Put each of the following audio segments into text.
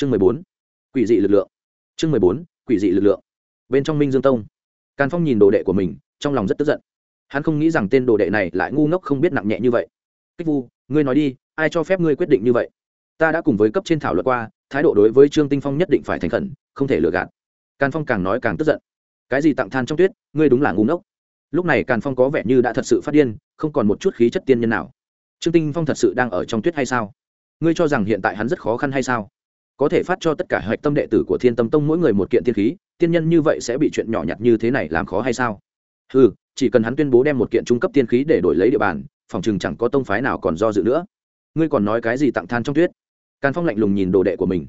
chương mười bốn, quỷ dị lực lượng. Chương mười bốn, quỷ dị lực lượng. Bên trong minh dương tông, càn phong nhìn đồ đệ của mình, trong lòng rất tức giận. Hắn không nghĩ rằng tên đồ đệ này lại ngu ngốc không biết nặng nhẹ như vậy. Kích vu, ngươi nói đi, ai cho phép ngươi quyết định như vậy? Ta đã cùng với cấp trên thảo luận qua, thái độ đối với trương tinh phong nhất định phải thành khẩn, không thể lừa gạt. Càn phong càng nói càng tức giận. Cái gì tặng than trong tuyết, ngươi đúng là ngu ngốc. Lúc này càn phong có vẻ như đã thật sự phát điên, không còn một chút khí chất tiên nhân nào. Trương tinh phong thật sự đang ở trong tuyết hay sao? Ngươi cho rằng hiện tại hắn rất khó khăn hay sao? Có thể phát cho tất cả hạch tâm đệ tử của thiên tâm tông mỗi người một kiện tiên khí, tiên nhân như vậy sẽ bị chuyện nhỏ nhặt như thế này làm khó hay sao? Ừ chỉ cần hắn tuyên bố đem một kiện trung cấp tiên khí để đổi lấy địa bàn, phòng chừng chẳng có tông phái nào còn do dự nữa. Ngươi còn nói cái gì tặng than trong tuyết? Càn phong lạnh lùng nhìn đồ đệ của mình.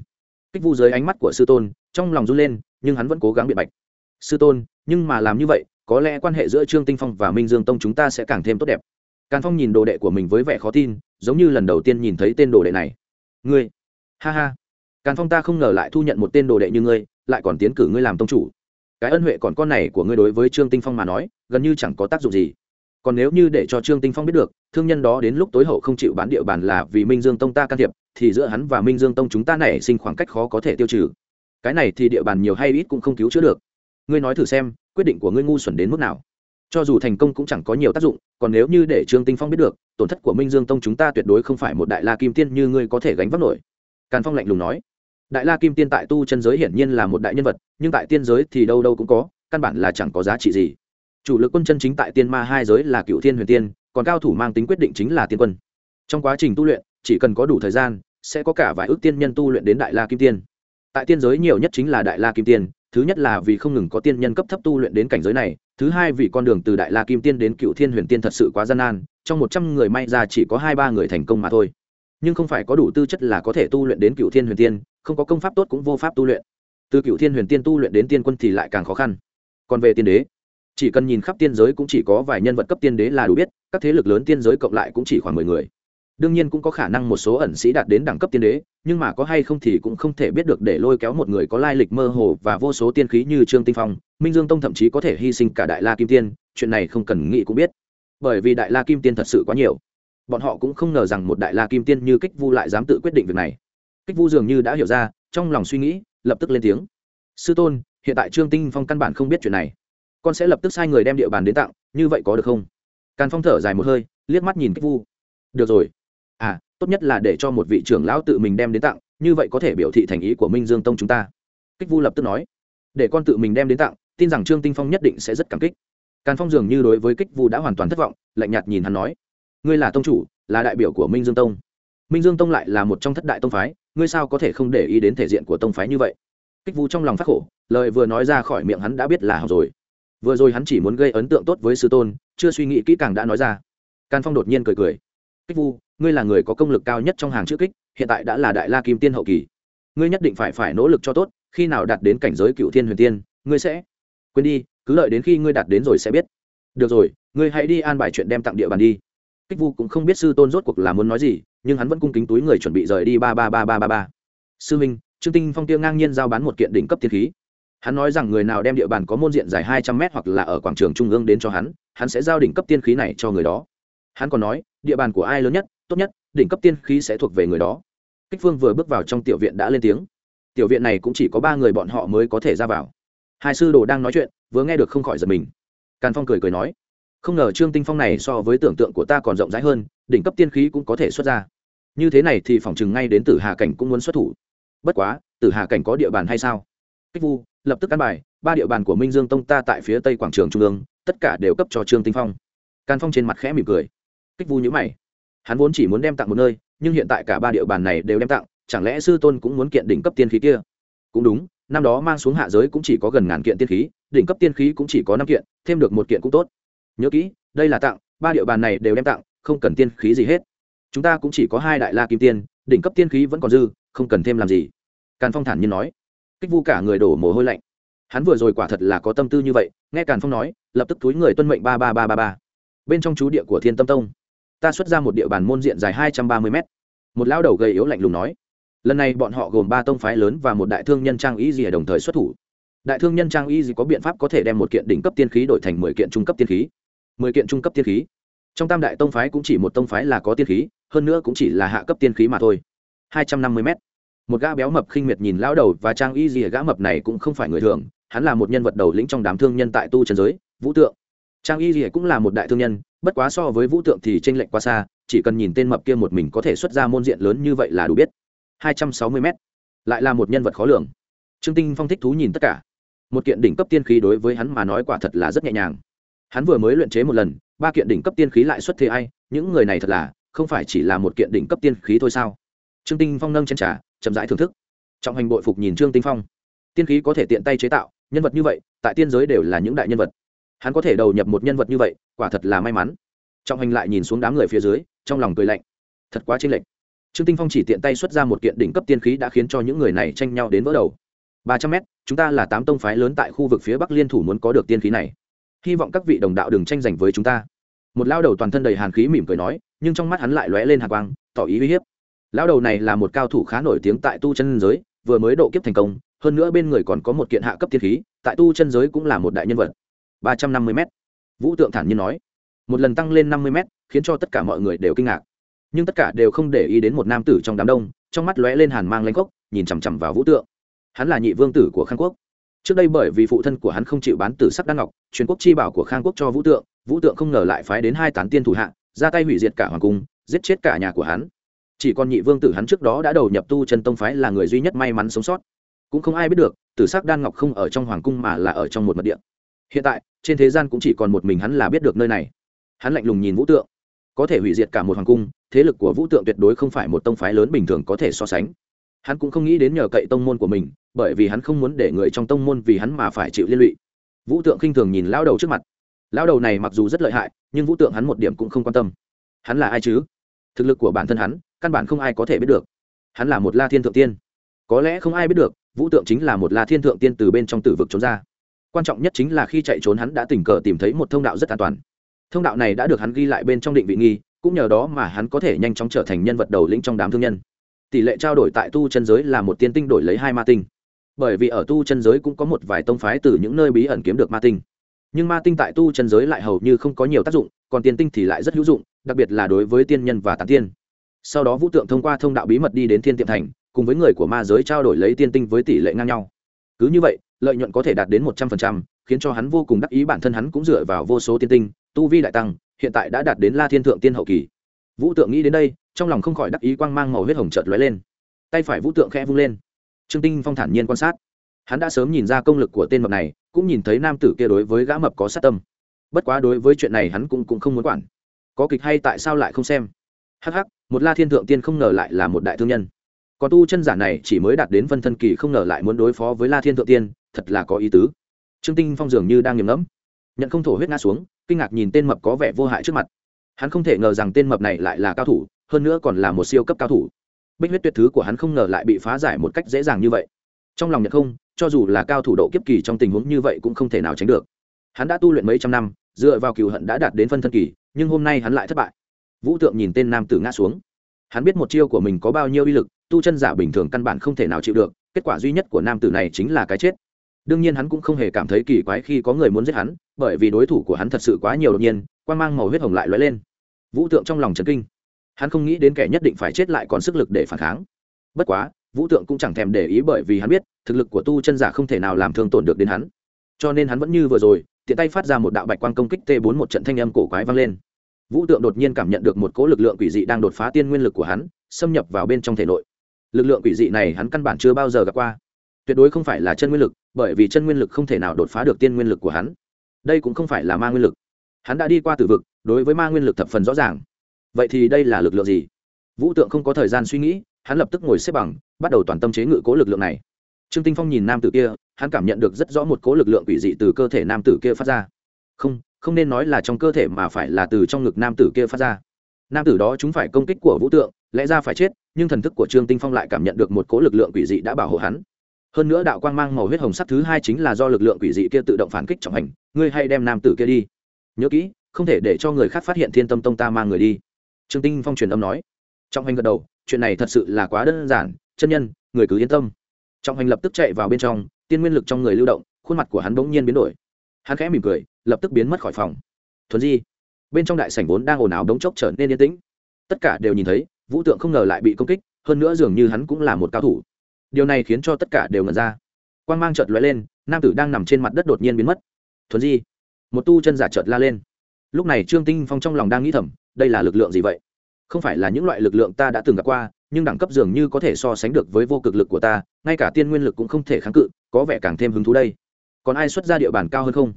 Kích vu dưới ánh mắt của sư tôn, trong lòng run lên, nhưng hắn vẫn cố gắng biện bạch. Sư tôn, nhưng mà làm như vậy, có lẽ quan hệ giữa trương tinh phong và minh dương tông chúng ta sẽ càng thêm tốt đẹp. Càn phong nhìn đồ đệ của mình với vẻ khó tin, giống như lần đầu tiên nhìn thấy tên đồ đệ này. Ngươi, ha ha càn phong ta không ngờ lại thu nhận một tên đồ đệ như ngươi, lại còn tiến cử ngươi làm tông chủ. Cái ân huệ còn con này của ngươi đối với trương tinh phong mà nói, gần như chẳng có tác dụng gì. Còn nếu như để cho trương tinh phong biết được, thương nhân đó đến lúc tối hậu không chịu bán địa bàn là vì minh dương tông ta can thiệp, thì giữa hắn và minh dương tông chúng ta nảy sinh khoảng cách khó có thể tiêu trừ. Cái này thì địa bàn nhiều hay ít cũng không cứu chữa được. Ngươi nói thử xem, quyết định của ngươi ngu xuẩn đến mức nào? Cho dù thành công cũng chẳng có nhiều tác dụng, còn nếu như để trương tinh phong biết được, tổn thất của minh dương tông chúng ta tuyệt đối không phải một đại la kim tiên như ngươi có thể gánh vác nổi càn phong lạnh lùng nói, đại la kim tiên tại tu chân giới hiển nhiên là một đại nhân vật, nhưng tại tiên giới thì đâu đâu cũng có, căn bản là chẳng có giá trị gì. Chủ lực quân chân chính tại tiên ma hai giới là cựu thiên huyền tiên, còn cao thủ mang tính quyết định chính là tiên quân. Trong quá trình tu luyện, chỉ cần có đủ thời gian, sẽ có cả vài ước tiên nhân tu luyện đến đại la kim tiên. Tại tiên giới nhiều nhất chính là đại la kim tiên, thứ nhất là vì không ngừng có tiên nhân cấp thấp tu luyện đến cảnh giới này, thứ hai vì con đường từ đại la kim tiên đến cựu thiên huyền tiên thật sự quá gian nan, trong một trăm người may ra chỉ có hai ba người thành công mà thôi nhưng không phải có đủ tư chất là có thể tu luyện đến cựu thiên huyền tiên, không có công pháp tốt cũng vô pháp tu luyện. Từ cựu thiên huyền tiên tu luyện đến tiên quân thì lại càng khó khăn. Còn về tiên đế, chỉ cần nhìn khắp tiên giới cũng chỉ có vài nhân vật cấp tiên đế là đủ biết, các thế lực lớn tiên giới cộng lại cũng chỉ khoảng mười người. Đương nhiên cũng có khả năng một số ẩn sĩ đạt đến đẳng cấp tiên đế, nhưng mà có hay không thì cũng không thể biết được để lôi kéo một người có lai lịch mơ hồ và vô số tiên khí như trương tinh phong, minh dương tông thậm chí có thể hy sinh cả đại la kim tiên, chuyện này không cần nghĩ cũng biết. Bởi vì đại la kim tiên thật sự quá nhiều bọn họ cũng không ngờ rằng một đại la kim tiên như kích vu lại dám tự quyết định việc này. Kích vu dường như đã hiểu ra, trong lòng suy nghĩ, lập tức lên tiếng. Sư tôn, hiện tại trương tinh phong căn bản không biết chuyện này. Con sẽ lập tức sai người đem địa bàn đến tặng, như vậy có được không? Càn phong thở dài một hơi, liếc mắt nhìn kích vu. Được rồi. À tốt nhất là để cho một vị trưởng lão tự mình đem đến tặng, như vậy có thể biểu thị thành ý của minh dương tông chúng ta. Kích vu lập tức nói. Để con tự mình đem đến tặng, tin rằng trương tinh phong nhất định sẽ rất cảm kích. Càn phong dường như đối với kích vu đã hoàn toàn thất vọng, lạnh nhạt nhìn hắn nói ngươi là tông chủ, là đại biểu của minh dương tông. Minh dương tông lại là một trong thất đại tông phái, ngươi sao có thể không để ý đến thể diện của tông phái như vậy? Kích vu trong lòng phát khổ, lời vừa nói ra khỏi miệng hắn đã biết là học rồi. Vừa rồi hắn chỉ muốn gây ấn tượng tốt với sư tôn, chưa suy nghĩ kỹ càng đã nói ra. Can phong đột nhiên cười cười. Kích vu, ngươi là người có công lực cao nhất trong hàng chữ kích, hiện tại đã là đại la kim tiên hậu kỳ. Ngươi nhất định phải phải nỗ lực cho tốt, khi nào đạt đến cảnh giới cựu thiên huyền tiên, ngươi sẽ quên đi, cứ lợi đến khi ngươi đạt đến rồi sẽ biết. Được rồi, ngươi hãy đi an bài chuyện đem tặng địa bàn đi kích vu cũng không biết sư tôn rốt cuộc là muốn nói gì, nhưng hắn vẫn cung kính túi người chuẩn bị rời đi ba ba ba ba ba ba. Sư minh, trương tinh phong tiêu ngang nhiên giao bán một kiện đỉnh cấp tiên khí. Hắn nói rằng người nào đem địa bàn có môn diện dài hai trăm mét hoặc là ở quảng trường trung ương đến cho hắn hắn sẽ giao đỉnh cấp tiên khí này cho người đó. Hắn còn nói, địa bàn của ai lớn nhất, tốt nhất, đỉnh cấp tiên khí sẽ thuộc về người đó. Kích phương vừa bước vào trong tiểu viện đã lên tiếng. Tiểu viện này cũng chỉ có ba người bọn họ mới có thể ra vào. Hai sư đồ đang nói chuyện, vừa nghe được không khỏi giật mình. Càn phong cười cười nói không ngờ trương tinh phong này so với tưởng tượng của ta còn rộng rãi hơn, đỉnh cấp tiên khí cũng có thể xuất ra. Như thế này thì phòng chừng ngay đến tử hà cảnh cũng muốn xuất thủ. Bất quá, tử hà cảnh có địa bàn hay sao? Kích vu, lập tức căn bài, ba địa bàn của minh dương tông ta tại phía tây quảng trường trung ương, tất cả đều cấp cho trương tinh phong. Can phong trên mặt khẽ mỉm cười. Kích vu nhíu mày. Hắn vốn chỉ muốn đem tặng một nơi, nhưng hiện tại cả ba địa bàn này đều đem tặng, chẳng lẽ sư tôn cũng muốn kiện đỉnh cấp tiên khí kia? Cũng đúng, năm đó mang xuống hạ giới cũng chỉ có gần ngàn kiện tiên khí, đỉnh cấp tiên khí cũng chỉ có năm kiện, thêm được một kiện cũng tốt nhớ kỹ, đây là tặng, ba địa bàn này đều đem tặng, không cần tiên khí gì hết. Chúng ta cũng chỉ có hai đại la kim tiên, đỉnh cấp tiên khí vẫn còn dư, không cần thêm làm gì. Càn phong thản nhiên nói. Kích vu cả người đổ mồ hôi lạnh. Hắn vừa rồi quả thật là có tâm tư như vậy, nghe càn phong nói, lập tức túi người tuân mệnh ba ba ba ba ba. Bên trong chú địa của thiên tâm tông, ta xuất ra một địa bàn môn diện dài hai trăm ba mươi m một lão đầu gầy yếu lạnh lùng nói, lần này bọn họ gồm ba tông phái lớn và một đại thương nhân trang y gì đồng thời xuất thủ. Đại thương nhân trang y gì có biện pháp có thể đem một kiện đỉnh cấp tiên khí đổi thành mười kiện trung cấp tiên khí mười kiện trung cấp tiên khí. Trong tam đại tông phái cũng chỉ một tông phái là có tiên khí, hơn nữa cũng chỉ là hạ cấp tiên khí mà thôi. Hai trăm năm mươi m một gã béo mập khinh miệt nhìn lão đầu và trang y gì gã mập này cũng không phải người thường, hắn là một nhân vật đầu lĩnh trong đám thương nhân tại tu trần giới, vũ tượng. Trang y gì cũng là một đại thương nhân, bất quá so với vũ tượng thì t r ê n lệch quá xa, chỉ cần nhìn tên mập kia một mình có thể xuất ra môn diện lớn như vậy là đủ biết. Hai trăm sáu mươi m lại là một nhân vật khó lường. Trương tinh phong thích thú nhìn tất cả. Một kiện đỉnh cấp tiên khí đối với hắn mà nói quả thật là rất nhẹ nhàng hắn vừa mới luyện chế một lần, ba kiện đỉnh cấp tiên khí lại xuất thế ai, những người này thật là, không phải chỉ là một kiện đỉnh cấp tiên khí thôi sao? Trương tinh phong nâng chân trà, chậm rãi thưởng thức. Trọng hành bội phục nhìn trương tinh phong. Tiên khí có thể tiện tay chế tạo, nhân vật như vậy, tại tiên giới đều là những đại nhân vật. Hắn có thể đầu nhập một nhân vật như vậy, quả thật là may mắn. Trọng hành lại nhìn xuống đám người phía dưới, trong lòng cười lạnh. Thật quá chênh lệch. Trương tinh phong chỉ tiện tay xuất ra một kiện đỉnh cấp tiên khí đã khiến cho những người này tranh nhau đến vỡ đầu. Ba trăm mét, chúng ta là tám tông phái lớn tại khu vực phía bắc liên thủ muốn có được tiên khí này hy vọng các vị đồng đạo đừng tranh giành với chúng ta. Một lao đầu toàn thân đầy hàn khí mỉm cười nói, nhưng trong mắt hắn lại lóe lên hàn quang, tỏ ý uy hiếp. Lao đầu này là một cao thủ khá nổi tiếng tại tu chân giới, vừa mới độ kiếp thành công, hơn nữa bên người còn có một kiện hạ cấp thiên khí, tại tu chân giới cũng là một đại nhân vật. ba trăm năm mươi m vũ tượng thản nhiên nói. Một lần tăng lên năm mươi m khiến cho tất cả mọi người đều kinh ngạc. Nhưng tất cả đều không để ý đến một nam tử trong đám đông, trong mắt lóe lên hàn mang lanh cốc nhìn chằm chằm vào vũ tượng. Hắn là nhị vương tử của khang quốc trước đây bởi vì phụ thân của hắn không chịu bán tử sắc đan ngọc, truyền quốc chi bảo của khang quốc cho vũ tượng vũ tượng không ngờ lại phái đến hai tán tiên thủ hạ, ra tay hủy diệt cả hoàng cung, giết chết cả nhà của hắn. Chỉ còn nhị vương tử hắn trước đó đã đầu nhập tu chân tông phái là người duy nhất may mắn sống sót. Cũng không ai biết được, tử sắc đan ngọc không ở trong hoàng cung mà là ở trong một mật địa. Hiện tại, trên thế gian cũng chỉ còn một mình hắn là biết được nơi này. Hắn lạnh lùng nhìn vũ tượng. Có thể hủy diệt cả một hoàng cung, thế lực của vũ tượng tuyệt đối không phải một tông phái lớn bình thường có thể so sánh hắn cũng không nghĩ đến nhờ cậy tông môn của mình, bởi vì hắn không muốn để người trong tông môn vì hắn mà phải chịu liên lụy. Vũ tượng khinh thường nhìn lao đầu trước mặt. Lao đầu này mặc dù rất lợi hại, nhưng vũ tượng hắn một điểm cũng không quan tâm. Hắn là ai chứ? Thực lực của bản thân hắn, căn bản không ai có thể biết được. Hắn là một la thiên thượng tiên. Có lẽ không ai biết được, vũ tượng chính là một la thiên thượng tiên từ bên trong tử vực trốn ra. Quan trọng nhất chính là khi chạy trốn hắn đã tình cờ tìm thấy một thông đạo rất an toàn. Thông đạo này đã được hắn ghi lại bên trong định vị nghi, cũng nhờ đó mà hắn có thể nhanh chóng trở thành nhân vật đầu lĩnh trong đám thương nhân tỷ lệ trao đổi tại tu chân giới là một tiên tinh đổi lấy hai ma tinh. Bởi vì ở tu chân giới cũng có một vài tông phái từ những nơi bí ẩn kiếm được ma tinh. Nhưng ma tinh tại tu chân giới lại hầu như không có nhiều tác dụng, còn tiên tinh thì lại rất hữu dụng, đặc biệt là đối với tiên nhân và tán tiên. Sau đó vũ tượng thông qua thông đạo bí mật đi đến thiên tiệm thành, cùng với người của ma giới trao đổi lấy tiên tinh với tỷ lệ ngang nhau. Cứ như vậy, lợi nhuận có thể đạt đến một trăm phần trăm, khiến cho hắn vô cùng đắc ý bản thân hắn cũng dựa vào vô số tiên tinh, tu vi đại tăng, hiện tại đã đạt đến la thiên thượng tiên hậu kỳ. Vũ tượng nghĩ đến đây trong lòng không khỏi đắc ý quang mang màu huyết hồng chợt lóe lên. Tay phải vũ tượng khẽ vung lên. Trương tinh phong thản nhiên quan sát. Hắn đã sớm nhìn ra công lực của tên mập này cũng nhìn thấy nam tử kia đối với gã mập có sát tâm. Bất quá đối với chuyện này hắn cũng, cũng không muốn quản. Có kịch hay tại sao lại không xem? Hắc hắc một la thiên thượng tiên không ngờ lại là một đại thương nhân. Còn tu chân giả này chỉ mới đạt đến phân thân kỳ không ngờ lại muốn đối phó với la thiên thượng tiên thật là có ý tứ. Trương tinh phong dường như đang nghiền ngẫm. Nhận không thổ huyết ngã xuống kinh ngạc nhìn tên mập có vẻ vô hại trước mặt. Hắn không thể ngờ rằng tên mập này lại là cao thủ hơn nữa còn là một siêu cấp cao thủ. Bích huyết tuyệt thứ của hắn không ngờ lại bị phá giải một cách dễ dàng như vậy. Trong lòng nhật không, cho dù là cao thủ độ kiếp kỳ trong tình huống như vậy cũng không thể nào tránh được. Hắn đã tu luyện mấy trăm năm, dựa vào cựu hận đã đạt đến phân thân kỳ, nhưng hôm nay hắn lại thất bại. Vũ tượng nhìn tên nam tử ngã xuống. Hắn biết một chiêu của mình có bao nhiêu uy lực, tu chân giả bình thường căn bản không thể nào chịu được, kết quả duy nhất của nam tử này chính là cái chết. Đương nhiên hắn cũng không hề cảm thấy kỳ quái khi có người muốn giết hắn, bởi vì đối thủ của hắn thật sự quá nhiều đột nhiên quan mang màu huyết hồng lại lóe lên. Vũ tượng trong lòng trần kinh hắn không nghĩ đến kẻ nhất định phải chết lại còn sức lực để phản kháng. Bất quá, vũ tượng cũng chẳng thèm để ý bởi vì hắn biết, thực lực của tu chân giả không thể nào làm thương tổn được đến hắn. Cho nên hắn vẫn như vừa rồi, tiện tay phát ra một đạo bạch quang công kích t 4 một trận thanh âm cổ quái vang lên. Vũ tượng đột nhiên cảm nhận được một cỗ lực lượng quỷ dị đang đột phá tiên nguyên lực của hắn, xâm nhập vào bên trong thể nội. Lực lượng quỷ dị này hắn căn bản chưa bao giờ gặp qua. Tuyệt đối không phải là chân nguyên lực, bởi vì chân nguyên lực không thể nào đột phá được tiên nguyên lực của hắn. Đây cũng không phải là ma nguyên lực. Hắn đã đi qua từ vực, đối với ma nguyên lực thập phần rõ ràng vậy thì đây là lực lượng gì? Vũ tượng không có thời gian suy nghĩ, hắn lập tức ngồi xếp bằng, bắt đầu toàn tâm chế ngự cố lực lượng này. Trương tinh phong nhìn nam tử kia, hắn cảm nhận được rất rõ một cố lực lượng quỷ dị từ cơ thể nam tử kia phát ra. Không không nên nói là trong cơ thể mà phải là từ trong ngực nam tử kia phát ra. Nam tử đó chúng phải công kích của vũ tượng, lẽ ra phải chết, nhưng thần thức của trương tinh phong lại cảm nhận được một cố lực lượng quỷ dị đã bảo hộ hắn. Hơn nữa đạo quang mang màu huyết hồng sắc thứ hai chính là do lực lượng quỷ dị kia tự động phản kích trọng hành, ngươi hay đem nam tử kia đi. Nhớ kỹ, không thể để cho người khác phát hiện thiên tâm tông ta mang người đi trương tinh phong truyền âm nói. Trọng hành gật đầu, chuyện này thật sự là quá đơn giản, chân nhân, người cứ yên tâm. Trọng hành lập tức chạy vào bên trong, tiên nguyên lực trong người lưu động, khuôn mặt của hắn bỗng nhiên biến đổi. Hắn khẽ mỉm cười, lập tức biến mất khỏi phòng. Thuần di, bên trong đại sảnh vốn đang ồn ào đống chốc trở nên yên tĩnh. Tất cả đều nhìn thấy, vũ tượng không ngờ lại bị công kích, hơn nữa dường như hắn cũng là một cao thủ. Điều này khiến cho tất cả đều ngẩn ra. Quang mang chợt lóe lên, nam tử đang nằm trên mặt đất đột nhiên biến mất. Thuần di, một tu chân giả chợt la lên lúc này trương tinh phong trong lòng đang nghĩ thầm, đây là lực lượng gì vậy? Không phải là những loại lực lượng ta đã từng gặp qua, nhưng đẳng cấp dường như có thể so sánh được với vô cực lực của ta, ngay cả tiên nguyên lực cũng không thể kháng cự, có vẻ càng thêm hứng thú đây. Còn ai xuất ra địa bàn cao hơn không?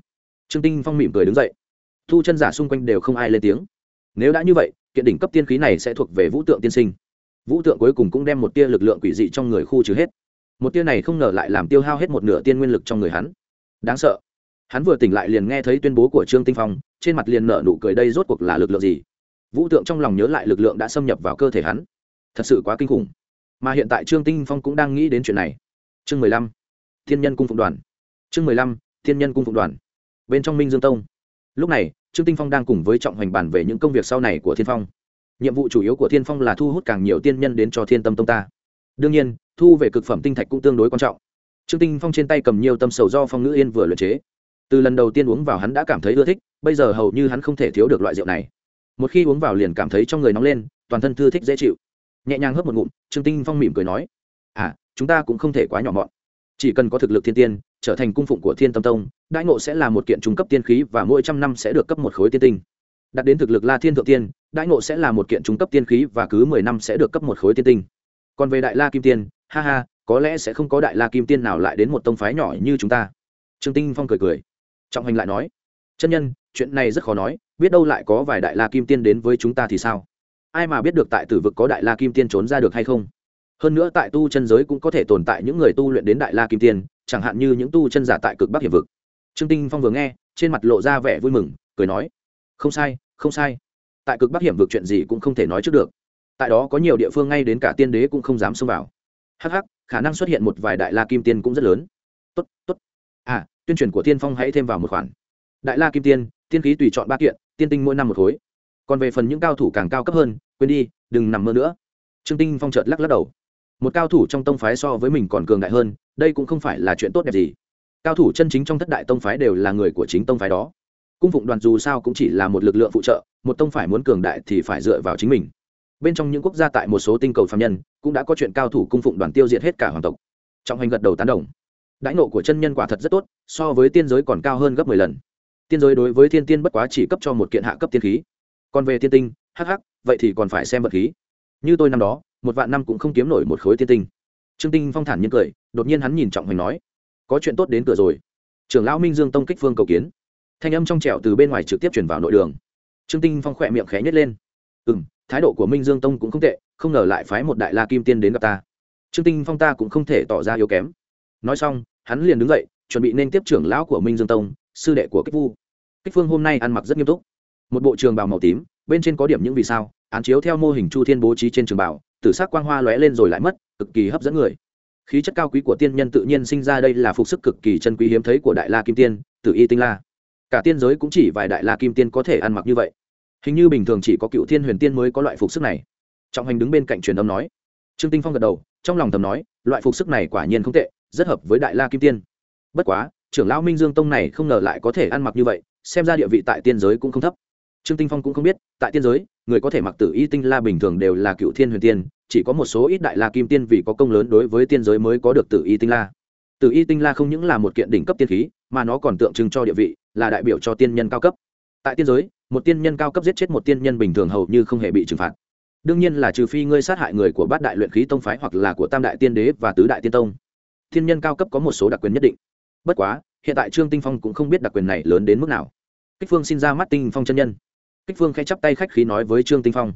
Trương tinh phong mỉm cười đứng dậy. Thu chân giả xung quanh đều không ai lên tiếng. Nếu đã như vậy, kiện đỉnh cấp tiên khí này sẽ thuộc về vũ tượng tiên sinh. Vũ tượng cuối cùng cũng đem một tia lực lượng quỷ dị trong người khu trừ hết. Một tia này không ngờ lại làm tiêu hao hết một nửa tiên nguyên lực trong người hắn. Đáng sợ. Hắn vừa tỉnh lại liền nghe thấy tuyên bố của trương tinh phong trên mặt liền nở nụ cười đây rốt cuộc là lực lượng gì? Vũ tượng trong lòng nhớ lại lực lượng đã xâm nhập vào cơ thể hắn. Thật sự quá kinh khủng. Mà hiện tại trương tinh phong cũng đang nghĩ đến chuyện này. Chương mười lăm, thiên nhân cung phụng đoàn. Chương mười lăm, thiên nhân cung phụng đoàn. Bên trong minh dương tông. Lúc này, trương tinh phong đang cùng với trọng hoành bàn về những công việc sau này của thiên phong. Nhiệm vụ chủ yếu của thiên phong là thu hút càng nhiều tiên nhân đến cho thiên tâm tông ta. Đương nhiên, thu về cực phẩm tinh thạch cũng tương đối quan trọng. Trương tinh phong trên tay cầm nhiều tâm sầu do phong ngữ yên vừa luyện chế từ lần đầu tiên uống vào hắn đã cảm thấy ưa thích, bây giờ hầu như hắn không thể thiếu được loại rượu này. Một khi uống vào liền cảm thấy trong người nóng lên, toàn thân thư thích dễ chịu. Nhẹ nhàng hớp một ngụm, trương tinh phong mỉm cười nói à chúng ta cũng không thể quá nhỏ mọn. Chỉ cần có thực lực thiên tiên, trở thành cung phụng của thiên tâm tông, đại ngộ sẽ là một kiện trung cấp tiên khí và mỗi trăm năm sẽ được cấp một khối tiên tinh. Đạt đến thực lực la thiên thượng tiên, đại ngộ sẽ là một kiện trung cấp tiên khí và cứ mười năm sẽ được cấp một khối tiên tinh. Còn về đại la kim tiên, ha ha, có lẽ sẽ không có đại la kim tiên nào lại đến một tông phái nhỏ như chúng ta. Trương tinh phong cười cười trọng hành lại nói, chân nhân, chuyện này rất khó nói, biết đâu lại có vài đại la kim tiên đến với chúng ta thì sao? Ai mà biết được tại tử vực có đại la kim tiên trốn ra được hay không? Hơn nữa tại tu chân giới cũng có thể tồn tại những người tu luyện đến đại la kim tiên, chẳng hạn như những tu chân giả tại cực bắc hiệp vực. Trương tinh phong vừa nghe, trên mặt lộ ra vẻ vui mừng, cười nói, không sai không sai. Tại cực bắc hiểm vực chuyện gì cũng không thể nói trước được. Tại đó có nhiều địa phương ngay đến cả tiên đế cũng không dám xông vào. Hh khả năng xuất hiện một vài đại la kim tiên cũng rất lớn. Tốt tốt. À tuyên truyền của tiên phong hãy thêm vào một khoản. Đại la kim tiên tiên khí tùy chọn ba kiện, tiên tinh mỗi năm một khối. Còn về phần những cao thủ càng cao cấp hơn, quên đi, đừng nằm mơ nữa. Trương tinh phong chợt lắc lắc đầu. Một cao thủ trong tông phái so với mình còn cường đại hơn, đây cũng không phải là chuyện tốt đẹp gì. Cao thủ chân chính trong thất đại tông phái đều là người của chính tông phái đó. Cung phụng đoàn dù sao cũng chỉ là một lực lượng phụ trợ, một tông phái muốn cường đại thì phải dựa vào chính mình. Bên trong những quốc gia tại một số tinh cầu phạm nhân, cũng đã có chuyện cao thủ cung phụng đoàn tiêu diệt hết cả hoàng tộc. Trọng hành gật đầu tán đồng đãi nộ của chân nhân quả thật rất tốt, so với tiên giới còn cao hơn gấp mười lần. Tiên giới đối với thiên tiên bất quá chỉ cấp cho một kiện hạ cấp tiên khí. Còn về tiên tinh, hắc hắc, vậy thì còn phải xem vật khí. Như tôi năm đó, một vạn năm cũng không kiếm nổi một khối tiên tinh. Trương tinh phong thản nhiên cười, đột nhiên hắn nhìn trọng hoành nói, có chuyện tốt đến cửa rồi. Trưởng lão minh dương tông kích phương cầu kiến. Thanh âm trong trẻo từ bên ngoài trực tiếp chuyển vào nội đường. Trương tinh phong khỏe miệng khẽ nhất lên. Ừ thái độ của minh dương tông cũng không tệ, không ngờ lại phái một đại la kim tiên đến gặp ta. Trương tinh phong ta cũng không thể tỏ ra yếu kém. Nói xong hắn liền đứng dậy, chuẩn bị nên tiếp trưởng lão của minh dương tông, sư đệ của kích vu. Kích phương hôm nay ăn mặc rất nghiêm túc. Một bộ trường bào màu tím, bên trên có điểm những vì sao, án chiếu theo mô hình chu thiên bố trí trên trường bào, tử sắc quang hoa lóe lên rồi lại mất, cực kỳ hấp dẫn người. Khí chất cao quý của tiên nhân tự nhiên sinh ra đây là phục sức cực kỳ chân quý hiếm thấy của đại la kim tiên, tử y tinh la. Cả tiên giới cũng chỉ vài đại la kim tiên có thể ăn mặc như vậy. Hình như bình thường chỉ có cựu thiên huyền tiên mới có loại phục sức này. Trọng hành đứng bên cạnh truyền âm nói. Trương tinh phong gật đầu, trong lòng thầm nói, loại phục sức này quả nhiên không tệ rất hợp với đại la kim tiên. Bất quá, trưởng lão minh dương tông này không ngờ lại có thể ăn mặc như vậy, xem ra địa vị tại tiên giới cũng không thấp. Trương tinh phong cũng không biết, tại tiên giới, người có thể mặc tử y tinh la bình thường đều là cựu thiên huyền tiên, chỉ có một số ít đại la kim tiên vì có công lớn đối với tiên giới mới có được tử y tinh la. Tử y tinh la không những là một kiện đỉnh cấp tiên khí, mà nó còn tượng trưng cho địa vị, là đại biểu cho tiên nhân cao cấp. Tại tiên giới, một tiên nhân cao cấp giết chết một tiên nhân bình thường hầu như không hề bị trừng phạt. Đương nhiên là trừ phi ngươi sát hại người của bát đại luyện khí tông phái hoặc là của tam đại tiên đế và tứ đại tiên tông. Thiên nhân cao cấp có một số đặc quyền nhất định. Bất quá, hiện tại trương tinh phong cũng không biết đặc quyền này lớn đến mức nào. Kích phương xin ra mắt tinh phong chân nhân. Kích phương khẽ chắp tay khách khí nói với trương tinh phong.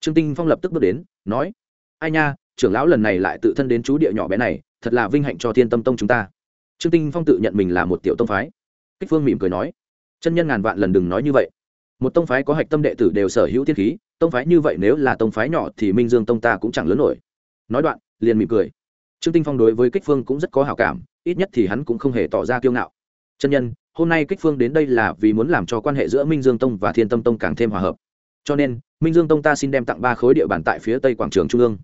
Trương tinh phong lập tức bước đến, nói, ai nha, trưởng lão lần này lại tự thân đến chú địa nhỏ bé này, thật là vinh hạnh cho thiên tâm tông chúng ta. Trương tinh phong tự nhận mình là một tiểu tông phái. Kích phương mỉm cười nói, chân nhân ngàn vạn lần đừng nói như vậy. Một tông phái có hạch tâm đệ tử đều sở hữu thiên khí, tông phái như vậy nếu là tông phái nhỏ thì minh dương tông ta cũng chẳng lớn nổi. Nói đoạn, liền mỉm cười trương tinh phong đối với kích phương cũng rất có hảo cảm, ít nhất thì hắn cũng không hề tỏ ra kiêu ngạo. Chân nhân, hôm nay kích phương đến đây là vì muốn làm cho quan hệ giữa minh dương tông và thiên tâm tông càng thêm hòa hợp. Cho nên, minh dương tông ta xin đem tặng ba khối địa bàn tại phía tây quảng trường trung ương.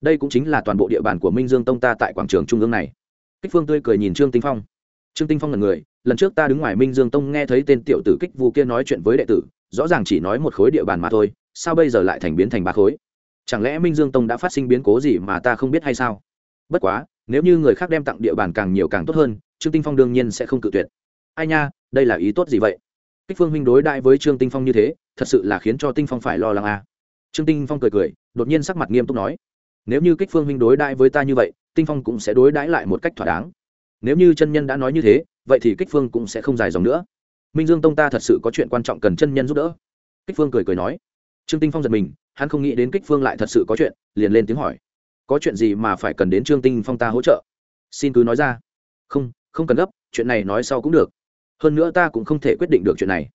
Đây cũng chính là toàn bộ địa bàn của minh dương tông ta tại quảng trường trung ương này. Kích phương tươi cười nhìn trương tinh phong. Trương tinh phong là người, lần trước ta đứng ngoài minh dương tông nghe thấy tên tiểu tử kích vu kia nói chuyện với đệ tử, rõ ràng chỉ nói một khối địa bàn mà thôi, sao bây giờ lại thành biến thành ba khối? Chẳng lẽ minh dương tông đã phát sinh biến cố gì mà ta không biết hay sao? Bất quá, nếu như người khác đem tặng địa bàn càng nhiều càng tốt hơn, trương tinh phong đương nhiên sẽ không cự tuyệt. Ai nha, đây là ý tốt gì vậy? Kích phương huynh đối đãi với trương tinh phong như thế, thật sự là khiến cho tinh phong phải lo lắng à. trương tinh phong cười cười, đột nhiên sắc mặt nghiêm túc nói, nếu như kích phương huynh đối đãi với ta như vậy, tinh phong cũng sẽ đối đãi lại một cách thỏa đáng. Nếu như chân nhân đã nói như thế, vậy thì kích phương cũng sẽ không dài dòng nữa. Minh dương tông ta thật sự có chuyện quan trọng cần chân nhân giúp đỡ. Kích phương cười cười nói. Trương tinh phong giật mình, hắn không nghĩ đến kích phương lại thật sự có chuyện, liền lên tiếng hỏi có chuyện gì mà phải cần đến trương tinh phong ta hỗ trợ? Xin cứ nói ra. Không không cần gấp, chuyện này nói sau cũng được. Hơn nữa ta cũng không thể quyết định được chuyện này.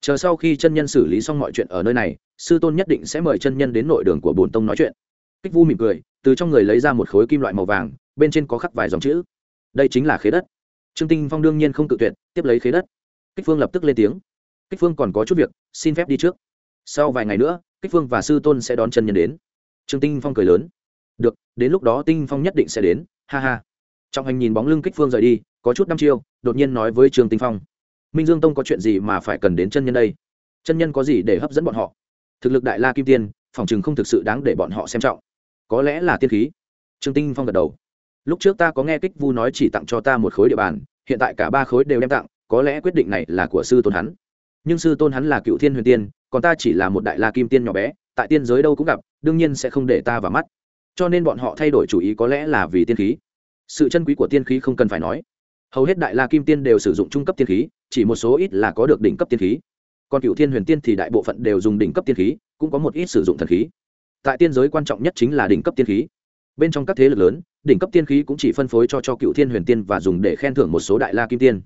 Chờ sau khi chân nhân xử lý xong mọi chuyện ở nơi này, sư tôn nhất định sẽ mời chân nhân đến nội đường của bồn tông nói chuyện. Kích vu mỉm cười, từ trong người lấy ra một khối kim loại màu vàng, bên trên có khắc vài dòng chữ. Đây chính là khế đất. Trương tinh phong đương nhiên không tự tuyệt, tiếp lấy khế đất. Kích phương lập tức lên tiếng. Kích phương còn có chút việc, xin phép đi trước. Sau vài ngày nữa, kích phương và sư tôn sẽ đón chân nhân đến. Trương tinh phong cười lớn được, đến lúc đó tinh phong nhất định sẽ đến, ha ha. Trọng hành nhìn bóng lưng kích phương rời đi, có chút năm chiêu, đột nhiên nói với Trường tinh phong. Minh dương tông có chuyện gì mà phải cần đến chân nhân đây? Chân nhân có gì để hấp dẫn bọn họ? Thực lực đại la kim tiên, phòng chừng không thực sự đáng để bọn họ xem trọng. Có lẽ là tiên khí. Trương tinh phong gật đầu. Lúc trước ta có nghe kích vu nói chỉ tặng cho ta một khối địa bàn, hiện tại cả ba khối đều đem tặng, có lẽ quyết định này là của sư tôn hắn. Nhưng sư tôn hắn là cựu thiên huyền tiên, còn ta chỉ là một đại la kim tiên nhỏ bé, tại tiên giới đâu cũng gặp, đương nhiên sẽ không để ta vào mắt cho nên bọn họ thay đổi chủ ý có lẽ là vì tiên khí. Sự chân quý của tiên khí không cần phải nói. Hầu hết đại la kim tiên đều sử dụng trung cấp tiên khí, chỉ một số ít là có được đỉnh cấp tiên khí. Còn cựu thiên huyền tiên thì đại bộ phận đều dùng đỉnh cấp tiên khí, cũng có một ít sử dụng thần khí. Tại tiên giới quan trọng nhất chính là đỉnh cấp tiên khí. Bên trong các thế lực lớn, đỉnh cấp tiên khí cũng chỉ phân phối cho cho cựu thiên huyền tiên và dùng để khen thưởng một số đại la kim tiên.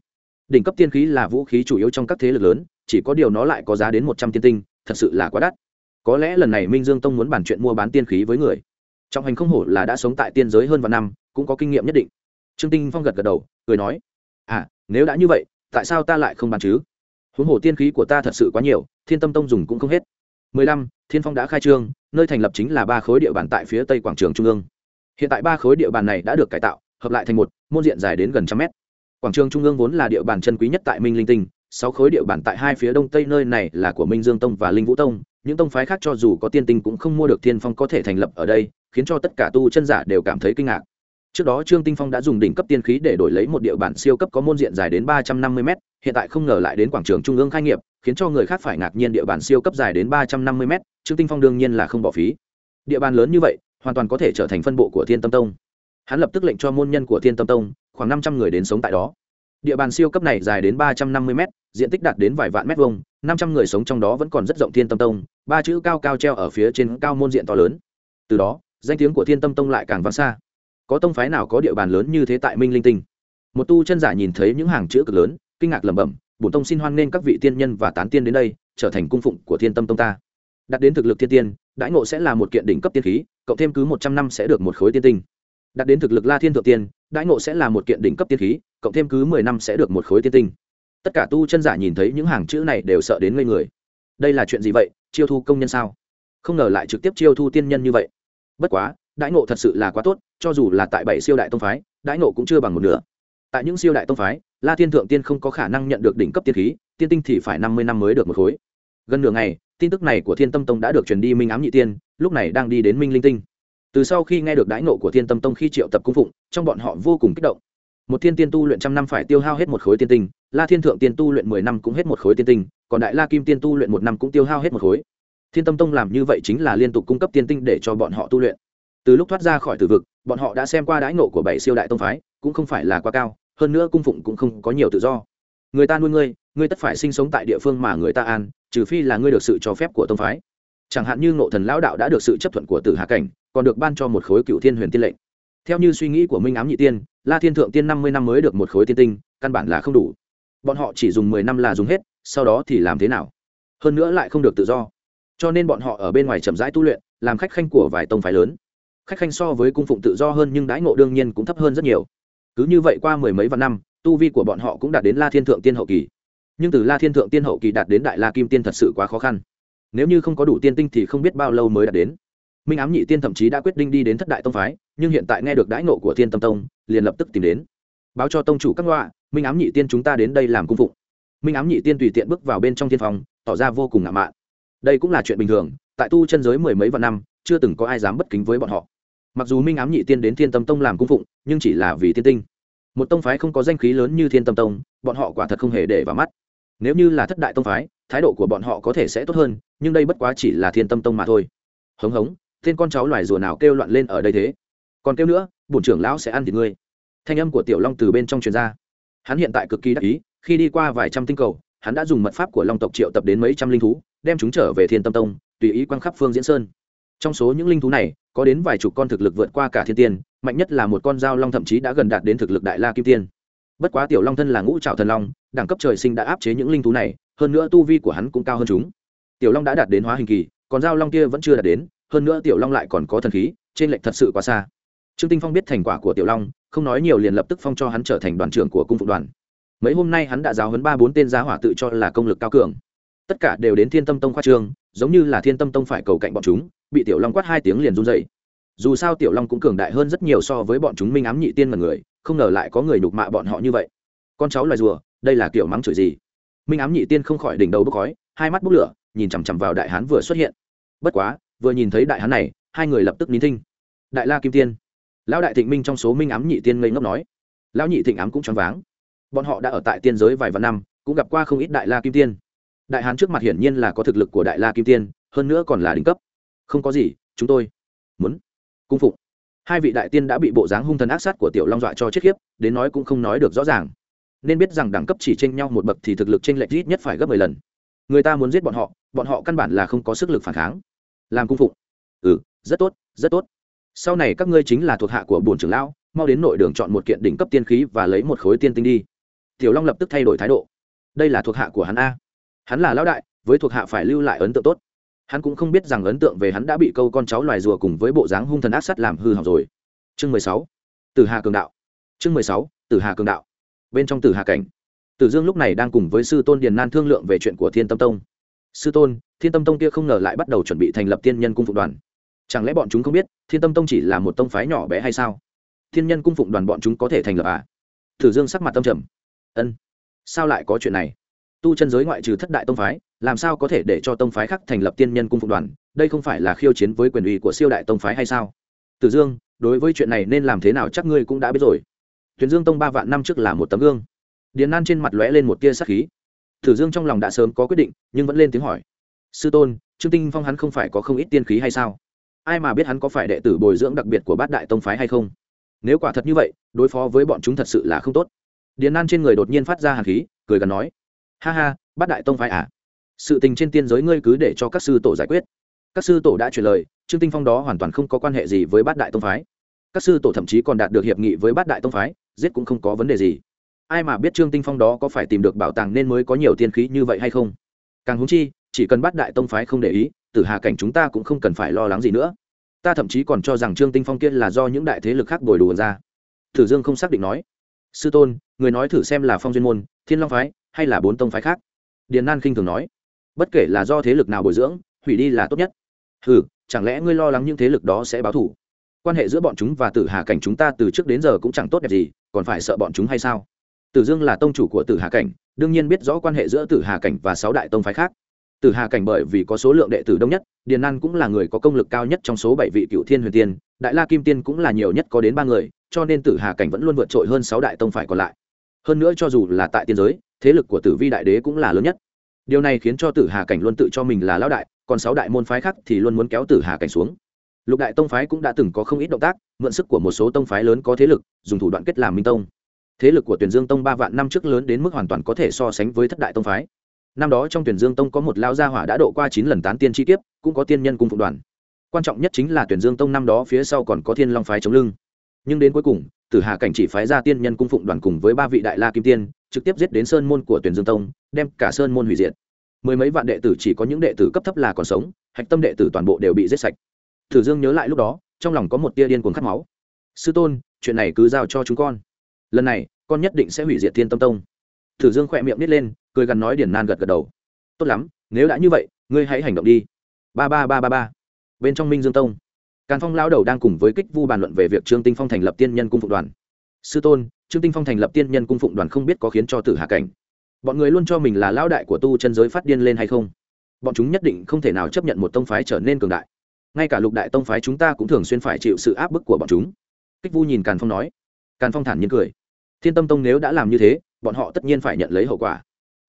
Đỉnh cấp tiên khí là vũ khí chủ yếu trong các thế lực lớn, chỉ có điều nó lại có giá đến một trăm tiên tinh, thật sự là quá đắt. Có lẽ lần này minh dương tông muốn bàn chuyện mua bán tiên khí với người trong hành không hổ là đã sống tại tiên giới hơn vài năm, cũng có kinh nghiệm nhất định. Trương tinh phong gật gật đầu, cười nói à nếu đã như vậy, tại sao ta lại không bán chứ? Huống hồ tiên khí của ta thật sự quá nhiều, thiên tâm tông dùng cũng không hết. Mười lăm, thiên phong đã khai trương, nơi thành lập chính là ba khối địa bàn tại phía tây quảng trường trung ương. Hiện tại ba khối địa bàn này đã được cải tạo, hợp lại thành một môn diện dài đến gần trăm mét. Quảng trường trung ương vốn là địa bàn chân quý nhất tại minh linh tinh, sáu khối địa bàn tại hai phía đông tây nơi này là của minh dương tông và linh vũ tông, những tông phái khác cho dù có tiên tinh cũng không mua được thiên phong có thể thành lập ở đây khiến cho tất cả tu chân giả đều cảm thấy kinh ngạc. Trước đó trương tinh phong đã dùng đỉnh cấp tiên khí để đổi lấy một địa bản siêu cấp có môn diện dài đến ba trăm năm mươi m hiện tại không ngờ lại đến quảng trường trung ương khai nghiệp, khiến cho người khác phải ngạc nhiên địa bàn siêu cấp dài đến ba trăm năm mươi m trương tinh phong đương nhiên là không bỏ phí. Địa bàn lớn như vậy, hoàn toàn có thể trở thành phân bộ của thiên tâm tông. Hắn lập tức lệnh cho môn nhân của thiên tâm tông, khoảng năm trăm người đến sống tại đó. Địa bàn siêu cấp này dài đến ba trăm năm mươi m diện tích đạt đến vài vạn mét vuông, năm trăm người sống trong đó vẫn còn rất rộng thiên tâm tông, ba chữ cao cao treo ở phía trên cao môn diện to lớn. Từ đó danh tiếng của thiên tâm tông lại càng vang xa. Có tông phái nào có địa bàn lớn như thế tại minh linh tinh? Một tu chân giả nhìn thấy những hàng chữ cực lớn, kinh ngạc lẩm bẩm, bổn tông xin hoan nghênh các vị tiên nhân và tán tiên đến đây, trở thành cung phụng của thiên tâm tông ta. Đặt đến thực lực thiên tiên, đãi ngộ sẽ là một kiện đỉnh cấp tiên khí, cộng thêm cứ một trăm năm sẽ được một khối tiên tinh. Đặt đến thực lực la thiên thượng tiên, đãi ngộ sẽ là một kiện đỉnh cấp tiên khí, cộng thêm cứ mười năm sẽ được một khối tiên tinh. Tất cả tu chân giả nhìn thấy những hàng chữ này đều sợ đến ngây người. Đây là chuyện gì vậy? Chiêu thu công nhân sao? Không ngờ lại trực tiếp chiêu thu tiên nhân như vậy bất quá, đãi ngộ thật sự là quá tốt, cho dù là tại bảy siêu đại tông phái, đãi ngộ cũng chưa bằng một nửa. Tại những siêu đại tông phái, la thiên thượng tiên không có khả năng nhận được đỉnh cấp tiên khí, tiên tinh thì phải năm mươi năm mới được một khối. Gần nửa ngày, tin tức này của thiên tâm tông đã được truyền đi minh ám nhị tiên, lúc này đang đi đến minh linh tinh. Từ sau khi nghe được đãi ngộ của thiên tâm tông khi triệu tập cung phụng, trong bọn họ vô cùng kích động. Một thiên tiên tu luyện trăm năm phải tiêu hao hết một khối tiên tinh, la thiên thượng tiên tu luyện mười năm cũng hết một khối tiên tinh, còn đại la kim tiên tu luyện một năm cũng tiêu hao hết một khối thiên tâm tông làm như vậy chính là liên tục cung cấp tiên tinh để cho bọn họ tu luyện. Từ lúc thoát ra khỏi tử vực, bọn họ đã xem qua đãi ngộ của bảy siêu đại tông phái, cũng không phải là quá cao, hơn nữa cung phụng cũng không có nhiều tự do. Người ta nuôi ngươi ngươi tất phải sinh sống tại địa phương mà người ta an, trừ phi là ngươi được sự cho phép của tông phái. Chẳng hạn như ngộ thần lão đạo đã được sự chấp thuận của tử hạ cảnh, còn được ban cho một khối cựu thiên huyền tiên lệnh. Theo như suy nghĩ của minh ám nhị tiên, la thiên thượng tiên năm mươi năm mới được một khối tiên tinh, căn bản là không đủ. Bọn họ chỉ dùng mười năm là dùng hết, sau đó thì làm thế nào? Hơn nữa lại không được tự do cho nên bọn họ ở bên ngoài chậm rãi tu luyện làm khách khanh của vài tông phái lớn. Khách khanh so với cung phụng tự do hơn nhưng đãi ngộ đương nhiên cũng thấp hơn rất nhiều. Cứ như vậy qua mười mấy vạn năm tu vi của bọn họ cũng đạt đến la thiên thượng tiên hậu kỳ. Nhưng từ la thiên thượng tiên hậu kỳ đạt đến đại la kim tiên thật sự quá khó khăn. Nếu như không có đủ tiên tinh thì không biết bao lâu mới đạt đến. Minh ám nhị tiên thậm chí đã quyết định đi đến thất đại tông phái nhưng hiện tại nghe được đãi ngộ của thiên tâm tông liền lập tức tìm đến. Báo cho tông chủ các loa, minh ám nhị tiên chúng ta đến đây làm cung phụng. Minh ám nhị tiên tùy tiện bước vào bên trong thiên phòng tỏ ra vô cùng ngạo mạn đây cũng là chuyện bình thường, tại tu chân giới mười mấy vạn năm, chưa từng có ai dám bất kính với bọn họ. Mặc dù minh ám nhị tiên đến thiên tâm tông làm cung phụng, nhưng chỉ là vì tiên tinh. Một tông phái không có danh khí lớn như thiên tâm tông, bọn họ quả thật không hề để vào mắt. Nếu như là thất đại tông phái, thái độ của bọn họ có thể sẽ tốt hơn, nhưng đây bất quá chỉ là thiên tâm tông mà thôi. Hống hống, tên con cháu loài rùa nào kêu loạn lên ở đây thế? Còn kêu nữa, bổn trưởng lão sẽ ăn thịt ngươi. Thanh âm của tiểu long từ bên trong truyền ra. Hắn hiện tại cực kỳ đắc ý, khi đi qua vài trăm tinh cầu, hắn đã dùng mật pháp của long tộc triệu tập đến mấy trăm linh thú đem chúng trở về thiên tâm tông, tùy ý quang khắp phương diễn sơn. Trong số những linh thú này, có đến vài chục con thực lực vượt qua cả thiên tiên, mạnh nhất là một con dao long thậm chí đã gần đạt đến thực lực đại la kim tiên. Bất quá tiểu long thân là ngũ trạo thần long, đẳng cấp trời sinh đã áp chế những linh thú này, hơn nữa tu vi của hắn cũng cao hơn chúng. Tiểu long đã đạt đến hóa hình kỳ, còn dao long kia vẫn chưa đạt đến, hơn nữa tiểu long lại còn có thần khí, trên lệnh thật sự quá xa. Trương tinh phong biết thành quả của tiểu long, không nói nhiều liền lập tức phong cho hắn trở thành đoàn trưởng của cung phục đoàn. Mấy hôm nay hắn đã giáo huấn ba bốn tên giá hỏa tự cho là công lực cao cường tất cả đều đến thiên tâm tông khoa trương giống như là thiên tâm tông phải cầu cạnh bọn chúng, bị tiểu long quát hai tiếng liền run dậy dù sao tiểu long cũng cường đại hơn rất nhiều so với bọn chúng minh ám nhị tiên mật người, không ngờ lại có người nhục mạ bọn họ như vậy. Con cháu loài rùa, đây là kiểu mắng chửi gì? Minh ám nhị tiên không khỏi đỉnh đầu bốc khói, hai mắt bốc lửa, nhìn chằm chằm vào đại hán vừa xuất hiện. Bất quá, vừa nhìn thấy đại hán này, hai người lập tức nín thinh. Đại la kim tiên. Lão đại thịnh minh trong số minh ám nhị tiên ngây ngốc nói. Lão nhị thịnh ám cũng choáng váng. Bọn họ đã ở tại tiên giới vài vạn năm, cũng gặp qua không ít đại la kim tiên đại hán trước mặt hiển nhiên là có thực lực của đại la kim tiên, hơn nữa còn là đỉnh cấp. Không có gì, chúng tôi muốn cung phụng. Hai vị đại tiên đã bị bộ dáng hung thần ác sát của tiểu long dọa cho chết khiếp, đến nói cũng không nói được rõ ràng. Nên biết rằng đẳng cấp chỉ tranh nhau một bậc thì thực lực tranh lệch ít nhất phải gấp mười lần. Người ta muốn giết bọn họ bọn họ căn bản là không có sức lực phản kháng. Làm cung phụng. Ừ rất tốt rất tốt. Sau này các ngươi chính là thuộc hạ của bồn trưởng lão, mau đến nội đường chọn một kiện đỉnh cấp tiên khí và lấy một khối tiên tinh đi. Tiểu long lập tức thay đổi thái độ. Đây là thuộc hạ của hắn a hắn là lão đại, với thuộc hạ phải lưu lại ấn tượng tốt. Hắn cũng không biết rằng ấn tượng về hắn đã bị câu con cháu loài rùa cùng với bộ dáng hung thần ác sắt làm hư hỏng rồi. Chương mười sáu. Tử hà cường đạo. Chương mười sáu. Tử hà cường đạo. Bên trong tử hà cảnh. Tử dương lúc này đang cùng với sư tôn điền nan thương lượng về chuyện của thiên tâm tông. Sư tôn, thiên tâm tông kia không ngờ lại bắt đầu chuẩn bị thành lập Thiên nhân cung phụng đoàn. Chẳng lẽ bọn chúng không biết, thiên tâm tông chỉ là một tông phái nhỏ bé hay sao? Thiên nhân cung phụng đoàn bọn chúng có thể thành lập à? Tử dương sắc mặt tâm trầm. Ân, sao lại có chuyện này? Tu chân giới ngoại trừ thất đại tông phái, làm sao có thể để cho tông phái khác thành lập tiên nhân cung phụng đoàn? Đây không phải là khiêu chiến với quyền uy của siêu đại tông phái hay sao? Tử dương, đối với chuyện này nên làm thế nào chắc ngươi cũng đã biết rồi. Thuyền dương tông ba vạn năm trước là một tấm gương. Điền nan trên mặt lóe lên một tia sắc khí. Tử dương trong lòng đã sớm có quyết định, nhưng vẫn lên tiếng hỏi. Sư tôn, trương tinh phong hắn không phải có không ít tiên khí hay sao? Ai mà biết hắn có phải đệ tử bồi dưỡng đặc biệt của bát đại tông phái hay không? Nếu quả thật như vậy, đối phó với bọn chúng thật sự là không tốt. Điền nan trên người đột nhiên phát ra hàn khí, cười gần nói ha ha, bát đại tông phái à? Sự tình trên tiên giới ngươi cứ để cho các sư tổ giải quyết. Các sư tổ đã truyền lời, trương tinh phong đó hoàn toàn không có quan hệ gì với bát đại tông phái. Các sư tổ thậm chí còn đạt được hiệp nghị với bát đại tông phái, giết cũng không có vấn đề gì. Ai mà biết trương tinh phong đó có phải tìm được bảo tàng nên mới có nhiều tiên khí như vậy hay không? Càng húng chi, chỉ cần bát đại tông phái không để ý, tử hà cảnh chúng ta cũng không cần phải lo lắng gì nữa. Ta thậm chí còn cho rằng trương tinh phong kia là do những đại thế lực khác bồi đùa ra. Thử dương không xác định nói. Sư tôn, người nói thử xem là phong duyên môn, thiên long phái hay là bốn tông phái khác? Điền nan khinh thường nói. Bất kể là do thế lực nào bồi dưỡng, hủy đi là tốt nhất. Ừ chẳng lẽ ngươi lo lắng những thế lực đó sẽ báo thủ quan hệ giữa bọn chúng và tử hà cảnh chúng ta từ trước đến giờ cũng chẳng tốt đẹp gì, còn phải sợ bọn chúng hay sao? Tử dương là tông chủ của tử hà cảnh, đương nhiên biết rõ quan hệ giữa tử hà cảnh và sáu đại tông phái khác. Tử hà cảnh bởi vì có số lượng đệ tử đông nhất, điền nan cũng là người có công lực cao nhất trong số bảy vị cựu thiên huyền tiên, đại la kim tiên cũng là nhiều nhất có đến ba người, cho nên tử hà cảnh vẫn luôn vượt trội hơn sáu đại tông phải còn lại. Hơn nữa cho dù là tại tiên giới thế lực của tử vi đại đế cũng là lớn nhất. Điều này khiến cho tử hà cảnh luôn tự cho mình là lão đại, còn sáu đại môn phái khác thì luôn muốn kéo tử hà cảnh xuống. Lục đại tông phái cũng đã từng có không ít động tác, mượn sức của một số tông phái lớn có thế lực, dùng thủ đoạn kết làm minh tông. Thế lực của tuyển dương tông ba vạn năm trước lớn đến mức hoàn toàn có thể so sánh với thất đại tông phái. Năm đó trong tuyển dương tông có một lao gia hỏa đã độ qua chín lần tán tiên chi kiếp, cũng có tiên nhân cung phụ đoàn. Quan trọng nhất chính là tuyển dương tông năm đó phía sau còn có thiên long phái chống lưng. Nhưng đến cuối cùng tử hà cảnh chỉ phái ra tiên nhân cung phụng đoàn cùng với ba vị đại la kim tiên, trực tiếp giết đến sơn môn của tuyển dương tông, đem cả sơn môn hủy diệt. Mười mấy vạn đệ tử chỉ có những đệ tử cấp thấp là còn sống, hạch tâm đệ tử toàn bộ đều bị giết sạch. Tử dương nhớ lại lúc đó, trong lòng có một tia điên cuồng khát máu. Sư tôn, chuyện này cứ giao cho chúng con. Lần này, con nhất định sẽ hủy diệt thiên tâm tông. Tử dương khỏe miệng nít lên, cười gằn nói điển nan gật gật đầu. Tốt lắm, nếu đã như vậy, ngươi hãy hành động đi. Ba ba ba ba ba. Bên trong minh dương tông càn phong lao đầu đang cùng với kích vu bàn luận về việc trương tinh phong thành lập tiên nhân cung phụng đoàn. Sư tôn, trương tinh phong thành lập tiên nhân cung phụng đoàn không biết có khiến cho tử hạ cảnh. Bọn người luôn cho mình là lão đại của tu chân giới phát điên lên hay không? Bọn chúng nhất định không thể nào chấp nhận một tông phái trở nên cường đại. Ngay cả lục đại tông phái chúng ta cũng thường xuyên phải chịu sự áp bức của bọn chúng. Kích vu nhìn càn phong nói. Càn phong thản nhiên cười. Thiên tâm tông nếu đã làm như thế, bọn họ tất nhiên phải nhận lấy hậu quả.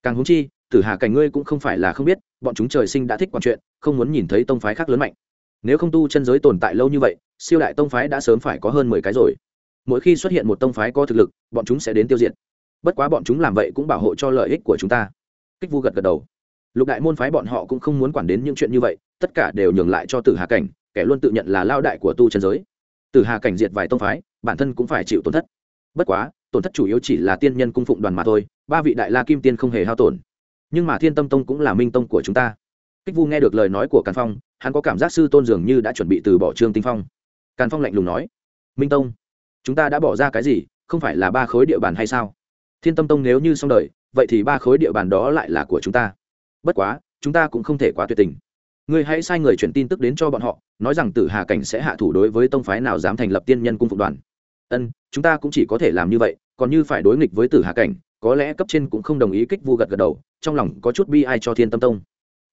Càng húng chi, tử hà cảnh ngươi cũng không phải là không biết, bọn chúng trời sinh đã thích quản chuyện, không muốn nhìn thấy tông phái khác lớn mạnh nếu không tu chân giới tồn tại lâu như vậy, siêu đại tông phái đã sớm phải có hơn mười cái rồi. Mỗi khi xuất hiện một tông phái có thực lực, bọn chúng sẽ đến tiêu diệt. Bất quá bọn chúng làm vậy cũng bảo hộ cho lợi ích của chúng ta. Kích vu gật gật đầu. Lục đại môn phái bọn họ cũng không muốn quản đến những chuyện như vậy, tất cả đều nhường lại cho tử hà cảnh, kẻ luôn tự nhận là lao đại của tu chân giới. Tử hà cảnh diệt vài tông phái, bản thân cũng phải chịu tổn thất. Bất quá, tổn thất chủ yếu chỉ là tiên nhân cung phụng đoàn mà thôi, ba vị đại la kim tiên không hề hao tổn. Nhưng mà thiên tâm tông cũng là minh tông của chúng ta. Kích vu nghe được lời nói của càn phong hắn có cảm giác sư tôn dường như đã chuẩn bị từ bỏ trương tinh phong càn phong lạnh lùng nói minh tông chúng ta đã bỏ ra cái gì không phải là ba khối địa bàn hay sao thiên tâm tông nếu như xong đời vậy thì ba khối địa bàn đó lại là của chúng ta bất quá chúng ta cũng không thể quá tuyệt tình ngươi hãy sai người chuyển tin tức đến cho bọn họ nói rằng tử hà cảnh sẽ hạ thủ đối với tông phái nào dám thành lập tiên nhân cung phục đoàn ân chúng ta cũng chỉ có thể làm như vậy còn như phải đối nghịch với tử hà cảnh có lẽ cấp trên cũng không đồng ý kích vu gật gật đầu trong lòng có chút bi ai cho thiên tâm tông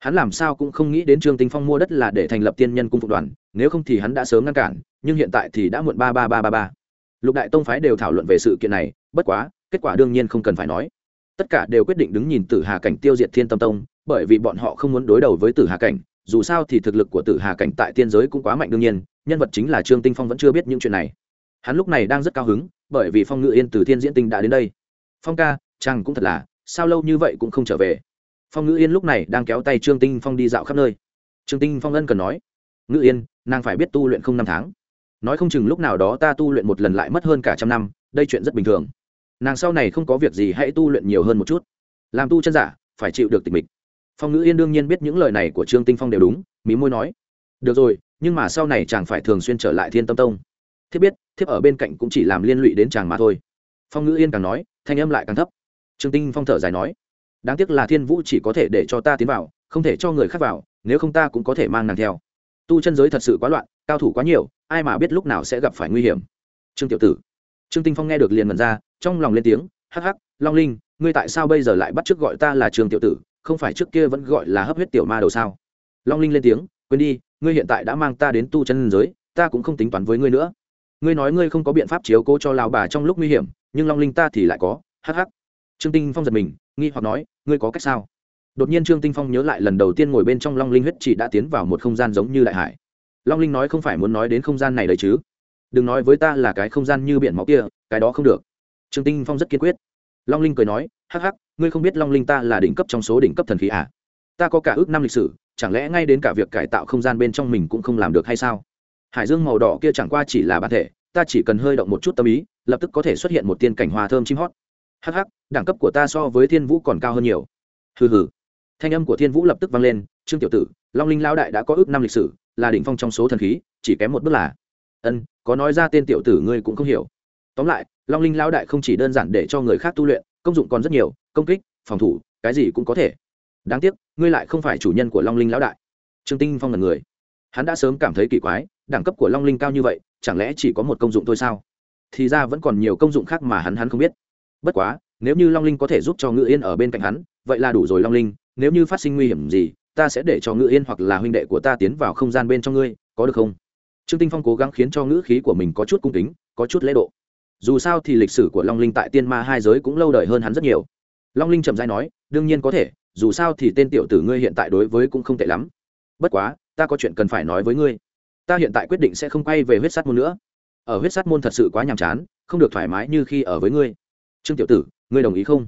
hắn làm sao cũng không nghĩ đến trương tinh phong mua đất là để thành lập tiên nhân cung phục đoàn, nếu không thì hắn đã sớm ngăn cản, nhưng hiện tại thì đã muộn ba ba ba ba ba. Lục đại tông phái đều thảo luận về sự kiện này, bất quá, kết quả đương nhiên không cần phải nói. Tất cả đều quyết định đứng nhìn tử hà cảnh tiêu diệt thiên tâm tông, bởi vì bọn họ không muốn đối đầu với tử hà cảnh, dù sao thì thực lực của tử hà cảnh tại tiên giới cũng quá mạnh đương nhiên, nhân vật chính là trương tinh phong vẫn chưa biết những chuyện này. Hắn lúc này đang rất cao hứng, bởi vì phong ngự yên từ thiên diễn tinh đã đến đây. Phong ca, chàng cũng thật là, sao lâu như vậy cũng không trở về? Phong ngữ yên lúc này đang kéo tay trương tinh phong đi dạo khắp nơi. Trương tinh phong ân cần nói, ngữ yên, nàng phải biết tu luyện không năm tháng. Nói không chừng lúc nào đó ta tu luyện một lần lại mất hơn cả trăm năm, đây chuyện rất bình thường. Nàng sau này không có việc gì hãy tu luyện nhiều hơn một chút. Làm tu chân giả, phải chịu được tịch mịch. Phong ngữ yên đương nhiên biết những lời này của trương tinh phong đều đúng, mí môi nói, được rồi, nhưng mà sau này chàng phải thường xuyên trở lại thiên tâm tông. Thiếp biết, thiếp ở bên cạnh cũng chỉ làm liên lụy đến chàng mà thôi. Phong ngữ yên càng nói, thanh âm lại càng thấp. Trương tinh phong thở dài nói đáng tiếc là thiên vũ chỉ có thể để cho ta tiến vào, không thể cho người khác vào, nếu không ta cũng có thể mang nàng theo. Tu chân giới thật sự quá loạn, cao thủ quá nhiều, ai mà biết lúc nào sẽ gặp phải nguy hiểm. Trương tiểu tử. Trương tinh phong nghe được liền mần ra, trong lòng lên tiếng, hắc hắc, long linh, ngươi tại sao bây giờ lại bắt t gọi ta là trương tiểu tử, không phải trước kia vẫn gọi là hấp huyết tiểu ma đầu sao? Long linh lên tiếng, quên đi, ngươi hiện tại đã mang ta đến tu chân giới, ta cũng không tính toán với ngươi nữa. Ngươi nói ngươi không có biện pháp chiếu cố cho Lão bà trong lúc nguy hiểm, nhưng long linh ta thì lại có, hắc hắc trương tinh phong giật mình, nghi hoặc nói, ngươi có cách sao? Đột nhiên trương tinh phong nhớ lại lần đầu tiên ngồi bên trong long linh huyết chỉ đã tiến vào một không gian giống như đại hải. Long linh nói không phải muốn nói đến không gian này đấy chứ? Đừng nói với ta là cái không gian như biển máu kia, cái đó không được. Trương tinh phong rất kiên quyết. Long linh cười nói, hắc hắc, ngươi không biết long linh ta là đỉnh cấp trong số đỉnh cấp thần khí à? Ta có cả ước năm lịch sử, chẳng lẽ ngay đến cả việc cải tạo không gian bên trong mình cũng không làm được hay sao? Hải dương màu đỏ kia chẳng qua chỉ là bản thể, ta chỉ cần hơi động một chút tâm ý, lập tức có thể xuất hiện một tiên cảnh hoa thơm chim hót hắc hắc, đẳng cấp của ta so với thiên vũ còn cao hơn nhiều. Hừ hừ. Thanh âm của thiên vũ lập tức vang lên, trương tiểu tử, long linh lao đại đã có ước năm lịch sử, là đỉnh phong trong số thần khí, chỉ kém một bước là. Ân, có nói ra tên tiểu tử ngươi cũng không hiểu. Tóm lại, long linh lao đại không chỉ đơn giản để cho người khác tu luyện, công dụng còn rất nhiều, công kích, phòng thủ, cái gì cũng có thể. Đáng tiếc, ngươi lại không phải chủ nhân của long linh lão đại. Trương tinh phong là người. Hắn đã sớm cảm thấy kỳ quái, đẳng cấp của long linh cao như vậy, chẳng lẽ chỉ có một công dụng thôi sao? Thì ra vẫn còn nhiều công dụng khác mà hắn hắn không biết bất quá, nếu như long linh có thể giúp cho ngự yên ở bên cạnh hắn, vậy là đủ rồi long linh, nếu như phát sinh nguy hiểm gì, ta sẽ để cho ngự yên hoặc là huynh đệ của ta tiến vào không gian bên trong ngươi, có được không? Trương tinh phong cố gắng khiến cho ngữ khí của mình có chút cung kính, có chút lễ độ. Dù sao thì lịch sử của long linh tại tiên ma hai giới cũng lâu đời hơn hắn rất nhiều. Long linh chậm dai nói, đương nhiên có thể, dù sao thì tên tiểu tử ngươi hiện tại đối với cũng không tệ lắm. Bất quá, ta có chuyện cần phải nói với ngươi. Ta hiện tại quyết định sẽ không quay về huyết sắt môn nữa. Ở huyết sắt môn thật sự quá nhàm chán, không được thoải mái như khi ở với ngươi trương tiểu tử, ngươi đồng ý không?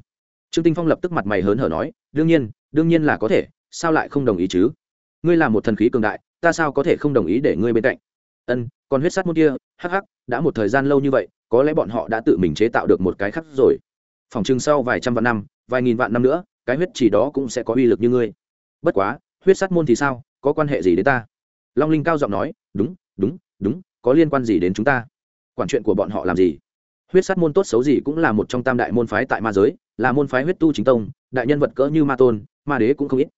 Trương tinh phong lập tức mặt mày hớn hở nói, đương nhiên đương nhiên là có thể, sao lại không đồng ý chứ? Ngươi là một thần khí cường đại, ta sao có thể không đồng ý để ngươi bên cạnh? Ân, còn huyết Sát môn kia, hắc hắc, đã một thời gian lâu như vậy, có lẽ bọn họ đã tự mình chế tạo được một cái khác rồi. Phòng chừng sau vài trăm vạn năm, vài nghìn vạn năm nữa, cái huyết chỉ đó cũng sẽ có uy lực như ngươi. Bất quá, huyết Sát môn thì sao, có quan hệ gì đến ta? Long linh cao giọng nói, đúng đúng đúng, có liên quan gì đến chúng ta? Quản chuyện của bọn họ làm gì? Huyết sát môn tốt xấu gì cũng là một trong tam đại môn phái tại ma giới, là môn phái huyết tu chính tông, đại nhân vật cỡ như ma tôn, ma đế cũng không ít.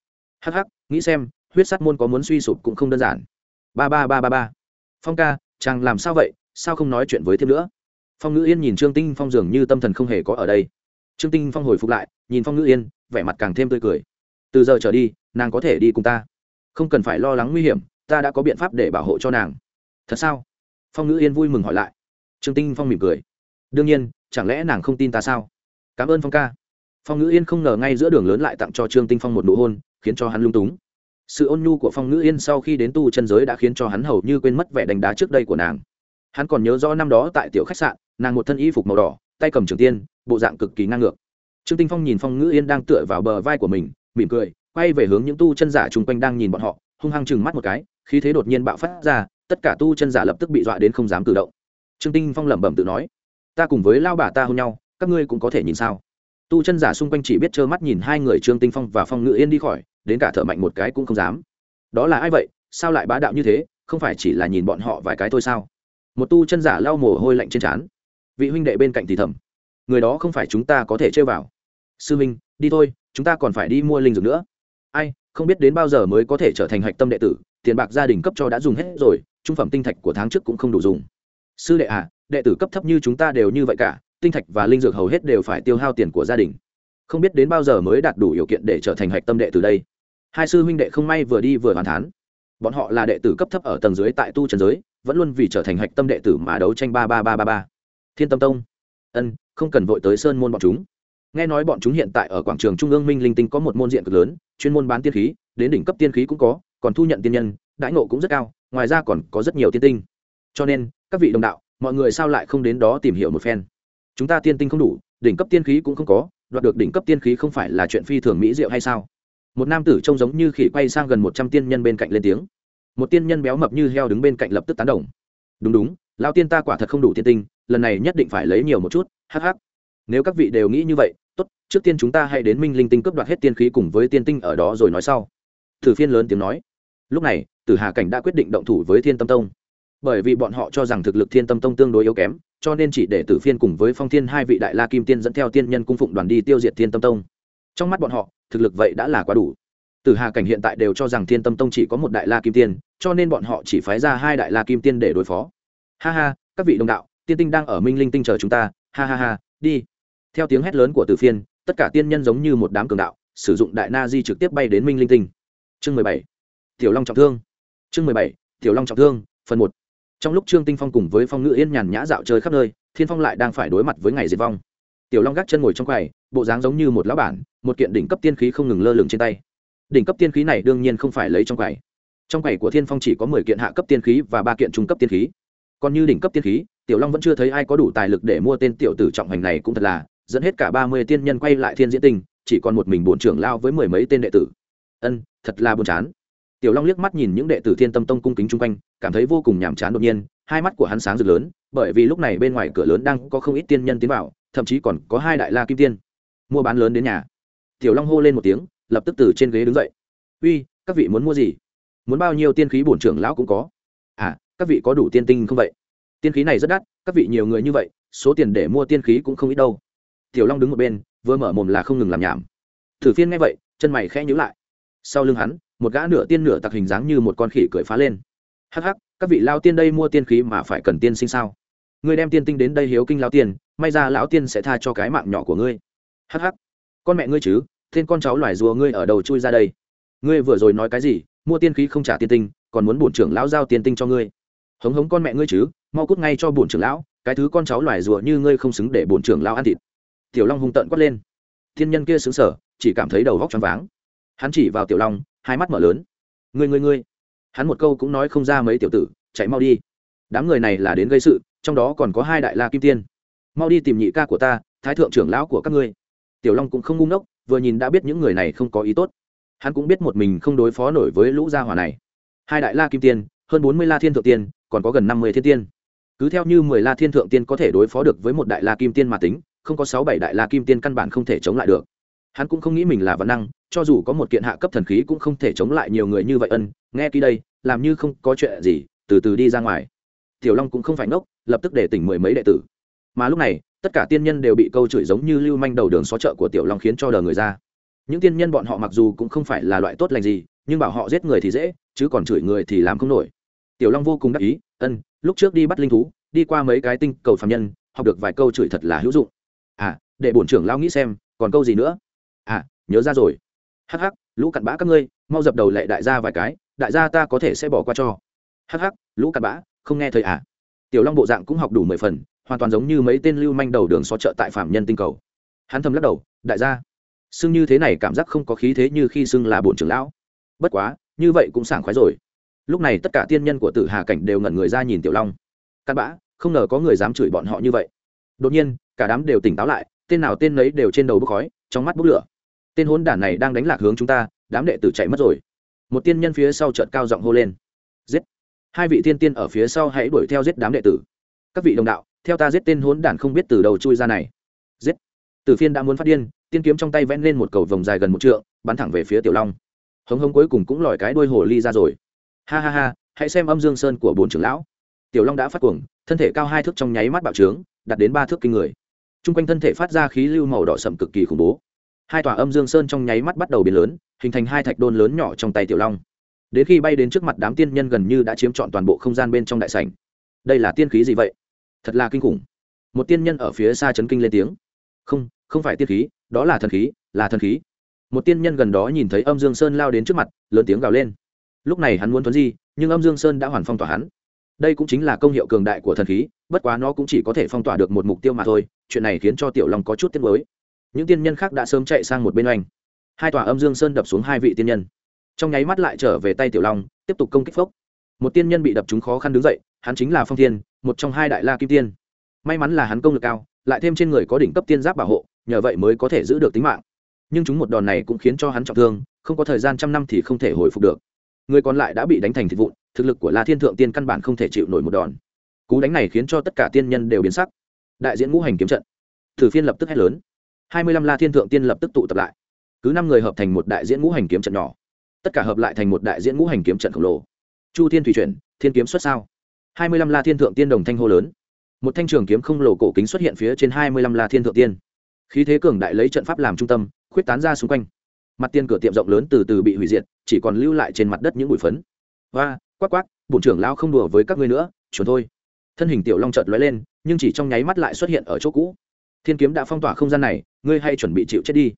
Hắc hắc, nghĩ xem, huyết sát môn có muốn suy sụp cũng không đơn giản. Ba ba ba ba ba. Phong ca, chàng làm sao vậy? Sao không nói chuyện với thêm nữa? Phong ngữ yên nhìn trương tinh phong dường như tâm thần không hề có ở đây. Trương tinh phong hồi phục lại, nhìn phong ngữ yên, vẻ mặt càng thêm tươi cười. Từ giờ trở đi, nàng có thể đi cùng ta. Không cần phải lo lắng nguy hiểm, ta đã có biện pháp để bảo hộ cho nàng. Thật sao? Phong ngữ yên vui mừng hỏi lại. Trương tinh phong mỉm cười đương nhiên, chẳng lẽ nàng không tin ta sao? Cảm ơn phong ca. Phong ngữ yên không ngờ ngay giữa đường lớn lại tặng cho trương tinh phong một nụ hôn, khiến cho hắn lung túng. Sự ôn nhu của phong ngữ yên sau khi đến tu chân giới đã khiến cho hắn hầu như quên mất vẻ đánh đá trước đây của nàng. Hắn còn nhớ rõ năm đó tại tiểu khách sạn, nàng một thân y phục màu đỏ, tay cầm trường tiên, bộ dạng cực kỳ ngang ngược. Trương tinh phong nhìn phong ngữ yên đang tựa vào bờ vai của mình, mỉm cười, quay về hướng những tu chân giả chung quanh đang nhìn bọn họ, hung hăng chừng mắt một cái, khí thế đột nhiên bạo phát ra, tất cả tu chân giả lập tức bị dọa đến không dám cử động. Trương tinh phong lẩm bẩm tự nói ta cùng với lao bà ta hôn nhau, các ngươi cũng có thể nhìn sao? Tu chân giả xung quanh chỉ biết trơ mắt nhìn hai người trương tinh phong và phong ngự yên đi khỏi, đến cả thở mạnh một cái cũng không dám. Đó là ai vậy? Sao lại bá đạo như thế? Không phải chỉ là nhìn bọn họ vài cái thôi sao? Một tu chân giả lau mồ hôi lạnh trên trán. Vị huynh đệ bên cạnh thì thầm. Người đó không phải chúng ta có thể chơi vào. Sư huynh, đi thôi, chúng ta còn phải đi mua linh dược nữa. Ai, không biết đến bao giờ mới có thể trở thành hạch tâm đệ tử, tiền bạc gia đình cấp cho đã dùng hết rồi, trung phẩm tinh thạch của tháng trước cũng không đủ dùng. Sư đệ à đệ tử cấp thấp như chúng ta đều như vậy cả, tinh thạch và linh dược hầu hết đều phải tiêu hao tiền của gia đình. Không biết đến bao giờ mới đạt đủ điều kiện để trở thành hạch tâm đệ từ đây. Hai sư huynh đệ không may vừa đi vừa hoàn thán. Bọn họ là đệ tử cấp thấp ở tầng dưới tại tu trần giới, vẫn luôn vì trở thành hạch tâm đệ tử mà đấu tranh ba ba ba ba ba. Thiên tâm tông. Ân, không cần vội tới sơn môn bọn chúng. Nghe nói bọn chúng hiện tại ở quảng trường trung ương minh linh tinh có một môn diện cực lớn, chuyên môn bán tiên khí, đến đỉnh cấp tiên khí cũng có, còn thu nhận tiên nhân, đãi ngộ cũng rất cao, ngoài ra còn có rất nhiều tiên tinh. Cho nên, các vị đồng đạo mọi người sao lại không đến đó tìm hiểu một phen? Chúng ta tiên tinh không đủ, đỉnh cấp tiên khí cũng không có, đoạt được đỉnh cấp tiên khí không phải là chuyện phi thường mỹ diệu hay sao? Một nam tử trông giống như khỉ quay sang gần một trăm tiên nhân bên cạnh lên tiếng. Một tiên nhân béo mập như heo đứng bên cạnh lập tức tán đồng. Đúng đúng lao tiên ta quả thật không đủ tiên tinh, lần này nhất định phải lấy nhiều một chút hh nếu các vị đều nghĩ như vậy, tốt, trước tiên chúng ta hãy đến minh linh tinh cướp đoạt hết tiên khí cùng với tiên tinh ở đó rồi nói sau. Thử phiên lớn tiếng nói. Lúc này, tử hà cảnh đã quyết định động thủ với thiên tâm tông bởi vì bọn họ cho rằng thực lực thiên tâm tông tương đối yếu kém, cho nên chỉ để tử phiên cùng với phong thiên hai vị đại la kim tiên dẫn theo tiên nhân cung phụng đoàn đi tiêu diệt thiên tâm tông. Trong mắt bọn họ, thực lực vậy đã là quá đủ. Tử hà cảnh hiện tại đều cho rằng thiên tâm tông chỉ có một đại la kim tiên, cho nên bọn họ chỉ phái ra hai đại la kim tiên để đối phó. Ha ha, các vị đồng đạo, tiên tinh đang ở minh linh tinh chờ chúng ta. Ha ha ha, đi. Theo tiếng hét lớn của tử phiên, tất cả tiên nhân giống như một đám cường đạo, sử dụng đại na di trực tiếp bay đến minh linh tinh. Chương mười bảy. Tiểu long trọng thương. Chương mười bảy. Tiểu long trọng thương, phần một trong lúc trương tinh phong cùng với phong ngự yên nhàn nhã dạo chơi khắp nơi, thiên phong lại đang phải đối mặt với ngày diệt vong. Tiểu long gác chân ngồi trong quầy, bộ dáng giống như một lão bản, một kiện đỉnh cấp tiên khí không ngừng lơ lửng trên tay. Đỉnh cấp tiên khí này đương nhiên không phải lấy trong quầy. Trong quầy của thiên phong chỉ có mười kiện hạ cấp tiên khí và ba kiện trung cấp tiên khí. Còn như đỉnh cấp tiên khí, tiểu long vẫn chưa thấy ai có đủ tài lực để mua tên tiểu tử trọng hành này, cũng thật là, dẫn hết cả ba mươi tiên nhân quay lại thiên diễn tinh, chỉ còn một mình bổn trưởng lao với mười mấy tên đệ tử. Ân, thật là buồn chán tiểu long liếc mắt nhìn những đệ tử thiên tâm tông cung kính chung quanh, cảm thấy vô cùng nhàm chán đột nhiên, hai mắt của hắn sáng rực lớn, bởi vì lúc này bên ngoài cửa lớn đang có không ít tiên nhân tiến vào, thậm chí còn có hai đại la kim tiên. Mua bán lớn đến nhà. Tiểu long hô lên một tiếng, lập tức từ trên ghế đứng dậy. Uy, các vị muốn mua gì? Muốn bao nhiêu tiên khí bổn trưởng lão cũng có? À các vị có đủ tiên tinh không vậy? Tiên khí này rất đắt, các vị nhiều người như vậy, số tiền để mua tiên khí cũng không ít đâu. Tiểu long đứng một bên, vừa mở mồm là không ngừng làm nhảm. Thử phiên nghe vậy, chân mày khẽ nhíu lại. Sau lưng hắn một gã nửa tiên nửa tặc hình dáng như một con khỉ cười phá lên. Hắc hắc, các vị lao tiên đây mua tiên khí mà phải cần tiên sinh sao? Ngươi đem tiên tinh đến đây hiếu kinh lao tiên, may ra lão tiên sẽ tha cho cái mạng nhỏ của ngươi. Hắc hắc. Con mẹ ngươi chứ, tên con cháu loài rùa ngươi ở đầu chui ra đây? Ngươi vừa rồi nói cái gì, mua tiên khí không trả tiên tinh, còn muốn bổn trưởng lão giao tiên tinh cho ngươi. Hống hống con mẹ ngươi chứ, mau cút ngay cho bổn trưởng lão, cái thứ con cháu loài rùa như ngươi không xứng để bổn trưởng lão ăn thịt. Tiểu long hung tận quát lên. Thiên nhân kia xứng sở chỉ cảm thấy đầu vóc choáng váng. Hắn chỉ vào tiểu long hai mắt mở lớn. Ngươi ngươi ngươi. Hắn một câu cũng nói không ra mấy tiểu tử, chạy mau đi. Đám người này là đến gây sự, trong đó còn có hai đại la kim tiên. Mau đi tìm nhị ca của ta, thái thượng trưởng lão của các ngươi. Tiểu long cũng không ngu ngốc, vừa nhìn đã biết những người này không có ý tốt. Hắn cũng biết một mình không đối phó nổi với lũ gia hỏa này. Hai đại la kim tiên, hơn bốn mươi la thiên thượng tiên, còn có gần năm mươi thiên tiên. Cứ theo như mười la thiên thượng tiên có thể đối phó được với một đại la kim tiên mà tính, không có sáu bảy đại la kim tiên căn bản không thể chống lại được hắn cũng không nghĩ mình là văn năng, cho dù có một kiện hạ cấp thần khí cũng không thể chống lại nhiều người như vậy ân, nghe kỹ đây, làm như không có chuyện gì, từ từ đi ra ngoài. Tiểu long cũng không phải ngốc, lập tức để tỉnh mười mấy đệ tử. Mà lúc này, tất cả tiên nhân đều bị câu chửi giống như lưu manh đầu đường xó chợ của tiểu long khiến cho đờ người ra. Những tiên nhân bọn họ mặc dù cũng không phải là loại tốt lành gì, nhưng bảo họ giết người thì dễ, chứ còn chửi người thì làm không nổi. Tiểu long vô cùng đắc ý, ân, lúc trước đi bắt linh thú, đi qua mấy cái tinh cầu phạm nhân, học được vài câu chửi thật là hữu dụng. À để bổn trưởng lao nghĩ xem, còn câu gì nữa? Nhớ ra rồi. Hắc hắc, lũ cặn bã các ngươi, mau dập đầu lệ đại gia vài cái, đại gia ta có thể sẽ bỏ qua cho. Hắc hắc, lũ cặn bã, không nghe thấy à? Tiểu long bộ dạng cũng học đủ mười phần, hoàn toàn giống như mấy tên lưu manh đầu đường xó chợ tại phạm nhân tinh cầu. Hắn thầm lắc đầu, đại gia, xưng như thế này cảm giác không có khí thế như khi xưng là bổn trưởng lão. Bất quá, như vậy cũng sảng khoái rồi. Lúc này tất cả tiên nhân của tử hà cảnh đều ngẩn người ra nhìn tiểu long. Cặn bã, không ngờ có người dám chửi bọn họ như vậy. Đột nhiên, cả đám đều tỉnh táo lại, tên nào tên nấy đều trên đầu bốc khói, trong mắt bốc lửa tên hôn đản này đang đánh lạc hướng chúng ta, đám đệ tử chạy mất rồi. Một tiên nhân phía sau trận cao giọng hô lên. Giết! Hai vị tiên tiên ở phía sau hãy đuổi theo giết đám đệ tử. Các vị đồng đạo, theo ta giết tên hốn đản không biết từ đầu chui ra này. Giết! Tử phiên đã muốn phát điên, tiên kiếm trong tay vẽ lên một cầu vòng dài gần một trượng, bắn thẳng về phía tiểu long. Hống hống cuối cùng cũng lòi cái đuôi hồ ly ra rồi. Ha ha ha, hãy xem âm dương sơn của bốn trưởng lão. Tiểu long đã phát cuồng, thân thể cao hai thước trong nháy mắt bạo trướng, đạt đến ba thước kinh người. T r u n g quanh thân thể phát ra khí lưu màu đỏ sậm cực kỳ khủng bố hai tòa âm dương sơn trong nháy mắt bắt đầu biến lớn, hình thành hai thạch đôn lớn nhỏ trong tay tiểu long. Đến khi bay đến trước mặt đám tiên nhân gần như đã chiếm trọn toàn bộ không gian bên trong đại sảnh. Đây là tiên khí gì vậy? Thật là kinh khủng. Một tiên nhân ở phía xa chấn kinh lên tiếng. Không không phải tiên khí, đó là thần khí, là thần khí. Một tiên nhân gần đó nhìn thấy âm dương sơn lao đến trước mặt, lớn tiếng gào lên. Lúc này hắn muốn thuấn di, nhưng âm dương sơn đã hoàn phong tỏa hắn. Đây cũng chính là công hiệu cường đại của thần khí, bất quá nó cũng chỉ có thể phong tỏa được một mục tiêu mà thôi, chuyện này khiến cho tiểu long có chút tiếc mới những tiên nhân khác đã sớm chạy sang một bên oanh. Hai tòa âm dương sơn đập xuống hai vị tiên nhân. Trong nháy mắt lại trở về tay tiểu long, tiếp tục công kích phốc. Một tiên nhân bị đập chúng khó khăn đứng dậy, hắn chính là phong thiên, một trong hai đại la kim tiên. May mắn là hắn công lực cao, lại thêm trên người có đỉnh cấp tiên giáp bảo hộ, nhờ vậy mới có thể giữ được tính mạng. Nhưng chúng một đòn này cũng khiến cho hắn trọng thương, không có thời gian trăm năm thì không thể hồi phục được. Người còn lại đã bị đánh thành thịt vụn, thực lực của la thiên thượng tiên căn bản không thể chịu nổi một đòn. Cú đánh này khiến cho tất cả tiên nhân đều biến sắc. Đại diễn ngũ hành kiếm trận. Thử phiên lập tức hét lớn hai mươi lăm la thiên thượng tiên lập tức tụ tập lại. Cứ năm người hợp thành một đại diễn ngũ hành kiếm trận nhỏ. Tất cả hợp lại thành một đại diễn ngũ hành kiếm trận khổng lồ. Chu thiên thủy chuyển thiên kiếm xuất sao? hai mươi lăm la thiên thượng tiên đồng thanh hô lớn. Một thanh trường kiếm không lồ cổ kính xuất hiện phía trên hai mươi lăm la thiên thượng tiên. Khí thế cường đại lấy trận pháp làm trung tâm khuyết tán ra xung quanh. Mặt tiên cửa tiệm rộng lớn từ từ bị hủy diệt chỉ còn lưu lại trên mặt đất những bụi phấn. Và quắc quắc, bổn trưởng lao không đùa với các ngươi nữa chuẩn thôi. Thân hình tiểu long chợt lóe lên nhưng chỉ trong nháy mắt lại xuất hiện ở chỗ cũ thiên kiếm đã phong tỏa không gian này, ngươi hay chuẩn bị chịu chết đi.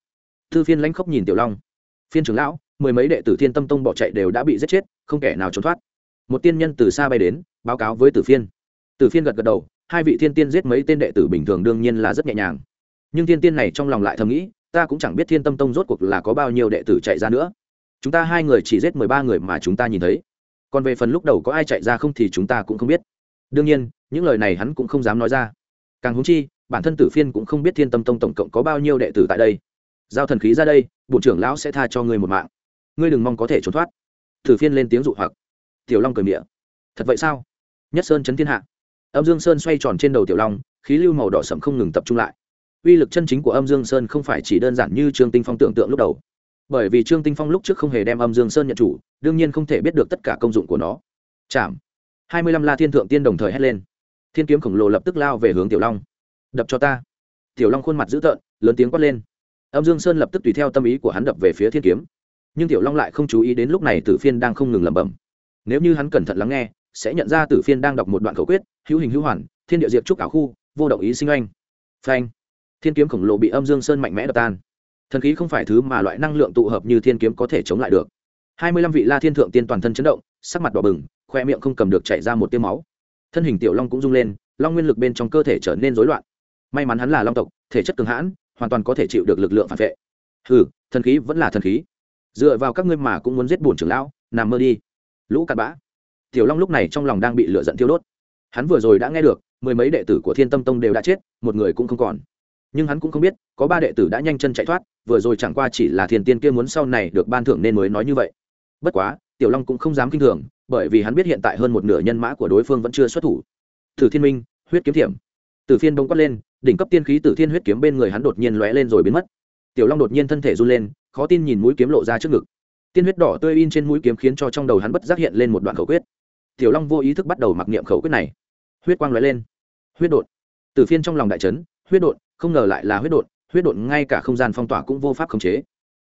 Thư phiên lãnh khốc nhìn tiểu long. Phiên trưởng lão, mười mấy đệ tử thiên tâm tông bỏ chạy đều đã bị giết chết, không kẻ nào trốn thoát. Một tiên nhân từ xa bay đến, báo cáo với tử phiên. Tử phiên gật gật đầu, hai vị thiên tiên giết mấy tên đệ tử bình thường đương nhiên là rất nhẹ nhàng. Nhưng thiên tiên này trong lòng lại thầm nghĩ, ta cũng chẳng biết thiên tâm tông rốt cuộc là có bao nhiêu đệ tử chạy ra nữa. Chúng ta hai người chỉ giết mười ba người mà chúng ta nhìn thấy. Còn về phần lúc đầu có ai chạy ra không thì chúng ta cũng không biết. Đương nhiên, những lời này hắn cũng không dám nói ra. Càng húng chi bản thân tử phiên cũng không biết thiên tâm tông tổng cộng có bao nhiêu đệ tử tại đây. Giao thần khí ra đây bộ trưởng lão sẽ tha cho ngươi một mạng. Ngươi đừng mong có thể trốn thoát. Tử phiên lên tiếng dụ hoặc. Tiểu long cười miệng. Thật vậy sao? Nhất sơn chấn thiên hạ. Âm dương sơn xoay tròn trên đầu tiểu long, khí lưu màu đỏ sậm không ngừng tập trung lại. Uy lực chân chính của âm dương sơn không phải chỉ đơn giản như trương tinh phong tưởng tượng lúc đầu. Bởi vì trương tinh phong lúc trước không hề đem âm dương sơn nhận chủ, đương nhiên không thể biết được tất cả công dụng của nó. Chạm. Hai mươi lăm la thiên thượng tiên đồng thời hét lên. Thiên kiếm khổng lồ lập tức lao về hướng tiểu long đập cho ta. Tiểu long khuôn mặt dữ tợn, lớn tiếng quát lên. Âm dương sơn lập tức tùy theo tâm ý của hắn đập về phía thiên kiếm. Nhưng tiểu long lại không chú ý đến lúc này tử phiên đang không ngừng lẩm bẩm. Nếu như hắn cẩn thận lắng nghe, sẽ nhận ra tử phiên đang đọc một đoạn khẩu quyết, hữu hình hữu hoàn, thiên địa diệt trúc ảo khu, vô động ý sinh oanh. Phanh. Thiên kiếm khổng lồ bị âm dương sơn mạnh mẽ đập tan. Thần khí không phải thứ mà loại năng lượng tụ hợp như thiên kiếm có thể chống lại được. Hai mươi lăm vị la thiên thượng tiên toàn thân chấn động, sắc mặt đỏ bừng, khoe miệng không cầm được chảy ra một tiêu máu. Thân hình tiểu long cũng rung lên, long nguyên lực bên trong cơ thể trở nên rối loạn may mắn hắn là long tộc, thể chất cường hãn, hoàn toàn có thể chịu được lực lượng phản vệ. Hừ, thần khí vẫn là thần khí. Dựa vào các ngươi mà cũng muốn giết bổn trưởng lão, nằm mơ đi. Lũ cặn bã. Tiểu long lúc này trong lòng đang bị lửa giận thiêu đốt. Hắn vừa rồi đã nghe được, mười mấy đệ tử của thiên tâm tông đều đã chết, một người cũng không còn. Nhưng hắn cũng không biết, có ba đệ tử đã nhanh chân chạy thoát, vừa rồi chẳng qua chỉ là thiền tiên kia muốn sau này được ban thưởng nên mới nói như vậy. Bất quá, tiểu long cũng không dám kinh thường, bởi vì hắn biết hiện tại hơn một nửa nhân mã của đối phương vẫn chưa xuất thủ. Thử thiên minh, huyết kiếm thiểm. Từ phiên bông quát lên đỉnh cấp tiên khí tử thiên huyết kiếm bên người hắn đột nhiên lóe lên rồi biến mất. Tiểu long đột nhiên thân thể run lên, khó tin nhìn mũi kiếm lộ ra trước ngực. Tiên huyết đỏ tươi in trên mũi kiếm khiến cho trong đầu hắn bất giác hiện lên một đoạn khẩu quyết. Tiểu long vô ý thức bắt đầu mặc niệm khẩu quyết này. Huyết quang lóe lên. Huyết đột từ phiên trong lòng đại trấn huyết đột không ngờ lại là huyết đột huyết đột ngay cả không gian phong tỏa cũng vô pháp khống chế.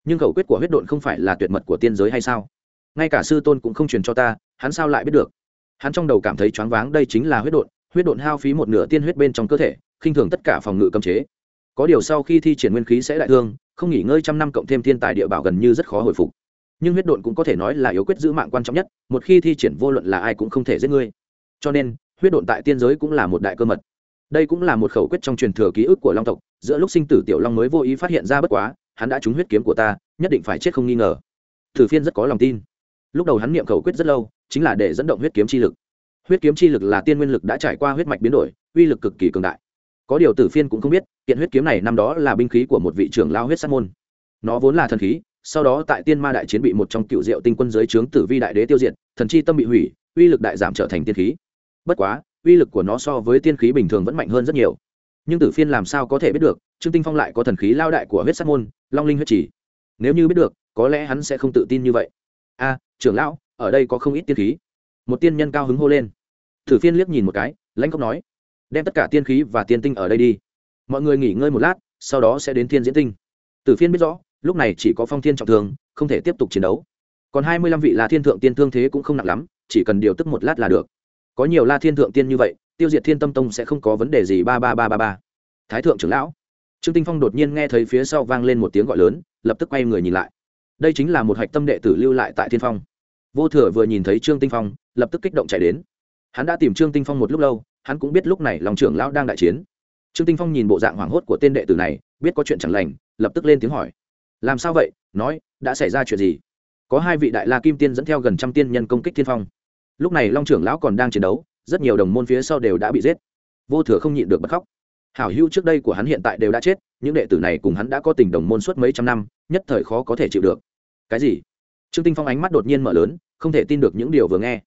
Nhưng khẩu quyết của huyết đột không phải là tuyệt mật của tiên giới hay sao? Ngay cả sư tôn cũng không truyền cho ta, hắn sao lại biết được? Hắn trong đầu cảm thấy choáng váng, đây chính là huyết đột huyết đột hao phí một nửa tiên huyết bên trong cơ thể khinh thường tất cả phòng ngự cấm chế. Có điều sau khi thi triển nguyên khí sẽ đại thương, không nghỉ ngơi trăm năm cộng thêm thiên tài địa bảo gần như rất khó hồi phục. Nhưng huyết độn cũng có thể nói là yếu quyết giữ mạng quan trọng nhất, một khi thi triển vô luận là ai cũng không thể giết ngươi. Cho nên, huyết độn tại tiên giới cũng là một đại cơ mật. Đây cũng là một khẩu quyết trong truyền thừa ký ức của long tộc, giữa lúc sinh tử tiểu long mới vô ý phát hiện ra bất quá, hắn đã trúng huyết kiếm của ta, nhất định phải chết không nghi ngờ. Thử phiên rất có lòng tin. Lúc đầu hắn niệm khẩu quyết rất lâu, chính là để dẫn động huyết kiếm chi lực. Huyết kiếm chi lực là tiên nguyên lực đã trải qua huyết mạch biến đổi, uy lực cực kỳ cường đại có điều tử phiên cũng không biết, kiện huyết kiếm này năm đó là binh khí của một vị trưởng lao huyết sát môn. Nó vốn là thần khí, sau đó tại tiên ma đại chiến bị một trong cựu diệu tinh quân giới trướng tử vi đại đế tiêu diệt, thần chi tâm bị hủy, uy lực đại giảm trở thành tiên khí. Bất quá, uy lực của nó so với tiên khí bình thường vẫn mạnh hơn rất nhiều. Nhưng tử phiên làm sao có thể biết được, trương tinh phong lại có thần khí lao đại của huyết sát môn, long linh huyết chỉ. Nếu như biết được, có lẽ hắn sẽ không tự tin như vậy. A, trưởng lão, ở đây có không ít tiên khí. Một tiên nhân cao hứng hô lên. Tử phiên liếc nhìn một cái, lãnh cốc nói đem tất cả tiên khí và tiên tinh ở đây đi. Mọi người nghỉ ngơi một lát, sau đó sẽ đến thiên diễn tinh. Tử phiên biết rõ, lúc này chỉ có phong thiên trọng thương, không thể tiếp tục chiến đấu. Còn hai mươi lăm vị là thiên thượng tiên thương thế cũng không nặng lắm, chỉ cần điều tức một lát là được. Có nhiều la thiên thượng tiên như vậy, tiêu diệt thiên tâm tông sẽ không có vấn đề gì. Ba ba ba ba ba. Thái thượng trưởng lão. Trương tinh phong đột nhiên nghe thấy phía sau vang lên một tiếng gọi lớn, lập tức quay người nhìn lại. Đây chính là một hạch tâm đệ tử lưu lại tại thiên phong. Vô thừa vừa nhìn thấy trương tinh phong, lập tức kích động chạy đến. Hắn đã tìm trương tinh phong một lúc lâu hắn cũng biết lúc này lòng trưởng lão đang đại chiến. Trương tinh phong nhìn bộ dạng hoảng hốt của tên đệ tử này, biết có chuyện chẳng lành, lập tức lên tiếng hỏi. Làm sao vậy? Nói, đã xảy ra chuyện gì? Có hai vị đại la kim tiên dẫn theo gần trăm tiên nhân công kích thiên phong. Lúc này long trưởng lão còn đang chiến đấu, rất nhiều đồng môn phía sau đều đã bị giết. Vô thừa không nhịn được bật khóc. Hảo hữu trước đây của hắn hiện tại đều đã chết, những đệ tử này cùng hắn đã có tình đồng môn suốt mấy trăm năm, nhất thời khó có thể chịu được. Cái gì? Trương tinh phong ánh mắt đột nhiên mở lớn, không thể tin được những điều vừa nghe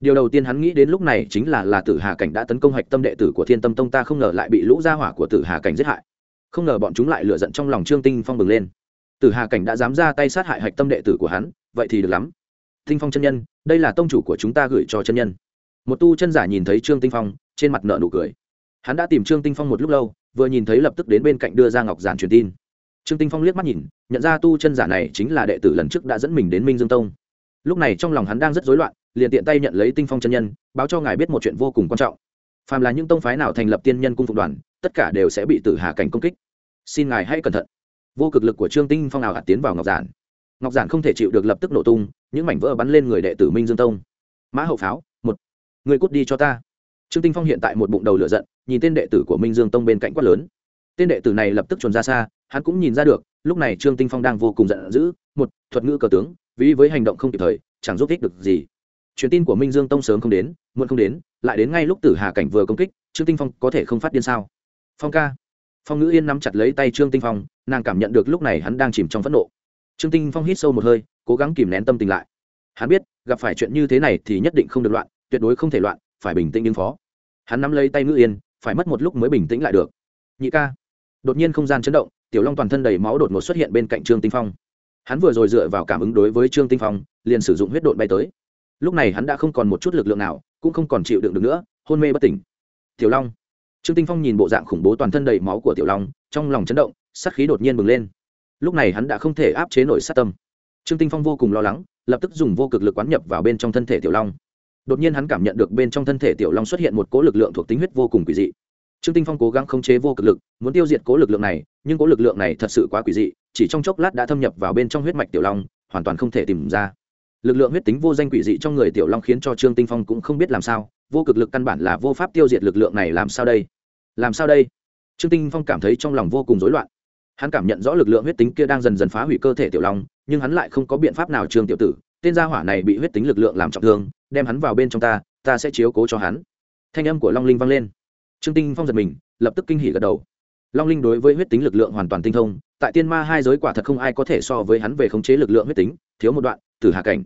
điều đầu tiên hắn nghĩ đến lúc này chính là là tử hà cảnh đã tấn công hạch tâm đệ tử của thiên tâm tông ta không ngờ lại bị lũ gia hỏa của tử hà cảnh giết hại. Không ngờ bọn chúng lại lựa giận trong lòng trương tinh phong bừng lên. Tử hà cảnh đã dám ra tay sát hại hạch tâm đệ tử của hắn, vậy thì được lắm. Tinh phong chân nhân, đây là tông chủ của chúng ta gửi cho chân nhân. Một tu chân giả nhìn thấy trương tinh phong, trên mặt nợ nụ cười. Hắn đã tìm trương tinh phong một lúc lâu, vừa nhìn thấy lập tức đến bên cạnh đưa ra ngọc giản truyền tin. Trương tinh phong liếc mắt nhìn, nhận ra tu chân giả này chính là đệ tử lần trước đã dẫn mình đến minh dương tông. Lúc này trong lòng hắn đang rất rối loạn liền tiện tay nhận lấy tinh phong chân nhân, báo cho ngài biết một chuyện vô cùng quan trọng. Phàm là những tông phái nào thành lập tiên nhân cung phục đoàn, tất cả đều sẽ bị tử hà cảnh công kích. Xin ngài hãy cẩn thận. Vô cực lực của trương tinh phong nào hạt tiến vào ngọc giản. Ngọc giản không thể chịu được lập tức nổ tung, những mảnh vỡ bắn lên người đệ tử minh dương tông. Mã hậu pháo, một. Người cút đi cho ta. Trương tinh phong hiện tại một bụng đầu lửa giận, nhìn tên đệ tử của minh dương tông bên cạnh quát lớn. Tên đệ tử này lập tức chuồn ra xa, hắn cũng nhìn ra được, lúc này trương tinh phong đang vô cùng giận dữ, một, thuật ngữ cờ tướng vì với hành động không kịp thời, chẳng giúp ích được gì truyền tin của minh dương tông sớm không đến, muộn không đến, lại đến ngay lúc tử hà cảnh vừa công kích, trương tinh phong có thể không phát điên sao? Phong ca. Phong ngữ yên nắm chặt lấy tay trương tinh phong, nàng cảm nhận được lúc này hắn đang chìm trong phẫn nộ. Trương tinh phong hít sâu một hơi, cố gắng kìm nén tâm tình lại. Hắn biết, gặp phải chuyện như thế này thì nhất định không được loạn, tuyệt đối không thể loạn, phải bình tĩnh ứng phó. Hắn nắm lấy tay ngữ yên, phải mất một lúc mới bình tĩnh lại được. Nhị ca. Đột nhiên không gian chấn động, tiểu long toàn thân đầy máu đột ngột xuất hiện bên cạnh trương tinh phong. Hắn vừa rồi dựa vào cảm ứng đối với trương tinh phong, liền sử dụng huyết độn bay tới lúc này hắn đã không còn một chút lực lượng nào, cũng không còn chịu đựng được nữa, hôn mê bất tỉnh. Tiểu long. Trương tinh phong nhìn bộ dạng khủng bố toàn thân đầy máu của tiểu long, trong lòng chấn động, sát khí đột nhiên bừng lên. Lúc này hắn đã không thể áp chế nổi sát tâm. Trương tinh phong vô cùng lo lắng, lập tức dùng vô cực lực quán nhập vào bên trong thân thể tiểu long. Đột nhiên hắn cảm nhận được bên trong thân thể tiểu long xuất hiện một cố lực lượng thuộc tính huyết vô cùng quỷ dị. Trương tinh phong cố gắng khống chế vô cực lực, muốn tiêu diệt cố lực lượng này, nhưng cố lực lượng này thật sự quá quỷ dị, chỉ trong chốc lát đã thâm nhập vào bên trong huyết mạch tiểu long, hoàn toàn không thể tìm ra lực lượng huyết tính vô danh quỷ dị trong người tiểu long khiến cho trương tinh phong cũng không biết làm sao, vô cực lực căn bản là vô pháp tiêu diệt lực lượng này làm sao đây? Làm sao đây? Trương tinh phong cảm thấy trong lòng vô cùng rối loạn. Hắn cảm nhận rõ lực lượng huyết tính kia đang dần dần phá hủy cơ thể tiểu long, nhưng hắn lại không có biện pháp nào trương tiểu tử, tên gia hỏa này bị huyết tính lực lượng làm trọng thương, đem hắn vào bên trong ta ta sẽ chiếu cố cho hắn. Thanh âm của long linh vang lên. Trương tinh phong giật mình, lập tức kinh hỉ gật đầu. Long linh đối với huyết tính lực lượng hoàn toàn tinh thông, tại tiên ma hai giới quả thật không ai có thể so với hắn về khống chế lực lượng huyết tính, thiếu một đoạn từ hạ cảnh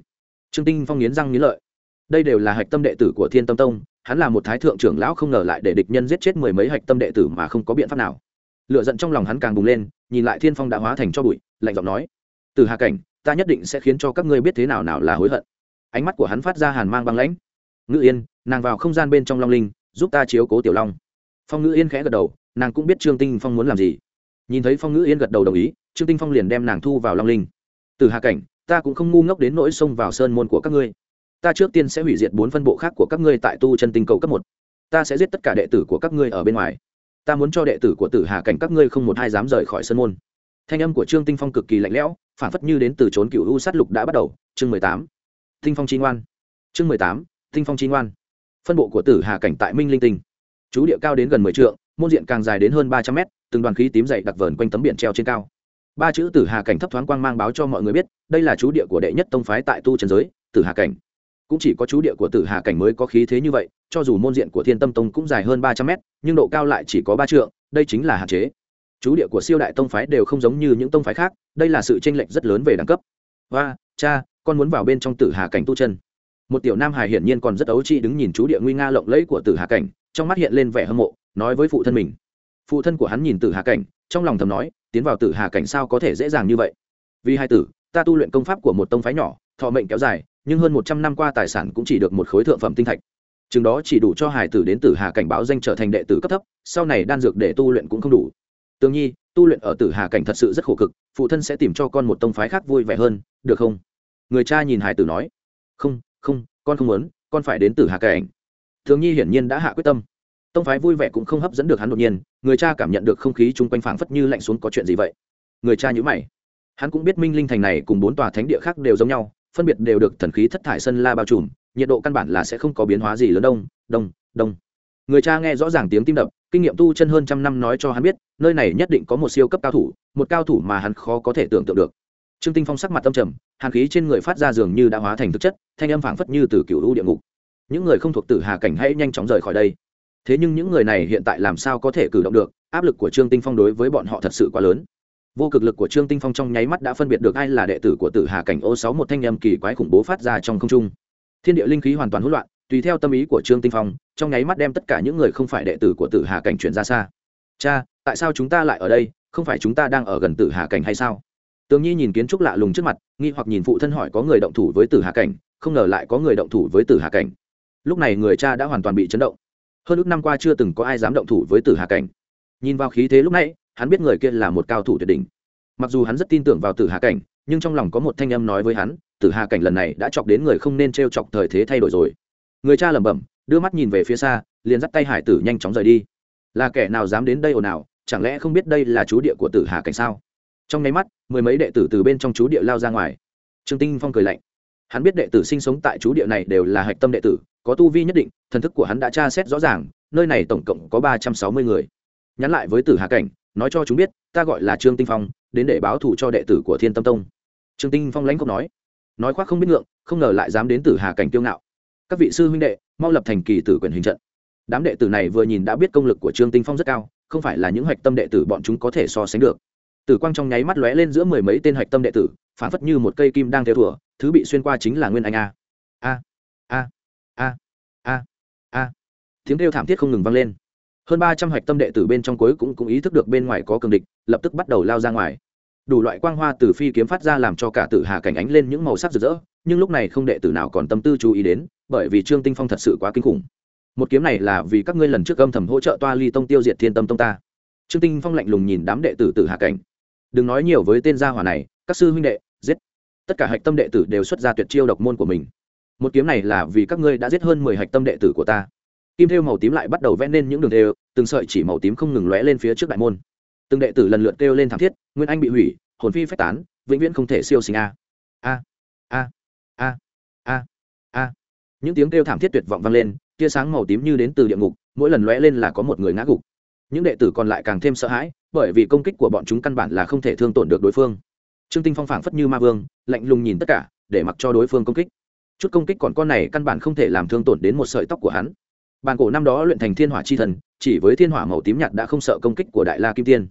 trương tinh phong nghiến răng nghiến lợi. Đây đều là hạch tâm đệ tử của thiên tâm tông, hắn là một thái thượng trưởng lão không ngờ lại để địch nhân giết chết mười mấy hạch tâm đệ tử mà không có biện pháp nào. Lựa giận trong lòng hắn càng bùng lên, nhìn lại thiên phong đã hóa thành cho bụi, lạnh giọng nói, từ hạ cảnh, ta nhất định sẽ khiến cho các ngươi biết thế nào nào là hối hận. Ánh mắt của hắn phát ra hàn mang băng lãnh. Ngự yên, nàng vào không gian bên trong long linh, giúp ta chiếu cố tiểu long. Phong ngữ yên khẽ gật đầu, nàng cũng biết trương tinh phong muốn làm gì. Nhìn thấy phong ngữ yên gật đầu đồng ý, trương tinh phong liền đem nàng thu vào long linh. Từ hạ cảnh ta cũng không ngu ngốc đến nỗi xông vào sơn môn của các ngươi. Ta trước tiên sẽ hủy diệt bốn phân bộ khác của các ngươi tại tu chân tinh cầu cấp một. Ta sẽ giết tất cả đệ tử của các ngươi ở bên ngoài. Ta muốn cho đệ tử của tử hà cảnh các ngươi không một ai dám rời khỏi sơn môn. Thanh âm của trương tinh phong cực kỳ lạnh lẽo, phản phất như đến từ trốn cựu u sát lục đã bắt đầu. Chương mười tám. Tinh phong chi ngoan chương mười tám. Tinh phong chi ngoan phân bộ của tử hà cảnh tại minh linh tinh. Chú địa cao đến gần mười trượng, môn diện càng dài đến hơn ba trăm mét, từng đoàn khí tím dày đặc vờn quanh tấm biển treo trên cao ba chữ tử hà cảnh thấp thoáng quang mang báo cho mọi người biết, đây là chú địa của đệ nhất tông phái tại tu trần giới, tử hà cảnh. Cũng chỉ có chú địa của tử hà cảnh mới có khí thế như vậy, cho dù môn diện của thiên tâm tông cũng dài hơn ba trăm mét, nhưng độ cao lại chỉ có ba trượng, đây chính là hạn chế. Chú địa của siêu đại tông phái đều không giống như những tông phái khác, đây là sự tranh lệch rất lớn về đẳng cấp. Và cha, con muốn vào bên trong tử hà cảnh tu chân. Một tiểu nam hài hiển nhiên còn rất ấu trị đứng nhìn chú địa nguy nga lộng lẫy của tử hà cảnh, trong mắt hiện lên vẻ hâm mộ, nói với phụ thân mình. Phụ thân của hắn nhìn tử hà cảnh, trong lòng thầm nói tiến vào tử hà cảnh sao có thể dễ dàng như vậy? Vì hai tử, ta tu luyện công pháp của một tông phái nhỏ, thọ mệnh kéo dài, nhưng hơn một trăm năm qua tài sản cũng chỉ được một khối thượng phẩm tinh thạch. Chừng đó chỉ đủ cho hải tử đến tử hà cảnh báo danh trở thành đệ tử cấp thấp, sau này đan dược để tu luyện cũng không đủ. Tương nhi, tu luyện ở tử hà cảnh thật sự rất khổ cực, phụ thân sẽ tìm cho con một tông phái khác vui vẻ hơn, được không? Người cha nhìn hải tử nói. Không không, con không muốn, con phải đến tử hà cảnh. Thường nhi hiển nhiên đã hạ quyết tâm tông phái vui vẻ cũng không hấp dẫn được hắn đột nhiên, người cha cảm nhận được không khí chung quanh phảng phất như lạnh xuống có chuyện gì vậy. Người cha nhữ mày. Hắn cũng biết minh linh thành này cùng bốn tòa thánh địa khác đều giống nhau, phân biệt đều được thần khí thất thải sân la bao trùm, nhiệt độ căn bản là sẽ không có biến hóa gì lớn đông đông đông. Người cha nghe rõ ràng tiếng tim đập, kinh nghiệm tu chân hơn trăm năm nói cho hắn biết, nơi này nhất định có một siêu cấp cao thủ, một cao thủ mà hắn khó có thể tưởng tượng được. Trương tinh phong sắc mặt tâm trầm, hàn khí trên người phát ra dường như đã hóa thành thực chất, thanh âm phảng phất như từ cựu u địa ngục. Những người không thuộc tử hà cảnh hãy nhanh chóng rời khỏi đây thế nhưng những người này hiện tại làm sao có thể cử động được? Áp lực của trương tinh phong đối với bọn họ thật sự quá lớn. Vô cực lực của trương tinh phong trong nháy mắt đã phân biệt được ai là đệ tử của tử hà cảnh ô sáu một thanh âm kỳ quái khủng bố phát ra trong không trung. Thiên địa linh khí hoàn toàn hỗn loạn, tùy theo tâm ý của trương tinh phong, trong nháy mắt đem tất cả những người không phải đệ tử của tử hà cảnh chuyển ra xa. Cha, tại sao chúng ta lại ở đây? Không phải chúng ta đang ở gần tử hà cảnh hay sao? Tường nhi nhìn kiến trúc lạ lùng trước mặt, nghi hoặc nhìn phụ thân hỏi có người động thủ với tử hà cảnh, không ngờ lại có người động thủ với tử hà cảnh. Lúc này người cha đã hoàn toàn bị chấn động hơn ước năm qua chưa từng có ai dám động thủ với tử hà cảnh. Nhìn vào khí thế lúc nãy, hắn biết người kia là một cao thủ tuyệt đỉnh. Mặc dù hắn rất tin tưởng vào tử hà cảnh, nhưng trong lòng có một thanh âm nói với hắn, tử hà cảnh lần này đã chọc đến người không nên t r e o chọc thời thế thay đổi rồi. Người cha lẩm bẩm, đưa mắt nhìn về phía xa, liền dắt tay hải tử nhanh chóng rời đi. Là kẻ nào dám đến đây ồn ào, chẳng lẽ không biết đây là chú địa của tử hà cảnh sao? Trong nháy mắt, mười mấy đệ tử từ bên trong chú địa lao ra ngoài. Trương tinh phong cười lạnh. Hắn biết đệ tử sinh sống tại chú địa này đều là hạch tâm đệ tử có tu vi nhất định, thần thức của hắn đã tra xét rõ ràng, nơi này tổng cộng có ba trăm sáu mươi người. Nhắn lại với tử hà cảnh, nói cho chúng biết, ta gọi là trương tinh phong, đến để báo thù cho đệ tử của thiên tâm tông. Trương tinh phong lãnh không nói. Nói khoác không biết ngượng, không ngờ lại dám đến tử hà cảnh tiêu ngạo. Các vị sư huynh đệ, mau lập thành kỳ tử quyền hình trận. Đám đệ tử này vừa nhìn đã biết công lực của trương tinh phong rất cao, không phải là những hạch tâm đệ tử bọn chúng có thể so sánh được. Tử quang trong nháy mắt lóe lên giữa mười mấy tên hạch tâm đệ tử phản phất như một cây kim đang theo thùa, thứ bị xuyên qua chính là nguyên anh a a a a. A a tiếng kêu thảm thiết không ngừng vang lên. Hơn ba trăm hạch tâm đệ tử bên trong cuối cũng cũng ý thức được bên ngoài có cường địch, lập tức bắt đầu lao ra ngoài. Đủ loại quang hoa từ phi kiếm phát ra làm cho cả tử hà cảnh ánh lên những màu sắc rực rỡ, nhưng lúc này không đệ tử nào còn tâm tư chú ý đến, bởi vì trương tinh phong thật sự quá kinh khủng. Một kiếm này là vì các ngươi lần trước âm thầm hỗ trợ toa ly tông tiêu diệt thiên tâm tông ta. Trương tinh phong lạnh lùng nhìn đám đệ tử tử hà cảnh. Đừng nói nhiều với tên gia hỏa này, các sư huynh đệ, giết. Tất cả hạch tâm đệ tử đều xuất ra tuyệt chiêu độc môn của mình. Một kiếm này là vì các ngươi đã giết hơn mười hạch tâm đệ tử của ta kim thêu màu tím lại bắt đầu vẽ nên những đường thêu từng sợi chỉ màu tím không ngừng lóe lên phía trước đại môn. Từng đệ tử lần lượt kêu lên thảm thiết, nguyên anh bị hủy, hồn phi phách tán, vĩnh viễn không thể siêu sinh a. A a a a a. Những tiếng kêu thảm thiết tuyệt vọng vang lên, tia sáng màu tím như đến từ địa ngục, mỗi lần lóe lên là có một người ngã gục. Những đệ tử còn lại càng thêm sợ hãi, bởi vì công kích của bọn chúng căn bản là không thể thương tổn được đối phương. Trương tinh phong phảng phất như ma vương, lạnh lùng nhìn tất cả, để mặc cho đối phương công kích. Chút công kích còn con này căn bản không thể làm thương tổn đến một sợi tóc của hắn bàn cổ năm đó luyện thành thiên hỏa chi thần, chỉ với thiên hỏa màu tím nhạt đã không sợ công kích của đại la kim tiên.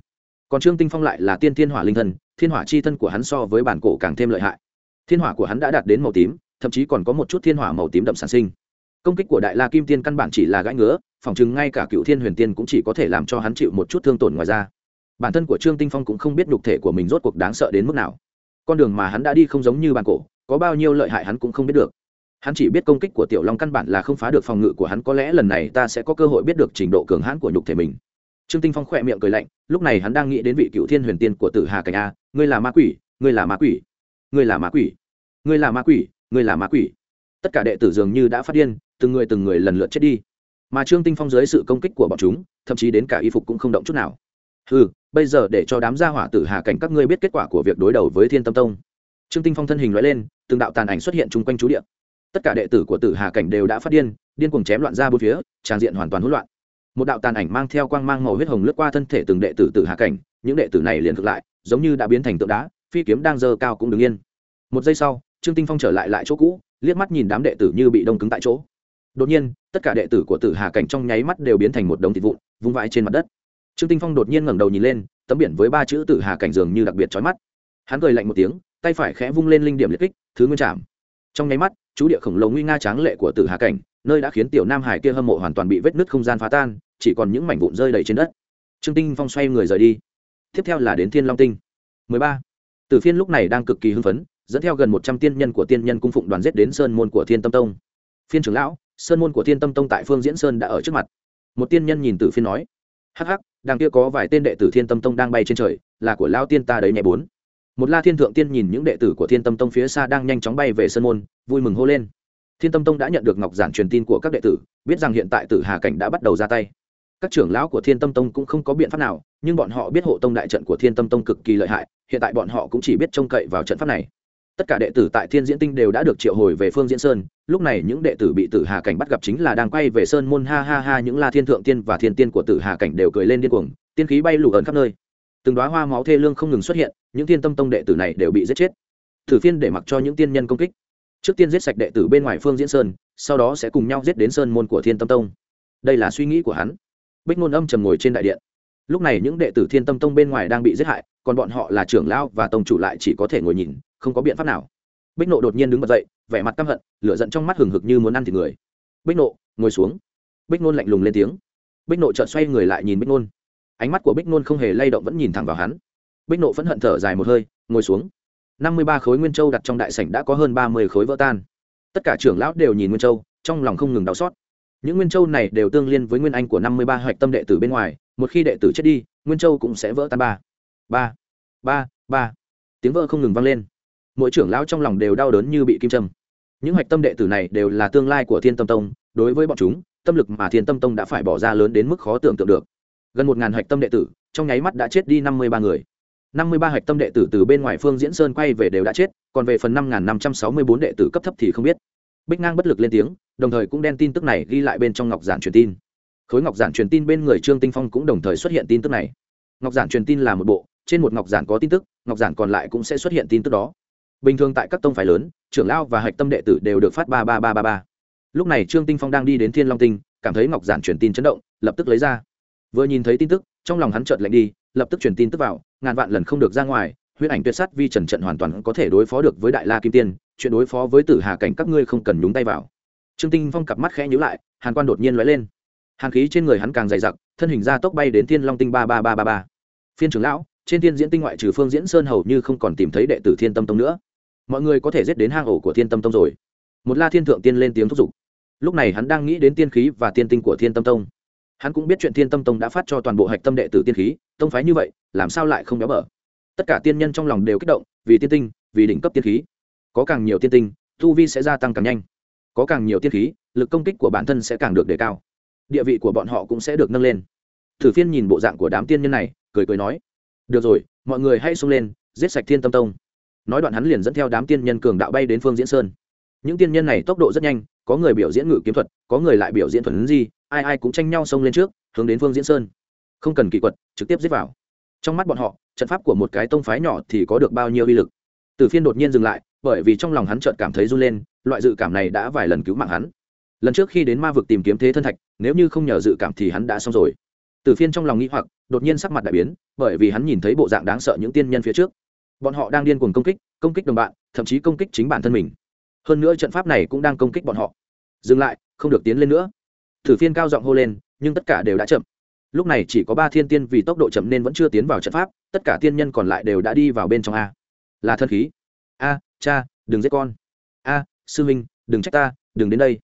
Còn trương tinh phong lại là tiên thiên hỏa linh thần, thiên hỏa chi thân của hắn so với bản cổ càng thêm lợi hại. Thiên hỏa của hắn đã đạt đến màu tím, thậm chí còn có một chút thiên hỏa màu tím đậm sản sinh. Công kích của đại la kim tiên căn bản chỉ là gãi ngứa, phỏng chừng ngay cả cựu thiên huyền tiên cũng chỉ có thể làm cho hắn chịu một chút thương tổn ngoài ra bản thân của trương tinh phong cũng không biết nhục thể của mình rốt cuộc đáng sợ đến mức nào. Con đường mà hắn đã đi không giống như bản cổ, có bao nhiêu lợi hại hắn cũng không biết được hắn chỉ biết công kích của tiểu long căn bản là không phá được phòng ngự của hắn, có lẽ lần này ta sẽ có cơ hội biết được trình độ cường hãn của nhục thể mình. Trương tinh phong khỏe miệng cười lạnh, lúc này hắn đang nghĩ đến vị cựu thiên huyền tiên của tử hà cảnh a, ngươi là ma quỷ, ngươi là ma quỷ, ngươi là ma quỷ, ngươi là ma quỷ, ngươi là ma quỷ. Tất cả đệ tử dường như đã phát điên, từng người từng người lần lượt chết đi. Mà trương tinh phong dưới sự công kích của bọn chúng, thậm chí đến cả y phục cũng không động chút nào. Ừ bây giờ để cho đám gia hỏa tử hà cảnh các ngươi biết kết quả của việc đối đầu với thiên tâm tông. Trương tinh phong thân hình nói lên, từng đạo tàn ảnh xuất hiện chung quanh chú địa tất cả đệ tử của tử hà cảnh đều đã phát điên điên cuồng chém loạn ra bốn phía, tràng diện hoàn toàn hỗn loạn. Một đạo tàn ảnh mang theo quang mang màu huyết hồng lướt qua thân thể từng đệ tử tử hà cảnh, những đệ tử này liền thực lại, giống như đã biến thành tượng đá, phi kiếm đang dơ cao cũng đứng yên. Một giây sau, trương tinh phong trở lại lại chỗ cũ, liếc mắt nhìn đám đệ tử như bị đông cứng tại chỗ. Đột nhiên, tất cả đệ tử của tử hà cảnh trong nháy mắt đều biến thành một đống thịt vụn, vung vãi trên mặt đất. Trương tinh phong đột nhiên ngẩng đầu nhìn lên, tấm biển với ba chữ tử hà cảnh dường như đặc biệt chói mắt. Hắn cười lạnh một tiếng, tay phải khẽ vung lên linh điểm liệt kích, thứ nguyên chạm trong nháy mắt, chú địa khổng lồ nguy nga tráng lệ của tử hà cảnh, nơi đã khiến tiểu nam hải kia hâm mộ hoàn toàn bị vết nứt không gian phá tan, chỉ còn những mảnh vụn rơi đầy trên đất. Trương tinh phong xoay người rời đi. Tiếp theo là đến thiên long tinh. 13. Tử phiên lúc này đang cực kỳ hưng phấn, dẫn theo gần một trăm tiên nhân của tiên nhân cung phụng đoàn giết đến sơn môn của thiên tâm tông. Phiên trưởng lão, sơn môn của thiên tâm tông tại phương diễn sơn đã ở trước mặt. Một tiên nhân nhìn tử phiên nói, hắc hắc, đằng kia có vài tên đệ tử thiên tâm tông đang bay trên trời, là của lao tiên ta đấy nhẹ bốn một la thiên thượng tiên nhìn những đệ tử của thiên tâm tông phía xa đang nhanh chóng bay về sơn môn, vui mừng hô lên. Thiên tâm tông đã nhận được ngọc giản truyền tin của các đệ tử, biết rằng hiện tại tử hà cảnh đã bắt đầu ra tay. Các trưởng lão của thiên tâm tông cũng không có biện pháp nào, nhưng bọn họ biết hộ tông đại trận của thiên tâm tông cực kỳ lợi hại, hiện tại bọn họ cũng chỉ biết trông cậy vào trận pháp này. Tất cả đệ tử tại thiên diễn tinh đều đã được triệu hồi về phương diễn sơn, lúc này những đệ tử bị tử hà cảnh bắt gặp chính là đang quay về sơn môn, ha ha ha, những la thiên thượng tiên và thiên tiên của tử hà cảnh đều cười lên điên cuồng, tiên khí bay lù ẩn khắp nơi từng đoá hoa máu thê lương không ngừng xuất hiện, những thiên tâm tông đệ tử này đều bị giết chết. Thử phiên để mặc cho những tiên nhân công kích. Trước tiên giết sạch đệ tử bên ngoài phương diễn sơn, sau đó sẽ cùng nhau giết đến sơn môn của thiên tâm tông. Đây là suy nghĩ của hắn. Bích ngôn âm trầm ngồi trên đại điện. Lúc này những đệ tử thiên tâm tông bên ngoài đang bị giết hại, còn bọn họ là trưởng lão và tông chủ lại chỉ có thể ngồi nhìn, không có biện pháp nào. Bích nộ đột nhiên đứng bật dậy, vẻ mặt căm hận, lửa giận trong mắt hừng hực như muốn ăn thịt người. Bích nộ, ngồi xuống. Bích nôn lạnh lùng lên tiếng. Bích nộ chợt xoay người lại nhìn bích nôn ánh mắt của bích nôn không hề lay động vẫn nhìn thẳng vào hắn. Bích nộ phẫn hận thở dài một hơi, ngồi xuống. Năm mươi ba khối nguyên châu đặt trong đại sảnh đã có hơn ba mươi khối vỡ tan. Tất cả trưởng lão đều nhìn nguyên châu, trong lòng không ngừng đau xót. Những nguyên châu này đều tương liên với nguyên anh của năm mươi ba hoạch tâm đệ tử bên ngoài, một khi đệ tử chết đi, nguyên châu cũng sẽ vỡ tan ba. Ba ba ba. Tiếng vỡ không ngừng vang lên. Mỗi trưởng lão trong lòng đều đau đớn như bị kim châm. Những hạch tâm đệ tử này đều là tương lai của thiên tâm tông, đối với bọn chúng, tâm lực mà thiên tâm tông đã phải bỏ ra lớn đến mức khó tưởng tượng được gần một ngàn hạch tâm đệ tử, trong nháy mắt đã chết đi năm mươi ba người. năm mươi ba hạch tâm đệ tử từ bên ngoài phương diễn sơn quay về đều đã chết, còn về phần năm năm trăm sáu mươi bốn đệ tử cấp thấp thì không biết. Bích ngang bất lực lên tiếng, đồng thời cũng đen tin tức này ghi lại bên trong ngọc giản truyền tin. Khối ngọc giản truyền tin bên người trương tinh phong cũng đồng thời xuất hiện tin tức này. Ngọc giản truyền tin là một bộ, trên một ngọc giản có tin tức, ngọc giản còn lại cũng sẽ xuất hiện tin tức đó. Bình thường tại các tông phái lớn, trưởng lao và hạch tâm đệ tử đều được phát ba ba ba ba ba. Lúc này trương tinh phong đang đi đến thiên long tinh, cảm thấy ngọc giản truyền tin chấn động, lập tức lấy ra vừa nhìn thấy tin tức, trong lòng hắn chợt lạnh đi, lập tức truyền tin tức vào, ngàn vạn lần không được ra ngoài huyết ảnh tuyệt sát vi trần trận hoàn toàn có thể đối phó được với đại la kim tiên, chuyện đối phó với tử hà cảnh các ngươi không cần nhúng tay vào. Trương tinh phong cặp mắt khẽ nhíu lại, hàn quan đột nhiên lóe lên. Hàn khí trên người hắn càng dày dặc, thân hình ra tốc bay đến thiên long tinh ba ba ba ba ba. Phiên trưởng lão, trên thiên diễn tinh ngoại trừ phương diễn sơn hầu như không còn tìm thấy đệ tử thiên tâm tông nữa. Mọi người có thể giết đến hang ổ của thiên tâm tông rồi. Một la thiên thượng tiên lên tiếng thúc giục. Lúc này hắn đang nghĩ đến tiên khí và tiên tinh của thiên tâm tông hắn cũng biết chuyện thiên tâm tông đã phát cho toàn bộ hạch tâm đệ tử tiên khí, tông phái như vậy, làm sao lại không béo bở? Tất cả tiên nhân trong lòng đều kích động, vì tiên tinh, vì đỉnh cấp tiên khí. Có càng nhiều tiên tinh, tu vi sẽ gia tăng càng nhanh. Có càng nhiều tiên khí, lực công kích của bản thân sẽ càng được đề cao. Địa vị của bọn họ cũng sẽ được nâng lên. Thử phiên nhìn bộ dạng của đám tiên nhân này, cười cười nói, được rồi, mọi người hãy xông lên, giết sạch thiên tâm tông. Nói đoạn hắn liền dẫn theo đám tiên nhân cường đạo bay đến phương diễn sơn. Những tiên nhân này tốc độ rất nhanh, có người biểu diễn ngự kiếm thuật, có người lại biểu diễn thuần di ai ai cũng tranh nhau xông lên trước, hướng đến phương diễn sơn. Không cần kỹ quật, trực tiếp giết vào. Trong mắt bọn họ, trận pháp của một cái tông phái nhỏ thì có được bao nhiêu uy lực? Từ phiên đột nhiên dừng lại, bởi vì trong lòng hắn chợt cảm thấy run lên, loại dự cảm này đã vài lần cứu mạng hắn. Lần trước khi đến ma vực tìm kiếm thế thân thạch, nếu như không nhờ dự cảm thì hắn đã xong rồi. Từ phiên trong lòng nghĩ hoặc, đột nhiên sắc mặt đại biến, bởi vì hắn nhìn thấy bộ dạng đáng sợ những tiên nhân phía trước. Bọn họ đang điên cuồng công kích công kích đồng bạn, thậm chí công kích chính bản thân mình. Hơn nữa trận pháp này cũng đang công kích bọn họ. Dừng lại, không được tiến lên nữa thử phiên cao giọng hô lên, nhưng tất cả đều đã chậm. Lúc này chỉ có ba thiên tiên vì tốc độ chậm nên vẫn chưa tiến vào trận pháp, tất cả tiên nhân còn lại đều đã đi vào bên trong a. Là thân khí. A, cha, đừng giết con. A, sư minh đừng trách ta, đừng đến đây.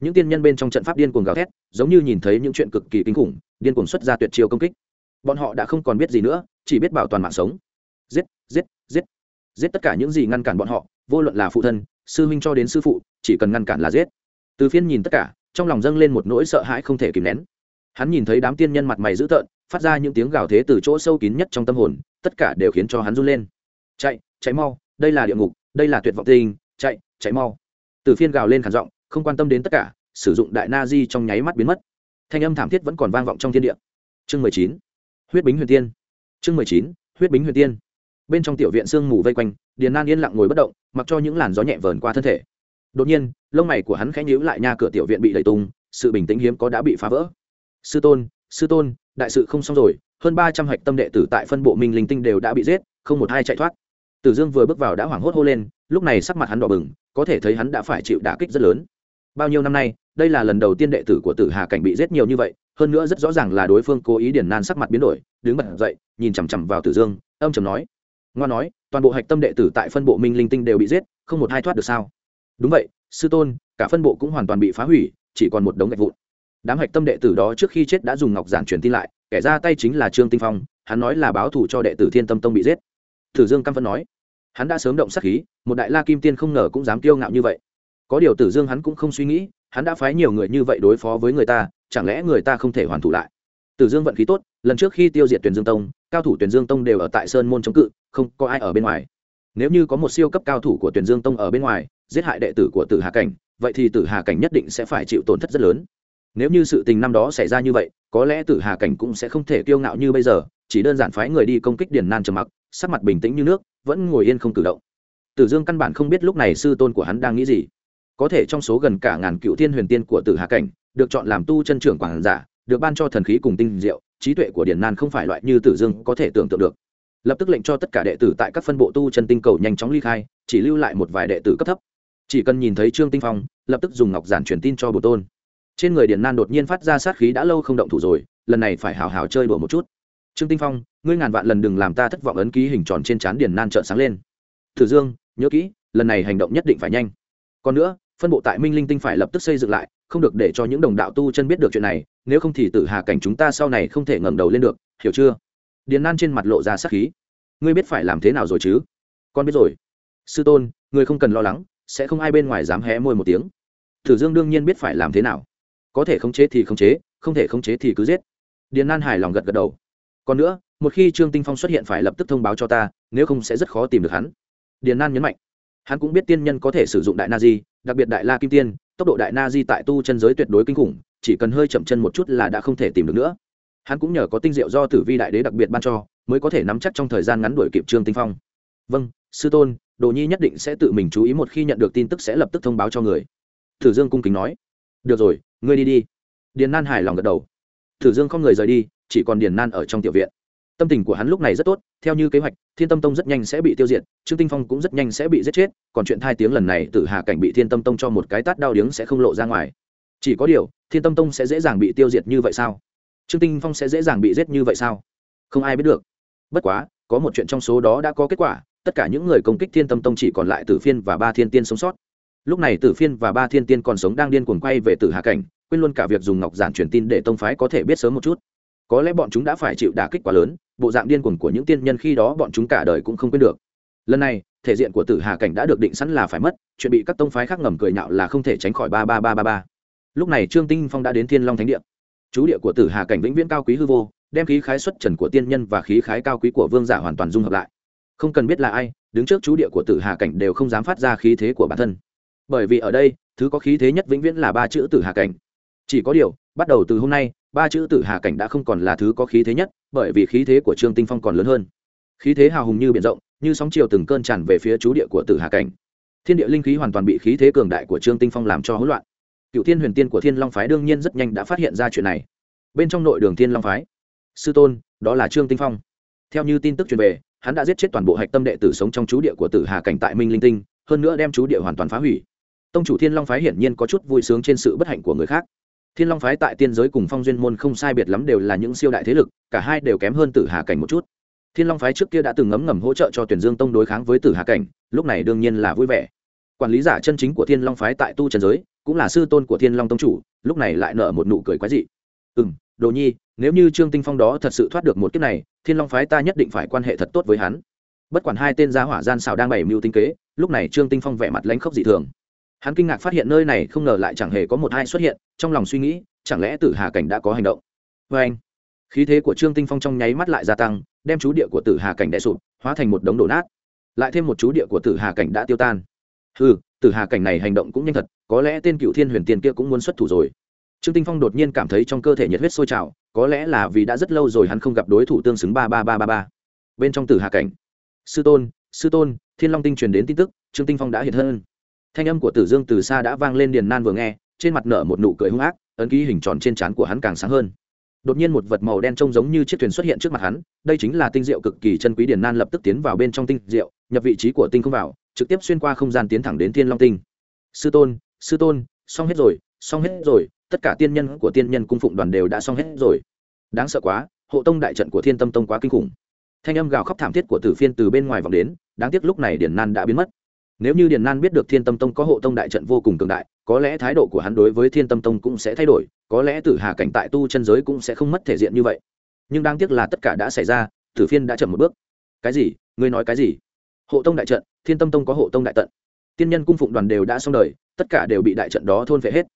Những tiên nhân bên trong trận pháp điên cuồng gào thét, giống như nhìn thấy những chuyện cực kỳ kinh khủng, điên cuồng xuất ra tuyệt chiêu công kích. Bọn họ đã không còn biết gì nữa, chỉ biết bảo toàn mạng sống. Giết giết giết. Giết tất cả những gì ngăn cản bọn họ, vô luận là phụ thân, sư huynh cho đến sư phụ, chỉ cần ngăn cản là giết. Từ phiên nhìn tất cả trong lòng dâng lên một nỗi sợ hãi không thể kìm nén. Hắn nhìn thấy đám tiên nhân mặt mày dữ tợn, phát ra những tiếng gào thế từ chỗ sâu kín nhất trong tâm hồn, tất cả đều khiến cho hắn run lên. Chạy chạy mau, đây là địa ngục, đây là tuyệt vọng tinh chạy chạy mau. Từ phiên gào lên khản giọng, không quan tâm đến tất cả, sử dụng đại na di trong nháy mắt biến mất. Thanh âm thảm thiết vẫn còn vang vọng trong thiên địa. Chương mười chín, huyết bính huyền tiên. Chương mười chín, huyết bính huyền tiên. Bên trong tiểu viện sương mù vây quanh, điền nan yên lặng ngồi bất động, mặc cho những làn gió nhẹ vờn qua thân thể đột nhiên, lông mày của hắn khẽ nhíu lại nha cửa tiểu viện bị đẩy tung, sự bình tĩnh hiếm có đã bị phá vỡ. Sư tôn sư tôn, đại sự không xong rồi, hơn ba trăm hạch tâm đệ tử tại phân bộ minh linh tinh đều đã bị giết, không một ai chạy thoát. Tử dương vừa bước vào đã hoảng hốt hô lên, lúc này sắc mặt hắn đỏ bừng, có thể thấy hắn đã phải chịu đả kích rất lớn. Bao nhiêu năm nay, đây là lần đầu tiên đệ tử của tử hà cảnh bị giết nhiều như vậy, hơn nữa rất rõ ràng là đối phương cố ý điển nan sắc mặt biến đổi, đứng bật dậy, nhìn chằm chằm vào tử dương, âm chầm nói. Ngoan nói, toàn bộ hạch tâm đệ tử tại phân bộ minh linh tinh đều bị giết, không một ai thoát được sao? Đúng vậy, sư tôn, cả phân bộ cũng hoàn toàn bị phá hủy, chỉ còn một đống gạch vụn. Đám hạch tâm đệ tử đó trước khi chết đã dùng ngọc giản truyền tin lại, kẻ ra tay chính là trương tinh phong, hắn nói là báo thù cho đệ tử thiên tâm tông bị giết. Tử dương căm phân nói, hắn đã sớm động sát khí, một đại la kim tiên không ngờ cũng dám kiêu ngạo như vậy. Có điều tử dương hắn cũng không suy nghĩ, hắn đã phái nhiều người như vậy đối phó với người ta, chẳng lẽ người ta không thể hoàn thủ lại? Tử dương vận khí tốt, lần trước khi tiêu diệt tuyển dương tông, cao thủ tuyển dương tông đều ở tại sơn môn chống cự, không có ai ở bên ngoài. Nếu như có một siêu cấp cao thủ của tuyển dương tông ở bên ngoài giết hại đệ tử của tử hà cảnh, vậy thì tử hà cảnh nhất định sẽ phải chịu tổn thất rất lớn. Nếu như sự tình năm đó xảy ra như vậy, có lẽ tử hà cảnh cũng sẽ không thể kiêu ngạo như bây giờ, chỉ đơn giản phái người đi công kích điền nan trầm mặc, sắc mặt bình tĩnh như nước, vẫn ngồi yên không cử động. Tử dương căn bản không biết lúc này sư tôn của hắn đang nghĩ gì. Có thể trong số gần cả ngàn cựu thiên huyền tiên của tử hà cảnh, được chọn làm tu chân trưởng quảng giả, được ban cho thần khí cùng tinh diệu, trí tuệ của Điền nan không phải loại như tử dương có thể tưởng tượng được. Lập tức lệnh cho tất cả đệ tử tại các phân bộ tu chân tinh cầu nhanh chóng ly khai, chỉ lưu lại một vài đệ tử cấp thấp chỉ cần nhìn thấy trương tinh phong, lập tức dùng ngọc giản truyền tin cho bồ tôn. Trên người điển nan đột nhiên phát ra sát khí đã lâu không động thủ rồi, lần này phải hào hào chơi đùa một chút. Trương tinh phong, ngươi ngàn vạn lần đừng làm ta thất vọng ấn ký hình tròn trên trán điển nan trợn sáng lên. Thử dương, nhớ kỹ, lần này hành động nhất định phải nhanh. Còn nữa, phân bộ tại minh linh tinh phải lập tức xây dựng lại, không được để cho những đồng đạo tu chân biết được chuyện này, nếu không thì tử hà cảnh chúng ta sau này không thể ngẩng đầu lên được, hiểu chưa? Điền nan trên mặt lộ ra sát khí. Ngươi biết phải làm thế nào rồi chứ? Con biết rồi. Sư tôn, ngươi không cần lo lắng sẽ không ai bên ngoài dám hé môi một tiếng. Thử dương đương nhiên biết phải làm thế nào. Có thể khống chế thì khống chế, không thể khống chế thì cứ giết. Điền nan hài lòng gật gật đầu. Còn nữa, một khi trương tinh phong xuất hiện phải lập tức thông báo cho ta, nếu không sẽ rất khó tìm được hắn. Điền nan nhấn mạnh. Hắn cũng biết tiên nhân có thể sử dụng đại na di, đặc biệt đại la kim tiên, tốc độ đại na di tại tu chân giới tuyệt đối kinh khủng, chỉ cần hơi chậm chân một chút là đã không thể tìm được nữa. Hắn cũng nhờ có tinh diệu do tử vi đại đế đặc biệt ban cho, mới có thể nắm chắc trong thời gian ngắn đuổi kịp trương tinh phong. Vâng sư tôn, đồ nhi nhất định sẽ tự mình chú ý một khi nhận được tin tức sẽ lập tức thông báo cho người. Thử dương cung kính nói. Được rồi, ngươi đi đi. Điền nan hài lòng gật đầu. Thử dương không người rời đi, chỉ còn điền nan ở trong tiểu viện. Tâm tình của hắn lúc này rất tốt, theo như kế hoạch, thiên tâm tông rất nhanh sẽ bị tiêu diệt, trương tinh phong cũng rất nhanh sẽ bị giết chết, còn chuyện thai tiếng lần này tử hà cảnh bị thiên tâm tông cho một cái tát đau điếng sẽ không lộ ra ngoài. Chỉ có điều, thiên tâm tông sẽ dễ dàng bị tiêu diệt như vậy sao? Trương tinh phong sẽ dễ dàng bị giết như vậy sao? Không ai biết được. Bất quá, có một chuyện trong số đó đã có kết quả tất cả những người công kích thiên tâm tông chỉ còn lại tử phiên và ba thiên tiên sống sót. Lúc này tử phiên và ba thiên tiên còn sống đang điên cuồng quay về tử hà cảnh, quên luôn cả việc dùng ngọc giản truyền tin để tông phái có thể biết sớm một chút. Có lẽ bọn chúng đã phải chịu đả kích quá lớn, bộ dạng điên cuồng của những tiên nhân khi đó bọn chúng cả đời cũng không quên được. Lần này, thể diện của tử hà cảnh đã được định sẵn là phải mất, chuyện bị các tông phái khác ngầm cười nhạo là không thể tránh khỏi ba ba ba ba ba. Lúc này trương tinh phong đã đến thiên long thánh địa. Chú địa của tử hà cảnh vĩnh viễn cao quý hư vô, đem khí khái xuất trần của tiên nhân và khí khái cao quý của vương giả hoàn toàn dung hợp lại không cần biết là ai, đứng trước chú địa của tử hà cảnh đều không dám phát ra khí thế của bản thân. Bởi vì ở đây, thứ có khí thế nhất vĩnh viễn là ba chữ tử hà cảnh. Chỉ có điều, bắt đầu từ hôm nay, ba chữ tử hà cảnh đã không còn là thứ có khí thế nhất, bởi vì khí thế của trương tinh phong còn lớn hơn. Khí thế hào hùng như biển rộng, như sóng chiều từng cơn tràn về phía chú địa của tử hà cảnh. Thiên địa linh khí hoàn toàn bị khí thế cường đại của trương tinh phong làm cho hỗn loạn. Cựu thiên huyền tiên của thiên long phái đương nhiên rất nhanh đã phát hiện ra chuyện này. Bên trong nội đường thiên long phái, sư tôn, đó là trương tinh phong. Theo như tin tức truyền về hắn đã giết chết toàn bộ hạch tâm đệ tử sống trong chú địa của tử hà cảnh tại minh linh tinh, hơn nữa đem chú địa hoàn toàn phá hủy. Tông chủ thiên long phái hiển nhiên có chút vui sướng trên sự bất hạnh của người khác. Thiên long phái tại tiên giới cùng phong duyên môn không sai biệt lắm đều là những siêu đại thế lực, cả hai đều kém hơn tử hà cảnh một chút. Thiên long phái trước kia đã từng ngấm ngầm hỗ trợ cho tuyển dương tông đối kháng với tử hà cảnh, lúc này đương nhiên là vui vẻ. Quản lý giả chân chính của thiên long phái tại tu trần giới, cũng là sư tôn của thiên long tông chủ, lúc này lại nở một nụ cười quái dị. Ừ m đồ nhi nếu như trương tinh phong đó thật sự thoát được một kiếp này, thiên long phái ta nhất định phải quan hệ thật tốt với hắn. Bất quản hai tên gia hỏa gian xào đang bày mưu tinh kế, lúc này trương tinh phong vẻ mặt lánh khóc dị thường. Hắn kinh ngạc phát hiện nơi này không ngờ lại chẳng hề có một ai xuất hiện, trong lòng suy nghĩ, chẳng lẽ tử hà cảnh đã có hành động? Với anh, khí thế của trương tinh phong trong nháy mắt lại gia tăng, đem chú địa của tử hà cảnh đè sụp, hóa thành một đống đổ nát. Lại thêm một chú địa của tử hà cảnh đã tiêu tan. Ừ tử hà cảnh này hành động cũng nhanh thật, có lẽ tên cựu thiên huyền tiên kia cũng muốn xuất thủ rồi trương tinh phong đột nhiên cảm thấy trong cơ thể nhiệt huyết sôi trào, có lẽ là vì đã rất lâu rồi hắn không gặp đối thủ tương xứng ba ba ba ba ba. Bên trong tử hà cảnh. Sư tôn sư tôn, thiên long tinh truyền đến tin tức, trương tinh phong đã hiện hơn thanh âm của tử dương từ xa đã vang lên điền nan vừa nghe, trên mặt nở một nụ cười hung ác, ấn ký hình tròn trên trán của hắn càng sáng hơn. Đột nhiên một vật màu đen trông giống như chiếc thuyền xuất hiện trước mặt hắn, đây chính là tinh diệu cực kỳ chân quý điền nan lập tức tiến vào bên trong tinh diệu, nhập vị trí của tinh không vào, trực tiếp xuyên qua không gian tiến thẳng đến thiên long tinh. Sư tôn sư tôn, xong hết rồi, xong hết rồi tất cả tiên nhân của tiên nhân cung phụng đoàn đều đã xong hết rồi. Đáng sợ quá, hộ tông đại trận của thiên tâm tông quá kinh khủng. Thanh âm gào khóc thảm thiết của tử phiên từ bên ngoài vọng đến, đáng tiếc lúc này điền nan đã biến mất. Nếu như điền nan biết được thiên tâm tông có hộ tông đại trận vô cùng cường đại, có lẽ thái độ của hắn đối với thiên tâm tông cũng sẽ thay đổi, có lẽ tử hà cảnh tại tu chân giới cũng sẽ không mất thể diện như vậy. Nhưng đáng tiếc là tất cả đã xảy ra, tử phiên đã chậm một bước. Cái gì? Ngươi nói cái gì? Hộ tông đại trận, thiên tâm tông có hộ tông đại tận. Tiên nhân cung phụng đoàn đều đã xong đời, tất cả đều bị đại trận đó thôn phệ hết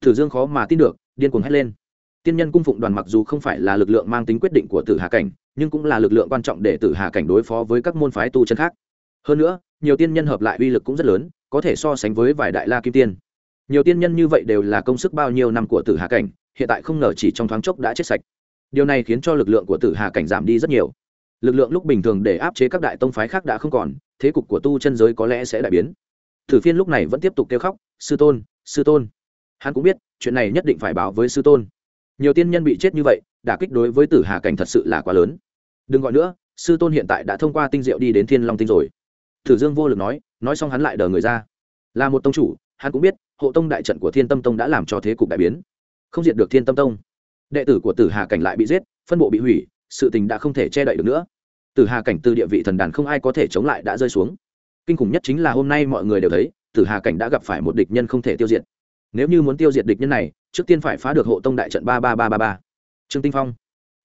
thử dương khó mà tin được, điên cuồng hét lên. Tiên nhân cung phụng đoàn mặc dù không phải là lực lượng mang tính quyết định của tử hà cảnh, nhưng cũng là lực lượng quan trọng để tử hà cảnh đối phó với các môn phái tu chân khác. Hơn nữa, nhiều tiên nhân hợp lại uy lực cũng rất lớn, có thể so sánh với vài đại la kim tiên. Nhiều tiên nhân như vậy đều là công sức bao nhiêu năm của tử hà cảnh, hiện tại không ngờ chỉ trong thoáng chốc đã chết sạch. Điều này khiến cho lực lượng của tử hà cảnh giảm đi rất nhiều. Lực lượng lúc bình thường để áp chế các đại tông phái khác đã không còn, thế cục của tu chân giới có lẽ sẽ đại biến. Thử phiên lúc này vẫn tiếp tục kêu khóc, sư tôn sư tôn hắn cũng biết, chuyện này nhất định phải báo với sư tôn. Nhiều tiên nhân bị chết như vậy, đả kích đối với tử hà cảnh thật sự là quá lớn. Đừng gọi nữa, sư tôn hiện tại đã thông qua tinh diệu đi đến thiên long tinh rồi. Thử dương vô lực nói nói xong hắn lại đờ người ra. Là một tông chủ, hắn cũng biết, hộ tông đại trận của thiên tâm tông đã làm cho thế cục đại biến. Không diệt được thiên tâm tông. Đệ tử của tử hà cảnh lại bị giết, phân bộ bị hủy, sự tình đã không thể che đậy được nữa. Tử hà cảnh từ địa vị thần đàn không ai có thể chống lại đã rơi xuống. Kinh khủng nhất chính là hôm nay mọi người đều thấy, tử hà cảnh đã gặp phải một địch nhân không thể tiêu diệt nếu như muốn tiêu diệt địch nhân này, trước tiên phải phá được hộ tông đại trận ba ba ba ba ba. Trương tinh phong.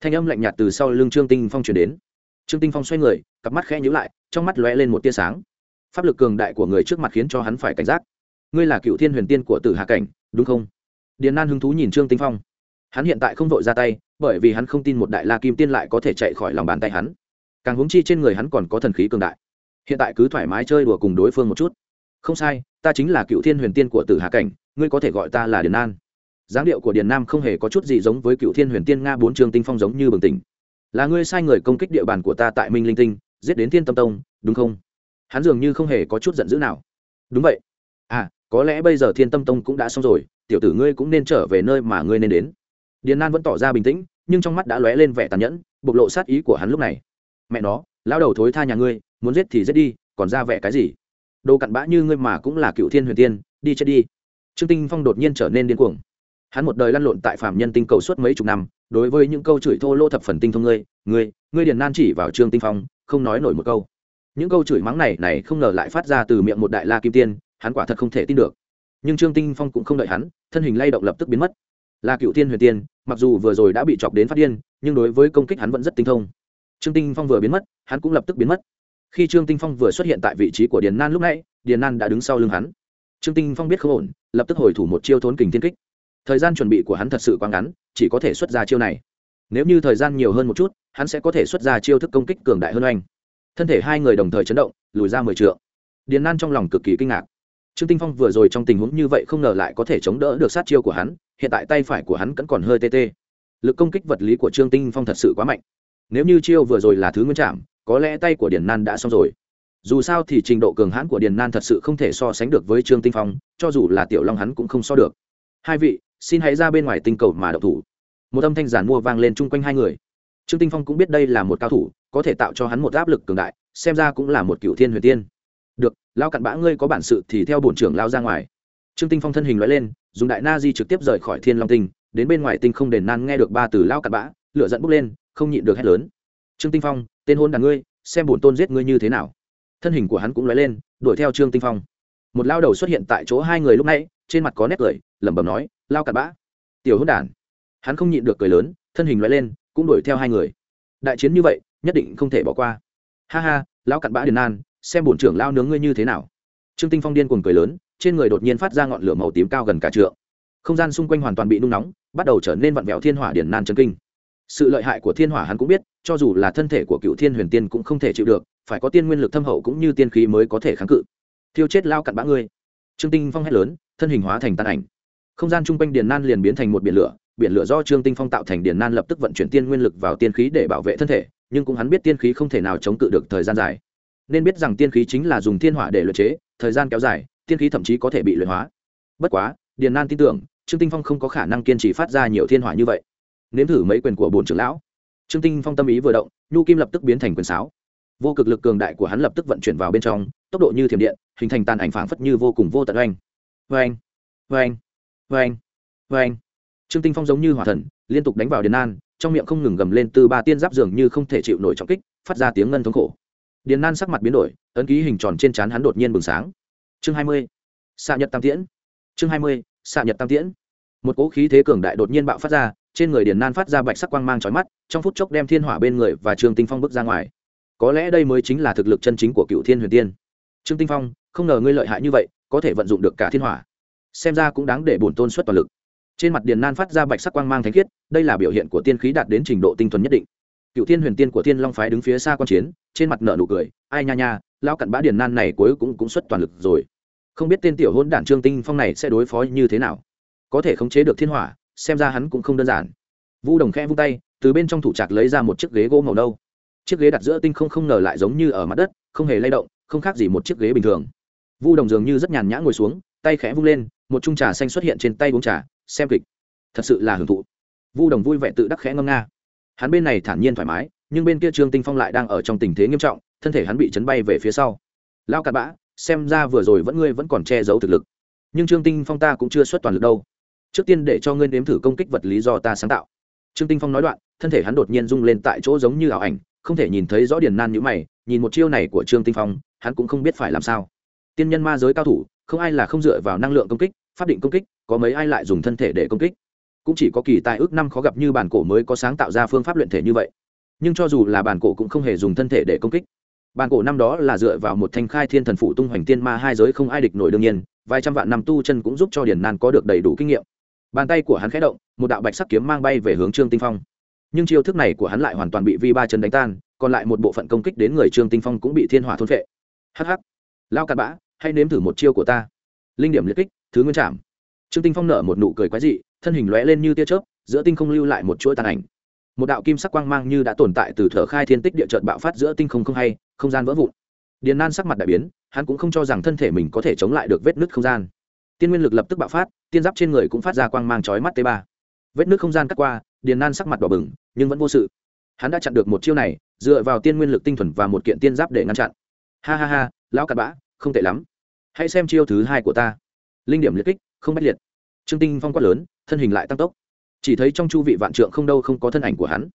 Thanh âm lạnh nhạt từ sau lưng trương tinh phong chuyển đến. Trương tinh phong xoay người, cặp mắt khẽ nhíu lại, trong mắt lóe lên một tia sáng. Pháp lực cường đại của người trước mặt khiến cho hắn phải cảnh giác. Ngươi là cựu thiên huyền tiên của tử hà cảnh, đúng không? Điền nan hứng thú nhìn trương tinh phong. Hắn hiện tại không vội ra tay, bởi vì hắn không tin một đại la kim tiên lại có thể chạy khỏi lòng bàn tay hắn. Càng huống chi trên người hắn còn có thần khí cường đại. Hiện tại cứ thoải mái chơi đùa cùng đối phương một chút. Không sai, ta chính là cựu thiên huyền tiên của tử hà cảnh ngươi có thể gọi ta là điền an. Giáng điệu của điền nam không hề có chút gì giống với cựu thiên huyền tiên nga bốn trường tinh phong giống như bừng tỉnh. Là ngươi sai người công kích địa bàn của ta tại minh linh tinh, giết đến thiên tâm tông, đúng không? Hắn dường như không hề có chút giận dữ nào. Đúng vậy. À có lẽ bây giờ thiên tâm tông cũng đã xong rồi, tiểu tử ngươi cũng nên trở về nơi mà ngươi nên đến. Điền nan vẫn tỏ ra bình tĩnh, nhưng trong mắt đã lóe lên vẻ tàn nhẫn, bộc lộ sát ý của hắn lúc này. Mẹ nó, lão đầu thối tha nhà ngươi, muốn giết thì giết đi, còn ra vẻ cái gì? Đồ cặn bã như ngươi mà cũng là cựu thiên huyền tiên, đi chết đi trương tinh phong đột nhiên trở nên điên cuồng. Hắn một đời lăn lộn tại phạm nhân tinh cầu suốt mấy chục năm, đối với những câu chửi thô lô thập phần tinh thông ngươi ngươi ngươi điền nan chỉ vào trương tinh phong, không nói nổi một câu. Những câu chửi mắng này này không ngờ lại phát ra từ miệng một đại la kim tiên, hắn quả thật không thể tin được. Nhưng trương tinh phong cũng không đợi hắn, thân hình lay động lập tức biến mất. Là cựu tiên huyền tiên, mặc dù vừa rồi đã bị chọc đến phát điên, nhưng đối với công kích hắn vẫn rất tinh thông. Trương tinh phong vừa biến mất, hắn cũng lập tức biến mất. Khi trương tinh phong vừa xuất hiện tại vị trí của điền nan lúc nãy, điền nan đã đứng sau lưng hắn trương tinh phong biết không ổn lập tức hồi thủ một chiêu thốn kình thiên kích. Thời gian chuẩn bị của hắn thật sự quá ngắn chỉ có thể xuất ra chiêu này. Nếu như thời gian nhiều hơn một chút hắn sẽ có thể xuất ra chiêu thức công kích cường đại hơn anh. thân thể hai người đồng thời chấn động lùi ra mười trượng. điền nan trong lòng cực kỳ kinh ngạc. Trương tinh phong vừa rồi trong tình huống như vậy không ngờ lại có thể chống đỡ được sát chiêu của hắn hiện tại tay phải của hắn vẫn còn hơi tê tê. Lực công kích vật lý của trương tinh phong thật sự quá mạnh. Nếu như chiêu vừa rồi là thứ nguyên chạm, có lẽ tay của điền nan đã xong rồi dù sao thì trình độ cường hãn của điền nan thật sự không thể so sánh được với trương tinh phong, cho dù là tiểu long hắn cũng không so được. Hai vị, xin hãy ra bên ngoài tinh cầu mà đậu thủ. Một âm thanh giản mua vang lên chung quanh hai người. Trương tinh phong cũng biết đây là một cao thủ, có thể tạo cho hắn một áp lực cường đại, xem ra cũng là một cựu thiên huyền tiên. Được lao cặn bã ngươi có bản sự thì theo bổn trưởng lao ra ngoài. Trương tinh phong thân hình loại lên, dùng đại na di trực tiếp rời khỏi thiên long tinh, đến bên ngoài tinh không đền nan nghe được ba từ lao cặn bã, lửa dẫn bốc lên, không nhịn được hét lớn. Trương tinh phong, tên hôn đàn ngươi, xem bổn tôn giết ngươi như thế nào thân hình của hắn cũng lóe lên, đuổi theo trương tinh phong. Một lao đầu xuất hiện tại chỗ hai người lúc nãy, trên mặt có nét cười, lẩm bẩm nói, lao cặn bã. Tiểu hôn đản. Hắn không nhịn được cười lớn, thân hình lóe lên, cũng đuổi theo hai người. Đại chiến như vậy, nhất định không thể bỏ qua. Ha ha, lão cặn bã điền nan, xem bổn trưởng lao nướng ngươi như thế nào. Trương tinh phong điên cuồng cười lớn, trên người đột nhiên phát ra ngọn lửa màu tím cao gần cả trượng. Không gian xung quanh hoàn toàn bị nung nóng, bắt đầu trở nên vặn vẹo thiên hỏa điền nan chân kinh. Sự lợi hại của thiên hỏa hắn cũng biết, cho dù là thân thể của cựu thiên huyền tiên cũng không thể chịu được phải có tiên nguyên lực thâm hậu cũng như tiên khí mới có thể kháng cự. Thiêu chết lao cặn bã ngươi. Trương tinh phong hét lớn, thân hình hóa thành tàn ảnh. Không gian chung quanh điền nan liền biến thành một biển lửa biển lửa do trương tinh phong tạo thành điền nan lập tức vận chuyển tiên nguyên lực vào tiên khí để bảo vệ thân thể, nhưng cũng hắn biết tiên khí không thể nào chống cự được thời gian dài. Nên biết rằng tiên khí chính là dùng thiên hỏa để luyện chế, thời gian kéo dài, tiên khí thậm chí có thể bị luyện hóa. Bất quá, điền nan tin tưởng, trương tinh phong không có khả năng kiên trì phát ra nhiều thiên hỏa như vậy. Nếm thử mấy quyền của bồn trưởng lão. Trương tinh phong tâm ý vừa động, nhu kim lập tức biến thành quyền sáo vô cực lực cường đại của hắn lập tức vận chuyển vào bên trong, tốc độ như thiểm điện, hình thành tàn ảnh phảng phất như vô cùng vô tận oanh. Oanh oanh oanh oanh. Trương tinh phong giống như hỏa thần, liên tục đánh vào điền nan, trong miệng không ngừng gầm lên từ ba tiên giáp dường như không thể chịu nổi trọng kích, phát ra tiếng ngân thống khổ. Điền nan sắc mặt biến đổi, ấn ký hình tròn trên trán hắn đột nhiên bừng sáng. Chương hai mươi, xạ nhật tam tiễn. Chương hai mươi, xạ nhật tam tiễn. Một cỗ khí thế cường đại đột nhiên bạo phát ra, trên người điền nan phát ra bạch sắc quang mang chói mắt, trong phút chốc đem thiên hỏa bên người và trương tinh phong bước ra ngoài có lẽ đây mới chính là thực lực chân chính của cựu thiên huyền tiên. Trương tinh phong, không ngờ ngươi lợi hại như vậy, có thể vận dụng được cả thiên hỏa. Xem ra cũng đáng để bổn tôn xuất toàn lực. Trên mặt điền nan phát ra bạch sắc quang mang thánh khiết, đây là biểu hiện của tiên khí đạt đến trình độ tinh thuần nhất định. Cựu thiên huyền tiên của thiên long phái đứng phía xa quan chiến, trên mặt nở nụ cười, ai nha nha lao cặn bã điền nan này cuối cũng cũng xuất toàn lực rồi. Không biết tên tiểu hôn đản trương tinh phong này sẽ đối phó như thế nào? Có thể khống chế được thiên hỏa, xem ra hắn cũng không đơn giản. Vu đồng khẽ vung tay, từ bên trong thủ trạc lấy ra một chiếc ghế gỗ màu nâu chiếc ghế đặt giữa tinh không không ngờ lại giống như ở mặt đất, không hề lay động, không khác gì một chiếc ghế bình thường. Vu đồng dường như rất nhàn nhã ngồi xuống, tay khẽ vung lên, một chung trà xanh xuất hiện trên tay uống trà, xem kịch. Thật sự là hưởng thụ. Vu đồng vui vẻ tự đắc khẽ ngâm nga. Hắn bên này thản nhiên thoải mái, nhưng bên kia trương tinh phong lại đang ở trong tình thế nghiêm trọng, thân thể hắn bị chấn bay về phía sau. Lao cặn bã, xem ra vừa rồi vẫn ngươi vẫn còn che giấu thực lực. Nhưng trương tinh phong ta cũng chưa xuất toàn lực đâu. Trước tiên để cho ngươi nếm thử công kích vật lý do ta sáng tạo. Trương tinh phong nói đoạn, thân thể hắn đột nhiên rung lên tại chỗ giống như ảo ảnh không thể nhìn thấy rõ điền nan như mày, nhìn một chiêu này của trương tinh phong, hắn cũng không biết phải làm sao. Tiên nhân ma giới cao thủ, không ai là không dựa vào năng lượng công kích, pháp định công kích, có mấy ai lại dùng thân thể để công kích. Cũng chỉ có kỳ tài ước năm khó gặp như bản cổ mới có sáng tạo ra phương pháp luyện thể như vậy. Nhưng cho dù là bản cổ cũng không hề dùng thân thể để công kích. Bản cổ năm đó là dựa vào một thanh khai thiên thần phụ tung hoành tiên ma hai giới không ai địch nổi đương nhiên, vài trăm vạn năm tu chân cũng giúp cho Điền nan có được đầy đủ kinh nghiệm. Bàn tay của hắn khẽ động, một đạo bạch sắc kiếm mang bay về hướng trương tinh phong nhưng chiêu thức này của hắn lại hoàn toàn bị vi ba chân đánh tan, còn lại một bộ phận công kích đến người trương tinh phong cũng bị thiên hỏa thôn phệ. Hh lao cặn bã hay nếm thử một chiêu của ta. Linh điểm liệt kích, thứ nguyên trảm. Trương tinh phong nở một nụ cười quái dị, thân hình lóe lên như tia chớp, giữa tinh không lưu lại một chuỗi tàn ảnh. Một đạo kim sắc quang mang như đã tồn tại từ thở khai thiên tích địa trận bạo phát giữa tinh không không hay, không gian vỡ vụn. Điền nan sắc mặt đại biến, hắn cũng không cho rằng thân thể mình có thể chống lại được vết nứt không gian. Tiên nguyên lực lập tức bạo phát, tiên giáp trên người cũng phát ra quang mang chói mắt tế ba. Vết nứt không gian cắt qua điền nan sắc mặt đỏ bừng, nhưng vẫn vô sự. Hắn đã chặn được một chiêu này, dựa vào tiên nguyên lực tinh thuần và một kiện tiên giáp để ngăn chặn. Ha ha ha, lão cặn bã, không tệ lắm. Hãy xem chiêu thứ hai của ta. Linh điểm liệt kích, không bách liệt. Trương tinh phong quát lớn, thân hình lại tăng tốc. Chỉ thấy trong chu vị vạn trượng không đâu không có thân ảnh của hắn.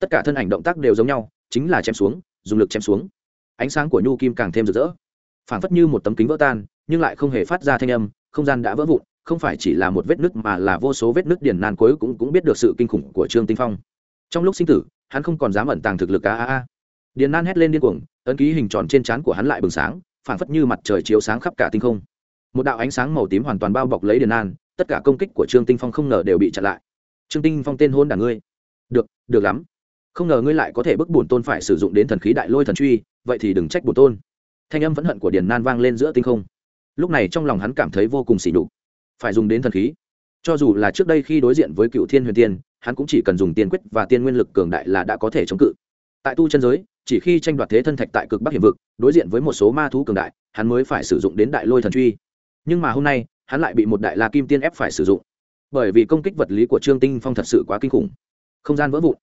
Tất cả thân ảnh động tác đều giống nhau, chính là chém xuống, dùng lực chém xuống. Ánh sáng của nhu kim càng thêm rực rỡ. Phảng phất như một tấm kính vỡ tan, nhưng lại không hề phát ra thanh âm, không gian đã vỡ vụn không phải chỉ là một vết nứt mà là vô số vết nứt Điền nan cuối cũng cũng biết được sự kinh khủng của trương tinh phong. Trong lúc sinh tử, hắn không còn dám ẩn tàng thực lực a a a. Điền nan hét lên điên cuồng, ấn ký hình tròn trên trán của hắn lại bừng sáng, phảng phất như mặt trời chiếu sáng khắp cả tinh không. Một đạo ánh sáng màu tím hoàn toàn bao bọc lấy điền nan, tất cả công kích của trương tinh phong không ngờ đều bị chặn lại. Trương tinh phong tên hôn đảng ngươi. Được được lắm. Không ngờ ngươi lại có thể bức bổn tôn phải sử dụng đến thần khí đại lôi thần truy, vậy thì đừng trách bổn tôn. Thanh âm phẫn hận của điền nan vang lên giữa tinh không. Lúc này trong lòng hắn cảm thấy vô cùng sỉ nhục phải dùng đến thần khí. Cho dù là trước đây khi đối diện với cựu thiên huyền tiên, hắn cũng chỉ cần dùng tiên quyết và tiên nguyên lực cường đại là đã có thể chống cự. Tại tu chân giới, chỉ khi tranh đoạt thế thân thạch tại cực bắc hiểm vực, đối diện với một số ma thú cường đại, hắn mới phải sử dụng đến đại lôi thần truy. Nhưng mà hôm nay, hắn lại bị một đại la kim tiên ép phải sử dụng. Bởi vì công kích vật lý của trương tinh phong thật sự quá kinh khủng. Không gian vỡ vụn.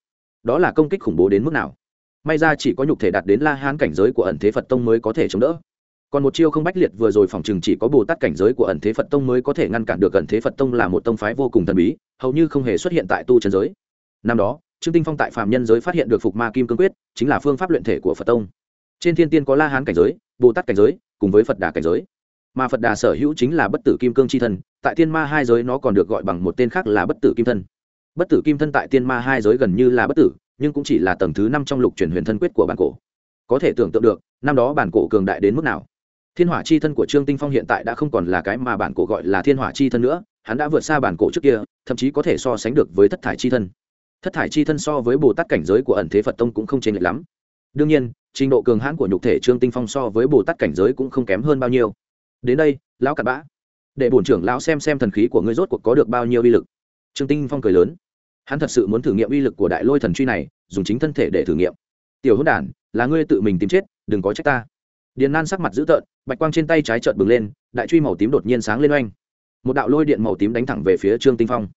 Đó là công kích khủng bố đến mức nào? May ra chỉ có nhục thể đạt đến la hán cảnh giới của ẩn thế phật tông mới có thể chống đỡ còn một chiêu không bách liệt vừa rồi phòng chừng chỉ có bồ tát cảnh giới của ẩn thế phật tông mới có thể ngăn cản được ẩn thế phật tông là một tông phái vô cùng thần bí, hầu như không hề xuất hiện tại tu trần giới. Năm đó, trương tinh phong tại phạm nhân giới phát hiện được phục ma kim cương quyết, chính là phương pháp luyện thể của phật tông. Trên thiên tiên có la hán cảnh giới, bồ tát cảnh giới, cùng với phật đà cảnh giới. Mà phật đà sở hữu chính là bất tử kim cương c h i thân, tại tiên ma hai giới nó còn được gọi bằng một tên khác là bất tử kim thân. Bất tử kim thân tại tiên ma hai giới gần như là bất tử, nhưng cũng chỉ là tầng thứ năm trong lục truyền huyền thân quyết của bản cổ. Có thể tưởng tượng được, năm đó bản cổ cường đại đến mức nào thiên hỏa chi thân của trương tinh phong hiện tại đã không còn là cái mà bản cổ gọi là thiên hỏa chi thân nữa, hắn đã vượt xa bản cổ trước kia, thậm chí có thể so sánh được với thất thải chi thân. Thất thải chi thân so với bồ tát cảnh giới của ẩn thế phật tông cũng không chênh lệch lắm. Đương nhiên, trình độ cường hãn của nhục thể trương tinh phong so với bồ tát cảnh giới cũng không kém hơn bao nhiêu. Đến đây, lão cặn bã, để bổn trưởng lão xem xem thần khí của ngươi rốt cuộc có được bao nhiêu uy lực. Trương tinh phong cười lớn. Hắn thật sự muốn thử nghiệm uy lực của đại lôi thần truy này, dùng chính thân thể để thử nghiệm. Tiểu hôn đản, là ngươi tự mình tìm chết, đừng có trách ta điền nan sắc mặt dữ tợn, bạch quang trên tay trái trợn bừng lên, đại truy màu tím đột nhiên sáng lên oanh. Một đạo lôi điện màu tím đánh thẳng về phía trương tinh phong.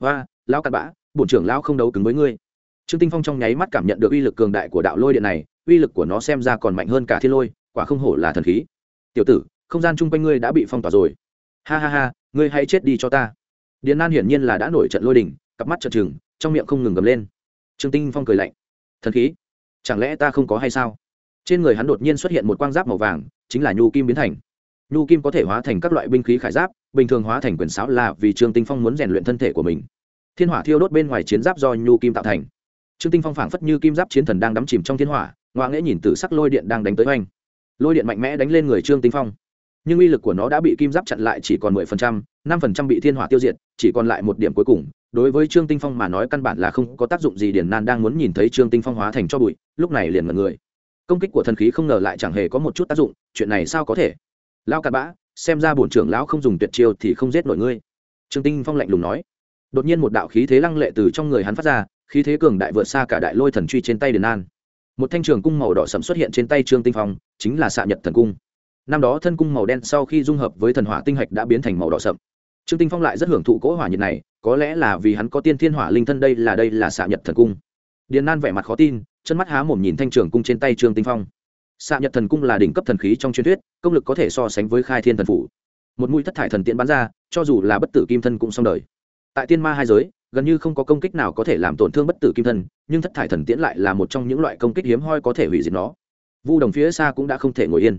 Và lão cặn bã, bổn trưởng lão không đấu cứng với ngươi. Trương tinh phong trong nháy mắt cảm nhận được uy lực cường đại của đạo lôi điện này, uy lực của nó xem ra còn mạnh hơn cả thiên lôi, quả không hổ là thần khí. Tiểu tử, không gian chung quanh ngươi đã bị phong tỏa rồi. Ha ha ha, ngươi hãy chết đi cho ta. Điền nan hiển nhiên là đã nổi trận lôi đình, cặp mắt trợn trừng, trong miệng không ngừng gầm lên. Trương tinh phong cười lạnh. Thần khí? Chẳng lẽ ta không có hay sao? Trên người hắn đột nhiên xuất hiện một quang giáp màu vàng, chính là nhu kim biến thành. Nhu kim có thể hóa thành các loại binh khí khải giáp, bình thường hóa thành quyền sáo là vì trương tinh phong muốn rèn luyện thân thể của mình. Thiên hỏa thiêu đốt bên ngoài chiến giáp do nhu kim tạo thành. Trương tinh phong phảng phất như kim giáp chiến thần đang đắm chìm trong thiên hỏa ngoa nghễ nhìn từ sắc lôi điện đang đánh tới oanh. Lôi điện mạnh mẽ đánh lên người trương tinh phong. Nhưng uy lực của nó đã bị kim giáp chặn lại chỉ còn mười phần trăm, năm phần trăm bị thiên hỏa tiêu diệt, chỉ còn lại một điểm cuối cùng. Đối với trương tinh phong mà nói căn bản là không có tác dụng gì điển nan đang muốn nhìn thấy trương tinh phong hóa thành cho bụi, lúc này liền mật người công kích của thần khí không ngờ lại chẳng hề có một chút tác dụng, chuyện này sao có thể? Lao cặn bã, xem ra bổn trưởng lão không dùng tuyệt chiêu thì không giết nổi ngươi. Trương tinh phong lạnh lùng nói. Đột nhiên một đạo khí thế lăng lệ từ trong người hắn phát ra, khí thế cường đại vượt xa cả đại lôi thần truy trên tay điền an. Một thanh trường cung màu đỏ sẫm xuất hiện trên tay trương tinh phong, chính là xạ nhật thần cung. Năm đó thân cung màu đen sau khi dung hợp với thần hỏa tinh hạch đã biến thành màu đỏ sậm. Trương tinh phong lại rất hưởng thụ cỗ hỏa nhiệt này, có lẽ là vì hắn có tiên thiên hỏa linh thân đây là đây là xạ nhật thần cung. Điền nan vẻ mặt khó tin chân mắt há mồm nhìn thanh trường cung trên tay trương tinh phong. Xạ nhật thần cung là đỉnh cấp thần khí trong truyền thuyết, công lực có thể so sánh với khai thiên thần phủ. Một mũi thất thải thần tiễn bắn ra, cho dù là bất tử kim thân cũng xong đời. Tại tiên ma hai giới, gần như không có công kích nào có thể làm tổn thương bất tử kim thân, nhưng thất thải thần tiễn lại là một trong những loại công kích hiếm hoi có thể hủy diệt nó. Vu đồng phía xa cũng đã không thể ngồi yên.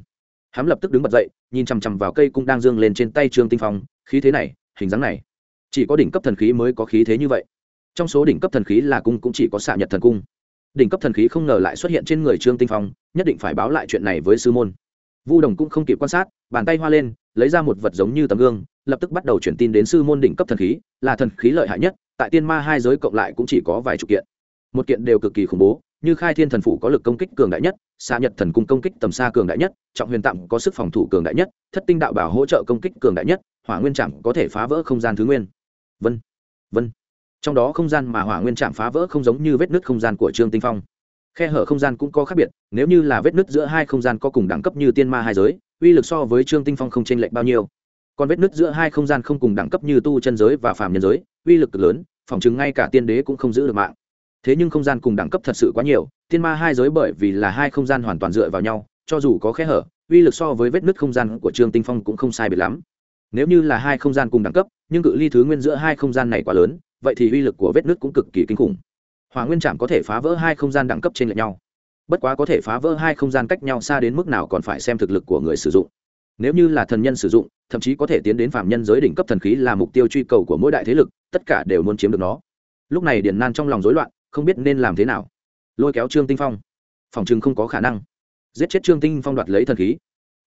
Hắn lập tức đứng bật dậy, nhìn chằm chằm vào cây cung đang dương lên trên tay trương tinh phong, khí thế này, hình dáng này, chỉ có đỉnh cấp thần khí mới có khí thế như vậy. Trong số đỉnh cấp thần khí là cung cũng chỉ có xạ nhật thần cung đỉnh cấp thần khí không ngờ lại xuất hiện trên người trương tinh phong, nhất định phải báo lại chuyện này với sư môn. Vu đồng cũng không kịp quan sát, bàn tay hoa lên, lấy ra một vật giống như tấm gương, lập tức bắt đầu chuyển tin đến sư môn đỉnh cấp thần khí, là thần khí lợi hại nhất, tại tiên ma hai giới cộng lại cũng chỉ có vài chục kiện. Một kiện đều cực kỳ khủng bố, như khai thiên thần phủ có lực công kích cường đại nhất xa nhật thần cung công kích tầm xa cường đại nhất, trọng huyền tạm có sức phòng thủ cường đại nhất, thất tinh đạo bảo hỗ trợ công kích cường đại nhất, hỏa nguyên trạm có thể phá vỡ không gian thứ nguyên. Vân vân trong đó không gian mà hỏa nguyên chạm phá vỡ không giống như vết nứt không gian của trương tinh phong khe hở không gian cũng có khác biệt nếu như là vết nứt giữa hai không gian có cùng đẳng cấp như tiên ma hai giới uy lực so với trương tinh phong không chênh lệch bao nhiêu còn vết nứt giữa hai không gian không cùng đẳng cấp như tu chân giới và phàm nhân giới uy lực cực lớn phòng chứng ngay cả tiên đế cũng không giữ được mạng thế nhưng không gian cùng đẳng cấp thật sự quá nhiều tiên ma hai giới bởi vì là hai không gian hoàn toàn dựa vào nhau cho dù có khe hở uy lực so với vết nứt không gian của trương tinh phong cũng không sai biệt lắm nếu như là hai không gian cùng đẳng cấp nhưng cự ly thứ nguyên giữa hai không gian này quá lớn vậy thì uy lực của vết nứt cũng cực kỳ kinh khủng. Hỏa nguyên trạm có thể phá vỡ hai không gian đẳng cấp trên lệch nhau. Bất quá có thể phá vỡ hai không gian cách nhau xa đến mức nào còn phải xem thực lực của người sử dụng. Nếu như là thần nhân sử dụng, thậm chí có thể tiến đến phạm nhân giới đỉnh cấp thần khí là mục tiêu truy cầu của mỗi đại thế lực, tất cả đều muốn chiếm được nó. Lúc này điền nan trong lòng rối loạn, không biết nên làm thế nào. Lôi kéo trương tinh phong. Phòng chừng không có khả năng. Giết chết trương tinh phong đoạt lấy thần khí.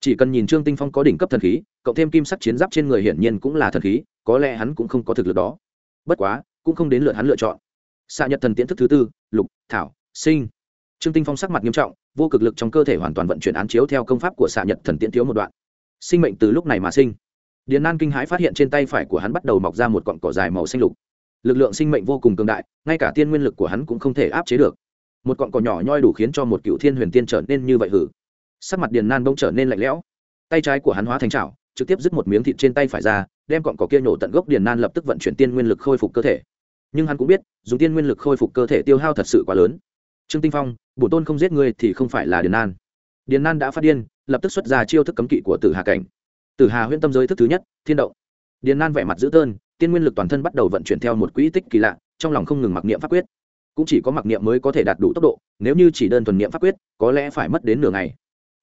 Chỉ cần nhìn trương tinh phong có đỉnh cấp thần khí, cộng thêm kim sắc chiến giáp trên người hiển nhiên cũng là thần khí, có lẽ hắn cũng không có thực lực đó bất quá cũng không đến lượt hắn lựa chọn. Xạ nhật thần tiễn thức thứ tư lục thảo sinh. Trương tinh phong sắc mặt nghiêm trọng vô cực lực trong cơ thể hoàn toàn vận chuyển án chiếu theo công pháp của xạ nhật thần tiễn thiếu một đoạn. Sinh mệnh từ lúc này mà sinh. Điền nan kinh hãi phát hiện trên tay phải của hắn bắt đầu mọc ra một cọng cỏ dài màu xanh lục. Lực lượng sinh mệnh vô cùng cường đại ngay cả tiên nguyên lực của hắn cũng không thể áp chế được. Một cọng cỏ nhỏ nhoi đủ khiến cho một cựu thiên huyền tiên trở nên như vậy hử. Sắc mặt điền nan bỗng trở nên lạnh lẽo. Tay trái của hắn hóa thành chảo, trực tiếp dứt một miếng thịt trên tay phải ra đem cọn cỏ kia nhổ tận gốc điền nan lập tức vận chuyển tiên nguyên lực khôi phục cơ thể. Nhưng hắn cũng biết, dùng tiên nguyên lực khôi phục cơ thể tiêu hao thật sự quá lớn. Trương tinh phong bổ tôn không giết ngươi thì không phải là điền nan. Điền nan đã phát điên, lập tức xuất ra chiêu thức cấm kỵ của tử hà cảnh. Tử hà huyễn tâm giới thức thứ nhất, thiên động. Điền nan vẻ mặt dữ tơn tiên nguyên lực toàn thân bắt đầu vận chuyển theo một quỹ tích kỳ lạ, trong lòng không ngừng mặc niệm pháp quyết. Cũng chỉ có mặc niệm mới có thể đạt đủ tốc độ, nếu như chỉ đơn thuần niệm pháp quyết, có lẽ phải mất đến nửa ngày.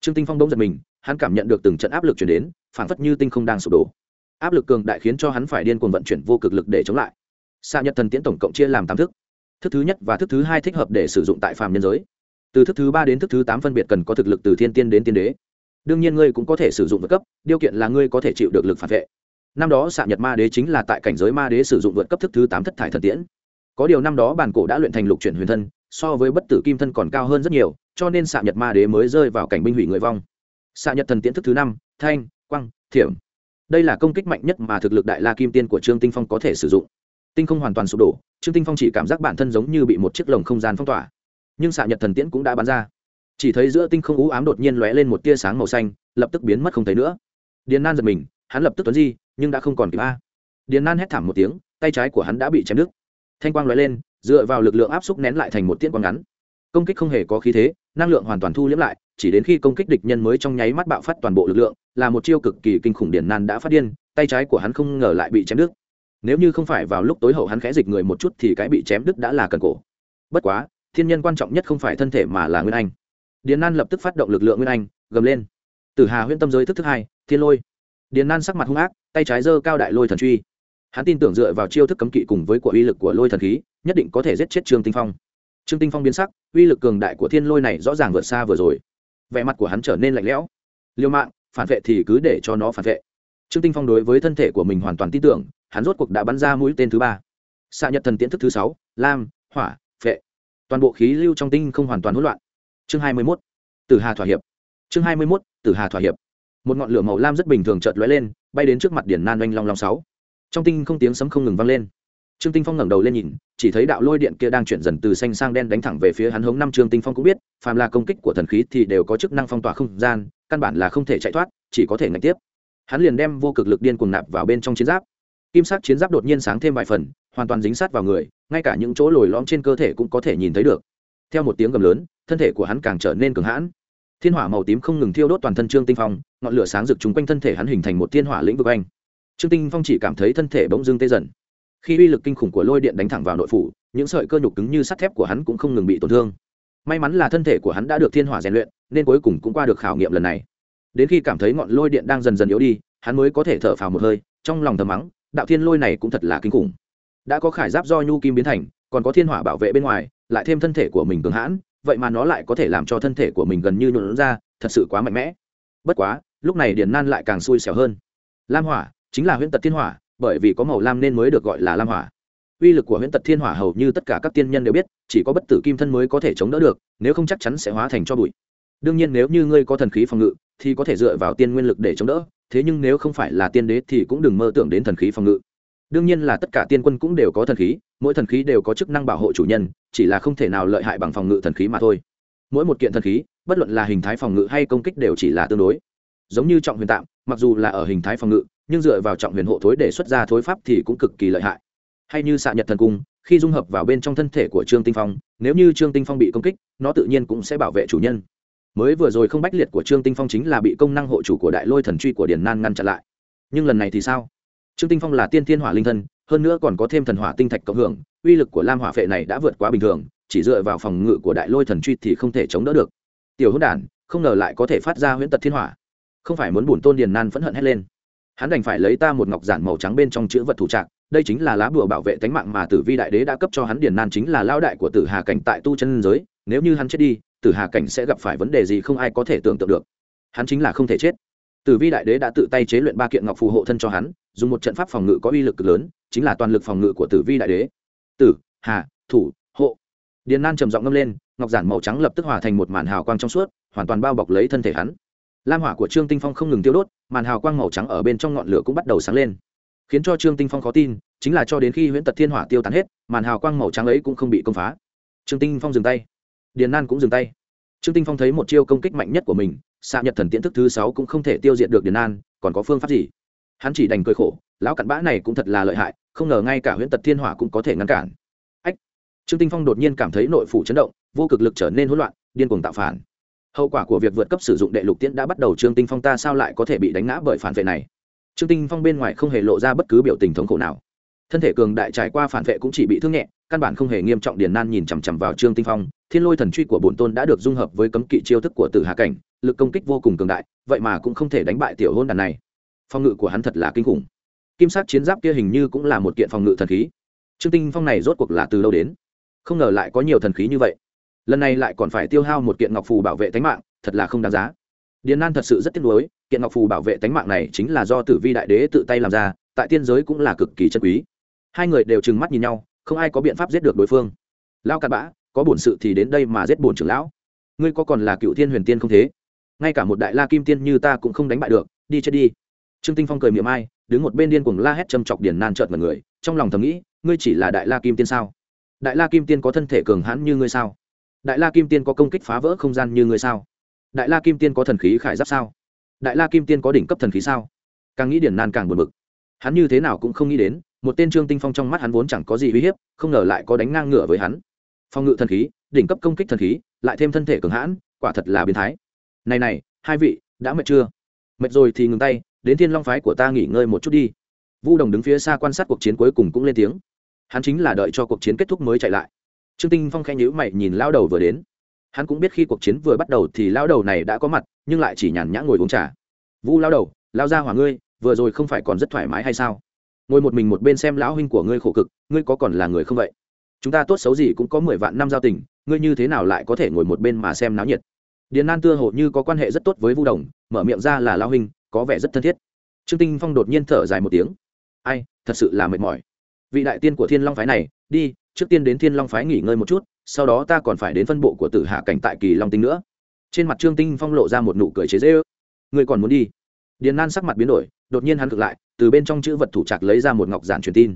Trương tinh phong đông giật mình, hắn cảm nhận được từng trận áp lực chuyển đến, phảng phất như tinh không đang sụp đổ áp lực cường đại khiến cho hắn phải điên cuồng vận chuyển vô cực lực để chống lại. Xa nhật thần tiễn tổng cộng chia làm tám thức. Thức thứ nhất và thức thứ hai thích hợp để sử dụng tại phàm nhân giới. Từ thức thứ ba đến thức thứ tám phân biệt cần có thực lực từ thiên tiên đến tiên đế. Đương nhiên ngươi cũng có thể sử dụng vượt cấp, điều kiện là ngươi có thể chịu được lực phản vệ. Năm đó xạ nhật ma đế chính là tại cảnh giới ma đế sử dụng vượt cấp thức thứ tám thất thải thần tiễn. Có điều năm đó bản cổ đã luyện thành lục chuyển huyền thân, so với bất tử kim thân còn cao hơn rất nhiều, cho nên xạ nhật ma đế mới rơi vào cảnh binh hủy người vong. Xạ nhật thần tiễn thức thứ năm, thanh quăng thiểm đây là công kích mạnh nhất mà thực lực đại la kim tiên của trương tinh phong có thể sử dụng tinh không hoàn toàn sụp đổ trương tinh phong chỉ cảm giác bản thân giống như bị một chiếc lồng không gian phong tỏa nhưng xạ nhật thần tiễn cũng đã bắn ra chỉ thấy giữa tinh không ú ám đột nhiên lóe lên một tia sáng màu xanh lập tức biến mất không thấy nữa điền nan giật mình hắn lập tức tuấn di nhưng đã không còn kịp a điền nan hét thảm một tiếng tay trái của hắn đã bị chém đứt thanh quang lóe lên dựa vào lực lượng áp xúc nén lại thành một tiễn quang ngắn công kích không hề có khí thế năng lượng hoàn toàn thu liếm lại chỉ đến khi công kích địch nhân mới trong nháy mắt bạo phát toàn bộ lực lượng, là một chiêu cực kỳ kinh khủng điển nan đã phát điên, tay trái của hắn không ngờ lại bị chém đứt. Nếu như không phải vào lúc tối hậu hắn khẽ dịch người một chút thì cái bị chém đứt đã là cần cổ. Bất quá, thiên nhân quan trọng nhất không phải thân thể mà là nguyên anh. Điền nan lập tức phát động lực lượng nguyên anh, gầm lên. Từ hà huyễn tâm giới thức thứ hai, thiên lôi. Điền nan sắc mặt hung ác, tay trái giơ cao đại lôi thần truy. Hắn tin tưởng dựa vào chiêu thức cấm kỵ cùng với của uy lực của lôi thần khí, nhất định có thể giết chết trương tinh phong. Trương tinh phong biến sắc, uy lực cường đại của thiên lôi này rõ ràng vượt xa vừa rồi vẻ mặt của hắn trở nên lạnh lẽo. Liêu mạng, phản vệ thì cứ để cho nó phản vệ. Trương tinh phong đối với thân thể của mình hoàn toàn tin tưởng, hắn rốt cuộc đã bắn ra mũi tên thứ ba. Xạ nhật thần tiễn thức thứ sáu, lam, hỏa, phệ. Toàn bộ khí lưu trong tinh không hoàn toàn hỗn loạn. Chương hai mươi mốt, tử hà thỏa hiệp. Chương hai mươi mốt, tử hà thỏa hiệp. Một ngọn lửa màu lam rất bình thường chợt lóe lên, bay đến trước mặt điển nan oanh long long sáu. Trong tinh không tiếng sấm không ngừng vang lên trương tinh phong ngẩng đầu lên nhìn, chỉ thấy đạo lôi điện kia đang chuyển dần từ xanh sang đen đánh thẳng về phía hắn hống năm trương tinh phong cũng biết, phàm là công kích của thần khí thì đều có chức năng phong tỏa không gian, căn bản là không thể chạy thoát, chỉ có thể ngạch tiếp. Hắn liền đem vô cực lực điên cuồng nạp vào bên trong chiến giáp. Kim sắc chiến giáp đột nhiên sáng thêm vài phần, hoàn toàn dính sát vào người, ngay cả những chỗ lồi lõm trên cơ thể cũng có thể nhìn thấy được. Theo một tiếng gầm lớn, thân thể của hắn càng trở nên cường hãn. Thiên hỏa màu tím không ngừng thiêu đốt toàn thân trương tinh phong, ngọn lửa sáng rực chúng quanh thân thể hắn hình thành một thiên hỏa lĩnh vực anh trương tinh phong chỉ cảm thấy thân thể bỗng dưng tê dần khi uy lực kinh khủng của lôi điện đánh thẳng vào nội phủ, những sợi cơ nhục cứng như sắt thép của hắn cũng không ngừng bị tổn thương. May mắn là thân thể của hắn đã được thiên hỏa rèn luyện, nên cuối cùng cũng qua được khảo nghiệm lần này. Đến khi cảm thấy ngọn lôi điện đang dần dần yếu đi, hắn mới có thể thở phào một hơi, trong lòng thầm mắng, đạo thiên lôi này cũng thật là kinh khủng. Đã có khải giáp do nhu kim biến thành, còn có thiên hỏa bảo vệ bên ngoài, lại thêm thân thể của mình cường hãn, vậy mà nó lại có thể làm cho thân thể của mình gần như nhuộn ra, thật sự quá mạnh mẽ. Bất quá, lúc này Điền nan lại càng xui xẻo hơn. Lam hỏa, chính là huyễn tật thiên hỏa bởi vì có màu lam nên mới được gọi là lam hỏa. Uy lực của huyễn tật thiên hỏa hầu như tất cả các tiên nhân đều biết, chỉ có bất tử kim thân mới có thể chống đỡ được, nếu không chắc chắn sẽ hóa thành cho bụi. Đương nhiên nếu như ngươi có thần khí phòng ngự, thì có thể dựa vào tiên nguyên lực để chống đỡ, thế nhưng nếu không phải là tiên đế thì cũng đừng mơ tưởng đến thần khí phòng ngự. Đương nhiên là tất cả tiên quân cũng đều có thần khí, mỗi thần khí đều có chức năng bảo hộ chủ nhân, chỉ là không thể nào lợi hại bằng phòng ngự thần khí mà thôi. Mỗi một kiện thần khí, bất luận là hình thái phòng ngự hay công kích đều chỉ là tương đối. Giống như trọng huyền tạm, mặc dù là ở hình thái phòng ngự nhưng dựa vào trọng huyền hộ thối để xuất ra thối pháp thì cũng cực kỳ lợi hại. Hay như xạ nhật thần cung, khi dung hợp vào bên trong thân thể của trương tinh phong, nếu như trương tinh phong bị công kích, nó tự nhiên cũng sẽ bảo vệ chủ nhân. Mới vừa rồi không bách liệt của trương tinh phong chính là bị công năng hộ chủ của đại lôi thần truy của điền nan ngăn chặn lại. Nhưng lần này thì sao? Trương tinh phong là tiên thiên hỏa linh thân, hơn nữa còn có thêm thần hỏa tinh thạch cộng hưởng, uy lực của lam hỏa phệ này đã vượt quá bình thường, chỉ dựa vào phòng ngự của đại lôi thần truy thì không thể chống đỡ được. Tiểu hữu đản, không ngờ lại có thể phát ra huyễn tật thiên hỏa. Không phải muốn bùn tôn điền nan phẫn hận hết lên hắn đành phải lấy ta một ngọc giản màu trắng bên trong chữ vật thủ trạng đây chính là lá bùa bảo vệ tánh mạng mà tử vi đại đế đã cấp cho hắn điền nan chính là lao đại của tử hà cảnh tại tu chân giới, nếu như hắn chết đi, tử hà cảnh sẽ gặp phải vấn đề gì không ai có thể tưởng tượng được. Hắn chính là không thể chết. Tử vi đại đế đã tự tay chế luyện ba kiện ngọc phù hộ thân cho hắn, dùng một trận pháp phòng ngự có uy lực cực lớn, chính là toàn lực phòng ngự của tử vi đại đế. Tử, hà, thủ, hộ. Điền nan trầm giọng ngâm lên, ngọc giản màu trắng lập tức hòa thành một màn hào quang trong suốt, hoàn toàn bao bọc lấy thân thể hắn lam hỏa của trương tinh phong không ngừng tiêu đốt, màn hào quang màu trắng ở bên trong ngọn lửa cũng bắt đầu sáng lên. Khiến cho trương tinh phong khó tin, chính là cho đến khi huyễn tật thiên hỏa tiêu tán hết, màn hào quang màu trắng ấy cũng không bị công phá. Trương tinh phong dừng tay. Điền nan cũng dừng tay. Trương tinh phong thấy một chiêu công kích mạnh nhất của mình, xạ nhật thần tiễn thức thứ sáu cũng không thể tiêu diệt được điền nan, còn có phương pháp gì? Hắn chỉ đành cười khổ, lão cặn bã này cũng thật là lợi hại, không ngờ ngay cả huyễn tật thiên hỏa cũng có thể ngăn cản. Ách! Trương tinh phong đột nhiên cảm thấy nội phủ chấn động, vô cực lực trở nên hỗn loạn, điên cuồng tạo phản hậu quả của việc vượt cấp sử dụng đệ lục tiễn đã bắt đầu, trương tinh phong ta sao lại có thể bị đánh ngã bởi phản vệ này? Trương tinh phong bên ngoài không hề lộ ra bất cứ biểu tình thống khổ nào. Thân thể cường đại trải qua phản vệ cũng chỉ bị thương nhẹ, căn bản không hề nghiêm trọng điền nan nhìn chằm chằm vào trương tinh phong. Thiên lôi thần truy của bổn tôn đã được dung hợp với cấm kỵ chiêu thức của tử hà cảnh, lực công kích vô cùng cường đại, vậy mà cũng không thể đánh bại tiểu hôn đàn này. Phong ngự của hắn thật là kinh khủng. Kim sát chiến giáp kia hình như cũng là một kiện phòng ngự thần khí. Trương tinh phong này rốt cuộc là từ lâu đến? Không ngờ lại có nhiều thần khí như vậy lần này lại còn phải tiêu hao một kiện ngọc phù bảo vệ tánh mạng, thật là không đáng giá. Điền nan thật sự rất tiếc nuối, kiện ngọc phù bảo vệ tánh mạng này chính là do tử vi đại đế tự tay làm ra, tại tiên giới cũng là cực kỳ chân quý. Hai người đều trừng mắt nhìn nhau, không ai có biện pháp giết được đối phương. Lao cặn bã, có bổn sự thì đến đây mà giết bổn trưởng lão. Ngươi có còn là cựu thiên huyền tiên không thế? Ngay cả một đại la kim tiên như ta cũng không đánh bại được, đi chết đi. Trương tinh phong cười miệng ai đứng một bên điên cuồng la hét châm chọc điển nan trợn mọi người, trong lòng thầm nghĩ, ngươi chỉ là đại la kim tiên sao? Đại la kim tiên có thân thể cường hãn như ngươi sao? Đại la kim tiên có công kích phá vỡ không gian như người sao? đại la kim tiên có thần khí khải giáp sao? đại la kim tiên có đỉnh cấp thần khí sao? càng nghĩ điển nan càng buồn bực. hắn như thế nào cũng không nghĩ đến, một tên trương tinh phong trong mắt hắn vốn chẳng có gì uy hiếp, không ngờ lại có đánh ngang ngửa với hắn. phong ngự thần khí, đỉnh cấp công kích thần khí, lại thêm thân thể cường hãn, quả thật là biến thái. này này, hai vị, đã mệt chưa? mệt rồi thì ngừng tay, đến thiên long phái của ta nghỉ ngơi một chút đi. vu đồng đứng phía xa quan sát cuộc chiến cuối cùng cũng lên tiếng. hắn chính là đợi cho cuộc chiến kết thúc mới chạy lại trương tinh phong khẽ nhữ mày nhìn lao đầu vừa đến. Hắn cũng biết khi cuộc chiến vừa bắt đầu thì lao đầu này đã có mặt, nhưng lại chỉ nhàn nhã ngồi uống trà. Vu lao đầu lao ra hỏa ngươi, vừa rồi không phải còn rất thoải mái hay sao? Ngồi một mình một bên xem lão huynh của ngươi khổ cực, ngươi có còn là người không vậy? Chúng ta tốt xấu gì cũng có mười vạn năm giao tình, ngươi như thế nào lại có thể ngồi một bên mà xem náo nhiệt? Điền nan tưa hồ như có quan hệ rất tốt với vu đồng, mở miệng ra là lao huynh, có vẻ rất thân thiết. Trương tinh phong đột nhiên thở dài một tiếng. Ai, thật sự là mệt mỏi vị đại tiên của thiên long phái này, đi, trước tiên đến thiên long phái nghỉ ngơi một chút, sau đó ta còn phải đến phân bộ của tử hạ cảnh tại kỳ long tinh nữa. Trên mặt trương tinh phong lộ ra một nụ cười chế dễ ước người còn muốn đi? Điền nan sắc mặt biến đổi, đột nhiên hắn cực lại, từ bên trong chữ vật thủ trạc lấy ra một ngọc giản truyền tin.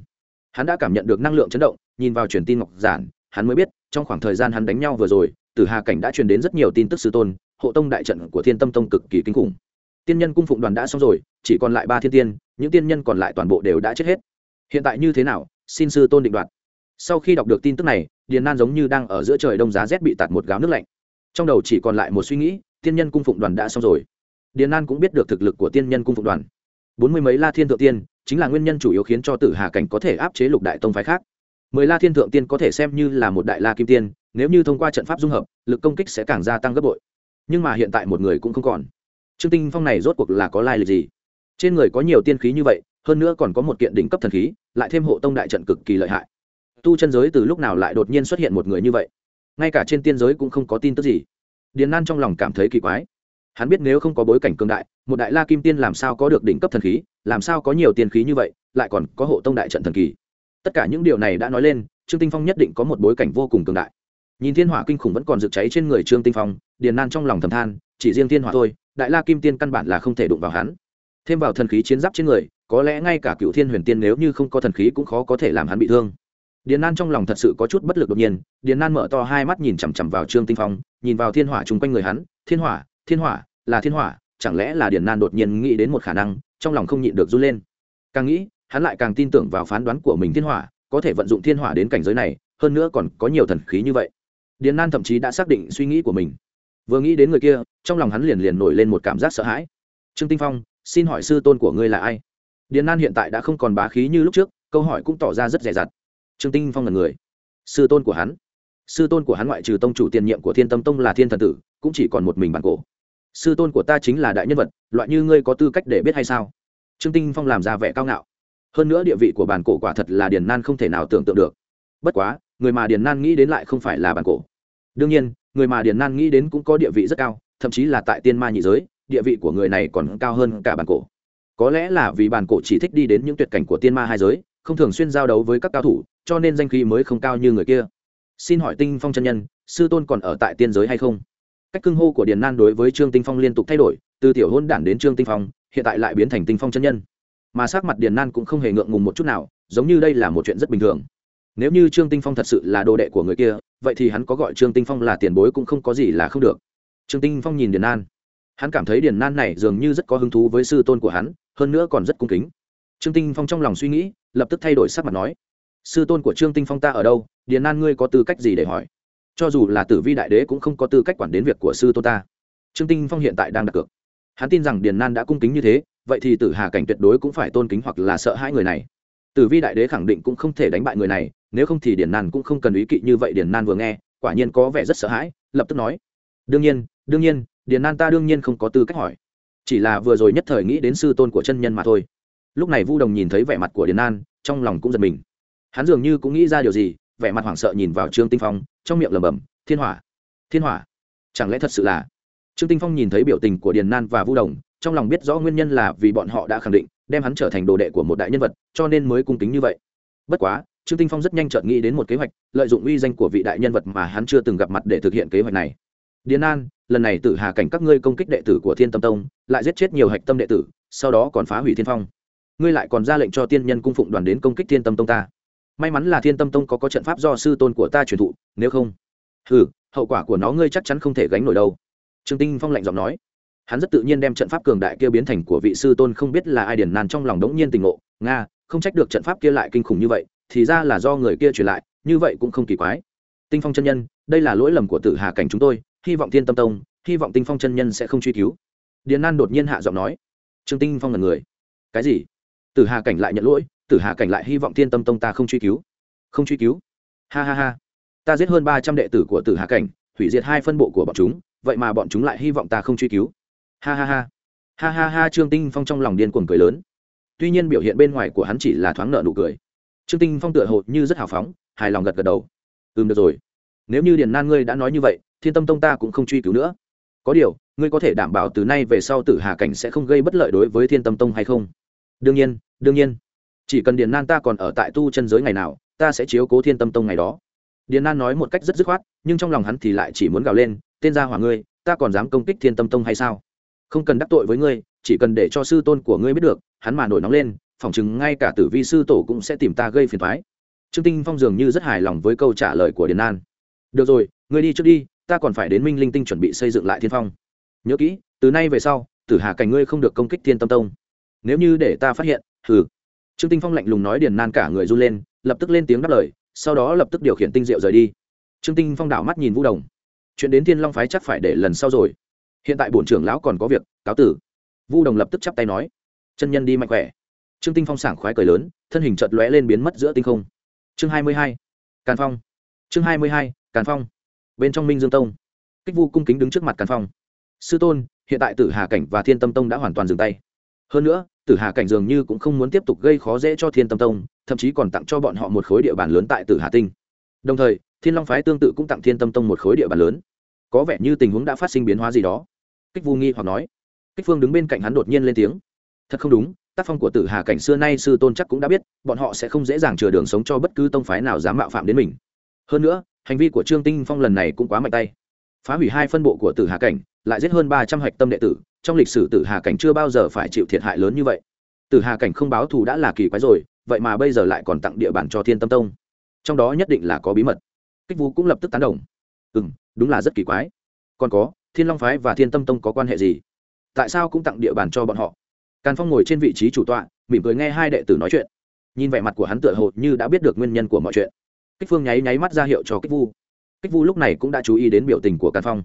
Hắn đã cảm nhận được năng lượng chấn động, nhìn vào truyền tin ngọc giản, hắn mới biết, trong khoảng thời gian hắn đánh nhau vừa rồi, tử hà cảnh đã truyền đến rất nhiều tin tức sư tôn, hộ tông đại trận của thiên tâm tông cực kỳ kinh khủng. Tiên nhân cung phụng đoàn đã xong rồi, chỉ còn lại ba thiên tiên, những tiên nhân còn lại toàn bộ đều đã chết hết hiện tại như thế nào? Xin sư tôn định đoạt. Sau khi đọc được tin tức này, điền nan giống như đang ở giữa trời đông giá rét bị tạt một gáo nước lạnh. Trong đầu chỉ còn lại một suy nghĩ, tiên nhân cung phụng đoàn đã xong rồi. Điền nan cũng biết được thực lực của tiên nhân cung phụng đoàn. Bốn mươi mấy la thiên thượng tiên, chính là nguyên nhân chủ yếu khiến cho tử hà cảnh có thể áp chế lục đại tông phái khác. Mười la thiên thượng tiên có thể xem như là một đại la kim tiên, nếu như thông qua trận pháp dung hợp, lực công kích sẽ càng gia tăng gấp bội. Nhưng mà hiện tại một người cũng không còn. Trương tinh phong này rốt cuộc là có lai lịch gì? Trên người có nhiều tiên khí như vậy hơn nữa còn có một kiện đỉnh cấp thần khí, lại thêm hộ tông đại trận cực kỳ lợi hại. Tu chân giới từ lúc nào lại đột nhiên xuất hiện một người như vậy? Ngay cả trên tiên giới cũng không có tin tức gì. Điền nan trong lòng cảm thấy kỳ quái. Hắn biết nếu không có bối cảnh cương đại, một đại la kim tiên làm sao có được đỉnh cấp thần khí, làm sao có nhiều tiền khí như vậy, lại còn có hộ tông đại trận thần kỳ. Tất cả những điều này đã nói lên, trương tinh phong nhất định có một bối cảnh vô cùng cường đại. Nhìn thiên hỏa kinh khủng vẫn còn rực cháy trên người trương tinh phong, điền nan trong lòng thầm than, chỉ riêng thiên hỏa thôi, đại la kim tiên căn bản là không thể đụng vào hắn. Thêm vào thần khí chiến giáp trên người có lẽ ngay cả cựu thiên huyền tiên nếu như không có thần khí cũng khó có thể làm hắn bị thương. Điền nan trong lòng thật sự có chút bất lực đột nhiên, điền nan mở to hai mắt nhìn chằm chằm vào trương tinh phong, nhìn vào thiên hỏa chung quanh người hắn, thiên hỏa thiên hỏa, là thiên hỏa, chẳng lẽ là điền nan đột nhiên nghĩ đến một khả năng, trong lòng không nhịn được run lên? Càng nghĩ, hắn lại càng tin tưởng vào phán đoán của mình thiên hỏa, có thể vận dụng thiên hỏa đến cảnh giới này, hơn nữa còn có nhiều thần khí như vậy. Điền nan thậm chí đã xác định suy nghĩ của mình. Vừa nghĩ đến người kia, trong lòng hắn liền liền nổi lên một cảm giác sợ hãi. Trương tinh phong, xin hỏi sư tôn của ngươi là ai? Điền nan hiện tại đã không còn bá khí như lúc trước, câu hỏi cũng tỏ ra rất dè dặt. Trương tinh phong là người. Sư tôn của hắn. Sư tôn của hắn ngoại trừ tông chủ tiền nhiệm của thiên tâm tông là thiên thần tử, cũng chỉ còn một mình bản cổ. Sư tôn của ta chính là đại nhân vật, loại như ngươi có tư cách để biết hay sao? Trương tinh phong làm ra vẻ cao ngạo. Hơn nữa địa vị của bản cổ quả thật là điền nan không thể nào tưởng tượng được. Bất quá, người mà điền nan nghĩ đến lại không phải là bản cổ. Đương nhiên, người mà điền nan nghĩ đến cũng có địa vị rất cao, thậm chí là tại tiên ma nhị giới, địa vị của người này còn cao hơn cả bản cổ có lẽ là vì bản cổ chỉ thích đi đến những tuyệt cảnh của tiên ma hai giới, không thường xuyên giao đấu với các cao thủ, cho nên danh khí mới không cao như người kia. Xin hỏi tinh phong chân nhân, sư tôn còn ở tại tiên giới hay không? Cách cưng hô của điền nan đối với trương tinh phong liên tục thay đổi, từ tiểu hôn đản đến trương tinh phong, hiện tại lại biến thành tinh phong chân nhân. Mà sắc mặt điền nan cũng không hề ngượng ngùng một chút nào, giống như đây là một chuyện rất bình thường. Nếu như trương tinh phong thật sự là đồ đệ của người kia, vậy thì hắn có gọi trương tinh phong là tiền bối cũng không có gì là không được. Trương tinh phong nhìn điền nan. Hắn cảm thấy điền nan này dường như rất có hứng thú với sư tôn của hắn hơn nữa còn rất cung kính. Trương tinh phong trong lòng suy nghĩ, lập tức thay đổi sắc mặt nói, sư tôn của trương tinh phong ta ở đâu? Điền nan ngươi có tư cách gì để hỏi? Cho dù là tử vi đại đế cũng không có tư cách quản đến việc của sư tôn ta. Trương tinh phong hiện tại đang đặt cược. Hắn tin rằng điền nan đã cung kính như thế, vậy thì tử hà cảnh tuyệt đối cũng phải tôn kính hoặc là sợ hãi người này. Tử vi đại đế khẳng định cũng không thể đánh bại người này, nếu không thì điền nan cũng không cần ý kỵ như vậy điền nan vừa nghe, quả nhiên có vẻ rất sợ hãi, lập tức nói, đương nhiên đương nhiên, điền nan ta đương nhiên không có tư cách hỏi chỉ là vừa rồi nhất thời nghĩ đến sư tôn của chân nhân mà thôi. Lúc này vu đồng nhìn thấy vẻ mặt của điền An, trong lòng cũng giật mình. Hắn dường như cũng nghĩ ra điều gì vẻ mặt hoảng sợ nhìn vào trương tinh phong trong miệng lẩm bẩm thiên hỏa thiên hỏa chẳng lẽ thật sự là? Trương tinh phong nhìn thấy biểu tình của điền nan và vu đồng trong lòng biết rõ nguyên nhân là vì bọn họ đã khẳng định đem hắn trở thành đồ đệ của một đại nhân vật cho nên mới cung kính như vậy. Bất quá trương tinh phong rất nhanh chợt nghĩ đến một kế hoạch lợi dụng uy danh của vị đại nhân vật mà hắn chưa từng gặp mặt để thực hiện kế hoạch này điền an, lần này tử hà cảnh các ngươi công kích đệ tử của thiên tâm tông, lại giết chết nhiều hạch tâm đệ tử, sau đó còn phá hủy thiên phong. Ngươi lại còn ra lệnh cho tiên nhân cung phụng đoàn đến công kích thiên tâm tông ta. May mắn là thiên tâm tông có có trận pháp do sư tôn của ta truyền thụ, nếu không ừ hậu quả của nó ngươi chắc chắn không thể gánh nổi đâu. Trương tinh phong lạnh giọng nói. Hắn rất tự nhiên đem trận pháp cường đại kia biến thành của vị sư tôn không biết là ai điền nàn trong lòng đống nhiên tình ngộ, nga, không trách được trận pháp kia lại kinh khủng như vậy, thì ra là do người kia truyền lại, như vậy cũng không kỳ quái. Tinh phong chân nhân, đây là lỗi lầm của tử hà cảnh chúng tôi hy vọng thiên tâm tông, hy vọng tinh phong chân nhân sẽ không truy cứu. Điền nan đột nhiên hạ giọng nói, trương tinh phong là người. Cái gì? Tử hà cảnh lại nhận lỗi, tử hà cảnh lại hy vọng thiên tâm tông ta không truy cứu. Không truy cứu? Ha ha ha, ta giết hơn ba trăm đệ tử của tử hà cảnh, hủy diệt hai phân bộ của bọn chúng, vậy mà bọn chúng lại hy vọng ta không truy cứu. Ha ha ha. Ha ha ha, trương tinh phong trong lòng điên cuồng cười lớn. Tuy nhiên biểu hiện bên ngoài của hắn chỉ là thoáng nợ nụ cười. Trương tinh phong tựa hồ như rất hào phóng, hài lòng gật gật đầu. Ừm, được rồi. Nếu như điền nan ngươi đã nói như vậy thiên tâm tông ta cũng không truy cứu nữa. Có điều, ngươi có thể đảm bảo từ nay về sau tử hà cảnh sẽ không gây bất lợi đối với thiên tâm tông hay không? Đương nhiên đương nhiên. Chỉ cần điền nan ta còn ở tại tu chân giới ngày nào, ta sẽ chiếu cố thiên tâm tông ngày đó. Điền nan nói một cách rất dứt khoát, nhưng trong lòng hắn thì lại chỉ muốn gào lên, tên gia hỏa ngươi, ta còn dám công kích thiên tâm tông hay sao? Không cần đắc tội với ngươi, chỉ cần để cho sư tôn của ngươi biết được, hắn mà nổi nóng lên, phỏng chừng ngay cả tử vi sư tổ cũng sẽ tìm ta gây phiền thoái trương tinh phong dường như rất hài lòng với câu trả lời của điền nan. Được rồi, ngươi đi trước đi ta còn phải đến minh linh tinh chuẩn bị xây dựng lại thiên phong. Nhớ kỹ, từ nay về sau, tử hà cảnh ngươi không được công kích thiên tâm tông. Nếu như để ta phát hiện thử. trương tinh phong lạnh lùng nói điền nan cả người run lên, lập tức lên tiếng đáp lời, sau đó lập tức điều khiển tinh diệu rời đi. Trương tinh phong đảo mắt nhìn vũ đồng. Chuyện đến thiên long phái chắc phải để lần sau rồi. Hiện tại bổn trưởng lão còn có việc, cáo tử. Vu đồng lập tức chắp tay nói. Chân nhân đi mạnh khỏe. Trương tinh phong sảng khoái cười lớn, thân hình chợt lóe lên biến mất giữa tinh không. Chương hai mươi hai. Càn phong. Chương hai mươi hai. Càn phong bên trong minh dương tông. Kích vu cung kính đứng trước mặt càn phong. Sư tôn, hiện tại tử hà cảnh và thiên tâm tông đã hoàn toàn dừng tay. Hơn nữa, tử hà cảnh dường như cũng không muốn tiếp tục gây khó dễ cho thiên tâm tông, thậm chí còn tặng cho bọn họ một khối địa bàn lớn tại tử hà tinh. Đồng thời, thiên long phái tương tự cũng tặng thiên tâm tông một khối địa bàn lớn. Có vẻ như tình huống đã phát sinh biến hóa gì đó. Kích vu nghi hoặc nói. Kích phương đứng bên cạnh hắn đột nhiên lên tiếng. Thật không đúng, tác phong của tử hà cảnh xưa nay sư tôn chắc cũng đã biết, bọn họ sẽ không dễ dàng chừa đường sống cho bất cứ tông phái nào dám mạo phạm đến mình. Hơn nữa hành vi của trương tinh phong lần này cũng quá mạnh tay. Phá hủy hai phân bộ của tử hà cảnh, lại giết hơn ba trăm hạch tâm đệ tử, trong lịch sử tử hà cảnh chưa bao giờ phải chịu thiệt hại lớn như vậy. Tử hà cảnh không báo thù đã là kỳ quái rồi, vậy mà bây giờ lại còn tặng địa bàn cho thiên tâm tông. Trong đó nhất định là có bí mật. Kích vũ cũng lập tức tán đồng. Ừ m đúng là rất kỳ quái. Còn có, thiên long phái và thiên tâm tông có quan hệ gì? Tại sao cũng tặng địa bàn cho bọn họ? Càn phong ngồi trên vị trí chủ tọa, mỉm cười nghe hai đệ tử nói chuyện. Nhìn vẻ mặt của hắn tựa hồ như đã biết được nguyên nhân của mọi chuyện kích phương nháy nháy mắt ra hiệu cho kích vu. Kích vu lúc này cũng đã chú ý đến biểu tình của càn phong.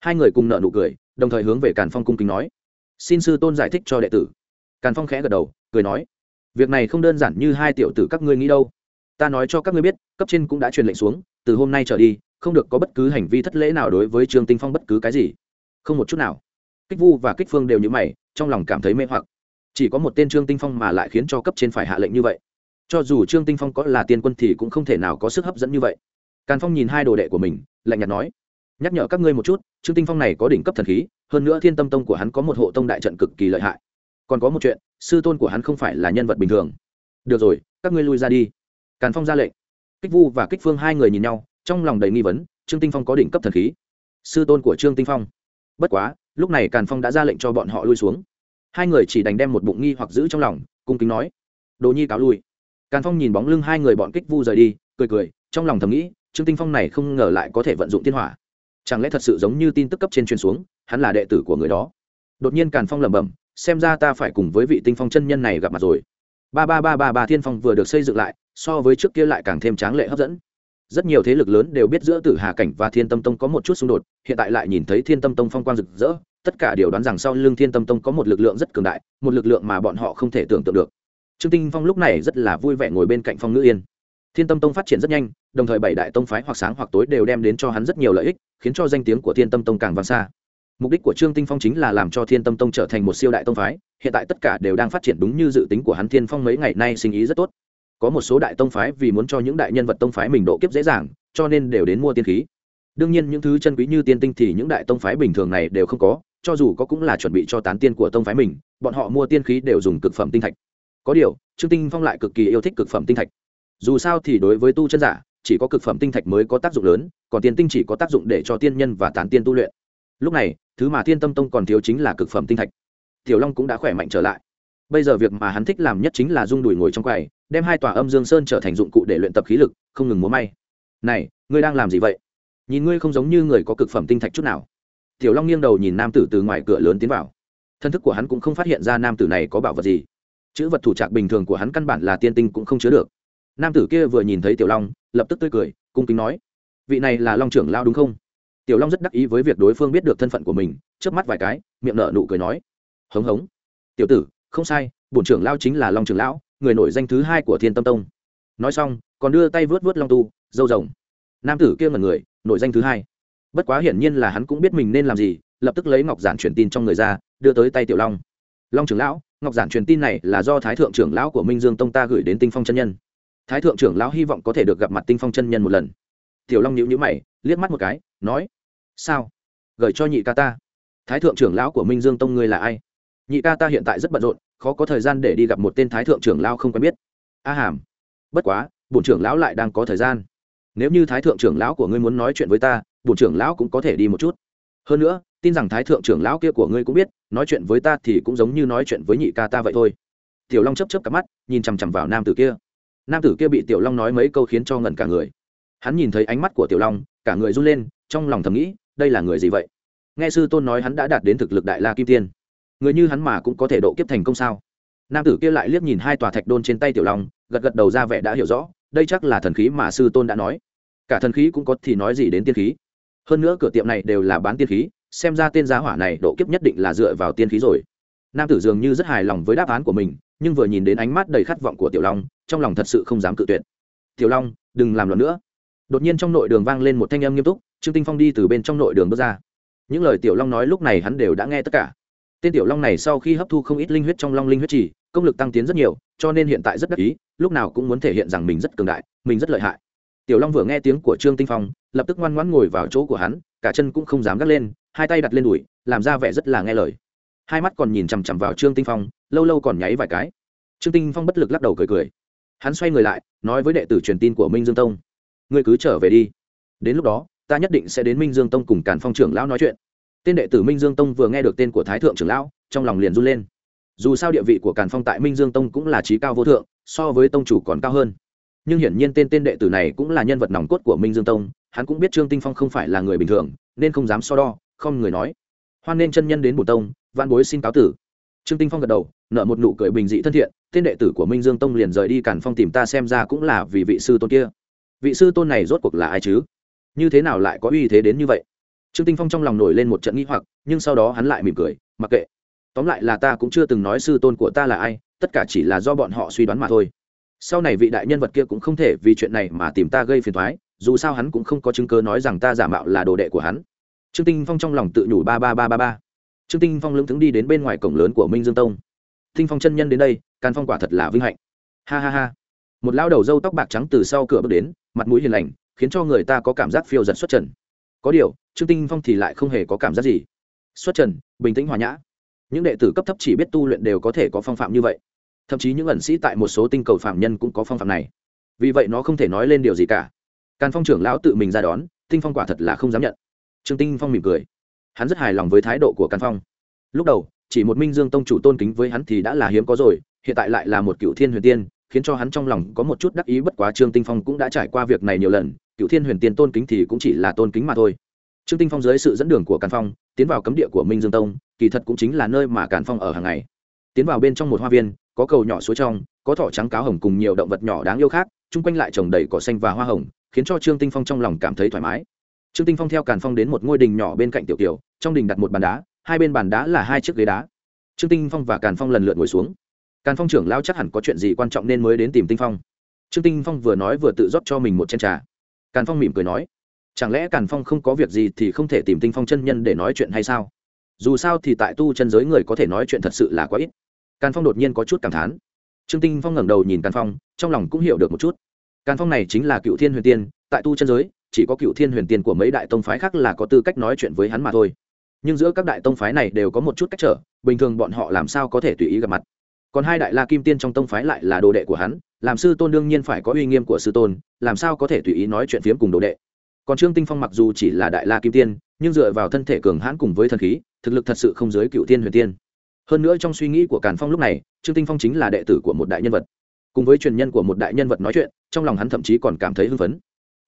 Hai người cùng nợ nụ cười, đồng thời hướng về càn phong cung kính nói, xin sư tôn giải thích cho đệ tử. Càn phong khẽ gật đầu, cười nói, việc này không đơn giản như hai tiểu tử các ngươi nghĩ đâu. Ta nói cho các ngươi biết, cấp trên cũng đã truyền lệnh xuống, từ hôm nay trở đi, không được có bất cứ hành vi thất lễ nào đối với trương tinh phong bất cứ cái gì. Không một chút nào. Kích vu và kích phương đều như mày, trong lòng cảm thấy mê hoặc. Chỉ có một tên trương tinh phong mà lại khiến cho cấp trên phải hạ lệnh như vậy cho dù trương tinh phong có là tiên quân thì cũng không thể nào có sức hấp dẫn như vậy. Càn phong nhìn hai đồ đệ của mình, lạnh nhạt nói, nhắc nhở các ngươi một chút, trương tinh phong này có đỉnh cấp thần khí, hơn nữa thiên tâm tông của hắn có một hộ tông đại trận cực kỳ lợi hại. Còn có một chuyện, sư tôn của hắn không phải là nhân vật bình thường. Được rồi, các ngươi lui ra đi. Càn phong ra lệnh. Kích vu và kích phương hai người nhìn nhau, trong lòng đầy nghi vấn, trương tinh phong có đỉnh cấp thần khí? Sư tôn của trương tinh phong. Bất quá, lúc này càn phong đã ra lệnh cho bọn họ lui xuống. Hai người chỉ đành đem một bụng nghi hoặc giữ trong lòng, cung kính nói, đồ nhi cáo lui càn phong nhìn bóng lưng hai người bọn kích vu rời đi, cười cười, trong lòng thầm nghĩ, trương tinh phong này không ngờ lại có thể vận dụng thiên hỏa. Chẳng lẽ thật sự giống như tin tức cấp trên truyền xuống, hắn là đệ tử của người đó? Đột nhiên càn phong lẩm bẩm, xem ra ta phải cùng với vị tinh phong chân nhân này gặp mặt rồi. Ba ba ba ba ba thiên phong vừa được xây dựng lại, so với trước kia lại càng thêm tráng lệ hấp dẫn. Rất nhiều thế lực lớn đều biết giữa tử hà cảnh và thiên tâm tông có một chút xung đột, hiện tại lại nhìn thấy thiên tâm tông phong quang rực rỡ, tất cả đều đoán rằng sau lưng thiên tâm tông có một lực lượng rất cường đại, một lực lượng mà bọn họ không thể tưởng tượng được trương tinh phong lúc này rất là vui vẻ ngồi bên cạnh phong ngữ yên. Thiên tâm tông phát triển rất nhanh, đồng thời bảy đại tông phái hoặc sáng hoặc tối đều đem đến cho hắn rất nhiều lợi ích, khiến cho danh tiếng của thiên tâm tông càng vang xa. Mục đích của trương tinh phong chính là làm cho thiên tâm tông trở thành một siêu đại tông phái, hiện tại tất cả đều đang phát triển đúng như dự tính của hắn thiên phong mấy ngày nay sinh ý rất tốt. Có một số đại tông phái vì muốn cho những đại nhân vật tông phái mình độ kiếp dễ dàng, cho nên đều đến mua tiên khí. Đương nhiên những thứ chân quý như tiên tinh thì những đại tông phái bình thường này đều không có, cho dù có cũng là chuẩn bị cho tán tiên của tông phái mình, bọn họ mua tiên khí đều dùng cực phẩm tinh thạch có điều, trương tinh phong lại cực kỳ yêu thích cực phẩm tinh thạch. Dù sao thì đối với tu chân giả, chỉ có cực phẩm tinh thạch mới có tác dụng lớn, còn tiên tinh chỉ có tác dụng để cho tiên nhân và tán tiên tu luyện. Lúc này, thứ mà thiên tâm tông còn thiếu chính là cực phẩm tinh thạch. Tiểu long cũng đã khỏe mạnh trở lại. Bây giờ việc mà hắn thích làm nhất chính là rung đùi ngồi trong quầy, đem hai tòa âm dương sơn trở thành dụng cụ để luyện tập khí lực, không ngừng múa may. Này, ngươi đang làm gì vậy? Nhìn ngươi không giống như người có cực phẩm tinh thạch chút nào. Tiểu long nghiêng đầu nhìn nam tử từ ngoài cửa lớn tiến vào. Thân thức của hắn cũng không phát hiện ra nam tử này có bảo vật gì chữ vật thủ trạc bình thường của hắn căn bản là tiên tinh cũng không chứa được. Nam tử kia vừa nhìn thấy tiểu long, lập tức tươi cười, cung kính nói, vị này là long trưởng lao đúng không? Tiểu long rất đắc ý với việc đối phương biết được thân phận của mình trước mắt vài cái, miệng nở nụ cười nói, hống hống. Tiểu tử, không sai, bổn trưởng lao chính là long trưởng lão, người nổi danh thứ hai của thiên tâm tông. Nói xong, còn đưa tay vớt vớt long tu, dâu rồng. Nam tử kia ngần người, nổi danh thứ hai. Bất quá hiển nhiên là hắn cũng biết mình nên làm gì, lập tức lấy ngọc giản truyền tin trong người ra, đưa tới tay tiểu long long trưởng lão, ngọc giản truyền tin này là do thái thượng trưởng lão của minh dương tông ta gửi đến tinh phong chân nhân. Thái thượng trưởng lão hy vọng có thể được gặp mặt tinh phong chân nhân một lần. Tiểu long nhíu nhíu mày, liếc mắt một cái, nói, sao? Gửi cho nhị ca ta. Thái thượng trưởng lão của minh dương tông ngươi là ai? Nhị ca ta hiện tại rất bận rộn, khó có thời gian để đi gặp một tên thái thượng trưởng lão không quen biết. A hàm, bất quá, bổn trưởng lão lại đang có thời gian. Nếu như thái thượng trưởng lão của ngươi muốn nói chuyện với ta, bổn trưởng lão cũng có thể đi một chút hơn nữa, tin rằng thái thượng trưởng lão kia của ngươi cũng biết, nói chuyện với ta thì cũng giống như nói chuyện với nhị ca ta vậy thôi. Tiểu long chấp chấp cặp mắt, nhìn chằm chằm vào nam tử kia. Nam tử kia bị tiểu long nói mấy câu khiến cho ngẩn cả người. Hắn nhìn thấy ánh mắt của tiểu long, cả người run lên, trong lòng thầm nghĩ, đây là người gì vậy? Nghe sư tôn nói hắn đã đạt đến thực lực đại la kim tiên. Người như hắn mà cũng có thể độ kiếp thành công sao? Nam tử kia lại liếc nhìn hai tòa thạch đôn trên tay tiểu long, gật gật đầu ra vẻ đã hiểu rõ, đây chắc là thần khí mà sư tôn đã nói. Cả thần khí cũng có thì nói gì đến tiên khí? Hơn nữa cửa tiệm này đều là bán tiên khí, xem ra tên giá hỏa này độ kiếp nhất định là dựa vào tiên khí rồi. Nam tử dường như rất hài lòng với đáp án của mình, nhưng vừa nhìn đến ánh mắt đầy khát vọng của tiểu long, trong lòng thật sự không dám cự tuyệt. Tiểu long, đừng làm loạn nữa. Đột nhiên trong nội đường vang lên một thanh âm nghiêm túc, trương tinh phong đi từ bên trong nội đường bước ra. Những lời tiểu long nói lúc này hắn đều đã nghe tất cả. Tên tiểu long này sau khi hấp thu không ít linh huyết trong long linh huyết trì, công lực tăng tiến rất nhiều, cho nên hiện tại rất đắc ý, lúc nào cũng muốn thể hiện rằng mình rất cường đại, mình rất lợi hại tiểu long vừa nghe tiếng của trương tinh phong, lập tức ngoan ngoãn ngồi vào chỗ của hắn, cả chân cũng không dám gác lên, hai tay đặt lên đùi, làm ra vẻ rất là nghe lời. Hai mắt còn nhìn chằm chằm vào trương tinh phong, lâu lâu còn nháy vài cái. Trương tinh phong bất lực lắc đầu cười cười. Hắn xoay người lại, nói với đệ tử truyền tin của minh dương tông. Ngươi cứ trở về đi. Đến lúc đó, ta nhất định sẽ đến minh dương tông cùng càn phong trưởng lão nói chuyện. Tên đệ tử minh dương tông vừa nghe được tên của thái thượng trưởng lão, trong lòng liền run lên. Dù sao địa vị của càn phong tại minh dương tông cũng là trí cao vô thượng, so với tông chủ còn cao hơn nhưng hiển nhiên tên tên đệ tử này cũng là nhân vật nòng cốt của minh dương tông, hắn cũng biết trương tinh phong không phải là người bình thường, nên không dám so đo, không người nói. Hoan nên chân nhân đến bùn tông văn bối xin cáo tử. Trương tinh phong gật đầu nợ một nụ cười bình dị thân thiện, tên đệ tử của minh dương tông liền rời đi cản phong tìm ta xem ra cũng là vì vị sư tôn kia. Vị sư tôn này rốt cuộc là ai chứ? Như thế nào lại có uy thế đến như vậy? Trương tinh phong trong lòng nổi lên một trận nghi hoặc, nhưng sau đó hắn lại mỉm cười, mặc kệ. Tóm lại là ta cũng chưa từng nói sư tôn của ta là ai, tất cả chỉ là do bọn họ suy đoán mà thôi sau này vị đại nhân vật kia cũng không thể vì chuyện này mà tìm ta gây phiền thoái dù sao hắn cũng không có chứng cớ nói rằng ta giả mạo là đồ đệ của hắn. Trương tinh phong trong lòng tự nhủ ba ba ba ba ba. Trương tinh phong lững thững đi đến bên ngoài cổng lớn của minh dương tông. Tinh phong chân nhân đến đây can phong quả thật là vinh hạnh. Ha ha ha. Một lao đầu râu tóc bạc trắng từ sau cửa bước đến, mặt mũi hiền lành, khiến cho người ta có cảm giác phiêu giật xuất trần. Có điều, trương tinh phong thì lại không hề có cảm giác gì. Xuất trần, bình tĩnh hòa nhã. Những đệ tử cấp thấp chỉ biết tu luyện đều có thể có phong phạm như vậy thậm chí những ẩn sĩ tại một số tinh cầu phạm nhân cũng có phong phạm này. Vì vậy nó không thể nói lên điều gì cả. Càn phong trưởng lão tự mình ra đón, tinh phong quả thật là không dám nhận. Trương tinh phong mỉm cười. Hắn rất hài lòng với thái độ của càn phong. Lúc đầu, chỉ một minh dương tông chủ tôn kính với hắn thì đã là hiếm có rồi, hiện tại lại là một cựu thiên huyền tiên, khiến cho hắn trong lòng có một chút đắc ý bất quá trương tinh phong cũng đã trải qua việc này nhiều lần cựu thiên huyền tiên tôn kính thì cũng chỉ là tôn kính mà thôi. Trương tinh phong dưới sự dẫn đường của càn phong, tiến vào cấm địa của minh dương tông, kỳ thật cũng chính là nơi mà càn phong ở hàng ngày. Tiến vào bên trong một hoa viên có cầu nhỏ suối trong có thỏ trắng cáo hồng cùng nhiều động vật nhỏ đáng yêu khác chung quanh lại trồng đầy cỏ xanh và hoa hồng khiến cho trương tinh phong trong lòng cảm thấy thoải mái. Trương tinh phong theo càn phong đến một ngôi đình nhỏ bên cạnh tiểu tiểu, trong đình đặt một bàn đá hai bên bàn đá là hai chiếc ghế đá. Trương tinh phong và càn phong lần lượt ngồi xuống. Càn phong trưởng lao chắc hẳn có chuyện gì quan trọng nên mới đến tìm tinh phong. Trương tinh phong vừa nói vừa tự rót cho mình một chén trà. Càn phong mỉm cười nói chẳng lẽ càn phong không có việc gì thì không thể tìm tinh phong chân nhân để nói chuyện hay sao? Dù sao thì tại tu chân giới người có thể nói chuyện thật sự là quá ít càn phong đột nhiên có chút cảm thán. Trương tinh phong ngẩng đầu nhìn càn phong, trong lòng cũng hiểu được một chút. Càn phong này chính là cựu thiên huyền tiên, tại tu chân giới, chỉ có cựu thiên huyền tiên của mấy đại tông phái khác là có tư cách nói chuyện với hắn mà thôi. Nhưng giữa các đại tông phái này đều có một chút cách trở, bình thường bọn họ làm sao có thể tùy ý gặp mặt. Còn hai đại la kim tiên trong tông phái lại là đồ đệ của hắn, làm sư tôn đương nhiên phải có uy nghiêm của sư tôn, làm sao có thể tùy ý nói chuyện phiếm cùng đồ đệ. Còn trương tinh phong mặc dù chỉ là đại la kim tiên, nhưng dựa vào thân thể cường hãn cùng với thần khí, thực lực thật sự không dưới cựu tiên huyền tiên hơn nữa trong suy nghĩ của càn phong lúc này, trương tinh phong chính là đệ tử của một đại nhân vật. Cùng với truyền nhân của một đại nhân vật nói chuyện, trong lòng hắn thậm chí còn cảm thấy hưng phấn.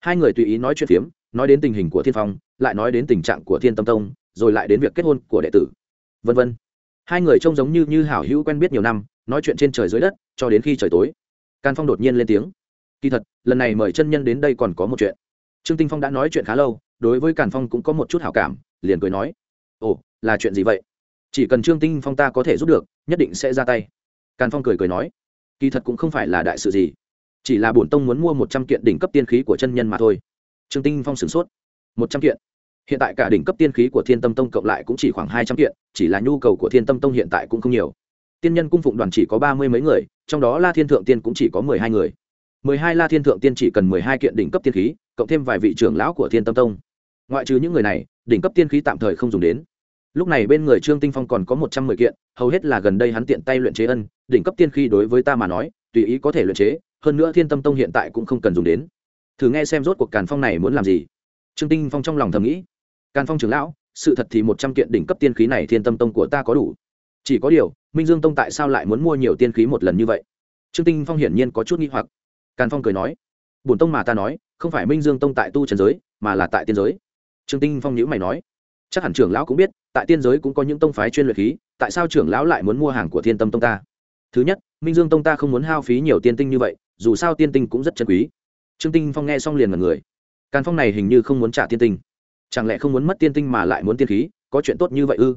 Hai người tùy ý nói chuyện phiếm, nói đến tình hình của thiên phong, lại nói đến tình trạng của thiên tâm tông, rồi lại đến việc kết hôn của đệ tử. Vân vân. Hai người trông giống như như hảo hữu quen biết nhiều năm, nói chuyện trên trời dưới đất, cho đến khi trời tối. Càn phong đột nhiên lên tiếng. Kỳ thật, lần này mời chân nhân đến đây còn có một chuyện. Trương tinh phong đã nói chuyện khá lâu, đối với càn phong cũng có một chút hảo cảm, liền cười nói. Ồ, là chuyện gì vậy? Chỉ cần trương tinh phong ta có thể giúp được, nhất định sẽ ra tay. Càn phong cười cười nói, kỳ thật cũng không phải là đại sự gì, chỉ là bổn tông muốn mua một trăm kiện đỉnh cấp tiên khí của chân nhân mà thôi. Trương tinh phong sửng sốt, một trăm kiện? Hiện tại cả đỉnh cấp tiên khí của thiên tâm tông cộng lại cũng chỉ khoảng hai trăm kiện, chỉ là nhu cầu của thiên tâm tông hiện tại cũng không nhiều. Tiên nhân cung phụng đoàn chỉ có ba mươi mấy người, trong đó la thiên thượng tiên cũng chỉ có mười hai người. Mười hai la thiên thượng tiên chỉ cần mười hai kiện đỉnh cấp tiên khí, cộng thêm vài vị trưởng lão của thiên tâm tông. Ngoại trừ những người này, đỉnh cấp tiên khí tạm thời không dùng đến lúc này bên người trương tinh phong còn có một trăm mười kiện, hầu hết là gần đây hắn tiện tay luyện chế ân, đỉnh cấp tiên khí đối với ta mà nói, tùy ý có thể luyện chế, hơn nữa thiên tâm tông hiện tại cũng không cần dùng đến. Thử nghe xem rốt cuộc càn phong này muốn làm gì. Trương tinh phong trong lòng thầm nghĩ. Càn phong trưởng lão, sự thật thì một trăm kiện đỉnh cấp tiên khí này thiên tâm tông của ta có đủ. Chỉ có điều, minh dương tông tại sao lại muốn mua nhiều tiên khí một lần như vậy? Trương tinh phong hiển nhiên có chút nghi hoặc. Càn phong cười nói. Bổn tông mà ta nói, không phải minh dương tông tại tu trần giới, mà là tại tiên giới. Trương tinh phong nhữ mày nói chắc hẳn trưởng lão cũng biết, tại tiên giới cũng có những tông phái chuyên luyện khí, tại sao trưởng lão lại muốn mua hàng của thiên tâm tông ta? Thứ nhất, minh dương tông ta không muốn hao phí nhiều tiên tinh như vậy, dù sao tiên tinh cũng rất chân quý. Trương tinh phong nghe xong liền là người. Càn phong này hình như không muốn trả tiên tinh. Chẳng lẽ không muốn mất tiên tinh mà lại muốn tiên khí? Có chuyện tốt như vậy ư?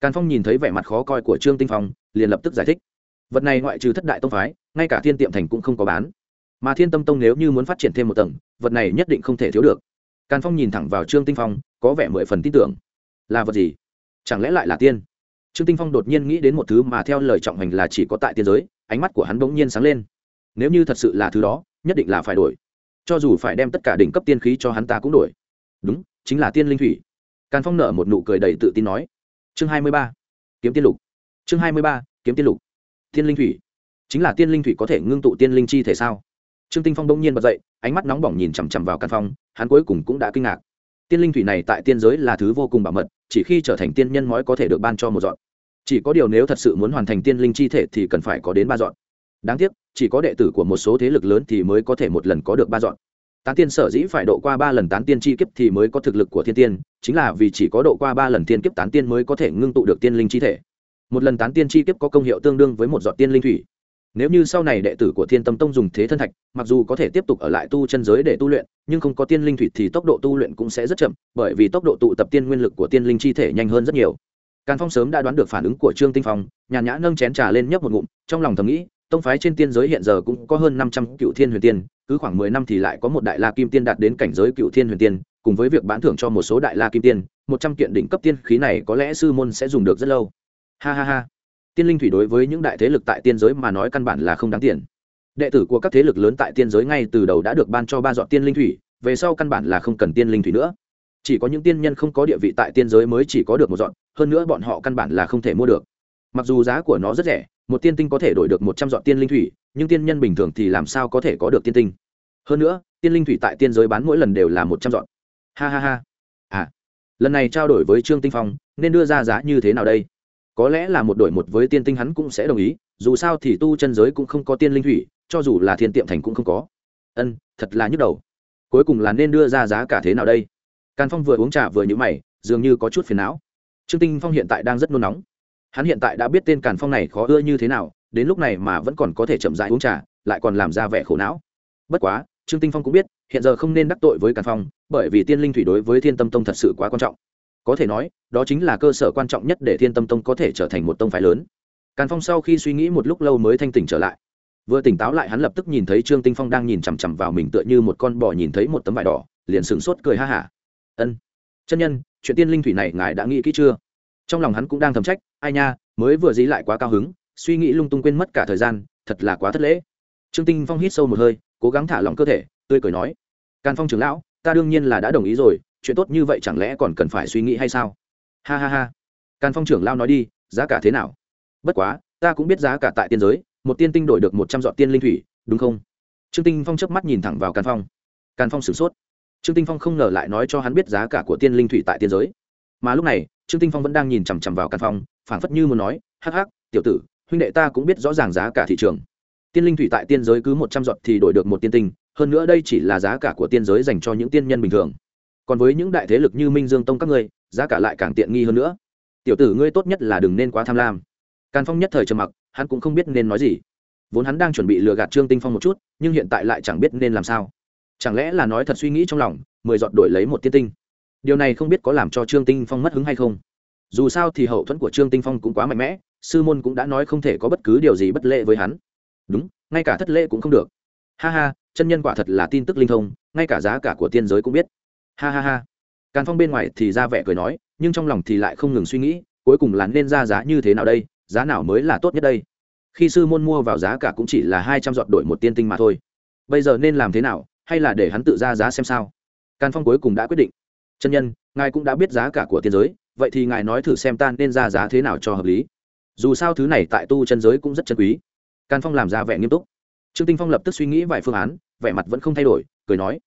Càn phong nhìn thấy vẻ mặt khó coi của trương tinh phong, liền lập tức giải thích. Vật này ngoại trừ thất đại tông phái, ngay cả thiên tiệm thành cũng không có bán. Mà thiên tâm tông nếu như muốn phát triển thêm một tầng, vật này nhất định không thể thiếu được. Càn phong nhìn thẳng vào trương tinh phong, có vẻ mười phần tin tưởng là vật gì? Chẳng lẽ lại là tiên? Trương tinh phong đột nhiên nghĩ đến một thứ mà theo lời trọng hành là chỉ có tại tiên giới, ánh mắt của hắn bỗng nhiên sáng lên. Nếu như thật sự là thứ đó, nhất định là phải đổi. Cho dù phải đem tất cả đỉnh cấp tiên khí cho hắn ta cũng đổi. Đúng, chính là tiên linh thủy. Càn phong nở một nụ cười đầy tự tin nói. Chương hai mươi ba. Kiếm tiên lục. Chương hai mươi ba, kiếm tiên lục. Tiên linh thủy. Chính là tiên linh thủy có thể ngưng tụ tiên linh chi thể sao? Trương tinh phong bỗng nhiên bật dậy, ánh mắt nóng bỏng nhìn chằm chằm vào căn phong, hắn cuối cùng cũng đã kinh ngạc tiên linh thủy này tại tiên giới là thứ vô cùng bảo mật, chỉ khi trở thành tiên nhân mới có thể được ban cho một dọn. Chỉ có điều nếu thật sự muốn hoàn thành tiên linh chi thể thì cần phải có đến ba dọn. Đáng tiếc, chỉ có đệ tử của một số thế lực lớn thì mới có thể một lần có được ba dọn. Tán tiên sở dĩ phải độ qua ba lần tán tiên chi kiếp thì mới có thực lực của thiên tiên, chính là vì chỉ có độ qua ba lần tiên kiếp tán tiên mới có thể ngưng tụ được tiên linh chi thể. Một lần tán tiên chi kiếp có công hiệu tương đương với một dọn tiên linh thủy nếu như sau này đệ tử của thiên tâm tông dùng thế thân thạch, mặc dù có thể tiếp tục ở lại tu chân giới để tu luyện, nhưng không có tiên linh thủy thì tốc độ tu luyện cũng sẽ rất chậm, bởi vì tốc độ tụ tập tiên nguyên lực của tiên linh chi thể nhanh hơn rất nhiều. Càn phong sớm đã đoán được phản ứng của trương tinh phong, nhàn nhã nâng chén trà lên nhấp một ngụm, trong lòng thầm nghĩ, tông phái trên tiên giới hiện giờ cũng có hơn năm trăm cựu thiên huyền tiên, cứ khoảng mười năm thì lại có một đại la kim tiên đạt đến cảnh giới cựu thiên huyền tiên, cùng với việc bán thưởng cho một số đại la kim tiên, một trăm kiện đỉnh cấp tiên khí này có lẽ sư môn sẽ dùng được rất lâu. Ha ha ha tiên linh thủy đối với những đại thế lực tại tiên giới mà nói căn bản là không đáng tiền. Đệ tử của các thế lực lớn tại tiên giới ngay từ đầu đã được ban cho ba dọn tiên linh thủy, về sau căn bản là không cần tiên linh thủy nữa. Chỉ có những tiên nhân không có địa vị tại tiên giới mới chỉ có được một dọn, hơn nữa bọn họ căn bản là không thể mua được. Mặc dù giá của nó rất rẻ, một tiên tinh có thể đổi được một trăm dọn tiên linh thủy, nhưng tiên nhân bình thường thì làm sao có thể có được tiên tinh? Hơn nữa, tiên linh thủy tại tiên giới bán mỗi lần đều là một trăm dọn. Ha ha ha. À lần này trao đổi với trương tinh phong, nên đưa ra giá như thế nào đây? Có lẽ là một đổi một với tiên tinh hắn cũng sẽ đồng ý, dù sao thì tu chân giới cũng không có tiên linh thủy, cho dù là thiên tiệm thành cũng không có. Ân, thật là nhức đầu. Cuối cùng là nên đưa ra giá cả thế nào đây? Càn phong vừa uống trà vừa nhữ mày, dường như có chút phiền não. Trương tinh phong hiện tại đang rất nôn nóng. Hắn hiện tại đã biết tên càn phong này khó ưa như thế nào, đến lúc này mà vẫn còn có thể chậm dại uống trà, lại còn làm ra vẻ khổ não. Bất quá, trương tinh phong cũng biết, hiện giờ không nên đắc tội với càn phong, bởi vì tiên linh thủy đối với thiên tâm tông thật sự quá quan trọng có thể nói, đó chính là cơ sở quan trọng nhất để thiên tâm tông có thể trở thành một tông phái lớn. Càn phong sau khi suy nghĩ một lúc lâu mới thanh tỉnh trở lại. Vừa tỉnh táo lại hắn lập tức nhìn thấy trương tinh phong đang nhìn chằm chằm vào mình tựa như một con bò nhìn thấy một tấm vải đỏ, liền sửng sốt cười ha hả. Ân, chân nhân, chuyện tiên linh thủy này ngài đã nghĩ kỹ chưa? Trong lòng hắn cũng đang thầm trách, ai nha, mới vừa dí lại quá cao hứng, suy nghĩ lung tung quên mất cả thời gian, thật là quá thất lễ. Trương tinh phong hít sâu một hơi, cố gắng thả lỏng cơ thể, tươi cười nói, càn phong trưởng lão, ta đương nhiên là đã đồng ý rồi chuyện tốt như vậy chẳng lẽ còn cần phải suy nghĩ hay sao? Ha ha ha. Càn phong trưởng lao nói đi, giá cả thế nào? Bất quá, ta cũng biết giá cả tại tiên giới, một tiên tinh đổi được một trăm dọn tiên linh thủy, đúng không? Trương tinh phong chớp mắt nhìn thẳng vào càn phong. Càn phong sửng sốt. Trương tinh phong không ngờ lại nói cho hắn biết giá cả của tiên linh thủy tại tiên giới. Mà lúc này, trương tinh phong vẫn đang nhìn chằm chằm vào càn phong, phảng phất như muốn nói, hắc hắc, tiểu tử, huynh đệ ta cũng biết rõ ràng giá cả thị trường. Tiên linh thủy tại tiên giới cứ một trăm dọn thì đổi được một tiên tinh, hơn nữa đây chỉ là giá cả của tiên giới dành cho những tiên nhân bình thường còn với những đại thế lực như minh dương tông các ngươi, giá cả lại càng tiện nghi hơn nữa. Tiểu tử ngươi tốt nhất là đừng nên quá tham lam. Càn phong nhất thời trầm mặc, hắn cũng không biết nên nói gì. Vốn hắn đang chuẩn bị lừa gạt trương tinh phong một chút, nhưng hiện tại lại chẳng biết nên làm sao. Chẳng lẽ là nói thật suy nghĩ trong lòng, mười giọt đổi lấy một tiên tinh? Điều này không biết có làm cho trương tinh phong mất hứng hay không. Dù sao thì hậu thuẫn của trương tinh phong cũng quá mạnh mẽ, sư môn cũng đã nói không thể có bất cứ điều gì bất lệ với hắn. Đúng, ngay cả thất lễ cũng không được. Ha ha, chân nhân quả thật là tin tức linh thông, ngay cả giá cả của tiên giới cũng biết ha ha ha. Càn phong bên ngoài thì ra vẻ cười nói, nhưng trong lòng thì lại không ngừng suy nghĩ, cuối cùng là nên ra giá như thế nào đây, giá nào mới là tốt nhất đây. Khi sư môn mua vào giá cả cũng chỉ là hai trăm dọn đổi một tiên tinh mà thôi. Bây giờ nên làm thế nào, hay là để hắn tự ra giá xem sao? Càn phong cuối cùng đã quyết định. Chân nhân, ngài cũng đã biết giá cả của tiên giới, vậy thì ngài nói thử xem ta nên ra giá thế nào cho hợp lý. Dù sao thứ này tại tu chân giới cũng rất chân quý. Càn phong làm ra vẻ nghiêm túc. Trương tinh phong lập tức suy nghĩ vài phương án, vẻ mặt vẫn không thay đổi, cười nói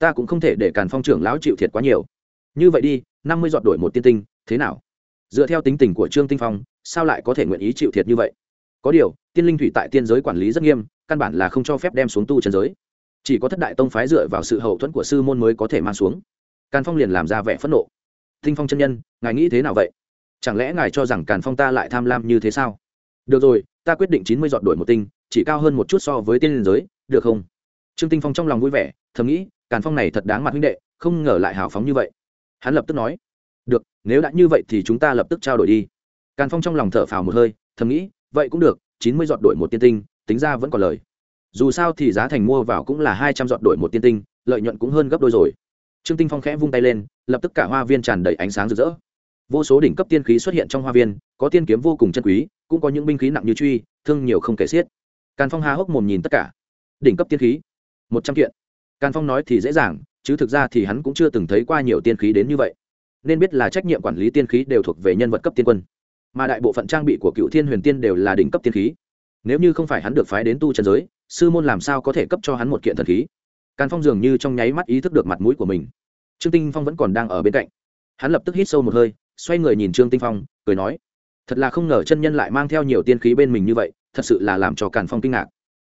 ta cũng không thể để càn phong trưởng lão chịu thiệt quá nhiều. Như vậy đi, năm mươi dọn đổi một tiên tinh, thế nào? Dựa theo tính tình của trương tinh phong, sao lại có thể nguyện ý chịu thiệt như vậy? Có điều, tiên linh thủy tại tiên giới quản lý rất nghiêm, căn bản là không cho phép đem xuống tu trần giới. Chỉ có thất đại tông phái dựa vào sự hậu thuẫn của sư môn mới có thể mang xuống. Càn phong liền làm ra vẻ phẫn nộ. Tinh phong chân nhân, ngài nghĩ thế nào vậy? Chẳng lẽ ngài cho rằng càn phong ta lại tham lam như thế sao? Được rồi, ta quyết định chín mươi dọn đổi một tinh, chỉ cao hơn một chút so với tiên linh giới, được không? Trương tinh phong trong lòng vui vẻ, thầm nghĩ càn phong này thật đáng mặt huynh đệ, không ngờ lại hào phóng như vậy. Hắn lập tức nói, được, nếu đã như vậy thì chúng ta lập tức trao đổi đi. Càn phong trong lòng thở phào một hơi, thầm nghĩ, vậy cũng được, chín mươi giọt đổi một tiên tinh, tính ra vẫn còn lời. Dù sao thì giá thành mua vào cũng là hai trăm giọt đổi một tiên tinh, lợi nhuận cũng hơn gấp đôi rồi. Trương tinh phong khẽ vung tay lên, lập tức cả hoa viên tràn đầy ánh sáng rực rỡ. Vô số đỉnh cấp tiên khí xuất hiện trong hoa viên, có tiên kiếm vô cùng chân quý, cũng có những binh khí nặng như truy, thương nhiều không kể xiết. Càn phong há hốc mồm nhìn tất cả. Đỉnh cấp tiên khí, một trăm kiện càn phong nói thì dễ dàng, chứ thực ra thì hắn cũng chưa từng thấy qua nhiều tiên khí đến như vậy. Nên biết là trách nhiệm quản lý tiên khí đều thuộc về nhân vật cấp tiên quân. Mà đại bộ phận trang bị của cựu thiên huyền tiên đều là đỉnh cấp tiên khí. Nếu như không phải hắn được phái đến tu trần giới, sư môn làm sao có thể cấp cho hắn một kiện thần khí? Càn phong dường như trong nháy mắt ý thức được mặt mũi của mình. Trương tinh phong vẫn còn đang ở bên cạnh. Hắn lập tức hít sâu một hơi, xoay người nhìn trương tinh phong, cười nói, thật là không ngờ chân nhân lại mang theo nhiều tiên khí bên mình như vậy, thật sự là làm cho càn phong kinh ngạc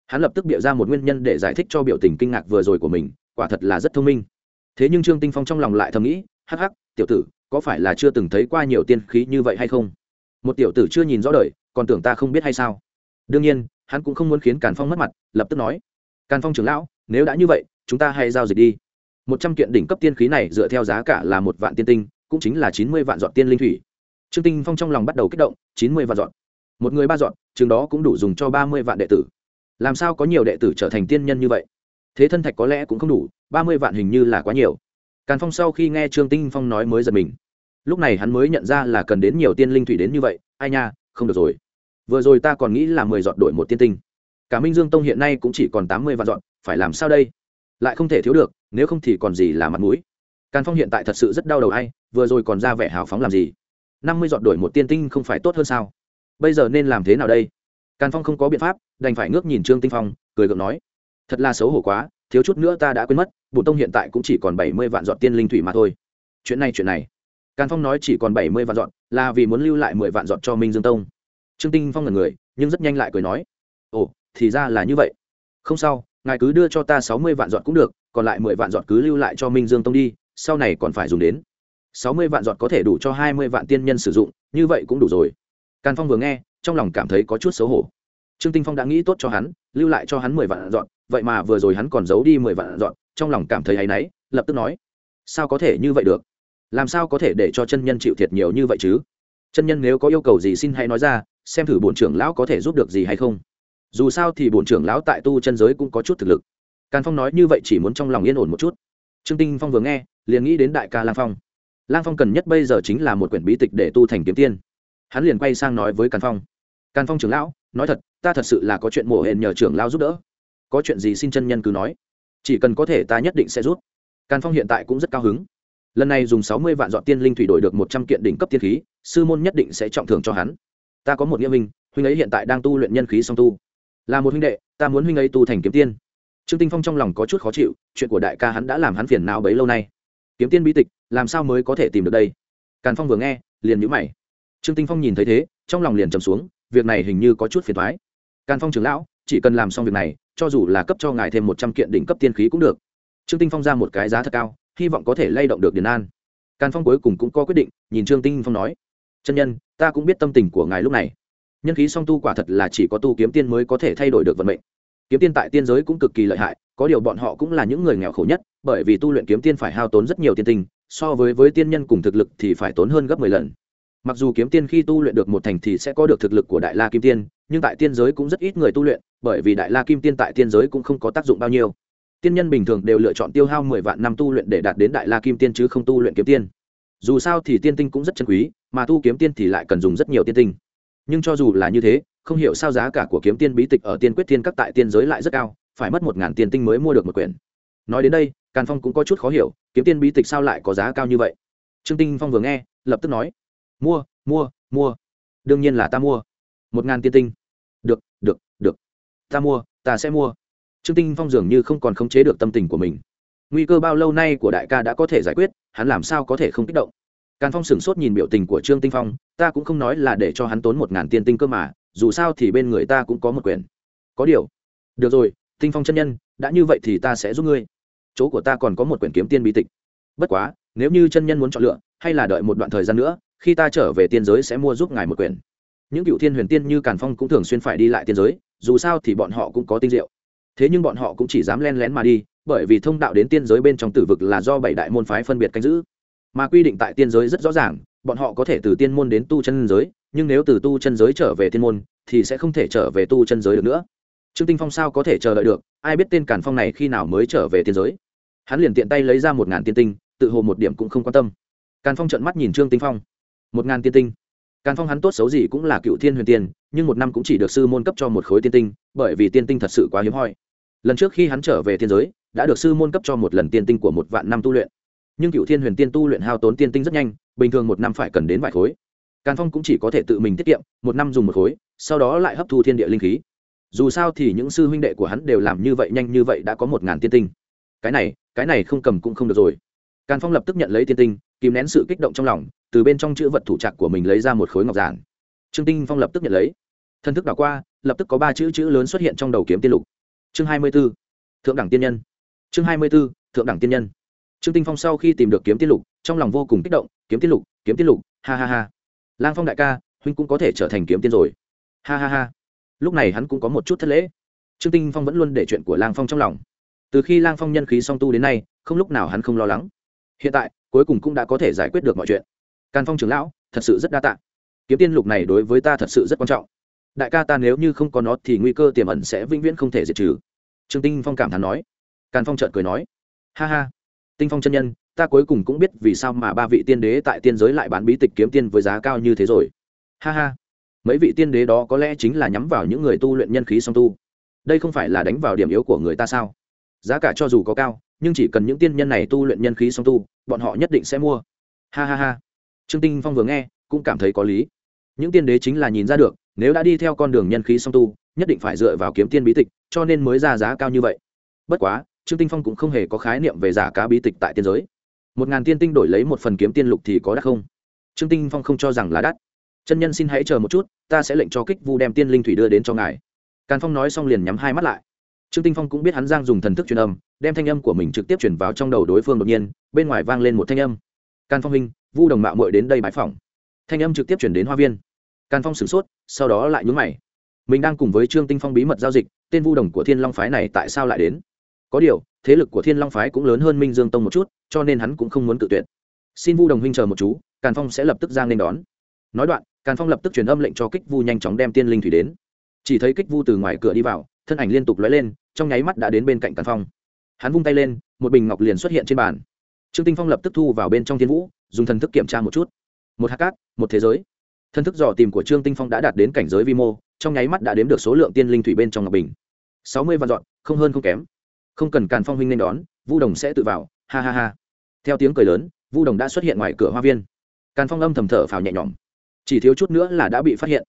hắn lập tức biểu ra một nguyên nhân để giải thích cho biểu tình kinh ngạc vừa rồi của mình, quả thật là rất thông minh. Thế nhưng trương tinh phong trong lòng lại thầm nghĩ, hắc hắc, tiểu tử, có phải là chưa từng thấy qua nhiều tiên khí như vậy hay không? Một tiểu tử chưa nhìn rõ đời, còn tưởng ta không biết hay sao? Đương nhiên, hắn cũng không muốn khiến càn phong mất mặt, lập tức nói, càn phong trưởng lão, nếu đã như vậy, chúng ta hãy giao dịch đi. Một trăm kiện đỉnh cấp tiên khí này dựa theo giá cả là một vạn tiên tinh, cũng chính là chín mươi vạn dọn tiên linh thủy. Trương tinh phong trong lòng bắt đầu kích động, chín mươi vạn dọn. Một người ba dọn, chừng đó cũng đủ dùng cho ba mươi vạn đệ tử làm sao có nhiều đệ tử trở thành tiên nhân như vậy? Thế thân thạch có lẽ cũng không đủ, ba mươi vạn hình như là quá nhiều. Càn phong sau khi nghe trương tinh phong nói mới giật mình. Lúc này hắn mới nhận ra là cần đến nhiều tiên linh thủy đến như vậy, ai nha, không được rồi. Vừa rồi ta còn nghĩ là mười dọn đổi một tiên tinh. Cả minh dương tông hiện nay cũng chỉ còn tám mươi vạn dọn, phải làm sao đây? Lại không thể thiếu được, nếu không thì còn gì là mặt mũi? Càn phong hiện tại thật sự rất đau đầu ai, vừa rồi còn ra vẻ hào phóng làm gì? Năm mươi dọn đổi một tiên tinh không phải tốt hơn sao? Bây giờ nên làm thế nào đây? Càn phong không có biện pháp, đành phải ngước nhìn trương tinh phong, cười gượng nói, thật là xấu hổ quá, thiếu chút nữa ta đã quên mất, bổn tông hiện tại cũng chỉ còn bảy mươi vạn dọn tiên linh thủy mà thôi. Chuyện này chuyện này. Càn phong nói chỉ còn bảy mươi vạn dọn, là vì muốn lưu lại mười vạn dọn cho minh dương tông. Trương tinh phong là người, nhưng rất nhanh lại cười nói, ồ, thì ra là như vậy. Không sao, ngài cứ đưa cho ta sáu mươi vạn dọn cũng được, còn lại mười vạn dọn cứ lưu lại cho minh dương tông đi, sau này còn phải dùng đến. Sáu mươi vạn dọn có thể đủ cho hai mươi vạn tiên nhân sử dụng, như vậy cũng đủ rồi. Càn phong vừa nghe trong lòng cảm thấy có chút xấu hổ. Trương tinh phong đã nghĩ tốt cho hắn, lưu lại cho hắn mười vạn dọn, vậy mà vừa rồi hắn còn giấu đi mười vạn dọn, trong lòng cảm thấy áy náy, lập tức nói, sao có thể như vậy được? Làm sao có thể để cho chân nhân chịu thiệt nhiều như vậy chứ? Chân nhân nếu có yêu cầu gì xin hãy nói ra, xem thử bổn trưởng lão có thể giúp được gì hay không. Dù sao thì bổn trưởng lão tại tu chân giới cũng có chút thực lực. Càn phong nói như vậy chỉ muốn trong lòng yên ổn một chút. Trương tinh phong vừa nghe, liền nghĩ đến đại ca lang phong. Lang phong cần nhất bây giờ chính là một quyển bí tịch để tu thành kiếm tiên hắn liền quay sang nói với càn phong. Càn phong trưởng lão, nói thật, ta thật sự là có chuyện mổ hển nhờ trưởng lão giúp đỡ. Có chuyện gì xin chân nhân cứ nói. Chỉ cần có thể ta nhất định sẽ rút càn phong hiện tại cũng rất cao hứng. Lần này dùng sáu mươi vạn dọn tiên linh thủy đổi được một trăm kiện đỉnh cấp tiên khí, sư môn nhất định sẽ trọng thưởng cho hắn. Ta có một nghĩa minh huynh ấy hiện tại đang tu luyện nhân khí song tu. Là một huynh đệ, ta muốn huynh ấy tu thành kiếm tiên. Trương tinh phong trong lòng có chút khó chịu, chuyện của đại ca hắn đã làm hắn phiền não bấy lâu nay. Kiếm tiên bi tịch, làm sao mới có thể tìm được đây? Càn phong vừa nghe, liền nhíu mày trương tinh phong nhìn thấy thế, trong lòng liền trầm xuống, việc này hình như có chút phiền thoái càn phong trưởng lão, chỉ cần làm xong việc này, cho dù là cấp cho ngài thêm một trăm kiện đỉnh cấp tiên khí cũng được. Trương tinh phong ra một cái giá thật cao, hy vọng có thể lay động được điền an. Càn phong cuối cùng cũng có quyết định, nhìn trương tinh phong nói, chân nhân, ta cũng biết tâm tình của ngài lúc này. Nhân khí song tu quả thật là chỉ có tu kiếm tiên mới có thể thay đổi được vận mệnh. Kiếm tiên tại tiên giới cũng cực kỳ lợi hại, có điều bọn họ cũng là những người nghèo khổ nhất, bởi vì tu luyện kiếm tiên phải hao tốn rất nhiều tiên tinh, so với với tiên nhân cùng thực lực thì phải tốn hơn gấp mười lần mặc dù kiếm tiên khi tu luyện được một thành thì sẽ có được thực lực của đại la kim tiên, nhưng tại tiên giới cũng rất ít người tu luyện, bởi vì đại la kim tiên tại tiên giới cũng không có tác dụng bao nhiêu. Tiên nhân bình thường đều lựa chọn tiêu hao mười vạn năm tu luyện để đạt đến đại la kim tiên chứ không tu luyện kiếm tiên. Dù sao thì tiên tinh cũng rất chân quý, mà tu kiếm tiên thì lại cần dùng rất nhiều tiên tinh. Nhưng cho dù là như thế, không hiểu sao giá cả của kiếm tiên bí tịch ở tiên quyết thiên các tại tiên giới lại rất cao, phải mất một ngàn tiên tinh mới mua được một quyển. Nói đến đây, càn phong cũng có chút khó hiểu, kiếm tiên bí tịch sao lại có giá cao như vậy? Trương tinh phong vừa nghe, lập tức nói mua mua mua. Đương nhiên là ta mua. Một ngàn tiên tinh. Được được được. Ta mua, ta sẽ mua. Trương tinh phong dường như không còn khống chế được tâm tình của mình. Nguy cơ bao lâu nay của đại ca đã có thể giải quyết, hắn làm sao có thể không kích động? Càn phong sửng sốt nhìn biểu tình của trương tinh phong, ta cũng không nói là để cho hắn tốn một ngàn tiên tinh cơ mà, dù sao thì bên người ta cũng có một quyền. Có điều. Được rồi, tinh phong chân nhân, đã như vậy thì ta sẽ giúp ngươi. Chỗ của ta còn có một quyển kiếm tiên bí tịch. Bất quá, nếu như chân nhân muốn chọn lựa, hay là đợi một đoạn thời gian nữa khi ta trở về tiên giới sẽ mua giúp ngài một quyển. Những cựu thiên huyền tiên như càn phong cũng thường xuyên phải đi lại tiên giới, dù sao thì bọn họ cũng có tinh diệu. Thế nhưng bọn họ cũng chỉ dám len lén mà đi, bởi vì thông đạo đến tiên giới bên trong tử vực là do bảy đại môn phái phân biệt canh giữ. Mà quy định tại tiên giới rất rõ ràng, bọn họ có thể từ tiên môn đến tu chân giới, nhưng nếu từ tu chân giới trở về tiên môn, thì sẽ không thể trở về tu chân giới được nữa. Trương tinh phong sao có thể chờ đợi được? Ai biết tên càn phong này khi nào mới trở về tiên giới? Hắn liền tiện tay lấy ra một ngàn tiên tinh, tự hồ một điểm cũng không quan tâm. Càn phong trợn mắt nhìn trương tinh phong một ngàn tiên tinh. Càn phong hắn tốt xấu gì cũng là cựu thiên huyền tiên, nhưng một năm cũng chỉ được sư môn cấp cho một khối tiên tinh, bởi vì tiên tinh thật sự quá hiếm hoi. Lần trước khi hắn trở về thiên giới, đã được sư môn cấp cho một lần tiên tinh của một vạn năm tu luyện. Nhưng cựu thiên huyền tiên tu luyện hao tốn tiên tinh rất nhanh, bình thường một năm phải cần đến vài khối. Càn phong cũng chỉ có thể tự mình tiết kiệm, một năm dùng một khối, sau đó lại hấp thu thiên địa linh khí. Dù sao thì những sư huynh đệ của hắn đều làm như vậy nhanh như vậy đã có một ngàn tiên tinh. Cái này cái này không cầm cũng không được rồi càn phong lập tức nhận lấy tiên tinh, kìm nén sự kích động trong lòng, từ bên trong chữ vật thủ trạc của mình lấy ra một khối ngọc giản. Trương tinh phong lập tức nhận lấy. Thân thức đảo qua, lập tức có ba chữ chữ lớn xuất hiện trong đầu kiếm tiên lục. Chương hai mươi b ố thượng đẳng tiên nhân. Chương hai mươi b ố thượng đẳng tiên nhân. Trương tinh phong sau khi tìm được kiếm tiên lục, trong lòng vô cùng kích động, kiếm tiên lục, kiếm tiên lục, ha ha ha. Lang phong đại ca, huynh cũng có thể trở thành kiếm tiên rồi. Ha ha ha. Lúc này hắn cũng có một chút thất lễ. Trương tinh phong vẫn luôn để chuyện của lang phong trong lòng. Từ khi lang phong nhân khí song tu đến nay, không lúc nào hắn không lo lắng hiện tại, cuối cùng cũng đã có thể giải quyết được mọi chuyện. Càn phong trưởng lão, thật sự rất đa tạ. Kiếm tiên lục này đối với ta thật sự rất quan trọng. Đại ca ta nếu như không có nó thì nguy cơ tiềm ẩn sẽ vĩnh viễn không thể diệt trừ. Trương tinh phong cảm thán nói. Càn phong trợn cười nói. Ha ha. Tinh phong chân nhân, ta cuối cùng cũng biết vì sao mà ba vị tiên đế tại tiên giới lại bán bí tịch kiếm tiên với giá cao như thế rồi. Ha ha. Mấy vị tiên đế đó có lẽ chính là nhắm vào những người tu luyện nhân khí song tu. Đây không phải là đánh vào điểm yếu của người ta sao? Giá cả cho dù có cao nhưng chỉ cần những tiên nhân này tu luyện nhân khí song tu, bọn họ nhất định sẽ mua. Ha ha ha. Trương tinh phong vừa nghe, cũng cảm thấy có lý. Những tiên đế chính là nhìn ra được, nếu đã đi theo con đường nhân khí song tu, nhất định phải dựa vào kiếm tiên bí tịch, cho nên mới ra giá cao như vậy. Bất quá, trương tinh phong cũng không hề có khái niệm về giả cá bí tịch tại tiên giới. Một ngàn tiên tinh đổi lấy một phần kiếm tiên lục thì có đắt không? Trương tinh phong không cho rằng là đắt. Chân nhân xin hãy chờ một chút, ta sẽ lệnh cho kích vu đem tiên linh thủy đưa đến cho ngài. Càn phong nói xong liền nhắm hai mắt lại trương tinh phong cũng biết hắn giang dùng thần thức truyền âm, đem thanh âm của mình trực tiếp chuyển vào trong đầu đối phương đột nhiên, bên ngoài vang lên một thanh âm. Càn phong huynh vu đồng mạo muội đến đây bãi phòng thanh âm trực tiếp chuyển đến hoa viên. Càn phong sửng sốt, sau đó lại nhún mày. Mình đang cùng với trương tinh phong bí mật giao dịch, tên vu đồng của thiên long phái này tại sao lại đến? Có điều, thế lực của thiên long phái cũng lớn hơn minh dương tông một chút, cho nên hắn cũng không muốn tự tuyệt. Xin vu đồng huynh chờ một chú càn phong sẽ lập tức ra nên đón. Nói đoạn càn phong lập tức truyền âm lệnh cho kích vu nhanh chóng đem tiên linh thủy đến. Chỉ thấy kích vu từ ngoài cửa đi vào thân ảnh liên tục lóe lên, trong nháy mắt đã đến bên cạnh càn phong. Hắn vung tay lên, một bình ngọc liền xuất hiện trên bàn. Trương tinh phong lập tức thu vào bên trong thiên vũ, dùng thần thức kiểm tra một chút. Một hạt cát, một thế giới. Thần thức dò tìm của trương tinh phong đã đạt đến cảnh giới vi mô, trong nháy mắt đã đếm được số lượng tiên linh thủy bên trong ngọc bình. Sáu mươi vạn dọn, không hơn không kém. Không cần càn phong huynh nên đón, vu đồng sẽ tự vào, ha ha ha. Theo tiếng cười lớn, vu đồng đã xuất hiện ngoài cửa hoa viên. Càn phong âm thầm thở phào nhẹ nhõm. Chỉ thiếu chút nữa là đã bị phát hiện.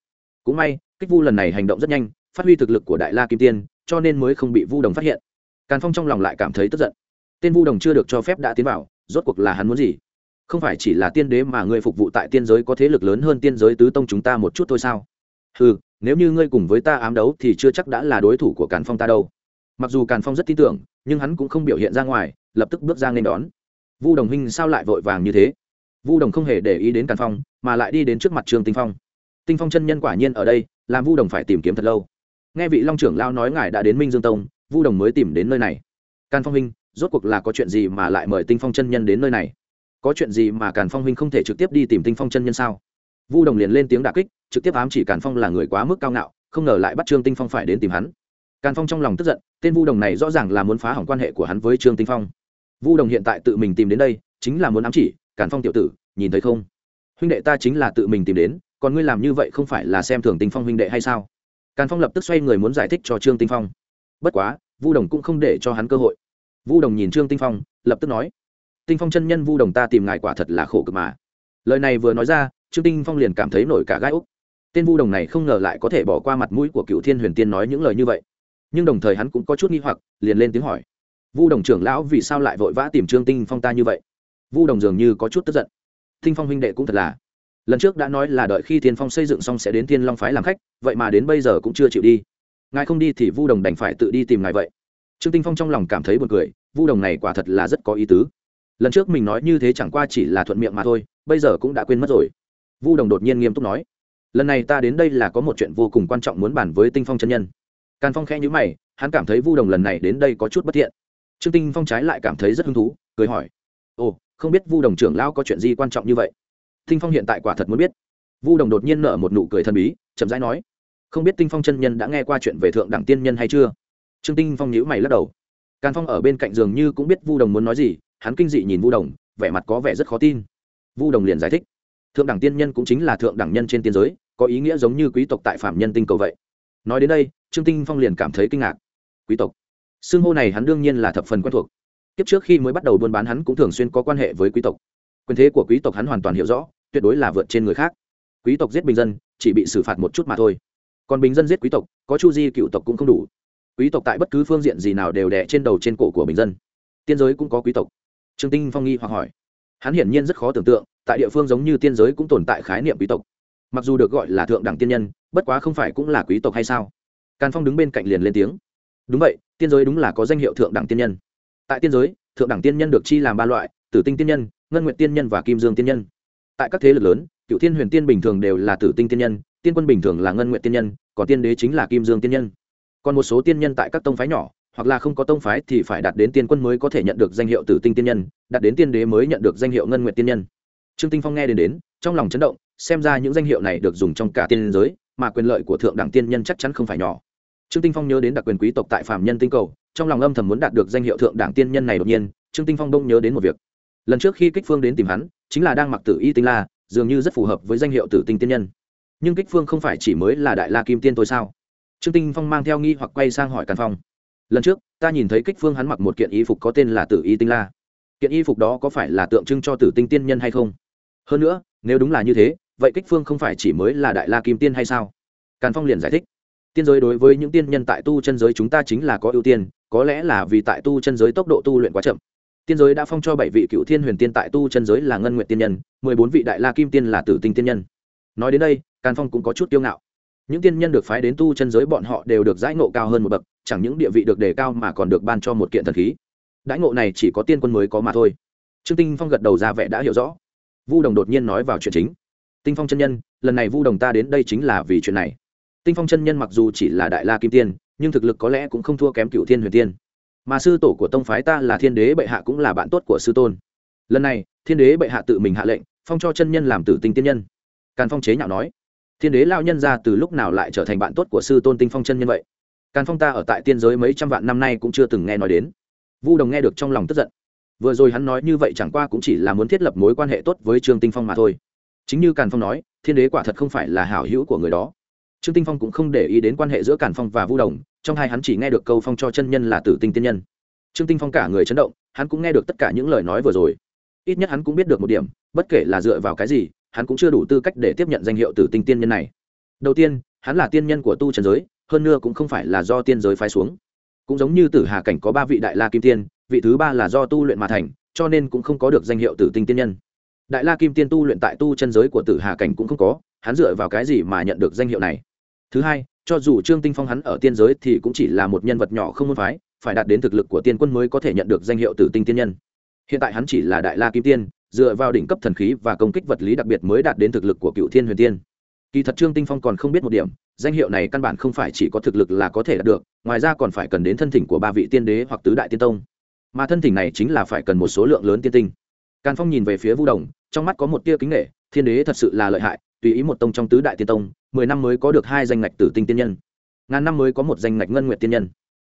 Cũng may, kích vu lần này hành động rất nhanh phát huy thực lực của đại la kim tiên, cho nên mới không bị vu đồng phát hiện. Càn phong trong lòng lại cảm thấy tức giận. Tên vu đồng chưa được cho phép đã tiến vào, rốt cuộc là hắn muốn gì? Không phải chỉ là tiên đế mà ngươi phục vụ tại tiên giới có thế lực lớn hơn tiên giới tứ tông chúng ta một chút thôi sao? Ừ nếu như ngươi cùng với ta ám đấu thì chưa chắc đã là đối thủ của càn phong ta đâu. Mặc dù càn phong rất tin tưởng, nhưng hắn cũng không biểu hiện ra ngoài, lập tức bước ra nên đón. Vu đồng huynh sao lại vội vàng như thế? Vu đồng không hề để ý đến càn phong, mà lại đi đến trước mặt trương tinh phong. Tinh phong chân nhân quả nhiên ở đây, làm vu đồng phải tìm kiếm thật lâu nghe vị long trưởng lao nói ngài đã đến minh dương tông, vu đồng mới tìm đến nơi này. Càn phong huynh, rốt cuộc là có chuyện gì mà lại mời tinh phong chân nhân đến nơi này? Có chuyện gì mà càn phong huynh không thể trực tiếp đi tìm tinh phong chân nhân sao? Vu đồng liền lên tiếng đà kích, trực tiếp ám chỉ càn phong là người quá mức cao ngạo, không ngờ lại bắt trương tinh phong phải đến tìm hắn. Càn phong trong lòng tức giận, tên vu đồng này rõ ràng là muốn phá hỏng quan hệ của hắn với trương tinh phong. Vu đồng hiện tại tự mình tìm đến đây, chính là muốn ám chỉ càn phong tiểu tử, nhìn thấy không? Huynh đệ ta chính là tự mình tìm đến, còn ngươi làm như vậy không phải là xem thường tinh phong huynh đệ hay sao? Càn phong lập tức xoay người muốn giải thích cho trương tinh phong. Bất quá, vu đồng cũng không để cho hắn cơ hội. Vu đồng nhìn trương tinh phong, lập tức nói, tinh phong chân nhân vu đồng ta tìm ngài quả thật là khổ cực mà. Lời này vừa nói ra, trương tinh phong liền cảm thấy nổi cả gai úc tên vu đồng này không ngờ lại có thể bỏ qua mặt mũi của cựu thiên huyền tiên nói những lời như vậy. Nhưng đồng thời hắn cũng có chút nghi hoặc, liền lên tiếng hỏi, vu đồng trưởng lão vì sao lại vội vã tìm trương tinh phong ta như vậy? Vu đồng dường như có chút tức giận. Tinh phong huynh đệ cũng thật là lần trước đã nói là đợi khi thiên phong xây dựng xong sẽ đến thiên long phái làm khách, vậy mà đến bây giờ cũng chưa chịu đi. Ngài không đi thì vu đồng đành phải tự đi tìm ngài vậy. Trương tinh phong trong lòng cảm thấy buồn cười, vu đồng này quả thật là rất có ý tứ. Lần trước mình nói như thế chẳng qua chỉ là thuận miệng mà thôi, bây giờ cũng đã quên mất rồi. Vu đồng đột nhiên nghiêm túc nói, lần này ta đến đây là có một chuyện vô cùng quan trọng muốn bàn với tinh phong chân nhân. Càn phong khẽ nhữ mày, hắn cảm thấy vu đồng lần này đến đây có chút bất thiện. Trương tinh phong trái lại cảm thấy rất hứng thú, cười hỏi, ồ, không biết vu đồng trưởng lão có chuyện gì quan trọng như vậy? Tinh phong hiện tại quả thật muốn biết. Vu đồng đột nhiên nở một nụ cười thần bí, chậm rãi nói, không biết tinh phong chân nhân đã nghe qua chuyện về thượng đẳng tiên nhân hay chưa? Trương tinh phong nhíu mày lắc đầu. Càn phong ở bên cạnh giường như cũng biết vu đồng muốn nói gì, hắn kinh dị nhìn vu đồng, vẻ mặt có vẻ rất khó tin. Vu đồng liền giải thích, thượng đẳng tiên nhân cũng chính là thượng đẳng nhân trên tiên giới, có ý nghĩa giống như quý tộc tại phạm nhân tinh cầu vậy. Nói đến đây, trương tinh phong liền cảm thấy kinh ngạc. Quý tộc? Xưng hô này hắn đương nhiên là thập phần quen thuộc. Kiếp trước khi mới bắt đầu buôn bán hắn cũng thường xuyên có quan hệ với quý tộc quyền thế của quý tộc hắn hoàn toàn hiểu rõ, tuyệt đối là vượt trên người khác. Quý tộc giết bình dân, chỉ bị xử phạt một chút mà thôi. Còn bình dân giết quý tộc, có chu di cựu tộc cũng không đủ. Quý tộc tại bất cứ phương diện gì nào đều đẻ trên đầu trên cổ của bình dân. Tiên giới cũng có quý tộc. Trương tinh phong nghi hoặc hỏi. Hắn hiển nhiên rất khó tưởng tượng, tại địa phương giống như tiên giới cũng tồn tại khái niệm quý tộc. Mặc dù được gọi là thượng đẳng tiên nhân, bất quá không phải cũng là quý tộc hay sao? Càn phong đứng bên cạnh liền lên tiếng. Đúng vậy, tiên giới đúng là có danh hiệu thượng đẳng tiên nhân. Tại tiên giới, thượng đẳng tiên nhân được chi làm ba loại, tử tinh tiên nhân ngân nguyện tiên nhân và kim dương tiên nhân. Tại các thế lực lớn cựu thiên huyền tiên bình thường đều là tử tinh tiên nhân, tiên quân bình thường là ngân nguyện tiên nhân, còn tiên đế chính là kim dương tiên nhân. Còn một số tiên nhân tại các tông phái nhỏ, hoặc là không có tông phái thì phải đạt đến tiên quân mới có thể nhận được danh hiệu tử tinh tiên nhân, đạt đến tiên đế mới nhận được danh hiệu ngân nguyện tiên nhân. Trương tinh phong nghe đến đến, trong lòng chấn động, xem ra những danh hiệu này được dùng trong cả tiên giới, mà quyền lợi của thượng đẳng tiên nhân chắc chắn không phải nhỏ. Trương tinh phong nhớ đến đặc quyền quý tộc tại phạm nhân tinh cầu, trong lòng âm thầm muốn đạt được danh hiệu thượng đẳng tiên nhân này đột nhiên, trương tinh phong đông nhớ đến một việc lần trước khi kích phương đến tìm hắn, chính là đang mặc tử y tinh la, dường như rất phù hợp với danh hiệu tử tinh tiên nhân. Nhưng kích phương không phải chỉ mới là đại la kim tiên tôi sao? Trương tinh phong mang theo nghi hoặc quay sang hỏi càn phong. Lần trước, ta nhìn thấy kích phương hắn mặc một kiện y phục có tên là tử y tinh la. Kiện y phục đó có phải là tượng trưng cho tử tinh tiên nhân hay không? Hơn nữa, nếu đúng là như thế, vậy kích phương không phải chỉ mới là đại la kim tiên hay sao? Càn phong liền giải thích. Tiên giới đối với những tiên nhân tại tu chân giới chúng ta chính là có ưu tiên, có lẽ là vì tại tu chân giới tốc độ tu luyện quá chậm tiên giới đã phong cho bảy vị cựu thiên huyền tiên tại tu chân giới là ngân nguyện tiên nhân, mười bốn vị đại la kim tiên là tử tinh tiên nhân. Nói đến đây, càn phong cũng có chút kiêu ngạo. Những tiên nhân được phái đến tu chân giới bọn họ đều được giải ngộ cao hơn một bậc, chẳng những địa vị được đề cao mà còn được ban cho một kiện thần khí. Đãi ngộ này chỉ có tiên quân mới có mà thôi. Trương tinh phong gật đầu ra vẻ đã hiểu rõ. Vu đồng đột nhiên nói vào chuyện chính. Tinh phong chân nhân, lần này vu đồng ta đến đây chính là vì chuyện này. Tinh phong chân nhân mặc dù chỉ là đại la kim tiên, nhưng thực lực có lẽ cũng không thua kém cựu thiên huyền tiên mà sư tổ của tông phái ta là thiên đế bệ hạ cũng là bạn tốt của sư tôn. Lần này, thiên đế bệ hạ tự mình hạ lệnh, phong cho chân nhân làm tử tinh tiên nhân. Càn phong chế nhạo nói, thiên đế lao nhân ra từ lúc nào lại trở thành bạn tốt của sư tôn tinh phong chân nhân vậy? Càn phong ta ở tại tiên giới mấy trăm vạn năm nay cũng chưa từng nghe nói đến. Vu đồng nghe được trong lòng tức giận. Vừa rồi hắn nói như vậy chẳng qua cũng chỉ là muốn thiết lập mối quan hệ tốt với trương tinh phong mà thôi. Chính như càn phong nói, thiên đế quả thật không phải là hảo hữu của người đó trương tinh phong cũng không để ý đến quan hệ giữa Cản phong và vu đồng, trong hai hắn chỉ nghe được câu phong cho chân nhân là tử tinh tiên nhân. Trương tinh phong cả người chấn động, hắn cũng nghe được tất cả những lời nói vừa rồi. Ít nhất hắn cũng biết được một điểm, bất kể là dựa vào cái gì, hắn cũng chưa đủ tư cách để tiếp nhận danh hiệu tử tinh tiên nhân này. Đầu tiên, hắn là tiên nhân của tu trần giới, hơn nữa cũng không phải là do tiên giới phái xuống. Cũng giống như tử hà cảnh có ba vị đại la kim tiên, vị thứ ba là do tu luyện mà thành, cho nên cũng không có được danh hiệu tử tinh tiên nhân. Đại la kim tiên tu luyện tại tu chân giới của tử hà cảnh cũng không có, hắn dựa vào cái gì mà nhận được danh hiệu này? Thứ hai, cho dù trương tinh phong hắn ở tiên giới thì cũng chỉ là một nhân vật nhỏ không môn phái, phải đạt đến thực lực của tiên quân mới có thể nhận được danh hiệu tử tinh tiên nhân. Hiện tại hắn chỉ là đại la kim tiên, dựa vào đỉnh cấp thần khí và công kích vật lý đặc biệt mới đạt đến thực lực của cựu thiên huyền tiên. Kỳ thật trương tinh phong còn không biết một điểm, danh hiệu này căn bản không phải chỉ có thực lực là có thể đạt được, ngoài ra còn phải cần đến thân thỉnh của ba vị tiên đế hoặc tứ đại tiên tông. Mà thân thỉnh này chính là phải cần một số lượng lớn tiên tinh. Càn phong nhìn về phía vu đồng, trong mắt có một tia kính nghệ thiên đế thật sự là lợi hại, tùy ý một tông trong tứ đại tiên tông mười năm mới có được hai danh ngạch tử tinh tiên nhân. Ngàn năm mới có một danh ngạch ngân nguyện tiên nhân.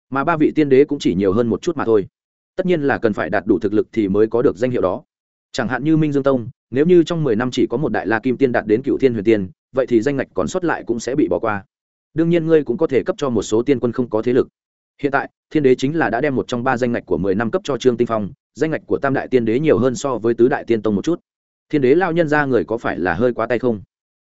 Mà ba vị tiên đế cũng chỉ nhiều hơn một chút mà thôi. Tất nhiên là cần phải đạt đủ thực lực thì mới có được danh hiệu đó. Chẳng hạn như minh dương tông, nếu như trong mười năm chỉ có một đại la kim tiên đạt đến cựu thiên huyền tiên, vậy thì danh ngạch còn sót lại cũng sẽ bị bỏ qua. Đương nhiên ngươi cũng có thể cấp cho một số tiên quân không có thế lực. Hiện tại, thiên đế chính là đã đem một trong ba danh ngạch của mười năm cấp cho trương tinh phong, danh ngạch của tam đại tiên đế nhiều hơn so với tứ đại tiên tông một chút. Thiên đế lao nhân ra người có phải là hơi quá tay không?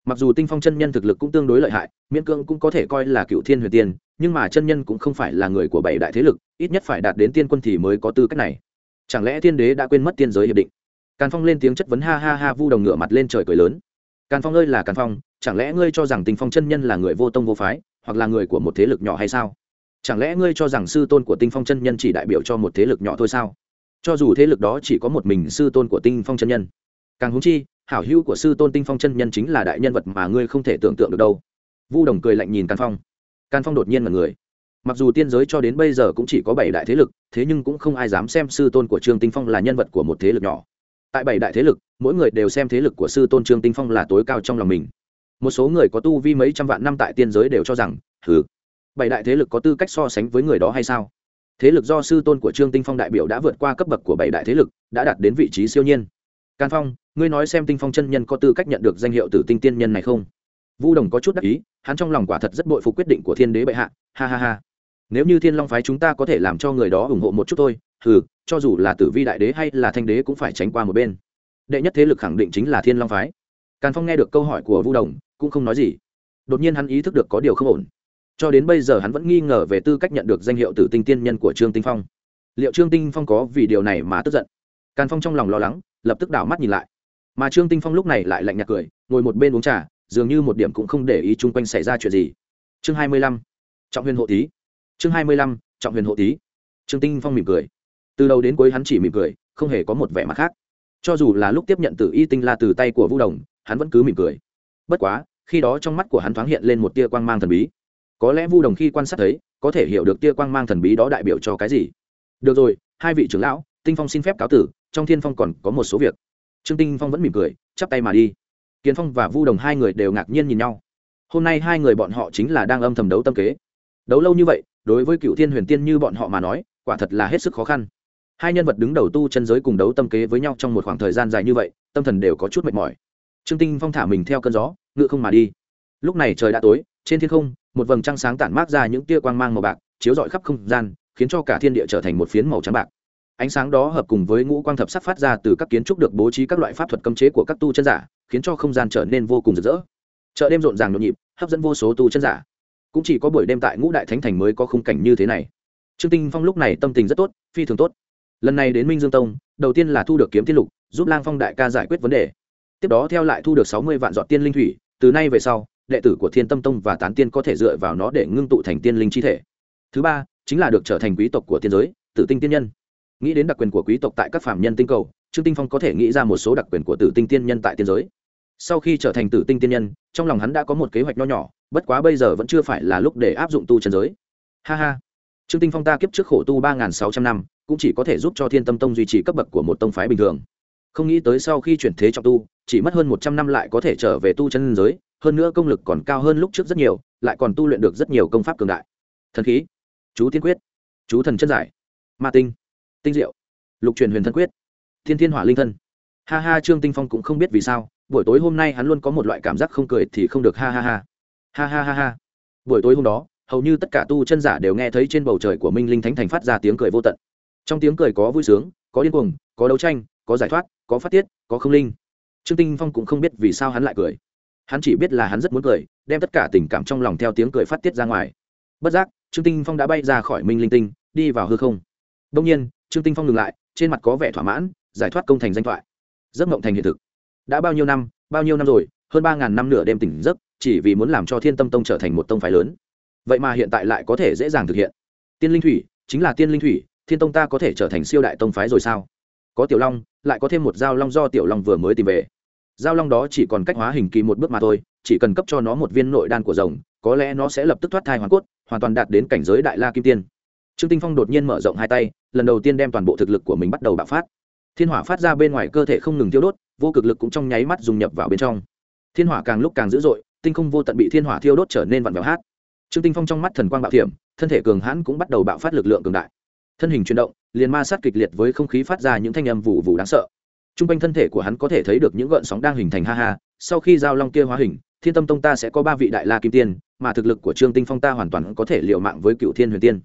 Mặc dù tinh phong chân nhân thực lực cũng tương đối lợi hại, miễn cưỡng cũng có thể coi là cựu thiên huyền tiên, nhưng mà chân nhân cũng không phải là người của bảy đại thế lực, ít nhất phải đạt đến tiên quân thì mới có tư cách này. Chẳng lẽ thiên đế đã quên mất tiên giới hiệp định? Càn phong lên tiếng chất vấn ha ha ha vu đồng ngửa mặt lên trời cười lớn. Càn phong ơi là càn phong, chẳng lẽ ngươi cho rằng tinh phong chân nhân là người vô tông vô phái, hoặc là người của một thế lực nhỏ hay sao? Chẳng lẽ ngươi cho rằng sư tôn của tinh phong chân nhân chỉ đại biểu cho một thế lực nhỏ thôi sao? Cho dù thế lực đó chỉ có một mình sư tôn của tinh phong chân nhân, càng húng chi hảo hữu của sư tôn tinh phong chân nhân chính là đại nhân vật mà ngươi không thể tưởng tượng được đâu. Vu đồng cười lạnh nhìn càn phong. Càn phong đột nhiên là người. Mặc dù tiên giới cho đến bây giờ cũng chỉ có bảy đại thế lực, thế nhưng cũng không ai dám xem sư tôn của trương tinh phong là nhân vật của một thế lực nhỏ. Tại bảy đại thế lực, mỗi người đều xem thế lực của sư tôn trương tinh phong là tối cao trong lòng mình. Một số người có tu vi mấy trăm vạn năm tại tiên giới đều cho rằng thứ bảy đại thế lực có tư cách so sánh với người đó hay sao? Thế lực do sư tôn của trương tinh phong đại biểu đã vượt qua cấp bậc của bảy đại thế lực, đã đạt đến vị trí siêu nhiên can phong, ngươi nói xem tinh phong chân nhân có tư cách nhận được danh hiệu tử tinh tiên nhân này không? Vu đồng có chút đắc ý, hắn trong lòng quả thật rất bội phục quyết định của thiên đế bệ hạ, ha ha ha. Nếu như thiên long phái chúng ta có thể làm cho người đó ủng hộ một chút thôi, hừ, cho dù là tử vi đại đế hay là thanh đế cũng phải tránh qua một bên. Đệ nhất thế lực khẳng định chính là thiên long phái. Càn phong nghe được câu hỏi của vu đồng, cũng không nói gì. Đột nhiên hắn ý thức được có điều không ổn. Cho đến bây giờ hắn vẫn nghi ngờ về tư cách nhận được danh hiệu tử tinh tiên nhân của trương tinh phong. Liệu trương tinh phong có vì điều này mà tức giận? Càn phong trong lòng lo lắng lập tức đảo mắt nhìn lại. Mà trương tinh phong lúc này lại lạnh nhạt cười, ngồi một bên uống trà, dường như một điểm cũng không để ý chung quanh xảy ra chuyện gì. Chương hai mươi lăm, trọng huyền hộ tí chương hai mươi lăm, trọng huyền hộ tí trương tinh phong mỉm cười. Từ đầu đến cuối hắn chỉ mỉm cười, không hề có một vẻ mặt khác. Cho dù là lúc tiếp nhận từ y tinh la từ tay của vũ đồng, hắn vẫn cứ mỉm cười. Bất quá, khi đó trong mắt của hắn thoáng hiện lên một tia quang mang thần bí. Có lẽ vu đồng khi quan sát thấy, có thể hiểu được tia quang mang thần bí đó đại biểu cho cái gì. Được rồi, hai vị trưởng lão, tinh phong xin phép cáo tử trong thiên phong còn có một số việc. Trương tinh phong vẫn mỉm cười, chắp tay mà đi. Kiến phong và vu đồng hai người đều ngạc nhiên nhìn nhau. Hôm nay hai người bọn họ chính là đang âm thầm đấu tâm kế. Đấu lâu như vậy, đối với cựu thiên huyền tiên như bọn họ mà nói, quả thật là hết sức khó khăn. Hai nhân vật đứng đầu tu chân giới cùng đấu tâm kế với nhau trong một khoảng thời gian dài như vậy, tâm thần đều có chút mệt mỏi. Trương tinh phong thả mình theo cơn gió, ngựa không mà đi. Lúc này trời đã tối, trên thiên không, một vầng trăng sáng tản mát ra những tia quang mang màu bạc, chiếu rọi khắp không gian, khiến cho cả thiên địa trở thành một phiến màu trắng bạc ánh sáng đó hợp cùng với ngũ quang thập sắc phát ra từ các kiến trúc được bố trí các loại pháp thuật cấm chế của các tu chân giả, khiến cho không gian trở nên vô cùng rực rỡ. Chợ đêm rộn ràng nhộn nhịp, hấp dẫn vô số tu chân giả. Cũng chỉ có buổi đêm tại ngũ đại thánh thành mới có khung cảnh như thế này. Trương tinh phong lúc này tâm tình rất tốt, phi thường tốt. Lần này đến minh dương tông, đầu tiên là thu được kiếm tiên lục, giúp lang phong đại ca giải quyết vấn đề. Tiếp đó theo lại thu được sáu mươi vạn dọn tiên linh thủy, từ nay về sau, đệ tử của thiên tâm tông và tán tiên có thể dựa vào nó để ngưng tụ thành tiên linh chi thể. Thứ ba, chính là được trở thành quý tộc của tiên giới, tử tinh tiên nhân nghĩ đến đặc quyền của quý tộc tại các phạm nhân tinh cầu, trương tinh phong có thể nghĩ ra một số đặc quyền của tử tinh tiên nhân tại tiên giới. Sau khi trở thành tử tinh tiên nhân, trong lòng hắn đã có một kế hoạch nho nhỏ, bất quá bây giờ vẫn chưa phải là lúc để áp dụng tu chân giới. Ha ha. Trương tinh phong ta kiếp trước khổ tu ba sáu trăm năm, cũng chỉ có thể giúp cho thiên tâm tông duy trì cấp bậc của một tông phái bình thường. Không nghĩ tới sau khi chuyển thế trọng tu, chỉ mất hơn một trăm năm lại có thể trở về tu chân giới, hơn nữa công lực còn cao hơn lúc trước rất nhiều, lại còn tu luyện được rất nhiều công pháp cường đại. Thần khí. Chú tiên quyết. Chú thần chân giải. Ma tinh tinh diệu. Lục truyền huyền thân quyết. Thiên thiên hỏa linh thân. Ha ha, trương tinh phong cũng không biết vì sao, buổi tối hôm nay hắn luôn có một loại cảm giác không cười thì không được, ha ha ha. Ha ha ha ha. Buổi tối hôm đó, hầu như tất cả tu chân giả đều nghe thấy trên bầu trời của minh linh thánh thành phát ra tiếng cười vô tận. Trong tiếng cười có vui sướng, có điên cuồng, có đấu tranh, có giải thoát, có phát tiết, có không linh. Trương tinh phong cũng không biết vì sao hắn lại cười. Hắn chỉ biết là hắn rất muốn cười, đem tất cả tình cảm trong lòng theo tiếng cười phát tiết ra ngoài. Bất giác, trương tinh phong đã bay ra khỏi minh linh tinh, đi vào hư không. Đông nhiên trương tinh phong ngừng lại, trên mặt có vẻ thỏa mãn, giải thoát công thành danh thoại. Giấc mộng thành hiện thực. Đã bao nhiêu năm, bao nhiêu năm rồi, hơn ba ngàn năm nửa đêm tỉnh giấc, chỉ vì muốn làm cho thiên tâm tông trở thành một tông phái lớn. Vậy mà hiện tại lại có thể dễ dàng thực hiện. Tiên linh thủy, chính là tiên linh thủy, thiên tông ta có thể trở thành siêu đại tông phái rồi sao? Có tiểu long, lại có thêm một giao long do tiểu long vừa mới tìm về. Giao long đó chỉ còn cách hóa hình kỳ một bước mà thôi, chỉ cần cấp cho nó một viên nội đan của rồng, có lẽ nó sẽ lập tức thoát thai hoàn cốt, hoàn toàn đạt đến cảnh giới đại la kim tiên trương tinh phong đột nhiên mở rộng hai tay, lần đầu tiên đem toàn bộ thực lực của mình bắt đầu bạo phát. Thiên hỏa phát ra bên ngoài cơ thể không ngừng tiêu đốt, vô cực lực cũng trong nháy mắt dùng nhập vào bên trong. Thiên hỏa càng lúc càng dữ dội, tinh không vô tận bị thiên hỏa thiêu đốt trở nên vặn vẹo hát. Trương tinh phong trong mắt thần quang bạo thiểm thân thể cường hãn cũng bắt đầu bạo phát lực lượng cường đại. Thân hình chuyển động, liền ma sát kịch liệt với không khí phát ra những thanh âm vụ vụ đáng sợ. Trung quanh thân thể của hắn có thể thấy được những gợn sóng đang hình thành ha ha, sau khi giao long kia hóa hình, thiên tâm tông ta sẽ có ba vị đại la kim tiên, mà thực lực của trương tinh phong ta hoàn toàn có thể liệu mạng với cựu thiên huyền tiên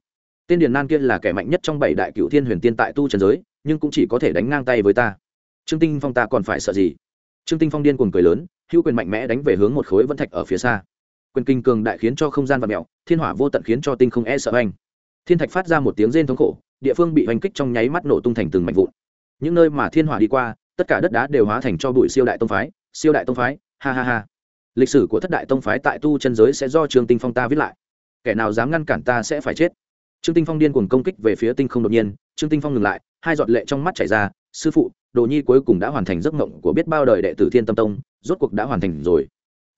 tên điền nan kia là kẻ mạnh nhất trong bảy đại cựu thiên huyền tiên tại tu trần giới, nhưng cũng chỉ có thể đánh ngang tay với ta. Trương tinh phong ta còn phải sợ gì? Trương tinh phong điên cuồng cười lớn, hữu quyền mạnh mẽ đánh về hướng một khối vân thạch ở phía xa. Quyền kinh cường đại khiến cho không gian và mẹo thiên hỏa vô tận khiến cho tinh không e sợ anh thiên thạch phát ra một tiếng rên thống khổ, địa phương bị oanh kích trong nháy mắt nổ tung thành từng mảnh vụn. Những nơi mà thiên hỏa đi qua, tất cả đất đá đều hóa thành cho bụi siêu đại tông phái, siêu đại tông phái, ha ha ha. Lịch sử của thất đại tông phái tại tu chân giới sẽ do trương tinh phong ta viết lại. Kẻ nào dám ngăn cản ta sẽ phải chết trương tinh phong điên cuồng công kích về phía tinh không đột nhiên, trương tinh phong ngừng lại, hai giọt lệ trong mắt chảy ra, sư phụ, đồ nhi cuối cùng đã hoàn thành giấc mộng của biết bao đời đệ tử thiên tâm tông, rốt cuộc đã hoàn thành rồi.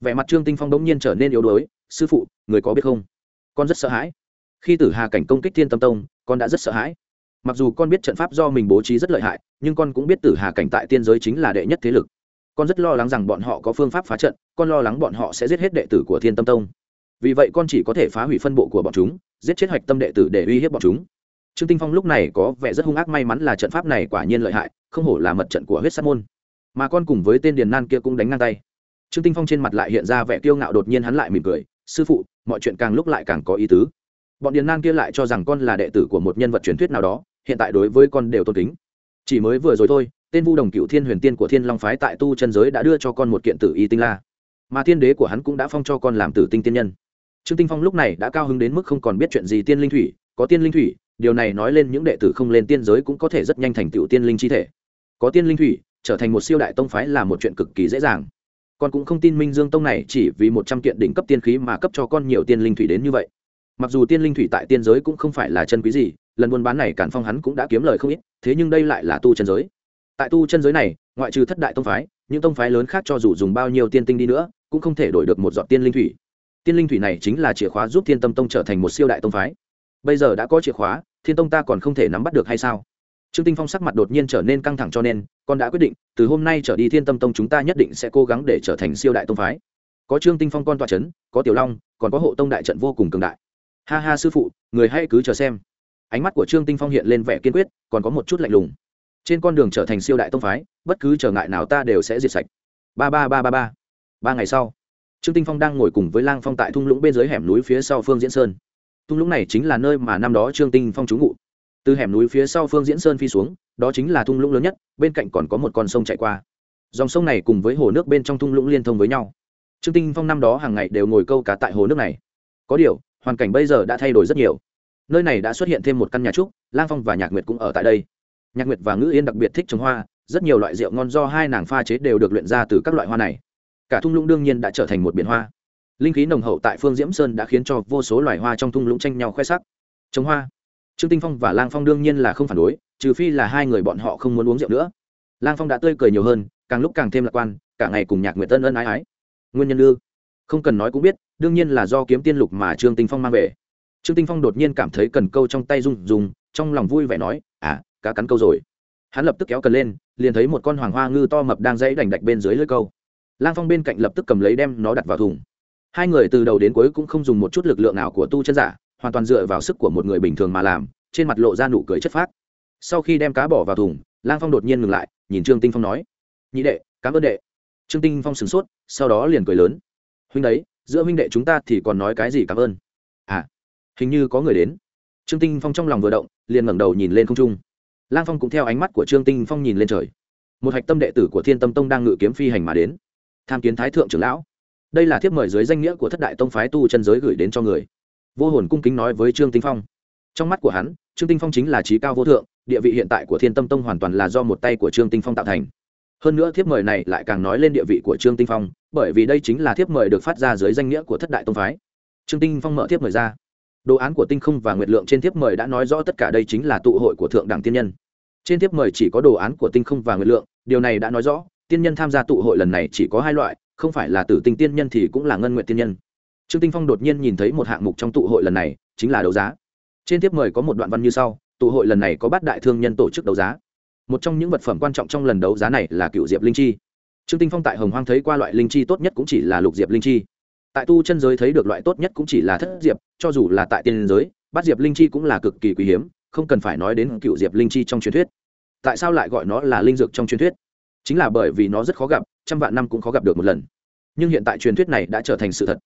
Vẻ mặt trương tinh phong đống nhiên trở nên yếu đuối, sư phụ, người có biết không? Con rất sợ hãi. Khi tử hà cảnh công kích thiên tâm tông, con đã rất sợ hãi. Mặc dù con biết trận pháp do mình bố trí rất lợi hại, nhưng con cũng biết tử hà cảnh tại tiên giới chính là đệ nhất thế lực. Con rất lo lắng rằng bọn họ có phương pháp phá trận, con lo lắng bọn họ sẽ giết hết đệ tử của thiên tâm tông vì vậy con chỉ có thể phá hủy phân bộ của bọn chúng, giết chết hoạch tâm đệ tử để uy hiếp bọn chúng. Trương tinh phong lúc này có vẻ rất hung ác, may mắn là trận pháp này quả nhiên lợi hại, không hổ là mật trận của huyết sát môn. Mà con cùng với tên điền nan kia cũng đánh ngang tay. Trương tinh phong trên mặt lại hiện ra vẻ kiêu ngạo, đột nhiên hắn lại mỉm cười, sư phụ, mọi chuyện càng lúc lại càng có ý tứ. Bọn điền nan kia lại cho rằng con là đệ tử của một nhân vật truyền thuyết nào đó, hiện tại đối với con đều tôn kính. Chỉ mới vừa rồi thôi, tên vu đồng cựu thiên huyền tiên của thiên long phái tại tu chân giới đã đưa cho con một kiện tử y tinh la. Mà thiên đế của hắn cũng đã phong cho con làm tử tinh tiên nhân trương tinh phong lúc này đã cao hứng đến mức không còn biết chuyện gì tiên linh thủy, có tiên linh thủy, điều này nói lên những đệ tử không lên tiên giới cũng có thể rất nhanh thành tựu tiên linh chi thể. Có tiên linh thủy, trở thành một siêu đại tông phái là một chuyện cực kỳ dễ dàng. Con cũng không tin minh dương tông này chỉ vì một trăm kiện đỉnh cấp tiên khí mà cấp cho con nhiều tiên linh thủy đến như vậy. Mặc dù tiên linh thủy tại tiên giới cũng không phải là chân quý gì, lần buôn bán này cản phong hắn cũng đã kiếm lời không ít, thế nhưng đây lại là tu chân giới. Tại tu chân giới này, ngoại trừ thất đại tông phái, những tông phái lớn khác cho dù dùng bao nhiêu tiên tinh đi nữa, cũng không thể đổi được một giọt tiên linh thủy tiên linh thủy này chính là chìa khóa giúp thiên tâm tông trở thành một siêu đại tông phái. Bây giờ đã có chìa khóa thiên tông ta còn không thể nắm bắt được hay sao? Trương tinh phong sắc mặt đột nhiên trở nên căng thẳng cho nên con đã quyết định từ hôm nay trở đi thiên tâm tông chúng ta nhất định sẽ cố gắng để trở thành siêu đại tông phái. Có trương tinh phong con tọa chấn, có tiểu long còn có hộ tông đại trận vô cùng cường đại. Ha ha sư phụ người hãy cứ chờ xem. Ánh mắt của trương tinh phong hiện lên vẻ kiên quyết còn có một chút lạnh lùng. Trên con đường trở thành siêu đại tông phái bất cứ trở ngại nào ta đều sẽ diệt sạch. Ba ba ba ba ba. Ba ngày sau trương tinh phong đang ngồi cùng với lang phong tại thung lũng bên dưới hẻm núi phía sau phương diễn sơn. Thung lũng này chính là nơi mà năm đó trương tinh phong trú ngụ. Từ hẻm núi phía sau phương diễn sơn phi xuống, đó chính là thung lũng lớn nhất, bên cạnh còn có một con sông chạy qua. Dòng sông này cùng với hồ nước bên trong thung lũng liên thông với nhau. Trương tinh phong năm đó hàng ngày đều ngồi câu cá tại hồ nước này. Có điều, hoàn cảnh bây giờ đã thay đổi rất nhiều. Nơi này đã xuất hiện thêm một căn nhà trúc, lang phong và nhạc nguyệt cũng ở tại đây. Nhạc nguyệt và ngữ yên đặc biệt thích trồng hoa, rất nhiều loại rượu ngon do hai nàng pha chế đều được luyện ra từ các loại hoa này cả thung lũng đương nhiên đã trở thành một biển hoa. Linh khí nồng hậu tại phương diễm sơn đã khiến cho vô số loài hoa trong thung lũng tranh nhau khoe sắc. Trồng hoa. Trương tinh phong và lang phong đương nhiên là không phản đối, trừ phi là hai người bọn họ không muốn uống rượu nữa. Lang phong đã tươi cười nhiều hơn, càng lúc càng thêm lạc quan, cả ngày cùng nhạc nguyệt tân ân ái ái. Nguyên nhân ư? Không cần nói cũng biết, đương nhiên là do kiếm tiên lục mà trương tinh phong mang về. Trương tinh phong đột nhiên cảm thấy cần câu trong tay rung rung, trong lòng vui vẻ nói à cá cắn câu rồi. Hắn lập tức kéo cần lên, liền thấy một con hoàng hoa ngư to mập đang dãy đành đạch bên dưới lưới câu lang phong bên cạnh lập tức cầm lấy đem nó đặt vào thùng. Hai người từ đầu đến cuối cũng không dùng một chút lực lượng nào của tu chân giả, hoàn toàn dựa vào sức của một người bình thường mà làm, trên mặt lộ ra nụ cười chất phát. sau khi đem cá bỏ vào thùng, lang phong đột nhiên ngừng lại, nhìn trương tinh phong nói, nhị đệ, cảm ơn đệ. Trương tinh phong sửng sốt, sau đó liền cười lớn, huynh đấy, giữa huynh đệ chúng ta thì còn nói cái gì cảm ơn? À hình như có người đến. Trương tinh phong trong lòng vừa động, liền ngẩng đầu nhìn lên không trung. Lang phong cũng theo ánh mắt của trương tinh phong nhìn lên trời. Một hạch tâm đệ tử của thiên tâm tông đang ngự kiếm phi hành mà đến tham kiến thái thượng trưởng lão. Đây là thiếp mời dưới danh nghĩa của thất đại tông phái tu chân giới gửi đến cho người. Vô hồn cung kính nói với trương tinh phong. Trong mắt của hắn, trương tinh phong chính là trí cao vô thượng, địa vị hiện tại của thiên tâm tông hoàn toàn là do một tay của trương tinh phong tạo thành. Hơn nữa thiếp mời này lại càng nói lên địa vị của trương tinh phong, bởi vì đây chính là thiếp mời được phát ra dưới danh nghĩa của thất đại tông phái. Trương tinh phong mở thiếp mời ra. Đồ án của tinh không và nguyệt lượng trên thiếp mời đã nói rõ tất cả đây chính là tụ hội của thượng đẳng tiên nhân. Trên thiếp mời chỉ có đồ án của tinh không và nguyệt lượng, điều này đã nói rõ tiên nhân tham gia tụ hội lần này chỉ có hai loại, không phải là tử tinh tiên nhân thì cũng là ngân nguyện tiên nhân. Trương tinh phong đột nhiên nhìn thấy một hạng mục trong tụ hội lần này, chính là đấu giá. Trên tiếp mời có một đoạn văn như sau, tụ hội lần này có bát đại thương nhân tổ chức đấu giá. Một trong những vật phẩm quan trọng trong lần đấu giá này là cựu diệp linh chi. Trương tinh phong tại hồng hoang thấy qua loại linh chi tốt nhất cũng chỉ là lục diệp linh chi. Tại tu chân giới thấy được loại tốt nhất cũng chỉ là thất diệp, cho dù là tại tiên giới, bát diệp linh chi cũng là cực kỳ quý hiếm, không cần phải nói đến cựu diệp linh chi trong truyền thuyết. Tại sao lại gọi nó là linh dược trong truyền thuyết? Chính là bởi vì nó rất khó gặp, trăm vạn năm cũng khó gặp được một lần. Nhưng hiện tại truyền thuyết này đã trở thành sự thật.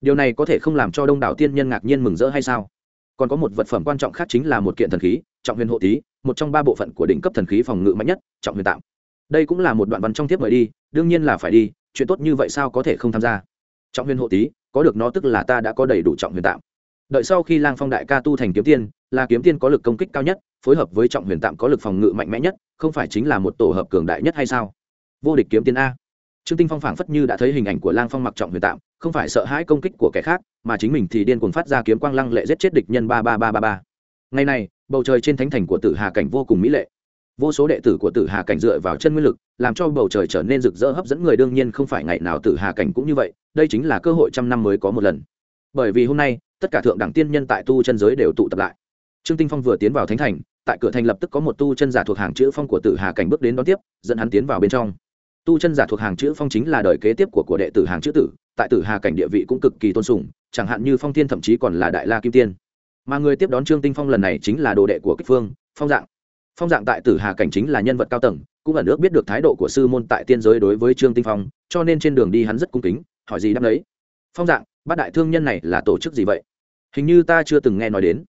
Điều này có thể không làm cho đông đảo tiên nhân ngạc nhiên mừng rỡ hay sao? Còn có một vật phẩm quan trọng khác chính là một kiện thần khí, trọng huyền hộ tý một trong ba bộ phận của đỉnh cấp thần khí phòng ngự mạnh nhất, trọng huyền tạm. Đây cũng là một đoạn văn trong tiếp mời đi, đương nhiên là phải đi, chuyện tốt như vậy sao có thể không tham gia? Trọng huyền hộ tý có được nó tức là ta đã có đầy đủ trọng huyền tạm. Đợi sau khi lang phong đại ca tu thành kiếm tiên là kiếm tiên có lực công kích cao nhất, phối hợp với trọng huyền tạm có lực phòng ngự mạnh mẽ nhất, không phải chính là một tổ hợp cường đại nhất hay sao? Vô địch kiếm tiên a. Trương tinh phong phảng phất như đã thấy hình ảnh của lang phong mặc trọng huyền tạm, không phải sợ hãi công kích của kẻ khác, mà chính mình thì điên cuồng phát ra kiếm quang lăng lệ giết chết địch nhân ba ba ba ba ba. Ngày này, bầu trời trên thánh thành của tử hà cảnh vô cùng mỹ lệ. Vô số đệ tử của tử hà cảnh dựa vào chân nguyên lực, làm cho bầu trời trở nên rực rỡ hấp dẫn người, đương nhiên không phải ngày nào tử hà cảnh cũng như vậy, đây chính là cơ hội trăm năm mới có một lần. Bởi vì hôm nay, tất cả thượng đẳng tiên nhân tại tu chân giới đều tụ tập lại trương tinh phong vừa tiến vào thánh thành, tại cửa thành lập tức có một tu chân giả thuộc hàng chữ phong của tử hà cảnh bước đến đón tiếp, dẫn hắn tiến vào bên trong. Tu chân giả thuộc hàng chữ phong chính là đời kế tiếp của của đệ tử hàng chữ tử, tại tử hà cảnh địa vị cũng cực kỳ tôn sùng, chẳng hạn như phong tiên thậm chí còn là đại la kim tiên. Mà người tiếp đón trương tinh phong lần này chính là đồ đệ của kích phương, phong dạng. Phong dạng tại tử hà cảnh chính là nhân vật cao tầng, cũng ẩn ước biết được thái độ của sư môn tại tiên giới đối với trương tinh phong, cho nên trên đường đi hắn rất cung kính, hỏi gì đáp đấy phong dạng, bát đại thương nhân này là tổ chức gì vậy? Hình như ta chưa từng nghe nói đến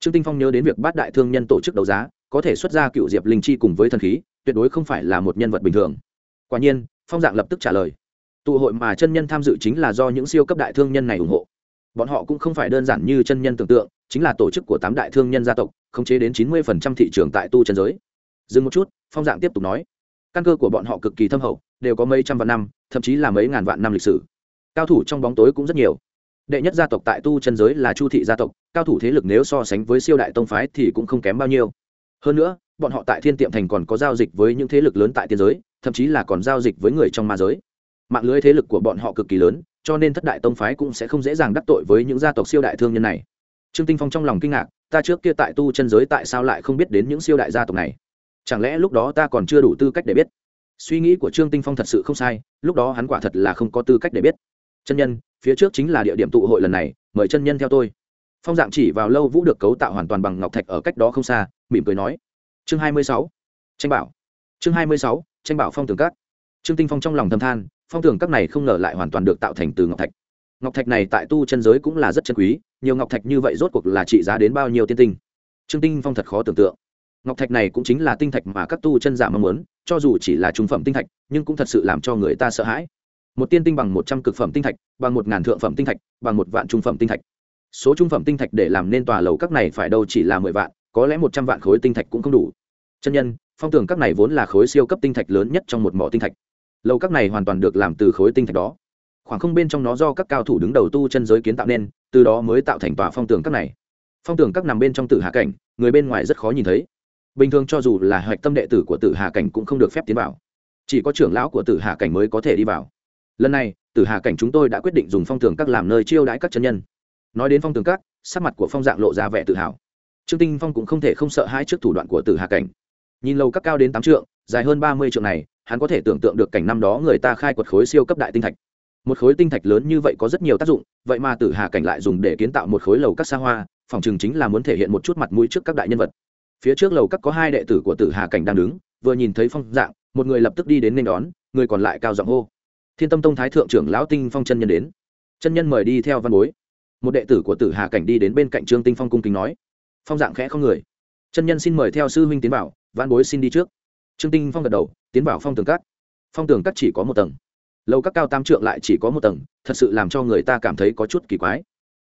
trương tinh phong nhớ đến việc bát đại thương nhân tổ chức đấu giá, có thể xuất ra cựu diệp linh chi cùng với thần khí, tuyệt đối không phải là một nhân vật bình thường. Quả nhiên, phong dạng lập tức trả lời. Tụ hội mà chân nhân tham dự chính là do những siêu cấp đại thương nhân này ủng hộ. Bọn họ cũng không phải đơn giản như chân nhân tưởng tượng, chính là tổ chức của tám đại thương nhân gia tộc, khống chế đến chín mươi thị trường tại tu chân giới. Dừng một chút, phong dạng tiếp tục nói. Căn cơ của bọn họ cực kỳ thâm hậu, đều có mấy trăm vạn năm, thậm chí là mấy ngàn vạn năm lịch sử. Cao thủ trong bóng tối cũng rất nhiều đệ nhất gia tộc tại tu chân giới là chu thị gia tộc, cao thủ thế lực nếu so sánh với siêu đại tông phái thì cũng không kém bao nhiêu. Hơn nữa, bọn họ tại thiên tiệm thành còn có giao dịch với những thế lực lớn tại tiên giới, thậm chí là còn giao dịch với người trong ma giới. Mạng lưới thế lực của bọn họ cực kỳ lớn, cho nên thất đại tông phái cũng sẽ không dễ dàng đắc tội với những gia tộc siêu đại thương nhân này. Trương tinh phong trong lòng kinh ngạc, ta trước kia tại tu chân giới tại sao lại không biết đến những siêu đại gia tộc này? Chẳng lẽ lúc đó ta còn chưa đủ tư cách để biết? Suy nghĩ của trương tinh phong thật sự không sai, lúc đó hắn quả thật là không có tư cách để biết chân nhân, phía trước chính là địa điểm tụ hội lần này, mời chân nhân theo tôi. Phong dạng chỉ vào lâu vũ được cấu tạo hoàn toàn bằng ngọc thạch ở cách đó không xa, mỉm cười nói. Chương hai mươi sáu, tranh bảo. Chương hai mươi sáu, tranh bảo phong tường các. Trương tinh phong trong lòng thâm than, phong tường các này không ngờ lại hoàn toàn được tạo thành từ ngọc thạch. Ngọc thạch này tại tu chân giới cũng là rất chân quý, nhiều ngọc thạch như vậy rốt cuộc là trị giá đến bao nhiêu tiên tinh? Trương tinh phong thật khó tưởng tượng. Ngọc thạch này cũng chính là tinh thạch mà các tu chân giả mong muốn, cho dù chỉ là trung phẩm tinh thạch, nhưng cũng thật sự làm cho người ta sợ hãi một tiên tinh bằng một trăm cực phẩm tinh thạch, bằng một ngàn thượng phẩm tinh thạch, bằng một vạn trung phẩm tinh thạch. Số trung phẩm tinh thạch để làm nên tòa lầu các này phải đâu chỉ là mười vạn, có lẽ một trăm vạn khối tinh thạch cũng không đủ. Chân nhân, phong tường các này vốn là khối siêu cấp tinh thạch lớn nhất trong một mỏ tinh thạch. Lầu các này hoàn toàn được làm từ khối tinh thạch đó. Khoảng không bên trong nó do các cao thủ đứng đầu tu chân giới kiến tạo nên, từ đó mới tạo thành tòa phong tường các này. Phong tường các nằm bên trong tử hà cảnh, người bên ngoài rất khó nhìn thấy. Bình thường cho dù là hạch tâm đệ tử của tử hà cảnh cũng không được phép tiến vào. Chỉ có trưởng lão của tử hà cảnh mới có thể đi vào lần này, tử hà cảnh chúng tôi đã quyết định dùng phong tường các làm nơi chiêu đãi các chân nhân. Nói đến phong tường các, sắc mặt của phong dạng lộ ra vẻ tự hào. Trương tinh phong cũng không thể không sợ hai trước thủ đoạn của tử hà cảnh. Nhìn lầu các cao đến tám trượng, dài hơn ba mươi trượng này, hắn có thể tưởng tượng được cảnh năm đó người ta khai quật khối siêu cấp đại tinh thạch. Một khối tinh thạch lớn như vậy có rất nhiều tác dụng, vậy mà tử hà cảnh lại dùng để kiến tạo một khối lầu các xa hoa, phòng chừng chính là muốn thể hiện một chút mặt mũi trước các đại nhân vật. Phía trước lầu các có hai đệ tử của tử hà cảnh đang đứng, vừa nhìn thấy phong dạng, một người lập tức đi đến nên đón, người còn lại cao giọng hô thiên tâm tông thái thượng trưởng lão tinh phong chân nhân đến. Chân nhân mời đi theo văn bối. Một đệ tử của tử hà cảnh đi đến bên cạnh trương tinh phong cung kính nói phong dạng khẽ không người. Chân nhân xin mời theo sư huynh tiến vào văn bối xin đi trước. Trương tinh phong gật đầu tiến vào phong tường cắt phong tường cắt chỉ có một tầng. Lầu các cao tam trượng lại chỉ có một tầng thật sự làm cho người ta cảm thấy có chút kỳ quái.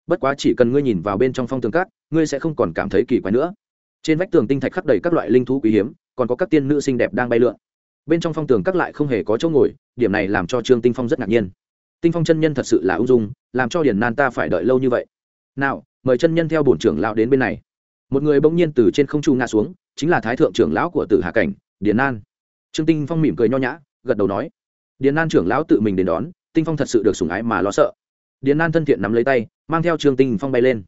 Bất quá chỉ cần ngươi nhìn vào bên trong phong tường Cát, ngươi sẽ không còn cảm thấy kỳ quái nữa. Trên vách tường tinh thạch khắc đầy các loại linh thú quý hiếm còn có các tiên nữ xinh đẹp đang bay lượn. Bên trong phong tường các lại không hề có chỗ ngồi điểm này làm cho trương tinh phong rất ngạc nhiên tinh phong chân nhân thật sự là ung dung làm cho điển nan ta phải đợi lâu như vậy nào mời chân nhân theo bổn trưởng lão đến bên này một người bỗng nhiên từ trên không trung ngã xuống chính là thái thượng trưởng lão của tử hà cảnh điển nan trương tinh phong mỉm cười nho nhã gật đầu nói điển nan trưởng lão tự mình đến đón tinh phong thật sự được sủng ái mà lo sợ điển nan thân thiện nắm lấy tay mang theo trương tinh phong bay lên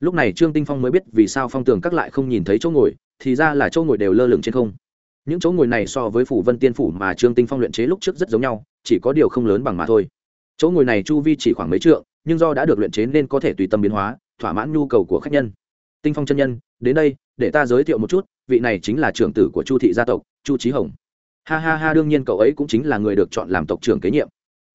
lúc này trương tinh phong mới biết vì sao phong tường các lại không nhìn thấy chỗ ngồi thì ra là chỗ ngồi đều lơ lửng trên không những chỗ ngồi này so với phủ vân tiên phủ mà trương tinh phong luyện chế lúc trước rất giống nhau, chỉ có điều không lớn bằng mà thôi. Chỗ ngồi này chu vi chỉ khoảng mấy trượng, nhưng do đã được luyện chế nên có thể tùy tâm biến hóa, thỏa mãn nhu cầu của khách nhân. Tinh phong chân nhân, đến đây, để ta giới thiệu một chút, vị này chính là trưởng tử của chu thị gia tộc, chu trí hồng. Ha ha ha, đương nhiên cậu ấy cũng chính là người được chọn làm tộc trưởng kế nhiệm.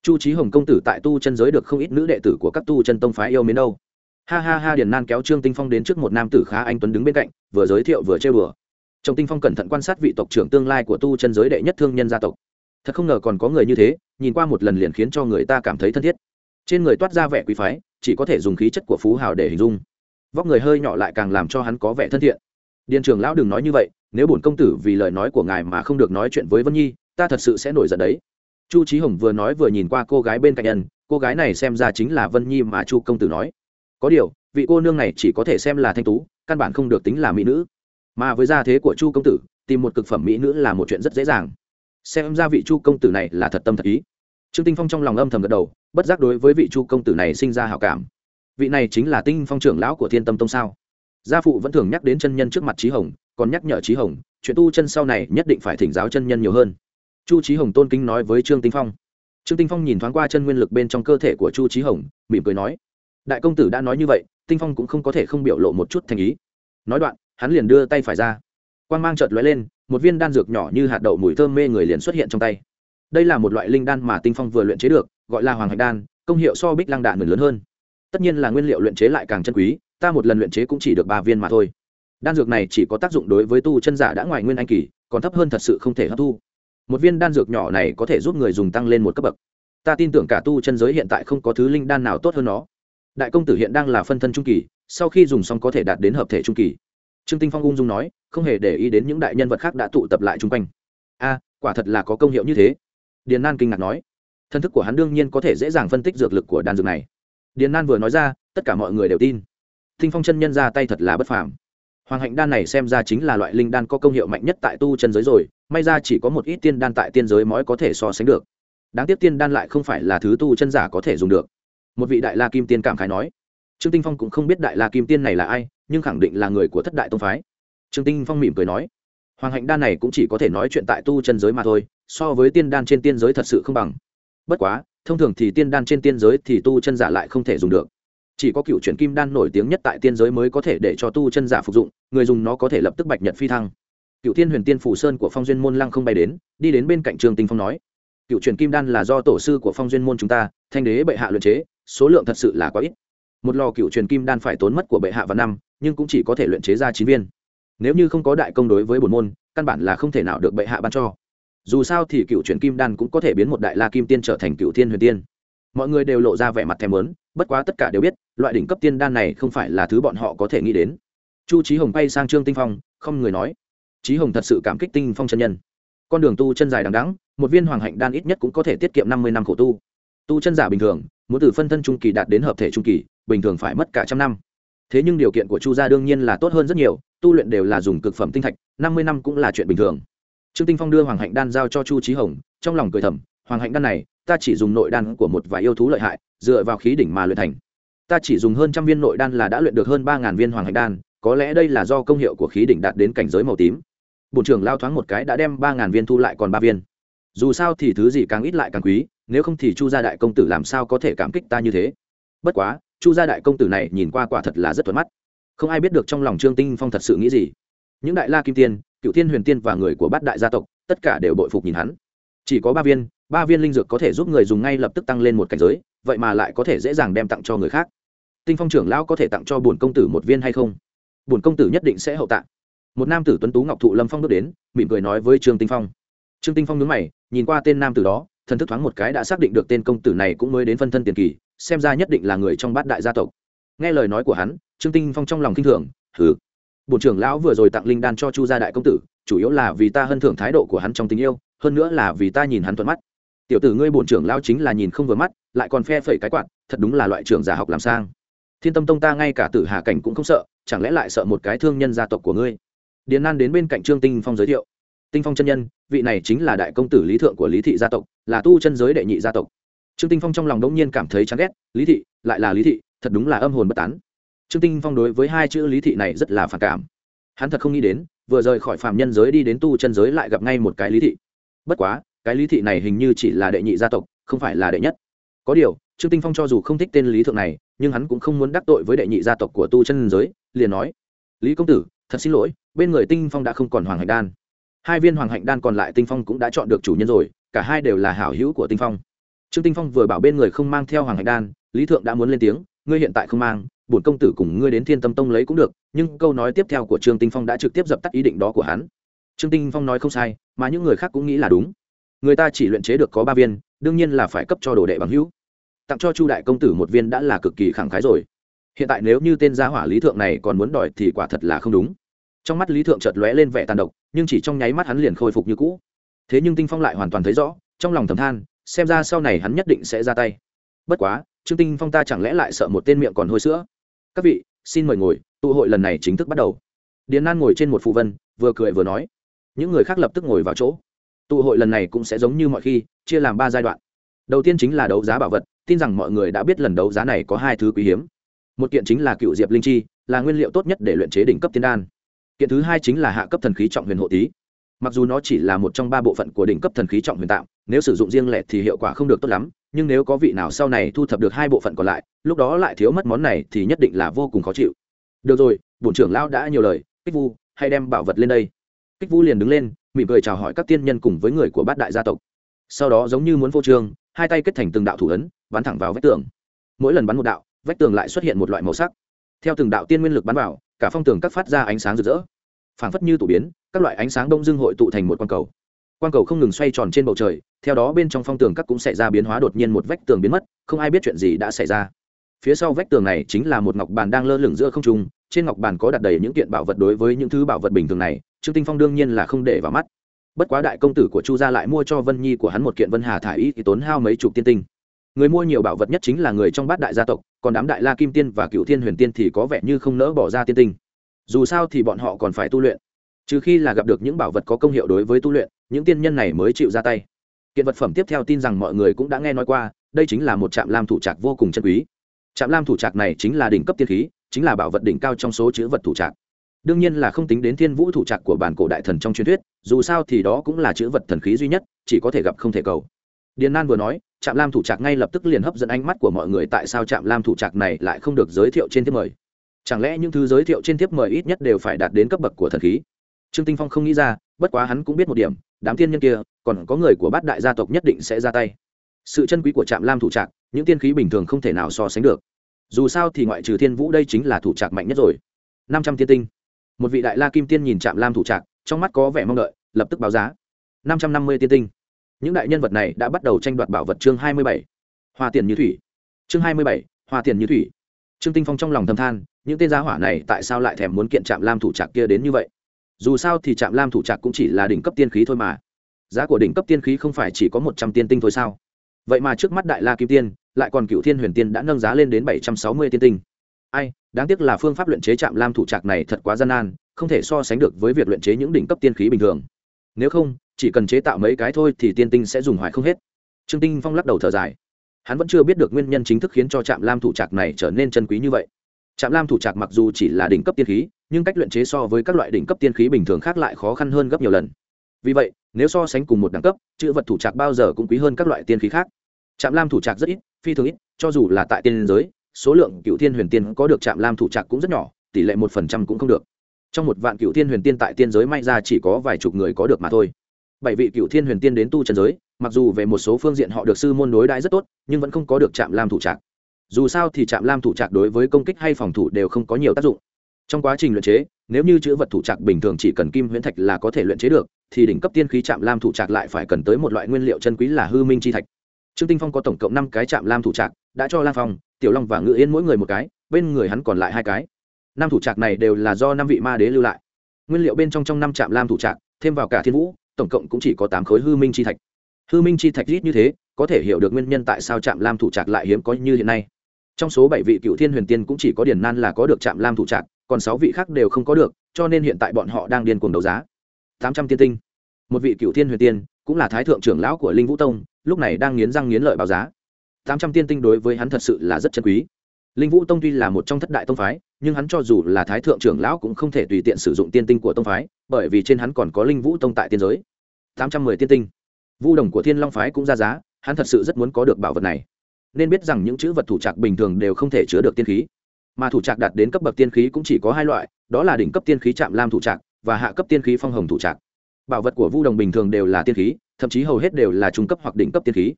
Chu trí hồng công tử tại tu chân giới được không ít nữ đệ tử của các tu chân tông phái yêu mến đâu. Ha ha ha, điền nan kéo trương tinh phong đến trước một nam tử khá anh tuấn đứng bên cạnh, vừa giới thiệu vừa trêu đùa. Trong tinh phong cẩn thận quan sát vị tộc trưởng tương lai của tu chân giới đệ nhất thương nhân gia tộc. Thật không ngờ còn có người như thế, nhìn qua một lần liền khiến cho người ta cảm thấy thân thiết. Trên người toát ra vẻ quý phái, chỉ có thể dùng khí chất của phú hào để hình dung. Vóc người hơi nhỏ lại càng làm cho hắn có vẻ thân thiện. Điền trưởng lão đừng nói như vậy, nếu bổn công tử vì lời nói của ngài mà không được nói chuyện với vân nhi, ta thật sự sẽ nổi giận đấy. Chu trí hồng vừa nói vừa nhìn qua cô gái bên cạnh ân, cô gái này xem ra chính là vân nhi mà chu công tử nói. Có điều, vị cô nương này chỉ có thể xem là thanh tú, căn bản không được tính là mỹ nữ mà với gia thế của chu công tử, tìm một cực phẩm mỹ nữ là một chuyện rất dễ dàng. Xem ra vị chu công tử này là thật tâm thật ý. Trương tinh phong trong lòng âm thầm gật đầu, bất giác đối với vị chu công tử này sinh ra hảo cảm. Vị này chính là tinh phong trưởng lão của thiên tâm tông sao? Gia phụ vẫn thường nhắc đến chân nhân trước mặt trí hồng, còn nhắc nhở trí hồng, chuyện tu chân sau này nhất định phải thỉnh giáo chân nhân nhiều hơn. Chu trí hồng tôn kính nói với trương tinh phong. Trương tinh phong nhìn thoáng qua chân nguyên lực bên trong cơ thể của chu trí hồng, mỉm cười nói. Đại công tử đã nói như vậy, tinh phong cũng không có thể không biểu lộ một chút thành ý. Nói đoạn hắn liền đưa tay phải ra. Quan g mang chợt lóe lên, một viên đan dược nhỏ như hạt đậu mùi thơm mê người liền xuất hiện trong tay. Đây là một loại linh đan mà tinh phong vừa luyện chế được, gọi là hoàng hạch đan, công hiệu so bích lăng đạn mười lớn hơn. Tất nhiên là nguyên liệu luyện chế lại càng chân quý, ta một lần luyện chế cũng chỉ được ba viên mà thôi. Đan dược này chỉ có tác dụng đối với tu chân giả đã ngoài nguyên anh kỳ, còn thấp hơn thật sự không thể hấp thu. Một viên đan dược nhỏ này có thể giúp người dùng tăng lên một cấp bậc. Ta tin tưởng cả tu chân giới hiện tại không có thứ linh đan nào tốt hơn nó. Đại công tử hiện đang là phân thân trung kỳ, sau khi dùng xong có thể đạt đến hợp thể trung kỳ trương tinh phong ung dung nói, không hề để ý đến những đại nhân vật khác đã tụ tập lại chung quanh. A, quả thật là có công hiệu như thế. Điền nan kinh ngạc nói, thân thức của hắn đương nhiên có thể dễ dàng phân tích dược lực của đan dược này. Điền nan vừa nói ra, tất cả mọi người đều tin. Tinh phong chân nhân ra tay thật là bất phàm. Hoàng hạnh đan này xem ra chính là loại linh đan có công hiệu mạnh nhất tại tu chân giới rồi, may ra chỉ có một ít tiên đan tại tiên giới mới có thể so sánh được. Đáng tiếc tiên đan lại không phải là thứ tu chân giả có thể dùng được. Một vị đại la kim tiên cảm khái nói trương tinh phong cũng không biết đại la kim tiên này là ai, nhưng khẳng định là người của thất đại tông phái. Trương tinh phong mỉm cười nói, hoàng hạnh đan này cũng chỉ có thể nói chuyện tại tu chân giới mà thôi, so với tiên đan trên tiên giới thật sự không bằng. Bất quá, thông thường thì tiên đan trên tiên giới thì tu chân giả lại không thể dùng được. Chỉ có cựu chuyển kim đan nổi tiếng nhất tại tiên giới mới có thể để cho tu chân giả phục dụng, người dùng nó có thể lập tức bạch nhật phi thăng. Cựu thiên huyền tiên phủ sơn của phong duyên môn lăng không bay đến, đi đến bên cạnh trường tinh phong nói, cựu chuyển kim đan là do tổ sư của phong duyên môn chúng ta, thanh đế bệ hạ luyện chế, số lượng thật sự là quá ít một lò cựu truyền kim đan phải tốn mất của bệ hạ và năm, nhưng cũng chỉ có thể luyện chế ra chín viên. Nếu như không có đại công đối với bổn môn, căn bản là không thể nào được bệ hạ ban cho. Dù sao thì cựu truyền kim đan cũng có thể biến một đại la kim tiên trở thành cựu thiên huyền tiên. Mọi người đều lộ ra vẻ mặt thèm lớn bất quá tất cả đều biết, loại đỉnh cấp tiên đan này không phải là thứ bọn họ có thể nghĩ đến. Chu trí hồng bay sang trương tinh phong, không người nói. Trí hồng thật sự cảm kích tinh phong chân nhân. Con đường tu chân dài đằng đẵng, một viên hoàng hạnh đan ít nhất cũng có thể tiết kiệm năm mươi năm khổ tu. Tu chân giả bình thường muốn từ phân thân trung kỳ đạt đến hợp thể trung kỳ, bình thường phải mất cả trăm năm. Thế nhưng điều kiện của chu gia đương nhiên là tốt hơn rất nhiều, tu luyện đều là dùng cực phẩm tinh thạch, năm mươi năm cũng là chuyện bình thường. Trương tinh phong đưa hoàng hạnh đan giao cho chu trí hồng, trong lòng cười thầm, hoàng hạnh đan này, ta chỉ dùng nội đan của một vài yêu thú lợi hại, dựa vào khí đỉnh mà luyện thành. Ta chỉ dùng hơn trăm viên nội đan là đã luyện được hơn ba ngàn viên hoàng hạnh đan, có lẽ đây là do công hiệu của khí đỉnh đạt đến cảnh giới màu tím. Bổn trưởng lao thoáng một cái đã đem ba ngàn viên thu lại còn ba viên dù sao thì thứ gì càng ít lại càng quý, nếu không thì chu gia đại công tử làm sao có thể cảm kích ta như thế? Bất quá, chu gia đại công tử này nhìn qua quả thật là rất thuận mắt. Không ai biết được trong lòng trương tinh phong thật sự nghĩ gì. Những đại la kim tiên, cựu thiên huyền tiên và người của bát đại gia tộc, tất cả đều bội phục nhìn hắn. Chỉ có ba viên ba viên linh dược có thể giúp người dùng ngay lập tức tăng lên một cảnh giới, vậy mà lại có thể dễ dàng đem tặng cho người khác. Tinh phong trưởng lão có thể tặng cho bổn công tử một viên hay không? Bổn công tử nhất định sẽ hậu tạng một nam tử tuấn tú ngọc thụ lâm phong bước đến, mỉm cười nói với trương tinh phong trương tinh phong nhướng mày, nhìn qua tên nam tử đó, thần thức thoáng một cái đã xác định được tên công tử này cũng mới đến phân thân tiền kỳ, xem ra nhất định là người trong bát đại gia tộc. Nghe lời nói của hắn, trương tinh phong trong lòng kinh thường, hừ. Bộ trưởng lão vừa rồi tặng linh đan cho chu gia đại công tử, chủ yếu là vì ta hân thưởng thái độ của hắn trong tình yêu, hơn nữa là vì ta nhìn hắn thuận mắt. Tiểu tử ngươi bổn trưởng lão chính là nhìn không vừa mắt, lại còn phe phẩy cái quạt, thật đúng là loại trưởng giả học làm sang. Thiên tâm tông ta ngay cả tử hà cảnh cũng không sợ, chẳng lẽ lại sợ một cái thương nhân gia tộc của ngươi? Điền nan đến bên cạnh trương tinh phong giới thiệu tinh phong chân nhân, vị này chính là đại công tử lý thượng của lý thị gia tộc, là tu chân giới đệ nhị gia tộc. Trương tinh phong trong lòng đống nhiên cảm thấy chán ghét, lý thị, lại là lý thị, thật đúng là âm hồn bất tán. Trương tinh phong đối với hai chữ lý thị này rất là phản cảm. Hắn thật không nghĩ đến, vừa rời khỏi phạm nhân giới đi đến tu chân giới lại gặp ngay một cái lý thị. Bất quá, cái lý thị này hình như chỉ là đệ nhị gia tộc, không phải là đệ nhất. Có điều, trương tinh phong cho dù không thích tên lý thượng này, nhưng hắn cũng không muốn đắc tội với đệ nhị gia tộc của tu chân giới, liền nói, lý công tử, thật xin lỗi, bên người tinh phong đã không còn hoàng hạch đan hai viên hoàng hạnh đan còn lại tinh phong cũng đã chọn được chủ nhân rồi, cả hai đều là hảo hữu của tinh phong. Trương tinh phong vừa bảo bên người không mang theo hoàng hạnh đan, lý thượng đã muốn lên tiếng, ngươi hiện tại không mang, bổn công tử cùng ngươi đến thiên tâm tông lấy cũng được, nhưng câu nói tiếp theo của trương tinh phong đã trực tiếp dập tắt ý định đó của hắn. Trương tinh phong nói không sai, mà những người khác cũng nghĩ là đúng. Người ta chỉ luyện chế được có ba viên, đương nhiên là phải cấp cho đồ đệ bằng hữu. Tặng cho chu đại công tử một viên đã là cực kỳ khẳng khái rồi. Hiện tại nếu như tên gia hỏa lý thượng này còn muốn đòi thì quả thật là không đúng trong mắt lý thượng chợt lóe lên vẻ tàn độc, nhưng chỉ trong nháy mắt hắn liền khôi phục như cũ. Thế nhưng tinh phong lại hoàn toàn thấy rõ, trong lòng thầm than, xem ra sau này hắn nhất định sẽ ra tay. Bất quá, trương tinh phong ta chẳng lẽ lại sợ một tên miệng còn hôi sữa? Các vị, xin mời ngồi, tụ hội lần này chính thức bắt đầu. Điền nan ngồi trên một phụ vân, vừa cười vừa nói. Những người khác lập tức ngồi vào chỗ. Tụ hội lần này cũng sẽ giống như mọi khi, chia làm ba giai đoạn. Đầu tiên chính là đấu giá bảo vật, tin rằng mọi người đã biết lần đấu giá này có hai thứ quý hiếm. Một kiện chính là cựu diệp linh chi, là nguyên liệu tốt nhất để luyện chế đỉnh cấp tiên đan kiện thứ hai chính là hạ cấp thần khí trọng huyền hộ tý mặc dù nó chỉ là một trong ba bộ phận của đỉnh cấp thần khí trọng huyền tạm nếu sử dụng riêng lẻ thì hiệu quả không được tốt lắm nhưng nếu có vị nào sau này thu thập được hai bộ phận còn lại lúc đó lại thiếu mất món này thì nhất định là vô cùng khó chịu. Được rồi bổn trưởng lão đã nhiều lời kích vu hay đem bảo vật lên đây. Kích vu liền đứng lên mỉm cười chào hỏi các tiên nhân cùng với người của bát đại gia tộc. Sau đó giống như muốn vô trường, hai tay kết thành từng đạo thủ ấn bắn thẳng vào vách tường. Mỗi lần bắn một đạo vách tường lại xuất hiện một loại màu sắc. Theo từng đạo tiên nguyên lực bắn vào cả phong tường các phát ra ánh sáng rực rỡ phảng phất như tụ biến, các loại ánh sáng đông dương hội tụ thành một quang cầu. Quang cầu không ngừng xoay tròn trên bầu trời, theo đó bên trong phong tường các cũng xảy ra biến hóa đột nhiên một vách tường biến mất, không ai biết chuyện gì đã xảy ra. Phía sau vách tường này chính là một ngọc bàn đang lơ lửng giữa không trung, trên ngọc bàn có đặt đầy những kiện bảo vật đối với những thứ bảo vật bình thường này, trương tinh phong đương nhiên là không để vào mắt. Bất quá đại công tử của chu gia lại mua cho vân nhi của hắn một kiện vân hà thải y thì tốn hao mấy chục tiên tinh. Người mua nhiều bảo vật nhất chính là người trong bát đại gia tộc, còn đám đại la kim tiên và cựu thiên huyền tiên thì có vẻ như không nỡ bỏ ra tiên tinh dù sao thì bọn họ còn phải tu luyện. Trừ khi là gặp được những bảo vật có công hiệu đối với tu luyện, những tiên nhân này mới chịu ra tay. Kiện vật phẩm tiếp theo tin rằng mọi người cũng đã nghe nói qua, đây chính là một trạm lam thủ trạc vô cùng chân quý. Trạm lam thủ trạc này chính là đỉnh cấp tiên khí, chính là bảo vật đỉnh cao trong số chữ vật thủ trạc. Đương nhiên là không tính đến thiên vũ thủ trạc của bản cổ đại thần trong truyền thuyết, dù sao thì đó cũng là chữ vật thần khí duy nhất, chỉ có thể gặp không thể cầu. Điền nan vừa nói, trạm lam thủ trạc ngay lập tức liền hấp dẫn ánh mắt của mọi người tại sao trạm lam thủ trạc này lại không được giới thiệu trên thế mời chẳng lẽ những thứ giới thiệu trên thiếp mời ít nhất đều phải đạt đến cấp bậc của thần khí? Trương tinh phong không nghĩ ra, bất quá hắn cũng biết một điểm, đám tiên nhân kia, còn có người của bát đại gia tộc nhất định sẽ ra tay. Sự chân quý của trạm lam thủ trạc, những tiên khí bình thường không thể nào so sánh được. Dù sao thì ngoại trừ thiên vũ đây chính là thủ trạc mạnh nhất rồi. Năm trăm tiên tinh. Một vị đại la kim tiên nhìn trạm lam thủ trạc, trong mắt có vẻ mong đợi, lập tức báo giá. Năm trăm năm mươi tiên tinh. Những đại nhân vật này đã bắt đầu tranh đoạt bảo vật chương hai mươi bảy. Hoa tiền như thủy. Chương hai mươi bảy, hoa tiền như thủy. Trương tinh phong trong lòng thầm than những tên gia hỏa này tại sao lại thèm muốn kiện trạm lam thủ trạc kia đến như vậy? Dù sao thì trạm lam thủ trạc cũng chỉ là đỉnh cấp tiên khí thôi mà. Giá của đỉnh cấp tiên khí không phải chỉ có một trăm tiên tinh thôi sao? Vậy mà trước mắt đại la kim tiên, lại còn cựu thiên huyền tiên đã nâng giá lên đến bảy trăm sáu mươi tiên tinh. Ai, đáng tiếc là phương pháp luyện chế trạm lam thủ trạc này thật quá gian nan, không thể so sánh được với việc luyện chế những đỉnh cấp tiên khí bình thường. Nếu không, chỉ cần chế tạo mấy cái thôi thì tiên tinh sẽ dùng hoài không hết. Trương tinh phong lắc đầu thở dài. Hắn vẫn chưa biết được nguyên nhân chính thức khiến cho trạm lam thủ trạc này trở nên chân quý như vậy trạm lam thủ trạc mặc dù chỉ là đỉnh cấp tiên khí, nhưng cách luyện chế so với các loại đỉnh cấp tiên khí bình thường khác lại khó khăn hơn gấp nhiều lần. Vì vậy, nếu so sánh cùng một đẳng cấp, chữ vật thủ trạc bao giờ cũng quý hơn các loại tiên khí khác. Trạm lam thủ trạc rất ít, phi thường ít, cho dù là tại tiên giới, số lượng cựu thiên huyền tiên có được trạm lam thủ trạc cũng rất nhỏ, tỷ lệ một phần trăm cũng không được. Trong một vạn cựu thiên huyền tiên tại tiên giới may ra chỉ có vài chục người có được mà thôi. Bảy vị cựu thiên huyền tiên đến tu trần giới, mặc dù về một số phương diện họ được sư môn đối đãi rất tốt, nhưng vẫn không có được trạm lam thủ trạc dù sao thì trạm lam thủ trạc đối với công kích hay phòng thủ đều không có nhiều tác dụng. Trong quá trình luyện chế, nếu như chữ vật thủ trạc bình thường chỉ cần kim huyễn thạch là có thể luyện chế được, thì đỉnh cấp tiên khí trạm lam thủ trạc lại phải cần tới một loại nguyên liệu chân quý là hư minh chi thạch. Trương tinh phong có tổng cộng năm cái trạm lam thủ trạc, đã cho lam phong, tiểu long và ngự yên mỗi người một cái, bên người hắn còn lại hai cái. Năm thủ trạc này đều là do năm vị ma đế lưu lại. Nguyên liệu bên trong trong năm trạm lam thủ trạc, thêm vào cả thiên vũ, tổng cộng cũng chỉ có tám khối hư minh chi thạch. Hư minh chi thạch ít như thế, có thể hiểu được nguyên nhân tại sao trạm lam thủ trạc lại hiếm có như hiện nay trong số bảy vị cựu thiên huyền tiên cũng chỉ có điển nan là có được trạm lam thủ trạc còn sáu vị khác đều không có được, cho nên hiện tại bọn họ đang điên cuồng đấu giá. Tám trăm tiên tinh. Một vị cựu thiên huyền tiên cũng là thái thượng trưởng lão của linh vũ tông, lúc này đang nghiến răng nghiến lợi báo giá. Tám trăm tiên tinh đối với hắn thật sự là rất chân quý. Linh vũ tông tuy là một trong thất đại tông phái, nhưng hắn cho dù là thái thượng trưởng lão cũng không thể tùy tiện sử dụng tiên tinh của tông phái, bởi vì trên hắn còn có linh vũ tông tại tiên giới. Tám trăm mười tiên tinh. Vu đồng của thiên long phái cũng ra giá, hắn thật sự rất muốn có được bảo vật này nên biết rằng những chữ vật thủ trạc bình thường đều không thể chứa được tiên khí. Mà thủ trạc đạt đến cấp bậc tiên khí cũng chỉ có hai loại, đó là đỉnh cấp tiên khí chạm lam thủ trạc và hạ cấp tiên khí phong hồng thủ trạc. Bảo vật của vu đồng bình thường đều là tiên khí, thậm chí hầu hết đều là trung cấp hoặc đỉnh cấp tiên khí.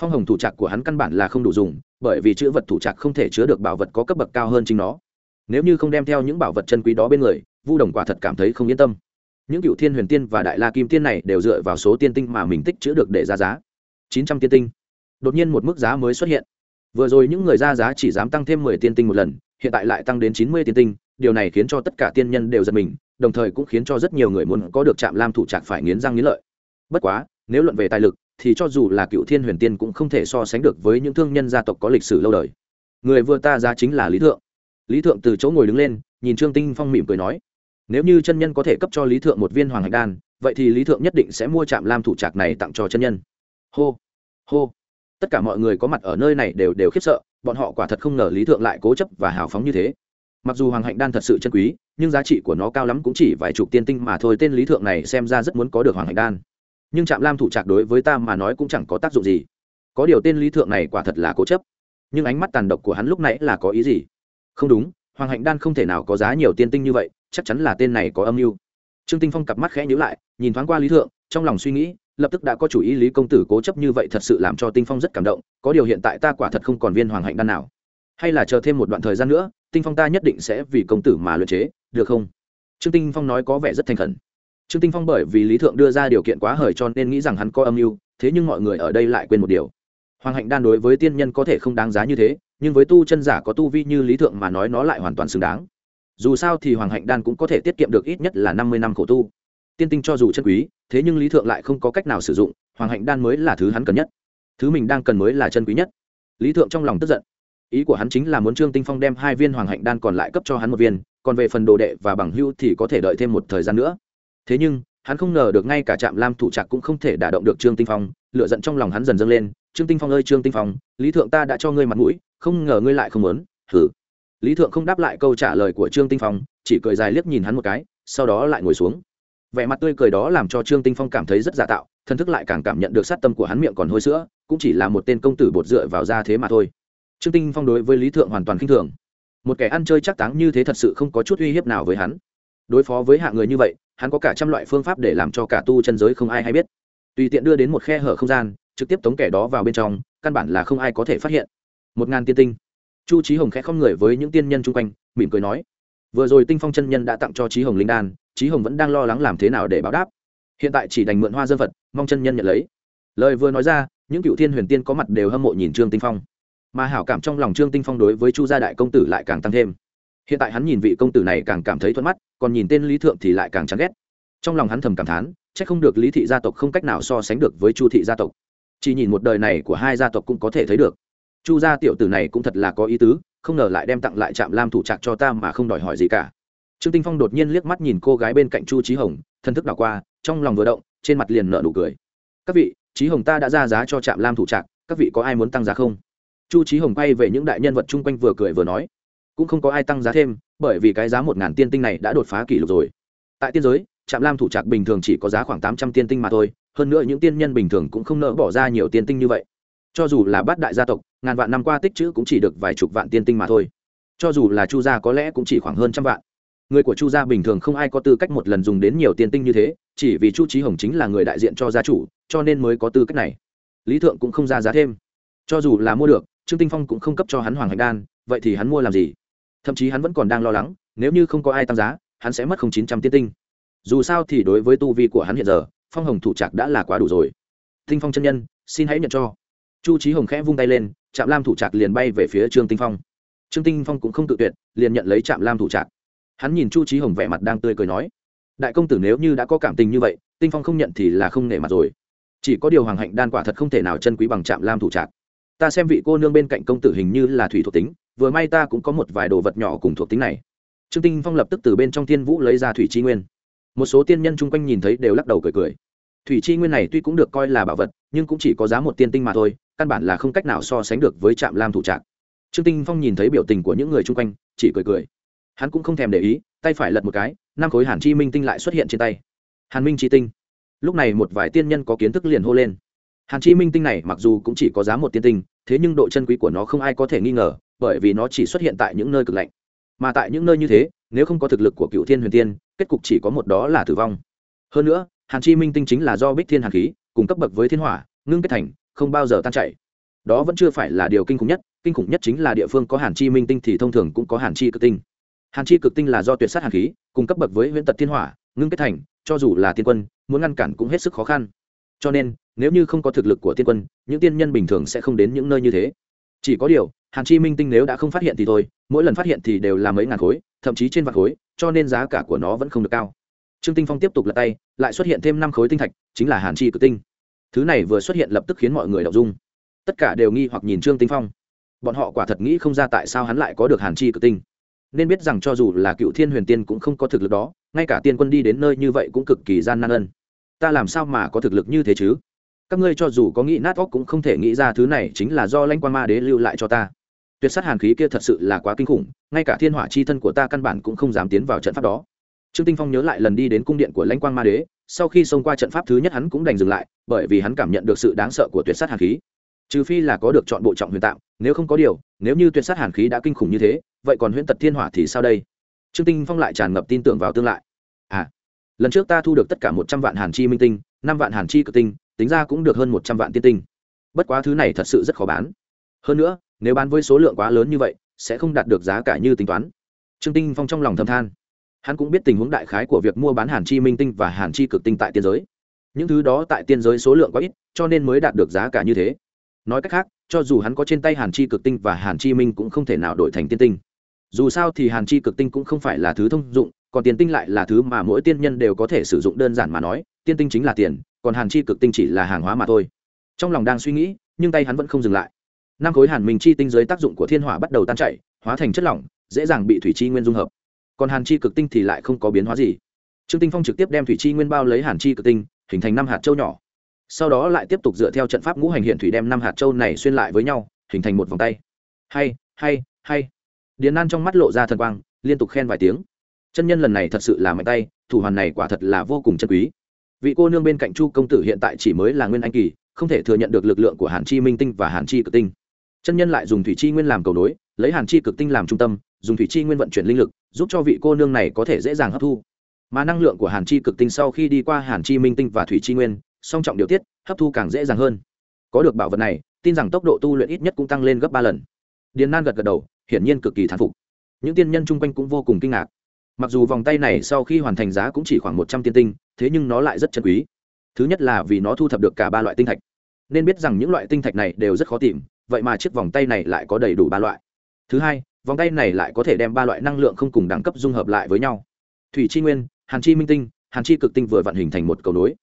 Phong hồng thủ trạc của hắn căn bản là không đủ dùng, bởi vì chữ vật thủ trạc không thể chứa được bảo vật có cấp bậc cao hơn chính nó. Nếu như không đem theo những bảo vật chân quý đó bên người, vu đồng quả thật cảm thấy không yên tâm. Những cựu thiên huyền tiên và đại la kim tiên này đều dựa vào số tiên tinh mà mình tích chữ được để ra giá. Chín trăm tiên tinh đột nhiên một mức giá mới xuất hiện. Vừa rồi những người ra giá chỉ dám tăng thêm mười tiên tinh một lần, hiện tại lại tăng đến chín mươi tiên tinh, điều này khiến cho tất cả tiên nhân đều giật mình, đồng thời cũng khiến cho rất nhiều người muốn có được chạm lam thủ trạc phải nghiến răng nghiến lợi. Bất quá, nếu luận về tài lực, thì cho dù là cựu thiên huyền tiên cũng không thể so sánh được với những thương nhân gia tộc có lịch sử lâu đời. Người vừa ta giá chính là lý thượng. Lý thượng từ chỗ ngồi đứng lên, nhìn trương tinh phong mỉm cười nói, nếu như chân nhân có thể cấp cho lý thượng một viên hoàng hạch đan, vậy thì lý thượng nhất định sẽ mua trạm lam thủ trạc này tặng cho chân nhân. Hô hô tất cả mọi người có mặt ở nơi này đều đều khiếp sợ, bọn họ quả thật không ngờ lý thượng lại cố chấp và hào phóng như thế. Mặc dù hoàng hạnh đan thật sự chân quý, nhưng giá trị của nó cao lắm cũng chỉ vài chục tiên tinh mà thôi, tên lý thượng này xem ra rất muốn có được hoàng hạnh đan. Nhưng trạm lam thủ trạc đối với ta mà nói cũng chẳng có tác dụng gì. Có điều tên lý thượng này quả thật là cố chấp. Nhưng ánh mắt tàn độc của hắn lúc nãy là có ý gì? Không đúng, hoàng hạnh đan không thể nào có giá nhiều tiên tinh như vậy, chắc chắn là tên này có âm mưu. Trương tinh phong cặp mắt khẽ nhíu lại, nhìn thoáng qua lý thượng, trong lòng suy nghĩ lập tức đã có chủ ý lý công tử cố chấp như vậy thật sự làm cho tinh phong rất cảm động, có điều hiện tại ta quả thật không còn viên hoàng hạnh đan nào. Hay là chờ thêm một đoạn thời gian nữa, tinh phong ta nhất định sẽ vì công tử mà luyện chế, được không? Trương tinh phong nói có vẻ rất thành khẩn. Trương tinh phong bởi vì lý thượng đưa ra điều kiện quá hời cho nên nghĩ rằng hắn có âm mưu, thế nhưng mọi người ở đây lại quên một điều. Hoàng hạnh đan đối với tiên nhân có thể không đáng giá như thế, nhưng với tu chân giả có tu vi như lý thượng mà nói nó lại hoàn toàn xứng đáng. Dù sao thì hoàng hạnh đan cũng có thể tiết kiệm được ít nhất là năm mươi năm khổ tu. Tiên tinh cho dù chân quý thế nhưng lý thượng lại không có cách nào sử dụng, hoàng hạnh đan mới là thứ hắn cần nhất. Thứ mình đang cần mới là chân quý nhất. Lý thượng trong lòng tức giận. Ý của hắn chính là muốn trương tinh phong đem hai viên hoàng hạnh đan còn lại cấp cho hắn một viên, còn về phần đồ đệ và bằng hưu thì có thể đợi thêm một thời gian nữa. Thế nhưng, hắn không ngờ được ngay cả trạm lam thủ trạc cũng không thể đả động được trương tinh phong lựa giận trong lòng hắn dần dâng lên. Trương tinh phong ơi trương tinh phong, lý thượng ta đã cho ngươi mặt mũi, không ngờ ngươi lại không muốn. Thử lý thượng không đáp lại câu trả lời của trương tinh phong, chỉ cười dài liếc nhìn hắn một cái, sau đó lại ngồi xuống vẻ mặt tươi cười đó làm cho trương tinh phong cảm thấy rất giả tạo thân thức lại càng cảm nhận được sát tâm của hắn miệng còn hôi sữa, cũng chỉ là một tên công tử bột dựa vào ra thế mà thôi. Trương tinh phong đối với lý thượng hoàn toàn khinh thường. Một kẻ ăn chơi chắc táng như thế thật sự không có chút uy hiếp nào với hắn. Đối phó với hạ người như vậy, hắn có cả trăm loại phương pháp để làm cho cả tu chân giới không ai hay biết. Tùy tiện đưa đến một khe hở không gian, trực tiếp tống kẻ đó vào bên trong, căn bản là không ai có thể phát hiện. Một ngàn tiên tinh. Chu trí hồng khẽ không người với những tiên nhân chung quanh, mỉm cười nói. Vừa rồi tinh phong chân nhân đã tặng cho trí hồng linh đan trí hồng vẫn đang lo lắng làm thế nào để báo đáp. Hiện tại chỉ đành mượn hoa dân vật, mong chân nhân nhận lấy. Lời vừa nói ra, những cựu thiên huyền tiên có mặt đều hâm mộ nhìn trương tinh phong. Mà hảo cảm trong lòng trương tinh phong đối với chu gia đại công tử lại càng tăng thêm. Hiện tại hắn nhìn vị công tử này càng cảm thấy thuận mắt, còn nhìn tên lý thượng thì lại càng chán ghét. Trong lòng hắn thầm cảm thán, chắc không được lý thị gia tộc không cách nào so sánh được với chu thị gia tộc. Chỉ nhìn một đời này của hai gia tộc cũng có thể thấy được. Chu gia tiểu tử này cũng thật là có ý tứ, không ngờ lại đem tặng lại trạm lam thủ trạc cho ta mà không đòi hỏi gì cả trương tinh phong đột nhiên liếc mắt nhìn cô gái bên cạnh chu trí hồng, thân thức đảo qua, trong lòng vừa động, trên mặt liền nở nụ cười. Các vị trí hồng ta đã ra giá cho trạm lam thủ trạc, các vị có ai muốn tăng giá không? Chu trí hồng quay về những đại nhân vật chung quanh vừa cười vừa nói. Cũng không có ai tăng giá thêm, bởi vì cái giá một ngàn tiên tinh này đã đột phá kỷ lục rồi. Tại tiên giới, trạm lam thủ trạc bình thường chỉ có giá khoảng tám trăm tiên tinh mà thôi, hơn nữa những tiên nhân bình thường cũng không nỡ bỏ ra nhiều tiên tinh như vậy. Cho dù là bát đại gia tộc, ngàn vạn năm qua tích chữ cũng chỉ được vài chục vạn tiên tinh mà thôi. Cho dù là chu gia có lẽ cũng chỉ khoảng hơn trăm vạn người của chu gia bình thường không ai có tư cách một lần dùng đến nhiều tiền tinh như thế, chỉ vì chu trí hồng chính là người đại diện cho gia chủ, cho nên mới có tư cách này. Lý thượng cũng không ra giá thêm. Cho dù là mua được, trương tinh phong cũng không cấp cho hắn hoàng Hành đan, vậy thì hắn mua làm gì? Thậm chí hắn vẫn còn đang lo lắng, nếu như không có ai tăng giá, hắn sẽ mất không chín trăm tiên tinh. Dù sao thì đối với tu vi của hắn hiện giờ, phong hồng thủ trạc đã là quá đủ rồi. Tinh phong chân nhân, xin hãy nhận cho. Chu trí hồng khẽ vung tay lên, Trạm lam thủ trạc liền bay về phía trương tinh phong. Trương tinh phong cũng không tự tuyệt, liền nhận lấy trạm lam thủ trạc hắn nhìn chu trí hồng vẻ mặt đang tươi cười nói, đại công tử nếu như đã có cảm tình như vậy, tinh phong không nhận thì là không nể mặt rồi. Chỉ có điều hoàng hạnh đan quả thật không thể nào chân quý bằng trạm lam thủ trạc. Ta xem vị cô nương bên cạnh công tử hình như là thủy thuộc tính, vừa may ta cũng có một vài đồ vật nhỏ cùng thuộc tính này. Trương tinh phong lập tức từ bên trong thiên vũ lấy ra thủy chi nguyên. Một số tiên nhân chung quanh nhìn thấy đều lắc đầu cười cười. Thủy chi nguyên này tuy cũng được coi là bảo vật, nhưng cũng chỉ có giá một tiên tinh mà thôi, căn bản là không cách nào so sánh được với trạm lam thủ trạc. Trương tinh phong nhìn thấy biểu tình của những người chung quanh, chỉ cười cười hắn cũng không thèm để ý, tay phải lật một cái, năm khối hàn chi minh tinh lại xuất hiện trên tay. Hàn minh chi tinh. Lúc này một vài tiên nhân có kiến thức liền hô lên. Hàn chi minh tinh này mặc dù cũng chỉ có giá một tiên tinh, thế nhưng độ chân quý của nó không ai có thể nghi ngờ, bởi vì nó chỉ xuất hiện tại những nơi cực lạnh. Mà tại những nơi như thế, nếu không có thực lực của cựu thiên huyền tiên, kết cục chỉ có một đó là tử vong. Hơn nữa, hàn chi minh tinh chính là do bích thiên hàn khí, cùng cấp bậc với thiên hỏa, ngưng kết thành, không bao giờ tan chảy. Đó vẫn chưa phải là điều kinh khủng nhất, kinh khủng nhất chính là địa phương có hàn chi minh tinh thì thông thường cũng có hàn chi cực tinh hàn chi cực tinh là do tuyệt sát hàn khí cùng cấp bậc với huyễn tật thiên hỏa, ngưng kết thành, cho dù là tiên quân, muốn ngăn cản cũng hết sức khó khăn. Cho nên, nếu như không có thực lực của tiên quân, những tiên nhân bình thường sẽ không đến những nơi như thế. Chỉ có điều, hàn chi minh tinh nếu đã không phát hiện thì thôi, mỗi lần phát hiện thì đều là mấy ngàn khối, thậm chí trên vạn khối, cho nên giá cả của nó vẫn không được cao. Trương tinh phong tiếp tục lật tay, lại xuất hiện thêm năm khối tinh thạch, chính là hàn chi cực tinh. Thứ này vừa xuất hiện lập tức khiến mọi người đọc dung tất cả đều nghi hoặc nhìn trương tinh phong. Bọn họ quả thật nghĩ không ra tại sao hắn lại có được hàn chi cực tinh nên biết rằng cho dù là cựu thiên huyền tiên cũng không có thực lực đó, ngay cả tiên quân đi đến nơi như vậy cũng cực kỳ gian nan ân. Ta làm sao mà có thực lực như thế chứ? Các ngươi cho dù có nghĩ nát óc cũng không thể nghĩ ra thứ này chính là do lãnh quan ma đế lưu lại cho ta. Tuyệt sát hàn khí kia thật sự là quá kinh khủng, ngay cả thiên hỏa chi thân của ta căn bản cũng không dám tiến vào trận pháp đó. Trương tinh phong nhớ lại lần đi đến cung điện của lãnh quang ma đế, sau khi xông qua trận pháp thứ nhất hắn cũng đành dừng lại, bởi vì hắn cảm nhận được sự đáng sợ của tuyệt sát hàn khí. Trừ phi là có được chọn bộ trọng huyền tạm, nếu không có điều, nếu như tuyệt sát hàn khí đã kinh khủng như thế vậy còn huyễn tật thiên hỏa thì sao đây? Trương tinh phong lại tràn ngập tin tưởng vào tương lai à lần trước ta thu được tất cả một trăm vạn hàn chi minh tinh, năm vạn hàn chi cực tinh, tính ra cũng được hơn một trăm vạn tiên tinh. Bất quá thứ này thật sự rất khó bán. Hơn nữa, nếu bán với số lượng quá lớn như vậy, sẽ không đạt được giá cả như tính toán. Trương tinh phong trong lòng thầm than. Hắn cũng biết tình huống đại khái của việc mua bán hàn chi minh tinh và hàn chi cực tinh tại tiên giới. Những thứ đó tại tiên giới số lượng quá ít, cho nên mới đạt được giá cả như thế. Nói cách khác, cho dù hắn có trên tay hàn chi cực tinh và hàn chi minh cũng không thể nào đổi thành tiên tinh dù sao thì hàn chi cực tinh cũng không phải là thứ thông dụng, còn tiền tinh lại là thứ mà mỗi tiên nhân đều có thể sử dụng đơn giản mà nói, tiên tinh chính là tiền, còn hàn chi cực tinh chỉ là hàng hóa mà thôi. Trong lòng đang suy nghĩ, nhưng tay hắn vẫn không dừng lại. Năm khối hàn minh chi tinh dưới tác dụng của thiên hỏa bắt đầu tan chảy, hóa thành chất lỏng, dễ dàng bị thủy chi nguyên dung hợp. Còn hàn chi cực tinh thì lại không có biến hóa gì. Trương tinh phong trực tiếp đem thủy chi nguyên bao lấy hàn chi cực tinh, hình thành năm hạt châu nhỏ. Sau đó lại tiếp tục dựa theo trận pháp ngũ hành hiện thủy đem năm hạt châu này xuyên lại với nhau, hình thành một vòng tay. Hay hay hay điền nan trong mắt lộ ra thần quang, liên tục khen vài tiếng. Chân nhân lần này thật sự là mạnh tay, thủ hoàn này quả thật là vô cùng chân quý. Vị cô nương bên cạnh chu công tử hiện tại chỉ mới là nguyên anh kỳ, không thể thừa nhận được lực lượng của hàn chi minh tinh và hàn chi cực tinh. Chân nhân lại dùng thủy chi nguyên làm cầu nối, lấy hàn chi cực tinh làm trung tâm, dùng thủy chi nguyên vận chuyển linh lực, giúp cho vị cô nương này có thể dễ dàng hấp thu. Mà năng lượng của hàn chi cực tinh sau khi đi qua hàn chi minh tinh và thủy chi nguyên, song trọng điều tiết, hấp thu càng dễ dàng hơn. Có được bảo vật này, tin rằng tốc độ tu luyện ít nhất cũng tăng lên gấp ba lần điền nan gật gật đầu, hiển nhiên cực kỳ thán phục. Những tiên nhân chung quanh cũng vô cùng kinh ngạc. Mặc dù vòng tay này sau khi hoàn thành giá cũng chỉ khoảng một trăm tiên tinh, thế nhưng nó lại rất chân quý. Thứ nhất là vì nó thu thập được cả ba loại tinh thạch. Nên biết rằng những loại tinh thạch này đều rất khó tìm, vậy mà chiếc vòng tay này lại có đầy đủ ba loại. Thứ hai, vòng tay này lại có thể đem ba loại năng lượng không cùng đẳng cấp dung hợp lại với nhau. Thủy chi nguyên, hàn chi minh tinh, hàn chi cực tinh vừa vận hình thành một cầu nối.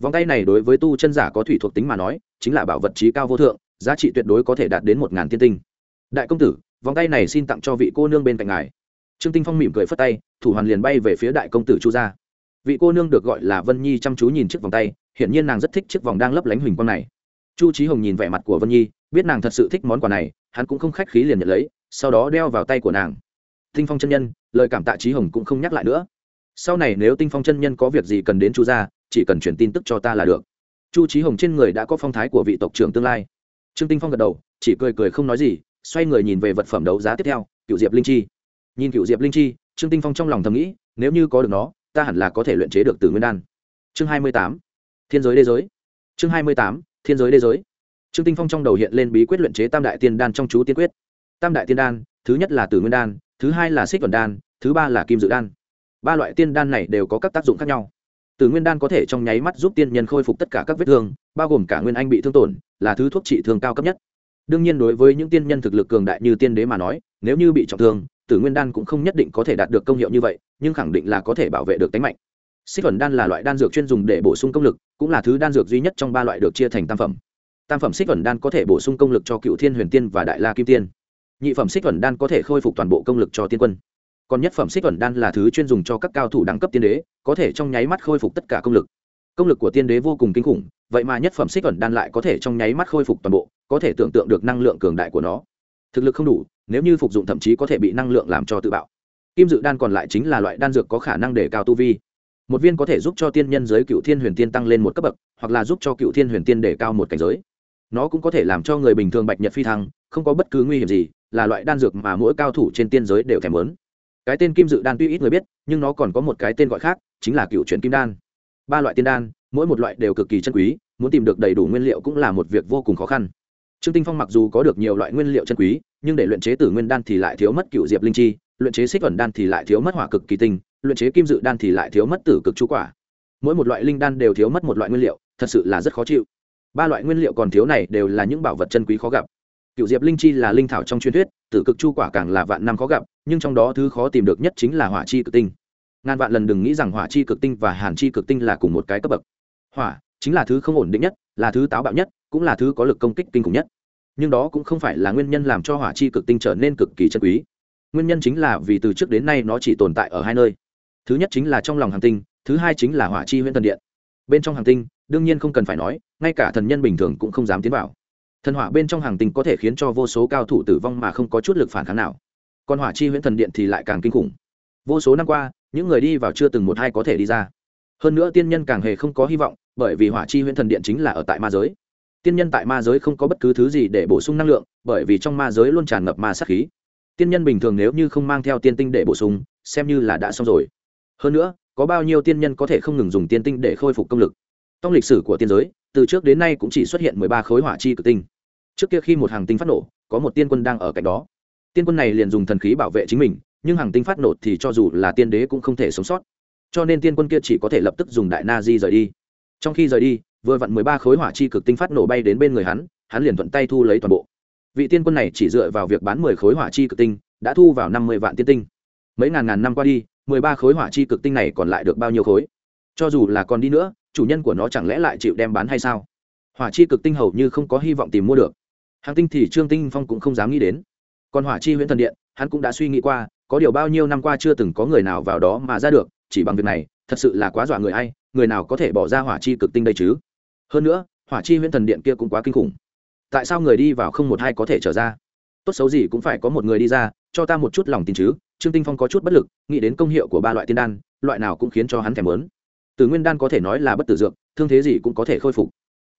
Vòng tay này đối với tu chân giả có thủy thuộc tính mà nói, chính là bảo vật trí cao vô thượng, giá trị tuyệt đối có thể đạt đến một ngàn tiên tinh đại công tử, vòng tay này xin tặng cho vị cô nương bên cạnh ngài. Trương tinh phong mỉm cười phất tay, thủ hoàn liền bay về phía đại công tử chu gia. Vị cô nương được gọi là vân nhi chăm chú nhìn chiếc vòng tay, hiển nhiên nàng rất thích chiếc vòng đang lấp lánh huỳnh quang này. Chu trí hồng nhìn vẻ mặt của vân nhi, biết nàng thật sự thích món quà này, hắn cũng không khách khí liền nhận lấy, sau đó đeo vào tay của nàng. Tinh phong chân nhân, lời cảm tạ trí hồng cũng không nhắc lại nữa. Sau này nếu tinh phong chân nhân có việc gì cần đến chu gia, chỉ cần chuyển tin tức cho ta là được. Chu trí hồng trên người đã có phong thái của vị tộc trưởng tương lai. Trương tinh phong gật đầu, chỉ cười cười không nói gì xoay người nhìn về vật phẩm đấu giá tiếp theo cựu diệp linh chi. Nhìn cựu diệp linh chi, trương tinh phong trong lòng thầm nghĩ, nếu như có được nó, ta hẳn là có thể luyện chế được từ nguyên đan. Chương hai mươi tám. Thiên giới đế giới. Chương hai mươi tám. Thiên giới đế giới. Trương tinh phong trong đầu hiện lên bí quyết luyện chế tam đại tiên đan trong chú tiên quyết. Tam đại tiên đan, thứ nhất là tử nguyên đan, thứ hai là xích vần đan, thứ ba là kim dự đan. Ba loại tiên đan này đều có các tác dụng khác nhau. Tử nguyên đan có thể trong nháy mắt giúp tiên nhân khôi phục tất cả các vết thương, bao gồm cả nguyên anh bị thương tổn, là thứ thuốc trị thương cao cấp nhất đương nhiên đối với những tiên nhân thực lực cường đại như tiên đế mà nói, nếu như bị trọng thương, tử nguyên đan cũng không nhất định có thể đạt được công hiệu như vậy, nhưng khẳng định là có thể bảo vệ được tính mạnh xích thuần đan là loại đan dược chuyên dùng để bổ sung công lực, cũng là thứ đan dược duy nhất trong ba loại được chia thành tam phẩm. Tam phẩm xích thuần đan có thể bổ sung công lực cho cựu thiên huyền tiên và đại la kim tiên. Nhị phẩm xích thuần đan có thể khôi phục toàn bộ công lực cho tiên quân. Còn nhất phẩm xích thuần đan là thứ chuyên dùng cho các cao thủ đẳng cấp tiên đế, có thể trong nháy mắt khôi phục tất cả công lực. Công lực của tiên đế vô cùng kinh khủng vậy mà nhất phẩm xích ẩn đan lại có thể trong nháy mắt khôi phục toàn bộ, có thể tưởng tượng được năng lượng cường đại của nó. Thực lực không đủ, nếu như phục dụng thậm chí có thể bị năng lượng làm cho tự bạo. Kim dự đan còn lại chính là loại đan dược có khả năng để cao tu vi. Một viên có thể giúp cho tiên nhân giới cựu thiên huyền tiên tăng lên một cấp bậc, hoặc là giúp cho cựu thiên huyền tiên để cao một cảnh giới. Nó cũng có thể làm cho người bình thường bạch nhật phi thăng, không có bất cứ nguy hiểm gì, là loại đan dược mà mỗi cao thủ trên tiên giới đều thèm lớn cái tên kim dự đan tuy ít người biết, nhưng nó còn có một cái tên gọi khác, chính là cựu chuyển kim đan ba loại tiên đan, mỗi một loại đều cực kỳ chân quý, muốn tìm được đầy đủ nguyên liệu cũng là một việc vô cùng khó khăn. Trương tinh phong mặc dù có được nhiều loại nguyên liệu chân quý, nhưng để luyện chế tử nguyên đan thì lại thiếu mất cựu diệp linh chi, luyện chế xích vẩn đan thì lại thiếu mất hỏa cực kỳ tinh, luyện chế kim dự đan thì lại thiếu mất tử cực chú quả. Mỗi một loại linh đan đều thiếu mất một loại nguyên liệu, thật sự là rất khó chịu. Ba loại nguyên liệu còn thiếu này đều là những bảo vật chân quý khó gặp. Cựu diệp linh chi là linh thảo trong truyền thuyết, tử cực chu quả càng là vạn năm khó gặp, nhưng trong đó thứ khó tìm được nhất chính là hỏa chi cực tinh ngàn vạn lần đừng nghĩ rằng hỏa chi cực tinh và hàn chi cực tinh là cùng một cái cấp bậc. Hỏa chính là thứ không ổn định nhất, là thứ táo bạo nhất, cũng là thứ có lực công kích kinh khủng nhất. Nhưng đó cũng không phải là nguyên nhân làm cho hỏa chi cực tinh trở nên cực kỳ chân quý. Nguyên nhân chính là vì từ trước đến nay nó chỉ tồn tại ở hai nơi. Thứ nhất chính là trong lòng hàng tinh, thứ hai chính là hỏa chi huyễn thần điện. Bên trong hàng tinh, đương nhiên không cần phải nói, ngay cả thần nhân bình thường cũng không dám tiến vào. Thần hỏa bên trong hàng tinh có thể khiến cho vô số cao thủ tử vong mà không có chút lực phản kháng nào. Còn hỏa chi huyễn thần điện thì lại càng kinh khủng. Vô số năm qua những người đi vào chưa từng một hai có thể đi ra. Hơn nữa tiên nhân càng hề không có hy vọng, bởi vì hỏa chi huyễn thần điện chính là ở tại ma giới. Tiên nhân tại ma giới không có bất cứ thứ gì để bổ sung năng lượng, bởi vì trong ma giới luôn tràn ngập ma sát khí. Tiên nhân bình thường nếu như không mang theo tiên tinh để bổ sung, xem như là đã xong rồi. Hơn nữa, có bao nhiêu tiên nhân có thể không ngừng dùng tiên tinh để khôi phục công lực? Trong lịch sử của tiên giới, từ trước đến nay cũng chỉ xuất hiện mười ba khối hỏa chi cực tinh. Trước kia khi một hàng tinh phát nổ, có một tiên quân đang ở cạnh đó. Tiên quân này liền dùng thần khí bảo vệ chính mình nhưng hàng tinh phát nổ thì cho dù là tiên đế cũng không thể sống sót. Cho nên tiên quân kia chỉ có thể lập tức dùng đại na di rời đi. Trong khi rời đi, vừa vặn mười ba khối hỏa chi cực tinh phát nổ bay đến bên người hắn hắn liền thuận tay thu lấy toàn bộ. Vị tiên quân này chỉ dựa vào việc bán mười khối hỏa chi cực tinh, đã thu vào năm mươi vạn tiên tinh. Mấy ngàn ngàn năm qua đi, mười ba khối hỏa chi cực tinh này còn lại được bao nhiêu khối? Cho dù là còn đi nữa, chủ nhân của nó chẳng lẽ lại chịu đem bán hay sao? Hỏa chi cực tinh hầu như không có hy vọng tìm mua được. Hàng tinh thì trương tinh phong cũng không dám nghĩ đến. Còn hỏa chi huyện thần điện, hắn cũng đã suy nghĩ qua có điều bao nhiêu năm qua chưa từng có người nào vào đó mà ra được, chỉ bằng việc này, thật sự là quá dọa người ai, người nào có thể bỏ ra hỏa chi cực tinh đây chứ? Hơn nữa, hỏa chi huyễn thần điện kia cũng quá kinh khủng. Tại sao người đi vào không một hai có thể trở ra? Tốt xấu gì cũng phải có một người đi ra, cho ta một chút lòng tin chứ, trương tinh phong có chút bất lực, nghĩ đến công hiệu của ba loại tiên đan, loại nào cũng khiến cho hắn thèm lớn từ nguyên đan có thể nói là bất tử dược, thương thế gì cũng có thể khôi phục.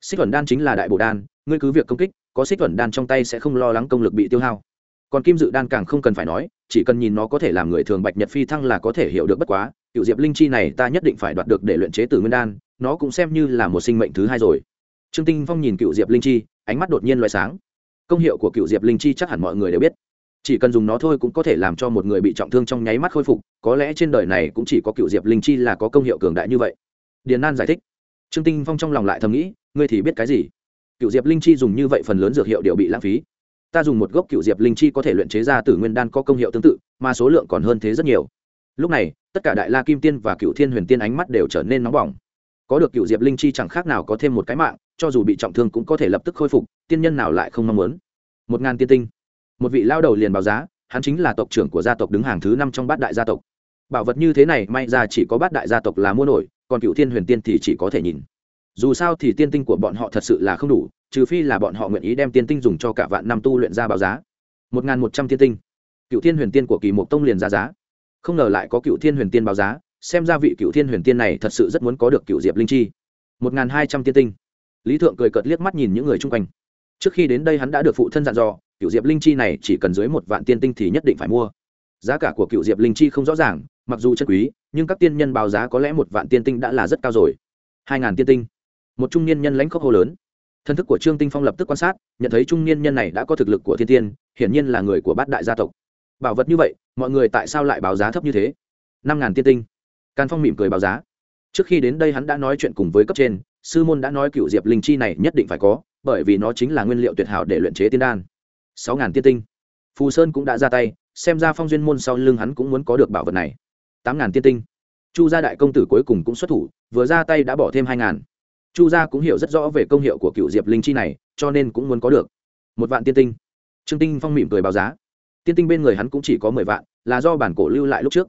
Xích thuần đan chính là đại bồ đan, ngươi cứ việc công kích, có xích thuần đan trong tay sẽ không lo lắng công lực bị tiêu hao còn kim dự đan càng không cần phải nói, chỉ cần nhìn nó có thể làm người thường bạch nhật phi thăng là có thể hiểu được bất quá cựu diệp linh chi này ta nhất định phải đoạt được để luyện chế từ nguyên đan, nó cũng xem như là một sinh mệnh thứ hai rồi. Trương tinh phong nhìn cựu diệp linh chi, ánh mắt đột nhiên loại sáng. Công hiệu của cựu diệp linh chi chắc hẳn mọi người đều biết. Chỉ cần dùng nó thôi cũng có thể làm cho một người bị trọng thương trong nháy mắt khôi phục, có lẽ trên đời này cũng chỉ có cựu diệp linh chi là có công hiệu cường đại như vậy. Điền nan giải thích. Trương tinh phong trong lòng lại thầm nghĩ, ngươi thì biết cái gì? Cựu diệp linh chi dùng như vậy phần lớn dược hiệu đều bị lãng phí ta dùng một gốc cựu diệp linh chi có thể luyện chế ra từ nguyên đan có công hiệu tương tự, mà số lượng còn hơn thế rất nhiều. Lúc này, tất cả đại la kim tiên và cựu thiên huyền tiên ánh mắt đều trở nên nóng bỏng. Có được cựu diệp linh chi chẳng khác nào có thêm một cái mạng, cho dù bị trọng thương cũng có thể lập tức khôi phục, tiên nhân nào lại không mong muốn. Một ngàn tiên tinh. Một vị lao đầu liền báo giá, hắn chính là tộc trưởng của gia tộc đứng hàng thứ năm trong bát đại gia tộc. Bảo vật như thế này, may ra chỉ có bát đại gia tộc là mua nổi, còn cựu thiên huyền tiên thì chỉ có thể nhìn. Dù sao thì tiên tinh của bọn họ thật sự là không đủ trừ phi là bọn họ nguyện ý đem tiên tinh dùng cho cả vạn năm tu luyện ra báo giá. Một n g h n một trăm tiên tinh. Cựu thiên huyền tiên của kỳ mộc tông liền ra giá. Không ngờ lại có cựu thiên huyền tiên báo giá, xem ra vị cựu thiên huyền tiên này thật sự rất muốn có được cựu diệp linh chi. Một n g h n hai trăm tiên tinh. Lý thượng cười cợt liếc mắt nhìn những người chung quanh. Trước khi đến đây hắn đã được phụ thân dặn dò, cựu diệp linh chi này chỉ cần dưới một vạn tiên tinh thì nhất định phải mua. Giá cả của cựu diệp linh chi không rõ ràng, mặc dù chân quý, nhưng các tiên nhân báo giá có lẽ một vạn tiên tinh đã là rất cao rồi. Hai ngàn tiên tinh. Một trung niên nhân lãnh khốc hô lớn thân thức của trương tinh phong lập tức quan sát, nhận thấy trung niên nhân này đã có thực lực của thiên tiên, hiển nhiên là người của bát đại gia tộc. Bảo vật như vậy, mọi người tại sao lại báo giá thấp như thế? Năm ngàn tiên tinh. Càn phong mỉm cười báo giá. Trước khi đến đây hắn đã nói chuyện cùng với cấp trên, sư môn đã nói cựu diệp linh chi này nhất định phải có, bởi vì nó chính là nguyên liệu tuyệt hảo để luyện chế tiên đan. Sáu ngàn tiên tinh. Phù sơn cũng đã ra tay, xem ra phong duyên môn sau lưng hắn cũng muốn có được bảo vật này. Tám ngàn tiên tinh. Chu gia đại công tử cuối cùng cũng xuất thủ, vừa ra tay đã bỏ thêm hai ngàn chu gia cũng hiểu rất rõ về công hiệu của cựu diệp linh chi này, cho nên cũng muốn có được. Một vạn tiên tinh. Trương tinh phong mỉm cười báo giá. Tiên tinh bên người hắn cũng chỉ có mười vạn, là do bản cổ lưu lại lúc trước.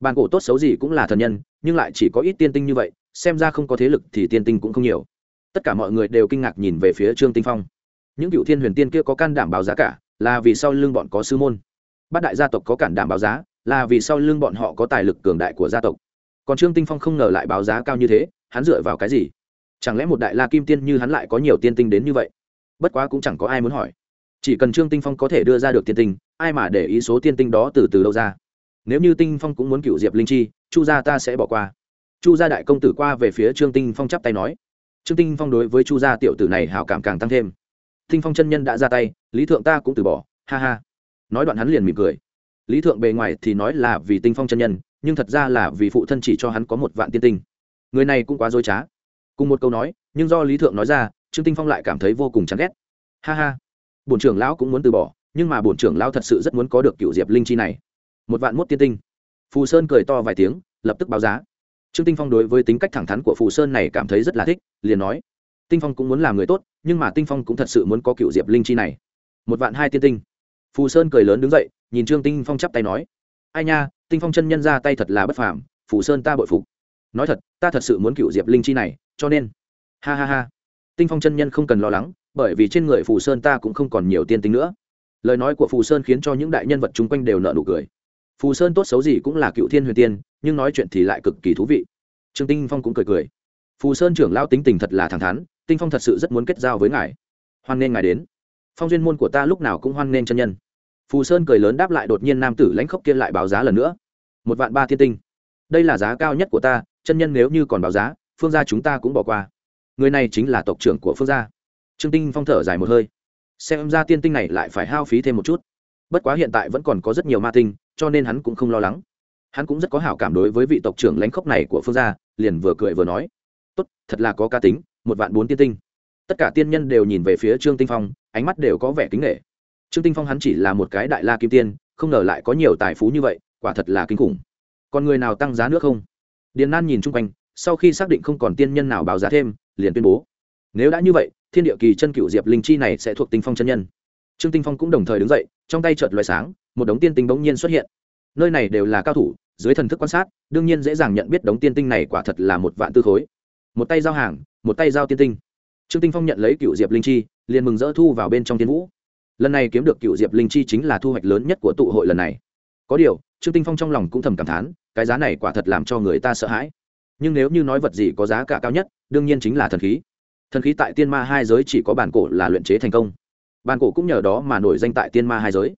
Bản cổ tốt xấu gì cũng là thần nhân, nhưng lại chỉ có ít tiên tinh như vậy, xem ra không có thế lực thì tiên tinh cũng không nhiều. Tất cả mọi người đều kinh ngạc nhìn về phía trương tinh phong. Những cựu thiên huyền tiên kia có can đảm báo giá cả, là vì sau lưng bọn có sư môn. Bát đại gia tộc có cản đảm báo giá, là vì sau lưng bọn họ có tài lực cường đại của gia tộc. Còn trương tinh phong không ngờ lại báo giá cao như thế, hắn dựa vào cái gì? Chẳng lẽ một đại la kim tiên như hắn lại có nhiều tiên tinh đến như vậy? Bất quá cũng chẳng có ai muốn hỏi. Chỉ cần trương tinh phong có thể đưa ra được tiên tinh, ai mà để ý số tiên tinh đó từ từ đâu ra? Nếu như tinh phong cũng muốn cựu diệp linh chi, chu gia ta sẽ bỏ qua. Chu gia đại công tử qua về phía trương tinh phong chắp tay nói. Trương tinh phong đối với chu gia tiểu tử này hảo cảm càng tăng thêm. Tinh phong chân nhân đã ra tay, lý thượng ta cũng từ bỏ, ha ha. Nói đoạn hắn liền mỉm cười. Lý thượng bề ngoài thì nói là vì tinh phong chân nhân, nhưng thật ra là vì phụ thân chỉ cho hắn có một vạn tiên tinh. Người này cũng quá dối trá cùng một câu nói, nhưng do lý thượng nói ra, trương tinh phong lại cảm thấy vô cùng chán ghét. Ha ha, bổn trưởng lão cũng muốn từ bỏ, nhưng mà bổn trưởng lão thật sự rất muốn có được cựu diệp linh chi này. Một vạn mốt tiên tinh. Phù sơn cười to vài tiếng, lập tức báo giá. Trương tinh phong đối với tính cách thẳng thắn của phù sơn này cảm thấy rất là thích, liền nói, tinh phong cũng muốn làm người tốt, nhưng mà tinh phong cũng thật sự muốn có cựu diệp linh chi này. Một vạn hai tiên tinh. Phù sơn cười lớn đứng dậy, nhìn trương tinh phong chắp tay nói, ai nha, tinh phong chân nhân ra tay thật là bất phàm, phù sơn ta bội phục. Nói thật, ta thật sự muốn cựu diệp linh chi này cho nên, ha ha ha, tinh phong chân nhân không cần lo lắng, bởi vì trên người phù sơn ta cũng không còn nhiều tiên tinh nữa. Lời nói của phù sơn khiến cho những đại nhân vật chung quanh đều nợ nụ cười. Phù sơn tốt xấu gì cũng là cựu thiên huyền tiên, nhưng nói chuyện thì lại cực kỳ thú vị. Trương tinh phong cũng cười cười. Phù sơn trưởng lao tính tình thật là thẳng thắn, tinh phong thật sự rất muốn kết giao với ngài. Hoan nghênh ngài đến. Phong duyên môn của ta lúc nào cũng hoan nghênh chân nhân. Phù sơn cười lớn đáp lại đột nhiên nam tử lãnh khốc kia lại báo giá lần nữa. Một vạn ba thiên tinh. Đây là giá cao nhất của ta, chân nhân nếu như còn báo giá phương gia chúng ta cũng bỏ qua. Người này chính là tộc trưởng của phương gia. Trương tinh phong thở dài một hơi. Xem ra tiên tinh này lại phải hao phí thêm một chút. Bất quá hiện tại vẫn còn có rất nhiều ma tinh, cho nên hắn cũng không lo lắng. Hắn cũng rất có hảo cảm đối với vị tộc trưởng lãnh khốc này của phương gia, liền vừa cười vừa nói. Tốt, thật là có ca tính, một vạn bốn tiên tinh. Tất cả tiên nhân đều nhìn về phía trương tinh phong, ánh mắt đều có vẻ kính nghệ trương tinh phong hắn chỉ là một cái đại la kim tiên, không ngờ lại có nhiều tài phú như vậy, quả thật là kinh khủng. Còn người nào tăng giá nữa không? Điền nan nhìn chung quanh sau khi xác định không còn tiên nhân nào báo giá thêm, liền tuyên bố. Nếu đã như vậy, thiên địa kỳ chân cựu diệp linh chi này sẽ thuộc tinh phong chân nhân. Trương tinh phong cũng đồng thời đứng dậy, trong tay chợt loài sáng, một đống tiên tinh bỗng nhiên xuất hiện. Nơi này đều là cao thủ, dưới thần thức quan sát, đương nhiên dễ dàng nhận biết đống tiên tinh này quả thật là một vạn tư khối. Một tay giao hàng, một tay giao tiên tinh. Trương tinh phong nhận lấy cựu diệp linh chi, liền mừng rỡ thu vào bên trong tiên vũ. Lần này kiếm được cựu diệp linh chi chính là thu hoạch lớn nhất của tụ hội lần này. Có điều, trương tinh phong trong lòng cũng thầm cảm thán, cái giá này quả thật làm cho người ta sợ hãi nhưng nếu như nói vật gì có giá cả cao nhất, đương nhiên chính là thần khí. Thần khí tại tiên ma hai giới chỉ có bản cổ là luyện chế thành công. Bản cổ cũng nhờ đó mà nổi danh tại tiên ma hai giới.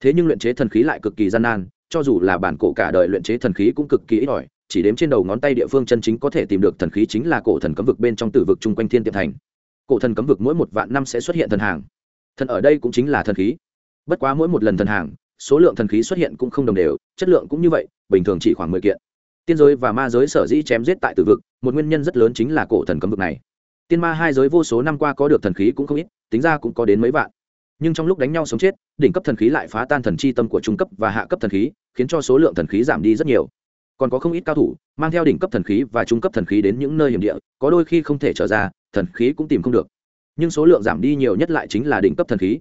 Thế nhưng luyện chế thần khí lại cực kỳ gian nan, cho dù là bản cổ cả đời luyện chế thần khí cũng cực kỳ ít ỏi, chỉ đếm trên đầu ngón tay địa phương chân chính có thể tìm được thần khí chính là cổ thần cấm vực bên trong tử vực chung quanh thiên tiệm thành. Cổ thần cấm vực mỗi một vạn năm sẽ xuất hiện thần hàng. Thần ở đây cũng chính là thần khí. Bất quá mỗi một lần thần hàng, số lượng thần khí xuất hiện cũng không đồng đều, chất lượng cũng như vậy, bình thường chỉ khoảng mười kiện tiên giới và ma giới sở dĩ chém giết tại tử vực, một nguyên nhân rất lớn chính là cổ thần cấm vực này. Tiên ma hai giới vô số năm qua có được thần khí cũng không ít, tính ra cũng có đến mấy vạn. Nhưng trong lúc đánh nhau sống chết, đỉnh cấp thần khí lại phá tan thần chi tâm của trung cấp và hạ cấp thần khí, khiến cho số lượng thần khí giảm đi rất nhiều. Còn có không ít cao thủ, mang theo đỉnh cấp thần khí và trung cấp thần khí đến những nơi hiểm địa, có đôi khi không thể trở ra, thần khí cũng tìm không được. Nhưng số lượng giảm đi nhiều nhất lại chính là đỉnh cấp thần khí.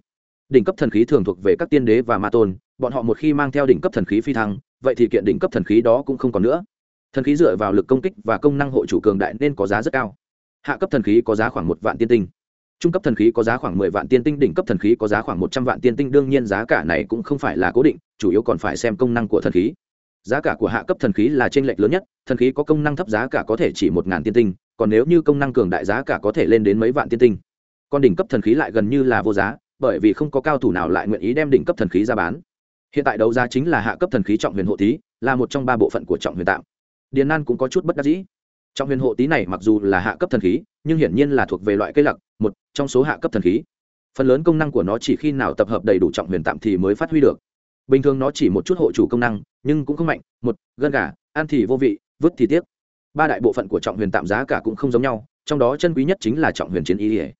Đỉnh cấp thần khí thường thuộc về các tiên đế và ma tôn, bọn họ một khi mang theo đỉnh cấp thần khí phi thăng, vậy thì kiện đỉnh cấp thần khí đó cũng không còn nữa thần khí dựa vào lực công kích và công năng hộ chủ cường đại nên có giá rất cao. Hạ cấp thần khí có giá khoảng một vạn tiên tinh. Trung cấp thần khí có giá khoảng mười vạn tiên tinh, đỉnh cấp thần khí có giá khoảng một trăm vạn tiên tinh, đương nhiên giá cả này cũng không phải là cố định, chủ yếu còn phải xem công năng của thần khí. Giá cả của hạ cấp thần khí là t r ê n lệch lớn nhất, thần khí có công năng thấp giá cả có thể chỉ một ngàn tiên tinh, còn nếu như công năng cường đại giá cả có thể lên đến mấy vạn tiên tinh. Còn đỉnh cấp thần khí lại gần như là vô giá, bởi vì không có cao thủ nào lại nguyện ý đem đỉnh cấp thần khí ra bán. Hiện tại đấu giá chính là hạ cấp thần khí trọng huyền hộ tý là một trong ba bộ phận của trọng huyền tạm điền nan cũng có chút bất đắc dĩ. Trong huyền hộ tý này mặc dù là hạ cấp thần khí, nhưng hiển nhiên là thuộc về loại cây lặc, một trong số hạ cấp thần khí. Phần lớn công năng của nó chỉ khi nào tập hợp đầy đủ trọng huyền tạm thì mới phát huy được. Bình thường nó chỉ một chút hộ chủ công năng, nhưng cũng không mạnh, một, gân gà, ăn thì vô vị, vứt thì tiếc. Ba đại bộ phận của trọng huyền tạm giá cả cũng không giống nhau, trong đó chân quý nhất chính là trọng huyền chiến y ỉa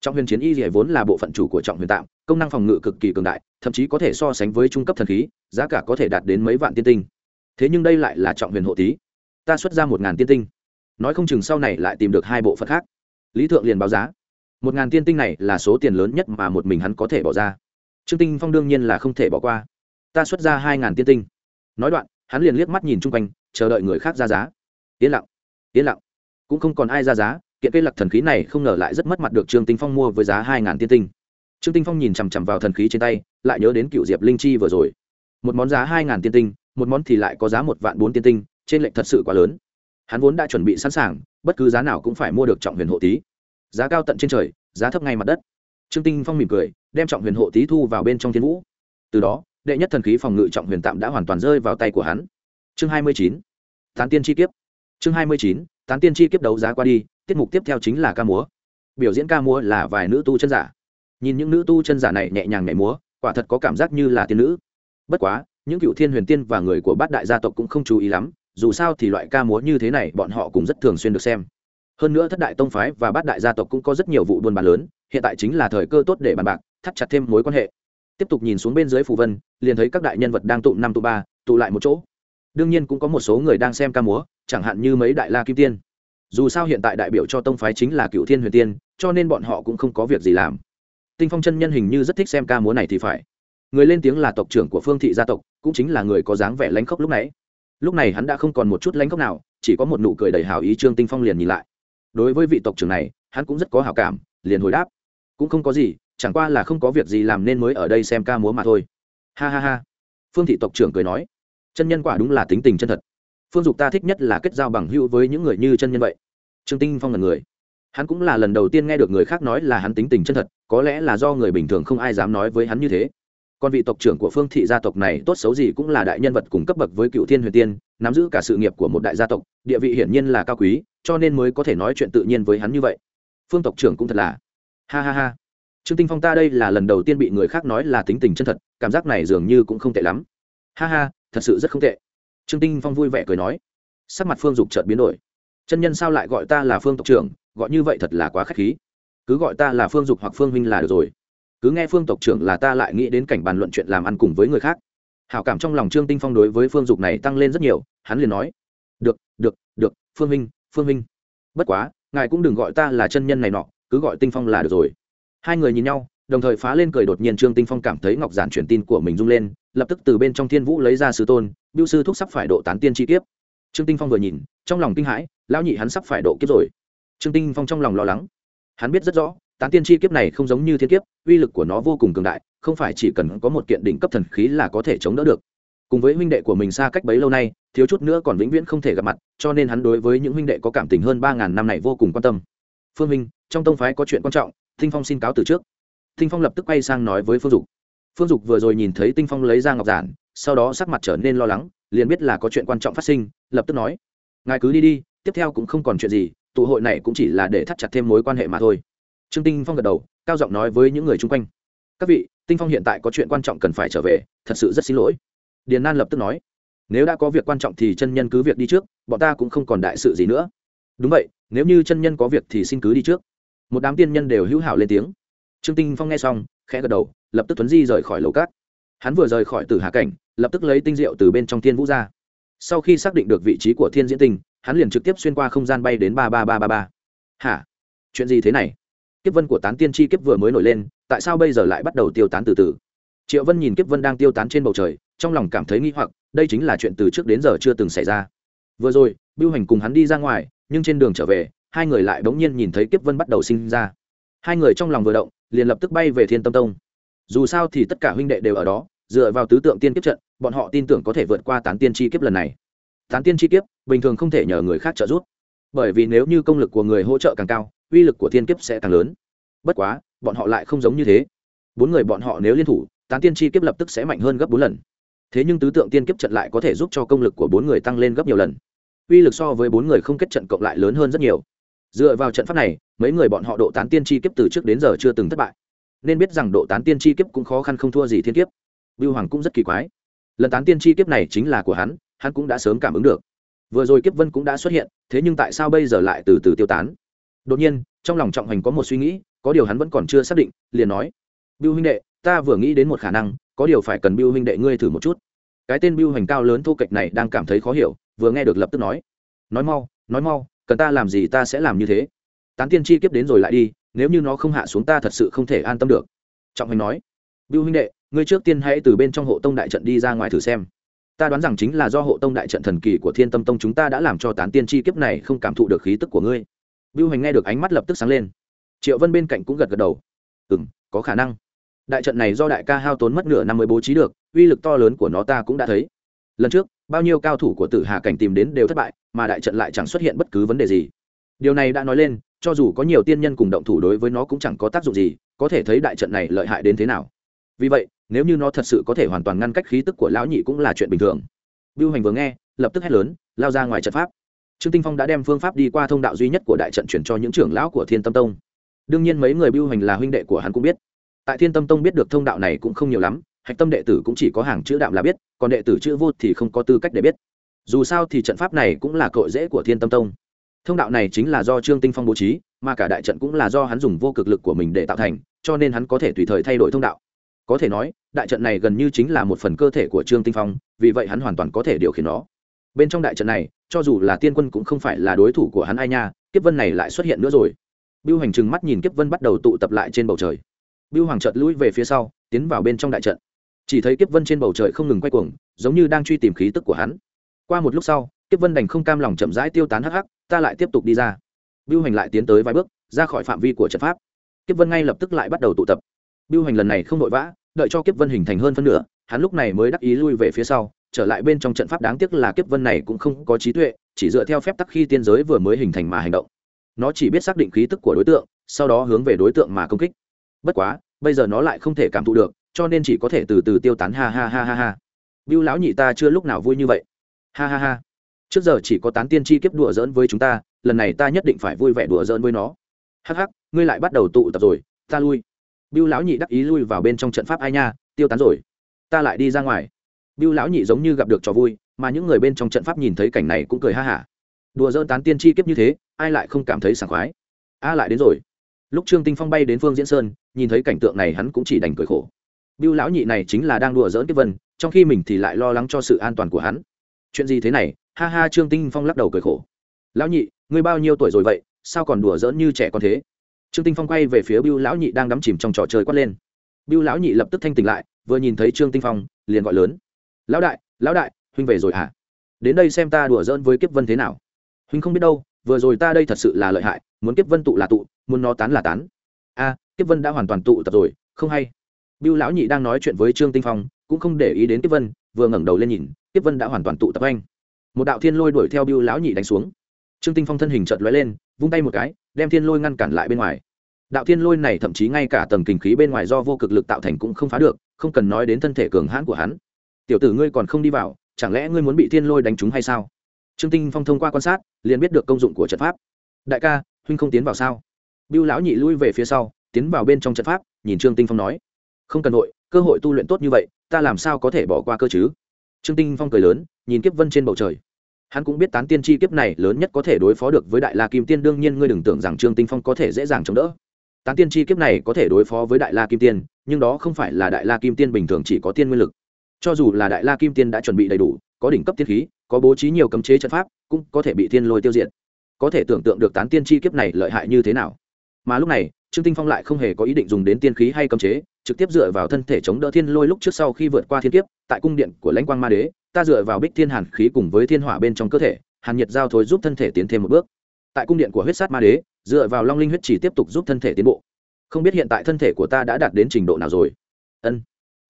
trọng huyền chiến y rỉa vốn là bộ phận chủ của trọng huyền tạm, công năng phòng ngự cực kỳ cường đại, thậm chí có thể so sánh với trung cấp thần khí, giá cả có thể đạt đến mấy vạn tiên tinh. Thế nhưng đây lại là trọng huyền hộ tý ta xuất ra một ngàn tiên tinh. Nói không chừng sau này lại tìm được hai bộ phận khác. Lý thượng liền báo giá. Một ngàn tiên tinh này là số tiền lớn nhất mà một mình hắn có thể bỏ ra. Trương tinh phong đương nhiên là không thể bỏ qua. Ta xuất ra hai ngàn tiên tinh. Nói đoạn, hắn liền liếc mắt nhìn chung quanh, chờ đợi người khác ra giá. Yên lặng yên lặng. Cũng không còn ai ra giá, kiện cây lạc thần khí này không ngờ lại rất mất mặt được trương tinh phong mua với giá hai ngàn tiên tinh. Trương tinh phong nhìn chằm chằm vào thần khí trên tay, lại nhớ đến cựu diệp linh chi vừa rồi. Một món giá hai ngàn tiên tinh, một món thì lại có giá một vạn bốn tiên tinh trên lệnh thật sự quá lớn. Hắn vốn đã chuẩn bị sẵn sàng, bất cứ giá nào cũng phải mua được trọng huyền hộ tý. Giá cao tận trên trời, giá thấp ngay mặt đất. Trương tinh phong mỉm cười, đem trọng huyền hộ tý thu vào bên trong thiên vũ. Từ đó, đệ nhất thần khí phòng ngự trọng huyền tạm đã hoàn toàn rơi vào tay của hắn. Chương hai mươi chín, tán tiên chi kiếp. Chương hai mươi chín, tán tiên chi kiếp đấu giá qua đi, tiết mục tiếp theo chính là ca múa. Biểu diễn ca múa là vài nữ tu chân giả. Nhìn những nữ tu chân giả này nhẹ nhàng nhảy múa, quả thật có cảm giác như là tiên nữ. Bất quá, những cựu thiên huyền tiên và người của bát đại gia tộc cũng không chú ý lắm dù sao thì loại ca múa như thế này bọn họ cũng rất thường xuyên được xem. Hơn nữa thất đại tông phái và bát đại gia tộc cũng có rất nhiều vụ buôn bán lớn, hiện tại chính là thời cơ tốt để bàn bạc, thắt chặt thêm mối quan hệ. Tiếp tục nhìn xuống bên dưới phù vân, liền thấy các đại nhân vật đang tụ năm tụ ba, tụ lại một chỗ. Đương nhiên cũng có một số người đang xem ca múa, chẳng hạn như mấy đại la kim tiên. Dù sao hiện tại đại biểu cho tông phái chính là cựu thiên huyền tiên, cho nên bọn họ cũng không có việc gì làm. Tinh phong chân nhân hình như rất thích xem ca múa này thì phải. Người lên tiếng là tộc trưởng của phương thị gia tộc, cũng chính là người có dáng vẻ lánh khóc lúc nãy lúc này hắn đã không còn một chút lánh khóc nào, chỉ có một nụ cười đầy hào ý trương tinh phong liền nhìn lại. Đối với vị tộc trưởng này, hắn cũng rất có hào cảm, liền hồi đáp. Cũng không có gì, chẳng qua là không có việc gì làm nên mới ở đây xem ca múa mà thôi. Ha ha ha. Phương thị tộc trưởng cười nói. Chân nhân quả đúng là tính tình chân thật. Phương dục ta thích nhất là kết giao bằng hữu với những người như chân nhân vậy. Trương tinh phong là người. Hắn cũng là lần đầu tiên nghe được người khác nói là hắn tính tình chân thật, có lẽ là do người bình thường không ai dám nói với hắn như thế còn vị tộc trưởng của phương thị gia tộc này tốt xấu gì cũng là đại nhân vật cùng cấp bậc với cựu thiên huyền tiên, nắm giữ cả sự nghiệp của một đại gia tộc, địa vị hiển nhiên là cao quý, cho nên mới có thể nói chuyện tự nhiên với hắn như vậy. Phương tộc trưởng cũng thật là. Ha ha ha. Trương tinh phong ta đây là lần đầu tiên bị người khác nói là tính tình chân thật, cảm giác này dường như cũng không tệ lắm. Ha ha, thật sự rất không tệ. Trương tinh phong vui vẻ cười nói. Sắc mặt phương dục chợt biến đổi. Chân nhân sao lại gọi ta là phương tộc trưởng, gọi như vậy thật là quá khách khí. Cứ gọi ta là phương dục hoặc phương huynh là được rồi cứ nghe phương tộc trưởng là ta lại nghĩ đến cảnh bàn luận chuyện làm ăn cùng với người khác. Hảo cảm trong lòng trương tinh phong đối với phương dục này tăng lên rất nhiều, hắn liền nói, được được được, phương minh phương minh. Bất quá, ngài cũng đừng gọi ta là chân nhân này nọ, cứ gọi tinh phong là được rồi. Hai người nhìn nhau, đồng thời phá lên cười đột nhiên trương tinh phong cảm thấy ngọc giản truyền tin của mình rung lên, lập tức từ bên trong thiên vũ lấy ra sư tôn biêu sư thúc sắp phải độ tán tiên chi kiếp. Trương tinh phong vừa nhìn, trong lòng kinh hãi, lão nhị hắn sắp phải độ kiếp rồi. Trương tinh phong trong lòng lo lắng. Hắn biết rất rõ tán tiên chi kiếp này không giống như thiên kiếp, uy lực của nó vô cùng cường đại, không phải chỉ cần có một kiện đỉnh cấp thần khí là có thể chống đỡ được. Cùng với huynh đệ của mình xa cách bấy lâu nay, thiếu chút nữa còn vĩnh viễn không thể gặp mặt, cho nên hắn đối với những huynh đệ có cảm tình hơn ba ngàn năm này vô cùng quan tâm. Phương minh, trong tông phái có chuyện quan trọng Thinh phong xin cáo từ trước. Thinh phong lập tức quay sang nói với phương dục. Phương dục vừa rồi nhìn thấy tinh phong lấy ra ngọc giản, sau đó sắc mặt trở nên lo lắng, liền biết là có chuyện quan trọng phát sinh, lập tức nói. Ngài cứ đi đi, tiếp theo cũng không còn chuyện gì, tụ hội này cũng chỉ là để thắt chặt thêm mối quan hệ mà thôi trương tinh phong gật đầu, cao giọng nói với những người chung quanh. Các vị, tinh phong hiện tại có chuyện quan trọng cần phải trở về, thật sự rất xin lỗi. Điền nan lập tức nói. Nếu đã có việc quan trọng thì chân nhân cứ việc đi trước, bọn ta cũng không còn đại sự gì nữa. Đúng vậy, nếu như chân nhân có việc thì xin cứ đi trước. Một đám tiên nhân đều hữu hảo lên tiếng. Trương tinh phong nghe xong, khẽ gật đầu, lập tức tuấn di rời khỏi lầu cát hắn vừa rời khỏi tử hà cảnh, lập tức lấy tinh diệu từ bên trong thiên vũ ra. Sau khi xác định được vị trí của thiên diễn tinh, hắn liền trực tiếp xuyên qua không gian bay đến ba ba ba ba ba. Hả? Chuyện gì thế này? Kiếp vân của tán tiên chi kiếp vừa mới nổi lên, tại sao bây giờ lại bắt đầu tiêu tán từ từ? Triệu vân nhìn kiếp vân đang tiêu tán trên bầu trời, trong lòng cảm thấy nghi hoặc, đây chính là chuyện từ trước đến giờ chưa từng xảy ra. Vừa rồi, bưu hành cùng hắn đi ra ngoài, nhưng trên đường trở về, hai người lại bỗng nhiên nhìn thấy kiếp vân bắt đầu sinh ra. Hai người trong lòng vừa động, liền lập tức bay về thiên tâm tông. Dù sao thì tất cả huynh đệ đều ở đó, dựa vào tứ tượng tiên kiếp trận, bọn họ tin tưởng có thể vượt qua tán tiên chi kiếp lần này. Tán tiên chi kiếp, bình thường không thể nhờ người khác trợ giúp. Bởi vì nếu như công lực của người hỗ trợ càng cao uy lực của thiên kiếp sẽ càng lớn. Bất quá bọn họ lại không giống như thế. Bốn người bọn họ nếu liên thủ tán tiên chi kiếp lập tức sẽ mạnh hơn gấp bốn lần. Thế nhưng tứ tượng tiên kiếp trận lại có thể giúp cho công lực của bốn người tăng lên gấp nhiều lần. Uy lực so với bốn người không kết trận cộng lại lớn hơn rất nhiều. Dựa vào trận pháp này mấy người bọn họ độ tán tiên chi kiếp từ trước đến giờ chưa từng thất bại. Nên biết rằng độ tán tiên chi kiếp cũng khó khăn không thua gì thiên kiếp. Bưu Hoàng cũng rất kỳ quái. Lần tán tiên chi kiếp này chính là của hắn, hắn cũng đã sớm cảm ứng được. Vừa rồi kiếp vân cũng đã xuất hiện, thế nhưng tại sao bây giờ lại từ từ tiêu tán? Đột nhiên, trong lòng trọng hành có một suy nghĩ có điều hắn vẫn còn chưa xác định liền nói biêu huynh đệ ta vừa nghĩ đến một khả năng có điều phải cần biêu huynh đệ ngươi thử một chút. Cái tên biêu hành cao lớn thô kệch này đang cảm thấy khó hiểu vừa nghe được lập tức nói nói mau nói mau cần ta làm gì ta sẽ làm như thế? Tán tiên chi kiếp đến rồi lại đi nếu như nó không hạ xuống ta thật sự không thể an tâm được. Trọng hành nói biêu huynh đệ ngươi trước tiên hãy từ bên trong hộ tông đại trận đi ra ngoài thử xem. Ta đoán rằng chính là do hộ tông đại trận thần kỳ của thiên tâm tông chúng ta đã làm cho tán tiên chi kiếp này không cảm thụ được khí tức của ngươi. Bưu hành nghe được ánh mắt lập tức sáng lên. Triệu vân bên cạnh cũng gật gật đầu. Ừ m có khả năng. Đại trận này do đại ca hao tốn mất nửa năm mới bố trí được, uy lực to lớn của nó ta cũng đã thấy. Lần trước, bao nhiêu cao thủ của tử hà cảnh tìm đến đều thất bại, mà đại trận lại chẳng xuất hiện bất cứ vấn đề gì. Điều này đã nói lên, cho dù có nhiều tiên nhân cùng động thủ đối với nó cũng chẳng có tác dụng gì, có thể thấy đại trận này lợi hại đến thế nào. Vì vậy, nếu như nó thật sự có thể hoàn toàn ngăn cách khí tức của lão nhị cũng là chuyện bình thường. Biêu hành vừa nghe, lập tức hét lớn, lao ra ngoài trận pháp trương tinh phong đã đem phương pháp đi qua thông đạo duy nhất của đại trận chuyển cho những trưởng lão của thiên tâm tông. Đương nhiên mấy người biêu hành là huynh đệ của hắn cũng biết. Tại thiên tâm tông biết được thông đạo này cũng không nhiều lắm, hạch tâm đệ tử cũng chỉ có hàng chữ đạm là biết, còn đệ tử chữ vô thì không có tư cách để biết. Dù sao thì trận pháp này cũng là cội rễ của thiên tâm tông. Thông đạo này chính là do trương tinh phong bố trí, mà cả đại trận cũng là do hắn dùng vô cực lực của mình để tạo thành, cho nên hắn có thể tùy thời thay đổi thông đạo. Có thể nói, đại trận này gần như chính là một phần cơ thể của trương tinh phong, vì vậy hắn hoàn toàn có thể điều khiển nó bên trong đại trận này, cho dù là tiên quân cũng không phải là đối thủ của hắn ai nha, kiếp vân này lại xuất hiện nữa rồi. Biêu hành trừng mắt nhìn kiếp vân bắt đầu tụ tập lại trên bầu trời. Biêu hoàng trợt lũi về phía sau, tiến vào bên trong đại trận. Chỉ thấy kiếp vân trên bầu trời không ngừng quay cuồng, giống như đang truy tìm khí tức của hắn. Qua một lúc sau, kiếp vân đành không cam lòng chậm rãi tiêu tán hắc hắc, ta lại tiếp tục đi ra. Biêu hành lại tiến tới vài bước, ra khỏi phạm vi của trận pháp. Kiếp vân ngay lập tức lại bắt đầu tụ tập. Biêu hành lần này không vội vã, đợi cho kiếp vân hình thành hơn phân nửa, hắn lúc này mới đắc ý lui về phía sau trở lại bên trong trận pháp đáng tiếc là kiếp vân này cũng không có trí tuệ, chỉ dựa theo phép tắc khi tiên giới vừa mới hình thành mà hành động. Nó chỉ biết xác định khí tức của đối tượng, sau đó hướng về đối tượng mà công kích. Bất quá, bây giờ nó lại không thể cảm thụ được, cho nên chỉ có thể từ từ tiêu tán. Ha ha ha ha ha. Biêu lão nhị ta chưa lúc nào vui như vậy. Ha ha ha. Trước giờ chỉ có tán tiên chi kiếp đùa giỡn với chúng ta, lần này ta nhất định phải vui vẻ đùa giỡn với nó. Hắc hắc, ngươi lại bắt đầu tụ tập rồi, ta lui. Biêu lão nhị đắc ý lui vào bên trong trận pháp ai nha, tiêu tán rồi. Ta lại đi ra ngoài biêu lão nhị giống như gặp được trò vui, mà những người bên trong trận pháp nhìn thấy cảnh này cũng cười ha hả. Đùa dỡn tán tiên chi kiếp như thế, ai lại không cảm thấy sảng khoái? A lại đến rồi. Lúc trương tinh phong bay đến phương diễn sơn, nhìn thấy cảnh tượng này hắn cũng chỉ đành cười khổ. Biêu lão nhị này chính là đang đùa dỡn kiếp vân, trong khi mình thì lại lo lắng cho sự an toàn của hắn. Chuyện gì thế này? Ha ha, trương tinh phong lắc đầu cười khổ. Lão nhị, ngươi bao nhiêu tuổi rồi vậy? Sao còn đùa dỡn như trẻ con thế? Trương tinh phong quay về phía biêu lão nhị đang đắm chìm trong trò chơi quát lên. Biêu lão nhị lập tức thanh tỉnh lại, vừa nhìn thấy trương tinh phong, liền gọi lớn lão đại lão đại, huynh về rồi hả? Đến đây xem ta đùa giỡn với kiếp vân thế nào. Huynh không biết đâu, vừa rồi ta đây thật sự là lợi hại, muốn kiếp vân tụ là tụ, muốn nó tán là tán. A, kiếp vân đã hoàn toàn tụ tập rồi, không hay. Biêu lão nhị đang nói chuyện với trương tinh phong, cũng không để ý đến kiếp vân, vừa ngẩng đầu lên nhìn, kiếp vân đã hoàn toàn tụ tập anh. Một đạo thiên lôi đuổi theo biêu lão nhị đánh xuống. Trương tinh phong thân hình chợt lóe lên, vung tay một cái, đem thiên lôi ngăn cản lại bên ngoài. Đạo thiên lôi này thậm chí ngay cả tầng kinh khí bên ngoài do vô cực lực tạo thành cũng không phá được, không cần nói đến thân thể cường hãn của hắn tiểu tử ngươi còn không đi vào, chẳng lẽ ngươi muốn bị thiên lôi đánh trúng hay sao? Trương tinh phong thông qua quan sát, liền biết được công dụng của trận pháp. Đại ca, huynh không tiến vào sao? Bưu lão nhị lui về phía sau, tiến vào bên trong trận pháp, nhìn trương tinh phong nói. Không cần hội cơ hội tu luyện tốt như vậy, ta làm sao có thể bỏ qua cơ chứ? Trương tinh phong cười lớn, nhìn kiếp vân trên bầu trời. Hắn cũng biết tán tiên chi kiếp này lớn nhất có thể đối phó được với đại la kim tiên, đương nhiên ngươi đừng tưởng rằng trương tinh phong có thể dễ dàng chống đỡ. Tán tiên chi kiếp này có thể đối phó với đại la kim tiên, nhưng đó không phải là đại la kim tiên bình thường chỉ có tiên nguyên lực cho dù là đại la kim tiên đã chuẩn bị đầy đủ, có đỉnh cấp tiên khí, có bố trí nhiều cấm chế trận pháp, cũng có thể bị thiên lôi tiêu diệt. Có thể tưởng tượng được tán tiên chi kiếp này lợi hại như thế nào. Mà lúc này, trương tinh phong lại không hề có ý định dùng đến tiên khí hay cấm chế, trực tiếp dựa vào thân thể chống đỡ thiên lôi lúc trước sau khi vượt qua thiên kiếp, tại cung điện của lãnh quang ma đế, ta dựa vào bích thiên hàn khí cùng với thiên hỏa bên trong cơ thể, hàn nhiệt giao thối giúp thân thể tiến thêm một bước. Tại cung điện của huyết sát ma đế, dựa vào long linh huyết chỉ tiếp tục giúp thân thể tiến bộ. Không biết hiện tại thân thể của ta đã đạt đến trình độ nào rồi. Ân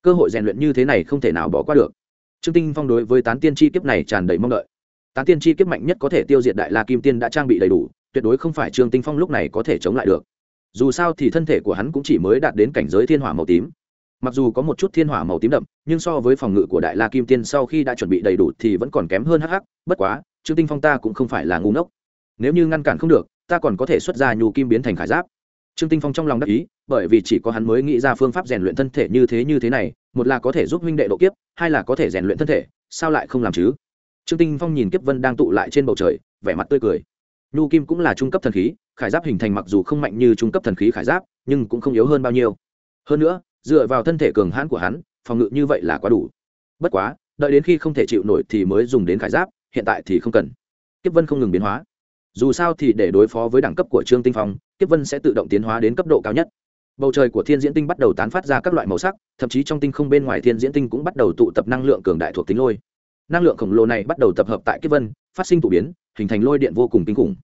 cơ hội rèn luyện như thế này không thể nào bỏ qua được. Trương tinh phong đối với tán tiên chi kiếp này tràn đầy mong đợi. Tán tiên chi kiếp mạnh nhất có thể tiêu diệt đại la kim tiên đã trang bị đầy đủ, tuyệt đối không phải trương tinh phong lúc này có thể chống lại được. Dù sao thì thân thể của hắn cũng chỉ mới đạt đến cảnh giới thiên hỏa màu tím. Mặc dù có một chút thiên hỏa màu tím đậm, nhưng so với phòng ngự của đại la kim tiên sau khi đã chuẩn bị đầy đủ thì vẫn còn kém hơn hắc hắc, bất quá, trương tinh phong ta cũng không phải là ngu ngốc. Nếu như ngăn cản không được, ta còn có thể xuất ra nhu kim biến thành khải giáp trương tinh phong trong lòng đắc ý, bởi vì chỉ có hắn mới nghĩ ra phương pháp rèn luyện thân thể như thế như thế này, một là có thể giúp huynh đệ độ kiếp, hai là có thể rèn luyện thân thể, sao lại không làm chứ? Trương tinh phong nhìn kiếp vân đang tụ lại trên bầu trời, vẻ mặt tươi cười. Nhu kim cũng là trung cấp thần khí, khải giáp hình thành mặc dù không mạnh như trung cấp thần khí khải giáp, nhưng cũng không yếu hơn bao nhiêu. Hơn nữa, dựa vào thân thể cường hãn của hắn, phòng ngự như vậy là quá đủ. Bất quá, đợi đến khi không thể chịu nổi thì mới dùng đến khải giáp, hiện tại thì không cần. Kiếp vân không ngừng biến hóa. Dù sao thì để đối phó với đẳng cấp của trương tinh phong kiếp vân sẽ tự động tiến hóa đến cấp độ cao nhất. Bầu trời của thiên diễn tinh bắt đầu tán phát ra các loại màu sắc, thậm chí trong tinh không bên ngoài thiên diễn tinh cũng bắt đầu tụ tập năng lượng cường đại thuộc tính lôi. Năng lượng khổng lồ này bắt đầu tập hợp tại kiếp vân, phát sinh tụ biến, hình thành lôi điện vô cùng kinh khủng.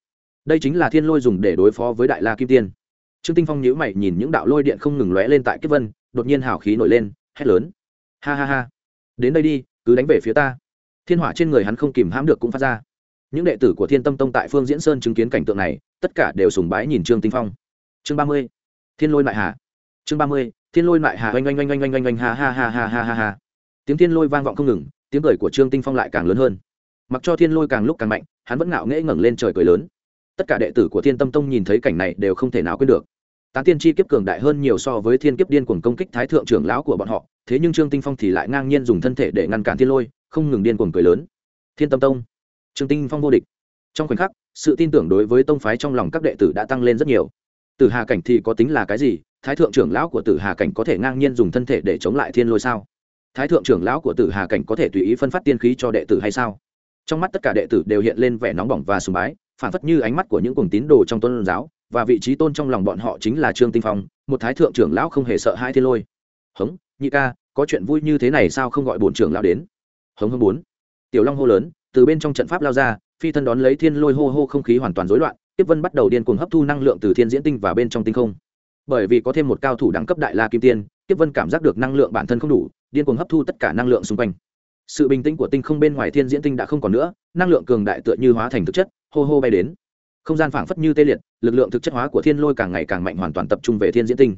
Đây chính là thiên lôi dùng để đối phó với đại la kim tiên. Trương tinh phong nhíu mày nhìn những đạo lôi điện không ngừng lóe lên tại kiếp vân, đột nhiên hào khí nổi lên, hét lớn. Ha ha ha. Đến đây đi, cứ đánh về phía ta. Thiên hỏa trên người hắn không kìm hãm được cũng phát ra. Những đệ tử của thiên tâm tông tại phương diễn sơn chứng kiến cảnh tượng này tất cả đều sùng bái nhìn trương tinh phong. Chương ba mươi, thiên lôi mại hà. Chương ba mươi, thiên lôi mại hà oanh oanh oanh oanh oanh oanh oanh ha ha ha ha ha ha ha. Tiếng thiên lôi vang vọng không ngừng, tiếng cười của trương tinh phong lại càng lớn hơn. Mặc cho thiên lôi càng lúc càng mạnh, hắn vẫn ngạo nghễ ngẩng lên trời cười lớn. Tất cả đệ tử của thiên tâm tông nhìn thấy cảnh này đều không thể nào quên được. Tán tiên chi kiếp cường đại hơn nhiều so với thiên kiếp điên cuồng công kích thái thượng trưởng lão của bọn họ, thế nhưng trương tinh phong thì lại ngang nhiên dùng thân thể để ngăn cản thiên lôi, không ngừng điên cuồng cười lớn. Thiên tâm tông, trương tinh phong vô địch. Trong khoảnh khắc sự tin tưởng đối với tông phái trong lòng các đệ tử đã tăng lên rất nhiều. Tử hà cảnh thì có tính là cái gì? Thái thượng trưởng lão của tử hà cảnh có thể ngang nhiên dùng thân thể để chống lại thiên lôi sao? Thái thượng trưởng lão của tử hà cảnh có thể tùy ý phân phát tiên khí cho đệ tử hay sao? Trong mắt tất cả đệ tử đều hiện lên vẻ nóng bỏng và sùng bái, phản phất như ánh mắt của những cuồng tín đồ trong tôn giáo, và vị trí tôn trong lòng bọn họ chính là trương tinh phong, một thái thượng trưởng lão không hề sợ hai thiên lôi. Hống, nhị ca, có chuyện vui như thế này sao không gọi bổn trưởng lão đến? Hống hống bốn. Tiểu long hô lớn, từ bên trong trận pháp lao ra phi thân đón lấy thiên lôi hô hô không khí hoàn toàn rối loạn tiếp vân bắt đầu điên cuồng hấp thu năng lượng từ thiên diễn tinh và bên trong tinh không. Bởi vì có thêm một cao thủ đẳng cấp đại la kim tiên tiếp vân cảm giác được năng lượng bản thân không đủ, điên cuồng hấp thu tất cả năng lượng xung quanh. Sự bình tĩnh của tinh không bên ngoài thiên diễn tinh đã không còn nữa, năng lượng cường đại tựa như hóa thành thực chất, hô hô bay đến. Không gian phảng phất như tê liệt, lực lượng thực chất hóa của thiên lôi càng ngày càng mạnh hoàn toàn tập trung về thiên diễn tinh.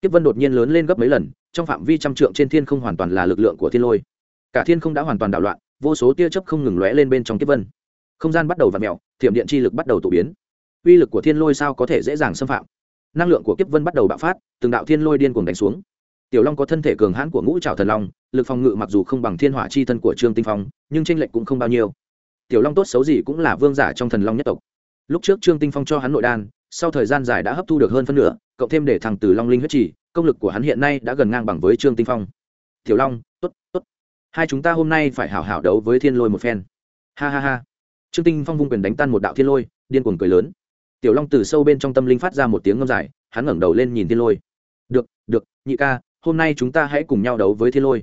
Tiếp vân đột nhiên lớn lên gấp mấy lần, trong phạm vi trăm trượng trên thiên không hoàn toàn là lực lượng của thiên lôi. Cả thiên không đã hoàn toàn đảo loạn, vô số tia chớp không ngừng lóe lên bên trong tiếp vân không gian bắt đầu v ặ mẹo thiểm điện chi lực bắt đầu tụ biến. Uy lực của thiên lôi sao có thể dễ dàng xâm phạm? Năng lượng của kiếp vân bắt đầu bạo phát, từng đạo thiên lôi điên cuồng đánh xuống. Tiểu long có thân thể cường hãn của ngũ trào thần long, lực phòng ngự mặc dù không bằng thiên hỏa chi thân của trương tinh phong, nhưng tranh lệch cũng không bao nhiêu. Tiểu long tốt xấu gì cũng là vương giả trong thần long nhất tộc. Lúc trước trương tinh phong cho hắn nội đan, sau thời gian dài đã hấp thu được hơn phân nửa, cộng thêm để thằng từ long linh huyết trì, công lực của hắn hiện nay đã gần ngang bằng với trương tinh phong. Tiểu long t ố t t ố t hai chúng ta hôm nay phải hảo hảo đấu với thiên lôi một phen. Ha ha ha trương tinh phong vung quyền đánh tan một đạo thiên lôi, điên cuồng cười lớn. Tiểu long từ sâu bên trong tâm linh phát ra một tiếng ngâm dài, hắn ngẩng đầu lên nhìn thiên lôi. Được được, nhị ca, hôm nay chúng ta hãy cùng nhau đấu với thiên lôi.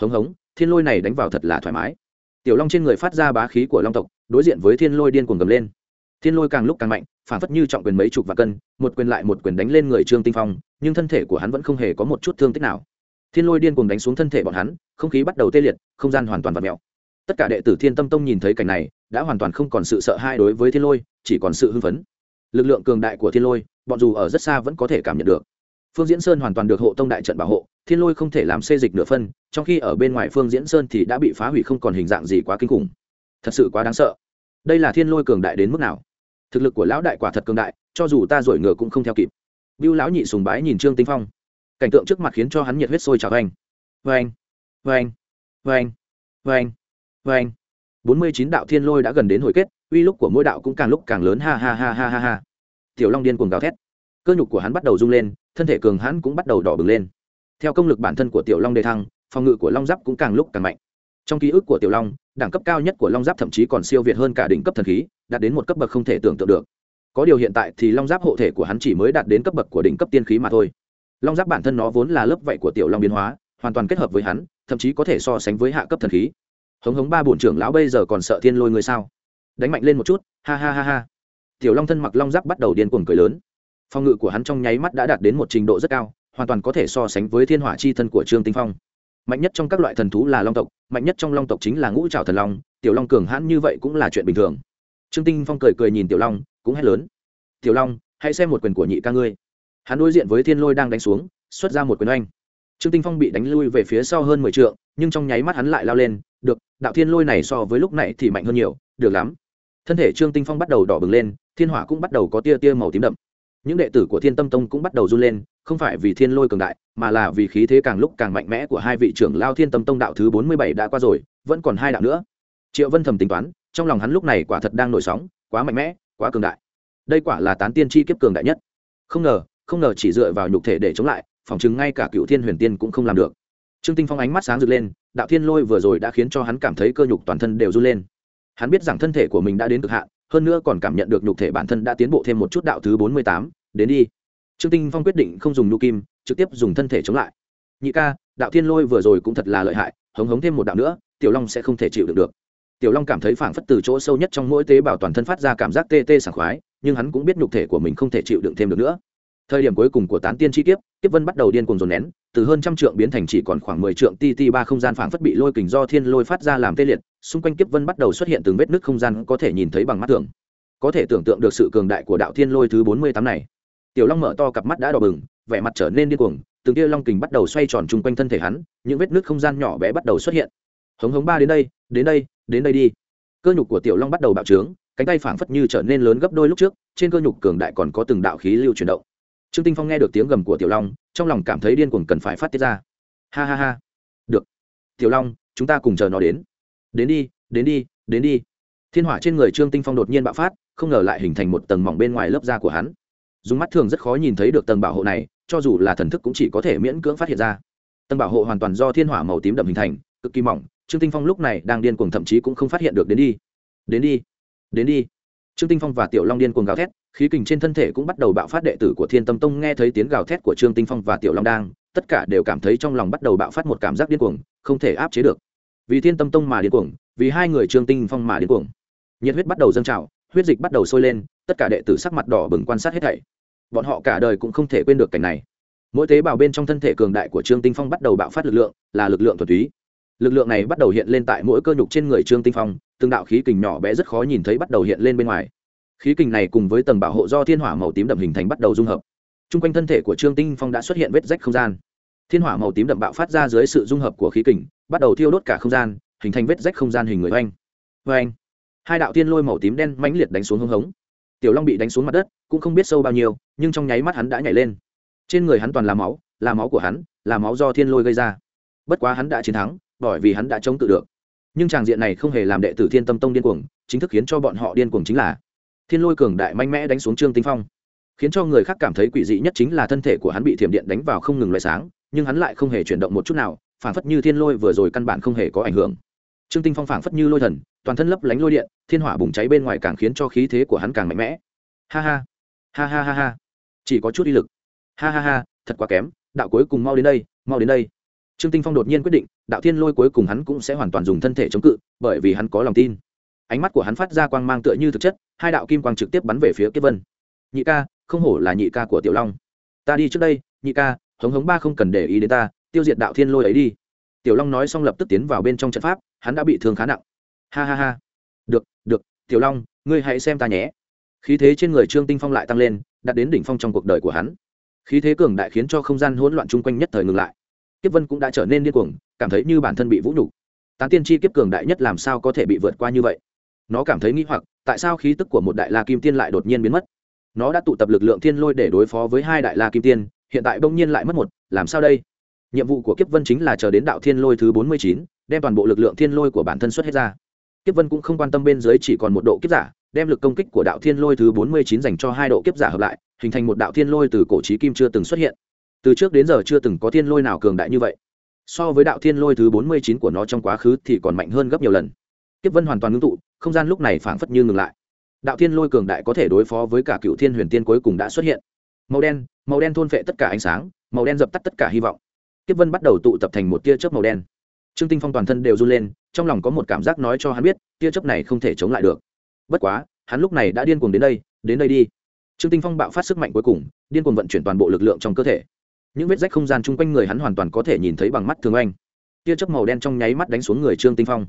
Hống hống, thiên lôi này đánh vào thật là thoải mái. Tiểu long trên người phát ra bá khí của long tộc, đối diện với thiên lôi điên cuồng gầm lên. Thiên lôi càng lúc càng mạnh, phản phất như trọng quyền mấy chục và cân, một quyền lại một quyền đánh lên người trương tinh phong, nhưng thân thể của hắn vẫn không hề có một chút thương tích nào. Thiên lôi điên cuồng đánh xuống thân thể bọn hắn, không khí bắt đầu tê liệt, không gian hoàn toàn vặn mèo. Tất cả đệ tử thiên tâm tông nhìn thấy cảnh này đã hoàn toàn không còn sự sợ hãi đối với thiên lôi chỉ còn sự hưng phấn. Lực lượng cường đại của thiên lôi bọn dù ở rất xa vẫn có thể cảm nhận được. Phương diễn sơn hoàn toàn được hộ tông đại trận bảo hộ thiên lôi không thể làm xê dịch nửa phân trong khi ở bên ngoài phương diễn sơn thì đã bị phá hủy không còn hình dạng gì quá kinh khủng. Thật sự quá đáng sợ. Đây là thiên lôi cường đại đến mức nào? Thực lực của lão đại quả thật cường đại cho dù ta rồi ngựa cũng không theo kịp. Bưu lão nhị sùng bái nhìn Trương Tinh Phong, cảnh tượng trước mặt khiến cho hắn nhiệt huyết sôi trào anh. Oeng, oeng, vâng, oeng, vâng, oeng, vâng, oeng. 49 đạo thiên lôi đã gần đến hồi kết, uy lúc của mỗi đạo cũng càng lúc càng lớn ha ha ha ha ha ha. Tiểu Long điên cuồng gào thét. Cơ nhục của hắn bắt đầu rung lên, thân thể cường hãn cũng bắt đầu đỏ bừng lên. Theo công lực bản thân của Tiểu Long đề thăng, phòng ngự của Long Giáp cũng càng lúc càng mạnh. Trong ký ức của Tiểu Long, đẳng cấp cao nhất của Long Giáp thậm chí còn siêu việt hơn cả đỉnh cấp thần khí, đạt đến một cấp bậc không thể tưởng tượng được có điều hiện tại thì long giáp hộ thể của hắn chỉ mới đạt đến cấp bậc của đỉnh cấp tiên khí mà thôi long giáp bản thân nó vốn là lớp vậy của tiểu long biến hóa hoàn toàn kết hợp với hắn thậm chí có thể so sánh với hạ cấp thần khí hống hống ba bổn trưởng lão bây giờ còn sợ thiên lôi người sao? Đánh mạnh lên một chút, ha ha ha ha. Tiểu long thân mặc long giáp bắt đầu điên cuồng cười lớn. Phòng ngự của hắn trong nháy mắt đã đạt đến một trình độ rất cao, hoàn toàn có thể so sánh với thiên hỏa chi thân của trương tinh phong. Mạnh nhất trong các loại thần thú là long tộc, mạnh nhất trong long tộc chính là ngũ trào thần long, tiểu long cường hãn như vậy cũng là chuyện bình thường. Trương tinh phong cười cười nhìn tiểu long, cũng hét lớn. Tiểu long, hãy xem một quyền của nhị ca ngươi. Hắn đối diện với thiên lôi đang đánh xuống, xuất ra một quyền oanh. Trương tinh phong bị đánh lui về phía sau hơn mười t nhưng trong nháy mắt hắn lại lao lên đạo thiên lôi này so với lúc này thì mạnh hơn nhiều, được lắm. Thân thể trương tinh phong bắt đầu đỏ bừng lên, thiên hỏa cũng bắt đầu có tia tia màu tím đậm. Những đệ tử của thiên tâm tông cũng bắt đầu run lên, không phải vì thiên lôi cường đại, mà là vì khí thế càng lúc càng mạnh mẽ của hai vị trưởng lao thiên tâm tông đạo thứ bốn mươi bảy đã qua rồi, vẫn còn hai đạo nữa. Triệu vân thầm tính toán, trong lòng hắn lúc này quả thật đang nổi sóng, quá mạnh mẽ, quá cường đại. Đây quả là tán tiên chi kiếp cường đại nhất. Không ngờ không ngờ chỉ dựa vào nhục thể để chống lại phỏng chứng ngay cả cựu thiên huyền tiên cũng không làm được trương tinh phong ánh mắt sáng rực lên, đạo thiên lôi vừa rồi đã khiến cho hắn cảm thấy cơ nhục toàn thân đều run lên. Hắn biết rằng thân thể của mình đã đến cực hạn, hơn nữa còn cảm nhận được nhục thể bản thân đã tiến bộ thêm một chút đạo thứ bốn mươi tám, đến đi. Trương tinh phong quyết định không dùng nhu kim, trực tiếp dùng thân thể chống lại. Nhị ca, đạo thiên lôi vừa rồi cũng thật là lợi hại, hống hống thêm một đạo nữa, tiểu long sẽ không thể chịu được được. Tiểu long cảm thấy phảng phất từ chỗ sâu nhất trong mỗi tế bào toàn thân phát ra cảm giác tê tê sảng khoái, nhưng hắn cũng biết nhục thể của mình không thể chịu đựng thêm được nữa thời điểm cuối cùng của tán tiên chi kiếp kiếp vân bắt đầu điên cuồng dồn nén, từ hơn trăm trượng biến thành chỉ còn khoảng mười trượng ti ti ba không gian phảng phất bị lôi kình do thiên lôi phát ra làm tê liệt, xung quanh kiếp vân bắt đầu xuất hiện từng vết nứt không gian có thể nhìn thấy bằng mắt thường. Có thể tưởng tượng được sự cường đại của đạo thiên lôi thứ bốn mươi tám này. Tiểu long mở to cặp mắt đã đỏ bừng, vẻ mặt trở nên điên cuồng, từng tia long kình bắt đầu xoay tròn chung quanh thân thể hắn, những vết nứt không gian nhỏ bé bắt đầu xuất hiện. Hống hống ba đến đây đến đây đến đây đi. Cơ nhục của tiểu long bắt đầu bạo trướng, cánh tay phảng phất như trở nên lớn gấp đôi lúc trước, trên cơ nhục cường đại còn có từng đạo khí lưu chuyển động trương tinh phong nghe được tiếng gầm của tiểu long, trong lòng cảm thấy điên cuồng cần phải phát tiết ra. Ha ha ha. Được. Tiểu long, chúng ta cùng chờ nó đến. Đến đi đến đi đến đi. Thiên hỏa trên người trương tinh phong đột nhiên bạo phát, không ngờ lại hình thành một tầng mỏng bên ngoài lớp da của hắn. Dùng mắt thường rất khó nhìn thấy được tầng bảo hộ này, cho dù là thần thức cũng chỉ có thể miễn cưỡng phát hiện ra. Tầng bảo hộ hoàn toàn do thiên hỏa màu tím đậm hình thành, cực kỳ mỏng. Trương tinh phong lúc này đang điên cuồng thậm chí cũng không phát hiện được. Đến đi. Đến đi. Đến đi trương tinh phong và tiểu long điên cuồng gào thét, khí kình trên thân thể cũng bắt đầu bạo phát, đệ tử của thiên tâm tông nghe thấy tiếng gào thét của trương tinh phong và tiểu long đang, tất cả đều cảm thấy trong lòng bắt đầu bạo phát một cảm giác điên cuồng, không thể áp chế được. Vì thiên tâm tông mà điên cuồng, vì hai người trương tinh phong mà điên cuồng. Nhiệt huyết bắt đầu dâng trào, huyết dịch bắt đầu sôi lên, tất cả đệ tử sắc mặt đỏ bừng quan sát hết thảy. Bọn họ cả đời cũng không thể quên được cảnh này. Mỗi tế bào bên trong thân thể cường đại của trương tinh phong bắt đầu bạo phát lực lượng, là lực lượng thuần túy. Lực lượng này bắt đầu hiện lên tại mỗi cơ nhục trên người trương tinh phong từng đạo khí kình nhỏ bé rất khó nhìn thấy bắt đầu hiện lên bên ngoài. Khí kình này cùng với tầng bảo hộ do thiên hỏa màu tím đậm hình thành bắt đầu dung hợp. T r u n g quanh thân thể của trương tinh phong đã xuất hiện vết rách không gian. Thiên hỏa màu tím đậm bạo phát ra dưới sự dung hợp của khí kình, bắt đầu thiêu đốt cả không gian, hình thành vết rách không gian hình người oanh oanh. Hai đạo tiên lôi màu tím đen mãnh liệt đánh xuống hông hống. Tiểu long bị đánh xuống mặt đất, cũng không biết sâu bao nhiêu, nhưng trong nháy mắt hắn đã nhảy lên. Trên người hắn toàn là máu là máu của hắn, là máu do thiên lôi gây ra. Bất quá hắn đã chiến thắng, bởi vì hắn đã chống tự được nhưng tràng diện này không hề làm đệ tử thiên tâm tông điên cuồng, chính thức khiến cho bọn họ điên cuồng chính là thiên lôi cường đại mạnh mẽ đánh xuống trương tinh phong, khiến cho người khác cảm thấy quỷ dị nhất chính là thân thể của hắn bị thiểm điện đánh vào không ngừng loại sáng, nhưng hắn lại không hề chuyển động một chút nào, phảng phất như thiên lôi vừa rồi căn bản không hề có ảnh hưởng. Trương tinh phong phảng phất như lôi thần, toàn thân lấp lánh lôi điện, thiên hỏa bùng cháy bên ngoài càng khiến cho khí thế của hắn càng mạnh mẽ. Ha ha ha ha ha ha, chỉ có chút uy lực. Ha ha ha, thật quá kém, đạo cuối cùng mau đến đây, mau đến đây trương tinh phong đột nhiên quyết định, đạo thiên lôi cuối cùng hắn cũng sẽ hoàn toàn dùng thân thể chống cự, bởi vì hắn có lòng tin. Ánh mắt của hắn phát ra quang mang tựa như thực chất, hai đạo kim quang trực tiếp bắn về phía kiếp vân. Nhị ca, không hổ là nhị ca của tiểu long. Ta đi trước đây, nhị ca, hống hống ba không cần để ý đến ta, tiêu diệt đạo thiên lôi ấy đi. Tiểu long nói xong lập tức tiến vào bên trong trận pháp, hắn đã bị thương khá nặng. Ha ha ha. Được được, tiểu long, ngươi hãy xem ta nhé. Khí thế trên người trương tinh phong lại tăng lên, đạt đến đỉnh phong trong cuộc đời của hắn. Khí thế cường đại khiến cho không gian hỗn loạn chung quanh nhất thời ngừng lại kiếp vân cũng đã trở nên điên cuồng, cảm thấy như bản thân bị vũ nhục. Tán tiên chi kiếp cường đại nhất làm sao có thể bị vượt qua như vậy? Nó cảm thấy nghĩ hoặc, tại sao khí tức của một đại la kim tiên lại đột nhiên biến mất? Nó đã tụ tập lực lượng thiên lôi để đối phó với hai đại la kim tiên, hiện tại bỗng nhiên lại mất một, làm sao đây? Nhiệm vụ của kiếp vân chính là chờ đến đạo thiên lôi thứ bốn mươi chín, đem toàn bộ lực lượng thiên lôi của bản thân xuất hết ra. Kiếp vân cũng không quan tâm bên dưới chỉ còn một độ kiếp giả, đem lực công kích của đạo thiên lôi thứ bốn mươi chín dành cho hai độ kiếp giả hợp lại, hình thành một đạo thiên lôi từ cổ trí kim chưa từng xuất hiện từ trước đến giờ chưa từng có thiên lôi nào cường đại như vậy. So với đạo thiên lôi thứ bốn mươi chín của nó trong quá khứ thì còn mạnh hơn gấp nhiều lần. Kiếp vân hoàn toàn ngưng tụ, không gian lúc này phảng phất như ngừng lại. Đạo thiên lôi cường đại có thể đối phó với cả cựu thiên huyền tiên cuối cùng đã xuất hiện. Màu đen màu đen thôn phệ tất cả ánh sáng, màu đen dập tắt tất cả hy vọng. Kiếp vân bắt đầu tụ tập thành một tia chớp màu đen. Trương tinh phong toàn thân đều run lên, trong lòng có một cảm giác nói cho hắn biết, tia chớp này không thể chống lại được. Bất quá, hắn lúc này đã điên cuồng đến đây đến đây đi. Trương tinh phong bạo phát sức mạnh cuối cùng, điên cuồng vận chuyển toàn bộ lực lượng trong cơ thể những vết rách không gian chung quanh người hắn hoàn toàn có thể nhìn thấy bằng mắt thường anh. Tia chớp màu đen trong nháy mắt đánh xuống người trương tinh phong.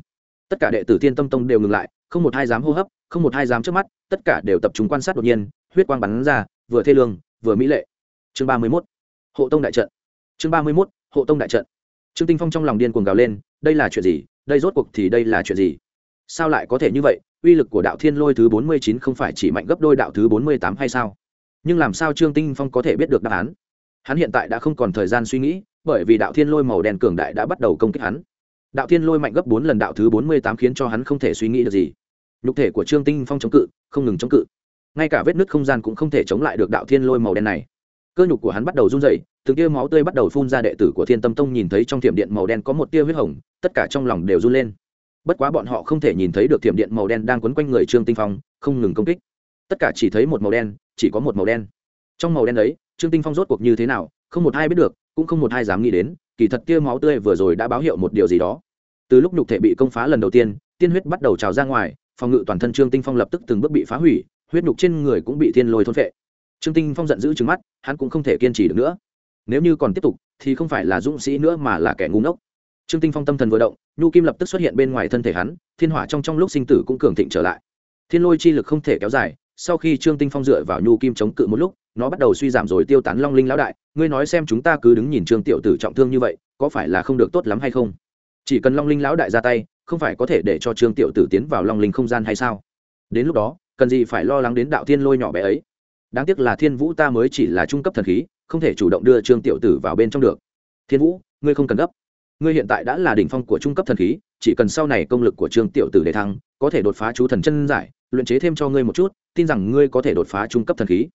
Tất cả đệ tử thiên tâm tông đều ngừng lại, không một hai dám hô hấp, không một hai dám trước mắt, tất cả đều tập trung quan sát đột nhiên, huyết quang bắn ra, vừa thê lương, vừa mỹ lệ. Chương ba mươi mốt. Hộ tông đại trận. Chương ba mươi mốt. Hộ tông đại trận. Trương tinh phong trong lòng điên cuồng gào lên, đây là chuyện gì, đây rốt cuộc thì đây là chuyện gì? Sao lại có thể như vậy, uy lực của đạo thiên lôi thứ bốn mươi chín không phải chỉ mạnh gấp đôi đạo thứ bốn mươi tám hay sao? Nhưng làm sao trương tinh phong có thể biết được đáp án? Hắn hiện tại đã không còn thời gian suy nghĩ, bởi vì đạo thiên lôi màu đen cường đại đã bắt đầu công kích hắn. Đạo thiên lôi mạnh gấp bốn lần đạo thứ bốn mươi tám khiến cho hắn không thể suy nghĩ được gì. Nhục thể của trương tinh phong chống cự, không ngừng chống cự. Ngay cả vết nứt không gian cũng không thể chống lại được đạo thiên lôi màu đen này. Cơ nhục của hắn bắt đầu run rẩy, từng tia máu tươi bắt đầu phun ra đệ tử của thiên tâm tông nhìn thấy trong thiểm điện màu đen có một tia huyết hồng, tất cả trong lòng đều run lên. Bất quá bọn họ không thể nhìn thấy được thiểm điện màu đen đang quấn quanh người trương tinh phong, không ngừng công kích. Tất cả chỉ thấy một màu đen, chỉ có một màu đen. Trong màu đen ấy trương tinh phong rốt cuộc như thế nào, không một ai biết được, cũng không một ai dám nghĩ đến, kỳ thật kia máu tươi vừa rồi đã báo hiệu một điều gì đó. Từ lúc nhục thể bị công phá lần đầu tiên tiên huyết bắt đầu trào ra ngoài, phòng ngự toàn thân trương tinh phong lập tức từng bước bị phá hủy, huyết nhục trên người cũng bị thiên lôi thôn phệ. Trương tinh phong giận dữ trừng mắt, hắn cũng không thể kiên trì được nữa. Nếu như còn tiếp tục, thì không phải là dũng sĩ nữa mà là kẻ ngu ngốc. Trương tinh phong tâm thần vừa động, nhu kim lập tức xuất hiện bên ngoài thân thể hắn, thiên hỏa trong trong lúc sinh tử cũng cường thịnh trở lại. Thiên lôi chi lực không thể kéo dài sau khi trương tinh phong dựa vào nhu kim chống cự một lúc, nó bắt đầu suy giảm rồi tiêu tán long linh lão đại. Ngươi nói xem chúng ta cứ đứng nhìn trương tiểu tử trọng thương như vậy, có phải là không được tốt lắm hay không? Chỉ cần long linh lão đại ra tay, không phải có thể để cho trương tiểu tử tiến vào long linh không gian hay sao? Đến lúc đó, cần gì phải lo lắng đến đạo thiên lôi nhỏ bé ấy? Đáng tiếc là thiên vũ ta mới chỉ là trung cấp thần khí, không thể chủ động đưa trương tiểu tử vào bên trong được. Thiên vũ, ngươi không cần gấp. Ngươi hiện tại đã là đỉnh phong của trung cấp thần khí, chỉ cần sau này công lực của trương tiểu tử để thăng, có thể đột phá chú thần chân giải luyện chế thêm cho ngươi một chút, tin rằng ngươi có thể đột phá trung cấp thần khí.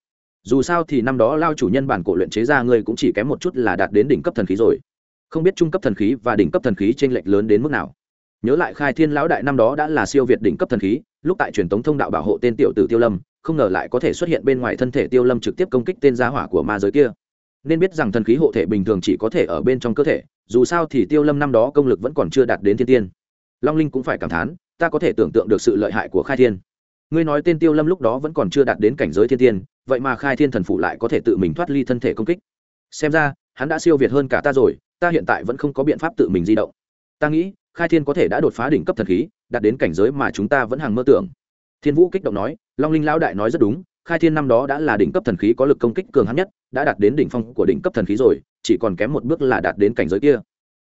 Dù sao thì năm đó lao chủ nhân bản cổ luyện chế ra ngươi cũng chỉ kém một chút là đạt đến đỉnh cấp thần khí rồi. Không biết trung cấp thần khí và đỉnh cấp thần khí t r ê n lệch lớn đến mức nào. Nhớ lại khai thiên lão đại năm đó đã là siêu việt đỉnh cấp thần khí, lúc tại truyền tống thông đạo bảo hộ tên tiểu tử tiêu lâm, không ngờ lại có thể xuất hiện bên ngoài thân thể tiêu lâm trực tiếp công kích tên gia hỏa của ma giới kia. Nên biết rằng thần khí hộ thể bình thường chỉ có thể ở bên trong cơ thể, dù sao thì tiêu lâm năm đó công lực vẫn còn chưa đạt đến thiên tiên. Long linh cũng phải cảm thán, ta có thể tưởng tượng được sự lợi hại của khai thiên ngươi nói tên tiêu lâm lúc đó vẫn còn chưa đạt đến cảnh giới thiên tiên, vậy mà khai thiên thần phụ lại có thể tự mình thoát ly thân thể công kích. Xem ra, hắn đã siêu việt hơn cả ta rồi, ta hiện tại vẫn không có biện pháp tự mình di động. Ta nghĩ, khai thiên có thể đã đột phá đỉnh cấp thần khí, đạt đến cảnh giới mà chúng ta vẫn hàng mơ tưởng. Thiên vũ kích động nói, long linh lão đại nói rất đúng, khai thiên năm đó đã là đỉnh cấp thần khí có lực công kích cường hắn nhất, đã đạt đến đỉnh phong của đỉnh cấp thần khí rồi, chỉ còn kém một bước là đạt đến cảnh giới kia.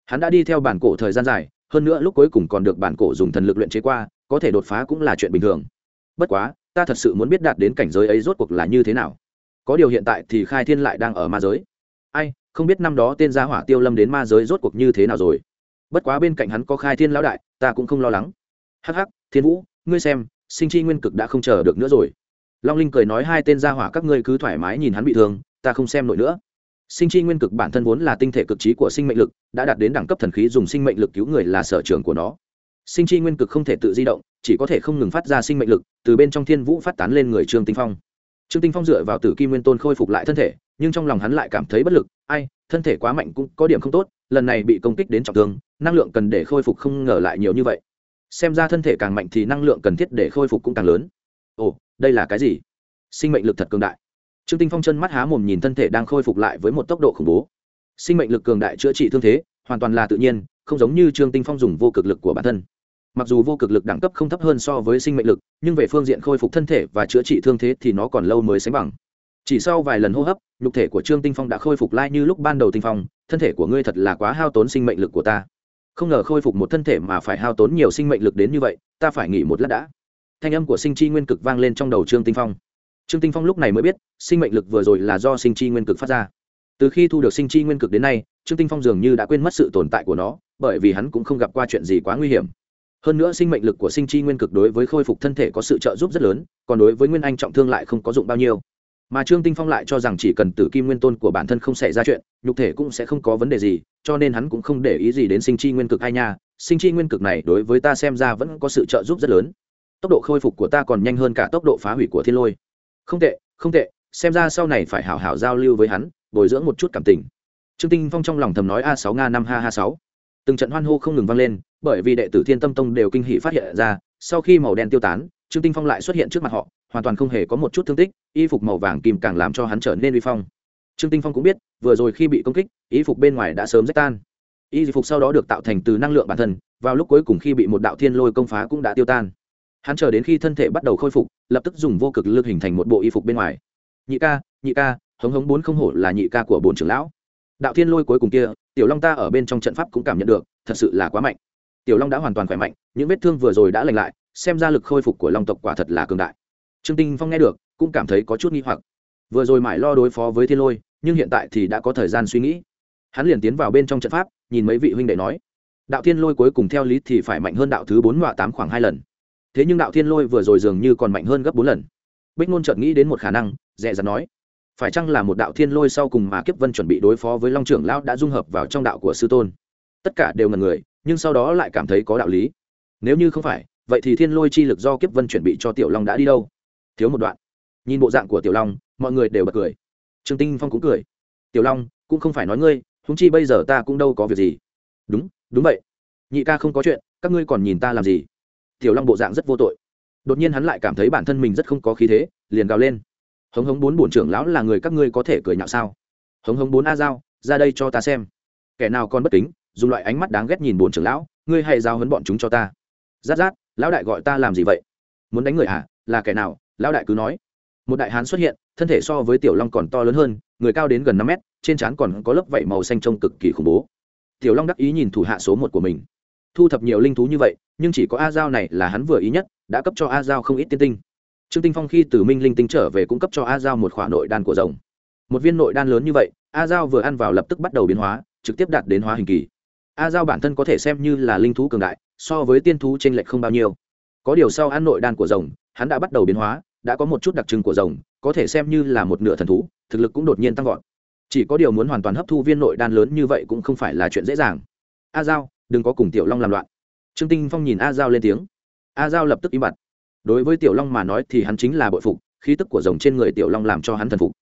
Hắn đã đi theo bản cổ thời gian dài, hơn nữa lúc cuối cùng còn được bản cổ dùng thần lực luyện chế qua, có thể đột phá cũng là chuyện bình thường bất quá, ta thật sự muốn biết đạt đến cảnh giới ấy rốt cuộc là như thế nào. Có điều hiện tại thì khai thiên lại đang ở ma giới. Ai, không biết năm đó tên gia hỏa tiêu lâm đến ma giới rốt cuộc như thế nào rồi. Bất quá bên cạnh hắn có khai thiên lão đại, ta cũng không lo lắng. Hắc hắc, thiên vũ, ngươi xem, sinh chi nguyên cực đã không chờ được nữa rồi. Long linh cười nói hai tên gia hỏa các ngươi cứ thoải mái nhìn hắn bị thương, ta không xem nổi nữa. Sinh chi nguyên cực bản thân vốn là tinh thể cực trí của sinh mệnh lực, đã đạt đến đẳng cấp thần khí dùng sinh mệnh lực cứu người là sở trường của nó sinh chi nguyên cực không thể tự di động, chỉ có thể không ngừng phát ra sinh mệnh lực, từ bên trong thiên vũ phát tán lên người trương tinh phong. Trương tinh phong dựa vào tử kim nguyên tôn khôi phục lại thân thể, nhưng trong lòng hắn lại cảm thấy bất lực, ai, thân thể quá mạnh cũng có điểm không tốt, lần này bị công kích đến trọng thương, năng lượng cần để khôi phục không ngờ lại nhiều như vậy. Xem ra thân thể càng mạnh thì năng lượng cần thiết để khôi phục cũng càng lớn. Ồ, đây là cái gì? Sinh mệnh lực thật cường đại. Trương tinh phong chân mắt há mồm nhìn thân thể đang khôi phục lại với một tốc độ khủng bố. Sinh mệnh lực cường đại chữa trị thương thế, hoàn toàn là tự nhiên, không giống như trương tinh phong dùng vô cực lực của bản thân mặc dù vô cực lực đẳng cấp không thấp hơn so với sinh mệnh lực, nhưng về phương diện khôi phục thân thể và chữa trị thương thế thì nó còn lâu mới sánh bằng. Chỉ sau vài lần hô hấp, nhục thể của trương tinh phong đã khôi phục lại như lúc ban đầu tinh phong, thân thể của ngươi thật là quá hao tốn sinh mệnh lực của ta. Không ngờ khôi phục một thân thể mà phải hao tốn nhiều sinh mệnh lực đến như vậy, ta phải nghỉ một lát đã. Thanh âm của sinh chi nguyên cực vang lên trong đầu trương tinh phong. Trương tinh phong lúc này mới biết, sinh mệnh lực vừa rồi là do sinh chi nguyên cực phát ra. Từ khi thu được sinh chi nguyên cực đến nay, trương tinh phong dường như đã quên mất sự tồn tại của nó, bởi vì hắn cũng không gặp qua chuyện gì quá nguy hiểm hơn nữa sinh mệnh lực của sinh chi nguyên cực đối với khôi phục thân thể có sự trợ giúp rất lớn, còn đối với nguyên anh trọng thương lại không có dụng bao nhiêu. Mà trương tinh phong lại cho rằng chỉ cần tử kim nguyên tôn của bản thân không xảy ra chuyện, nhục thể cũng sẽ không có vấn đề gì, cho nên hắn cũng không để ý gì đến sinh chi nguyên cực ai nha. Sinh chi nguyên cực này đối với ta xem ra vẫn có sự trợ giúp rất lớn. Tốc độ khôi phục của ta còn nhanh hơn cả tốc độ phá hủy của thiên lôi. Không tệ không tệ, xem ra sau này phải hảo hảo giao lưu với hắn, bồi dưỡng một chút cảm tình. Trương tinh phong trong lòng thầm nói, a sáu nga năm ha ha sáu từng trận hoan hô không ngừng vang lên, bởi vì đệ tử thiên tâm tông đều kinh hỉ phát hiện ra, sau khi màu đen tiêu tán, trương tinh phong lại xuất hiện trước mặt họ, hoàn toàn không hề có một chút thương tích, y phục màu vàng kìm càng làm cho hắn trở nên uy phong. Trương tinh phong cũng biết, vừa rồi khi bị công kích, y phục bên ngoài đã sớm rách tan. Y phục sau đó được tạo thành từ năng lượng bản thân, vào lúc cuối cùng khi bị một đạo thiên lôi công phá cũng đã tiêu tan. Hắn chờ đến khi thân thể bắt đầu khôi phục, lập tức dùng vô cực lực hình thành một bộ y phục bên ngoài. Nhị ca nhị ca, hống hống bốn không hổ là nhị ca của bồn trưởng lão đạo thiên lôi cuối cùng kia, tiểu long ta ở bên trong trận pháp cũng cảm nhận được, thật sự là quá mạnh. Tiểu long đã hoàn toàn khỏe mạnh, những vết thương vừa rồi đã lành lại, xem ra lực khôi phục của long tộc quả thật là cường đại. Trương tinh phong nghe được, cũng cảm thấy có chút nghi hoặc. Vừa rồi mãi lo đối phó với thiên lôi, nhưng hiện tại thì đã có thời gian suy nghĩ. Hắn liền tiến vào bên trong trận pháp, nhìn mấy vị huynh đệ nói, đạo thiên lôi cuối cùng theo lý thì phải mạnh hơn đạo thứ bốn và tám khoảng hai lần. Thế nhưng đạo thiên lôi vừa rồi dường như còn mạnh hơn gấp bốn lần. Bích ngôn chợt nghĩ đến một khả năng, dè dặt nói phải chăng là một đạo thiên lôi sau cùng mà kiếp vân chuẩn bị đối phó với long trưởng lão đã dung hợp vào trong đạo của sư tôn? Tất cả đều ngần người, nhưng sau đó lại cảm thấy có đạo lý. Nếu như không phải, vậy thì thiên lôi chi lực do kiếp vân chuẩn bị cho tiểu long đã đi đâu? Thiếu một đoạn. Nhìn bộ dạng của tiểu long, mọi người đều bật cười. Trương tinh phong cũng cười. Tiểu long, cũng không phải nói ngươi húng chi bây giờ ta cũng đâu có việc gì. Đúng đúng vậy. Nhị ca không có chuyện, các ngươi còn nhìn ta làm gì? Tiểu long bộ dạng rất vô tội. Đột nhiên hắn lại cảm thấy bản thân mình rất không có khí thế, liền gào lên hống hống bốn bổn trưởng lão là người các ngươi có thể cười nhạo sao? Hống hống bốn a giao, ra đây cho ta xem. Kẻ nào còn bất kính, dùng loại ánh mắt đáng ghét nhìn bổn trưởng lão, ngươi hãy giao hấn bọn chúng cho ta. Rát rát, lão đại gọi ta làm gì vậy? Muốn đánh người hả? Là kẻ nào? Lão đại cứ nói. Một đại hán xuất hiện, thân thể so với tiểu long còn to lớn hơn, người cao đến gần năm mét, trên trán còn có lớp vảy màu xanh trông cực kỳ khủng bố. Tiểu long đắc ý nhìn thủ hạ số một của mình. Thu thập nhiều linh thú như vậy, nhưng chỉ có a giao này là hắn vừa ý nhất, đã cấp cho a giao không ít tiên tinh trương tinh phong khi từ minh linh tinh trở về cũng cấp cho a giao một khỏa nội đan của rồng. Một viên nội đan lớn như vậy, a giao vừa ăn vào lập tức bắt đầu biến hóa, trực tiếp đạt đến hóa hình kỳ. A giao bản thân có thể xem như là linh thú cường đại, so với tiên thú trên lệch không bao nhiêu. Có điều sau ăn nội đan của rồng, hắn đã bắt đầu biến hóa, đã có một chút đặc trưng của rồng, có thể xem như là một nửa thần thú, thực lực cũng đột nhiên tăng vọt. Chỉ có điều muốn hoàn toàn hấp thu viên nội đan lớn như vậy cũng không phải là chuyện dễ dàng. A giao, đừng có cùng tiểu long làm loạn. Trương tinh phong nhìn a giao lên tiếng. A giao lập tức im bặt đối với tiểu long mà nói thì hắn chính là bội phục, khí tức của rồng trên người tiểu long làm cho hắn thần phục.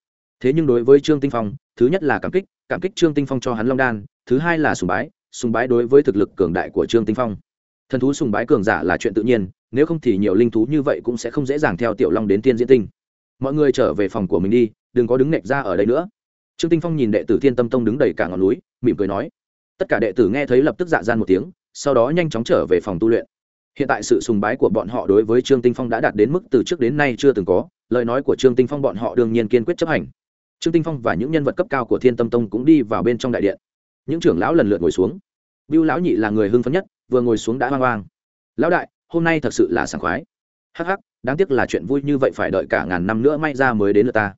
Thế nhưng đối với trương tinh phong, thứ nhất là cảm kích cảm kích trương tinh phong cho hắn long đan, thứ hai là sùng bái sùng bái đối với thực lực cường đại của trương tinh phong. Thần thú sùng bái cường giả là chuyện tự nhiên, nếu không thì nhiều linh thú như vậy cũng sẽ không dễ dàng theo tiểu long đến tiên diễn tinh. Mọi người trở về phòng của mình đi, đừng có đứng nệch ra ở đây nữa. Trương tinh phong nhìn đệ tử thiên tâm tông đứng đầy cả ngọn núi, mỉm cười nói. Tất cả đệ tử nghe thấy lập tức dạ gian một tiếng, sau đó nhanh chóng trở về phòng tu luyện hiện tại sự sùng bái của bọn họ đối với trương tinh phong đã đạt đến mức từ trước đến nay chưa từng có, lời nói của trương tinh phong bọn họ đương nhiên kiên quyết chấp hành. Trương tinh phong và những nhân vật cấp cao của thiên tâm tông cũng đi vào bên trong đại điện. Những trưởng lão lần lượt ngồi xuống. Bưu lão nhị là người hưng phấn nhất, vừa ngồi xuống đã hoang hoang. Lão đại, hôm nay thật sự là sảng khoái. Hắc hắc, đáng tiếc là chuyện vui như vậy phải đợi cả ngàn năm nữa may ra mới đến lượt ta.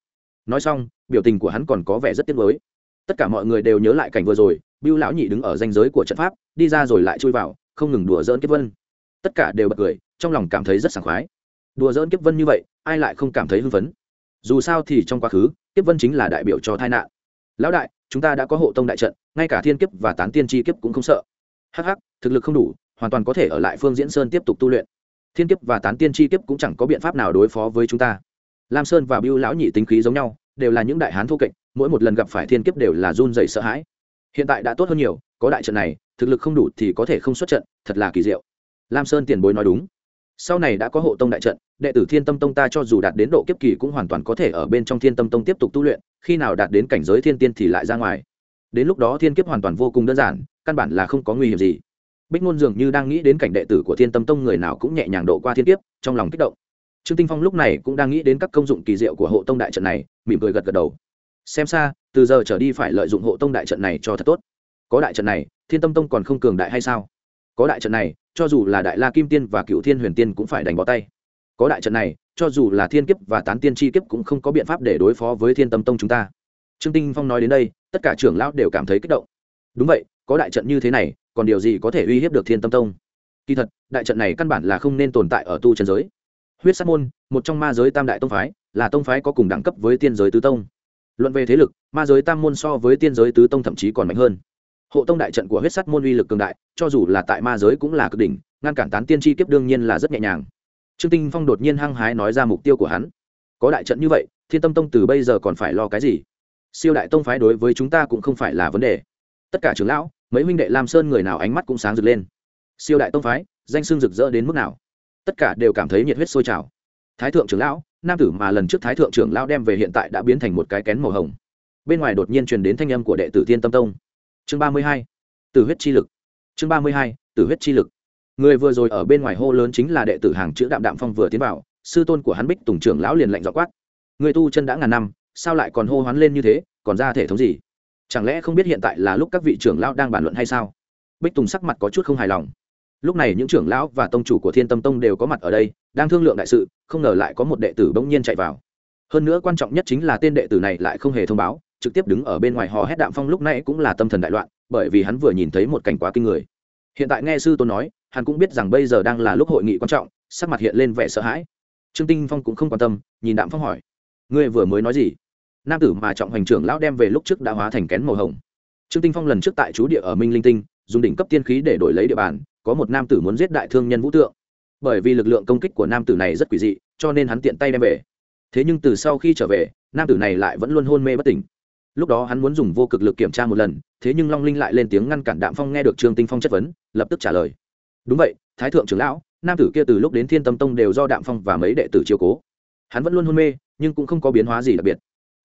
Nói xong, biểu tình của hắn còn có vẻ rất tiếc mới tất cả mọi người đều nhớ lại cảnh vừa rồi, bưu lão nhị đứng ở ranh giới của trận pháp, đi ra rồi lại chui vào, không ngừng đùa dỡn kiếp vân tất cả đều bật cười, trong lòng cảm thấy rất sảng khoái. Đùa dỡn kiếp vân như vậy, ai lại không cảm thấy hưng phấn? Dù sao thì trong quá khứ, kiếp vân chính là đại biểu cho tai nạn. Lão đại, chúng ta đã có hộ tông đại trận, ngay cả thiên kiếp và tán tiên tri kiếp cũng không sợ. Hh thực lực không đủ, hoàn toàn có thể ở lại phương diễn sơn tiếp tục tu luyện. Thiên kiếp và tán tiên tri kiếp cũng chẳng có biện pháp nào đối phó với chúng ta. Lam sơn và biêu lão nhị tính khí giống nhau, đều là những đại hán thô kệch, mỗi một lần gặp phải thiên kiếp đều là run dày sợ hãi. Hiện tại đã tốt hơn nhiều, có đại trận này, thực lực không đủ thì có thể không xuất trận, thật là kỳ diệu lam sơn tiền bối nói đúng. Sau này đã có hộ tông đại trận, đệ tử thiên tâm tông ta cho dù đạt đến độ kiếp kỳ cũng hoàn toàn có thể ở bên trong thiên tâm tông tiếp tục tu luyện, khi nào đạt đến cảnh giới thiên tiên thì lại ra ngoài. Đến lúc đó thiên kiếp hoàn toàn vô cùng đơn giản, căn bản là không có nguy hiểm gì. Bích ngôn dường như đang nghĩ đến cảnh đệ tử của thiên tâm tông người nào cũng nhẹ nhàng độ qua thiên kiếp, trong lòng kích động. Trương tinh phong lúc này cũng đang nghĩ đến các công dụng kỳ diệu của hộ tông đại trận này, mỉm cười gật gật đầu. Xem xa, từ giờ trở đi phải lợi dụng hộ tông đại trận này cho thật tốt. Có đại trận này, thiên tâm tông còn không cường đại hay sao? Có đại trận này cho dù là đại la kim tiên và cựu thiên huyền tiên cũng phải đánh bó tay. Có đại trận này, cho dù là thiên kiếp và tán tiên chi kiếp cũng không có biện pháp để đối phó với thiên tâm tông chúng ta. Trương tinh phong nói đến đây, tất cả trưởng lão đều cảm thấy kích động. Đúng vậy, có đại trận như thế này, còn điều gì có thể uy hiếp được thiên tâm tông? Kỳ thật, đại trận này căn bản là không nên tồn tại ở tu trần giới. Huyết sát môn, một trong ma giới tam đại tông phái, là tông phái có cùng đẳng cấp với tiên giới tứ tông. Luận về thế lực, ma giới tam môn so với tiên giới tứ tông thậm chí còn mạnh hơn hộ tông đại trận của huyết sắt môn uy lực cường đại, cho dù là tại ma giới cũng là cực đỉnh, ngăn cản tán tiên tri kiếp đương nhiên là rất nhẹ nhàng. Trương tinh phong đột nhiên hăng hái nói ra mục tiêu của hắn. Có đại trận như vậy, thiên tâm tông từ bây giờ còn phải lo cái gì? Siêu đại tông phái đối với chúng ta cũng không phải là vấn đề. Tất cả trưởng lão, mấy huynh đệ lam sơn người nào ánh mắt cũng sáng rực lên. Siêu đại tông phái, danh xương rực rỡ đến mức nào? Tất cả đều cảm thấy nhiệt huyết sôi trào. Thái thượng trưởng lão, nam tử mà lần trước thái thượng trưởng lão đem về hiện tại đã biến thành một cái kén màu hồng. Bên ngoài đột nhiên truyền đến thanh âm của đệ tử thiên tâm tông chương ba mươi hai, tử huyết chi lực. Chương ba mươi hai, tử huyết chi lực. Người vừa rồi ở bên ngoài hô lớn chính là đệ tử hàng chữ đạm đạm phong vừa tiến vào, sư tôn của hắn bích tùng trưởng lão liền lạnh dọ quát. Người tu chân đã ngàn năm, sao lại còn hô hoán lên như thế, còn ra thể thống gì? Chẳng lẽ không biết hiện tại là lúc các vị trưởng lão đang bàn luận hay sao? Bích tùng sắc mặt có chút không hài lòng. Lúc này những trưởng lão và tông chủ của thiên tâm tông đều có mặt ở đây, đang thương lượng đại sự, không ngờ lại có một đệ tử bỗng nhiên chạy vào. Hơn nữa quan trọng nhất chính là tên đệ tử này lại không hề thông báo trực tiếp đứng ở bên ngoài hò hét đạm phong lúc này cũng là tâm thần đại loạn, bởi vì hắn vừa nhìn thấy một cảnh quá kinh người. Hiện tại nghe sư tôn nói, hắn cũng biết rằng bây giờ đang là lúc hội nghị quan trọng, sắc mặt hiện lên vẻ sợ hãi. Trương tinh phong cũng không quan tâm, nhìn đạm phong hỏi, ngươi vừa mới nói gì? Nam tử mà trọng hành trưởng lão đem về lúc trước đã hóa thành kén màu hồng. Trương tinh phong lần trước tại chú địa ở minh linh tinh, dùng đỉnh cấp tiên khí để đổi lấy địa bàn, có một nam tử muốn giết đại thương nhân vũ tượng. Bởi vì lực lượng công kích của nam tử này rất quỷ dị, cho nên hắn tiện tay đem về. Thế nhưng từ sau khi trở về, nam tử này lại vẫn luôn hôn mê bất tỉnh lúc đó hắn muốn dùng vô cực lực kiểm tra một lần, thế nhưng long linh lại lên tiếng ngăn cản đạm phong nghe được trương tinh phong chất vấn, lập tức trả lời. Đúng vậy, thái thượng trưởng lão, nam tử kia từ lúc đến thiên tâm tông đều do đạm phong và mấy đệ tử chiều cố. Hắn vẫn luôn hôn mê, nhưng cũng không có biến hóa gì đặc biệt.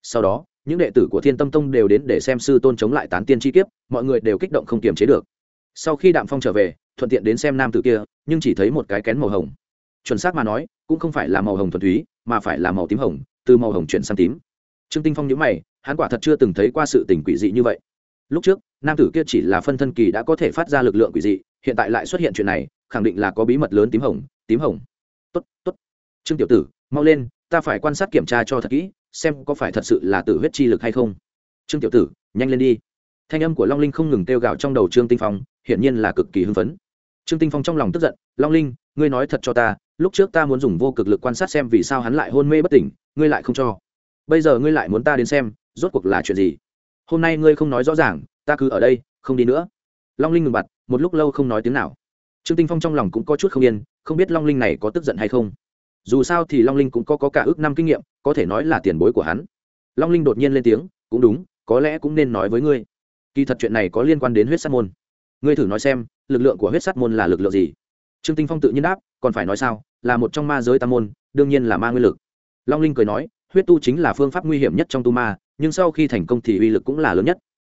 Sau đó, những đệ tử của thiên tâm tông đều đến để xem sư tôn chống lại tán tiên chi kiếp, mọi người đều kích động không kiềm chế được. Sau khi đạm phong trở về, thuận tiện đến xem nam tử kia, nhưng chỉ thấy một cái kén màu hồng. Chuẩn xác mà nói, cũng không phải là màu hồng thuần túy, mà phải là màu tím hồng, từ màu hồng chuyển sang tím trương tinh phong nhíu mày, hắn quả thật chưa từng thấy qua sự tình quỷ dị như vậy. Lúc trước, nam tử kia chỉ là phân thân kỳ đã có thể phát ra lực lượng quỷ dị, hiện tại lại xuất hiện chuyện này, khẳng định là có bí mật lớn tím hồng tím hồng. Tốt tốt. Trương tiểu tử, mau lên, ta phải quan sát kiểm tra cho thật kỹ, xem có phải thật sự là tử huyết chi lực hay không. Trương tiểu tử, nhanh lên đi. Thanh âm của long linh không ngừng kêu gào trong đầu trương tinh phong, hiển nhiên là cực kỳ hưng phấn. Trương tinh phong trong lòng tức giận, long linh, ngươi nói thật cho ta, lúc trước ta muốn dùng vô cực lực quan sát xem vì sao hắn lại hôn mê bất tỉnh, ngươi lại không cho bây giờ ngươi lại muốn ta đến xem rốt cuộc là chuyện gì? Hôm nay ngươi không nói rõ ràng ta cứ ở đây không đi nữa. Long linh ngừng bặt một lúc lâu không nói tiếng nào. Trương tinh phong trong lòng cũng có chút không yên không biết long linh này có tức giận hay không. Dù sao thì long linh cũng có, có cả ước năm kinh nghiệm có thể nói là tiền bối của hắn. Long linh đột nhiên lên tiếng cũng đúng có lẽ cũng nên nói với ngươi. Kỳ thật chuyện này có liên quan đến huyết sát môn. Ngươi thử nói xem lực lượng của huyết sát môn là lực lượng gì? Trương tinh phong tự nhiên đáp còn phải nói sao là một trong ma giới tam môn đương nhiên là ma nguyên lực. Long linh cười nói huyết tu chính là phương pháp nguy hiểm nhất trong tu ma, nhưng sau khi thành công thì uy lực cũng là lớn nhất.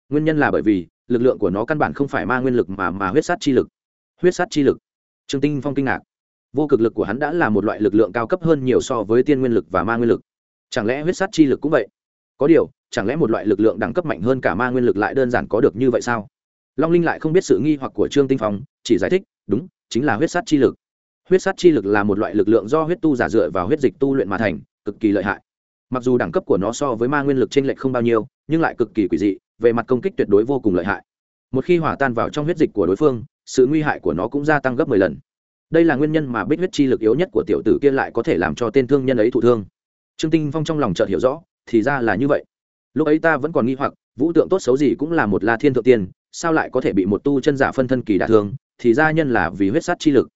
Nguyên nhân là bởi vì, lực lượng của nó căn bản không phải ma nguyên lực mà mà huyết sát chi lực. Huyết sát chi lực. Trương tinh phong kinh ngạc. Vô cực lực của hắn đã là một loại lực lượng cao cấp hơn nhiều so với tiên nguyên lực và ma nguyên lực. Chẳng lẽ huyết sát chi lực cũng vậy? Có điều, chẳng lẽ một loại lực lượng đẳng cấp mạnh hơn cả ma nguyên lực lại đơn giản có được như vậy sao? Long linh lại không biết sự nghi hoặc của trương tinh phong, chỉ giải thích, đúng, chính là huyết sát chi lực. Huyết sát chi lực là một loại lực lượng do huyết tu giả dựa vào huyết dịch tu luyện mà thành, cực kỳ lợi hại mặc dù đẳng cấp của nó so với ma nguyên lực t r ê n lệch không bao nhiêu, nhưng lại cực kỳ quỷ dị, về mặt công kích tuyệt đối vô cùng lợi hại. Một khi hỏa tan vào trong huyết dịch của đối phương, sự nguy hại của nó cũng gia tăng gấp mười lần. Đây là nguyên nhân mà bích huyết chi lực yếu nhất của tiểu tử kia lại có thể làm cho tên thương nhân ấy thụ thương. Trương tinh phong trong lòng chợt hiểu rõ, thì ra là như vậy. Lúc ấy ta vẫn còn nghi hoặc, vũ tượng tốt xấu gì cũng là một la thiên thượng tiên, sao lại có thể bị một tu chân giả phân thân kỳ đả thương, thì ra nhân là vì huyết sát chi lực.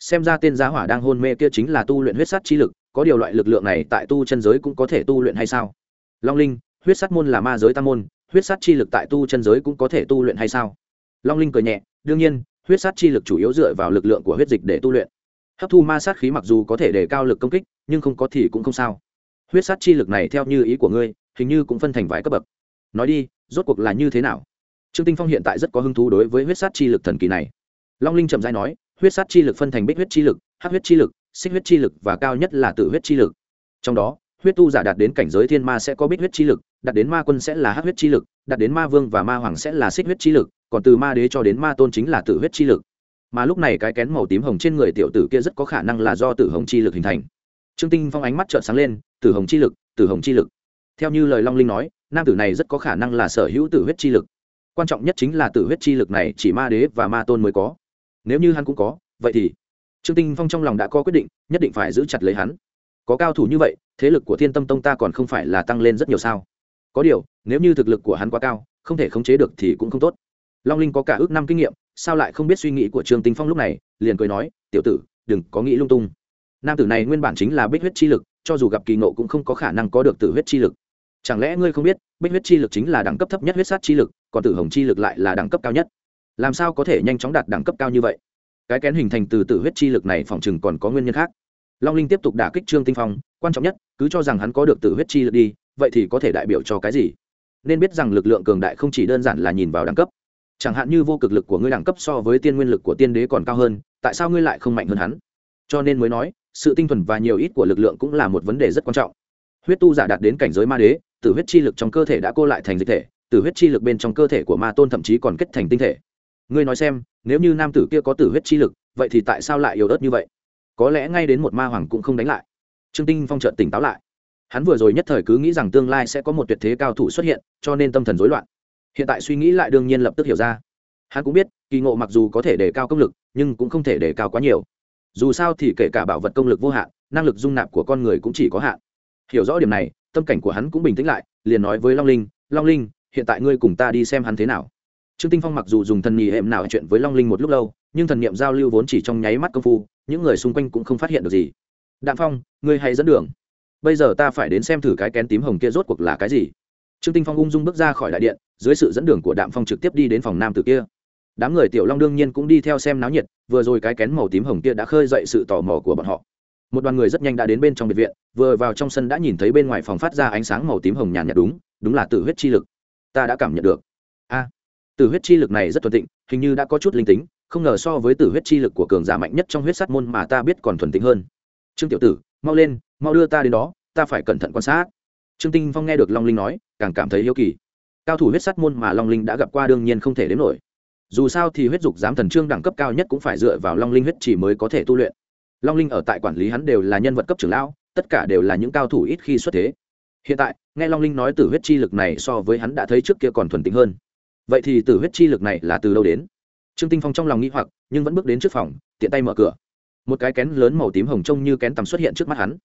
Xem ra tên giá hỏa đang hôn mê kia chính là tu luyện huyết sát chi lực có điều loại lực lượng này tại tu chân giới cũng có thể tu luyện hay sao? Long linh, huyết sát môn là ma giới tam môn, huyết sát chi lực tại tu chân giới cũng có thể tu luyện hay sao? Long linh cười nhẹ, đương nhiên, huyết sát chi lực chủ yếu dựa vào lực lượng của huyết dịch để tu luyện. Hấp thu ma sát khí mặc dù có thể để cao lực công kích, nhưng không có thì cũng không sao. Huyết sát chi lực này theo như ý của ngươi, hình như cũng phân thành vài cấp bậc. Nói đi, rốt cuộc là như thế nào? Trương tinh phong hiện tại rất có hứng thú đối với huyết sát chi lực thần kỳ này. Long linh chậm dai nói, huyết sát chi lực phân thành bích huyết chi lực, hắc huyết chi lực xích huyết chi lực và cao nhất là tự huyết chi lực. Trong đó, huyết tu giả đạt đến cảnh giới thiên ma sẽ có bích huyết chi lực, đạt đến ma quân sẽ là hắc huyết chi lực, đạt đến ma vương và ma hoàng sẽ là xích huyết chi lực, còn từ ma đế cho đến ma tôn chính là tự huyết chi lực. Mà lúc này cái kén màu tím hồng trên người tiểu tử kia rất có khả năng là do tử hồng chi lực hình thành. Trương tinh phong ánh mắt trợn sáng lên, tử hồng chi lực, tử hồng chi lực. Theo như lời long linh nói, nam tử này rất có khả năng là sở hữu tử huyết chi lực. Quan trọng nhất chính là tử huyết chi lực này chỉ ma đế và ma tôn mới có. Nếu như hắn cũng có, vậy thì trương tinh phong trong lòng đã có quyết định, nhất định phải giữ chặt lấy hắn. Có cao thủ như vậy, thế lực của thiên tâm tông ta còn không phải là tăng lên rất nhiều sao? Có điều, nếu như thực lực của hắn quá cao, không thể khống chế được thì cũng không tốt. Long linh có cả ước năm kinh nghiệm, sao lại không biết suy nghĩ của trương tinh phong lúc này, liền cười nói, tiểu tử, đừng có nghĩ lung tung. Nam tử này nguyên bản chính là bích huyết chi lực, cho dù gặp kỳ ngộ cũng không có khả năng có được tử huyết chi lực. Chẳng lẽ ngươi không biết, bích huyết chi lực chính là đẳng cấp thấp nhất huyết sát chi lực, còn tử hồng chi lực lại là đẳng cấp cao nhất? Làm sao có thể nhanh chóng đạt đẳng cấp cao như vậy? Cái kén hình thành từ tử huyết chi lực này phòng chừng còn có nguyên nhân khác. Long linh tiếp tục đả kích trương tinh phong, quan trọng nhất, cứ cho rằng hắn có được tử huyết chi lực đi, vậy thì có thể đại biểu cho cái gì? Nên biết rằng lực lượng cường đại không chỉ đơn giản là nhìn vào đẳng cấp. Chẳng hạn như vô cực lực của ngươi đẳng cấp so với tiên nguyên lực của tiên đế còn cao hơn, tại sao ngươi lại không mạnh hơn hắn? Cho nên mới nói, sự tinh thuần và nhiều ít của lực lượng cũng là một vấn đề rất quan trọng. Huyết tu giả đạt đến cảnh giới ma đế, tử huyết chi lực trong cơ thể đã cô lại thành dịch thể, tử huyết chi lực bên trong cơ thể của ma tôn thậm chí còn kết thành tinh thể ngươi nói xem, nếu như nam tử kia có tử huyết chi lực, vậy thì tại sao lại yếu ớt như vậy? Có lẽ ngay đến một ma hoàng cũng không đánh lại. Trương tinh phong trợn tỉnh táo lại. Hắn vừa rồi nhất thời cứ nghĩ rằng tương lai sẽ có một tuyệt thế cao thủ xuất hiện, cho nên tâm thần rối loạn. Hiện tại suy nghĩ lại đương nhiên lập tức hiểu ra. Hắn cũng biết, kỳ ngộ mặc dù có thể đề cao công lực, nhưng cũng không thể đề cao quá nhiều. Dù sao thì kể cả bảo vật công lực vô hạn, năng lực dung nạp của con người cũng chỉ có hạn. Hiểu rõ điểm này, tâm cảnh của hắn cũng bình tĩnh lại, liền nói với long linh long linh, hiện tại ngươi cùng ta đi xem hắn thế nào? Trương tinh phong mặc dù dùng thần nhì hệm nào chuyện với long linh một lúc lâu, nhưng thần niệm giao lưu vốn chỉ trong nháy mắt công phu, những người xung quanh cũng không phát hiện được gì. Đạm phong, ngươi hãy dẫn đường. Bây giờ ta phải đến xem thử cái kén tím hồng kia rốt cuộc là cái gì. Trương tinh phong ung dung bước ra khỏi đại điện, dưới sự dẫn đường của đạm phong trực tiếp đi đến phòng nam tử kia. Đám người tiểu long đương nhiên cũng đi theo xem náo nhiệt, vừa rồi cái kén màu tím hồng kia đã khơi dậy sự tò mò của bọn họ. Một đoàn người rất nhanh đã đến bên trong biệt viện, vừa vào trong sân đã nhìn thấy bên ngoài phòng phát ra ánh sáng màu tím hồng nhàn nhạt đúng đúng là tử huyết chi lực. Ta đã cảm nhận được. A tử huyết chi lực này rất thuần tịnh, hình như đã có chút linh tính, không ngờ so với tử huyết chi lực của cường giả mạnh nhất trong huyết sát môn mà ta biết còn thuần tịnh hơn. Trương tiểu tử, mau lên, mau đưa ta đến đó, ta phải cẩn thận quan sát. Trương tinh phong nghe được long linh nói, càng cảm thấy yêu kỳ. Cao thủ huyết sát môn mà long linh đã gặp qua đương nhiên không thể đến nổi. Dù sao thì huyết dục giám thần trương đẳng cấp cao nhất cũng phải dựa vào long linh huyết chỉ mới có thể tu luyện. Long linh ở tại quản lý hắn đều là nhân vật cấp trưởng lão, tất cả đều là những cao thủ ít khi xuất thế. Hiện tại, nghe long linh nói tử huyết chi lực này so với hắn đã thấy trước kia còn thuần tịnh hơn vậy thì tử huyết chi lực này là từ đâu đến? Trương tinh phong trong lòng nghĩ hoặc, nhưng vẫn bước đến trước phòng, tiện tay mở cửa. Một cái kén lớn màu tím hồng trông như kén tầm xuất hiện trước mắt hắn.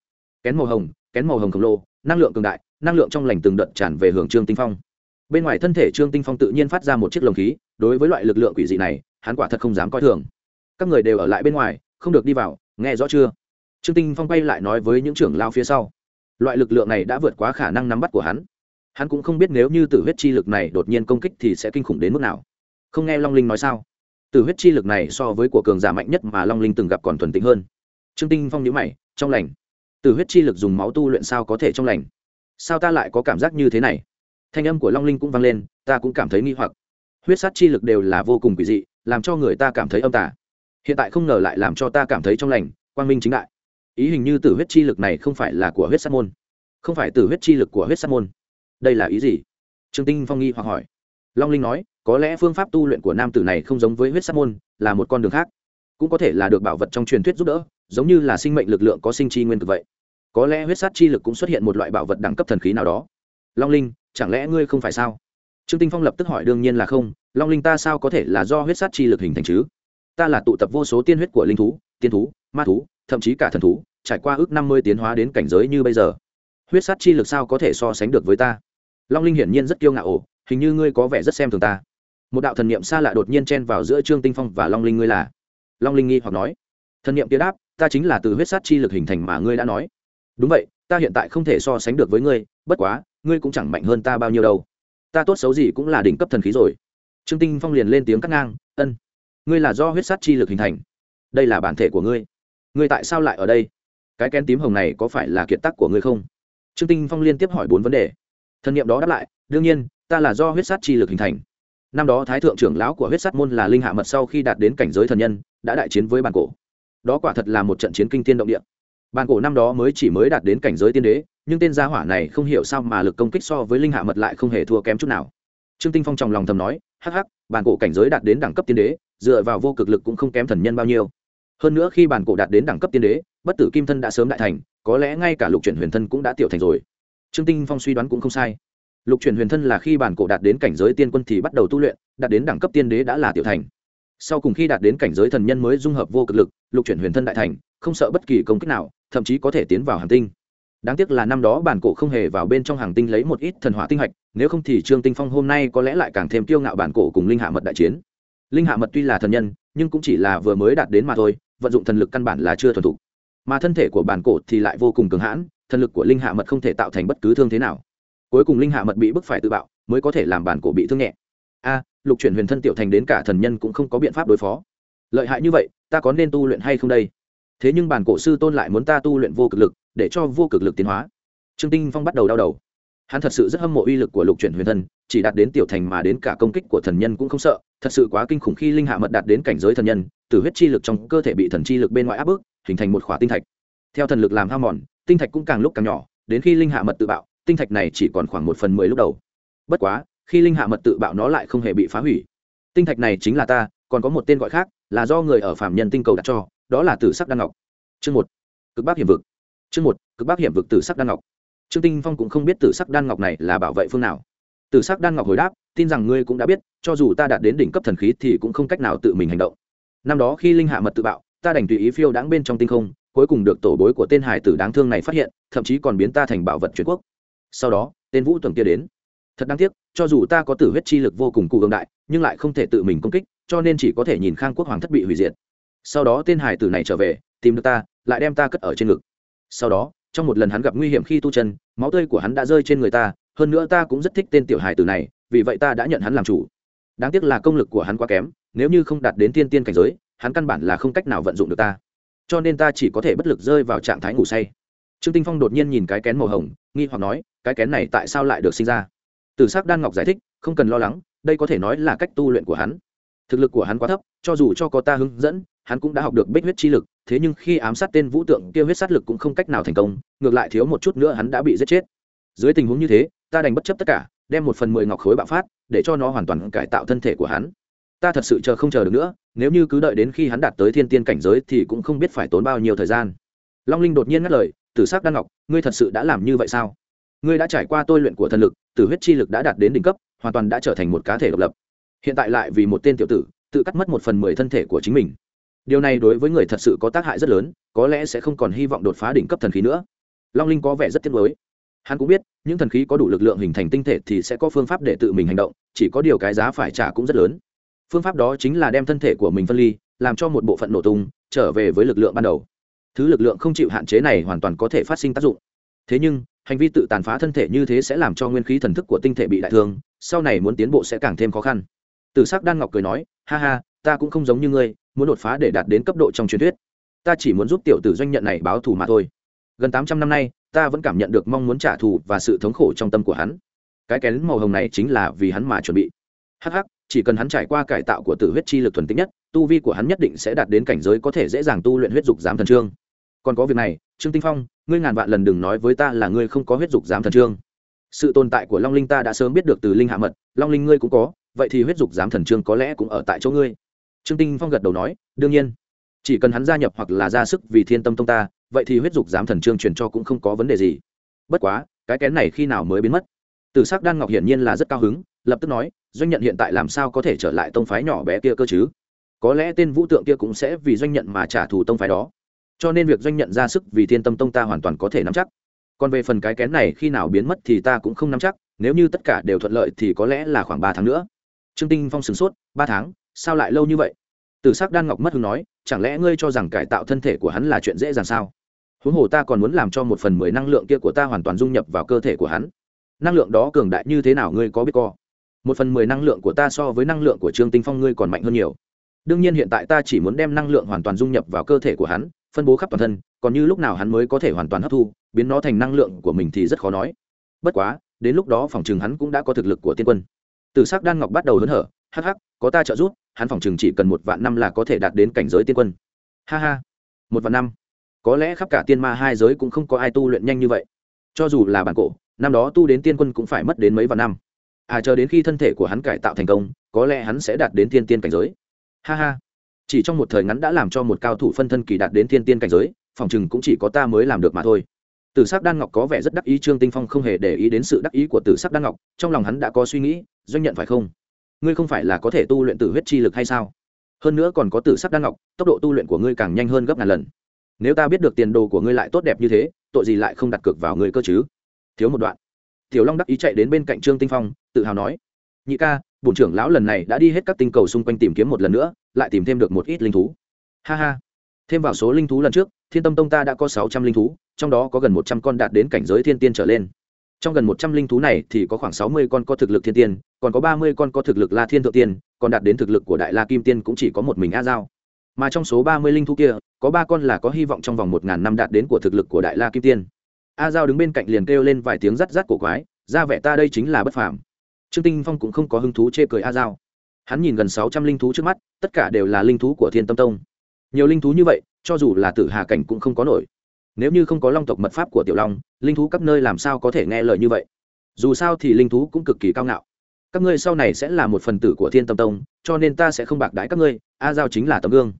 Kén màu hồng, kén màu hồng khổng lồ, năng lượng cường đại, năng lượng trong lành từng đợt tràn về hưởng trương tinh phong. Bên ngoài thân thể trương tinh phong tự nhiên phát ra một chiếc lồng khí, đối với loại lực lượng quỷ dị này, hắn quả thật không dám coi thường. Các người đều ở lại bên ngoài, không được đi vào, nghe rõ chưa? Trương tinh phong bay lại nói với những trưởng lao phía sau. Loại lực lượng này đã vượt quá khả năng nắm bắt của hắn hắn cũng không biết nếu như tử huyết chi lực này đột nhiên công kích thì sẽ kinh khủng đến mức nào. Không nghe long linh nói sao? Tử huyết chi lực này so với của cường giả mạnh nhất mà long linh từng gặp còn thuần tĩnh hơn. Trương tinh phong nhíu mày, trong lành. Tử huyết chi lực dùng máu tu luyện sao có thể trong lành? Sao ta lại có cảm giác như thế này? Thanh âm của long linh cũng vang lên, ta cũng cảm thấy nghi hoặc. Huyết sát chi lực đều là vô cùng quỷ dị, làm cho người ta cảm thấy âm tả hiện tại không ngờ lại làm cho ta cảm thấy trong lành, quang minh chính đại. Ý hình như tử huyết chi lực này không phải là của huyết sát môn. Không phải tử huyết chi lực của huyết sát môn đây là ý gì? Trương tinh phong nghi hoặc hỏi. Long linh nói, có lẽ phương pháp tu luyện của nam tử này không giống với huyết sát môn, là một con đường khác. Cũng có thể là được bảo vật trong truyền thuyết giúp đỡ, giống như là sinh mệnh lực lượng có sinh chi nguyên cực vậy. Có lẽ huyết sát chi lực cũng xuất hiện một loại bảo vật đẳng cấp thần khí nào đó. Long linh, chẳng lẽ ngươi không phải sao? Trương tinh phong lập tức hỏi, đương nhiên là không. Long linh ta sao có thể là do huyết sát chi lực hình thành chứ? Ta là tụ tập vô số tiên huyết của linh thú, tiên thú, ma thú, thậm chí cả thần thú, trải qua ước năm mươi tiến hóa đến cảnh giới như bây giờ. Huyết sát chi lực sao có thể so sánh được với ta? Long linh hiển nhiên rất kiêu ngạo ổ hình như ngươi có vẻ rất xem thường ta. Một đạo thần niệm xa lạ đột nhiên chen vào giữa trương tinh phong và long linh ngươi là. Long linh nghi hoặc nói. Thần niệm kia đáp, ta chính là từ huyết sát chi lực hình thành mà ngươi đã nói. Đúng vậy, ta hiện tại không thể so sánh được với ngươi, bất quá, ngươi cũng chẳng mạnh hơn ta bao nhiêu đâu. Ta tốt xấu gì cũng là đỉnh cấp thần khí rồi. Trương tinh phong liền lên tiếng cắt ngang, ân, ngươi là do huyết sát chi lực hình thành. Đây là bản thể của ngươi. Ngươi tại sao lại ở đây? Cái kén tím hồng này có phải là kiệt tác của ngươi không? Trương tinh phong liên tiếp hỏi bốn vấn đề thần niệm đó đáp lại, đương nhiên, ta là do huyết sát chi lực hình thành. Năm đó thái thượng trưởng lão của huyết sát môn là linh hạ mật sau khi đạt đến cảnh giới thần nhân, đã đại chiến với bàn cổ. Đó quả thật là một trận chiến kinh tiên động địa. Bàn cổ năm đó mới chỉ mới đạt đến cảnh giới tiên đế, nhưng tên gia hỏa này không hiểu sao mà lực công kích so với linh hạ mật lại không hề thua kém chút nào. Trương tinh phong trong lòng thầm nói, hắc hắc bàn cổ cảnh giới đạt đến đẳng cấp tiên đế, dựa vào vô cực lực cũng không kém thần nhân bao nhiêu. Hơn nữa khi bàn cổ đạt đến đẳng cấp tiên đế, bất tử kim thân đã sớm đại thành, có lẽ ngay cả lục chuyển huyền thân cũng đã tiểu thành rồi trương tinh phong suy đoán cũng không sai. Lục chuyển huyền thân là khi bản cổ đạt đến cảnh giới tiên quân thì bắt đầu tu luyện, đạt đến đẳng cấp tiên đế đã là tiểu thành. Sau cùng khi đạt đến cảnh giới thần nhân mới dung hợp vô cực lực, lục chuyển huyền thân đại thành, không sợ bất kỳ công kích nào, thậm chí có thể tiến vào hàng tinh. Đáng tiếc là năm đó bản cổ không hề vào bên trong hàng tinh lấy một ít thần hỏa tinh hạch, nếu không thì trương tinh phong hôm nay có lẽ lại càng thêm kiêu ngạo bản cổ cùng linh hạ mật đại chiến. Linh hạ mật tuy là thần nhân, nhưng cũng chỉ là vừa mới đạt đến mà thôi, vận dụng thần lực căn bản là chưa thuần thục. Mà thân thể của bản cổ thì lại vô cùng cường hãn thần lực của linh hạ mật không thể tạo thành bất cứ thương thế nào. Cuối cùng linh hạ mật bị bức phải tự bạo, mới có thể làm bản cổ bị thương nhẹ. A, lục chuyển huyền thân tiểu thành đến cả thần nhân cũng không có biện pháp đối phó. Lợi hại như vậy, ta có nên tu luyện hay không đây? Thế nhưng bản cổ sư tôn lại muốn ta tu luyện vô cực lực, để cho vô cực lực tiến hóa. Trương tinh phong bắt đầu đau đầu. Hắn thật sự rất hâm mộ uy lực của lục chuyển huyền thân, chỉ đạt đến tiểu thành mà đến cả công kích của thần nhân cũng không sợ, thật sự quá kinh khủng khi linh hạ mật đạt đến cảnh giới thần nhân, từ huyết chi lực trong cơ thể bị thần chi lực bên ngoài áp bức, hình thành một khỏa tinh thạch. Theo thần lực làm hao mòn tinh thạch cũng càng lúc càng nhỏ, đến khi linh hạ mật tự bạo, tinh thạch này chỉ còn khoảng một phần mười lúc đầu. Bất quá, khi linh hạ mật tự bạo nó lại không hề bị phá hủy. Tinh thạch này chính là ta, còn có một tên gọi khác, là do người ở phạm nhân tinh cầu đặt cho, đó là tử sắc đan ngọc. Chương một, cực bắc hiểm vực. Chương một, cực bắc hiểm vực tử sắc đan ngọc. Trương tinh phong cũng không biết tử sắc đan ngọc này là bảo vệ phương nào. Tử sắc đan ngọc hồi đáp, tin rằng ngươi cũng đã biết, cho dù ta đạt đến đỉnh cấp thần khí thì cũng không cách nào tự mình hành động. Năm đó khi linh hạ mật tự bạo, ta đành tùy ý phiêu đãng bên trong tinh không cuối cùng được tổ bối của tên hải tử đáng thương này phát hiện, thậm chí còn biến ta thành bảo vật truyền quốc. Sau đó, tên vũ tuần kia đến. Thật đáng tiếc, cho dù ta có tử huyết chi lực vô cùng cụ ương đại, nhưng lại không thể tự mình công kích, cho nên chỉ có thể nhìn khang quốc hoàng thất bị hủy diệt. Sau đó tên hải tử này trở về, tìm được ta, lại đem ta cất ở trên ngực. Sau đó, trong một lần hắn gặp nguy hiểm khi tu chân, máu tươi của hắn đã rơi trên người ta, hơn nữa ta cũng rất thích tên tiểu hải tử này, vì vậy ta đã nhận hắn làm chủ. Đáng tiếc là công lực của hắn quá kém, nếu như không đạt đến tiên tiên cảnh giới, hắn căn bản là không cách nào vận dụng được ta cho nên ta chỉ có thể bất lực rơi vào trạng thái ngủ say. Trương tinh phong đột nhiên nhìn cái kén màu hồng, nghi hoặc nói, cái kén này tại sao lại được sinh ra? Từ s ắ c đan ngọc giải thích, không cần lo lắng, đây có thể nói là cách tu luyện của hắn. Thực lực của hắn quá thấp, cho dù cho có ta hướng dẫn, hắn cũng đã học được bích huyết chi lực, thế nhưng khi ám sát tên vũ tượng kia huyết sát lực cũng không cách nào thành công, ngược lại thiếu một chút nữa hắn đã bị giết chết. Dưới tình huống như thế, ta đành bất chấp tất cả, đem một phần mười ngọc khối bạo phát, để cho nó hoàn toàn cải tạo thân thể của hắn ta thật sự chờ không chờ được nữa, nếu như cứ đợi đến khi hắn đạt tới thiên tiên cảnh giới thì cũng không biết phải tốn bao nhiêu thời gian. Long linh đột nhiên ngắt lời, tử s ắ c đan ngọc, ngươi thật sự đã làm như vậy sao? Ngươi đã trải qua tôi luyện của thần lực, tử huyết chi lực đã đạt đến đỉnh cấp, hoàn toàn đã trở thành một cá thể độc lập. Hiện tại lại vì một tên tiểu tử, tự cắt mất một phần mười thân thể của chính mình. Điều này đối với người thật sự có tác hại rất lớn, có lẽ sẽ không còn hy vọng đột phá đỉnh cấp thần khí nữa. Long linh có vẻ rất tiếc nuối. Hắn cũng biết, những thần khí có đủ lực lượng hình thành tinh thể thì sẽ có phương pháp để tự mình hành động, chỉ có điều cái giá phải trả cũng rất lớn phương pháp đó chính là đem thân thể của mình phân ly, làm cho một bộ phận nổ tung, trở về với lực lượng ban đầu. Thứ lực lượng không chịu hạn chế này hoàn toàn có thể phát sinh tác dụng. Thế nhưng, hành vi tự tàn phá thân thể như thế sẽ làm cho nguyên khí thần thức của tinh thể bị đại thương, sau này muốn tiến bộ sẽ càng thêm khó khăn. Từ s ắ c đan ngọc cười nói, ha ha, ta cũng không giống như ngươi, muốn đột phá để đạt đến cấp độ trong truyền thuyết. Ta chỉ muốn giúp tiểu tử doanh nhận này báo thù mà thôi. Gần tám trăm năm nay, ta vẫn cảm nhận được mong muốn trả thù và sự thống khổ trong tâm của hắn. Cái kén màu hồng này chính là vì hắn mà chuẩn bị. Hh chỉ cần hắn trải qua cải tạo của tử huyết chi lực thuần tính nhất, tu vi của hắn nhất định sẽ đạt đến cảnh giới có thể dễ dàng tu luyện huyết dục giám thần trương. Còn có việc này, trương tinh phong, ngươi ngàn vạn lần đừng nói với ta là ngươi không có huyết dục giám thần trương. Sự tồn tại của long linh ta đã sớm biết được từ linh hạ mật, long linh ngươi cũng có, vậy thì huyết dục giám thần trương có lẽ cũng ở tại chỗ ngươi. Trương tinh phong gật đầu nói, đương nhiên. Chỉ cần hắn gia nhập hoặc là ra sức vì thiên tâm tông ta, vậy thì huyết dục giám thần trương truyền cho cũng không có vấn đề gì. Bất quá, cái kén này khi nào mới biến mất? Từ Sắc đan ngọc hiển nhiên là rất cao hứng lập tức nói, doanh nhận hiện tại làm sao có thể trở lại tông phái nhỏ bé kia cơ chứ? Có lẽ tên vũ tượng kia cũng sẽ vì doanh nhận mà trả thù tông phái đó. Cho nên việc doanh nhận ra sức vì thiên tâm tông ta hoàn toàn có thể nắm chắc. Còn về phần cái kén này khi nào biến mất thì ta cũng không nắm chắc, nếu như tất cả đều thuận lợi thì có lẽ là khoảng ba tháng nữa. Trương tinh phong sửng sốt, ba tháng? Sao lại lâu như vậy? Từ s ắ c đan ngọc mất hứng nói, chẳng lẽ ngươi cho rằng cải tạo thân thể của hắn là chuyện dễ dàng sao? Huống hồ ta còn muốn làm cho một phần mười năng lượng kia của ta hoàn toàn dung nhập vào cơ thể của hắn. Năng lượng đó cường đại như thế nào ngươi có biết co? Một phần mười năng lượng của ta so với năng lượng của trương tinh phong ngươi còn mạnh hơn nhiều. Đương nhiên hiện tại ta chỉ muốn đem năng lượng hoàn toàn dung nhập vào cơ thể của hắn, phân bố khắp toàn thân, còn như lúc nào hắn mới có thể hoàn toàn hấp thu, biến nó thành năng lượng của mình thì rất khó nói. Bất quá, đến lúc đó phòng chừng hắn cũng đã có thực lực của tiên quân. Từ sắc đan ngọc bắt đầu hớn hở, hắc hắc, có ta trợ giúp, hắn phòng chừng chỉ cần một vạn năm là có thể đạt đến cảnh giới tiên quân. Ha ha, một vạn năm? Có lẽ khắp cả tiên ma hai giới cũng không có ai tu luyện nhanh như vậy. Cho dù là bản cổ, năm đó tu đến tiên quân cũng phải mất đến mấy vạn năm à chờ đến khi thân thể của hắn cải tạo thành công, có lẽ hắn sẽ đạt đến thiên tiên cảnh giới. Ha ha. Chỉ trong một thời ngắn đã làm cho một cao thủ phân thân kỳ đạt đến thiên tiên cảnh giới, phòng chừng cũng chỉ có ta mới làm được mà thôi. Tử sắc đan ngọc có vẻ rất đắc ý, trương tinh phong không hề để ý đến sự đắc ý của tử sắc đan ngọc, trong lòng hắn đã có suy nghĩ, doanh nhận phải không? Ngươi không phải là có thể tu luyện tử huyết chi lực hay sao? Hơn nữa còn có tử sắc đan ngọc, tốc độ tu luyện của ngươi càng nhanh hơn gấp ngàn lần. Nếu ta biết được tiền đồ của ngươi lại tốt đẹp như thế, tội gì lại không đặt cược vào ngươi cơ chứ? Thiếu một đoạn tiểu long đắc ý chạy đến bên cạnh trương tinh phong, tự hào nói, nhị ca, bổn trưởng lão lần này đã đi hết các tinh cầu xung quanh tìm kiếm một lần nữa, lại tìm thêm được một ít linh thú. Ha ha, thêm vào số linh thú lần trước, thiên tâm tông ta đã có sáu trăm linh thú, trong đó có gần một trăm con đạt đến cảnh giới thiên tiên trở lên. Trong gần một trăm linh thú này thì có khoảng sáu mươi con có thực lực thiên tiên, còn có ba mươi con có thực lực la thiên thượng tiên, còn đạt đến thực lực của đại la kim tiên cũng chỉ có một mình a giao. Mà trong số ba mươi linh thú kia, có ba con là có hy vọng trong vòng một ngàn năm đạt đến của thực lực của đại la kim tiên a giao đứng bên cạnh liền kêu lên vài tiếng rắt rắt cổ quái, ra vẻ ta đây chính là bất phàm. Trương tinh phong cũng không có hứng thú chê cười a giao. Hắn nhìn gần sáu trăm linh thú trước mắt, tất cả đều là linh thú của thiên tâm tông. Nhiều linh thú như vậy, cho dù là tử hà cảnh cũng không có nổi. Nếu như không có long tộc mật pháp của tiểu long, linh thú các nơi làm sao có thể nghe lời như vậy? Dù sao thì linh thú cũng cực kỳ cao ngạo. Các ngươi sau này sẽ là một phần tử của thiên tâm tông, cho nên ta sẽ không bạc đái các ngươi, a giao chính là tấm gương.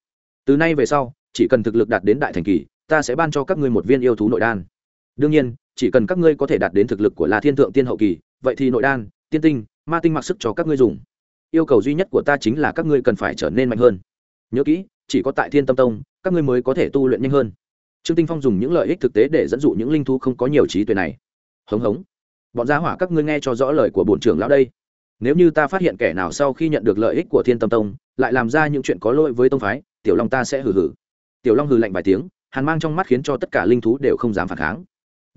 Từ nay về sau, chỉ cần thực lực đạt đến đại thành kỳ, ta sẽ ban cho các ngươi một viên yêu thú nội đan đương nhiên, chỉ cần các ngươi có thể đạt đến thực lực của la thiên thượng tiên hậu kỳ, vậy thì nội đan, tiên tinh, ma tinh mặc sức cho các ngươi dùng. Yêu cầu duy nhất của ta chính là các ngươi cần phải trở nên mạnh hơn. Nhớ kỹ, chỉ có tại thiên tâm tông, các ngươi mới có thể tu luyện nhanh hơn. Trương tinh phong dùng những lợi ích thực tế để dẫn dụ những linh thú không có nhiều trí tuệ này. Hống hống. Bọn gia hỏa các ngươi nghe cho rõ lời của bổn trưởng lão đây. Nếu như ta phát hiện kẻ nào sau khi nhận được lợi ích của thiên tâm tông, lại làm ra những chuyện có lỗi với tông phái, tiểu long ta sẽ hừ hừ. Tiểu long hừ lạnh vài tiếng, hàn mang trong mắt khiến cho tất cả linh thú đều không dám phản kháng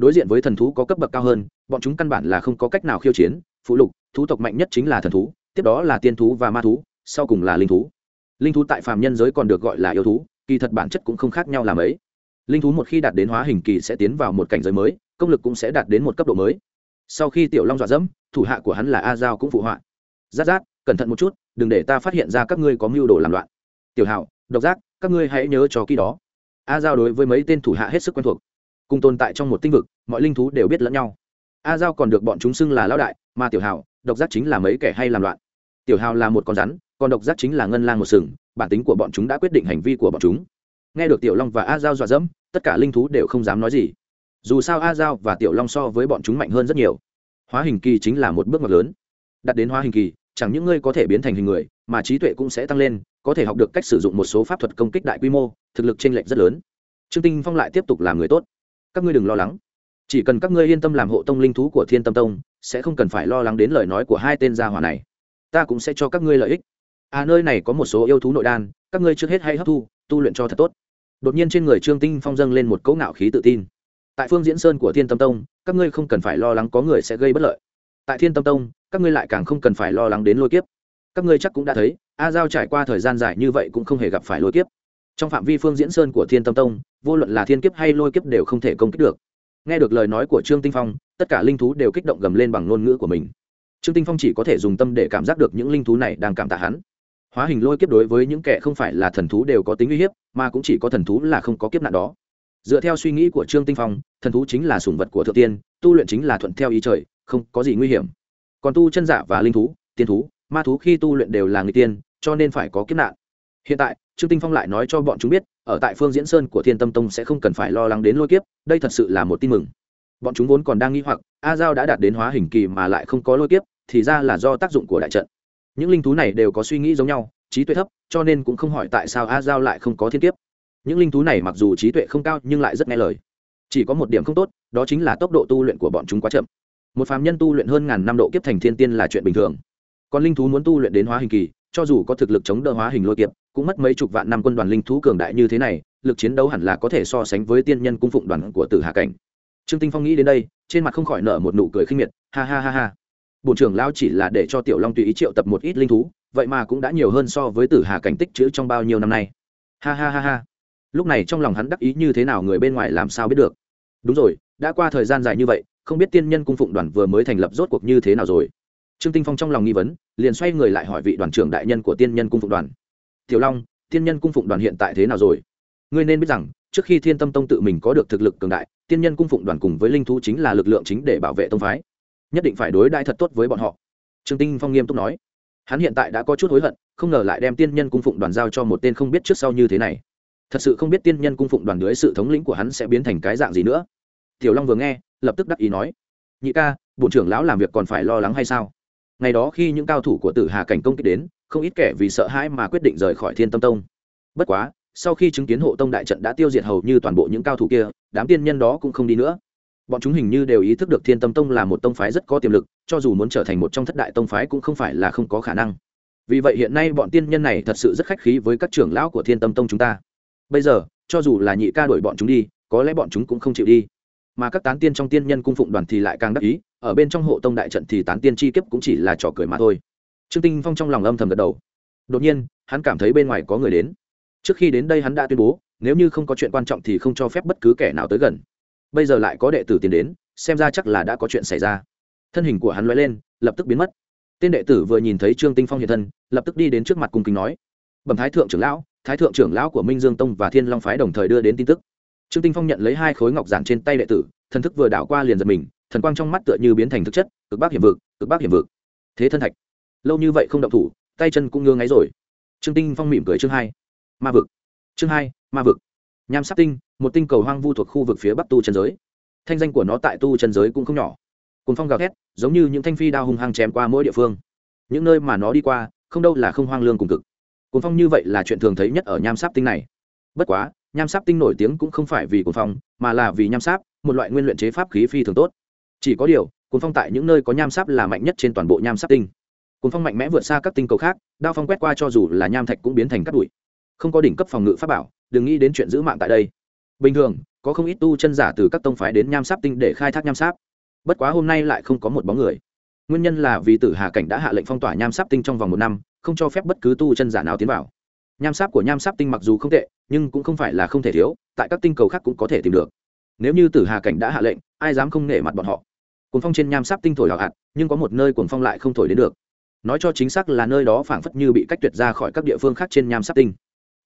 đối diện với thần thú có cấp bậc cao hơn, bọn chúng căn bản là không có cách nào khiêu chiến, phụ lục, thú tộc mạnh nhất chính là thần thú, tiếp đó là tiên thú và ma thú, sau cùng là linh thú. Linh thú tại phàm nhân giới còn được gọi là yêu thú, kỳ thật bản chất cũng không khác nhau làm mấy linh thú một khi đạt đến hóa hình kỳ sẽ tiến vào một cảnh giới mới, công lực cũng sẽ đạt đến một cấp độ mới. Sau khi tiểu long dọa dẫm, thủ hạ của hắn là a giao cũng phụ họa. Giáp giáp cẩn thận một chút, đừng để ta phát hiện ra các ngươi có mưu đồ làm loạn. Tiểu hảo độc giác, các ngươi hãy nhớ cho kỹ đó. A giao đối với mấy tên thủ hạ hết sức quen thuộc. Cùng tồn tại trong một tinh vực mọi linh thú đều biết lẫn nhau. A giao còn được bọn chúng xưng là lão đại mà tiểu Hào, độc giác chính là mấy kẻ hay làm loạn. Tiểu hào là một con rắn còn độc giác chính là ngân lang một sừng bản tính của bọn chúng đã quyết định hành vi của bọn chúng. Nghe được tiểu long và a giao dọa dẫm tất cả linh thú đều không dám nói gì. Dù sao a giao và tiểu long so với bọn chúng mạnh hơn rất nhiều. Hóa hình kỳ chính là một bước ngoặt lớn. Đặt đến hóa hình kỳ chẳng những ngươi có thể biến thành hình người mà trí tuệ cũng sẽ tăng lên có thể học được cách sử dụng một số pháp thuật công kích đại quy mô thực lực t r ê n lệch rất lớn. Trương tinh phong lại tiếp tục làm người tốt. Các ngươi đừng lo lắng chỉ cần các ngươi yên tâm làm hộ tông linh thú của thiên tâm tông, sẽ không cần phải lo lắng đến lời nói của hai tên gia hỏa này. Ta cũng sẽ cho các ngươi lợi ích. À nơi này có một số yêu thú nội đan, các ngươi trước hết hay hấp thu, tu luyện cho thật tốt. Đột nhiên trên người trương tinh phong dâng lên một cấu ngạo khí tự tin. Tại phương diễn sơn của thiên tâm tông, các ngươi không cần phải lo lắng có người sẽ gây bất lợi. Tại thiên tâm tông, các ngươi lại càng không cần phải lo lắng đến lôi kiếp. Các ngươi chắc cũng đã thấy, a giao trải qua thời gian dài như vậy cũng không hề gặp phải lôi kiếp. Trong phạm vi phương diễn sơn của thiên tâm tông, vô luận là thiên kiếp hay lôi kiếp đều không thể công kích được nghe được lời nói của trương tinh phong, tất cả linh thú đều kích động gầm lên bằng ngôn ngữ của mình. Trương tinh phong chỉ có thể dùng tâm để cảm giác được những linh thú này đang cảm tạ hắn. Hóa hình lôi kiếp đối với những kẻ không phải là thần thú đều có tính uy hiếp, mà cũng chỉ có thần thú là không có kiếp nạn đó. Dựa theo suy nghĩ của trương tinh phong, thần thú chính là sủng vật của thượng tiên, tu luyện chính là thuận theo ý trời, không có gì nguy hiểm. Còn tu chân giả và linh thú, tiên thú, ma thú khi tu luyện đều là người tiên, cho nên phải có kiếp nạn hiện tại, trương tinh phong lại nói cho bọn chúng biết, ở tại phương diễn sơn của thiên tâm tông sẽ không cần phải lo lắng đến lôi kiếp, đây thật sự là một tin mừng. Bọn chúng vốn còn đang nghi hoặc, a giao đã đạt đến hóa hình kỳ mà lại không có lôi kiếp, thì ra là do tác dụng của đại trận. Những linh thú này đều có suy nghĩ giống nhau, trí tuệ thấp, cho nên cũng không hỏi tại sao a giao lại không có thiên kiếp. Những linh thú này mặc dù trí tuệ không cao, nhưng lại rất nghe lời. Chỉ có một điểm không tốt, đó chính là tốc độ tu luyện của bọn chúng quá chậm. Một phàm nhân tu luyện hơn ngàn năm độ kiếp thành thiên tiên là chuyện bình thường. Còn linh thú muốn tu luyện đến hóa hình kỳ, cho dù có thực lực chống đỡ hóa hình lôi kiếp cũng mất mấy chục vạn năm quân đoàn linh thú cường đại như thế này, lực chiến đấu hẳn là có thể so sánh với tiên nhân cung phụng đoàn của tử hà cảnh. Trương tinh phong nghĩ đến đây, trên mặt không khỏi nở một nụ cười khinh miệt, ha ha ha ha. Bộ trưởng lão chỉ là để cho tiểu long tùy ý triệu tập một ít linh thú, vậy mà cũng đã nhiều hơn so với tử hà cảnh tích chữ trong bao nhiêu năm nay. Ha ha ha ha. Lúc này trong lòng hắn đắc ý như thế nào người bên ngoài làm sao biết được. Đúng rồi, đã qua thời gian dài như vậy, không biết tiên nhân cung phụng đoàn vừa mới thành lập rốt cuộc như thế nào rồi. Trương tinh phong trong lòng nghi vấn, liền xoay người lại hỏi vị đoàn trưởng đại nhân của tiên nhân cung phụng đoàn tiểu long, tiên nhân cung phụng đoàn hiện tại thế nào rồi? Ngươi nên biết rằng, trước khi thiên tâm tông tự mình có được thực lực cường đại, tiên nhân cung phụng đoàn cùng với linh thú chính là lực lượng chính để bảo vệ tông phái. Nhất định phải đối đãi thật tốt với bọn họ. Trương tinh phong nghiêm túc nói. Hắn hiện tại đã có chút hối hận, không ngờ lại đem tiên nhân cung phụng đoàn giao cho một tên không biết trước sau như thế này. Thật sự không biết tiên nhân cung phụng đoàn dưới sự thống lĩnh của hắn sẽ biến thành cái dạng gì nữa. Tiểu long vừa nghe, lập tức đắc ý nói. Nhị ca bộ trưởng lão làm việc còn phải lo lắng hay sao? Ngày đó khi những cao thủ của tử hà cảnh công kích đến không ít kẻ vì sợ hãi mà quyết định rời khỏi thiên tâm tông. Bất quá, sau khi chứng kiến hộ tông đại trận đã tiêu diệt hầu như toàn bộ những cao thủ kia, đám tiên nhân đó cũng không đi nữa. Bọn chúng hình như đều ý thức được thiên tâm tông là một tông phái rất có tiềm lực, cho dù muốn trở thành một trong thất đại tông phái cũng không phải là không có khả năng. Vì vậy hiện nay bọn tiên nhân này thật sự rất khách khí với các trưởng lão của thiên tâm tông chúng ta. Bây giờ, cho dù là nhị ca đuổi bọn chúng đi, có lẽ bọn chúng cũng không chịu đi. Mà các tán tiên trong tiên nhân cung phụng đoàn thì lại càng đắc ý, ở bên trong hộ tông đại trận thì tán tiên chi kiếp cũng chỉ là trò cười mà thôi trương tinh phong trong lòng âm thầm gật đầu. Đột nhiên, hắn cảm thấy bên ngoài có người đến. Trước khi đến đây hắn đã tuyên bố, nếu như không có chuyện quan trọng thì không cho phép bất cứ kẻ nào tới gần. Bây giờ lại có đệ tử tiến đến, xem ra chắc là đã có chuyện xảy ra. Thân hình của hắn loay lên, lập tức biến mất. Tên đệ tử vừa nhìn thấy trương tinh phong hiện thân, lập tức đi đến trước mặt cung kính nói, bẩm thái thượng trưởng lão, thái thượng trưởng lão của minh dương tông và thiên long phái đồng thời đưa đến tin tức. Trương tinh phong nhận lấy hai khối ngọc giản trên tay đệ tử, thần thức vừa đảo qua liền giật mình, thần quang trong mắt tựa như biến thành thực chất, cực bác hiểm vực, cực bác hiểm vực. Thế thân thạch lâu như vậy không động thủ, tay chân cũng ngưng ngáy rồi. Trương tinh phong mỉm cười chương hai, ma vực. Chương hai, ma vực. Nham sắc tinh, một tinh cầu hoang vu thuộc khu vực phía bắc tu chân giới. Thanh danh của nó tại tu chân giới cũng không nhỏ. Cùng phong gào thét, giống như những thanh phi đao hung hăng chém qua mỗi địa phương. Những nơi mà nó đi qua, không đâu là không hoang lương cùng cực. Cuốn phong như vậy là chuyện thường thấy nhất ở nham sáp tinh này. Bất quá, nham sáp tinh nổi tiếng cũng không phải vì cuồng phong, mà là vì nham sáp, một loại nguyên luyện chế pháp khí phi thường tốt. Chỉ có điều, cuồng phong tại những nơi có nham sáp là mạnh nhất trên toàn bộ nham sáp tinh cuồng phong mạnh mẽ vượt xa các tinh cầu khác, đao phong quét qua cho dù là nham thạch cũng biến thành cát bụi. Không có đỉnh cấp phòng ngự pháp bảo, đừng nghĩ đến chuyện giữ mạng tại đây. Bình thường, có không ít tu chân giả từ các tông phái đến nham sáp tinh để khai thác nham sáp. Bất quá hôm nay lại không có một bóng người. Nguyên nhân là vì tử hà cảnh đã hạ lệnh phong tỏa nham sáp tinh trong vòng một năm, không cho phép bất cứ tu chân giả nào tiến vào. Nham sáp của nham sáp tinh mặc dù không tệ, nhưng cũng không phải là không thể thiếu, tại các tinh cầu khác cũng có thể tìm được. Nếu như tử hà cảnh đã hạ lệnh, ai dám không nể mặt bọn họ? Cuồng phong trên nham sáp tinh thổi hào hạt, nhưng có một nơi cuồng phong lại không thổi đến được nói cho chính xác là nơi đó phảng phất như bị cách tuyệt ra khỏi các địa phương khác trên nham Sắc tinh.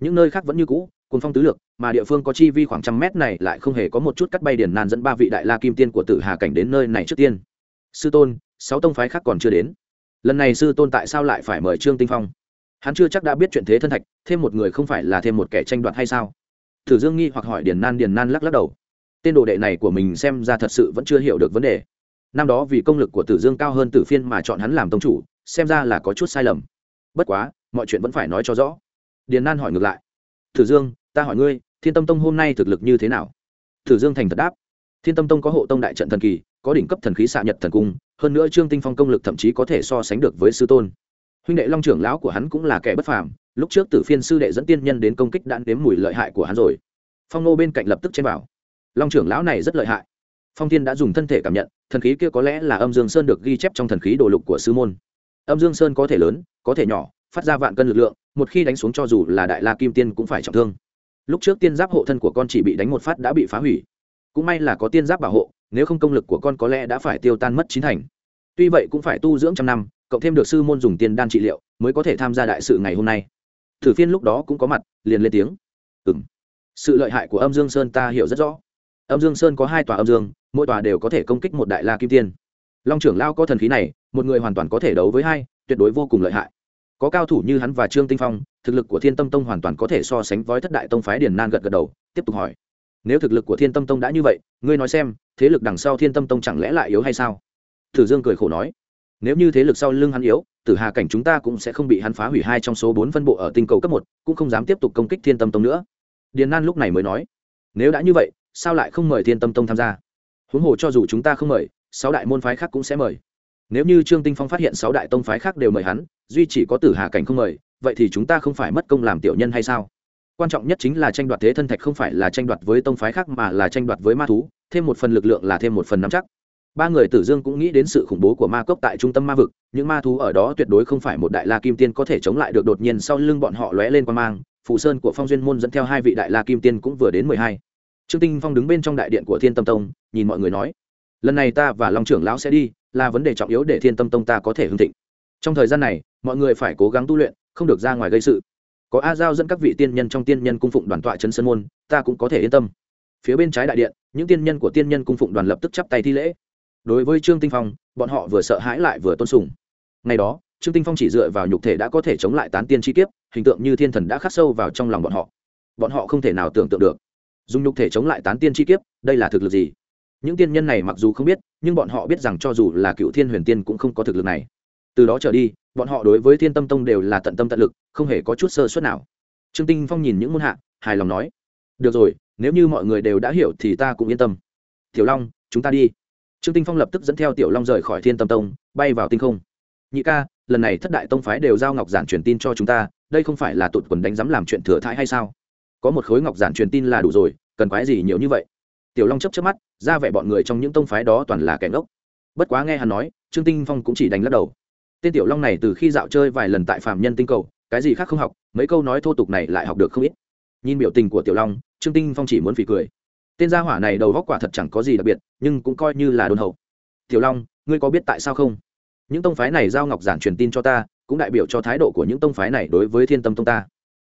Những nơi khác vẫn như cũ cùng phong tứ lược, mà địa phương có chi vi khoảng trăm mét này lại không hề có một chút cắt bay điển nan dẫn ba vị đại la kim tiên của tử hà cảnh đến nơi này trước tiên. Sư tôn, sáu tông phái khác còn chưa đến. Lần này sư tôn tại sao lại phải mời trương tinh phong? Hắn chưa chắc đã biết chuyện thế thân thạch, thêm một người không phải là thêm một kẻ tranh đoạt hay sao? Thử dương nghi hoặc hỏi điền nan điền nan lắc lắc đầu. Tên đồ đệ này của mình xem ra thật sự vẫn chưa hiểu được vấn đề. Năm đó vì công lực của tử dương cao hơn tử phiên mà chọn hắn làm tông chủ xem ra là có chút sai lầm. Bất quá, mọi chuyện vẫn phải nói cho rõ. Điền nan hỏi ngược lại. Thử dương, ta hỏi ngươi, thiên tâm tông hôm nay thực lực như thế nào? Thử dương thành thật đáp. Thiên tâm tông có hộ tông đại trận thần kỳ, có đỉnh cấp thần khí xạ nhật thần cung, hơn nữa trương tinh phong công lực thậm chí có thể so sánh được với sư tôn. Huynh đệ long trưởng lão của hắn cũng là kẻ bất phàm, lúc trước tử phiên sư đệ dẫn tiên nhân đến công kích đã nếm mùi lợi hại của hắn rồi. Phong nô bên cạnh lập tức chen vào. Long trưởng lão này rất lợi hại. Phong thiên đã dùng thân thể cảm nhận, thần khí kia có lẽ là âm dương sơn được ghi chép trong thần khí đồ lục của sư môn âm dương sơn có thể lớn, có thể nhỏ, phát ra vạn cân lực lượng, một khi đánh xuống cho dù là đại la kim tiên cũng phải trọng thương. Lúc trước tiên giáp hộ thân của con chỉ bị đánh một phát đã bị phá hủy. Cũng may là có tiên giáp bảo hộ, nếu không công lực của con có lẽ đã phải tiêu tan mất chín thành. Tuy vậy cũng phải tu dưỡng trăm năm, cộng thêm được sư môn dùng tiên đan trị liệu, mới có thể tham gia đại sự ngày hôm nay. Thử phiên lúc đó cũng có mặt, liền lên tiếng. Ừ m sự lợi hại của âm dương sơn ta hiểu rất rõ. Âm dương sơn có hai tòa âm dương, mỗi tòa đều có thể công kích một đại la kim tiên. Long trưởng lao có thần khí này một người hoàn toàn có thể đấu với hai, tuyệt đối vô cùng lợi hại. Có cao thủ như hắn và trương tinh phong, thực lực của thiên tâm tông hoàn toàn có thể so sánh với thất đại tông phái điền nan gật gật đầu, tiếp tục hỏi. Nếu thực lực của thiên tâm tông đã như vậy, ngươi nói xem, thế lực đằng sau thiên tâm tông chẳng lẽ lại yếu hay sao? Thử dương cười khổ nói. Nếu như thế lực sau lưng hắn yếu, tử hà cảnh chúng ta cũng sẽ không bị hắn phá hủy hai trong số bốn phân bộ ở tinh cầu cấp một, cũng không dám tiếp tục công kích thiên tâm tông nữa. Điền nan lúc này mới nói. Nếu đã như vậy, sao lại không mời thiên tâm tông tham gia? Huống hồ cho dù chúng ta không mời, sáu đại môn phái khác cũng sẽ mời nếu như trương tinh phong phát hiện sáu đại tông phái khác đều mời hắn, duy chỉ có tử hà cảnh không mời, vậy thì chúng ta không phải mất công làm tiểu nhân hay sao? Quan trọng nhất chính là tranh đoạt thế thân thạch không phải là tranh đoạt với tông phái khác mà là tranh đoạt với ma thú, thêm một phần lực lượng là thêm một phần nắm chắc. Ba người tử dương cũng nghĩ đến sự khủng bố của ma cốc tại trung tâm ma vực, những ma thú ở đó tuyệt đối không phải một đại la kim tiên có thể chống lại được, đột nhiên sau lưng bọn họ lóe lên qua mang, phù sơn của phong duyên môn dẫn theo hai vị đại la kim tiên cũng vừa đến mười hai. Trương tinh phong đứng bên trong đại điện của thiên tâm tông, nhìn mọi người nói, lần này ta và long trưởng lão sẽ đi là vấn đề trọng yếu để thiên tâm tông ta có thể hưng thịnh. Trong thời gian này, mọi người phải cố gắng tu luyện, không được ra ngoài gây sự. Có a giao dẫn các vị tiên nhân trong tiên nhân cung phụng đoàn tọa trấn sơn môn, ta cũng có thể yên tâm. Phía bên trái đại điện, những tiên nhân của tiên nhân cung phụng đoàn lập tức chắp tay thi lễ. Đối với trương tinh phong, bọn họ vừa sợ hãi lại vừa tôn sùng. Ngày đó, trương tinh phong chỉ dựa vào nhục thể đã có thể chống lại tán tiên chi kiếp, hình tượng như thiên thần đã khắc sâu vào trong lòng bọn họ. Bọn họ không thể nào tưởng tượng được. Dùng nhục thể chống lại tán tiên chi kiếp, đây là thực lực gì? Những tiên nhân này mặc dù không biết, nhưng bọn họ biết rằng cho dù là cựu thiên huyền tiên cũng không có thực lực này. Từ đó trở đi, bọn họ đối với thiên tâm tông đều là tận tâm tận lực, không hề có chút sơ suất nào. Trương tinh phong nhìn những môn hạ, hài lòng nói, được rồi, nếu như mọi người đều đã hiểu thì ta cũng yên tâm. Tiểu long, chúng ta đi. Trương tinh phong lập tức dẫn theo tiểu long rời khỏi thiên tâm tông, bay vào tinh không. Nhị ca, lần này thất đại tông phái đều giao ngọc giản truyền tin cho chúng ta, đây không phải là tụt quần đánh giám làm chuyện thừa thãi hay sao? Có một khối ngọc giản truyền tin là đủ rồi, cần quái gì nhiều như vậy? Tiểu long chấp chấp mắt ra vẻ bọn người trong những tông phái đó toàn là kẻ ngốc. Bất quá nghe hắn nói, trương tinh phong cũng chỉ đành lắc đầu. Tên tiểu long này từ khi dạo chơi vài lần tại phạm nhân tinh cầu, cái gì khác không học, mấy câu nói thô tục này lại học được không ít. Nhìn biểu tình của tiểu long, trương tinh phong chỉ muốn phì cười. Tên gia hỏa này đầu góc quả thật chẳng có gì đặc biệt, nhưng cũng coi như là đôn hậu. Tiểu long, ngươi có biết tại sao không? Những tông phái này giao ngọc giản truyền tin cho ta, cũng đại biểu cho thái độ của những tông phái này đối với thiên tâm tông ta.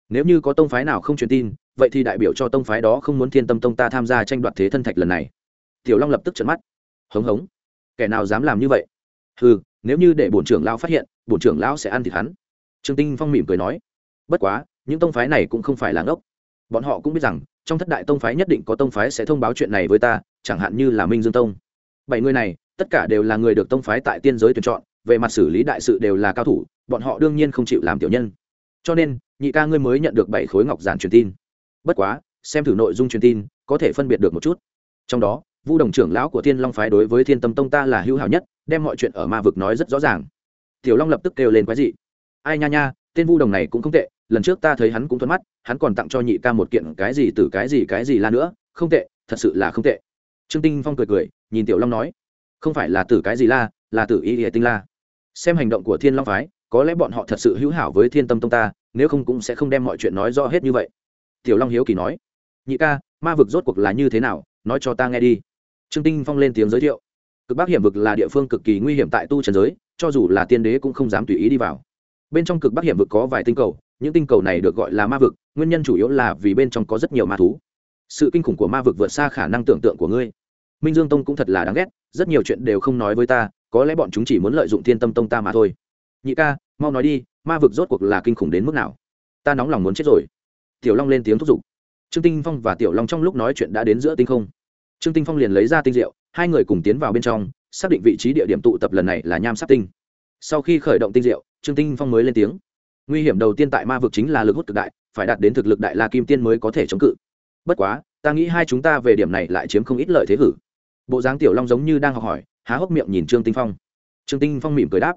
Nếu như có tông phái nào không truyền tin, vậy thì đại biểu cho tông phái đó không muốn thiên tâm tông ta tham gia tranh đoạt thế thân thạch lần này tiểu long lập tức trợn mắt. Hống hống. Kẻ nào dám làm như vậy? Ừ nếu như để bổn trưởng lão phát hiện, bổn trưởng lão sẽ ăn thịt hắn. Trương tinh phong mỉm cười nói. Bất quá, những tông phái này cũng không phải là ngốc. Bọn họ cũng biết rằng, trong thất đại tông phái nhất định có tông phái sẽ thông báo chuyện này với ta, chẳng hạn như là minh dương tông. Bảy người này, tất cả đều là người được tông phái tại tiên giới tuyển chọn, về mặt xử lý đại sự đều là cao thủ, bọn họ đương nhiên không chịu làm tiểu nhân. Cho nên, nhị ca ngươi mới nhận được bảy khối ngọc giản truyền tin. Bất quá, xem thử nội dung truyền tin, có thể phân biệt được một chút. Trong đó vu đồng trưởng lão của thiên long phái đối với thiên tâm tông ta là hữu hảo nhất, đem mọi chuyện ở ma vực nói rất rõ ràng. Tiểu long lập tức kêu lên quái dị. Ai nha nha, tên vu đồng này cũng không tệ, lần trước ta thấy hắn cũng thuận mắt, hắn còn tặng cho nhị ca một kiện cái gì từ cái gì cái gì la nữa, không tệ, thật sự là không tệ. Trương tinh phong cười cười, nhìn tiểu long nói, không phải là từ cái gì la, là từ ý ỉa tinh la. Xem hành động của thiên long phái, có lẽ bọn họ thật sự hữu hảo với thiên tâm tông ta, nếu không cũng sẽ không đem mọi chuyện nói rõ hết như vậy. Tiểu long hiếu kỳ nói, nhị ca, ma vực rốt cuộc là như thế nào, nói cho ta nghe đi trương tinh phong lên tiếng giới thiệu. Cực bắc hiểm vực là địa phương cực kỳ nguy hiểm tại tu trần giới, cho dù là tiên đế cũng không dám tùy ý đi vào. Bên trong cực bắc hiểm vực có vài tinh cầu, những tinh cầu này được gọi là ma vực, nguyên nhân chủ yếu là vì bên trong có rất nhiều ma thú. Sự kinh khủng của ma vực vượt xa khả năng tưởng tượng của ngươi. Minh dương tông cũng thật là đáng ghét, rất nhiều chuyện đều không nói với ta, có lẽ bọn chúng chỉ muốn lợi dụng thiên tâm tông ta mà thôi. Nhị ca, mau nói đi, ma vực rốt cuộc là kinh khủng đến mức nào? Ta nóng lòng muốn chết rồi. Tiểu long lên tiếng thúc giục. Trương tinh phong và tiểu long trong lúc nói chuyện đã đến giữa tinh không trương tinh phong liền lấy ra tinh rượu, hai người cùng tiến vào bên trong, xác định vị trí địa điểm tụ tập lần này là nham sắc tinh. Sau khi khởi động tinh rượu, trương tinh phong mới lên tiếng. Nguy hiểm đầu tiên tại ma vực chính là lực hút cực đại, phải đạt đến thực lực đại la kim tiên mới có thể chống cự. Bất quá, ta nghĩ hai chúng ta về điểm này lại chiếm không ít lợi thế hử. Bộ dáng tiểu long giống như đang học hỏi, há hốc miệng nhìn trương tinh phong. Trương tinh phong mỉm cười đáp.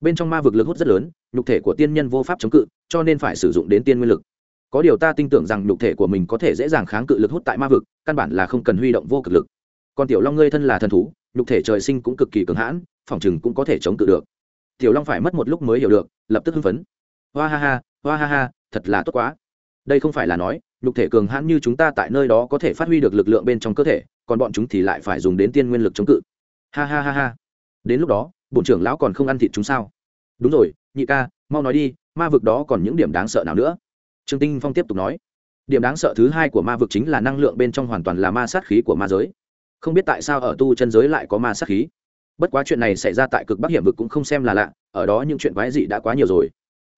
Bên trong ma vực lực hút rất lớn, nhục thể của tiên nhân vô pháp chống cự, cho nên phải sử dụng đến tiên nguyên lực có điều ta tin tưởng rằng nhục thể của mình có thể dễ dàng kháng cự lực hút tại ma vực, căn bản là không cần huy động vô cực lực. Còn tiểu long ngươi thân là thần thú, nhục thể trời sinh cũng cực kỳ cường hãn, phòng chừng cũng có thể chống cự được. Tiểu long phải mất một lúc mới hiểu được, lập tức hưng phấn. Hoa ha ha, hoa ha ha, thật là tốt quá. Đây không phải là nói, nhục thể cường hãn như chúng ta tại nơi đó có thể phát huy được lực lượng bên trong cơ thể, còn bọn chúng thì lại phải dùng đến tiên nguyên lực chống cự. Ha ha ha ha. Đến lúc đó, bổn trưởng lão còn không ăn thịt chúng sao? Đúng rồi, nhị ca, mau nói đi, ma vực đó còn những điểm đáng sợ nào nữa? Trương tinh phong tiếp tục nói, điểm đáng sợ thứ hai của ma vực chính là năng lượng bên trong hoàn toàn là ma sát khí của ma giới. Không biết tại sao ở tu chân giới lại có ma sát khí. Bất quá chuyện này xảy ra tại cực bắc hiểm vực cũng không xem là lạ, ở đó những chuyện quái dị đã quá nhiều rồi.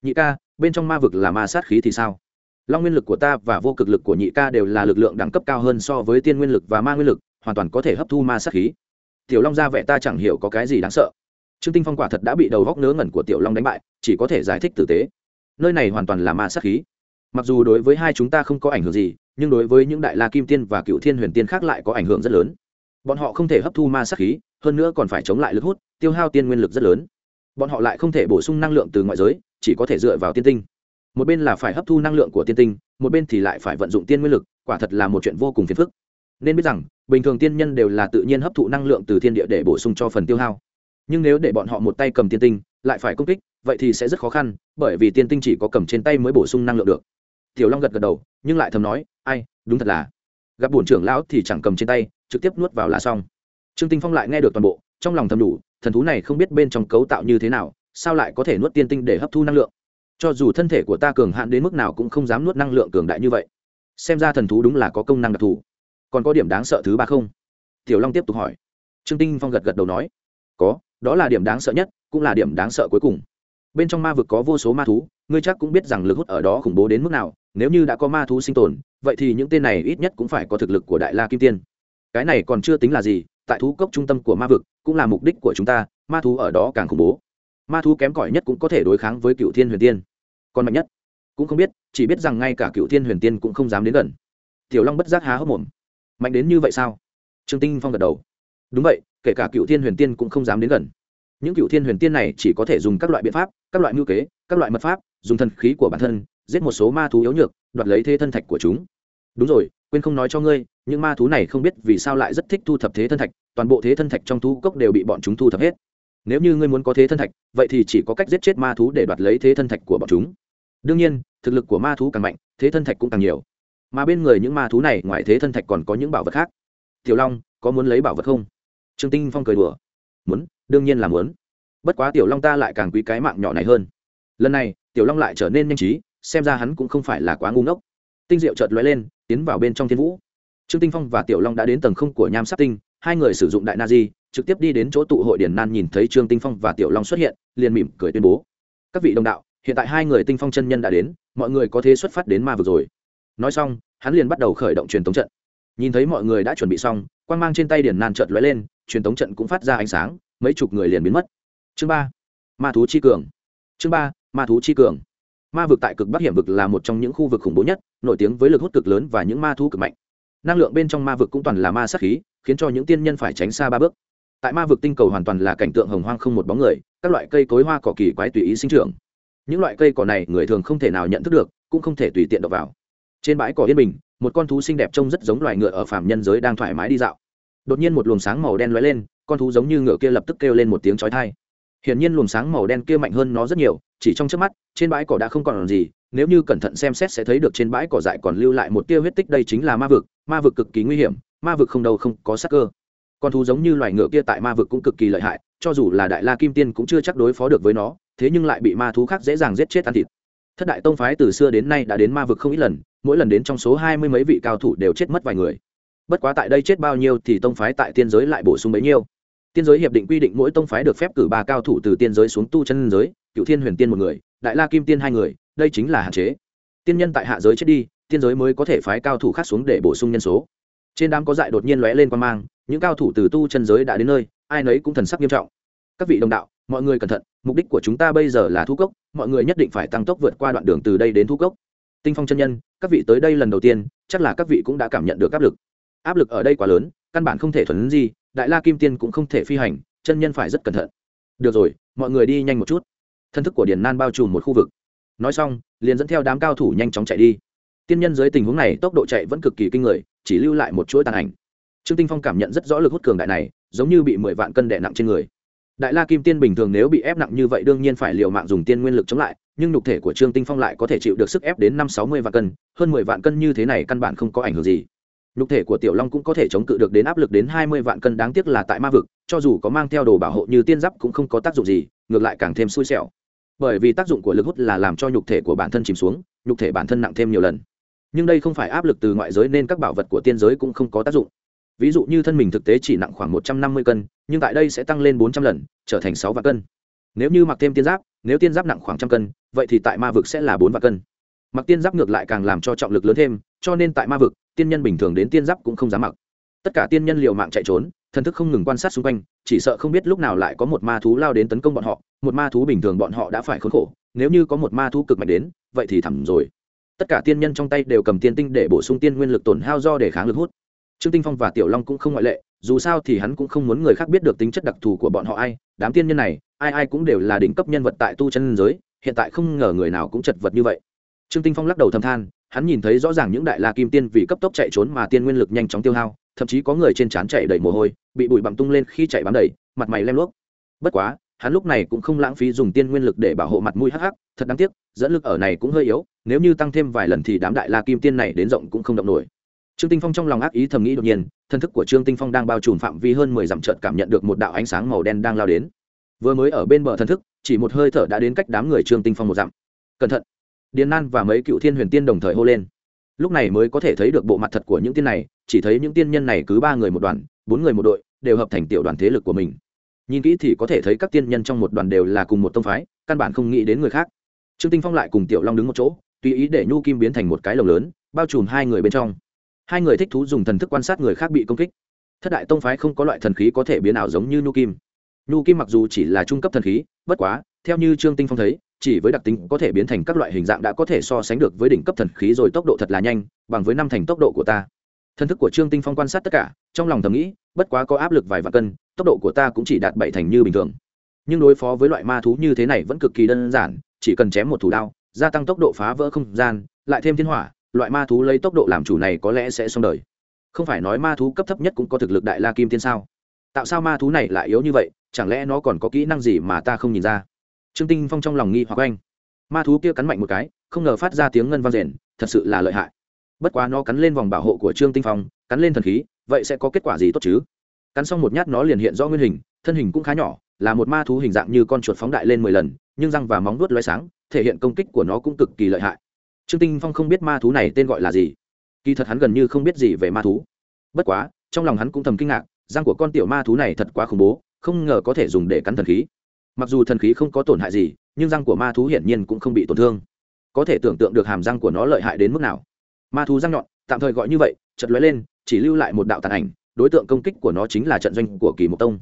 Nhị ca, bên trong ma vực là ma sát khí thì sao? Long nguyên lực của ta và vô cực lực của nhị ca đều là lực lượng đẳng cấp cao hơn so với tiên nguyên lực và ma nguyên lực, hoàn toàn có thể hấp thu ma sát khí. Tiểu long ra vẻ ta chẳng hiểu có cái gì đáng sợ. Trương tinh phong quả thật đã bị đầu góc nớ ngẩn của tiểu long đánh bại, chỉ có thể giải thích tử tế. Nơi này hoàn toàn là ma sát khí mặc dù đối với hai chúng ta không có ảnh hưởng gì, nhưng đối với những đại la kim tiên và cựu thiên huyền tiên khác lại có ảnh hưởng rất lớn. Bọn họ không thể hấp thu ma sát khí, hơn nữa còn phải chống lại lực hút, tiêu hao tiên nguyên lực rất lớn. Bọn họ lại không thể bổ sung năng lượng từ ngoại giới, chỉ có thể dựa vào tiên tinh. Một bên là phải hấp thu năng lượng của tiên tinh, một bên thì lại phải vận dụng tiên nguyên lực, quả thật là một chuyện vô cùng phiền phức. Nên biết rằng, bình thường tiên nhân đều là tự nhiên hấp thụ năng lượng từ thiên địa để bổ sung cho phần tiêu hao. Nhưng nếu để bọn họ một tay cầm tiên tinh, lại phải công kích, vậy thì sẽ rất khó khăn, bởi vì tiên tinh chỉ có cầm trên tay mới bổ sung năng lượng được tiểu long gật gật đầu, nhưng lại thầm nói, ai, đúng thật là. Gặp bổn trưởng lão thì chẳng cầm trên tay, trực tiếp nuốt vào là xong. Trương tinh phong lại nghe được toàn bộ, trong lòng thầm đủ, thần thú này không biết bên trong cấu tạo như thế nào, sao lại có thể nuốt tiên tinh để hấp thu năng lượng? Cho dù thân thể của ta cường hạn đến mức nào cũng không dám nuốt năng lượng cường đại như vậy. Xem ra thần thú đúng là có công năng đặc thù. Còn có điểm đáng sợ thứ ba không? Tiểu long tiếp tục hỏi. Trương tinh phong gật gật đầu nói. Có, đó là điểm đáng sợ nhất, cũng là điểm đáng sợ cuối cùng. Bên trong ma vực có vô số ma thú, ngươi chắc cũng biết rằng lực hút ở đó khủng bố đến mức nào nếu như đã có ma thú sinh tồn, vậy thì những tên này ít nhất cũng phải có thực lực của đại la kim tiên. Cái này còn chưa tính là gì, tại thú cốc trung tâm của ma vực cũng là mục đích của chúng ta, ma thú ở đó càng khủng bố. Ma thú kém cỏi nhất cũng có thể đối kháng với cựu thiên huyền tiên. Còn mạnh nhất, cũng không biết, chỉ biết rằng ngay cả cựu thiên huyền tiên cũng không dám đến gần. Tiểu long bất giác há hốc mồm. Mạnh đến như vậy sao? Trương tinh phong gật đầu. Đúng vậy, kể cả cựu thiên huyền tiên cũng không dám đến gần. Những cựu thiên huyền tiên này chỉ có thể dùng các loại biện pháp, các loại ngữ kế, các loại mật pháp, dùng thần khí của bản thân giết một số ma thú yếu nhược, đoạt lấy thế thân thạch của chúng. Đúng rồi, quên không nói cho ngươi, những ma thú này không biết vì sao lại rất thích thu thập thế thân thạch, toàn bộ thế thân thạch trong thú cốc đều bị bọn chúng thu thập hết. Nếu như ngươi muốn có thế thân thạch, vậy thì chỉ có cách giết chết ma thú để đoạt lấy thế thân thạch của bọn chúng. Đương nhiên, thực lực của ma thú càng mạnh, thế thân thạch cũng càng nhiều. Mà bên người những ma thú này, ngoài thế thân thạch còn có những bảo vật khác. Tiểu long, có muốn lấy bảo vật không? Trương tinh phong cười đùa. Muốn, đương nhiên là muốn. Bất quá tiểu long ta lại càng quý cái mạng nhỏ này hơn. Lần này, tiểu long lại trở nên nhanh trí xem ra hắn cũng không phải là quá ngu ngốc. Tinh diệu chợt lóe lên, tiến vào bên trong thiên vũ. Trương tinh phong và tiểu long đã đến tầng không của nham sát tinh, hai người sử dụng đại na di, trực tiếp đi đến chỗ tụ hội điển nan nhìn thấy trương tinh phong và tiểu long xuất hiện, liền mỉm cười tuyên bố. Các vị đồng đạo, hiện tại hai người tinh phong chân nhân đã đến, mọi người có thế xuất phát đến ma vực rồi. Nói xong, hắn liền bắt đầu khởi động truyền tống trận. Nhìn thấy mọi người đã chuẩn bị xong quan g mang trên tay điển nan trợt lóe lên, truyền tống trận cũng phát ra ánh sáng, mấy chục người liền biến mất. Chương ba, ma thú chi cường. Chương ba, ma thú chi cường ma vực tại cực bắc hiểm vực là một trong những khu vực khủng bố nhất, nổi tiếng với lực hút cực lớn và những ma thu cực mạnh. Năng lượng bên trong ma vực cũng toàn là ma sát khí, khiến cho những tiên nhân phải tránh xa ba bước. Tại ma vực tinh cầu hoàn toàn là cảnh tượng hồng hoang không một bóng người, các loại cây cối hoa cỏ kỳ quái tùy ý sinh trưởng. Những loại cây cỏ này người thường không thể nào nhận thức được, cũng không thể tùy tiện đọc vào. Trên bãi cỏ yên bình, một con thú xinh đẹp trông rất giống loài ngựa ở phạm nhân giới đang thoải mái đi dạo. Đột nhiên một luồng sáng màu đen lóe lên, con thú giống như ngựa kia lập tức kêu lên một tiếng chói tai hiển nhiên luồng sáng màu đen kia mạnh hơn nó rất nhiều, chỉ trong chớp mắt, trên bãi cỏ đã không còn gì, nếu như cẩn thận xem xét sẽ thấy được trên bãi cỏ dại còn lưu lại một tia huyết tích, đây chính là ma vực ma vực cực kỳ nguy hiểm, ma vực không đâu không có sắc cơ. Con thú giống như loài ngựa kia tại ma vực cũng cực kỳ lợi hại, cho dù là đại la kim tiên cũng chưa chắc đối phó được với nó, thế nhưng lại bị ma thú khác dễ dàng giết chết ăn thịt. Thất đại tông phái từ xưa đến nay đã đến ma vực không ít lần, mỗi lần đến trong số hai mươi mấy vị cao thủ đều chết mất vài người. Bất quá tại đây chết bao nhiêu thì tông phái tại tiên giới lại bổ sung bấy nhiêu tiên giới hiệp định quy định mỗi tông phái được phép cử ba cao thủ từ tiên giới xuống tu chân giới, cựu thiên huyền tiên một người, đại la kim tiên hai người, đây chính là hạn chế. Tiên nhân tại hạ giới chết đi, tiên giới mới có thể phái cao thủ khác xuống để bổ sung nhân số. Trên đám có dại đột nhiên lóe lên quan mang, những cao thủ từ tu chân giới đã đến nơi, ai nấy cũng thần sắc nghiêm trọng. Các vị đồng đạo, mọi người cẩn thận, mục đích của chúng ta bây giờ là thu cốc, mọi người nhất định phải tăng tốc vượt qua đoạn đường từ đây đến thu cốc. Tinh phong chân nhân, các vị tới đây lần đầu tiên, chắc là các vị cũng đã cảm nhận được áp lực. Áp lực ở đây quá lớn, căn bản không thể thuần gì đại la kim tiên cũng không thể phi hành, chân nhân phải rất cẩn thận. Được rồi, mọi người đi nhanh một chút. Thân thức của điền nan bao trùm một khu vực. Nói xong, liền dẫn theo đám cao thủ nhanh chóng chạy đi. Tiên nhân dưới tình huống này, tốc độ chạy vẫn cực kỳ kinh người, chỉ lưu lại một chuỗi tàn ảnh. Trương tinh phong cảm nhận rất rõ lực hút cường đại này, giống như bị mười vạn cân đè nặng trên người. Đại la kim tiên bình thường nếu bị ép nặng như vậy đương nhiên phải liều mạng dùng tiên nguyên lực chống lại, nhưng nhục thể của trương tinh phong lại có thể chịu được sức ép đến năm sáu mươi vạn cân, hơn mười vạn cân như thế này căn bản không có ảnh hưởng gì nhục thể của tiểu long cũng có thể chống cự được đến áp lực đến hai mươi vạn cân đáng tiếc là tại ma vực, cho dù có mang theo đồ bảo hộ như tiên giáp cũng không có tác dụng gì, ngược lại càng thêm xui xẻo. Bởi vì tác dụng của lực hút là làm cho nhục thể của bản thân chìm xuống, nhục thể bản thân nặng thêm nhiều lần. Nhưng đây không phải áp lực từ ngoại giới nên các bảo vật của tiên giới cũng không có tác dụng. Ví dụ như thân mình thực tế chỉ nặng khoảng một trăm năm mươi cân, nhưng tại đây sẽ tăng lên bốn trăm lần, trở thành sáu vạn cân. Nếu như mặc thêm tiên giáp, nếu tiên giáp nặng khoảng trăm cân, vậy thì tại ma vực sẽ là bốn vạn cân. Mặc tiên giáp ngược lại càng làm cho trọng lực lớn thêm, cho nên tại ma vực tiên nhân bình thường đến tiên giáp cũng không dám mặc. Tất cả tiên nhân liều mạng chạy trốn, thần thức không ngừng quan sát xung quanh, chỉ sợ không biết lúc nào lại có một ma thú lao đến tấn công bọn họ, một ma thú bình thường bọn họ đã phải khốn khổ, nếu như có một ma thú cực mạnh đến, vậy thì thẳm rồi. Tất cả tiên nhân trong tay đều cầm tiên tinh để bổ sung tiên nguyên lực tổn hao do để kháng lực hút. Trương tinh phong và tiểu long cũng không ngoại lệ, dù sao thì hắn cũng không muốn người khác biết được tính chất đặc thù của bọn họ ai, đám tiên nhân này, ai ai cũng đều là đỉnh cấp nhân vật tại tu chân giới, hiện tại không ngờ người nào cũng chật vật như vậy. Trương tinh phong lắc đầu thầm than hắn nhìn thấy rõ ràng những đại la kim tiên vì cấp tốc chạy trốn mà tiên nguyên lực nhanh chóng tiêu hao, thậm chí có người trên trán chạy đầy mồ hôi, bị bụi bặm tung lên khi chạy bám đầy, mặt mày lem luốc. Bất quá, hắn lúc này cũng không lãng phí dùng tiên nguyên lực để bảo hộ mặt mũi hắc hắc, thật đáng tiếc, dẫn lực ở này cũng hơi yếu, nếu như tăng thêm vài lần thì đám đại la kim tiên này đến rộng cũng không động nổi. Trương tinh phong trong lòng ác ý thầm nghĩ đột nhiên, thân thức của trương tinh phong đang bao trùm phạm vi hơn mười dặm trợt cảm nhận được một đạo ánh sáng màu đen đang lao đến. Vừa mới ở bên bờ thân thức, chỉ một hơi thở đã đến cách đám người trương tinh phong một dặm. Cẩn thận điền nan và mấy cựu thiên huyền tiên đồng thời hô lên. Lúc này mới có thể thấy được bộ mặt thật của những tiên này, chỉ thấy những tiên nhân này cứ ba người một đoàn, bốn người một đội, đều hợp thành tiểu đoàn thế lực của mình. Nhìn kỹ thì có thể thấy các tiên nhân trong một đoàn đều là cùng một tông phái, căn bản không nghĩ đến người khác. Trương tinh phong lại cùng tiểu long đứng một chỗ, tùy ý để nhu kim biến thành một cái lồng lớn, bao trùm hai người bên trong. Hai người thích thú dùng thần thức quan sát người khác bị công kích. Thất đại tông phái không có loại thần khí có thể biến ảo giống như nhu kim nhu kim mặc dù chỉ là trung cấp thần khí, bất quá, theo như trương tinh phong thấy, chỉ với đặc tính có thể biến thành các loại hình dạng đã có thể so sánh được với đỉnh cấp thần khí rồi tốc độ thật là nhanh, bằng với năm thành tốc độ của ta. Thân thức của trương tinh phong quan sát tất cả, trong lòng thầm nghĩ, bất quá có áp lực vài vạn cân, tốc độ của ta cũng chỉ đạt bảy thành như bình thường. Nhưng đối phó với loại ma thú như thế này vẫn cực kỳ đơn giản, chỉ cần chém một thủ đao, gia tăng tốc độ phá vỡ không gian, lại thêm thiên hỏa, loại ma thú lấy tốc độ làm chủ này có lẽ sẽ xong đời. Không phải nói ma thú cấp thấp nhất cũng có thực lực đại la kim tiên sao? Tạo sao ma thú này lại yếu như vậy? Chẳng lẽ nó còn có kỹ năng gì mà ta không nhìn ra? Trương tinh phong trong lòng nghi hoặc anh ma thú kia cắn mạnh một cái, không ngờ phát ra tiếng ngân vang rền, thật sự là lợi hại. Bất quá nó cắn lên vòng bảo hộ của trương tinh phong, cắn lên thần khí, vậy sẽ có kết quả gì tốt chứ? Cắn xong một nhát nó liền hiện rõ nguyên hình, thân hình cũng khá nhỏ, là một ma thú hình dạng như con chuột phóng đại lên mười lần, nhưng răng và móng vuốt loé sáng, thể hiện công kích của nó cũng cực kỳ lợi hại. Trương tinh phong không biết ma thú này tên gọi là gì. Kỳ thật hắn gần như không biết gì về ma thú. Bất quá, trong lòng hắn cũng thầm kinh ngạc, răng của con tiểu ma thú này thật quá khủng bố không ngờ có thể dùng để cắn thần khí. Mặc dù thần khí không có tổn hại gì, nhưng răng của ma thú hiển nhiên cũng không bị tổn thương. Có thể tưởng tượng được hàm răng của nó lợi hại đến mức nào. Ma thú răng nhọn, tạm thời gọi như vậy chật lóe lên, chỉ lưu lại một đạo tàn ảnh, đối tượng công kích của nó chính là trận doanh của kỳ mộc tông.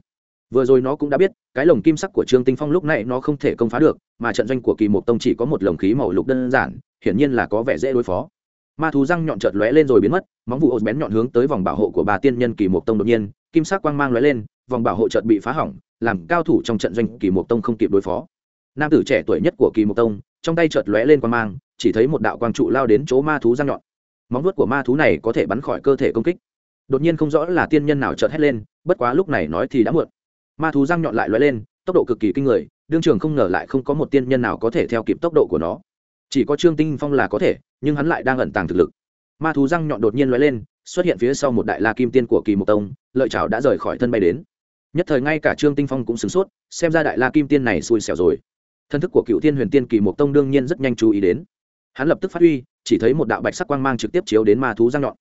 Vừa rồi nó cũng đã biết, cái lồng kim sắc của trương tinh phong lúc này nó không thể công phá được, mà trận doanh của kỳ mộc tông chỉ có một lồng khí màu lục đơn giản, hiển nhiên là có vẻ dễ đối phó ma thú răng nhọn chợt lóe lên rồi biến mất, móng vụ ô bén nhọn hướng tới vòng bảo hộ của bà tiên nhân kỳ mộc tông đột nhiên, kim sắc quang mang lóe lên, vòng bảo hộ chợt bị phá hỏng, làm cao thủ trong trận doanh kỳ mộc tông không kịp đối phó. Nam tử trẻ tuổi nhất của kỳ mộc tông, trong tay chợt lóe lên quang mang, chỉ thấy một đạo quang trụ lao đến chỗ ma thú răng nhọn. Móng vuốt của ma thú này có thể bắn khỏi cơ thể công kích. Đột nhiên không rõ là tiên nhân nào chợt hét lên, bất quá lúc này nói thì đã muộn. Ma thú răng nhọn lại lóe lên, tốc độ cực kỳ kinh người, đương trường không ngờ lại không có một tiên nhân nào có thể theo kịp tốc độ của nó chỉ có trương tinh phong là có thể, nhưng hắn lại đang ẩn tàng thực lực. Ma thú răng nhọn đột nhiên lóe lên, xuất hiện phía sau một đại la kim tiên của kỳ mục tông, lợi chảo đã rời khỏi thân bay đến. Nhất thời ngay cả trương tinh phong cũng sửng sốt, xem ra đại la kim tiên này xui xẻo rồi. Thân thức của cựu tiên huyền tiên kỳ mục tông đương nhiên rất nhanh chú ý đến. Hắn lập tức phát huy, chỉ thấy một đạo bạch sắc quang mang trực tiếp chiếu đến ma thú răng nhọn.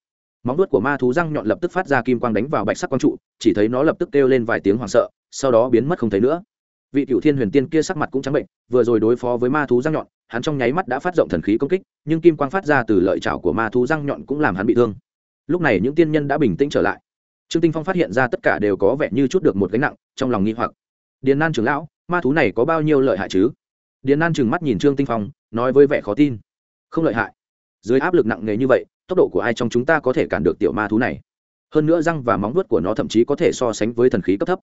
Móng đuốt của ma thú răng nhọn lập tức phát ra kim quang đánh vào bạch sắc quang trụ, chỉ thấy nó lập tức kêu lên vài tiếng hoảng sợ, sau đó biến mất không thấy nữa. Vị cựu thiên huyền tiên kia sắc mặt cũng trắng bệnh, vừa rồi đối phó với ma thú răng nhọn hắn trong nháy mắt đã phát rộng thần khí công kích, nhưng kim quang phát ra từ lợi chảo của ma thú răng nhọn cũng làm hắn bị thương. Lúc này những tiên nhân đã bình tĩnh trở lại. Trương tinh phong phát hiện ra tất cả đều có vẻ như chút được một gánh nặng, trong lòng nghi hoặc. Điền nan trưởng lão, ma thú này có bao nhiêu lợi hại chứ? Điền nan trừng mắt nhìn trương tinh phong, nói với vẻ khó tin. Không lợi hại. Dưới áp lực nặng nề như vậy, tốc độ của ai trong chúng ta có thể cản được tiểu ma thú này? Hơn nữa răng và móng vuốt của nó thậm chí có thể so sánh với thần khí cấp thấp.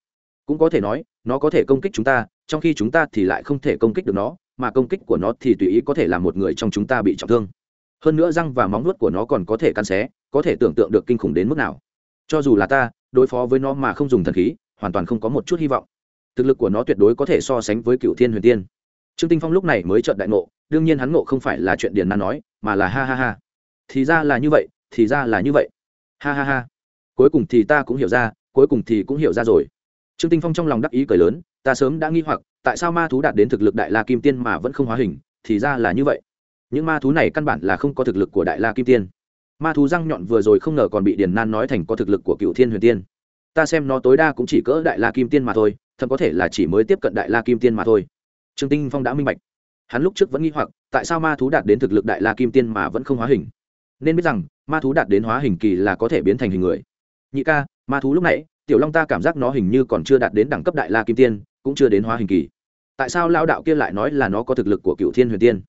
Cũng có thể nói, nó có thể công kích chúng ta, trong khi chúng ta thì lại không thể công kích được nó mà công kích của nó thì tùy ý có thể làm một người trong chúng ta bị trọng thương. Hơn nữa răng và móng nuốt của nó còn có thể căn xé, có thể tưởng tượng được kinh khủng đến mức nào. Cho dù là ta, đối phó với nó mà không dùng thần khí, hoàn toàn không có một chút hy vọng. Thực lực của nó tuyệt đối có thể so sánh với cựu thiên huyền tiên. Trương tinh phong lúc này mới trợn đại ngộ, đương nhiên hắn ngộ không phải là chuyện điền nan nói, mà là ha ha ha. Thì ra là như vậy, thì ra là như vậy. Ha ha ha. Cuối cùng thì ta cũng hiểu ra, cuối cùng thì cũng hiểu ra rồi. Trương tinh phong trong lòng đắc ý cười lớn ta sớm đã nghi hoặc, tại sao ma thú đạt đến thực lực đại la kim tiên mà vẫn không hóa hình, thì ra là như vậy. Những ma thú này căn bản là không có thực lực của đại la kim tiên. Ma thú răng nhọn vừa rồi không ngờ còn bị điền nan nói thành có thực lực của cựu thiên huyền tiên. Ta xem nó tối đa cũng chỉ cỡ đại la kim tiên mà thôi, thậm có thể là chỉ mới tiếp cận đại la kim tiên mà thôi. Trương tinh phong đã minh bạch. Hắn lúc trước vẫn nghi hoặc, tại sao ma thú đạt đến thực lực đại la kim tiên mà vẫn không hóa hình? Nên biết rằng, ma thú đạt đến hóa hình kỳ là có thể biến thành hình người. Nhị ca, ma thú lúc nãy, tiểu long ta cảm giác nó hình như còn chưa đạt đến đẳng cấp đại la kim tiên cũng chưa đến hóa hình kỳ. Tại sao lao đạo kia lại nói là nó có thực lực của cựu thiên huyền tiên?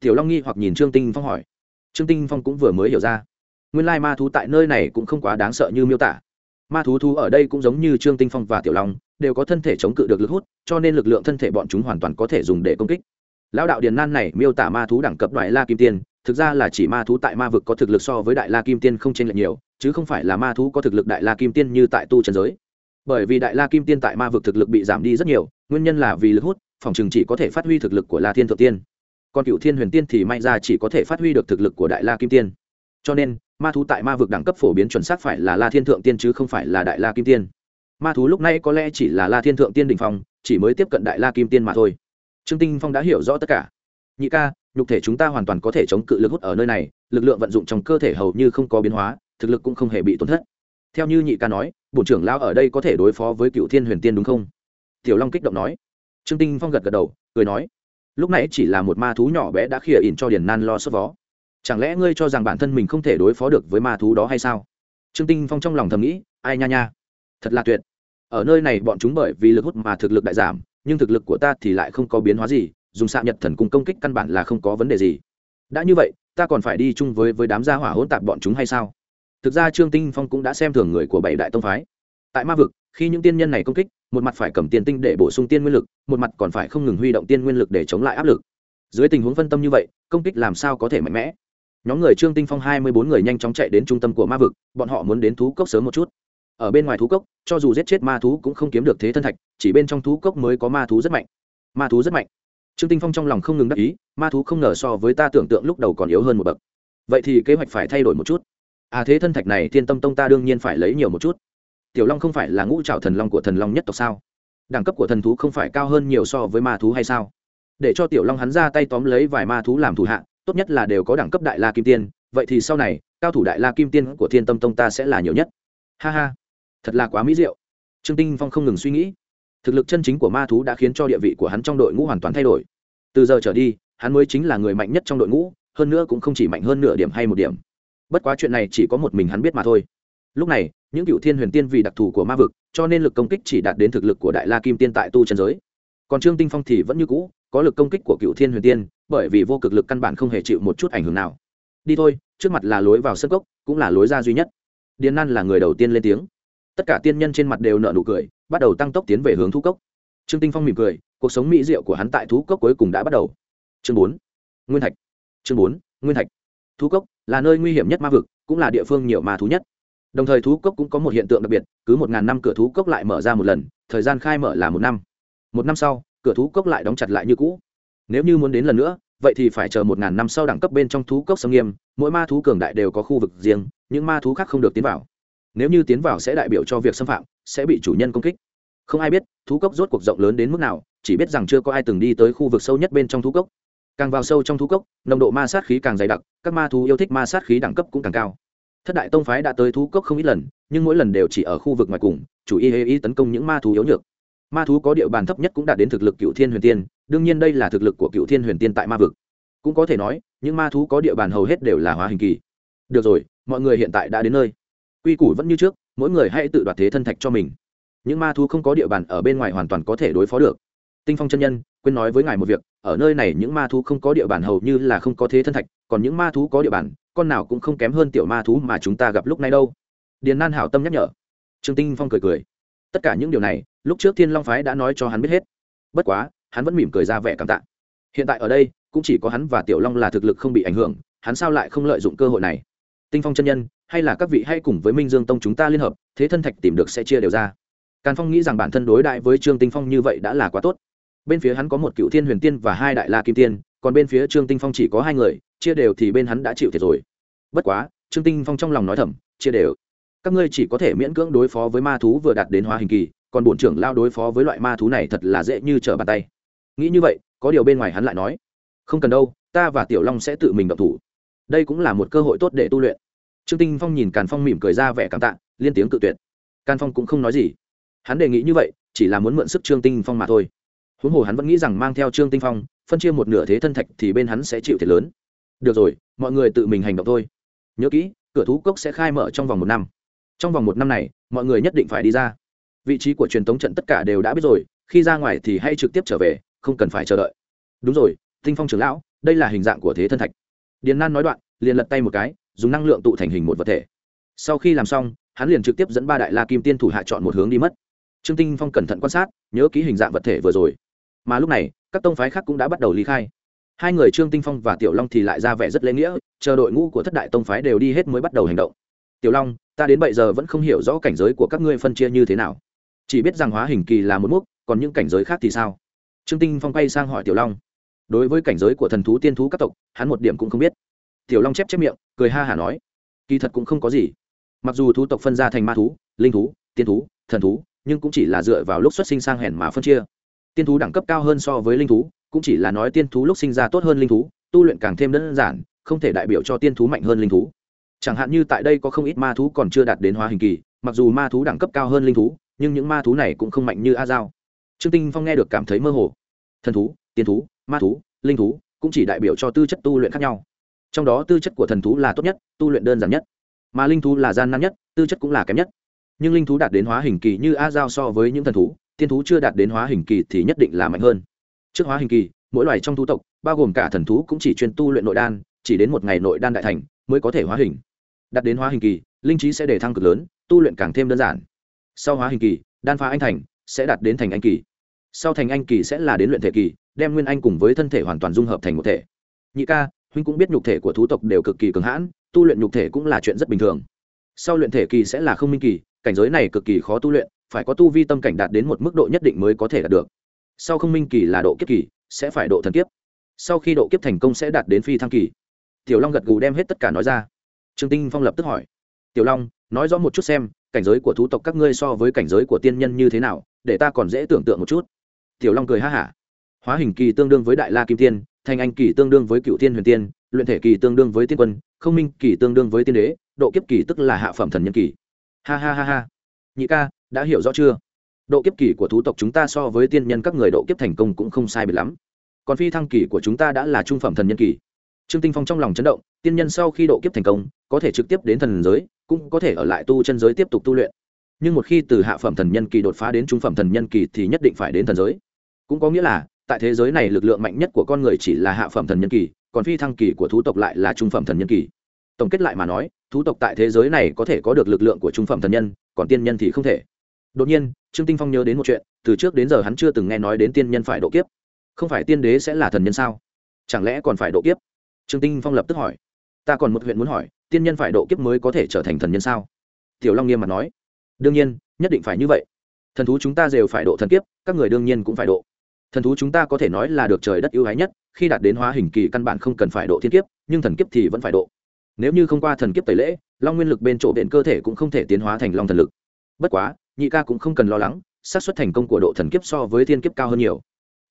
Tiểu long nghi hoặc nhìn trương tinh phong hỏi. Trương tinh phong cũng vừa mới hiểu ra. Nguyên lai ma thú tại nơi này cũng không quá đáng sợ như miêu tả. Ma thú thú ở đây cũng giống như trương tinh phong và tiểu long, đều có thân thể chống cự được lực hút, cho nên lực lượng thân thể bọn chúng hoàn toàn có thể dùng để công kích. Lão đạo điền nan này miêu tả ma thú đẳng cấp đại la kim tiên, thực ra là chỉ ma thú tại ma vực có thực lực so với đại la kim tiên không chênh lệch nhiều, chứ không phải là ma thú có thực lực đại la kim tiên như tại tu trần giới bởi vì đại la kim tiên tại ma vực thực lực bị giảm đi rất nhiều, nguyên nhân là vì lực hút, phòng trường chỉ có thể phát huy thực lực của la thiên thượng tiên. Còn cựu thiên huyền tiên thì may ra chỉ có thể phát huy được thực lực của đại la kim tiên. Cho nên, ma thú tại ma vực đẳng cấp phổ biến chuẩn xác phải là la thiên thượng tiên chứ không phải là đại la kim tiên. Ma thú lúc này có lẽ chỉ là la thiên thượng tiên đình phong, chỉ mới tiếp cận đại la kim tiên mà thôi. Trương tinh phong đã hiểu rõ tất cả. Nhị ca, nhục thể chúng ta hoàn toàn có thể chống cự lực hút ở nơi này, lực lượng vận dụng trong cơ thể hầu như không có biến hóa, thực lực cũng không hề bị tổn thất theo như nhị ca nói bộ trưởng lao ở đây có thể đối phó với cựu thiên huyền tiên đúng không? Tiểu long kích động nói. Trương tinh phong gật gật đầu, cười nói. Lúc nãy chỉ là một ma thú nhỏ bé đã khỉa ỉn cho điền nan lo sốt vó. Chẳng lẽ ngươi cho rằng bản thân mình không thể đối phó được với ma thú đó hay sao? Trương tinh phong trong lòng thầm nghĩ, ai nha nha. Thật là tuyệt. Ở nơi này bọn chúng bởi vì lực hút mà thực lực đại giảm, nhưng thực lực của ta thì lại không có biến hóa gì, dùng xạ nhật thần cung công kích căn bản là không có vấn đề gì. Đã như vậy, ta còn phải đi chung với với đám gia hỏa hỗn tạp bọn chúng hay sao? Thực ra trương tinh phong cũng đã xem thường người của bảy đại tông phái. Tại ma vực, khi những tiên nhân này công kích, một mặt phải cầm tiền tinh để bổ sung tiên nguyên lực, một mặt còn phải không ngừng huy động tiên nguyên lực để chống lại áp lực. Dưới tình huống phân tâm như vậy, công kích làm sao có thể mạnh mẽ? Nhóm người trương tinh phong hai mươi bốn người nhanh chóng chạy đến trung tâm của ma vực, bọn họ muốn đến thú cốc sớm một chút. Ở bên ngoài thú cốc, cho dù giết chết ma thú cũng không kiếm được thế thân thạch, chỉ bên trong thú cốc mới có ma thú rất mạnh. Ma thú rất mạnh. Trương tinh phong trong lòng không ngừng đắc ý, ma thú không ngờ so với ta tưởng tượng lúc đầu còn yếu hơn một bậc. Vậy thì kế hoạch phải thay đổi một chút à thế thân thạch này thiên tâm tông ta đương nhiên phải lấy nhiều một chút. Tiểu long không phải là ngũ trào thần long của thần long nhất tộc sao? Đẳng cấp của thần thú không phải cao hơn nhiều so với ma thú hay sao? Để cho tiểu long hắn ra tay tóm lấy vài ma thú làm thủ hạ, tốt nhất là đều có đẳng cấp đại la kim tiên. Vậy thì sau này, cao thủ đại la kim tiên của thiên tâm tông ta sẽ là nhiều nhất. Ha ha. Thật là quá mỹ diệu. Trương tinh phong không ngừng suy nghĩ. Thực lực chân chính của ma thú đã khiến cho địa vị của hắn trong đội ngũ hoàn toàn thay đổi. Từ giờ trở đi, hắn mới chính là người mạnh nhất trong đội ngũ, hơn nữa cũng không chỉ mạnh hơn nửa điểm hay một điểm bất quá chuyện này chỉ có một mình hắn biết mà thôi. Lúc này, những cựu thiên huyền tiên vì đặc thù của ma vực, cho nên lực công kích chỉ đạt đến thực lực của đại la kim tiên tại tu chân giới. Còn trương tinh phong thì vẫn như cũ, có lực công kích của cựu thiên huyền tiên, bởi vì vô cực lực căn bản không hề chịu một chút ảnh hưởng nào. Đi thôi, trước mặt là lối vào sân cốc, cũng là lối ra duy nhất. Điền nan là người đầu tiên lên tiếng. Tất cả tiên nhân trên mặt đều nợ nụ cười, bắt đầu tăng tốc tiến về hướng thú cốc. Trương tinh phong mỉm cười, cuộc sống mỹ diệu của hắn tại thú cốc cuối cùng đã bắt đầu. Chương bốn. Nguyên thạch. Chương bốn. Nguyên thạch. Thú cốc là nơi nguy hiểm nhất ma vực, cũng là địa phương nhiều ma thú nhất. Đồng thời thú cốc cũng có một hiện tượng đặc biệt, cứ một ngàn năm cửa thú cốc lại mở ra một lần, thời gian khai mở là một năm. Một năm sau, cửa thú cốc lại đóng chặt lại như cũ. Nếu như muốn đến lần nữa, vậy thì phải chờ một ngàn năm sau đẳng cấp bên trong thú cốc sông nghiêm, mỗi ma thú cường đại đều có khu vực riêng, những ma thú khác không được tiến vào. Nếu như tiến vào sẽ đại biểu cho việc xâm phạm, sẽ bị chủ nhân công kích. Không ai biết, thú cốc rốt cuộc rộng lớn đến mức nào, chỉ biết rằng chưa có ai từng đi tới khu vực sâu nhất bên trong thú cốc càng vào sâu trong thú cốc, nồng độ ma sát khí càng dày đặc, các ma thú yêu thích ma sát khí đẳng cấp cũng càng cao. Thất đại tông phái đã tới thú cốc không ít lần, nhưng mỗi lần đều chỉ ở khu vực ngoài cùng, chủ y hê y tấn công những ma thú yếu nhược. Ma thú có địa bàn thấp nhất cũng đạt đến thực lực cựu thiên huyền tiên, đương nhiên đây là thực lực của cựu thiên huyền tiên tại ma vực. Cũng có thể nói, những ma thú có địa bàn hầu hết đều là hóa hình kỳ. Được rồi, mọi người hiện tại đã đến nơi. Quy củ vẫn như trước, mỗi người hãy tự đoạt thế thân thạch cho mình. Những ma thú không có địa bàn ở bên ngoài hoàn toàn có thể đối phó được. Tinh phong chân nhân quên nói với ngài một việc, ở nơi này những ma thú không có địa bàn hầu như là không có thế thân thạch, còn những ma thú có địa bàn, con nào cũng không kém hơn tiểu ma thú mà chúng ta gặp lúc này đâu. Điền nan hảo tâm nhắc nhở. Trương tinh phong cười cười. Tất cả những điều này, lúc trước thiên long phái đã nói cho hắn biết hết. Bất quá, hắn vẫn mỉm cười ra vẻ cảm tạ. Hiện tại ở đây, cũng chỉ có hắn và tiểu long là thực lực không bị ảnh hưởng, hắn sao lại không lợi dụng cơ hội này? Tinh phong chân nhân, hay là các vị hay cùng với minh dương tông chúng ta liên hợp, thế thân thạch tìm được sẽ chia đều ra. Càn phong nghĩ rằng bản thân đối đại với trương tinh phong như vậy đã là quá tốt bên phía hắn có một cựu thiên huyền tiên và hai đại la kim tiên, còn bên phía trương tinh phong chỉ có hai người, chia đều thì bên hắn đã chịu thiệt rồi. Bất quá, trương tinh phong trong lòng nói thầm, chia đều. Các ngươi chỉ có thể miễn cưỡng đối phó với ma thú vừa đạt đến hóa hình kỳ, còn bổn trưởng lao đối phó với loại ma thú này thật là dễ như trở bàn tay. Nghĩ như vậy, có điều bên ngoài hắn lại nói, không cần đâu, ta và tiểu long sẽ tự mình động thủ. Đây cũng là một cơ hội tốt để tu luyện. Trương tinh phong nhìn càn phong mỉm cười ra vẻ cảm tạ, liên tiếng cự tuyệt. Càn phong cũng không nói gì. Hắn đề nghị như vậy, chỉ là muốn mượn sức trương tinh phong mà thôi huống hồ hắn vẫn nghĩ rằng mang theo trương tinh phong, phân chia một nửa thế thân thạch thì bên hắn sẽ chịu thiệt lớn. Được rồi, mọi người tự mình hành động thôi. Nhớ kỹ, cửa thú cốc sẽ khai mở trong vòng một năm. Trong vòng một năm này, mọi người nhất định phải đi ra. Vị trí của truyền thống trận tất cả đều đã biết rồi, khi ra ngoài thì hãy trực tiếp trở về, không cần phải chờ đợi. Đúng rồi, tinh phong trưởng lão, đây là hình dạng của thế thân thạch. Điền nan nói đoạn, liền lật tay một cái, dùng năng lượng tụ thành hình một vật thể. Sau khi làm xong, hắn liền trực tiếp dẫn ba đại la kim tiên thủ hạ chọn một hướng đi mất. Trương tinh phong cẩn thận quan sát, nhớ kỹ hình dạng vật thể vừa rồi mà lúc này, các tông phái khác cũng đã bắt đầu ly khai. Hai người trương tinh phong và tiểu long thì lại ra vẻ rất lễ nghĩa, chờ đội ngũ của thất đại tông phái đều đi hết mới bắt đầu hành động. Tiểu long, ta đến bây giờ vẫn không hiểu rõ cảnh giới của các ngươi phân chia như thế nào. Chỉ biết rằng hóa hình kỳ là một mức còn những cảnh giới khác thì sao? Trương tinh phong quay sang hỏi tiểu long. Đối với cảnh giới của thần thú tiên thú các tộc, hắn một điểm cũng không biết. Tiểu long chép chép miệng, cười ha hả nói. Kỳ thật cũng không có gì. Mặc dù thú tộc phân ra thành ma thú, linh thú, tiên thú, thần thú, nhưng cũng chỉ là dựa vào lúc xuất sinh sang hèn mà phân chia tiên thú đẳng cấp cao hơn so với linh thú, cũng chỉ là nói tiên thú lúc sinh ra tốt hơn linh thú, tu luyện càng thêm đơn giản, không thể đại biểu cho tiên thú mạnh hơn linh thú. Chẳng hạn như tại đây có không ít ma thú còn chưa đạt đến hóa hình kỳ, mặc dù ma thú đẳng cấp cao hơn linh thú, nhưng những ma thú này cũng không mạnh như a giao. Trương tinh phong nghe được cảm thấy mơ hồ. Thần thú, tiên thú, ma thú, linh thú cũng chỉ đại biểu cho tư chất tu luyện khác nhau. Trong đó tư chất của thần thú là tốt nhất, tu luyện đơn giản nhất. Mà linh thú là gian nan nhất, tư chất cũng là kém nhất. Nhưng linh thú đạt đến hóa hình kỳ như a giao so với những thần thú tiên thú chưa đạt đến hóa hình kỳ thì nhất định là mạnh hơn. Trước hóa hình kỳ, mỗi loài trong thú tộc, bao gồm cả thần thú cũng chỉ chuyên tu luyện nội đan, chỉ đến một ngày nội đan đại thành mới có thể hóa hình. Đạt đến hóa hình kỳ, linh trí sẽ đề thăng cực lớn, tu luyện càng thêm đơn giản. Sau hóa hình kỳ, đan phá anh thành sẽ đạt đến thành anh kỳ. Sau thành anh kỳ sẽ là đến luyện thể kỳ, đem nguyên anh cùng với thân thể hoàn toàn dung hợp thành một thể. Nhị ca, huynh cũng biết nhục thể của thú tộc đều cực kỳ cường hãn, tu luyện nhục thể cũng là chuyện rất bình thường. Sau luyện thể kỳ sẽ là không minh kỳ, cảnh giới này cực kỳ khó tu luyện phải có tu vi tâm cảnh đạt đến một mức độ nhất định mới có thể đạt được. Sau không minh kỳ là độ kiếp kỳ, sẽ phải độ thần kiếp. Sau khi độ kiếp thành công sẽ đạt đến phi thăng kỳ. Tiểu long gật gù đem hết tất cả nói ra. Trương tinh phong lập tức hỏi. Tiểu long, nói rõ một chút xem, cảnh giới của thú tộc các ngươi so với cảnh giới của tiên nhân như thế nào, để ta còn dễ tưởng tượng một chút. Tiểu long cười ha hả. Hóa hình kỳ tương đương với đại la kim tiên, thành anh kỳ tương đương với cựu tiên huyền tiên, luyện thể kỳ tương đương với tiên quân, không minh kỳ tương đương với tiên đế, độ kiếp kỳ tức là hạ phẩm thần nhân kỳ. Ha ha ha ha. Nhị ca đã hiểu rõ chưa? Độ kiếp kỳ của thú tộc chúng ta so với tiên nhân các người độ kiếp thành công cũng không sai biệt lắm. Còn phi thăng kỳ của chúng ta đã là trung phẩm thần nhân kỳ. Trương tinh phong trong lòng chấn động, tiên nhân sau khi độ kiếp thành công, có thể trực tiếp đến thần giới, cũng có thể ở lại tu chân giới tiếp tục tu luyện. Nhưng một khi từ hạ phẩm thần nhân kỳ đột phá đến trung phẩm thần nhân kỳ thì nhất định phải đến thần giới. Cũng có nghĩa là, tại thế giới này lực lượng mạnh nhất của con người chỉ là hạ phẩm thần nhân kỳ, còn phi thăng kỳ của thú tộc lại là trung phẩm thần nhân kỳ. Tổng kết lại mà nói, thú tộc tại thế giới này có thể có được lực lượng của trung phẩm thần nhân, còn tiên nhân thì không thể đột nhiên, trương tinh phong nhớ đến một chuyện, từ trước đến giờ hắn chưa từng nghe nói đến tiên nhân phải độ kiếp. Không phải tiên đế sẽ là thần nhân sao? Chẳng lẽ còn phải độ kiếp? Trương tinh phong lập tức hỏi. Ta còn một huyện muốn hỏi, tiên nhân phải độ kiếp mới có thể trở thành thần nhân sao? Tiểu long nghiêm mặt nói. Đương nhiên, nhất định phải như vậy. Thần thú chúng ta đều phải độ thần kiếp, các người đương nhiên cũng phải độ. Thần thú chúng ta có thể nói là được trời đất ưu ái nhất, khi đạt đến hóa hình kỳ căn bản không cần phải độ thiên kiếp, nhưng thần kiếp thì vẫn phải độ. Nếu như không qua thần kiếp tẩy lễ, long nguyên lực bên chỗ viện cơ thể cũng không thể tiến hóa thành long thần lực. Bất quá nhị ca cũng không cần lo lắng, xác suất thành công của độ thần kiếp so với thiên kiếp cao hơn nhiều.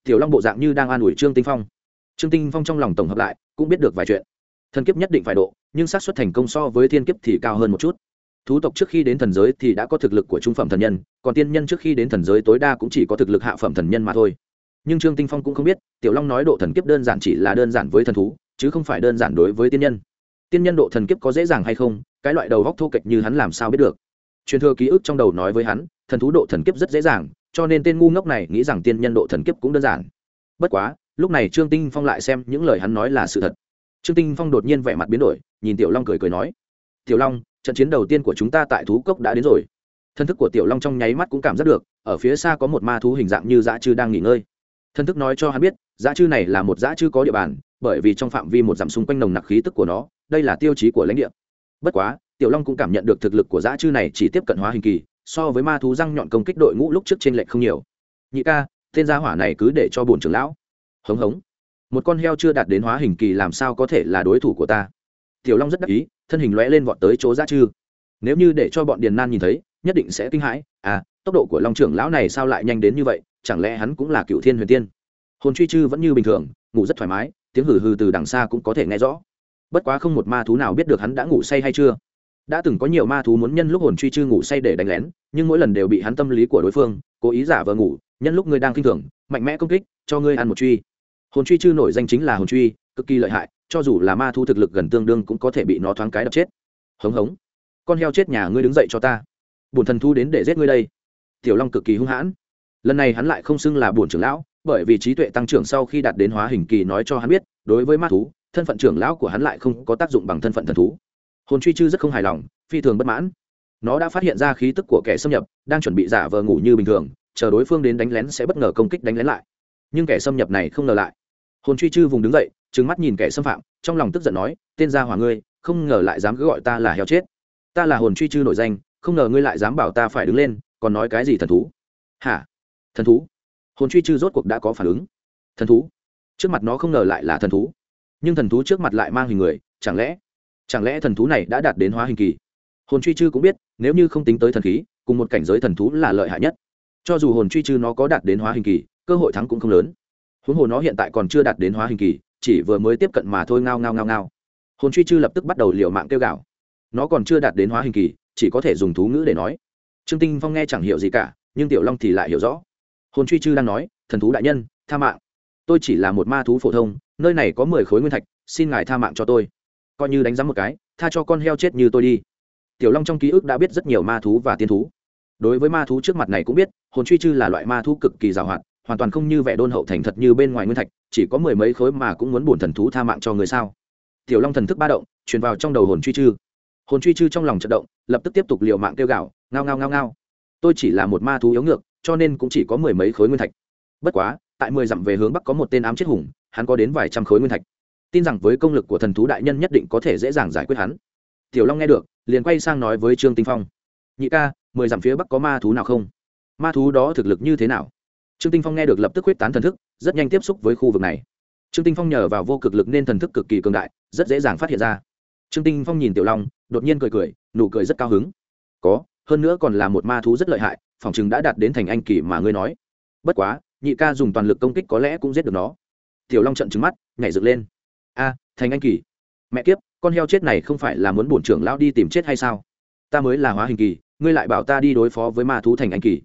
Tiểu long bộ dạng như đang an ủi trương tinh phong. Trương tinh phong trong lòng tổng hợp lại, cũng biết được vài chuyện. Thần kiếp nhất định phải độ, nhưng xác suất thành công so với thiên kiếp thì cao hơn một chút. Thú tộc trước khi đến thần giới thì đã có thực lực của trung phẩm thần nhân, còn tiên nhân trước khi đến thần giới tối đa cũng chỉ có thực lực hạ phẩm thần nhân mà thôi. Nhưng trương tinh phong cũng không biết, tiểu long nói độ thần kiếp đơn giản chỉ là đơn giản với thần thú, chứ không phải đơn giản đối với tiên nhân. Tiên nhân độ thần kiếp có dễ dàng hay không, cái loại đầu góc thô kệch như hắn làm sao biết được truyền thừa ký ức trong đầu nói với hắn, thần thú độ thần kiếp rất dễ dàng, cho nên tên ngu ngốc này nghĩ rằng tiên nhân độ thần kiếp cũng đơn giản. Bất quá, lúc này trương tinh phong lại xem những lời hắn nói là sự thật. Trương tinh phong đột nhiên vẻ mặt biến đổi, nhìn tiểu long cười cười nói, tiểu long, trận chiến đầu tiên của chúng ta tại thú cốc đã đến rồi. Thân thức của tiểu long trong nháy mắt cũng cảm giác được, ở phía xa có một ma thú hình dạng như dã chư đang nghỉ ngơi. Thân thức nói cho hắn biết, dã chư này là một dã chư có địa bàn, bởi vì trong phạm vi một dặm xung quanh nồng nặc khí tức của nó, đây là tiêu chí của lãnh địa. Bất quá tiểu long cũng cảm nhận được thực lực của dã chư này chỉ tiếp cận hóa hình kỳ, so với ma thú răng nhọn công kích đội ngũ lúc trước trên lệch không nhiều. Nhị ca, tên gia hỏa này cứ để cho bổn trưởng lão. Hống hống. Một con heo chưa đạt đến hóa hình kỳ làm sao có thể là đối thủ của ta? Tiểu long rất đắc ý, thân hình lóe lên vọt tới chỗ dã chư. Nếu như để cho bọn điền nan nhìn thấy, nhất định sẽ kinh hãi. À tốc độ của long trưởng lão này sao lại nhanh đến như vậy? Chẳng lẽ hắn cũng là cựu thiên huyền tiên? Hồn truy chư vẫn như bình thường, ngủ rất thoải mái, tiếng hừ hừ từ đằng xa cũng có thể nghe rõ. Bất quá không một ma thú nào biết được hắn đã ngủ say hay chưa đã từng có nhiều ma thú muốn nhân lúc hồn truy chư ngủ say để đánh lén, nhưng mỗi lần đều bị hắn tâm lý của đối phương, cố ý giả vờ ngủ, nhân lúc ngươi đang kinh thường, mạnh mẽ công kích, cho ngươi ăn một truy. Hồn truy chư nổi danh chính là hồn truy, cực kỳ lợi hại, cho dù là ma thú thực lực gần tương đương cũng có thể bị nó thoáng cái đập chết. Hống hống. Con heo chết nhà ngươi đứng dậy cho ta. Bổn thần thu đến để giết ngươi đây. Tiểu long cực kỳ hung hãn. Lần này hắn lại không xưng là bổn trưởng lão, bởi vì trí tuệ tăng trưởng sau khi đạt đến hóa hình kỳ nói cho hắn biết, đối với ma thú, thân phận trưởng lão của hắn lại không có tác dụng bằng thân phận thần thú hồn truy chư rất không hài lòng, phi thường bất mãn. Nó đã phát hiện ra khí tức của kẻ xâm nhập, đang chuẩn bị giả vờ ngủ như bình thường, chờ đối phương đến đánh lén sẽ bất ngờ công kích đánh lén lại. Nhưng kẻ xâm nhập này không ngờ lại. Hồn truy chư vùng đứng dậy, trừng mắt nhìn kẻ xâm phạm, trong lòng tức giận nói, tên gia hỏa ngươi, không ngờ lại dám cứ gọi ta là heo chết. Ta là hồn truy chư nổi danh, không ngờ ngươi lại dám bảo ta phải đứng lên, còn nói cái gì thần thú? Hả? Thần thú? Hồn truy chư rốt cuộc đã có phản ứng. Thần thú? Trước mặt nó không ngờ lại là thần thú. Nhưng thần thú trước mặt lại mang hình người, chẳng lẽ chẳng lẽ thần thú này đã đạt đến hóa hình kỳ? Hồn truy chư cũng biết, nếu như không tính tới thần khí, cùng một cảnh giới thần thú là lợi hại nhất. Cho dù hồn truy chư nó có đạt đến hóa hình kỳ, cơ hội thắng cũng không lớn. Huống hồ nó hiện tại còn chưa đạt đến hóa hình kỳ, chỉ vừa mới tiếp cận mà thôi, ngao ngao ngao ngao. Hồn truy chư lập tức bắt đầu liều mạng kêu gạo nó còn chưa đạt đến hóa hình kỳ, chỉ có thể dùng thú ngữ để nói. Trương tinh phong nghe chẳng hiểu gì cả, nhưng tiểu long thì lại hiểu rõ. Hồn truy chư đang nói, thần thú đại nhân, tha mạng. Tôi chỉ là một ma thú phổ thông, nơi này có mười khối nguyên thạch, xin ngài tha mạng cho tôi coi như đánh giá một cái, tha cho con heo chết như tôi đi. Tiểu long trong ký ức đã biết rất nhiều ma thú và tiên thú. Đối với ma thú trước mặt này cũng biết, hồn truy chư là loại ma thú cực kỳ giàu hoạt hoàn toàn không như vẻ đôn hậu thành thật như bên ngoài nguyên thạch, chỉ có mười mấy khối mà cũng muốn bổn thần thú tha mạng cho người sao. Tiểu long thần thức ba động, truyền vào trong đầu hồn truy chư. Hồn truy chư trong lòng trận động, lập tức tiếp tục liều mạng kêu gạo ngao ngao ngao ngao. Tôi chỉ là một ma thú yếu ngược, cho nên cũng chỉ có mười mấy khối nguyên thạch. Bất quá, tại mười dặm về hướng bắc có một tên ám chết hùng, hắn có đến vài trăm khối nguyên thạch tin rằng với công lực của thần thú đại nhân nhất định có thể dễ dàng giải quyết hắn. Tiểu long nghe được, liền quay sang nói với trương tinh phong. Nhị ca, mười dặm phía bắc có ma thú nào không? Ma thú đó thực lực như thế nào? Trương tinh phong nghe được lập tức huyết tán thần thức, rất nhanh tiếp xúc với khu vực này. Trương tinh phong nhờ vào vô cực lực nên thần thức cực kỳ cường đại, rất dễ dàng phát hiện ra. Trương tinh phong nhìn tiểu long, đột nhiên cười cười, nụ cười rất cao hứng. Có, hơn nữa còn là một ma thú rất lợi hại, phòng chừng đã đạt đến thành anh kỳ mà ngươi nói. Bất quá, nhị ca dùng toàn lực công kích có lẽ cũng giết được nó. Tiểu long trận trứng mắt, nhảy dựng lên a, thành anh kỳ. Mẹ kiếp, con heo chết này không phải là muốn bổn trưởng lão đi tìm chết hay sao? Ta mới là hóa hình kỳ, ngươi lại bảo ta đi đối phó với ma thú thành anh kỳ.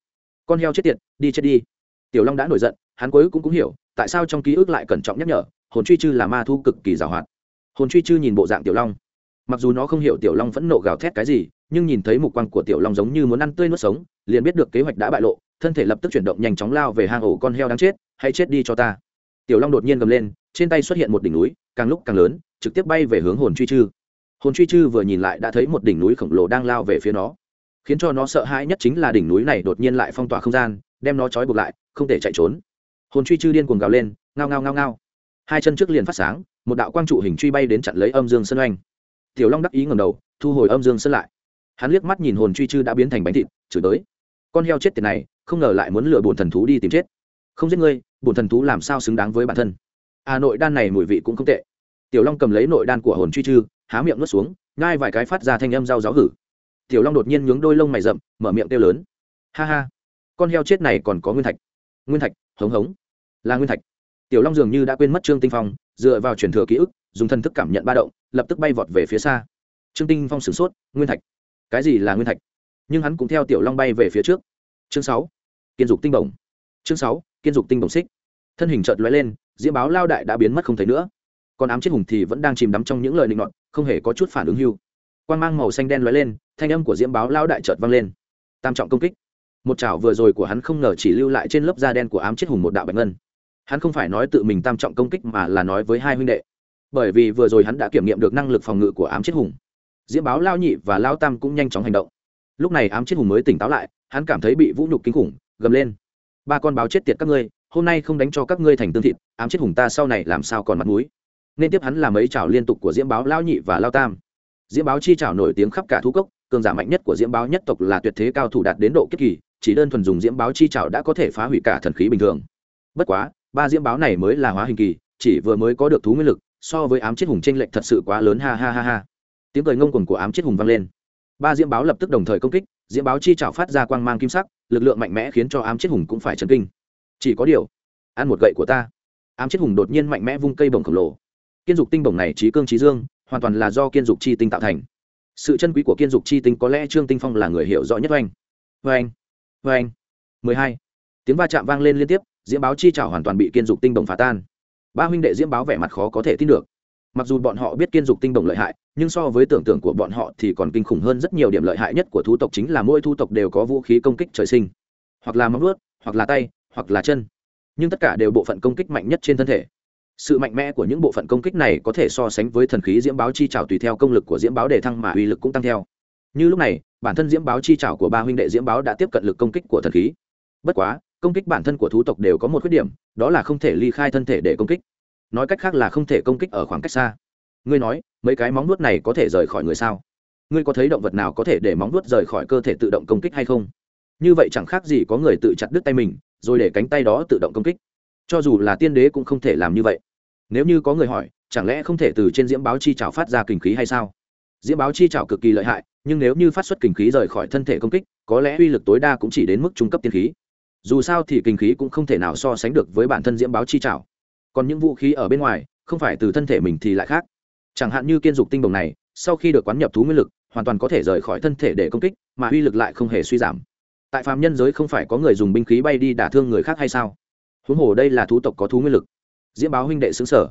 Con heo chết tiệt, đi chết đi. Tiểu long đã nổi giận, hắn cuối cũng cũng hiểu, tại sao trong ký ức lại cẩn trọng nhắc nhở, hồn truy chư là ma thú cực kỳ giàu hoạt. Hồn truy chư nhìn bộ dạng tiểu long. Mặc dù nó không hiểu tiểu long phẫn nộ gào thét cái gì, nhưng nhìn thấy mục quang của tiểu long giống như muốn ăn tươi nuốt sống, liền biết được kế hoạch đã bại lộ, thân thể lập tức chuyển động nhanh chóng lao về hang ổ con heo đáng chết, hãy chết đi cho ta tiểu long đột nhiên gầm lên, trên tay xuất hiện một đỉnh núi, càng lúc càng lớn, trực tiếp bay về hướng hồn truy chư hồn truy chư vừa nhìn lại đã thấy một đỉnh núi khổng lồ đang lao về phía nó. Khiến cho nó sợ hãi nhất chính là đỉnh núi này đột nhiên lại phong tỏa không gian, đem nó trói buộc lại, không thể chạy trốn. Hồn truy chư điên cuồng gào lên, ngao ngao ngao ngao. Hai chân trước liền phát sáng, một đạo quang trụ hình truy bay đến chặn lấy âm dương sân oanh. Tiểu long đắc ý ngầm đầu, thu hồi âm dương sân lại. Hắn liếc mắt nhìn hồn truy chư đã biến thành bánh thịt, chửi tới. Con heo chết tiệt này, không ngờ lại muốn lừa bồn thần thú đi tìm chết không giết ngươi, bổn thần thú làm sao xứng đáng với bản thân? À nội đan này mùi vị cũng không tệ. Tiểu long cầm lấy nội đan của hồn truy chư há miệng nuốt xuống ngai vài cái phát ra thanh âm rau giáo hử. Tiểu long đột nhiên nhướng đôi lông mày rậm, mở miệng kêu lớn. Ha ha, con heo chết này còn có nguyên thạch. Nguyên thạch, hống hống, là nguyên thạch. Tiểu long dường như đã quên mất trương tinh phong, dựa vào truyền thừa ký ức, dùng thân thức cảm nhận ba động, lập tức bay vọt về phía xa. Trương tinh phong sửng sốt, nguyên thạch. Cái gì là nguyên thạch? Nhưng hắn cũng theo tiểu long bay về phía trước. Chương sáu, kiên dục tinh bổng chương sáu, kiên dục tinh đồng xích. Thân hình chợt lóe lên, diễm báo lao đại đã biến mất không thấy nữa. Còn ám chết hùng thì vẫn đang chìm đắm trong những lời định luận không hề có chút phản ứng hưu. Quan mang màu xanh đen lóe lên, thanh âm của diễm báo lao đại chợt vang lên. Tam trọng công kích. Một chảo vừa rồi của hắn không ngờ chỉ lưu lại trên lớp da đen của ám chết hùng một đạo bạch ngân. Hắn không phải nói tự mình tam trọng công kích mà là nói với hai huynh đệ. Bởi vì vừa rồi hắn đã kiểm nghiệm được năng lực phòng ngự của ám chết hùng. Diễm báo lao nhị và lao tam cũng nhanh chóng hành động. Lúc này ám chết hùng mới tỉnh táo lại, hắn cảm thấy bị vũ nhục kinh khủng, gầm lên ba con báo chết tiệt các ngươi, hôm nay không đánh cho các ngươi thành tương thịt, ám chết hùng ta sau này làm sao còn mặt mũi. Nên tiếp hắn là mấy chảo liên tục của diễm báo Lão nhị và lao tam. Diễm báo chi chảo nổi tiếng khắp cả thú cốc, cường giả mạnh nhất của diễm báo nhất tộc là tuyệt thế cao thủ đạt đến độ kiếp kỳ, chỉ đơn thuần dùng diễm báo chi chảo đã có thể phá hủy cả thần khí bình thường. Bất quá, ba diễm báo này mới là hóa hình kỳ, chỉ vừa mới có được thú nguyên lực, so với ám chết hùng tranh lệch thật sự quá lớn, ha ha ha ha. Tiếng cười ngông cuồng của ám chết hùng vang lên. Ba diễm báo lập tức đồng thời công kích, diễm báo chi chảo phát ra quang mang kim sắc lực lượng mạnh mẽ khiến cho ám chết hùng cũng phải chấn kinh. Chỉ có điều, ăn một gậy của ta. Ám chết hùng đột nhiên mạnh mẽ vung cây bổng khổng lồ. Kiên dục tinh bổng này trí cương trí dương, hoàn toàn là do kiên dục chi tinh tạo thành. Sự chân quý của kiên dục chi tinh có lẽ trương tinh phong là người hiểu rõ nhất. Oanh oanh oanh. Mười hai. Tiếng va chạm vang lên liên tiếp, diễm báo chi chảo hoàn toàn bị kiên dục tinh bổng phá tan. Ba huynh đệ diễm báo vẻ mặt khó có thể tin được. Mặc dù bọn họ biết kiên dục tinh bổng lợi hại nhưng so với tưởng tượng của bọn họ thì còn kinh khủng hơn rất nhiều điểm lợi hại nhất của thú tộc chính là mỗi thú tộc đều có vũ khí công kích trời sinh. Hoặc là móng vuốt, hoặc là tay, hoặc là chân. Nhưng tất cả đều bộ phận công kích mạnh nhất trên thân thể. Sự mạnh mẽ của những bộ phận công kích này có thể so sánh với thần khí diễm báo chi trào tùy theo công lực của diễm báo để thăng mà uy lực cũng tăng theo. Như lúc này, bản thân diễm báo chi trào của ba huynh đệ diễm báo đã tiếp cận lực công kích của thần khí. Bất quá, công kích bản thân của thú tộc đều có một khuyết điểm, đó là không thể ly khai thân thể để công kích. Nói cách khác là không thể công kích ở khoảng cách xa ngươi nói, mấy cái móng nuốt này có thể rời khỏi người sao? Ngươi có thấy động vật nào có thể để móng nuốt rời khỏi cơ thể tự động công kích hay không? Như vậy chẳng khác gì có người tự chặt đứt tay mình, rồi để cánh tay đó tự động công kích. Cho dù là tiên đế cũng không thể làm như vậy. Nếu như có người hỏi, chẳng lẽ không thể từ trên diễm báo chi trào phát ra kinh khí hay sao? Diễm báo chi trào cực kỳ lợi hại, nhưng nếu như phát xuất kinh khí rời khỏi thân thể công kích, có lẽ uy lực tối đa cũng chỉ đến mức trung cấp tiên khí. Dù sao thì kinh khí cũng không thể nào so sánh được với bản thân diễm báo chi trào còn những vũ khí ở bên ngoài, không phải từ thân thể mình thì lại khác chẳng hạn như kiên dục tinh bồng này, sau khi được quán nhập thú nguyên lực, hoàn toàn có thể rời khỏi thân thể để công kích, mà uy lực lại không hề suy giảm. Tại phàm nhân giới không phải có người dùng binh khí bay đi đả thương người khác hay sao? Huống hồ đây là thú tộc có thú nguyên lực. Diễm báo huynh đệ xứng sở.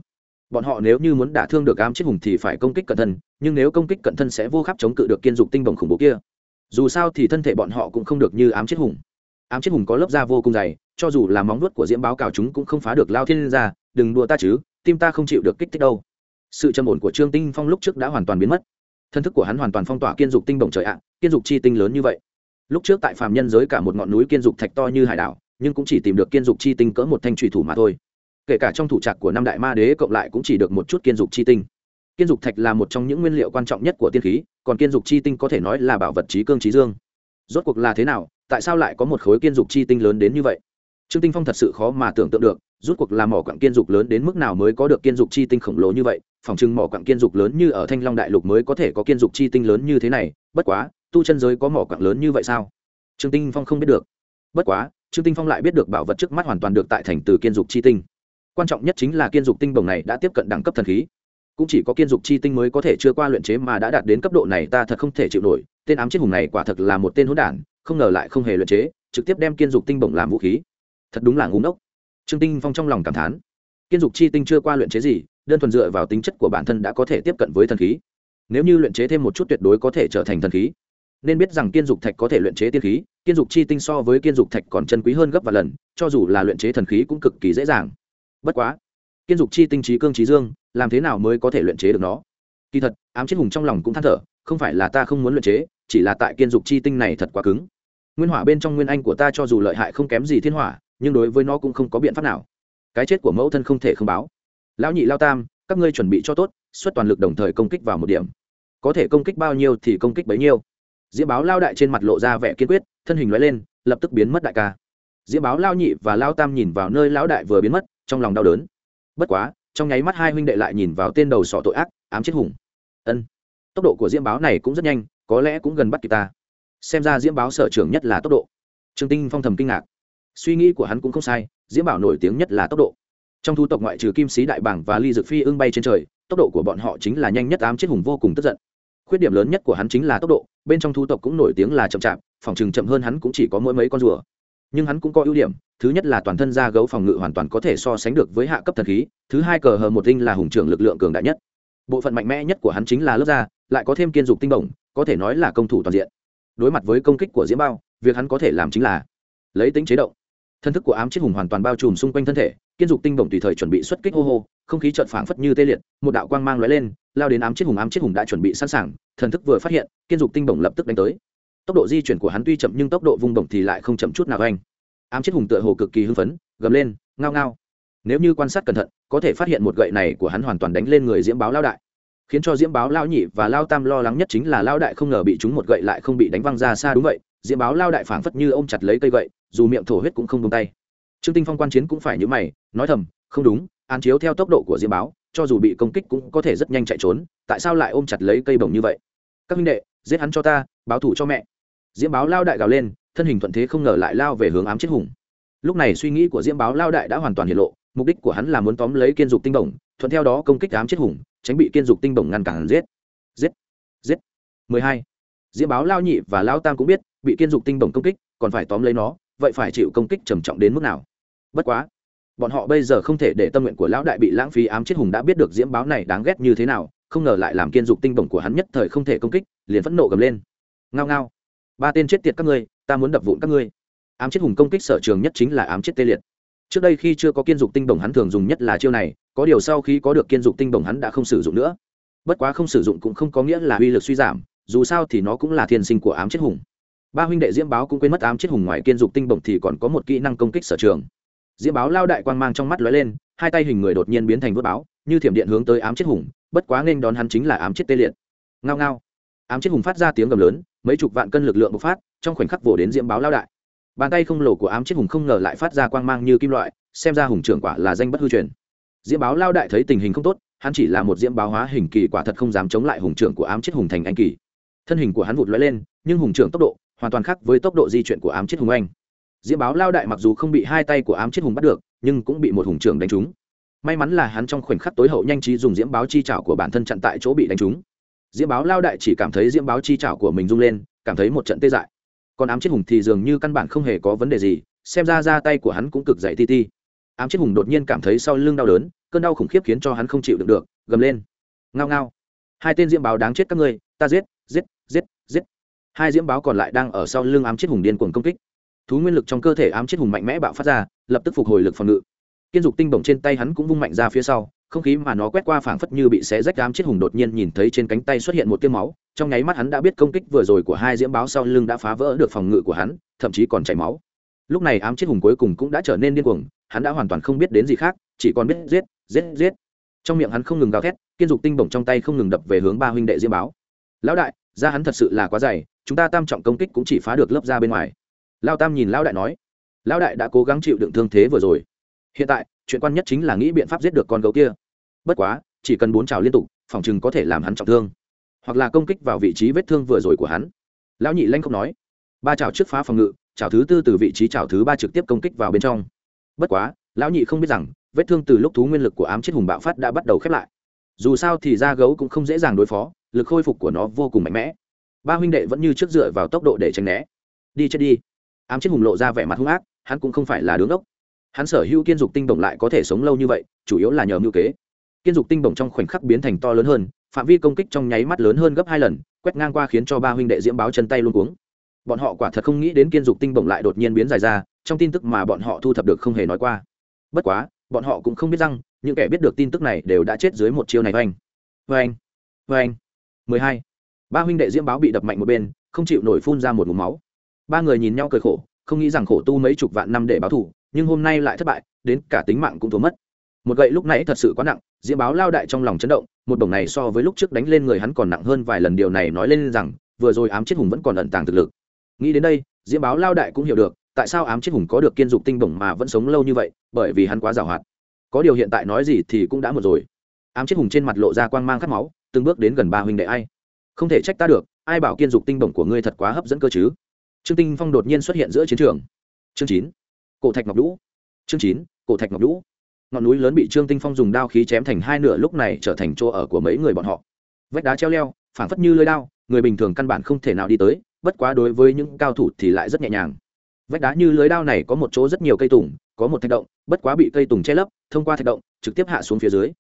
Bọn họ nếu như muốn đả thương được ám chết hùng thì phải công kích cận thân, nhưng nếu công kích cận thân sẽ vô khắc chống cự được kiên dục tinh bồng khủng bố kia. Dù sao thì thân thể bọn họ cũng không được như ám chết hùng. Ám chết hùng có lớp da vô cùng dày, cho dù là móng nuốt của diễm báo cào chúng cũng không phá được lao thiên ra đừng đùa ta chứ, tim ta không chịu được kích thích đâu sự trầm ổn của trương tinh phong lúc trước đã hoàn toàn biến mất. Thân thức của hắn hoàn toàn phong tỏa kiên dục tinh bổng trời ạ, kiên dục chi tinh lớn như vậy. Lúc trước tại phàm nhân giới cả một ngọn núi kiên dục thạch to như hải đảo, nhưng cũng chỉ tìm được kiên dục chi tinh cỡ một thanh trùy thủ mà thôi. Kể cả trong thủ trạc của năm đại ma đế cộng lại cũng chỉ được một chút kiên dục chi tinh. Kiên dục thạch là một trong những nguyên liệu quan trọng nhất của tiên khí, còn kiên dục chi tinh có thể nói là bảo vật trí cương trí dương. Rốt cuộc là thế nào, tại sao lại có một khối kiên dục chi tinh lớn đến như vậy? Trương tinh phong thật sự khó mà tưởng tượng được, rốt cuộc là mỏ quặng kiên dục lớn đến mức nào mới có được kiên dục chi tinh khổng lồ như vậy phòng trưng mỏ quặng kiên dục lớn như ở thanh long đại lục mới có thể có kiên dục chi tinh lớn như thế này, bất quá, tu chân giới có mỏ quặng lớn như vậy sao? Trương tinh phong không biết được. Bất quá, trương tinh phong lại biết được bảo vật trước mắt hoàn toàn được tại thành từ kiên dục chi tinh. Quan trọng nhất chính là kiên dục tinh bồng này đã tiếp cận đẳng cấp thần khí. Cũng chỉ có kiên dục chi tinh mới có thể chưa qua luyện chế mà đã đạt đến cấp độ này ta thật không thể chịu nổi, tên ám chết hùng này quả thật là một tên hỗn đản, không ngờ lại không hề luyện chế, trực tiếp đem kiên dục tinh bổng làm vũ khí. Thật đúng là ngúng ốc trương tinh phong trong lòng cảm thán. Kiên dục chi tinh chưa qua luyện chế gì đơn thuần dựa vào tính chất của bản thân đã có thể tiếp cận với thần khí. Nếu như luyện chế thêm một chút tuyệt đối có thể trở thành thần khí, nên biết rằng kiên dục thạch có thể luyện chế tiên khí, kiên dục chi tinh so với kiên dục thạch còn chân quý hơn gấp và lần, cho dù là luyện chế thần khí cũng cực kỳ dễ dàng. Bất quá, kiên dục chi tinh trí cương trí dương, làm thế nào mới có thể luyện chế được nó? Kỳ thật, ám chết hùng trong lòng cũng than thở, không phải là ta không muốn luyện chế, chỉ là tại kiên dục chi tinh này thật quá cứng. Nguyên hỏa bên trong nguyên anh của ta cho dù lợi hại không kém gì thiên hỏa, nhưng đối với nó cũng không có biện pháp nào. Cái chết của mẫu thân không thể không báo lão nhị lao tam, các ngươi chuẩn bị cho tốt, xuất toàn lực đồng thời công kích vào một điểm. Có thể công kích bao nhiêu thì công kích bấy nhiêu. Diễm báo lao đại trên mặt lộ ra vẻ kiên quyết, thân hình loại lên, lập tức biến mất đại ca. Diễm báo lao nhị và lao tam nhìn vào nơi lão đại vừa biến mất, trong lòng đau đớn. Bất quá, trong nháy mắt hai huynh đệ lại nhìn vào tên đầu sọ tội ác, ám chết hùng. Ân. Tốc độ của diễm báo này cũng rất nhanh, có lẽ cũng gần bắt kịp ta. Xem ra diễm báo sở trường nhất là tốc độ. Trương tinh phong thầm kinh ngạc. Suy nghĩ của hắn cũng không sai, diễm bảo nổi tiếng nhất là tốc độ trong thu tộc ngoại trừ kim sĩ đại bảng và ly dược phi ưng bay trên trời, tốc độ của bọn họ chính là nhanh nhất ám chết hùng vô cùng tức giận. Khuyết điểm lớn nhất của hắn chính là tốc độ, bên trong thu tộc cũng nổi tiếng là chậm chạp, phòng chừng chậm hơn hắn cũng chỉ có mỗi mấy con rùa. Nhưng hắn cũng có ưu điểm, thứ nhất là toàn thân da gấu phòng ngự hoàn toàn có thể so sánh được với hạ cấp thần khí, thứ hai cờ hờ một tinh là hùng trưởng lực lượng cường đại nhất. Bộ phận mạnh mẽ nhất của hắn chính là lớp da, lại có thêm kiên dục tinh bổng, có thể nói là công thủ toàn diện. Đối mặt với công kích của diễm bao, việc hắn có thể làm chính là lấy tính chế động. Thân thức của ám chết hùng hoàn toàn bao trùm xung quanh thân thể kiên dục tinh bổng tùy thời chuẩn bị xuất kích hô hô, không khí trợn phảng phất như tê liệt, một đạo quang mang lóe lên, lao đến ám chết hùng, ám chết hùng đã chuẩn bị sẵn sàng, thần thức vừa phát hiện, kiên dục tinh bổng lập tức đánh tới. Tốc độ di chuyển của hắn tuy chậm nhưng tốc độ vung bổng thì lại không chậm chút nào anh. Ám chết hùng tựa hồ cực kỳ hưng phấn, gầm lên, ngao ngao. Nếu như quan sát cẩn thận, có thể phát hiện một gậy này của hắn hoàn toàn đánh lên người diễm báo lao đại. Khiến cho diễm báo lao nhị và lao tam lo lắng nhất chính là lao đại không ngờ bị chúng một gậy lại không bị đánh văng ra xa đúng vậy, diễm báo lao đại phảng phất như ôm chặt lấy cây gậy, dù miệng thổ huyết cũng không tung tay trương tinh phong quan chiến cũng phải như mày, nói thầm, không đúng, án chiếu theo tốc độ của diễm báo, cho dù bị công kích cũng có thể rất nhanh chạy trốn, tại sao lại ôm chặt lấy cây bồng như vậy? Các minh đệ, giết hắn cho ta, báo thủ cho mẹ. Diễm báo lao đại gào lên, thân hình thuận thế không ngờ lại lao về hướng ám chết hùng. Lúc này suy nghĩ của diễm báo lao đại đã hoàn toàn hiện lộ, mục đích của hắn là muốn tóm lấy kiên dục tinh bổng, thuận theo đó công kích ám chết hùng, tránh bị kiên dục tinh bổng ngăn cản giết. Giết giết. 12. diễm báo lao nhị và lao tam cũng biết, bị kiên dục tinh bổng công kích, còn phải tóm lấy nó, vậy phải chịu công kích trầm trọng đến mức nào? Bất quá, bọn họ bây giờ không thể để tâm nguyện của lão đại bị lãng phí ám chết hùng đã biết được diễm báo này đáng ghét như thế nào, không ngờ lại làm kiên dục tinh bổng của hắn nhất thời không thể công kích, liền phẫn nộ gầm lên. Ngao ngao. Ba tên chết tiệt các ngươi, ta muốn đập vụn các ngươi. Ám chết hùng công kích sở trường nhất chính là ám chết tê liệt. Trước đây khi chưa có kiên dục tinh bổng hắn thường dùng nhất là chiêu này, có điều sau khi có được kiên dục tinh bổng hắn đã không sử dụng nữa. Bất quá không sử dụng cũng không có nghĩa là uy lực suy giảm, dù sao thì nó cũng là thiên sinh của ám chết hùng. Ba huynh đệ diễm báo cũng quên mất ám chết hùng ngoài kiên dục tinh bổng thì còn có một kỹ năng công kích sở trường diễm báo lao đại quang mang trong mắt lóe lên, hai tay hình người đột nhiên biến thành vớt báo, như thiểm điện hướng tới ám chết hùng, bất quá nên đón hắn chính là ám chết tê liệt. Ngao ngao. Ám chết hùng phát ra tiếng gầm lớn, mấy chục vạn cân lực lượng bộc phát, trong khoảnh khắc vồ đến diễm báo lao đại. Bàn tay không lồ của ám chết hùng không ngờ lại phát ra quang mang như kim loại, xem ra hùng trưởng quả là danh bất hư truyền. Diễm báo lao đại thấy tình hình không tốt, hắn chỉ là một diễm báo hóa hình kỳ quả thật không dám chống lại hùng trưởng của ám chết hùng thành anh kỳ. Thân hình của hắn vụt lóe lên, nhưng hùng trưởng tốc độ hoàn toàn khác với tốc độ di chuyển của ám chết hùng anh diễm báo lao đại mặc dù không bị hai tay của ám chết hùng bắt được, nhưng cũng bị một hùng trưởng đánh trúng. May mắn là hắn trong khoảnh khắc tối hậu nhanh trí dùng diễm báo chi trảo của bản thân chặn tại chỗ bị đánh trúng. Diễm báo lao đại chỉ cảm thấy diễm báo chi trảo của mình rung lên, cảm thấy một trận tê dại. Còn ám chết hùng thì dường như căn bản không hề có vấn đề gì, xem ra ra tay của hắn cũng cực dậy ti ti. Ám chết hùng đột nhiên cảm thấy sau lưng đau đớn, cơn đau khủng khiếp khiến cho hắn không chịu được được, gầm lên. Ngao ngao. Hai tên diễm báo đáng chết các ngươi, ta giết giết giết giết. Hai diễm báo còn lại đang ở sau lưng ám chết hùng điên cuồng công kích thú nguyên lực trong cơ thể ám chết hùng mạnh mẽ bạo phát ra, lập tức phục hồi lực phòng ngự. Kiên dục tinh bổng trên tay hắn cũng vung mạnh ra phía sau, không khí mà nó quét qua phảng phất như bị xé rách ám chết hùng đột nhiên nhìn thấy trên cánh tay xuất hiện một tiêu máu, trong nháy mắt hắn đã biết công kích vừa rồi của hai diễm báo sau lưng đã phá vỡ được phòng ngự của hắn, thậm chí còn chảy máu. Lúc này ám chết hùng cuối cùng cũng đã trở nên điên cuồng, hắn đã hoàn toàn không biết đến gì khác, chỉ còn biết giết giết giết. Trong miệng hắn không ngừng gào thét, kiên dục tinh bổng trong tay không ngừng đập về hướng ba huynh đệ diễm báo. Lão đại, da hắn thật sự là quá dày, chúng ta tam trọng công kích cũng chỉ phá được lớp da bên ngoài lao tam nhìn lão đại nói lão đại đã cố gắng chịu đựng thương thế vừa rồi. Hiện tại, chuyện quan nhất chính là nghĩ biện pháp giết được con gấu kia. Bất quá, chỉ cần bốn trào liên tục, phòng chừng có thể làm hắn trọng thương, hoặc là công kích vào vị trí vết thương vừa rồi của hắn. Lão nhị lanh không nói. Ba trào trước phá phòng ngự trào thứ tư từ vị trí trào thứ ba trực tiếp công kích vào bên trong. Bất quá, lão nhị không biết rằng, vết thương từ lúc thú nguyên lực của ám chết hùng bạo phát đã bắt đầu khép lại. Dù sao thì da gấu cũng không dễ dàng đối phó, lực khôi phục của nó vô cùng mạnh mẽ. Ba huynh đệ vẫn như trước dựa vào tốc độ để tránh né. Đi chết đi ám chết hùng lộ ra vẻ mặt hung ác, hắn cũng không phải là đứng ốc hắn sở hữu kiên dục tinh bổng lại có thể sống lâu như vậy, chủ yếu là nhờ ngữ kế. Kiên dục tinh bổng trong khoảnh khắc biến thành to lớn hơn, phạm vi công kích trong nháy mắt lớn hơn gấp hai lần, quét ngang qua khiến cho ba huynh đệ diễm báo chân tay luôn cuống. Bọn họ quả thật không nghĩ đến kiên dục tinh bổng lại đột nhiên biến dài ra, trong tin tức mà bọn họ thu thập được không hề nói qua. Bất quá, bọn họ cũng không biết rằng, những kẻ biết được tin tức này đều đã chết dưới một chiêu này. Oanh oanh oanh. Mười hai. Ba huynh đệ diễm báo bị đập mạnh một bên, không chịu nổi phun ra một mụm máu ba người nhìn nhau cười khổ, không nghĩ rằng khổ tu mấy chục vạn năm để báo thù, nhưng hôm nay lại thất bại, đến cả tính mạng cũng thua mất. Một gậy lúc nãy thật sự quá nặng, diễm báo lao đại trong lòng chấn động, một bổng này so với lúc trước đánh lên người hắn còn nặng hơn vài lần, điều này nói lên rằng, vừa rồi ám chết hùng vẫn còn ẩn tàng thực lực. Nghĩ đến đây, diễm báo lao đại cũng hiểu được, tại sao ám chết hùng có được kiên dục tinh bổng mà vẫn sống lâu như vậy, bởi vì hắn quá giàu hoạt có điều hiện tại nói gì thì cũng đã một rồi. Ám chết hùng trên mặt lộ ra quang mang khát máu, từng bước đến gần ba huynh đệ ai. Không thể trách ta được, ai bảo kiên dục tinh bổng của ngươi thật quá hấp dẫn cơ chứ? Trương tinh phong đột nhiên xuất hiện giữa chiến trường. Chương chín, cổ thạch ngọc lũ chương chín, cổ thạch ngọc lũ ngọn núi lớn bị trương tinh phong dùng đao khí chém thành hai nửa lúc này trở thành chỗ ở của mấy người bọn họ. Vách đá treo leo, phảng phất như lưới đao, người bình thường căn bản không thể nào đi tới, bất quá đối với những cao thủ thì lại rất nhẹ nhàng. Vách đá như lưới đao này có một chỗ rất nhiều cây tùng, có một thạch động, bất quá bị cây tùng che lấp, thông qua thạch động, trực tiếp hạ xuống phía dưới.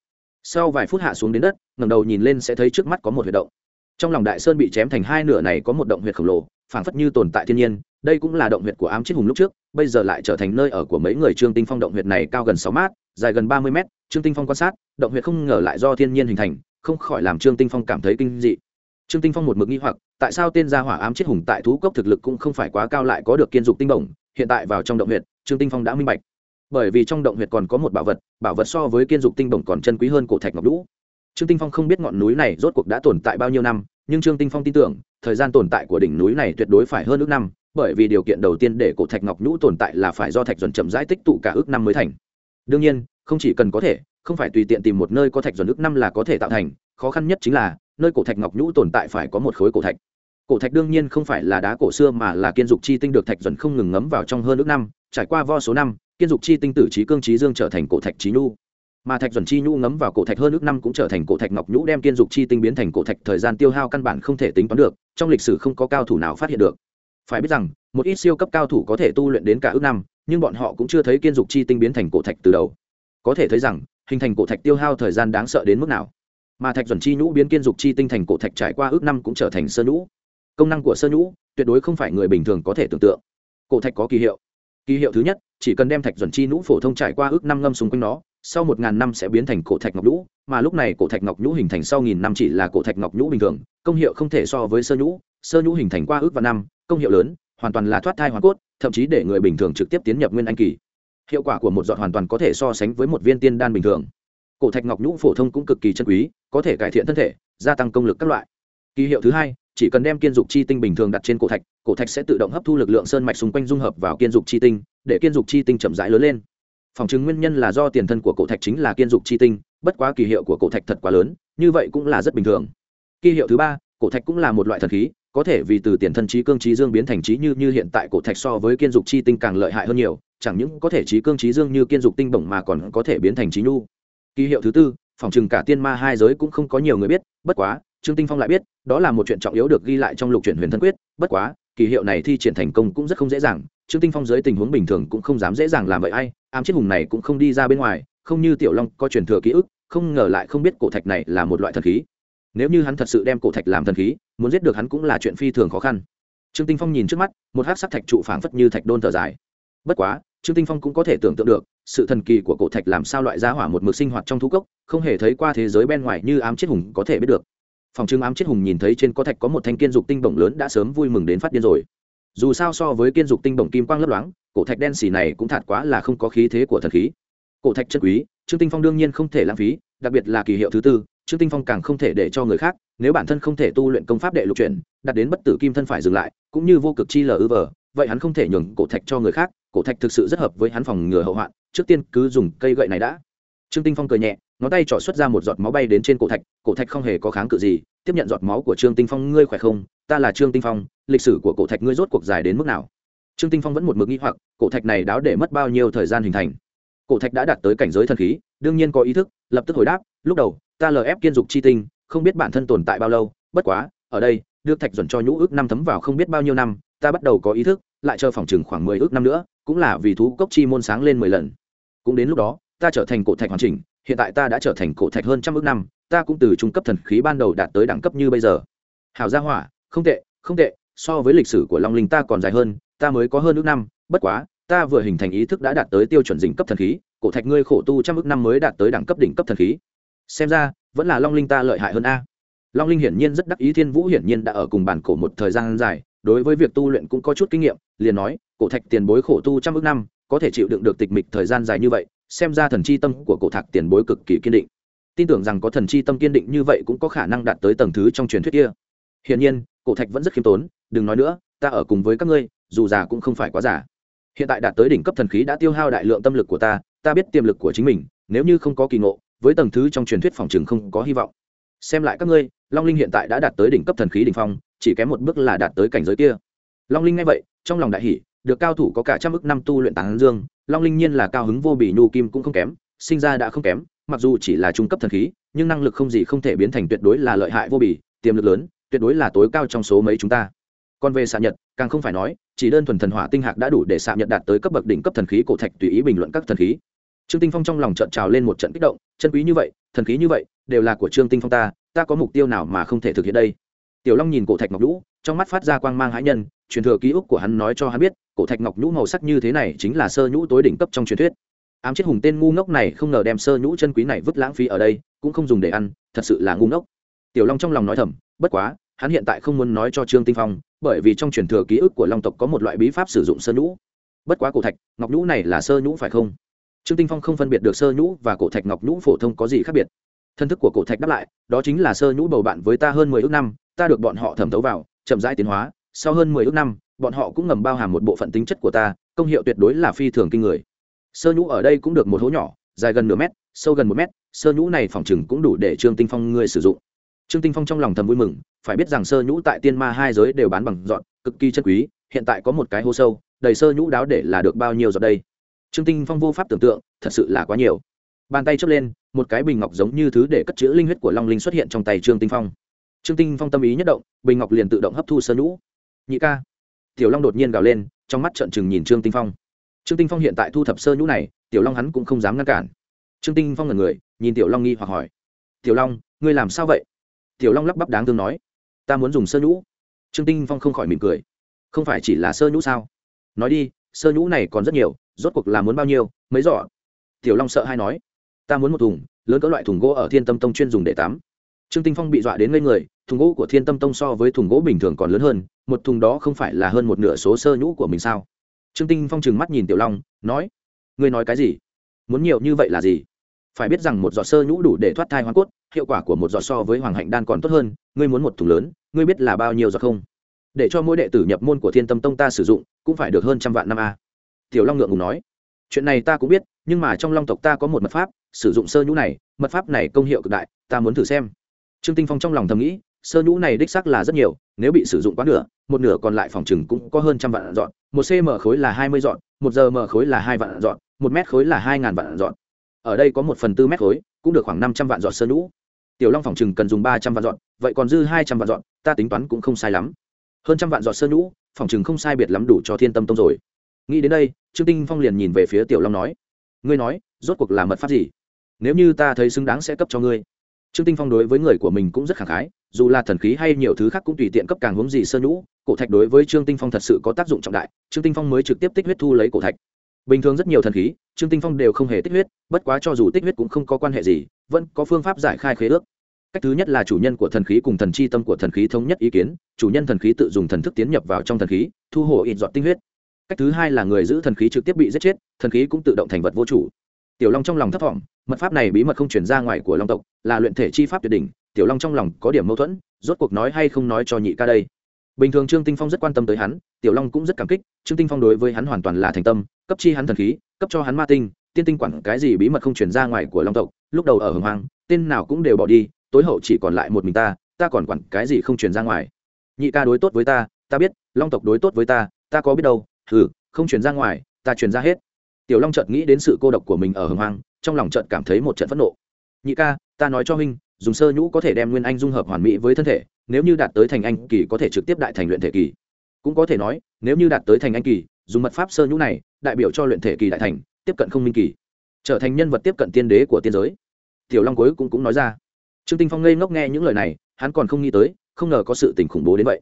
Sau vài phút hạ xuống đến đất, ngẩng đầu nhìn lên sẽ thấy trước mắt có một huyệt động. Trong lòng đại sơn bị chém thành hai nửa này có một động huyệt khổng lồ phảng phất như tồn tại thiên nhiên, đây cũng là động huyệt của ám chết hùng lúc trước, bây giờ lại trở thành nơi ở của mấy người trương tinh phong động huyệt này cao gần sáu mét, dài gần ba mươi mét, trương tinh phong quan sát, động huyệt không ngờ lại do thiên nhiên hình thành, không khỏi làm trương tinh phong cảm thấy kinh dị. Trương tinh phong một mực nghi hoặc, tại sao tên gia hỏa ám chết hùng tại thú cốc thực lực cũng không phải quá cao lại có được kiên dục tinh bổng, hiện tại vào trong động huyệt, trương tinh phong đã minh bạch. Bởi vì trong động huyệt còn có một bảo vật bảo vật so với kiên dục tinh bổng còn chân quý hơn cổ thạch ngọc lũ trương tinh phong không biết ngọn núi này rốt cuộc đã tồn tại bao nhiêu năm nhưng trương tinh phong tin tưởng, thời gian tồn tại của đỉnh núi này tuyệt đối phải hơn ước năm, bởi vì điều kiện đầu tiên để cổ thạch ngọc nhũ tồn tại là phải do thạch dần chậm rãi tích tụ cả ước năm mới thành. Đương nhiên, không chỉ cần có thể, không phải tùy tiện tìm một nơi có thạch dần ước năm là có thể tạo thành, khó khăn nhất chính là, nơi cổ thạch ngọc nhũ tồn tại phải có một khối cổ thạch. Cổ thạch đương nhiên không phải là đá cổ xưa mà là kiên dục chi tinh được thạch dần không ngừng ngấm vào trong hơn ước năm, trải qua vo số năm, kiên dục chi tinh tử trí cương trí dương trở thành cổ thạch trí nhu mà thạch dần chi nhu ngấm vào cổ thạch hơn ước năm cũng trở thành cổ thạch ngọc nhũ đem kiên dục chi tinh biến thành cổ thạch thời gian tiêu hao căn bản không thể tính toán được, trong lịch sử không có cao thủ nào phát hiện được. Phải biết rằng, một ít siêu cấp cao thủ có thể tu luyện đến cả ước năm, nhưng bọn họ cũng chưa thấy kiên dục chi tinh biến thành cổ thạch từ đầu. Có thể thấy rằng, hình thành cổ thạch tiêu hao thời gian đáng sợ đến mức nào. Mà thạch dần chi nhũ biến kiên dục chi tinh thành cổ thạch trải qua ước năm cũng trở thành sơ nhũ. Công năng của sơ nhũ tuyệt đối không phải người bình thường có thể tưởng tượng. Cổ thạch có kỳ hiệu. Kỳ hiệu thứ nhất chỉ cần đem thạch duẩn chi nhũ phổ thông trải qua ước năm ngâm xung quanh nó, sau một ngàn năm sẽ biến thành cổ thạch ngọc nhũ, mà lúc này cổ thạch ngọc nhũ hình thành sau nghìn năm chỉ là cổ thạch ngọc nhũ bình thường, công hiệu không thể so với sơ nhũ sơ nhũ hình thành qua ước và năm, công hiệu lớn, hoàn toàn là thoát thai hoàn cốt, thậm chí để người bình thường trực tiếp tiến nhập nguyên anh kỳ. Hiệu quả của một giọt hoàn toàn có thể so sánh với một viên tiên đan bình thường. Cổ thạch ngọc nhũ phổ thông cũng cực kỳ chân quý, có thể cải thiện thân thể, gia tăng công lực các loại. Kỳ hiệu thứ hai chỉ cần đem kiên dục chi tinh bình thường đặt trên cổ thạch cổ thạch sẽ tự động hấp thu lực lượng sơn mạch xung quanh dung hợp vào kiên dục chi tinh, để kiên dục chi tinh chậm rãi lớn lên. Phòng chứng nguyên nhân là do tiền thân của cổ thạch chính là kiên dục chi tinh, bất quá kỳ hiệu của cổ thạch thật quá lớn, như vậy cũng là rất bình thường. Kỳ hiệu thứ ba, cổ thạch cũng là một loại thần khí, có thể vì từ tiền thân trí cương trí dương biến thành trí như như hiện tại cổ thạch so với kiên dục chi tinh càng lợi hại hơn nhiều, chẳng những có thể trí cương trí dương như kiên dục tinh bổng mà còn có thể biến thành trí nhu. Kỳ hiệu thứ tư, phòng chừng cả tiên ma hai giới cũng không có nhiều người biết, bất quá trương tinh phong lại biết, đó là một chuyện trọng yếu được ghi lại trong lục chuyển huyền thân quyết, bất quá, kỳ hiệu này thi triển thành công cũng rất không dễ dàng, trương tinh phong dưới tình huống bình thường cũng không dám dễ dàng làm vậy ai, ám chết hùng này cũng không đi ra bên ngoài, không như tiểu long có truyền thừa ký ức, không ngờ lại không biết cổ thạch này là một loại thần khí. Nếu như hắn thật sự đem cổ thạch làm thần khí, muốn giết được hắn cũng là chuyện phi thường khó khăn. Trương tinh phong nhìn trước mắt, một hát sắc thạch trụ phảng phất như thạch đôn thở dài. Bất quá, trương tinh phong cũng có thể tưởng tượng được, sự thần kỳ của cổ thạch làm sao loại giá hỏa một mực sinh hoạt trong thú cốc, không hề thấy qua thế giới bên ngoài như ám chết hùng có thể biết được phòng trưng ám chết hùng nhìn thấy trên có thạch có một thanh kiên dục tinh bổng lớn đã sớm vui mừng đến phát điên rồi. Dù sao so với kiên dục tinh bổng kim quang lấp loáng, cổ thạch đen xì này cũng thạt quá là không có khí thế của thần khí. Cổ thạch chân quý, trương tinh phong đương nhiên không thể lãng phí, đặc biệt là kỳ hiệu thứ tư, trương tinh phong càng không thể để cho người khác, nếu bản thân không thể tu luyện công pháp đệ lục chuyển, đặt đến bất tử kim thân phải dừng lại, cũng như vô cực chi lờ ư vờ, vậy hắn không thể nhường cổ thạch cho người khác, cổ thạch thực sự rất hợp với hắn phòng ngừa hậu hoạn, trước tiên cứ dùng cây gậy này đã. Trương tinh phong cười nhẹ ngón tay trỏ xuất ra một giọt máu bay đến trên cổ thạch cổ thạch không hề có kháng cự gì, tiếp nhận giọt máu của trương tinh phong, ngươi khỏe không? Ta là trương tinh phong, lịch sử của cổ thạch ngươi rốt cuộc dài đến mức nào? Trương tinh phong vẫn một mực nghi hoặc, cổ thạch này đáo để mất bao nhiêu thời gian hình thành? Cổ thạch đã đạt tới cảnh giới thần khí, đương nhiên có ý thức, lập tức hồi đáp, lúc đầu, ta lờ ép kiên dục chi tinh, không biết bản thân tồn tại bao lâu, bất quá, ở đây đưa thạch dần cho nhũ ước năm thấm vào không biết bao nhiêu năm, ta bắt đầu có ý thức, lại chờ phòng chừng khoảng mười ước năm nữa, cũng là vì thú cốc chi môn sáng lên mười lần. Cũng đến lúc đó ta trở thành cổ thạch hoàn chỉnh, hiện tại ta đã trở thành cổ thạch hơn trăm ước năm, ta cũng từ trung cấp thần khí ban đầu đạt tới đẳng cấp như bây giờ. Hào gia hỏa, không tệ không tệ, so với lịch sử của long linh ta còn dài hơn, ta mới có hơn ước năm, bất quá, ta vừa hình thành ý thức đã đạt tới tiêu chuẩn đỉnh cấp thần khí, cổ thạch ngươi khổ tu trăm ước năm mới đạt tới đẳng cấp đỉnh cấp thần khí. Xem ra, vẫn là long linh ta lợi hại hơn a. Long linh hiển nhiên rất đắc ý, thiên vũ hiển nhiên đã ở cùng bản cổ một thời gian dài, đối với việc tu luyện cũng có chút kinh nghiệm, liền nói, cổ thạch tiền bối khổ tu trăm ước năm, có thể chịu đựng được tịch mịch thời gian dài như vậy xem ra thần chi tâm của cổ thạch tiền bối cực kỳ kiên định. Tin tưởng rằng có thần chi tâm kiên định như vậy cũng có khả năng đạt tới tầng thứ trong truyền thuyết kia. Hiển nhiên, cổ thạch vẫn rất khiêm tốn, đừng nói nữa, ta ở cùng với các ngươi, dù già cũng không phải quá giả hiện tại đạt tới đỉnh cấp thần khí đã tiêu hao đại lượng tâm lực của ta ta biết tiềm lực của chính mình, nếu như không có kỳ ngộ, với tầng thứ trong truyền thuyết phòng chừng không có hy vọng. Xem lại các ngươi, long linh hiện tại đã đạt tới đỉnh cấp thần khí đỉnh phong, chỉ kém một bước là đạt tới cảnh giới kia. Long linh nghe vậy, trong lòng đại hỷ được cao thủ có cả trăm ức năm tu luyện tán dương long linh nhiên là cao hứng vô bị nhu kim cũng không kém, sinh ra đã không kém, mặc dù chỉ là trung cấp thần khí, nhưng năng lực không gì không thể biến thành tuyệt đối là lợi hại vô bỉ, tiềm lực lớn, tuyệt đối là tối cao trong số mấy chúng ta. Còn về xạ nhật, càng không phải nói, chỉ đơn thuần thần hỏa tinh hạc đã đủ để xạ nhật đạt tới cấp bậc đỉnh cấp thần khí cổ thạch tùy ý bình luận các thần khí. Trương tinh phong trong lòng trợn trào lên một trận kích động, chân quý như vậy, thần khí như vậy, đều là của trương tinh phong ta ta có mục tiêu nào mà không thể thực hiện đây? Tiểu long nhìn cổ thạch ngọc nhũ, trong mắt phát ra quang mang hãi nhân, truyền thừa ký ức của hắn nói cho hắn biết, cổ thạch ngọc nhũ màu sắc như thế này chính là sơ nhũ tối đỉnh cấp trong truyền thuyết. Ám chết hùng tên ngu ngốc này không ngờ đem sơ nhũ chân quý này vứt lãng phí ở đây, cũng không dùng để ăn, thật sự là ngu ngốc. Tiểu long trong lòng nói thầm, bất quá, hắn hiện tại không muốn nói cho trương tinh phong, bởi vì trong truyền thừa ký ức của long tộc có một loại bí pháp sử dụng sơ nhũ. Bất quá cổ thạch ngọc nhũ này là sơ nhũ phải không? Trương tinh phong không phân biệt được sơ nhũ và cổ thạch ngọc nhũ phổ thông có gì khác biệt thân thức của cổ thạch đáp lại, đó chính là sơ nhũ bầu bạn với ta hơn mười ước năm, ta được bọn họ thẩm thấu vào, chậm rãi tiến hóa, sau hơn mười ước năm, bọn họ cũng ngầm bao hàm một bộ phận tính chất của ta, công hiệu tuyệt đối là phi thường kinh người. Sơ nhũ ở đây cũng được một hố nhỏ, dài gần nửa mét, sâu gần một mét, sơ nhũ này phòng chừng cũng đủ để trương tinh phong ngươi sử dụng. Trương tinh phong trong lòng thầm vui mừng, phải biết rằng sơ nhũ tại tiên ma hai giới đều bán bằng dọn cực kỳ chân quý, hiện tại có một cái hố sâu, đầy sơ nhũ đáo để là được bao nhiêu giọt đây? Trương tinh phong vô pháp tưởng tượng, thật sự là quá nhiều. Bàn tay chớp lên một cái bình ngọc giống như thứ để cất chữ linh huyết của long linh xuất hiện trong tay trương tinh phong. Trương tinh phong tâm ý nhất động, bình ngọc liền tự động hấp thu sơ nhũ. Nhị ca. Tiểu long đột nhiên gào lên, trong mắt trợn trừng nhìn trương tinh phong. Trương tinh phong hiện tại thu thập sơ nhũ này, tiểu long hắn cũng không dám ngăn cản. Trương tinh phong là người, nhìn tiểu long nghi hoặc hỏi. Tiểu long, ngươi làm sao vậy? Tiểu long lắp bắp đáng thương nói. Ta muốn dùng sơ nhũ. Trương tinh phong không khỏi mỉm cười. Không phải chỉ là sơ nhũ sao? Nói đi, sơ nhũ này còn rất nhiều, rốt cuộc là muốn bao nhiêu, mấy giỏ? Tiểu long sợ hay nói ta muốn một thùng, lớn cỡ loại thùng gỗ ở thiên tâm tông chuyên dùng để tắm. Trương tinh phong bị dọa đến ngây người, thùng gỗ của thiên tâm tông so với thùng gỗ bình thường còn lớn hơn, một thùng đó không phải là hơn một nửa số sơ nhũ của mình sao? Trương tinh phong trừng mắt nhìn tiểu long, nói, ngươi nói cái gì? Muốn nhiều như vậy là gì? Phải biết rằng một giọt sơ nhũ đủ để thoát thai hoa cốt, hiệu quả của một giọt so với hoàng hạnh đan còn tốt hơn, ngươi muốn một thùng lớn, ngươi biết là bao nhiêu giọt không? Để cho mỗi đệ tử nhập môn của thiên tâm tông ta sử dụng, cũng phải được hơn trăm vạn năm a. Tiểu long ngượng ngùng nói chuyện này ta cũng biết, nhưng mà trong long tộc ta có một mật pháp, sử dụng sơ nhũ này, mật pháp này công hiệu cực đại, ta muốn thử xem. Trương tinh phong trong lòng thầm nghĩ, sơ nhũ này đích xác là rất nhiều, nếu bị sử dụng quá nửa, một nửa còn lại phòng chừng cũng có hơn trăm vạn dọn, một cm khối là hai mươi dọn, một giờ m khối là hai vạn dọn, một mét khối là hai ngàn vạn dọn. Ở đây có một phần tư mét khối, cũng được khoảng năm trăm vạn dọn sơ nhũ. Tiểu long phòng chừng cần dùng ba trăm vạn dọn, vậy còn dư hai trăm vạn dọn, ta tính toán cũng không sai lắm. Hơn trăm vạn dọn sơ nhũ, phòng chừng không sai biệt lắm đủ cho thiên tâm tông rồi nghĩ đến đây, trương tinh phong liền nhìn về phía tiểu long nói, ngươi nói, rốt cuộc là mật pháp gì? Nếu như ta thấy xứng đáng sẽ cấp cho ngươi. Trương tinh phong đối với người của mình cũng rất khẳng khái, dù là thần khí hay nhiều thứ khác cũng tùy tiện cấp càng hướng gì sơ nhũ, cổ thạch đối với trương tinh phong thật sự có tác dụng trọng đại, trương tinh phong mới trực tiếp tích huyết thu lấy cổ thạch. Bình thường rất nhiều thần khí, trương tinh phong đều không hề tích huyết, bất quá cho dù tích huyết cũng không có quan hệ gì, vẫn có phương pháp giải khai khế ước. Cách thứ nhất là chủ nhân của thần khí cùng thần chi tâm của thần khí thống nhất ý kiến, chủ nhân thần khí tự dùng thần thức tiến nhập vào trong thần khí, thu hồ ít giọt tinh huyết cách thứ hai là người giữ thần khí trực tiếp bị giết chết, thần khí cũng tự động thành vật vô chủ. Tiểu long trong lòng thấp thỏm, mật pháp này bí mật không chuyển ra ngoài của long tộc, là luyện thể chi pháp tuyệt đỉnh, tiểu long trong lòng có điểm mâu thuẫn, rốt cuộc nói hay không nói cho nhị ca đây. Bình thường trương tinh phong rất quan tâm tới hắn, tiểu long cũng rất cảm kích, trương tinh phong đối với hắn hoàn toàn là thành tâm, cấp chi hắn thần khí, cấp cho hắn ma tinh, tiên tinh quản cái gì bí mật không chuyển ra ngoài của long tộc, lúc đầu ở hồng hoang, tên nào cũng đều bỏ đi, tối hậu chỉ còn lại một mình ta ta còn quản cái gì không chuyển ra ngoài. Nhị ca đối tốt với ta ta biết, long tộc đối tốt với ta ta có biết đâu hừ, không chuyển ra ngoài, ta chuyển ra hết. Tiểu long chợt nghĩ đến sự cô độc của mình ở hồng hoang, trong lòng chợt cảm thấy một trận phẫn nộ. Nhị ca, ta nói cho huynh, dùng sơ nhũ có thể đem nguyên anh dung hợp hoàn mỹ với thân thể, nếu như đạt tới thành anh kỳ có thể trực tiếp đại thành luyện thể kỳ. Cũng có thể nói, nếu như đạt tới thành anh kỳ, dùng mật pháp sơ nhũ này, đại biểu cho luyện thể kỳ đại thành, tiếp cận không minh kỳ, trở thành nhân vật tiếp cận tiên đế của tiên giới. Tiểu long cuối cũng cũng nói ra. Trương tinh phong ngây ngốc nghe những lời này, hắn còn không nghĩ tới, không ngờ có sự tình khủng bố đến vậy.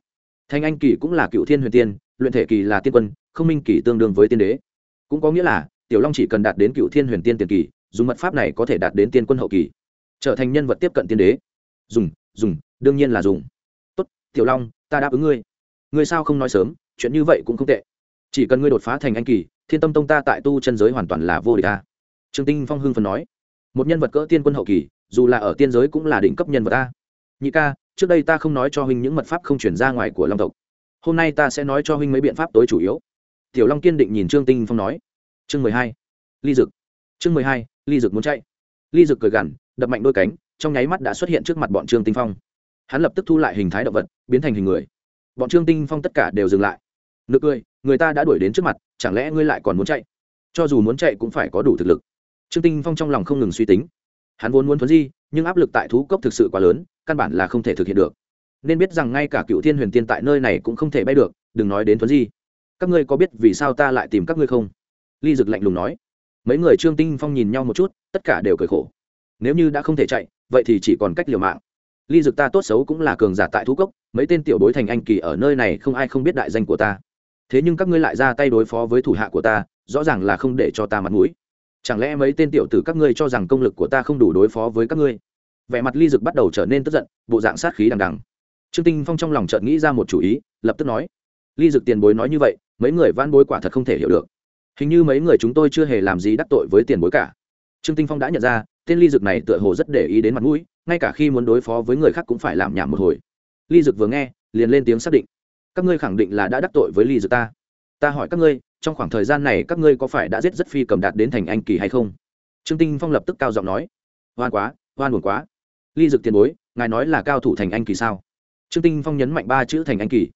Thanh anh kỳ cũng là cựu thiên huyền tiên luyện thể kỳ là tiên quân, không minh kỳ tương đương với tiên đế. Cũng có nghĩa là, tiểu long chỉ cần đạt đến cựu thiên huyền tiên tiền kỳ, dùng mật pháp này có thể đạt đến tiên quân hậu kỳ, trở thành nhân vật tiếp cận tiên đế. Dùng dùng, đương nhiên là dùng. Tốt, tiểu long, ta đáp ứng ngươi. Ngươi sao không nói sớm, chuyện như vậy cũng không tệ. Chỉ cần ngươi đột phá thành anh kỳ, thiên tâm tông ta tại tu chân giới hoàn toàn là vô địch ta trương tinh phong hưng phần nói. Một nhân vật cỡ tiên quân hậu kỳ, dù là ở tiên giới cũng là đỉnh cấp nhân vật ta nhị ca, trước đây ta không nói cho huynh những mật pháp không chuyển ra ngoài của long tộc hôm nay ta sẽ nói cho huynh mấy biện pháp tối chủ yếu. Tiểu long kiên định nhìn trương tinh phong nói. Chương mười hai, ly dực. Chương mười hai, ly dực muốn chạy. Ly dực cười gằn, đập mạnh đôi cánh, trong nháy mắt đã xuất hiện trước mặt bọn trương tinh phong. Hắn lập tức thu lại hình thái động vật, biến thành hình người. Bọn trương tinh phong tất cả đều dừng lại. Nực cười, người ta đã đuổi đến trước mặt, chẳng lẽ ngươi lại còn muốn chạy? Cho dù muốn chạy cũng phải có đủ thực lực. Trương tinh phong trong lòng không ngừng suy tính. Hắn vốn muốn thuấn di, nhưng áp lực tại thú cốc thực sự quá lớn, căn bản là không thể thực hiện được nên biết rằng ngay cả cựu thiên huyền tiên tại nơi này cũng không thể bay được, đừng nói đến thuấn di. Các ngươi có biết vì sao ta lại tìm các ngươi không? Ly dực lạnh lùng nói. Mấy người trương tinh phong nhìn nhau một chút, tất cả đều cười khổ. Nếu như đã không thể chạy, vậy thì chỉ còn cách liều mạng. Ly dực ta tốt xấu cũng là cường giả tại thú cốc, mấy tên tiểu bối thành anh kỳ ở nơi này không ai không biết đại danh của ta. Thế nhưng các ngươi lại ra tay đối phó với thủ hạ của ta, rõ ràng là không để cho ta mặt mũi. Chẳng lẽ mấy tên tiểu tử các ngươi cho rằng công lực của ta không đủ đối phó với các ngươi? Vẻ mặt ly dực bắt đầu trở nên tức giận, bộ dạng sát khí đằng đằng trương tinh phong trong lòng chợt nghĩ ra một chủ ý, lập tức nói, ly dực tiền bối nói như vậy, mấy người van bối quả thật không thể hiểu được. Hình như mấy người chúng tôi chưa hề làm gì đắc tội với tiền bối cả. Trương tinh phong đã nhận ra, tên ly dực này tựa hồ rất để ý đến mặt mũi, ngay cả khi muốn đối phó với người khác cũng phải làm nhảm một hồi. Ly dực vừa nghe, liền lên tiếng xác định, các ngươi khẳng định là đã đắc tội với ly dực ta. Ta hỏi các ngươi, trong khoảng thời gian này các ngươi có phải đã giết rất phi cầm đạt đến thành anh kỳ hay không? Trương tinh phong lập tức cao giọng nói, hoan quá, hoan buồn quá. Ly dực tiền bối, ngài nói là cao thủ thành anh kỳ sao? Trương tinh phong nhấn mạnh ba chữ thành anh kỳ.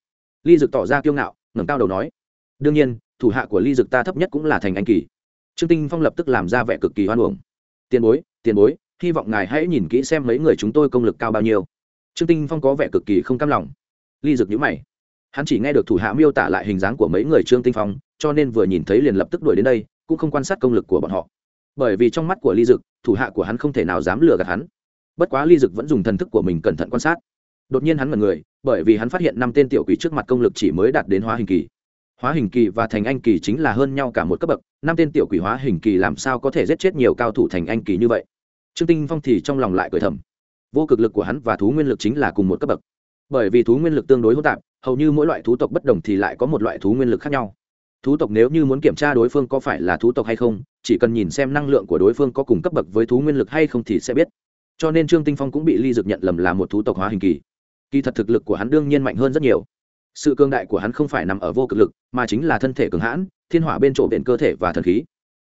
Ly dực tỏ ra kiêu ngạo, ngẩng cao đầu nói, đương nhiên, thủ hạ của ly dực ta thấp nhất cũng là thành anh kỳ. Trương tinh phong lập tức làm ra vẻ cực kỳ hoan uổng. tiền bối tiền bối, hy vọng ngài hãy nhìn kỹ xem mấy người chúng tôi công lực cao bao nhiêu. Trương tinh phong có vẻ cực kỳ không cam lòng. Ly dực nhíu mày. Hắn chỉ nghe được thủ hạ miêu tả lại hình dáng của mấy người trương tinh phong, cho nên vừa nhìn thấy liền lập tức đuổi đến đây, cũng không quan sát công lực của bọn họ. Bởi vì trong mắt của ly dực, thủ hạ của hắn không thể nào dám lừa gạt hắn. Bất quá ly dực vẫn dùng thần thức của mình cẩn thận quan sát đột nhiên hắn mật người, bởi vì hắn phát hiện năm tên tiểu quỷ trước mặt công lực chỉ mới đạt đến hóa hình kỳ. Hóa hình kỳ và thành anh kỳ chính là hơn nhau cả một cấp bậc, năm tên tiểu quỷ hóa hình kỳ làm sao có thể giết chết nhiều cao thủ thành anh kỳ như vậy? Trương tinh phong thì trong lòng lại cười thầm. Vô cực lực của hắn và thú nguyên lực chính là cùng một cấp bậc. Bởi vì thú nguyên lực tương đối hỗn tạp, hầu như mỗi loại thú tộc bất đồng thì lại có một loại thú nguyên lực khác nhau. Thú tộc nếu như muốn kiểm tra đối phương có phải là thú tộc hay không, chỉ cần nhìn xem năng lượng của đối phương có cùng cấp bậc với thú nguyên lực hay không thì sẽ biết. Cho nên trương tinh phong cũng bị ly dược nhận lầm là một thú tộc hóa hình kỳ kỳ thật thực lực của hắn đương nhiên mạnh hơn rất nhiều. Sự cương đại của hắn không phải nằm ở vô cực lực, mà chính là thân thể cường hãn, thiên hỏa bên chỗ biển cơ thể và thần khí.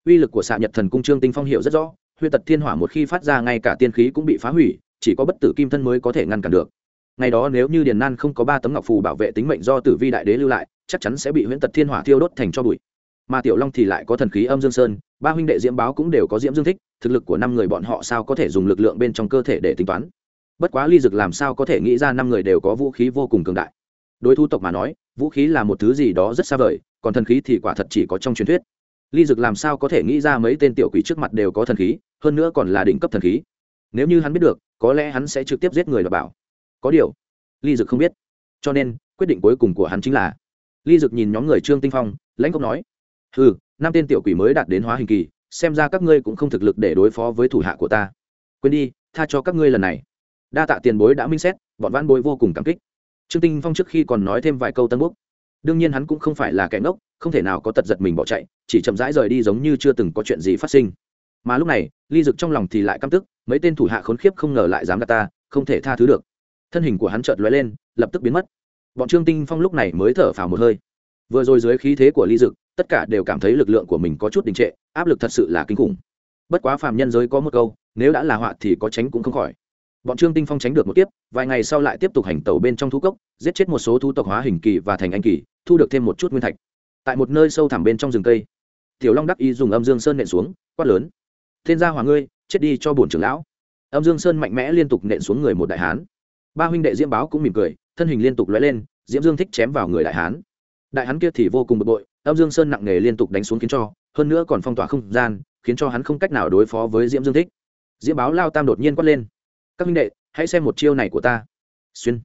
Uy lực của xạ nhật thần cung trương tinh phong hiểu rất rõ, huyết tật thiên hỏa một khi phát ra ngay cả tiên khí cũng bị phá hủy, chỉ có bất tử kim thân mới có thể ngăn cản được. Ngày đó nếu như điền nan không có ba tấm ngọc phù bảo vệ tính mệnh do tử vi đại đế lưu lại, chắc chắn sẽ bị huyễn tật thiên hỏa thiêu đốt thành cho bụi. Mà tiểu long thì lại có thần khí âm dương sơn, ba huynh đệ diễm báo cũng đều có diễm dương thích, thực lực của năm người bọn họ sao có thể dùng lực lượng bên trong cơ thể để tính toán? Bất quá ly dực làm sao có thể nghĩ ra năm người đều có vũ khí vô cùng cường đại. Đối thu tộc mà nói, vũ khí là một thứ gì đó rất xa vời, còn thần khí thì quả thật chỉ có trong truyền thuyết. Ly dực làm sao có thể nghĩ ra mấy tên tiểu quỷ trước mặt đều có thần khí, hơn nữa còn là đỉnh cấp thần khí. Nếu như hắn biết được, có lẽ hắn sẽ trực tiếp giết người và bảo. Có điều, ly dực không biết. Cho nên, quyết định cuối cùng của hắn chính là, ly dực nhìn nhóm người trương tinh phong, lãnh cốc nói ừ năm tên tiểu quỷ mới đạt đến hóa hình kỳ, xem ra các ngươi cũng không thực lực để đối phó với thủ hạ của ta. Quên đi, tha cho các ngươi lần này đa tạ tiền bối đã minh xét, bọn vãn bối vô cùng cảm kích. Trương tinh phong trước khi còn nói thêm vài câu tân quốc đương nhiên hắn cũng không phải là kẻ ngốc, không thể nào có tật giật mình bỏ chạy, chỉ chậm rãi rời đi giống như chưa từng có chuyện gì phát sinh. Mà lúc này, ly dực trong lòng thì lại căm tức, mấy tên thủ hạ khốn khiếp không ngờ lại dám gạt ta, không thể tha thứ được. Thân hình của hắn chợt lóe lên, lập tức biến mất. Bọn trương tinh phong lúc này mới thở phào một hơi. Vừa rồi dưới khí thế của ly dực, tất cả đều cảm thấy lực lượng của mình có chút đình trệ, áp lực thật sự là kinh khủng. Bất quá phàm nhân giới có một câu, nếu đã là họa thì có tránh cũng không khỏi bọn trương tinh phong tránh được một tiếp vài ngày sau lại tiếp tục hành tàu bên trong thú cốc, giết chết một số thú tộc hóa hình kỳ và thành anh kỳ, thu được thêm một chút nguyên thạch. Tại một nơi sâu thẳm bên trong rừng cây, tiểu long đắc y dùng âm dương sơn nện xuống, quát lớn. Thiên gia hoàng ngươi, chết đi cho bổn trưởng lão. Âm dương sơn mạnh mẽ liên tục nện xuống người một đại hán. Ba huynh đệ diễm báo cũng mỉm cười, thân hình liên tục lóe lên, diễm dương thích chém vào người đại hán. Đại hán kia thì vô cùng bực bội, âm dương sơn nặng nề liên tục đánh xuống khiến cho, hơn nữa còn phong tỏa không gian, khiến cho hắn không cách nào đối phó với diễm dương thích. Diễm báo lao tam đột nhiên quát lên các minh đệ, hãy xem một chiêu này của ta. Xuyên.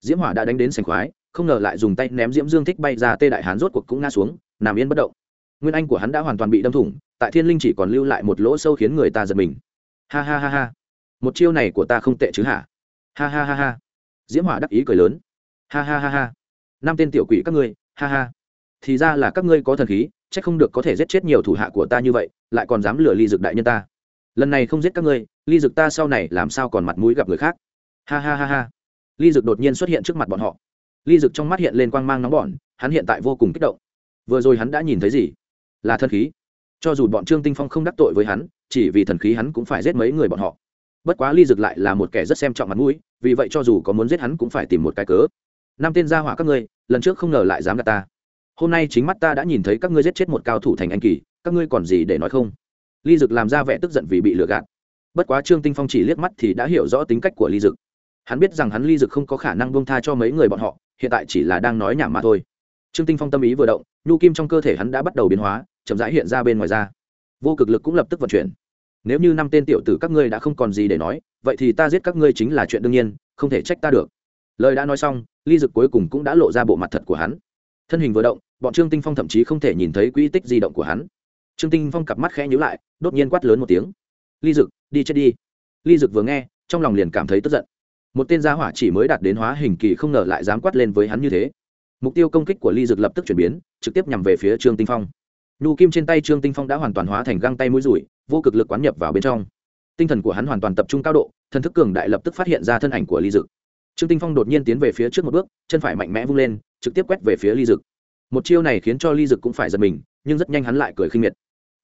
Diễm hỏa đã đánh đến sành khoái, không ngờ lại dùng tay ném diễm dương thích bay ra tê đại hán rốt cuộc cũng ngã xuống, nằm yên bất động. Nguyên anh của hắn đã hoàn toàn bị đâm thủng, tại thiên linh chỉ còn lưu lại một lỗ sâu khiến người ta giật mình. Ha ha ha ha. Một chiêu này của ta không tệ chứ hả? Ha ha ha ha. Diễm hỏa đắc ý cười lớn. Ha ha ha ha. Năm tên tiểu quỷ các ngươi, ha ha. Thì ra là các ngươi có thần khí c h ắ c không được có thể giết chết nhiều thủ hạ của ta như vậy, lại còn dám lừa ly dực đại nhân ta lần này không giết các ngươi, ly dực ta sau này làm sao còn mặt mũi gặp người khác? Ha ha ha ha. Ly dực đột nhiên xuất hiện trước mặt bọn họ. Ly dực trong mắt hiện lên quang mang nóng bỏn hắn hiện tại vô cùng kích động. Vừa rồi hắn đã nhìn thấy gì? Là thần khí. Cho dù bọn trương tinh phong không đắc tội với hắn, chỉ vì thần khí hắn cũng phải giết mấy người bọn họ. Bất quá ly dực lại là một kẻ rất xem trọng mặt mũi, vì vậy cho dù có muốn giết hắn cũng phải tìm một cái cớ. Năm tên gia hỏa các ngươi, lần trước không ngờ lại dám gạt ta. Hôm nay chính mắt ta đã nhìn thấy các ngươi giết chết một cao thủ thành anh kỳ, các ngươi còn gì để nói không? Ly dực làm ra vẻ tức giận vì bị lừa gạt. Bất quá trương tinh phong chỉ liếc mắt thì đã hiểu rõ tính cách của ly dực. Hắn biết rằng hắn ly dực không có khả năng buông tha cho mấy người bọn họ, hiện tại chỉ là đang nói nhảm mà thôi. Trương tinh phong tâm ý vừa động, nhu kim trong cơ thể hắn đã bắt đầu biến hóa, chậm rãi hiện ra bên ngoài ra. Vô cực lực cũng lập tức vận chuyển. Nếu như năm tên tiểu tử các ngươi đã không còn gì để nói, vậy thì ta giết các ngươi chính là chuyện đương nhiên, không thể trách ta được. Lời đã nói xong, ly dực cuối cùng cũng đã lộ ra bộ mặt thật của hắn. Thân hình vừa động, bọn trương tinh phong thậm chí không thể nhìn thấy quỹ tích di động của hắn. Trương tinh phong cặp mắt khẽ nhíu lại đột nhiên quát lớn một tiếng. Ly dực, đi chết đi. Ly dực vừa nghe, trong lòng liền cảm thấy tức giận. Một tên gia hỏa chỉ mới đạt đến hóa hình kỳ không ngờ lại dám quát lên với hắn như thế. Mục tiêu công kích của ly dực lập tức chuyển biến, trực tiếp nhằm về phía trương tinh phong. Nhu kim trên tay trương tinh phong đã hoàn toàn hóa thành găng tay mũi rủi, vô cực lực quán nhập vào bên trong. Tinh thần của hắn hoàn toàn tập trung cao độ, thần thức cường đại lập tức phát hiện ra thân ảnh của ly dực. Trương tinh phong đột nhiên tiến về phía trước một bước, chân phải mạnh mẽ vung lên, trực tiếp quét về phía ly dực. Một chiêu này khiến cho ly dực cũng phải giật mình, nhưng rất nhanh hắn lại cười khinh miệt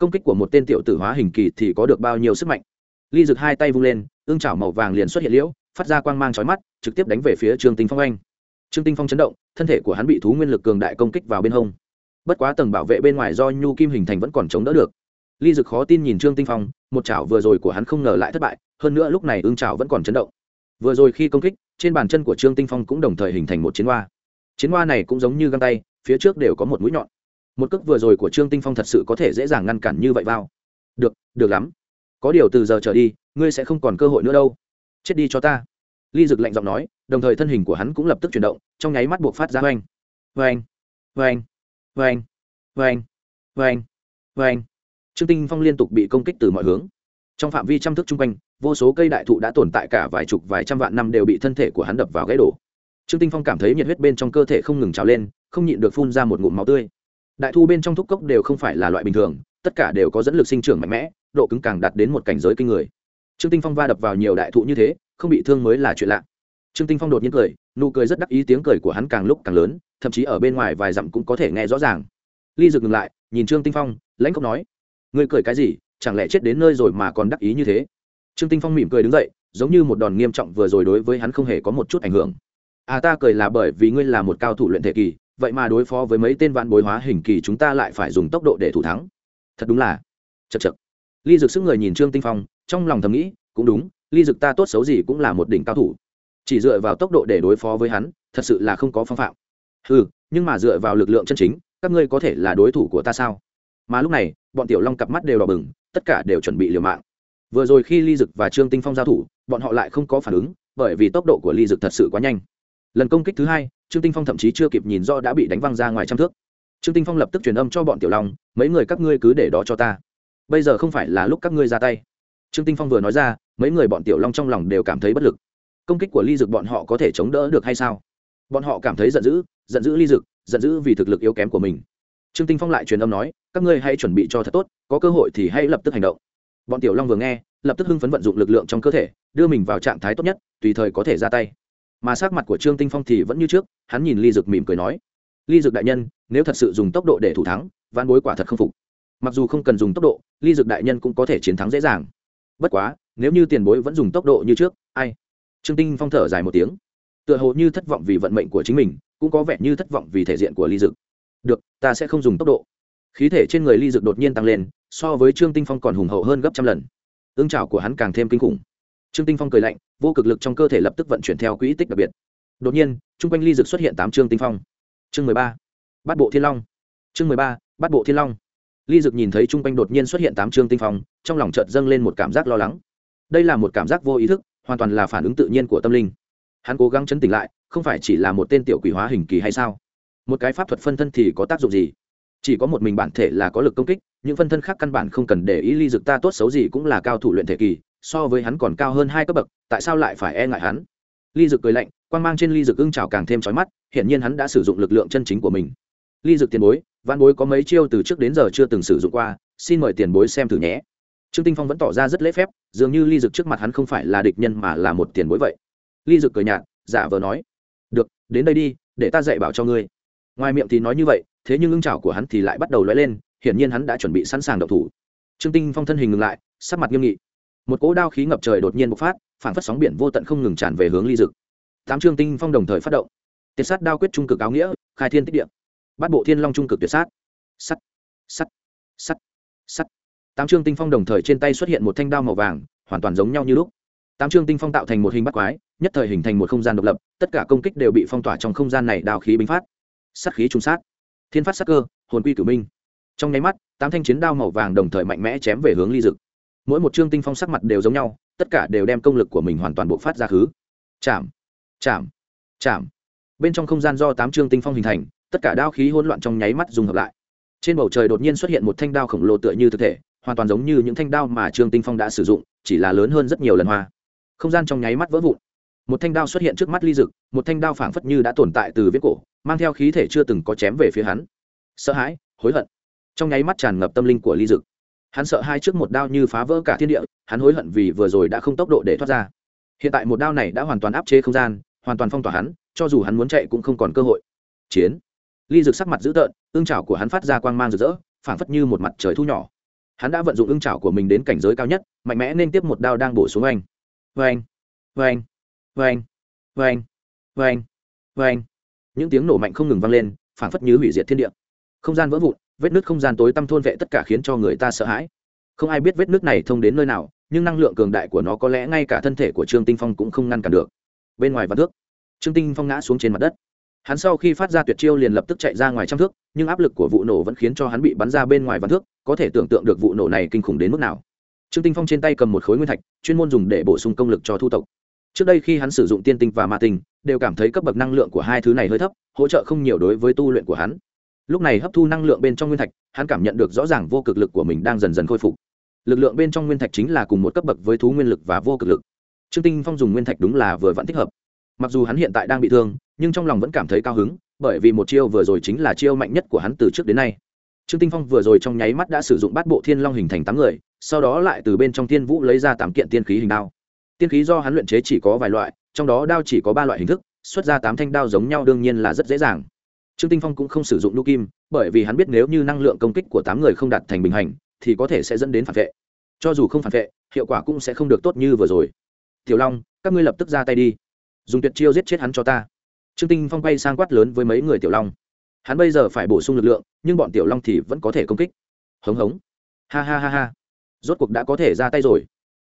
công kích của một tên tiểu tử hóa hình kỳ thì có được bao nhiêu sức mạnh? Ly dực hai tay vung lên, ương chảo màu vàng liền xuất hiện liễu, phát ra quang mang chói mắt, trực tiếp đánh về phía trương tinh phong anh. Trương tinh phong chấn động, thân thể của hắn bị thú nguyên lực cường đại công kích vào bên hông. Bất quá tầng bảo vệ bên ngoài do nhu kim hình thành vẫn còn chống đỡ được. Ly dực khó tin nhìn trương tinh phong, một chảo vừa rồi của hắn không ngờ lại thất bại, hơn nữa lúc này ương chảo vẫn còn chấn động. Vừa rồi khi công kích, trên bàn chân của trương tinh phong cũng đồng thời hình thành một chiến hoa. Chiến hoa này cũng giống như găng tay, phía trước đều có một mũi nhọn một cước vừa rồi của trương tinh phong thật sự có thể dễ dàng ngăn cản như vậy vào. Được được lắm. Có điều từ giờ trở đi, ngươi sẽ không còn cơ hội nữa đâu. Chết đi cho ta. Ly dực lạnh giọng nói, đồng thời thân hình của hắn cũng lập tức chuyển động, trong nháy mắt buộc phát ra oanh. Oanh. Oanh. Oanh. Oanh. Oanh. Oanh. Trương tinh phong liên tục bị công kích từ mọi hướng. Trong phạm vi trăm thước chung quanh, vô số cây đại thụ đã tồn tại cả vài chục, vài trăm vạn năm đều bị thân thể của hắn đập vào gãy đổ. Trương tinh phong cảm thấy nhiệt huyết bên trong cơ thể không ngừng trào lên, không nhịn được phun ra một ngụm máu tươi đại thu bên trong thúc cốc đều không phải là loại bình thường, tất cả đều có dẫn lực sinh trưởng mạnh mẽ, độ cứng càng đạt đến một cảnh giới kinh người. Trương tinh phong va đập vào nhiều đại thụ như thế, không bị thương mới là chuyện lạ. Trương tinh phong đột nhiên cười, nụ cười rất đắc ý, tiếng cười của hắn càng lúc càng lớn, thậm chí ở bên ngoài vài dặm cũng có thể nghe rõ ràng. Ly dực ngừng lại, nhìn trương tinh phong, lãnh không nói, ngươi cười cái gì, chẳng lẽ chết đến nơi rồi mà còn đắc ý như thế? Trương tinh phong mỉm cười đứng dậy, giống như một đòn nghiêm trọng vừa rồi đối với hắn không hề có một chút ảnh hưởng. À ta cười là bởi vì ngươi là một cao thủ luyện thể kỳ vậy mà đối phó với mấy tên vạn bối hóa hình kỳ chúng ta lại phải dùng tốc độ để thủ thắng. Thật đúng là chật chật ly dực sức người nhìn trương tinh phong, trong lòng thầm nghĩ, cũng đúng, ly dực ta tốt xấu gì cũng là một đỉnh cao thủ. Chỉ dựa vào tốc độ để đối phó với hắn, thật sự là không có phong phạm. Ừ nhưng mà dựa vào lực lượng chân chính, các ngươi có thể là đối thủ của ta sao? Mà lúc này, bọn tiểu long cặp mắt đều đỏ bừng, tất cả đều chuẩn bị liều mạng. Vừa rồi khi ly dực và trương tinh phong giao thủ, bọn họ lại không có phản ứng, bởi vì tốc độ của ly dực thật sự quá nhanh. Lần công kích thứ hai trương tinh phong thậm chí chưa kịp nhìn do đã bị đánh văng ra ngoài trăm thước. Trương tinh phong lập tức truyền âm cho bọn tiểu long, mấy người các ngươi cứ để đó cho ta. Bây giờ không phải là lúc các ngươi ra tay. Trương tinh phong vừa nói ra, mấy người bọn tiểu long trong lòng đều cảm thấy bất lực. Công kích của ly dực bọn họ có thể chống đỡ được hay sao? Bọn họ cảm thấy giận dữ giận dữ ly dực, giận dữ vì thực lực yếu kém của mình. Trương tinh phong lại truyền âm nói, các ngươi hãy chuẩn bị cho thật tốt, có cơ hội thì hãy lập tức hành động. Bọn tiểu long vừa nghe, lập tức hưng phấn vận dụng lực lượng trong cơ thể, đưa mình vào trạng thái tốt nhất, tùy thời có thể ra tay mà sắc mặt của trương tinh phong thì vẫn như trước, hắn nhìn ly dực mỉm cười nói, ly dực đại nhân, nếu thật sự dùng tốc độ để thủ thắng văn bối quả thật không phục. Mặc dù không cần dùng tốc độ, ly dực đại nhân cũng có thể chiến thắng dễ dàng. Bất quá, nếu như tiền bối vẫn dùng tốc độ như trước, ai? Trương tinh phong thở dài một tiếng. Tựa hồ như thất vọng vì vận mệnh của chính mình, cũng có vẻ như thất vọng vì thể diện của ly dực. Được, ta sẽ không dùng tốc độ. Khí thể trên người ly dực đột nhiên tăng lên, so với trương tinh phong còn hùng hậu hơn gấp trăm lần. Ương trào của hắn càng thêm kinh khủng trương tinh phong cười lạnh, vô cực lực trong cơ thể lập tức vận chuyển theo quỹ tích đặc biệt. Đột nhiên, chung quanh ly dực xuất hiện tám trương tinh phong. Chương mười ba, bát bộ thiên long. Chương mười ba, bát bộ thiên long. Ly dực nhìn thấy chung quanh đột nhiên xuất hiện tám Trương tinh phong, trong lòng chợt dâng lên một cảm giác lo lắng. Đây là một cảm giác vô ý thức, hoàn toàn là phản ứng tự nhiên của tâm linh. Hắn cố gắng chấn tỉnh lại, không phải chỉ là một tên tiểu quỷ hóa hình kỳ hay sao? Một cái pháp thuật phân thân thì có tác dụng gì? Chỉ có một mình bản thể là có lực công kích, những phân thân khác căn bản không cần để ý ly dực ta tốt xấu gì cũng là cao thủ luyện thể kỳ so với hắn còn cao hơn hai cấp bậc, tại sao lại phải e ngại hắn? Ly dực cười lạnh quan g mang trên ly dực ưng trào càng thêm trói mắt, hiển nhiên hắn đã sử dụng lực lượng chân chính của mình. Ly dực tiền bối văn bối có mấy chiêu từ trước đến giờ chưa từng sử dụng qua, xin mời tiền bối xem thử nhé. Trương tinh phong vẫn tỏ ra rất lễ phép, dường như ly dực trước mặt hắn không phải là địch nhân mà là một tiền bối vậy. Ly dực cười nhạt, giả vờ nói, được, đến đây đi, để ta dạy bảo cho ngươi. Ngoài miệng thì nói như vậy, thế nhưng ưng trào của hắn thì lại bắt đầu lóe lên, hiển nhiên hắn đã chuẩn bị sẵn sàng đậu thủ. Trương tinh phong thân hình ngừng lại, sắc mặt nghiêm nghị một cỗ đao khí ngập trời đột nhiên bộc phát, phản phất sóng biển vô tận không ngừng tràn về hướng ly dực. Tám trương tinh phong đồng thời phát động. Tiệt sát đao quyết trung cực áo nghĩa, khai thiên tích điện bát bộ thiên long trung cực tuyệt sát. Sắt sắt sắt sắt. Tám trương tinh phong đồng thời trên tay xuất hiện một thanh đao màu vàng, hoàn toàn giống nhau như lúc. Tám trương tinh phong tạo thành một hình bắt quái, nhất thời hình thành một không gian độc lập, tất cả công kích đều bị phong tỏa trong không gian này đao khí bính phát. Sắt khí trung sát. Thiên phát sắc cơ, hồn quy cử minh. Trong nháy mắt, tám thanh chiến đao màu vàng đồng thời mạnh mẽ chém về hướng ly dực mỗi một chương tinh phong sắc mặt đều giống nhau, tất cả đều đem công lực của mình hoàn toàn bộ phát ra khứ chạm chạm chạm. Bên trong không gian do tám chương tinh phong hình thành, tất cả đao khí hỗn loạn trong nháy mắt dùng hợp lại. Trên bầu trời đột nhiên xuất hiện một thanh đao khổng lồ tựa như thực thể, hoàn toàn giống như những thanh đao mà trương tinh phong đã sử dụng, chỉ là lớn hơn rất nhiều lần hoa. Không gian trong nháy mắt vỡ vụn. Một thanh đao xuất hiện trước mắt ly dực, một thanh đao phảng phất như đã tồn tại từ viết cổ, mang theo khí thể chưa từng có chém về phía hắn. Sợ hãi, hối hận. Trong nháy mắt tràn ngập tâm linh của ly dực hắn sợ hai trước một đao như phá vỡ cả thiên địa, hắn hối hận vì vừa rồi đã không tốc độ để thoát ra. Hiện tại một đao này đã hoàn toàn áp chế không gian, hoàn toàn phong tỏa hắn, cho dù hắn muốn chạy cũng không còn cơ hội. Chiến. Ly rực sắc mặt dữ tợn, ương trào của hắn phát ra quang mang rực rỡ, phảng phất như một mặt trời thu nhỏ. Hắn đã vận dụng ương trào của mình đến cảnh giới cao nhất, mạnh mẽ nên tiếp một đao đang bổ xuống anh oanh. Oanh. Oanh. Oanh. Oanh. Oanh. Những tiếng nổ mạnh không ngừng vang lên, phảng phất như hủy diệt thiên địa. Không gian vỡ vụn vết nứt không gian tối tăm thôn vệ tất cả khiến cho người ta sợ hãi. Không ai biết vết nứt này thông đến nơi nào, nhưng năng lượng cường đại của nó có lẽ ngay cả thân thể của trương tinh phong cũng không ngăn cản được. Bên ngoài vạn thước, trương tinh phong ngã xuống trên mặt đất. Hắn sau khi phát ra tuyệt chiêu liền lập tức chạy ra ngoài trăm thước, nhưng áp lực của vụ nổ vẫn khiến cho hắn bị bắn ra bên ngoài vạn thước, có thể tưởng tượng được vụ nổ này kinh khủng đến mức nào. Trương tinh phong trên tay cầm một khối nguyên thạch, chuyên môn dùng để bổ sung công lực cho thu tộc. Trước đây khi hắn sử dụng tiên tinh và ma tinh, đều cảm thấy cấp bậc năng lượng của hai thứ này hơi thấp, hỗ trợ không nhiều đối với tu luyện của hắn lúc này hấp thu năng lượng bên trong nguyên thạch, hắn cảm nhận được rõ ràng vô cực lực của mình đang dần dần khôi phục. Lực lượng bên trong nguyên thạch chính là cùng một cấp bậc với thú nguyên lực và vô cực lực. Trương tinh phong dùng nguyên thạch đúng là vừa vẫn thích hợp. Mặc dù hắn hiện tại đang bị thương, nhưng trong lòng vẫn cảm thấy cao hứng, bởi vì một chiêu vừa rồi chính là chiêu mạnh nhất của hắn từ trước đến nay. Trương tinh phong vừa rồi trong nháy mắt đã sử dụng bát bộ thiên long hình thành tám người, sau đó lại từ bên trong thiên vũ lấy ra tám kiện tiên khí hình đao. Tiên khí do hắn luyện chế chỉ có vài loại, trong đó đao chỉ có ba loại hình thức, xuất ra tám thanh đao giống nhau đương nhiên là rất dễ dàng trương tinh phong cũng không sử dụng nu kim, bởi vì hắn biết nếu như năng lượng công kích của tám người không đạt thành bình hành, thì có thể sẽ dẫn đến phản vệ. Cho dù không phản vệ, hiệu quả cũng sẽ không được tốt như vừa rồi. Tiểu long, các ngươi lập tức ra tay đi. Dùng tuyệt chiêu giết chết hắn cho ta. Trương tinh phong bay sang quát lớn với mấy người tiểu long. Hắn bây giờ phải bổ sung lực lượng, nhưng bọn tiểu long thì vẫn có thể công kích. Hống hống. Ha ha ha ha. Rốt cuộc đã có thể ra tay rồi.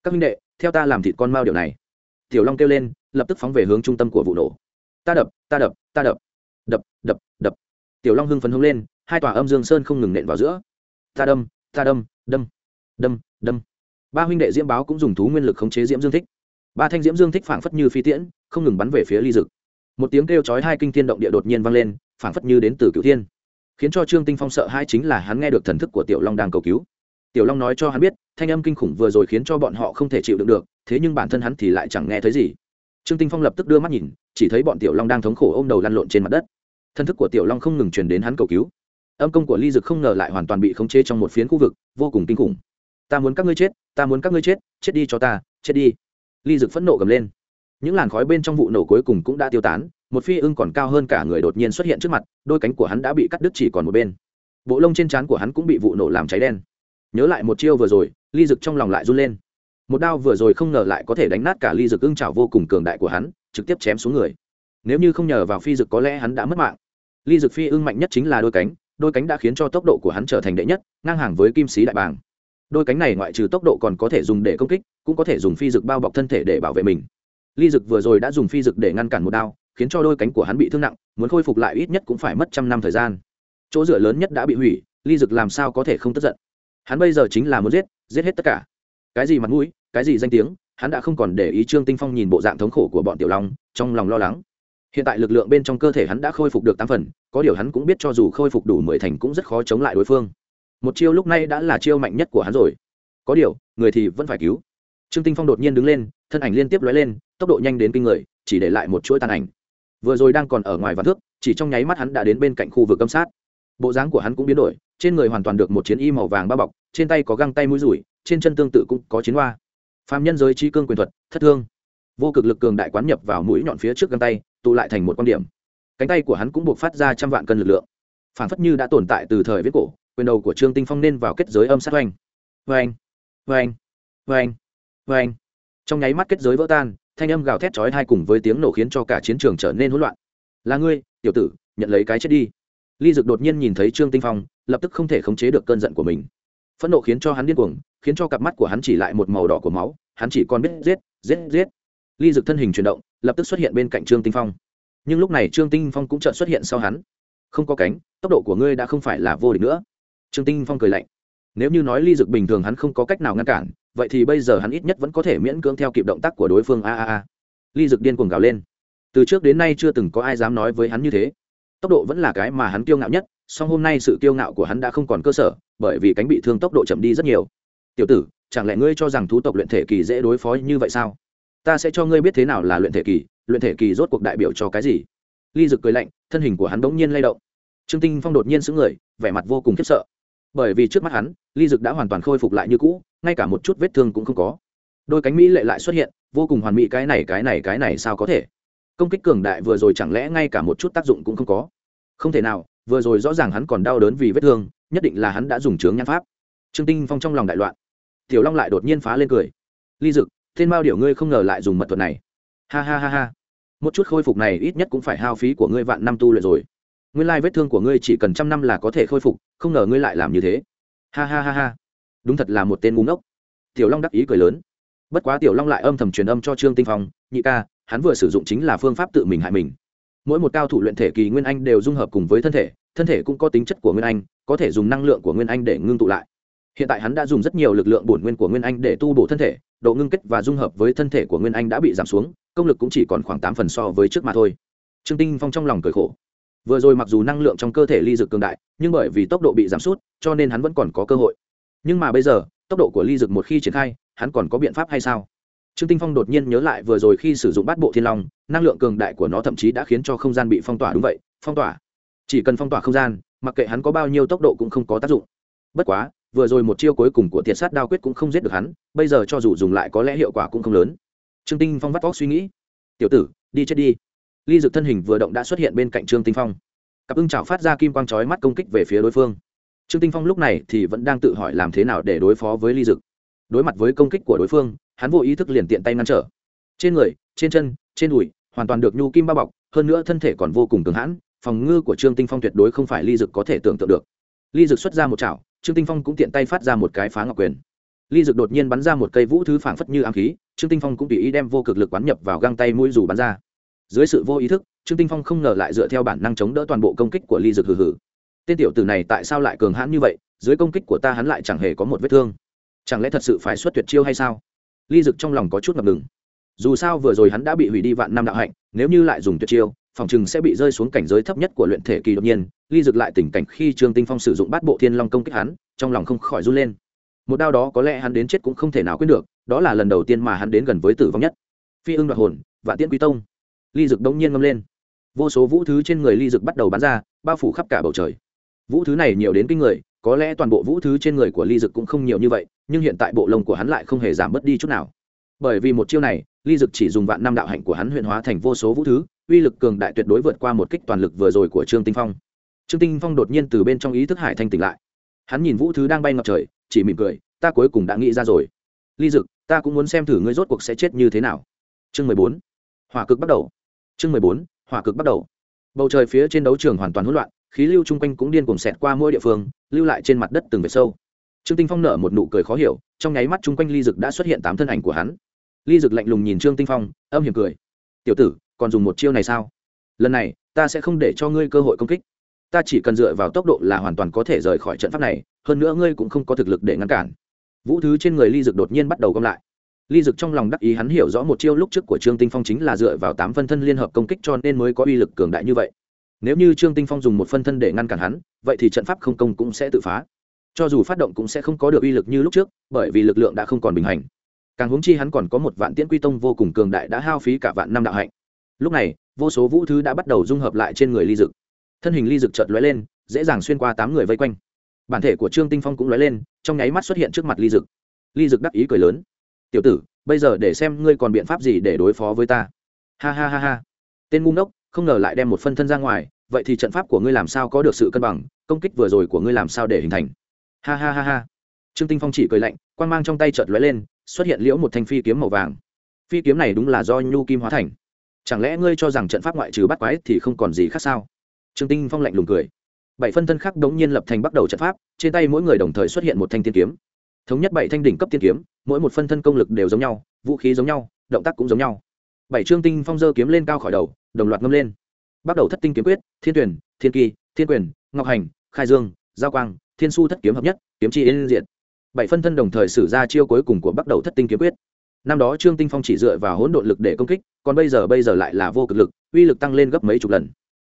Các minh đệ, theo ta làm thịt con mao điều này. Tiểu long kêu lên, lập tức phóng về hướng trung tâm của vụ nổ. Ta đập ta đập ta đập đập đập đập. Tiểu long hưng phấn hưng lên, hai tòa âm dương sơn không ngừng nện vào giữa. Ta đâm ta đâm đâm đâm đâm. Ba huynh đệ diễm báo cũng dùng thú nguyên lực khống chế diễm dương thích. Ba thanh diễm dương thích phảng phất như phi tiễn, không ngừng bắn về phía ly dực. Một tiếng kêu chói hai kinh thiên động địa đột nhiên vang lên, phảng phất như đến từ cửu thiên. Khiến cho trương tinh phong sợ hai chính là hắn nghe được thần thức của tiểu long đang cầu cứu. Tiểu long nói cho hắn biết, thanh âm kinh khủng vừa rồi khiến cho bọn họ không thể chịu đựng được, thế nhưng bản thân hắn thì lại chẳng nghe thấy gì trương tinh phong lập tức đưa mắt nhìn, chỉ thấy bọn tiểu long đang thống khổ ôm đầu lăn lộn trên mặt đất. Thân thức của tiểu long không ngừng truyền đến hắn cầu cứu. Âm công của ly dực không ngờ lại hoàn toàn bị khống chế trong một phiến khu vực, vô cùng kinh khủng. Ta muốn các ngươi chết, ta muốn các ngươi chết chết đi cho ta, chết đi. Ly dực phẫn nộ gầm lên. Những làn khói bên trong vụ nổ cuối cùng cũng đã tiêu tán, một phi ưng còn cao hơn cả người đột nhiên xuất hiện trước mặt, đôi cánh của hắn đã bị cắt đứt chỉ còn một bên. Bộ lông trên trán của hắn cũng bị vụ nổ làm cháy đen. Nhớ lại một chiêu vừa rồi, ly dực trong lòng lại run lên một đao vừa rồi không ngờ lại có thể đánh nát cả ly dực ưng trào vô cùng cường đại của hắn, trực tiếp chém xuống người. Nếu như không nhờ vào phi dực có lẽ hắn đã mất mạng. Ly dực phi ưng mạnh nhất chính là đôi cánh đôi cánh đã khiến cho tốc độ của hắn trở thành đệ nhất, ngang hàng với kim sĩ đại bàng. Đôi cánh này ngoại trừ tốc độ còn có thể dùng để công kích, cũng có thể dùng phi dực bao bọc thân thể để bảo vệ mình. Ly dực vừa rồi đã dùng phi dực để ngăn cản một đao, khiến cho đôi cánh của hắn bị thương nặng, muốn khôi phục lại ít nhất cũng phải mất trăm năm thời gian. Chỗ dựa lớn nhất đã bị hủy, ly dực làm sao có thể không tức giận? Hắn bây giờ chính là muốn giết giết hết tất cả. Cái gì mặt mũi? Cái gì danh tiếng, hắn đã không còn để ý trương tinh phong nhìn bộ dạng thống khổ của bọn tiểu long, trong lòng lo lắng. Hiện tại lực lượng bên trong cơ thể hắn đã khôi phục được tám phần, có điều hắn cũng biết cho dù khôi phục đủ mười thành cũng rất khó chống lại đối phương. Một chiêu lúc này đã là chiêu mạnh nhất của hắn rồi. Có điều, người thì vẫn phải cứu. Trương tinh phong đột nhiên đứng lên, thân ảnh liên tiếp lóe lên, tốc độ nhanh đến kinh người, chỉ để lại một chuỗi tàn ảnh. Vừa rồi đang còn ở ngoài vạn thước, chỉ trong nháy mắt hắn đã đến bên cạnh khu vực âm sát. Bộ dáng của hắn cũng biến đổi, trên người hoàn toàn được một chiến y màu vàng bao bọc, trên tay có găng tay mũi rủi, trên chân tương tự cũng có chiến hoa phạm nhân giới trí cương quyền thuật, thất thương. Vô cực lực cường đại quán nhập vào mũi nhọn phía trước găng tay, tụ lại thành một quan điểm. Cánh tay của hắn cũng buộc phát ra trăm vạn cân lực lượng. Phản phất như đã tồn tại từ thời viết cổ, quyền đầu của trương tinh phong nên vào kết giới âm sát oanh. Oanh oanh oanh oanh. Trong nháy mắt kết giới vỡ tan, thanh âm gào thét chói hai cùng với tiếng nổ khiến cho cả chiến trường trở nên hỗn loạn. Là ngươi, tiểu tử, nhận lấy cái chết đi. Ly dực đột nhiên nhìn thấy trương tinh phong, lập tức không thể khống chế được cơn giận của mình. Phẫn nộ khiến cho hắn điên cuồng khiến cho cặp mắt của hắn chỉ lại một màu đỏ của máu, hắn chỉ còn biết giết giết giết. Ly dực thân hình chuyển động, lập tức xuất hiện bên cạnh trương tinh phong. Nhưng lúc này trương tinh phong cũng chợt xuất hiện sau hắn. Không có cánh, tốc độ của ngươi đã không phải là vô địch nữa. Trương tinh phong cười lạnh. Nếu như nói ly dực bình thường hắn không có cách nào ngăn cản, vậy thì bây giờ hắn ít nhất vẫn có thể miễn cưỡng theo kịp động tác của đối phương. A a a. Ly dực điên cuồng gào lên. Từ trước đến nay chưa từng có ai dám nói với hắn như thế. Tốc độ vẫn là cái mà hắn kiêu ngạo nhất, song hôm nay sự kiêu ngạo của hắn đã không còn cơ sở, bởi vì cánh bị thương tốc độ chậm đi rất nhiều tiểu tử, chẳng lẽ ngươi cho rằng thú tộc luyện thể kỳ dễ đối phó như vậy sao? Ta sẽ cho ngươi biết thế nào là luyện thể kỳ, luyện thể kỳ rốt cuộc đại biểu cho cái gì? Ly dực cười lạnh, thân hình của hắn bỗng nhiên lay động. Trương tinh phong đột nhiên xứng người, vẻ mặt vô cùng khiếp sợ. Bởi vì trước mắt hắn, ly dực đã hoàn toàn khôi phục lại như cũ, ngay cả một chút vết thương cũng không có. Đôi cánh mỹ lệ lại xuất hiện, vô cùng hoàn mỹ, cái này cái này cái này sao có thể? Công kích cường đại vừa rồi chẳng lẽ ngay cả một chút tác dụng cũng không có? Không thể nào, vừa rồi rõ ràng hắn còn đau đớn vì vết thương, nhất định là hắn đã dùng chướng nhan pháp. Trương tinh phong trong lòng đại loạn tiểu long lại đột nhiên phá lên cười. Ly dực tên mao điểu ngươi không ngờ lại dùng mật thuật này. Ha ha ha ha. Một chút khôi phục này ít nhất cũng phải hao phí của ngươi vạn năm tu luyện rồi. Nguyên lai vết thương của ngươi chỉ cần trăm năm là có thể khôi phục, không ngờ ngươi lại làm như thế. Ha ha ha ha. Đúng thật là một tên ngu ngốc. Tiểu long đắc ý cười lớn. Bất quá tiểu long lại âm thầm truyền âm cho trương tinh phong, nhị ca, hắn vừa sử dụng chính là phương pháp tự mình hại mình. Mỗi một cao thủ luyện thể kỳ nguyên anh đều dung hợp cùng với thân thể thân thể cũng có tính chất của nguyên anh, có thể dùng năng lượng của nguyên anh để ngưng tụ lại hiện tại hắn đã dùng rất nhiều lực lượng bổn nguyên của nguyên anh để tu bổ thân thể, độ ngưng kết và dung hợp với thân thể của nguyên anh đã bị giảm xuống, công lực cũng chỉ còn khoảng tám phần so với trước mà thôi. Trương tinh phong trong lòng cười khổ. Vừa rồi mặc dù năng lượng trong cơ thể ly dực cường đại, nhưng bởi vì tốc độ bị giảm sút, cho nên hắn vẫn còn có cơ hội. Nhưng mà bây giờ, tốc độ của ly dực một khi triển khai, hắn còn có biện pháp hay sao? Trương tinh phong đột nhiên nhớ lại vừa rồi khi sử dụng bát bộ thiên long, năng lượng cường đại của nó thậm chí đã khiến cho không gian bị phong tỏa đúng vậy, phong tỏa. Chỉ cần phong tỏa không gian, mặc kệ hắn có bao nhiêu tốc độ cũng không có tác dụng. Bất quá vừa rồi một chiêu cuối cùng của thiệt sát đao quyết cũng không giết được hắn, bây giờ cho dù dùng lại có lẽ hiệu quả cũng không lớn. Trương tinh phong vắt vóc suy nghĩ. Tiểu tử, đi chết đi. Ly dực thân hình vừa động đã xuất hiện bên cạnh trương tinh phong. Cặp ưng chảo phát ra kim quang chói mắt công kích về phía đối phương. Trương tinh phong lúc này thì vẫn đang tự hỏi làm thế nào để đối phó với ly dực. Đối mặt với công kích của đối phương, hắn vô ý thức liền tiện tay ngăn trở. Trên người, trên chân, trên đùi, hoàn toàn được nhu kim bao bọc, hơn nữa thân thể còn vô cùng cường hãn, phòng ngư của trương tinh phong tuyệt đối không phải ly dực có thể tưởng tượng được. Ly dực xuất ra một chảo trương tinh phong cũng tiện tay phát ra một cái phá ngọc quyền. Ly dực đột nhiên bắn ra một cây vũ thứ phảng phất như ám khí, trương tinh phong cũng tùy ý đem vô cực lực quán nhập vào găng tay mũi dù bắn ra. Dưới sự vô ý thức, trương tinh phong không ngờ lại dựa theo bản năng chống đỡ toàn bộ công kích của ly dực hừ hừ. Tên tiểu tử này tại sao lại cường hãn như vậy? Dưới công kích của ta hắn lại chẳng hề có một vết thương. Chẳng lẽ thật sự phải xuất tuyệt chiêu hay sao? Ly dực trong lòng có chút ngập ngừng. Dù sao vừa rồi hắn đã bị hủy đi vạn năm đạo hạnh, nếu như lại dùng tuyệt chiêu phòng chừng sẽ bị rơi xuống cảnh giới thấp nhất của luyện thể kỳ đột nhiên ly dực lại tình cảnh khi trương tinh phong sử dụng bát bộ thiên long công kích hắn, trong lòng không khỏi run lên. Một đao đó có lẽ hắn đến chết cũng không thể nào quyết được, đó là lần đầu tiên mà hắn đến gần với tử vong nhất. Phi ưng đoạt hồn và tiễn quý tông. Ly dực đông nhiên ngâm lên. Vô số vũ thứ trên người ly dực bắt đầu bắn ra, bao phủ khắp cả bầu trời. Vũ thứ này nhiều đến kinh người, có lẽ toàn bộ vũ thứ trên người của ly dực cũng không nhiều như vậy, nhưng hiện tại bộ lông của hắn lại không hề giảm bớt đi chút nào. Bởi vì một chiêu này, ly dực chỉ dùng vạn năm đạo hạnh của hắn huyện hóa thành vô số vũ thứ uy lực cường đại tuyệt đối vượt qua một kích toàn lực vừa rồi của trương tinh phong. Trương tinh phong đột nhiên từ bên trong ý thức hải thanh tỉnh lại. Hắn nhìn vũ thứ đang bay ngập trời, chỉ mỉm cười, ta cuối cùng đã nghĩ ra rồi. Ly dực, ta cũng muốn xem thử ngươi rốt cuộc sẽ chết như thế nào. Chương mười bốn. Hỏa cực bắt đầu. Chương mười bốn. Hỏa cực bắt đầu. Bầu trời phía trên đấu trường hoàn toàn hỗn loạn, khí lưu chung quanh cũng điên cuồng xẹt qua mỗi địa phương, lưu lại trên mặt đất từng vệt sâu. Trương tinh phong nở một nụ cười khó hiểu, trong nháy mắt chung quanh ly dực đã xuất hiện tám thân ảnh của hắn. Ly dực lạnh lùng nhìn trương tinh phong, âm hiểm cười. Tiểu tử còn dùng một chiêu này sao? Lần này, ta sẽ không để cho ngươi cơ hội công kích. Ta chỉ cần dựa vào tốc độ là hoàn toàn có thể rời khỏi trận pháp này, hơn nữa ngươi cũng không có thực lực để ngăn cản. Vũ thứ trên người ly dực đột nhiên bắt đầu gom lại. Ly dực trong lòng đắc ý hắn hiểu rõ một chiêu lúc trước của trương tinh phong chính là dựa vào tám phân thân liên hợp công kích cho nên mới có uy lực cường đại như vậy. Nếu như trương tinh phong dùng một phân thân để ngăn cản hắn, vậy thì trận pháp không công cũng sẽ tự phá. Cho dù phát động cũng sẽ không có được uy lực như lúc trước, bởi vì lực lượng đã không còn bình hành. Càng huống chi hắn còn có một vạn tiễn quy tông vô cùng cường đại đã hao phí cả vạn năm đạo hạnh lúc này, vô số vũ thứ đã bắt đầu dung hợp lại trên người ly dực. Thân hình ly dực chợt lóe lên, dễ dàng xuyên qua tám người vây quanh. Bản thể của trương tinh phong cũng lóe lên, trong nháy mắt xuất hiện trước mặt ly dực. Ly dực đắc ý cười lớn. Tiểu tử, bây giờ để xem ngươi còn biện pháp gì để đối phó với ta. Ha ha ha ha. Tên ngu ngốc, không ngờ lại đem một phân thân ra ngoài, vậy thì trận pháp của ngươi làm sao có được sự cân bằng, công kích vừa rồi của ngươi làm sao để hình thành? Ha ha ha ha. Trương tinh phong chỉ cười lạnh quan mang trong tay chợt lóe lên, xuất hiện liễu một thanh phi kiếm màu vàng. Phi kiếm này đúng là do nhu kim hóa thành chẳng lẽ ngươi cho rằng trận pháp ngoại trừ bắt quái thì không còn gì khác sao? Trương tinh phong lạnh lùng cười. Bảy phân thân khác đống nhiên lập thành bắt đầu trận pháp, trên tay mỗi người đồng thời xuất hiện một thanh tiên kiếm. Thống nhất bảy thanh đỉnh cấp tiên kiếm, mỗi một phân thân công lực đều giống nhau, vũ khí giống nhau, động tác cũng giống nhau. Bảy trương tinh phong dơ kiếm lên cao khỏi đầu, đồng loạt ngâm lên. Bắt đầu thất tinh kiếm quyết, thiên tuyển, thiên kỳ, thiên quyền, ngọc hành, khai dương, giao quang, thiên su thất kiếm hợp nhất, kiếm chi yên diện bảy phân thân đồng thời sử ra chiêu cuối cùng của bắt đầu thất tinh kiếm quyết năm đó trương tinh phong chỉ dựa vào hỗn độn lực để công kích, còn bây giờ bây giờ lại là vô cực lực, uy lực tăng lên gấp mấy chục lần.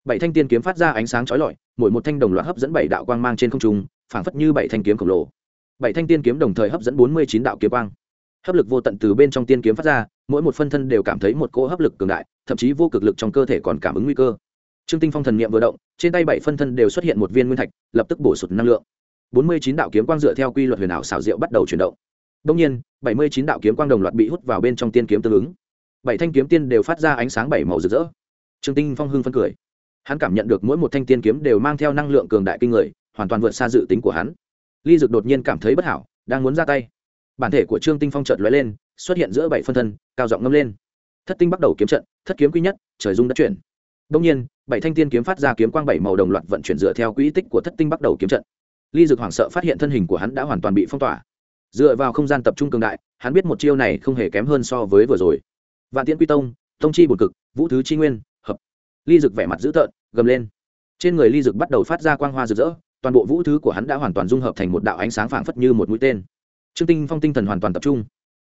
Bảy thanh tiên kiếm phát ra ánh sáng chói lọi, mỗi một thanh đồng loạt hấp dẫn bảy đạo quang mang trên không trung, phảng phất như bảy thanh kiếm khổng lồ. Bảy thanh tiên kiếm đồng thời hấp dẫn bốn mươi chín đạo kiếm quang. Hấp lực vô tận từ bên trong tiên kiếm phát ra, mỗi một phân thân đều cảm thấy một cỗ hấp lực cường đại, thậm chí vô cực lực trong cơ thể còn cảm ứng nguy cơ. Trương tinh phong thần niệm vừa động, trên tay bảy phân thân đều xuất hiện một viên nguyên thạch, lập tức bổ sụt năng lượng. Bốn mươi chín đạo kiếm quang dựa theo quy luật huyền ảo xảo diệu bắt đầu chuyển động đông nhiên, bảy mươi chín đạo kiếm quang đồng loạt bị hút vào bên trong tiên kiếm tương ứng. Bảy thanh kiếm tiên đều phát ra ánh sáng bảy màu rực rỡ. Trương tinh phong hưng phấn cười. Hắn cảm nhận được mỗi một thanh tiên kiếm đều mang theo năng lượng cường đại kinh người, hoàn toàn vượt xa dự tính của hắn. Ly dực đột nhiên cảm thấy bất hảo, đang muốn ra tay. Bản thể của trương tinh phong chợt lóe lên, xuất hiện giữa bảy phân thân, cao giọng ngâm lên. Thất tinh bắt đầu kiếm trận, thất kiếm quy nhất, trời dung đất chuyển. Đông nhiên, bảy thanh tiên kiếm phát ra kiếm quang bảy màu đồng loạt vận chuyển dựa theo quỹ tích của thất tinh bắt đầu kiếm trận. Ly dực hoảng sợ phát hiện thân hình của hắn đã hoàn toàn bị phong tỏa dựa vào không gian tập trung cường đại, hắn biết một chiêu này không hề kém hơn so với vừa rồi. Vạn tiễn quy tông tông chi bột cực, vũ thứ chi nguyên, hợp. Ly dực vẻ mặt dữ tợn, gầm lên. Trên người ly dực bắt đầu phát ra quang hoa rực rỡ, toàn bộ vũ thứ của hắn đã hoàn toàn dung hợp thành một đạo ánh sáng phảng phất như một mũi tên. Trương tinh phong tinh thần hoàn toàn tập trung.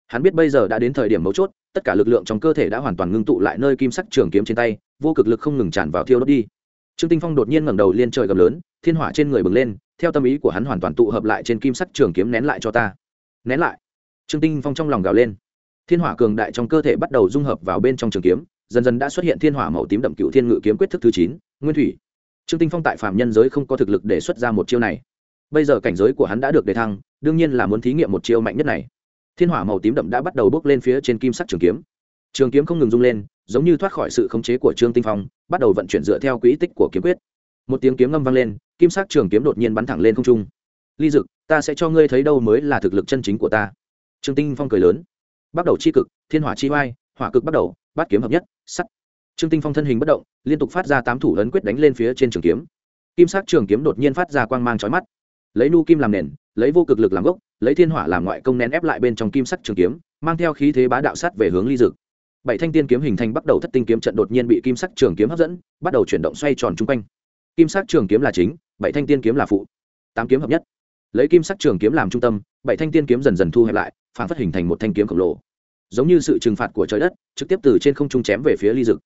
Hắn biết bây giờ đã đến thời điểm mấu chốt, tất cả lực lượng trong cơ thể đã hoàn toàn ngưng tụ lại nơi kim sắc trường kiếm trên tay, vô cực lực không ngừng tràn vào thiêu đốt đi. Trương tinh phong đột nhiên ngẩng đầu liên trời gầm lớn, thiên hỏa trên người bừng lên, theo tâm ý của hắn hoàn toàn tụ hợp lại trên kim sắc trường kiếm nén lại cho ta nén lại. Trương tinh phong trong lòng gào lên. Thiên hỏa cường đại trong cơ thể bắt đầu dung hợp vào bên trong trường kiếm, dần dần đã xuất hiện thiên hỏa màu tím đậm cựu thiên ngự kiếm quyết thức thứ chín, nguyên thủy. Trương tinh phong tại phạm nhân giới không có thực lực để xuất ra một chiêu này. Bây giờ cảnh giới của hắn đã được đề thăng, đương nhiên là muốn thí nghiệm một chiêu mạnh nhất này. Thiên hỏa màu tím đậm đã bắt đầu bước lên phía trên kim sắc trường kiếm. Trường kiếm không ngừng rung lên, giống như thoát khỏi sự khống chế của trương tinh phong, bắt đầu vận chuyển dựa theo quỹ tích của kiếm quyết. Một tiếng kiếm ngâm vang lên, kim sắc trường kiếm đột nhiên bắn thẳng lên không trung ly dực ta sẽ cho ngươi thấy đâu mới là thực lực chân chính của ta. Trương tinh phong cười lớn. Bắt đầu chi cực thiên hỏa chi oai, hỏa cực bắt đầu bát kiếm hợp nhất sắt. Trương tinh phong thân hình bất động liên tục phát ra tám thủ ấn quyết đánh lên phía trên trường kiếm. Kim sắc trường kiếm đột nhiên phát ra quang mang chói mắt. Lấy nu kim làm nền lấy vô cực lực làm gốc lấy thiên hỏa làm ngoại công nén ép lại bên trong kim sắc trường kiếm mang theo khí thế bá đạo sát về hướng ly dực. Bảy thanh tiên kiếm hình thành bắt đầu thất tinh kiếm trận đột nhiên bị kim sắc trường kiếm hấp dẫn bắt đầu chuyển động xoay tròn chung quanh. Kim sắc trường kiếm là chính bảy thanh tiên kiếm là phụ. Tám kiếm hợp nhất lấy kim sắc trường kiếm làm trung tâm, bảy thanh tiên kiếm dần dần thu hẹp lại, phản phát hình thành một thanh kiếm khổng lồ. Giống như sự trừng phạt của trời đất, trực tiếp từ trên không trung chém về phía ly dực.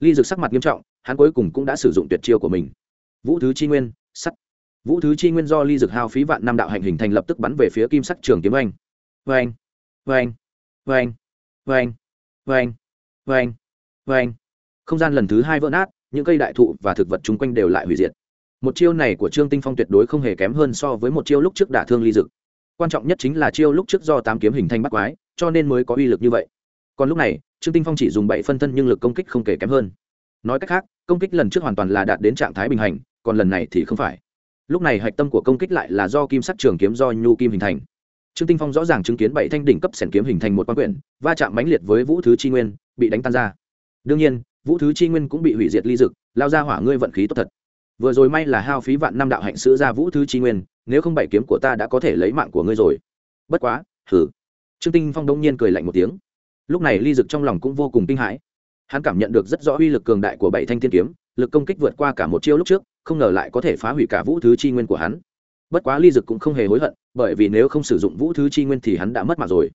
Ly dực sắc mặt nghiêm trọng, hắn cuối cùng cũng đã sử dụng tuyệt chiêu của mình. Vũ thứ chi nguyên, sắt. Vũ thứ chi nguyên do ly dực hao phí vạn năm đạo hành hình thành lập tức bắn về phía kim sắc trường kiếm oanh. Oanh oanh oanh oanh oanh oanh oanh. Không gian lần thứ hai vỡ nát, những cây đại thụ và thực vật chung quanh đều lại hủy diệt một chiêu này của trương tinh phong tuyệt đối không hề kém hơn so với một chiêu lúc trước đả thương ly dực. Quan trọng nhất chính là chiêu lúc trước do tám kiếm hình thành bắt quái, cho nên mới có uy lực như vậy. Còn lúc này, trương tinh phong chỉ dùng bảy phân thân nhưng lực công kích không kể kém hơn. Nói cách khác, công kích lần trước hoàn toàn là đạt đến trạng thái bình hành, còn lần này thì không phải. Lúc này hạch tâm của công kích lại là do kim sắc trường kiếm do nhu kim hình thành. Trương tinh phong rõ ràng chứng kiến bảy thanh đỉnh cấp sẻn kiếm hình thành một quan quyển, va chạm mãnh liệt với vũ thứ chi nguyên, bị đánh tan ra. Đương nhiên, vũ thứ chi nguyên cũng bị hủy diệt ly dực, lao ra hỏa ngươi vận khí tốt thật vừa rồi may là hao phí vạn năm đạo hạnh sữa ra vũ thứ chi nguyên, nếu không bảy kiếm của ta đã có thể lấy mạng của ngươi rồi. Bất quá thử trương tinh phong đông nhiên cười lạnh một tiếng. Lúc này ly dực trong lòng cũng vô cùng kinh hãi. Hắn cảm nhận được rất rõ uy lực cường đại của bảy thanh thiên kiếm, lực công kích vượt qua cả một chiêu lúc trước, không ngờ lại có thể phá hủy cả vũ thứ chi nguyên của hắn. Bất quá ly dực cũng không hề hối hận, bởi vì nếu không sử dụng vũ thứ chi nguyên thì hắn đã mất mạng rồi.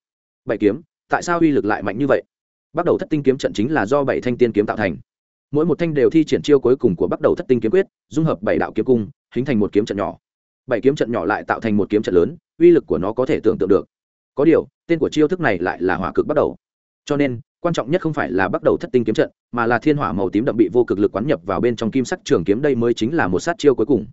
Bảy kiếm, tại sao uy lực lại mạnh như vậy? Bắt đầu thất tinh kiếm trận chính là do bảy thanh tiên kiếm tạo thành mỗi một thanh đều thi triển chiêu cuối cùng của bắt đầu thất tinh kiếm quyết, dung hợp bảy đạo kiếm cung, hình thành một kiếm trận nhỏ. Bảy kiếm trận nhỏ lại tạo thành một kiếm trận lớn, uy lực của nó có thể tưởng tượng được. Có điều, tên của chiêu thức này lại là hỏa cực bắt đầu. Cho nên, quan trọng nhất không phải là bắt đầu thất tinh kiếm trận, mà là thiên hỏa màu tím đậm bị vô cực lực quán nhập vào bên trong kim sắc trường kiếm đây mới chính là một sát chiêu cuối cùng.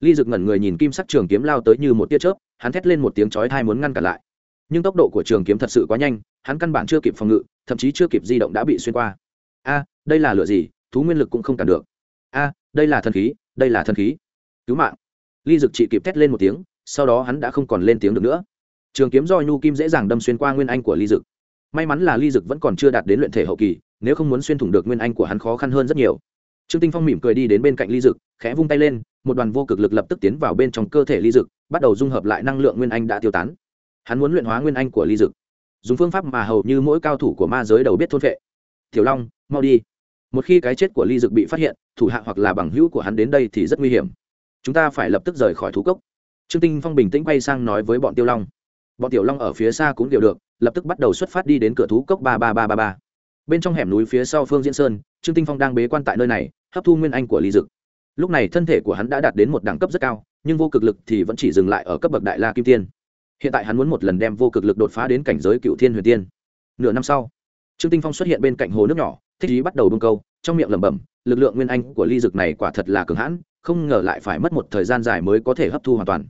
Ly dực ngẩn người nhìn kim sắc trường kiếm lao tới như một tia chớp, hắn thét lên một tiếng chói thai muốn ngăn cản lại. Nhưng tốc độ của trường kiếm thật sự quá nhanh, hắn căn bản chưa kịp phòng ngự, thậm chí chưa kịp di động đã bị xuyên qua. A, đây là lửa gì? Thú nguyên lực cũng không cản được. A, đây là thần khí, đây là thần khí. Cứu mạng. Ly dực chỉ kịp thét lên một tiếng, sau đó hắn đã không còn lên tiếng được nữa. Trường kiếm do nhu kim dễ dàng đâm xuyên qua nguyên anh của ly dực. May mắn là ly dực vẫn còn chưa đạt đến luyện thể hậu kỳ, nếu không muốn xuyên thủng được nguyên anh của hắn khó khăn hơn rất nhiều. Trương tinh phong mỉm cười đi đến bên cạnh ly dực, khẽ vung tay lên, một đoàn vô cực lực lập tức tiến vào bên trong cơ thể ly dực, bắt đầu dung hợp lại năng lượng nguyên anh đã tiêu tán. Hắn muốn luyện hóa nguyên anh của ly dực. Dùng phương pháp mà hầu như mỗi cao thủ của ma giới đầu biết thôn vệ tiểu long, mau đi một khi cái chết của ly dực bị phát hiện, thủ hạ hoặc là bằng hữu của hắn đến đây thì rất nguy hiểm. Chúng ta phải lập tức rời khỏi thú cốc. Trương tinh phong bình tĩnh quay sang nói với bọn tiêu long. Bọn tiểu long ở phía xa cũng đều được, lập tức bắt đầu xuất phát đi đến cửa thú cốc ba ba ba ba ba. Bên trong hẻm núi phía sau phương diễn sơn, trương tinh phong đang bế quan tại nơi này, hấp thu nguyên anh của ly dực. Lúc này thân thể của hắn đã đạt đến một đẳng cấp rất cao, nhưng vô cực lực thì vẫn chỉ dừng lại ở cấp bậc đại la kim tiên. Hiện tại hắn muốn một lần đem vô cực lực đột phá đến cảnh giới cựu thiên huyền tiên. Nửa năm sau trương tinh phong xuất hiện bên cạnh hồ nước nhỏ, thích ý bắt đầu bông câu, trong miệng lẩm bẩm, lực lượng nguyên anh của ly dực này quả thật là cường hãn, không ngờ lại phải mất một thời gian dài mới có thể hấp thu hoàn toàn.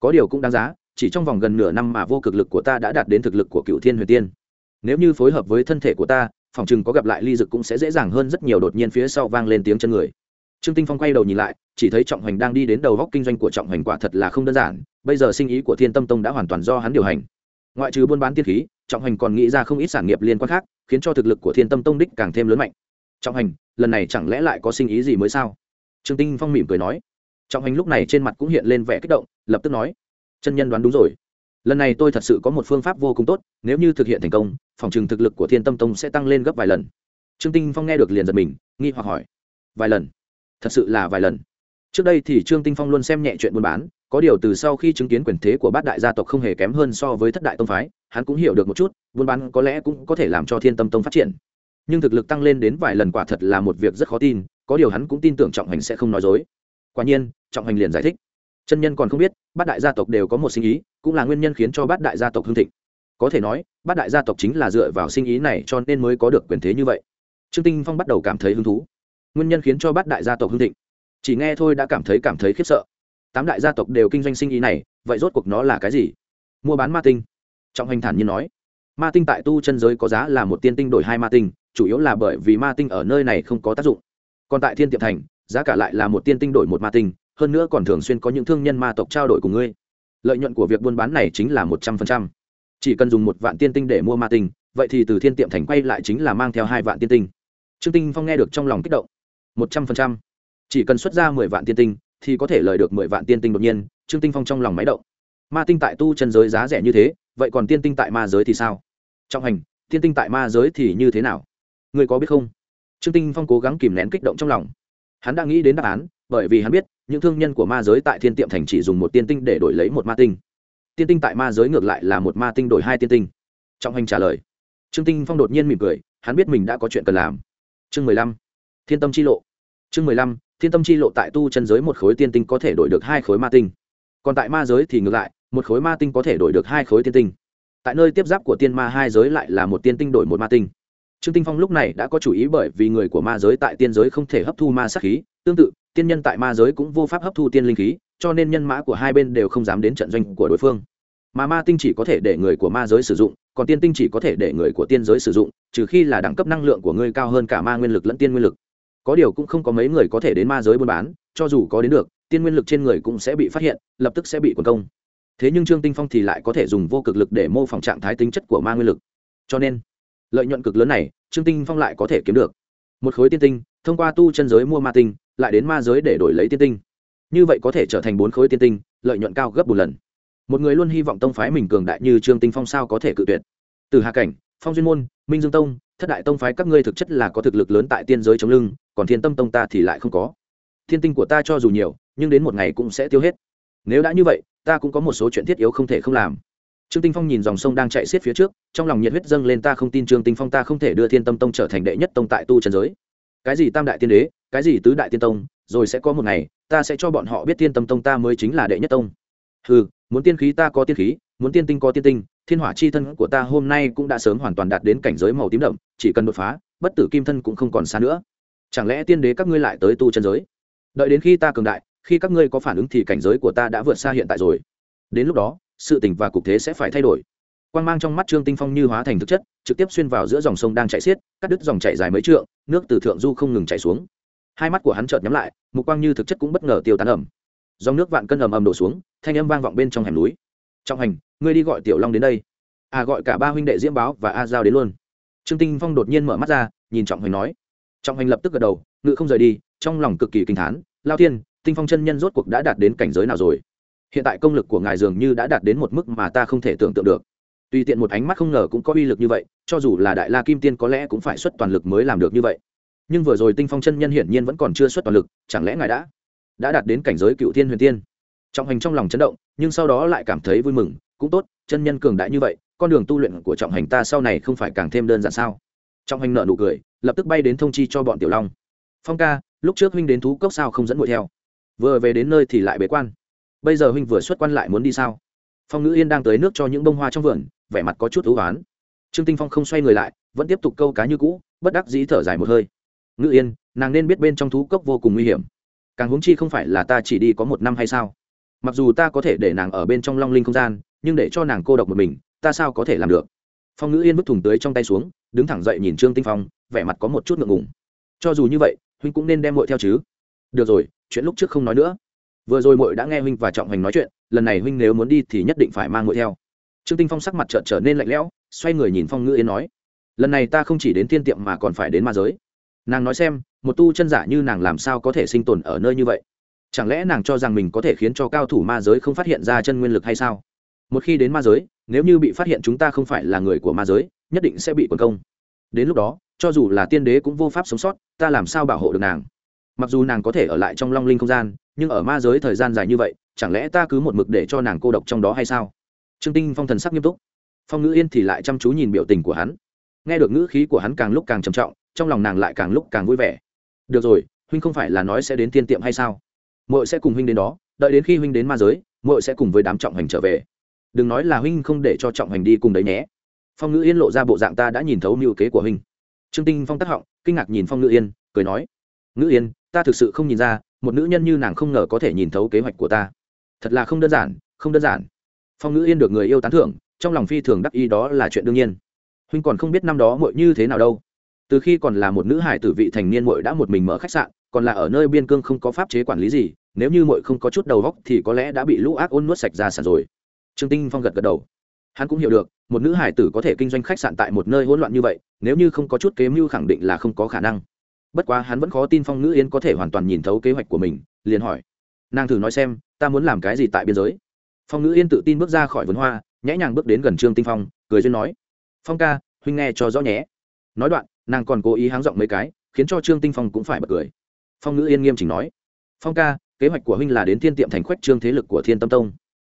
Có điều cũng đáng giá, chỉ trong vòng gần nửa năm mà vô cực lực của ta đã đạt đến thực lực của cựu thiên huyền tiên. Nếu như phối hợp với thân thể của ta, phòng chừng có gặp lại ly dực cũng sẽ dễ dàng hơn rất nhiều đột nhiên phía sau vang lên tiếng chân người. Trương tinh phong quay đầu nhìn lại, chỉ thấy trọng hoành đang đi đến đầu góc kinh doanh của trọng hoành quả thật là không đơn giản, bây giờ sinh ý của thiên tâm tông đã hoàn toàn do hắn điều hành ngoại trừ buôn bán tiên khí, trọng hành còn nghĩ ra không ít sản nghiệp liên quan khác, khiến cho thực lực của thiên tâm tông đích càng thêm lớn mạnh. Trọng hành, lần này chẳng lẽ lại có sinh ý gì mới sao? Trương tinh phong mỉm cười nói. Trọng hành lúc này trên mặt cũng hiện lên vẻ kích động, lập tức nói. Chân nhân đoán đúng rồi. Lần này tôi thật sự có một phương pháp vô cùng tốt, nếu như thực hiện thành công, phòng trừng thực lực của thiên tâm tông sẽ tăng lên gấp vài lần. Trương tinh phong nghe được liền giật mình, nghi hoặc hỏi. Vài lần? Thật sự là vài lần. Trước đây thì trương tinh phong luôn xem nhẹ chuyện buôn bán có điều từ sau khi chứng kiến quyền thế của bát đại gia tộc không hề kém hơn so với thất đại tông phái, hắn cũng hiểu được một chút, buôn bán có lẽ cũng có thể làm cho thiên tâm tông phát triển. Nhưng thực lực tăng lên đến vài lần quả thật là một việc rất khó tin, có điều hắn cũng tin tưởng trọng hành sẽ không nói dối. Quả nhiên, trọng hành liền giải thích. Chân nhân còn không biết, bát đại gia tộc đều có một sinh ý, cũng là nguyên nhân khiến cho bát đại gia tộc hưng thịnh. Có thể nói, bát đại gia tộc chính là dựa vào sinh ý này cho nên mới có được quyền thế như vậy. Trương tinh phong bắt đầu cảm thấy hứng thú. Nguyên nhân khiến cho bát đại gia tộc hưng thịnh. Chỉ nghe thôi đã cảm thấy cảm thấy khiếp sợ tám đại gia tộc đều kinh doanh sinh ý này, vậy rốt cuộc nó là cái gì? Mua bán ma tinh. Trọng hành thản nhiên nói. Ma tinh tại tu chân giới có giá là một tiên tinh đổi hai ma tinh, chủ yếu là bởi vì ma tinh ở nơi này không có tác dụng. Còn tại thiên tiệm thành, giá cả lại là một tiên tinh đổi một ma tinh, hơn nữa còn thường xuyên có những thương nhân ma tộc trao đổi cùng ngươi. Lợi nhuận của việc buôn bán này chính là một trăm phần trăm. Chỉ cần dùng một vạn tiên tinh để mua ma tinh, vậy thì từ thiên tiệm thành quay lại chính là mang theo hai vạn tiên tinh. Trương tinh phong nghe được trong lòng kích động. Một trăm phần trăm. Chỉ cần xuất ra mười vạn tiên tinh thì có thể lời được mười vạn tiên tinh đột nhiên, trương tinh phong trong lòng máy động. Ma tinh tại tu chân giới giá rẻ như thế, vậy còn tiên tinh tại ma giới thì sao? Trong hành, tiên tinh tại ma giới thì như thế nào? Người có biết không? Trương tinh phong cố gắng kìm nén kích động trong lòng. Hắn đã nghĩ đến đáp án, bởi vì hắn biết, những thương nhân của ma giới tại thiên tiệm thành chỉ dùng một tiên tinh để đổi lấy một ma tinh. Tiên tinh tại ma giới ngược lại là một ma tinh đổi hai tiên tinh. Trọng hành trả lời. Trương tinh phong đột nhiên mỉm cười, hắn biết mình đã có chuyện cần làm. Chương mười lăm. Thiên tâm chi lộ. Chương mười lăm thiên tâm chi lộ tại tu chân giới một khối tiên tinh có thể đổi được hai khối ma tinh. Còn tại ma giới thì ngược lại, một khối ma tinh có thể đổi được hai khối tiên tinh. Tại nơi tiếp giáp của tiên ma hai giới lại là một tiên tinh đổi một ma tinh. Trương tinh phong lúc này đã có chủ ý bởi vì người của ma giới tại tiên giới không thể hấp thu ma sát khí. Tương tự, tiên nhân tại ma giới cũng vô pháp hấp thu tiên linh khí, cho nên nhân mã của hai bên đều không dám đến trận doanh của đối phương. Mà ma tinh chỉ có thể để người của ma giới sử dụng, còn tiên tinh chỉ có thể để người của tiên giới sử dụng, trừ khi là đẳng cấp năng lượng của ngươi cao hơn cả ma nguyên lực lẫn tiên nguyên lực có điều cũng không có mấy người có thể đến ma giới buôn bán, cho dù có đến được, tiên nguyên lực trên người cũng sẽ bị phát hiện, lập tức sẽ bị quần công. Thế nhưng trương tinh phong thì lại có thể dùng vô cực lực để mô phỏng trạng thái tính chất của ma nguyên lực. Cho nên, lợi nhuận cực lớn này, trương tinh phong lại có thể kiếm được. Một khối tiên tinh, thông qua tu chân giới mua ma tinh, lại đến ma giới để đổi lấy tiên tinh. Như vậy có thể trở thành bốn khối tiên tinh, lợi nhuận cao gấp một lần. Một người luôn hy vọng tông phái mình cường đại như trương tinh phong sao có thể cự tuyệt? Từ hà cảnh phong duyên môn, minh dương tông, thất đại tông phái các ngươi thực chất là có thực lực lớn tại tiên giới chống lưng, còn thiên tâm tông ta thì lại không có. Thiên tinh của ta cho dù nhiều, nhưng đến một ngày cũng sẽ tiêu hết. Nếu đã như vậy, ta cũng có một số chuyện thiết yếu không thể không làm. Trương tinh phong nhìn dòng sông đang chạy xiết phía trước, trong lòng nhiệt huyết dâng lên ta không tin trương tinh phong ta không thể đưa thiên tâm tông trở thành đệ nhất tông tại tu trần giới. Cái gì tam đại tiên đế, cái gì tứ đại tiên tông, rồi sẽ có một ngày, ta sẽ cho bọn họ biết thiên tâm tông ta mới chính là đệ nhất tông. Ừ muốn tiên khí ta có tiên khí, muốn tiên tinh có tiên tinh thiên hỏa chi thân của ta hôm nay cũng đã sớm hoàn toàn đạt đến cảnh giới màu tím đậm, chỉ cần đột phá, bất tử kim thân cũng không còn xa nữa. Chẳng lẽ tiên đế các ngươi lại tới tu chân giới? Đợi đến khi ta cường đại, khi các ngươi có phản ứng thì cảnh giới của ta đã vượt xa hiện tại rồi. Đến lúc đó, sự tình và cục thế sẽ phải thay đổi. Quang mang trong mắt trương tinh phong như hóa thành thực chất, trực tiếp xuyên vào giữa dòng sông đang chạy xiết, cắt đứt dòng chạy dài mấy trượng, nước từ thượng du không ngừng chạy xuống. Hai mắt của hắn chợt nhắm lại, mục quang như thực chất cũng bất ngờ tiêu tán ẩm dòng nước vạn cân ầm ầm đổ xuống, thanh âm vang vọng bên trong hẻm núi. Trọng hành ngươi đi gọi tiểu long đến đây. À gọi cả ba huynh đệ diễm báo và a giao đến luôn. Trương tinh phong đột nhiên mở mắt ra, nhìn trọng hành nói. Trọng hành lập tức gật đầu, ngự không rời đi, trong lòng cực kỳ kinh thán. Lao thiên, tinh phong chân nhân rốt cuộc đã đạt đến cảnh giới nào rồi? Hiện tại công lực của ngài dường như đã đạt đến một mức mà ta không thể tưởng tượng được. Tùy tiện một ánh mắt không ngờ cũng có uy lực như vậy, cho dù là đại la kim tiên có lẽ cũng phải xuất toàn lực mới làm được như vậy. Nhưng vừa rồi tinh phong chân nhân hiển nhiên vẫn còn chưa xuất toàn lực, chẳng lẽ ngài đã đã đạt đến cảnh giới cựu thiên huyền tiên? Trọng hành trong lòng chấn động, nhưng sau đó lại cảm thấy vui mừng cũng tốt, chân nhân cường đại như vậy, con đường tu luyện của trọng hành ta sau này không phải càng thêm đơn giản sao? Trọng hành nợ nụ cười, lập tức bay đến thông chi cho bọn tiểu long. Phong ca, lúc trước huynh đến thú cốc sao không dẫn ngồi theo? Vừa về đến nơi thì lại bế quan. Bây giờ huynh vừa xuất quan lại muốn đi sao? Phong ngữ yên đang tới nước cho những bông hoa trong vườn, vẻ mặt có chút thú oán. Trương tinh phong không xoay người lại, vẫn tiếp tục câu cá như cũ, bất đắc dĩ thở dài một hơi. Ngữ yên, nàng nên biết bên trong thú cốc vô cùng nguy hiểm. Càng huống chi không phải là ta chỉ đi có một năm hay sao? Mặc dù ta có thể để nàng ở bên trong long linh không gian nhưng để cho nàng cô độc một mình, ta sao có thể làm được? Phong ngữ yên vứt thùng tưới trong tay xuống, đứng thẳng dậy nhìn trương tinh phong, vẻ mặt có một chút ngượng ngùng. Cho dù như vậy, huynh cũng nên đem muội theo chứ. Được rồi, chuyện lúc trước không nói nữa. Vừa rồi muội đã nghe huynh và trọng hành nói chuyện, lần này huynh nếu muốn đi thì nhất định phải mang muội theo. Trương tinh phong sắc mặt trợn trở nên lạnh lẽo, xoay người nhìn phong ngữ yên nói, lần này ta không chỉ đến thiên tiệm mà còn phải đến ma giới. Nàng nói xem, một tu chân giả như nàng làm sao có thể sinh tồn ở nơi như vậy? Chẳng lẽ nàng cho rằng mình có thể khiến cho cao thủ ma giới không phát hiện ra chân nguyên lực hay sao? Một khi đến ma giới, nếu như bị phát hiện chúng ta không phải là người của ma giới, nhất định sẽ bị quần công. Đến lúc đó, cho dù là tiên đế cũng vô pháp sống sót, ta làm sao bảo hộ được nàng? Mặc dù nàng có thể ở lại trong long linh không gian, nhưng ở ma giới thời gian dài như vậy, chẳng lẽ ta cứ một mực để cho nàng cô độc trong đó hay sao? Trương tinh phong thần sắc nghiêm túc. Phong ngữ yên thì lại chăm chú nhìn biểu tình của hắn. Nghe được ngữ khí của hắn càng lúc càng trầm trọng, trong lòng nàng lại càng lúc càng vui vẻ. Được rồi, huynh không phải là nói sẽ đến tiên tiệm hay sao? Muội sẽ cùng huynh đến đó, đợi đến khi huynh đến ma giới, muội sẽ cùng với đám trọng hành trở về đừng nói là huynh không để cho trọng hành đi cùng đấy nhé. Phong ngữ yên lộ ra bộ dạng ta đã nhìn thấu mưu kế của huynh. Trương tinh phong tắc họng, kinh ngạc nhìn phong ngữ yên, cười nói, ngữ yên, ta thực sự không nhìn ra, một nữ nhân như nàng không ngờ có thể nhìn thấu kế hoạch của ta. Thật là không đơn giản, không đơn giản. Phong ngữ yên được người yêu tán thưởng, trong lòng phi thường đắc ý đó là chuyện đương nhiên. Huynh còn không biết năm đó muội như thế nào đâu. Từ khi còn là một nữ hải tử vị thành niên muội đã một mình mở khách sạn, còn là ở nơi biên cương không có pháp chế quản lý gì, nếu như muội không có chút đầu góc thì có lẽ đã bị lũ ác ôn nuốt sạch ra sàn rồi trương tinh phong gật gật đầu. Hắn cũng hiểu được, một nữ hải tử có thể kinh doanh khách sạn tại một nơi hỗn loạn như vậy, nếu như không có chút kế mưu khẳng định là không có khả năng. Bất quá hắn vẫn khó tin phong ngữ yên có thể hoàn toàn nhìn thấu kế hoạch của mình, liền hỏi. Nàng thử nói xem, ta muốn làm cái gì tại biên giới? Phong ngữ yên tự tin bước ra khỏi vườn hoa nhẽ nhàng bước đến gần trương tinh phong, cười duyên nói. Phong ca, huynh nghe cho rõ nhé. Nói đoạn, nàng còn cố ý háng giọng mấy cái, khiến cho trương tinh phong cũng phải bật cười. Phong ngữ yên nghiêm chỉnh nói. Phong ca, kế hoạch của huynh là đến thiên tiệm thành khoách trương thế lực của thiên tâm tông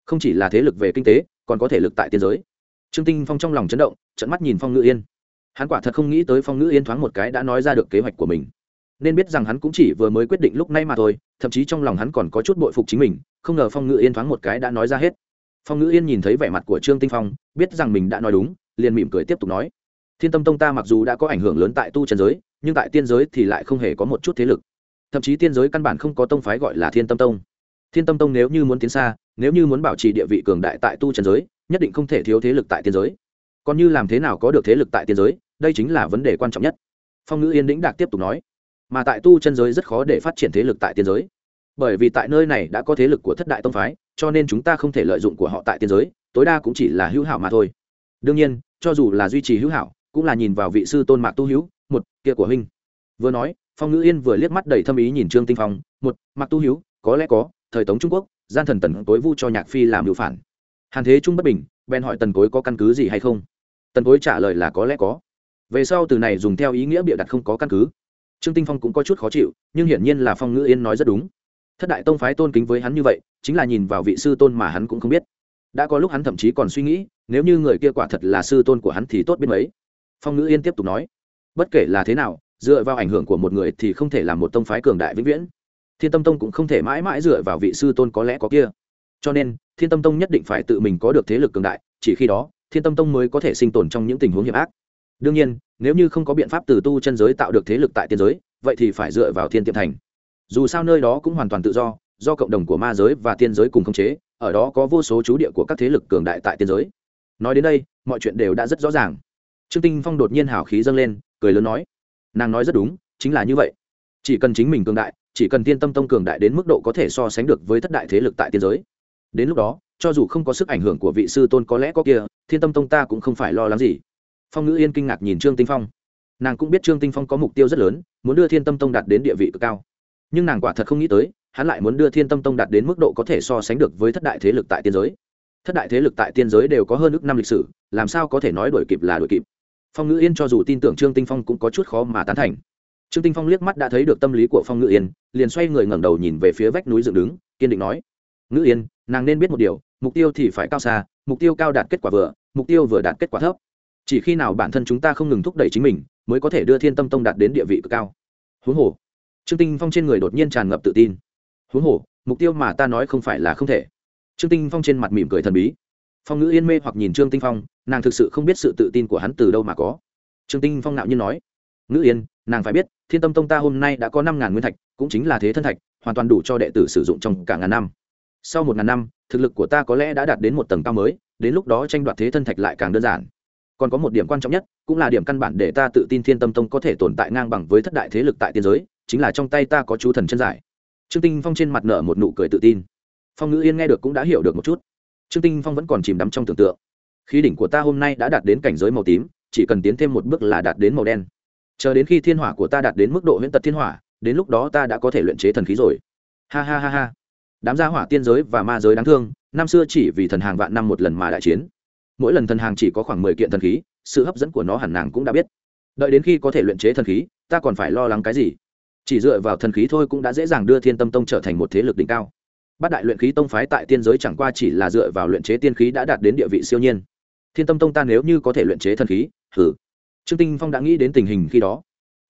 không chỉ là thế lực về kinh tế, còn có thể lực tại tiên giới. Trương tinh phong trong lòng chấn động trận mắt nhìn phong ngữ yên. Hắn quả thật không nghĩ tới phong ngữ yên thoáng một cái đã nói ra được kế hoạch của mình. Nên biết rằng hắn cũng chỉ vừa mới quyết định lúc nay mà thôi, thậm chí trong lòng hắn còn có chút bội phục chính mình, không ngờ phong ngữ yên thoáng một cái đã nói ra hết. Phong ngữ yên nhìn thấy vẻ mặt của trương tinh phong, biết rằng mình đã nói đúng, liền mỉm cười tiếp tục nói. Thiên tâm tông ta mặc dù đã có ảnh hưởng lớn tại tu trần giới, nhưng tại tiên giới thì lại không hề có một chút thế lực. Thậm chí tiên giới căn bản không có tông phái gọi là thiên tâm tông. Thiên tâm tông nếu như muốn tiến xa nếu như muốn bảo trì địa vị cường đại tại tu trần giới, nhất định không thể thiếu thế lực tại tiên giới. Còn như làm thế nào có được thế lực tại tiên giới, đây chính là vấn đề quan trọng nhất. Phong ngữ yên đĩnh đạc tiếp tục nói, mà tại tu chân giới rất khó để phát triển thế lực tại tiên giới. Bởi vì tại nơi này đã có thế lực của thất đại tông phái, cho nên chúng ta không thể lợi dụng của họ tại tiên giới, tối đa cũng chỉ là hữu hảo mà thôi. Đương nhiên, cho dù là duy trì hữu hảo, cũng là nhìn vào vị sư tôn mạc tu hữu một, kia của huynh. Vừa nói, phong ngữ yên vừa liếc mắt đầy thâm ý nhìn trương tinh phong, một, mạc tu hữu có lẽ có, thời tống trung quốc gian thần tần tối vu cho nhạc phi làm mưu phản. Hàn thế trung bất bình, bèn hỏi tần cối có căn cứ gì hay không? Tần cối trả lời là có lẽ có. Về sau từ này dùng theo ý nghĩa bịa đặt không có căn cứ. Trương tinh phong cũng có chút khó chịu, nhưng hiển nhiên là phong ngữ yên nói rất đúng. Thất đại tông phái tôn kính với hắn như vậy, chính là nhìn vào vị sư tôn mà hắn cũng không biết. Đã có lúc hắn thậm chí còn suy nghĩ, nếu như người kia quả thật là sư tôn của hắn thì tốt biết mấy. Phong ngữ yên tiếp tục nói, bất kể là thế nào, dựa vào ảnh hưởng của một người thì không thể làm một tông phái cường đại vĩnh viễn thiên tâm tông cũng không thể mãi mãi dựa vào vị sư tôn có lẽ có kia. Cho nên, thiên tâm tông nhất định phải tự mình có được thế lực cường đại, chỉ khi đó, thiên tâm tông mới có thể sinh tồn trong những tình huống hiểm ác. Đương nhiên, nếu như không có biện pháp từ tu chân giới tạo được thế lực tại tiên giới, vậy thì phải dựa vào thiên tiệm thành. Dù sao nơi đó cũng hoàn toàn tự do do cộng đồng của ma giới và tiên giới cùng khống chế, ở đó có vô số chú địa của các thế lực cường đại tại tiên giới. Nói đến đây, mọi chuyện đều đã rất rõ ràng. Trương tinh phong đột nhiên hào khí dâng lên, cười lớn nói, nàng nói rất đúng, chính là như vậy. Chỉ cần chính mình cường đại chỉ cần tiên tâm tông cường đại đến mức độ có thể so sánh được với thất đại thế lực tại tiên giới. Đến lúc đó, cho dù không có sức ảnh hưởng của vị sư tôn có lẽ có kia, thiên tâm tông ta cũng không phải lo lắng gì. Phong ngữ yên kinh ngạc nhìn trương tinh phong. Nàng cũng biết trương tinh phong có mục tiêu rất lớn, muốn đưa thiên tâm tông đạt đến địa vị cực cao. Nhưng nàng quả thật không nghĩ tới, hắn lại muốn đưa thiên tâm tông đạt đến mức độ có thể so sánh được với thất đại thế lực tại tiên giới. Thất đại thế lực tại tiên giới đều có hơn ước năm lịch sử, làm sao có thể nói đổi kịp là đổi kịp. Phong ngữ yên cho dù tin tưởng trương tinh phong cũng có chút khó mà tán thành trương tinh phong liếc mắt đã thấy được tâm lý của phong ngự yên, liền xoay người ngẩng đầu nhìn về phía vách núi dựng đứng, kiên định nói, ngự yên, nàng nên biết một điều, mục tiêu thì phải cao xa, mục tiêu cao đạt kết quả vừa, mục tiêu vừa đạt kết quả thấp. Chỉ khi nào bản thân chúng ta không ngừng thúc đẩy chính mình, mới có thể đưa thiên tâm tông đạt đến địa vị cực cao. Huống hồ, trương tinh phong trên người đột nhiên tràn ngập tự tin. Huống hồ, mục tiêu mà ta nói không phải là không thể. Trương tinh phong trên mặt mỉm cười thần bí. Phong ngữ yên mê hoặc nhìn trương tinh phong, nàng thực sự không biết sự tự tin của hắn từ đâu mà có. Trương tinh phong nạo nhiên nói ngữ yên nàng phải biết, thiên tâm tông ta hôm nay đã có năm ngàn nguyên thạch, cũng chính là thế thân thạch, hoàn toàn đủ cho đệ tử sử dụng trong cả ngàn năm. Sau một ngàn năm, thực lực của ta có lẽ đã đạt đến một tầng cao mới, đến lúc đó tranh đoạt thế thân thạch lại càng đơn giản. Còn có một điểm quan trọng nhất, cũng là điểm căn bản để ta tự tin thiên tâm tông có thể tồn tại ngang bằng với thất đại thế lực tại tiên giới, chính là trong tay ta có chú thần chân giải. Trương tinh phong trên mặt nở một nụ cười tự tin. Phong ngữ yên nghe được cũng đã hiểu được một chút. Trương tinh phong vẫn còn chìm đắm trong tưởng tượng. Khí đỉnh của ta hôm nay đã đạt đến cảnh giới màu tím, chỉ cần tiến thêm một bước là đạt đến màu đen chờ đến khi thiên hỏa của ta đạt đến mức độ huyễn tật thiên hỏa, đến lúc đó ta đã có thể luyện chế thần khí rồi. Ha ha ha ha. Đám gia hỏa tiên giới và ma giới đáng thương, năm xưa chỉ vì thần hàng vạn năm một lần mà đại chiến. Mỗi lần thần hàng chỉ có khoảng mười kiện thần khí, sự hấp dẫn của nó hẳn nàng cũng đã biết. Đợi đến khi có thể luyện chế thần khí, ta còn phải lo lắng cái gì? Chỉ dựa vào thần khí thôi cũng đã dễ dàng đưa thiên tâm tông trở thành một thế lực đỉnh cao. Bát đại luyện khí tông phái tại tiên giới chẳng qua chỉ là dựa vào luyện chế tiên khí đã đạt đến địa vị siêu nhiên. Thiên tâm tông ta nếu như có thể luyện chế thần khí thử trương tinh phong đã nghĩ đến tình hình khi đó.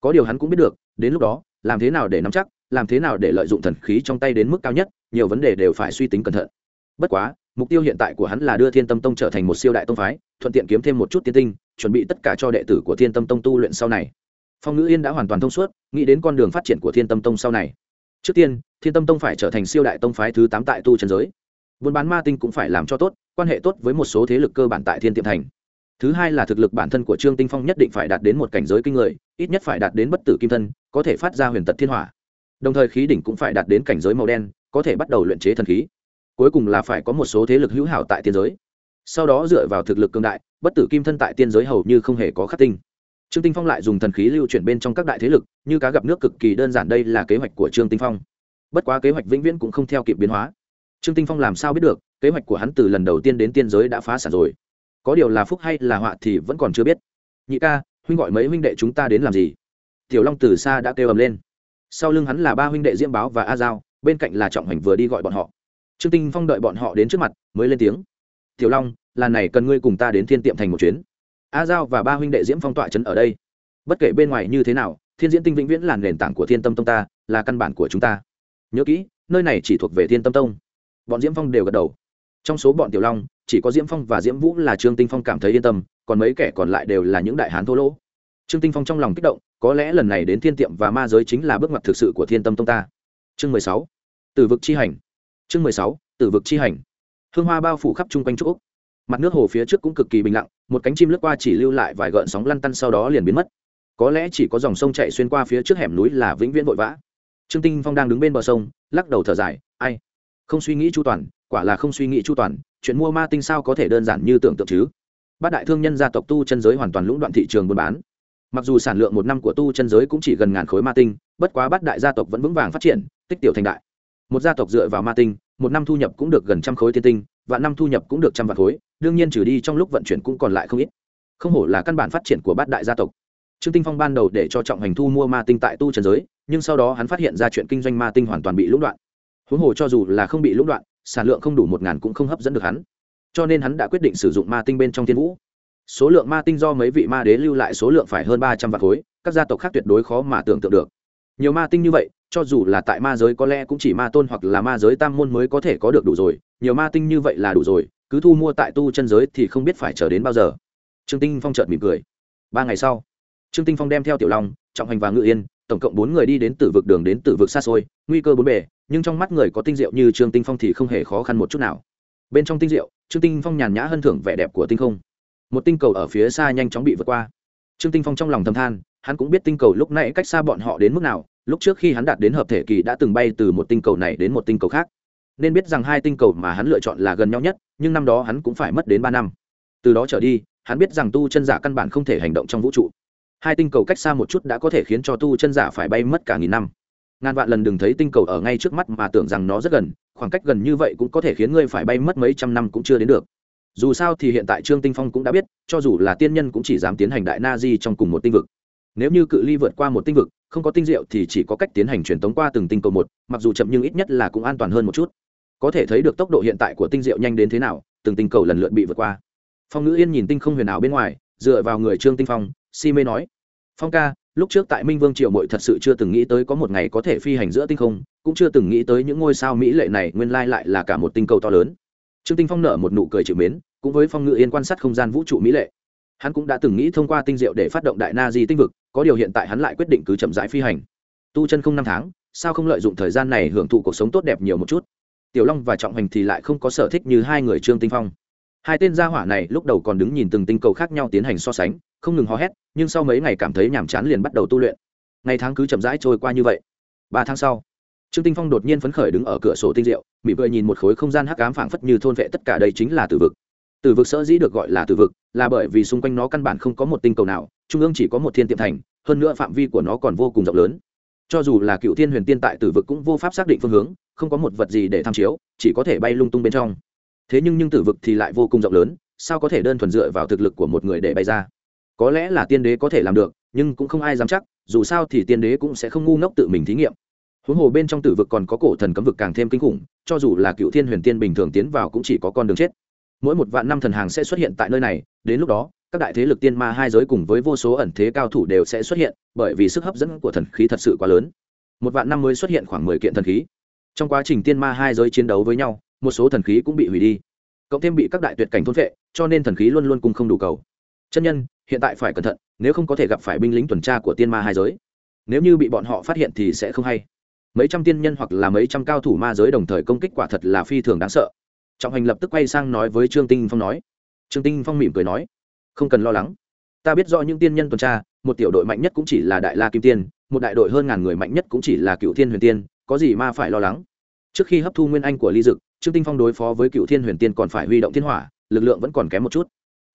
Có điều hắn cũng biết được, đến lúc đó, làm thế nào để nắm chắc, làm thế nào để lợi dụng thần khí trong tay đến mức cao nhất, nhiều vấn đề đều phải suy tính cẩn thận. Bất quá, mục tiêu hiện tại của hắn là đưa thiên tâm tông trở thành một siêu đại tông phái, thuận tiện kiếm thêm một chút tiên tinh, chuẩn bị tất cả cho đệ tử của thiên tâm tông tu luyện sau này. Phong ngữ yên đã hoàn toàn thông suốt, nghĩ đến con đường phát triển của thiên tâm tông sau này. Trước tiên, thiên tâm tông phải trở thành siêu đại tông phái thứ tám tại tu trần giới. Buôn bán ma tinh cũng phải làm cho tốt, quan hệ tốt với một số thế lực cơ bản tại thiên tiệm thành thứ hai là thực lực bản thân của trương tinh phong nhất định phải đạt đến một cảnh giới kinh người, ít nhất phải đạt đến bất tử kim thân, có thể phát ra huyền tật thiên hỏa. Đồng thời khí đỉnh cũng phải đạt đến cảnh giới màu đen, có thể bắt đầu luyện chế thần khí. Cuối cùng là phải có một số thế lực hữu hảo tại tiên giới. Sau đó dựa vào thực lực cương đại, bất tử kim thân tại tiên giới hầu như không hề có khắc tinh. Trương tinh phong lại dùng thần khí lưu chuyển bên trong các đại thế lực, như cá gặp nước cực kỳ đơn giản đây là kế hoạch của trương tinh phong. Bất quá kế hoạch vĩnh viễn cũng không theo kịp biến hóa. Trương tinh phong làm sao biết được, kế hoạch của hắn từ lần đầu tiên đến tiên giới đã phá sản rồi có điều là phúc hay là họa thì vẫn còn chưa biết. Nhị ca, huynh gọi mấy huynh đệ chúng ta đến làm gì? Tiểu long từ xa đã kêu ầm lên. Sau lưng hắn là ba huynh đệ diễm báo và a giao, bên cạnh là trọng hành vừa đi gọi bọn họ. Trương tinh phong đợi bọn họ đến trước mặt, mới lên tiếng. Tiểu long, lần này cần ngươi cùng ta đến thiên tiệm thành một chuyến. A giao và ba huynh đệ diễm phong tọa trấn ở đây. Bất kể bên ngoài như thế nào, thiên diễn tinh vĩnh viễn là nền tảng của thiên tâm tông ta, là căn bản của chúng ta. Nhớ kỹ, nơi này chỉ thuộc về thiên tâm tông. Bọn diễm phong đều gật đầu trong số bọn tiểu long, chỉ có diễm phong và diễm vũ là trương tinh phong cảm thấy yên tâm, còn mấy kẻ còn lại đều là những đại hán thô lỗ. Trương tinh phong trong lòng kích động, có lẽ lần này đến thiên tiệm và ma giới chính là bước ngoặt thực sự của thiên tâm tông ta. Chương mười sáu. Từ vực chi hành. Chương mười sáu. Từ vực chi hành. Hương hoa bao phủ khắp chung quanh chỗ. Mặt nước hồ phía trước cũng cực kỳ bình lặng, một cánh chim lướt qua chỉ lưu lại vài gợn sóng lăn tăn sau đó liền biến mất. Có lẽ chỉ có dòng sông chạy xuyên qua phía trước hẻm núi là vĩnh viễn vội vã. Trương tinh phong đang đứng bên bờ sông, lắc đầu thở dài, ai? Không suy nghĩ chu toàn, quả là không suy nghĩ chu toàn, chuyện mua ma tinh sao có thể đơn giản như tưởng tượng chứ? Bát đại thương nhân gia tộc tu chân giới hoàn toàn lũng đoạn thị trường buôn bán. Mặc dù sản lượng một năm của tu chân giới cũng chỉ gần ngàn khối ma tinh, bất quá bát đại gia tộc vẫn vững vàng phát triển, tích tiểu thành đại. Một gia tộc dựa vào ma tinh, một năm thu nhập cũng được gần trăm khối tiên tinh và năm thu nhập cũng được trăm vạn khối, đương nhiên trừ đi trong lúc vận chuyển cũng còn lại không ít. Không hổ là căn bản phát triển của bát đại gia tộc. Trương tinh phong ban đầu để cho trọng hành thu mua ma tinh tại tu trần giới, nhưng sau đó hắn phát hiện ra chuyện kinh doanh ma tinh hoàn toàn bị lũng đoạn huống hồ cho dù là không bị lũng đoạn, sản lượng không đủ một ngàn cũng không hấp dẫn được hắn. Cho nên hắn đã quyết định sử dụng ma tinh bên trong thiên vũ. Số lượng ma tinh do mấy vị ma đế lưu lại số lượng phải hơn ba trăm vạn khối, các gia tộc khác tuyệt đối khó mà tưởng tượng được. Nhiều ma tinh như vậy, cho dù là tại ma giới có lẽ cũng chỉ ma tôn hoặc là ma giới tam môn mới có thể có được đủ rồi, nhiều ma tinh như vậy là đủ rồi, cứ thu mua tại tu chân giới thì không biết phải chờ đến bao giờ. Trương tinh phong chợt mỉm cười. Ba ngày sau, trương tinh phong đem theo tiểu long, trọng hành và ngự yên tổng cộng bốn người đi đến tử vực đường đến tử vực xa xôi, nguy cơ bốn bề, nhưng trong mắt người có tinh diệu như trương tinh phong thì không hề khó khăn một chút nào. Bên trong tinh diệu, trương tinh phong nhàn nhã hơn thưởng vẻ đẹp của tinh không. Một tinh cầu ở phía xa nhanh chóng bị vượt qua. Trương tinh phong trong lòng thầm than, hắn cũng biết tinh cầu lúc nãy cách xa bọn họ đến mức nào, lúc trước khi hắn đạt đến hợp thể kỳ đã từng bay từ một tinh cầu này đến một tinh cầu khác. Nên biết rằng hai tinh cầu mà hắn lựa chọn là gần nhau nhất, nhưng năm đó hắn cũng phải mất đến ba năm. Từ đó trở đi, hắn biết rằng tu chân giả căn bản không thể hành động trong vũ trụ hai tinh cầu cách xa một chút đã có thể khiến cho tu chân giả phải bay mất cả nghìn năm. Ngàn vạn lần đừng thấy tinh cầu ở ngay trước mắt mà tưởng rằng nó rất gần, khoảng cách gần như vậy cũng có thể khiến ngươi phải bay mất mấy trăm năm cũng chưa đến được. Dù sao thì hiện tại trương tinh phong cũng đã biết, cho dù là tiên nhân cũng chỉ dám tiến hành đại na di trong cùng một tinh vực. Nếu như cự ly vượt qua một tinh vực, không có tinh diệu thì chỉ có cách tiến hành truyền tống qua từng tinh cầu một, mặc dù chậm nhưng ít nhất là cũng an toàn hơn một chút. Có thể thấy được tốc độ hiện tại của tinh diệu nhanh đến thế nào, từng tinh cầu lần lượt bị vượt qua. Phong ngữ yên nhìn tinh không huyền ảo bên ngoài, dựa vào người trương tinh phong si mê nói, phong ca, lúc trước tại minh vương triều mội thật sự chưa từng nghĩ tới có một ngày có thể phi hành giữa tinh không, cũng chưa từng nghĩ tới những ngôi sao mỹ lệ này nguyên lai lại là cả một tinh cầu to lớn. Trương tinh phong nở một nụ cười chịu mến, cũng với phong ngự yên quan sát không gian vũ trụ mỹ lệ. Hắn cũng đã từng nghĩ thông qua tinh diệu để phát động đại na di tinh vực, có điều hiện tại hắn lại quyết định cứ chậm rãi phi hành. Tu chân không năm tháng, sao không lợi dụng thời gian này hưởng thụ cuộc sống tốt đẹp nhiều một chút? Tiểu long và trọng hành thì lại không có sở thích như hai người trương tinh phong. Hai tên gia hỏa này lúc đầu còn đứng nhìn từng tinh cầu khác nhau tiến hành so sánh không ngừng hò hét, nhưng sau mấy ngày cảm thấy nhàm chán liền bắt đầu tu luyện. Ngày tháng cứ chậm rãi trôi qua như vậy. Ba tháng sau, trương tinh phong đột nhiên phấn khởi đứng ở cửa sổ tinh diệu mỉ cười nhìn một khối không gian hắc ám phảng phất như thôn vệ tất cả đây chính là tử vực. Tử vực sở dĩ được gọi là tử vực, là bởi vì xung quanh nó căn bản không có một tinh cầu nào, trung ương chỉ có một thiên tiệm thành, hơn nữa phạm vi của nó còn vô cùng rộng lớn. Cho dù là cựu thiên huyền tiên tại tử vực cũng vô pháp xác định phương hướng, không có một vật gì để tham chiếu, chỉ có thể bay lung tung bên trong. Thế nhưng nhưng tử vực thì lại vô cùng rộng lớn, sao có thể đơn thuần dựa vào thực lực của một người để bay ra? Có lẽ là tiên đế có thể làm được, nhưng cũng không ai dám chắc, dù sao thì tiên đế cũng sẽ không ngu ngốc tự mình thí nghiệm. Huống hồ bên trong tử vực còn có cổ thần cấm vực càng thêm kinh khủng, cho dù là cựu thiên huyền tiên bình thường tiến vào cũng chỉ có con đường chết. Mỗi một vạn năm thần hàng sẽ xuất hiện tại nơi này, đến lúc đó, các đại thế lực tiên ma hai giới cùng với vô số ẩn thế cao thủ đều sẽ xuất hiện, bởi vì sức hấp dẫn của thần khí thật sự quá lớn. Một vạn năm mới xuất hiện khoảng mười kiện thần khí. Trong quá trình tiên ma hai giới chiến đấu với nhau, một số thần khí cũng bị hủy đi. Cộng thêm bị các đại tuyệt cảnh thôn vệ cho nên thần khí luôn luôn cùng không đủ cầu. Chân nhân hiện tại phải cẩn thận, nếu không có thể gặp phải binh lính tuần tra của tiên ma hai giới. Nếu như bị bọn họ phát hiện thì sẽ không hay. Mấy trăm tiên nhân hoặc là mấy trăm cao thủ ma giới đồng thời công kích quả thật là phi thường đáng sợ. Trọng hành lập tức quay sang nói với trương tinh phong nói. Trương tinh phong mỉm cười nói, không cần lo lắng. Ta biết rõ những tiên nhân tuần tra, một tiểu đội mạnh nhất cũng chỉ là đại la kim tiên, một đại đội hơn ngàn người mạnh nhất cũng chỉ là cựu thiên huyền tiên, có gì mà phải lo lắng? Trước khi hấp thu nguyên anh của ly dực, trương tinh phong đối phó với cựu thiên huyền tiên còn phải huy động thiên hỏa, lực lượng vẫn còn kém một chút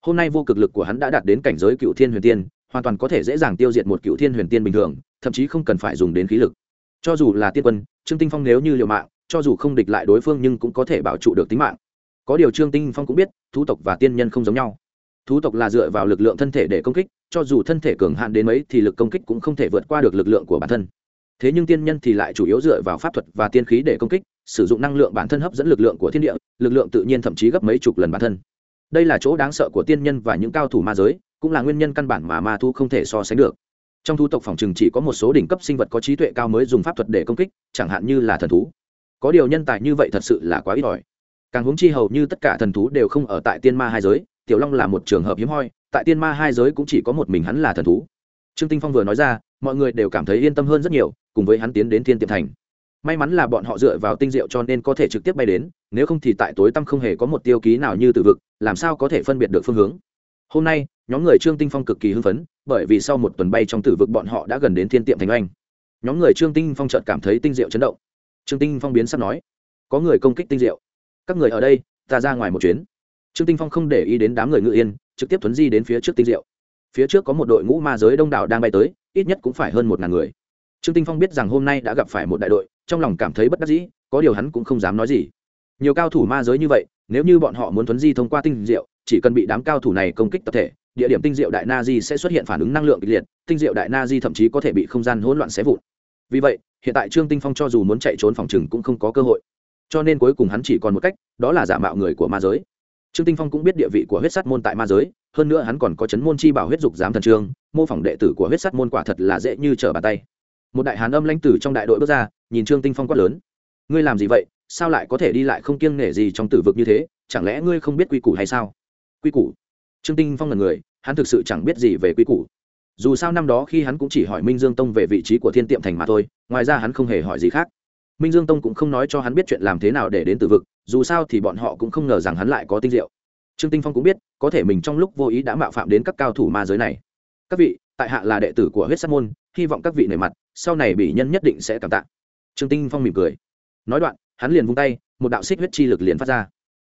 hôm nay vô cực lực của hắn đã đạt đến cảnh giới cựu thiên huyền tiên, hoàn toàn có thể dễ dàng tiêu diệt một cựu thiên huyền tiên bình thường, thậm chí không cần phải dùng đến khí lực. Cho dù là tiên quân, trương tinh phong nếu như liều mạng, cho dù không địch lại đối phương nhưng cũng có thể bảo trụ được tính mạng. Có điều trương tinh phong cũng biết, thú tộc và tiên nhân không giống nhau. Thú tộc là dựa vào lực lượng thân thể để công kích, cho dù thân thể cường hạn đến mấy thì lực công kích cũng không thể vượt qua được lực lượng của bản thân. Thế nhưng tiên nhân thì lại chủ yếu dựa vào pháp thuật và tiên khí để công kích, sử dụng năng lượng bản thân hấp dẫn lực lượng của thiên địa, lực lượng tự nhiên thậm chí gấp mấy chục lần bản thân đây là chỗ đáng sợ của tiên nhân và những cao thủ ma giới, cũng là nguyên nhân căn bản mà ma thu không thể so sánh được. Trong thu tộc phòng trừng chỉ có một số đỉnh cấp sinh vật có trí tuệ cao mới dùng pháp thuật để công kích, chẳng hạn như là thần thú. Có điều nhân tài như vậy thật sự là quá ít ỏi. Càng huống chi hầu như tất cả thần thú đều không ở tại tiên ma hai giới, tiểu long là một trường hợp hiếm hoi, tại tiên ma hai giới cũng chỉ có một mình hắn là thần thú. Trương tinh phong vừa nói ra, mọi người đều cảm thấy yên tâm hơn rất nhiều, cùng với hắn tiến đến thiên tiệm thành may mắn là bọn họ dựa vào tinh diệu cho nên có thể trực tiếp bay đến, nếu không thì tại tối tăm không hề có một tiêu ký nào như từ vực, làm sao có thể phân biệt được phương hướng. Hôm nay, nhóm người trương tinh phong cực kỳ hưng phấn, bởi vì sau một tuần bay trong tử vực bọn họ đã gần đến thiên tiệm thành oanh. Nhóm người trương tinh phong chợt cảm thấy tinh diệu chấn động. Trương tinh phong biến sắp nói, có người công kích tinh diệu. Các người ở đây, ta ra ngoài một chuyến. Trương tinh phong không để ý đến đám người ngự yên, trực tiếp thuấn di đến phía trước tinh diệu. Phía trước có một đội ngũ ma giới đông đảo đang bay tới, ít nhất cũng phải hơn một ngàn người. Trương tinh phong biết rằng hôm nay đã gặp phải một đại đội trong lòng cảm thấy bất đắc dĩ, có điều hắn cũng không dám nói gì. Nhiều cao thủ ma giới như vậy, nếu như bọn họ muốn thuấn di thông qua tinh diệu, chỉ cần bị đám cao thủ này công kích tập thể, địa điểm tinh diệu đại na di sẽ xuất hiện phản ứng năng lượng kịch liệt, tinh diệu đại na di thậm chí có thể bị không gian hỗn loạn xé vụn. Vì vậy, hiện tại trương tinh phong cho dù muốn chạy trốn phòng trừng cũng không có cơ hội. Cho nên cuối cùng hắn chỉ còn một cách, đó là giả mạo người của ma giới. Trương tinh phong cũng biết địa vị của huyết sắt môn tại ma giới, hơn nữa hắn còn có chấn môn chi bảo huyết dục giám thần trương, mô phỏng đệ tử của huyết sắt môn quả thật là dễ như trở bàn tay. Một đại hán âm lãnh tử trong đại đội bước ra nhìn trương tinh phong quát lớn. Ngươi làm gì vậy? Sao lại có thể đi lại không kiêng nể gì trong tử vực như thế? Chẳng lẽ ngươi không biết quy củ hay sao? Quy củ? Trương tinh phong là người, hắn thực sự chẳng biết gì về quy củ. Dù sao năm đó khi hắn cũng chỉ hỏi minh dương tông về vị trí của thiên tiệm thành mà thôi, ngoài ra hắn không hề hỏi gì khác. Minh dương tông cũng không nói cho hắn biết chuyện làm thế nào để đến từ vực, dù sao thì bọn họ cũng không ngờ rằng hắn lại có tinh diệu. Trương tinh phong cũng biết, có thể mình trong lúc vô ý đã mạo phạm đến các cao thủ ma giới này. Các vị, tại hạ là đệ tử của huyết sát môn, hy vọng các vị nể mặt, sau này bị nhân nhất định sẽ cảm tạ trương tinh phong mỉm cười. Nói đoạn, hắn liền vung tay, một đạo xích huyết chi lực liền phát ra.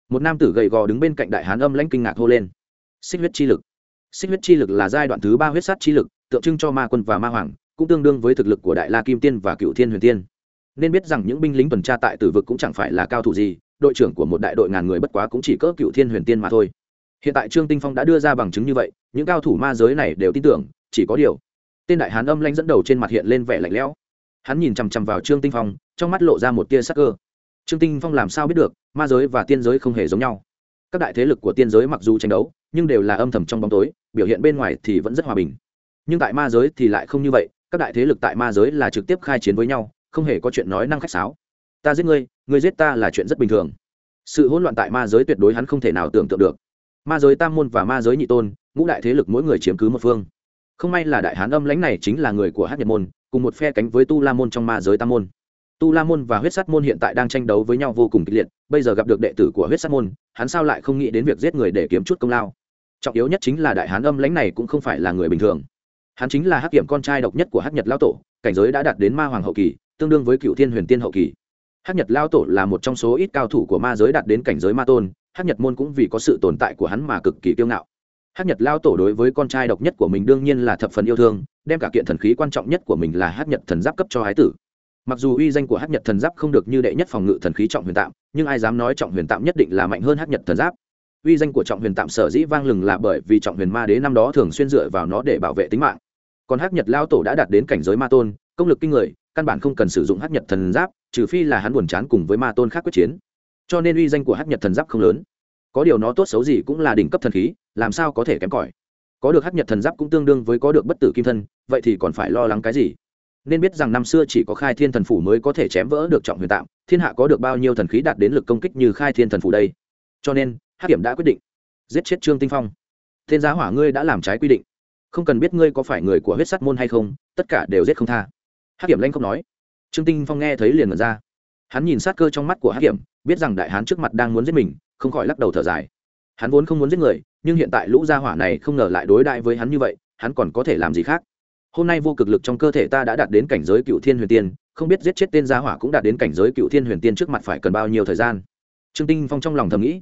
Một nam tử gầy gò đứng bên cạnh đại hán âm lãnh kinh ngạc hô lên. Xích huyết chi lực. Xích huyết chi lực là giai đoạn thứ ba huyết sát chi lực, tượng trưng cho ma quân và ma hoàng, cũng tương đương với thực lực của đại la kim tiên và cựu thiên huyền tiên. Nên biết rằng những binh lính tuần tra tại tử vực cũng chẳng phải là cao thủ gì, đội trưởng của một đại đội ngàn người bất quá cũng chỉ cỡ cựu thiên huyền tiên mà thôi. Hiện tại trương tinh phong đã đưa ra bằng chứng như vậy, những cao thủ ma giới này đều tin tưởng, chỉ có điều. Tên đại hán âm lãnh dẫn đầu trên mặt hiện lên vẻ lạnh lẽo hắn nhìn chằm chằm vào trương tinh phong, trong mắt lộ ra một tia sắc cơ. Trương tinh phong làm sao biết được, ma giới và tiên giới không hề giống nhau. Các đại thế lực của tiên giới mặc dù tranh đấu, nhưng đều là âm thầm trong bóng tối, biểu hiện bên ngoài thì vẫn rất hòa bình. Nhưng tại ma giới thì lại không như vậy, các đại thế lực tại ma giới là trực tiếp khai chiến với nhau, không hề có chuyện nói năng khách sáo. Ta giết ngươi ngươi giết ta là chuyện rất bình thường. Sự hỗn loạn tại ma giới tuyệt đối hắn không thể nào tưởng tượng được. Ma giới tam môn và ma giới nhị tôn, ngũ đại thế lực mỗi người chiếm cứ một phương. Không may là đại hán âm lãnh này chính là người của hát nhật môn cùng một phe cánh với tu la môn trong ma giới tam môn. Tu la môn và huyết sắt môn hiện tại đang tranh đấu với nhau vô cùng kịch liệt, bây giờ gặp được đệ tử của huyết sắt môn, hắn sao lại không nghĩ đến việc giết người để kiếm chút công lao? Trọng yếu nhất chính là đại hán âm lãnh này cũng không phải là người bình thường. Hắn chính là hắc kiểm con trai độc nhất của hắc nhật lao tổ, cảnh giới đã đạt đến ma hoàng hậu kỳ, tương đương với cựu thiên huyền tiên hậu kỳ. Hắc nhật lao tổ là một trong số ít cao thủ của ma giới đạt đến cảnh giới ma tôn, hắc nhật môn cũng vì có sự tồn tại của hắn mà cực kỳ kiêu ngạo hắc nhật lao tổ đối với con trai độc nhất của mình đương nhiên là thập phần yêu thương đem cả kiện thần khí quan trọng nhất của mình là hắc nhật thần giáp cấp cho hái tử mặc dù uy danh của hắc nhật thần giáp không được như đệ nhất phòng ngự thần khí trọng huyền tạm nhưng ai dám nói trọng huyền tạm nhất định là mạnh hơn hắc nhật thần giáp uy danh của trọng huyền tạm sở dĩ vang lừng là bởi vì trọng huyền ma đế năm đó thường xuyên dựa vào nó để bảo vệ tính mạng còn hắc nhật lao tổ đã đạt đến cảnh giới ma tôn công lực kinh người căn bản không cần sử dụng hắc nhật thần giáp trừ phi là hắn buồn chán cùng với ma tôn khác quyết chiến cho nên uy danh của hắc nhật thần giáp không lớn có điều nó tốt xấu gì cũng là đỉnh cấp thần khí làm sao có thể kém cỏi? Có được hắc nhật thần giáp cũng tương đương với có được bất tử kim thân, vậy thì còn phải lo lắng cái gì? Nên biết rằng năm xưa chỉ có khai thiên thần phủ mới có thể chém vỡ được trọng huyền tạm, thiên hạ có được bao nhiêu thần khí đạt đến lực công kích như khai thiên thần phủ đây? Cho nên, hắc kiểm đã quyết định giết chết trương tinh phong. Tên giá hỏa, ngươi đã làm trái quy định. Không cần biết ngươi có phải người của huyết sắt môn hay không, tất cả đều giết không tha. Hắc kiểm lanh không nói. Trương tinh phong nghe thấy liền ngẩn ra. Hắn nhìn sát cơ trong mắt của hắc kiểm, biết rằng đại hán trước mặt đang muốn giết mình, không khỏi lắc đầu thở dài hắn vốn không muốn giết người, nhưng hiện tại lũ gia hỏa này không ngờ lại đối đại với hắn như vậy, hắn còn có thể làm gì khác? Hôm nay vô cực lực trong cơ thể ta đã đạt đến cảnh giới cựu thiên huyền tiên, không biết giết chết tên gia hỏa cũng đạt đến cảnh giới cựu thiên huyền tiên trước mặt phải cần bao nhiêu thời gian? Trương tinh phong trong lòng thầm nghĩ.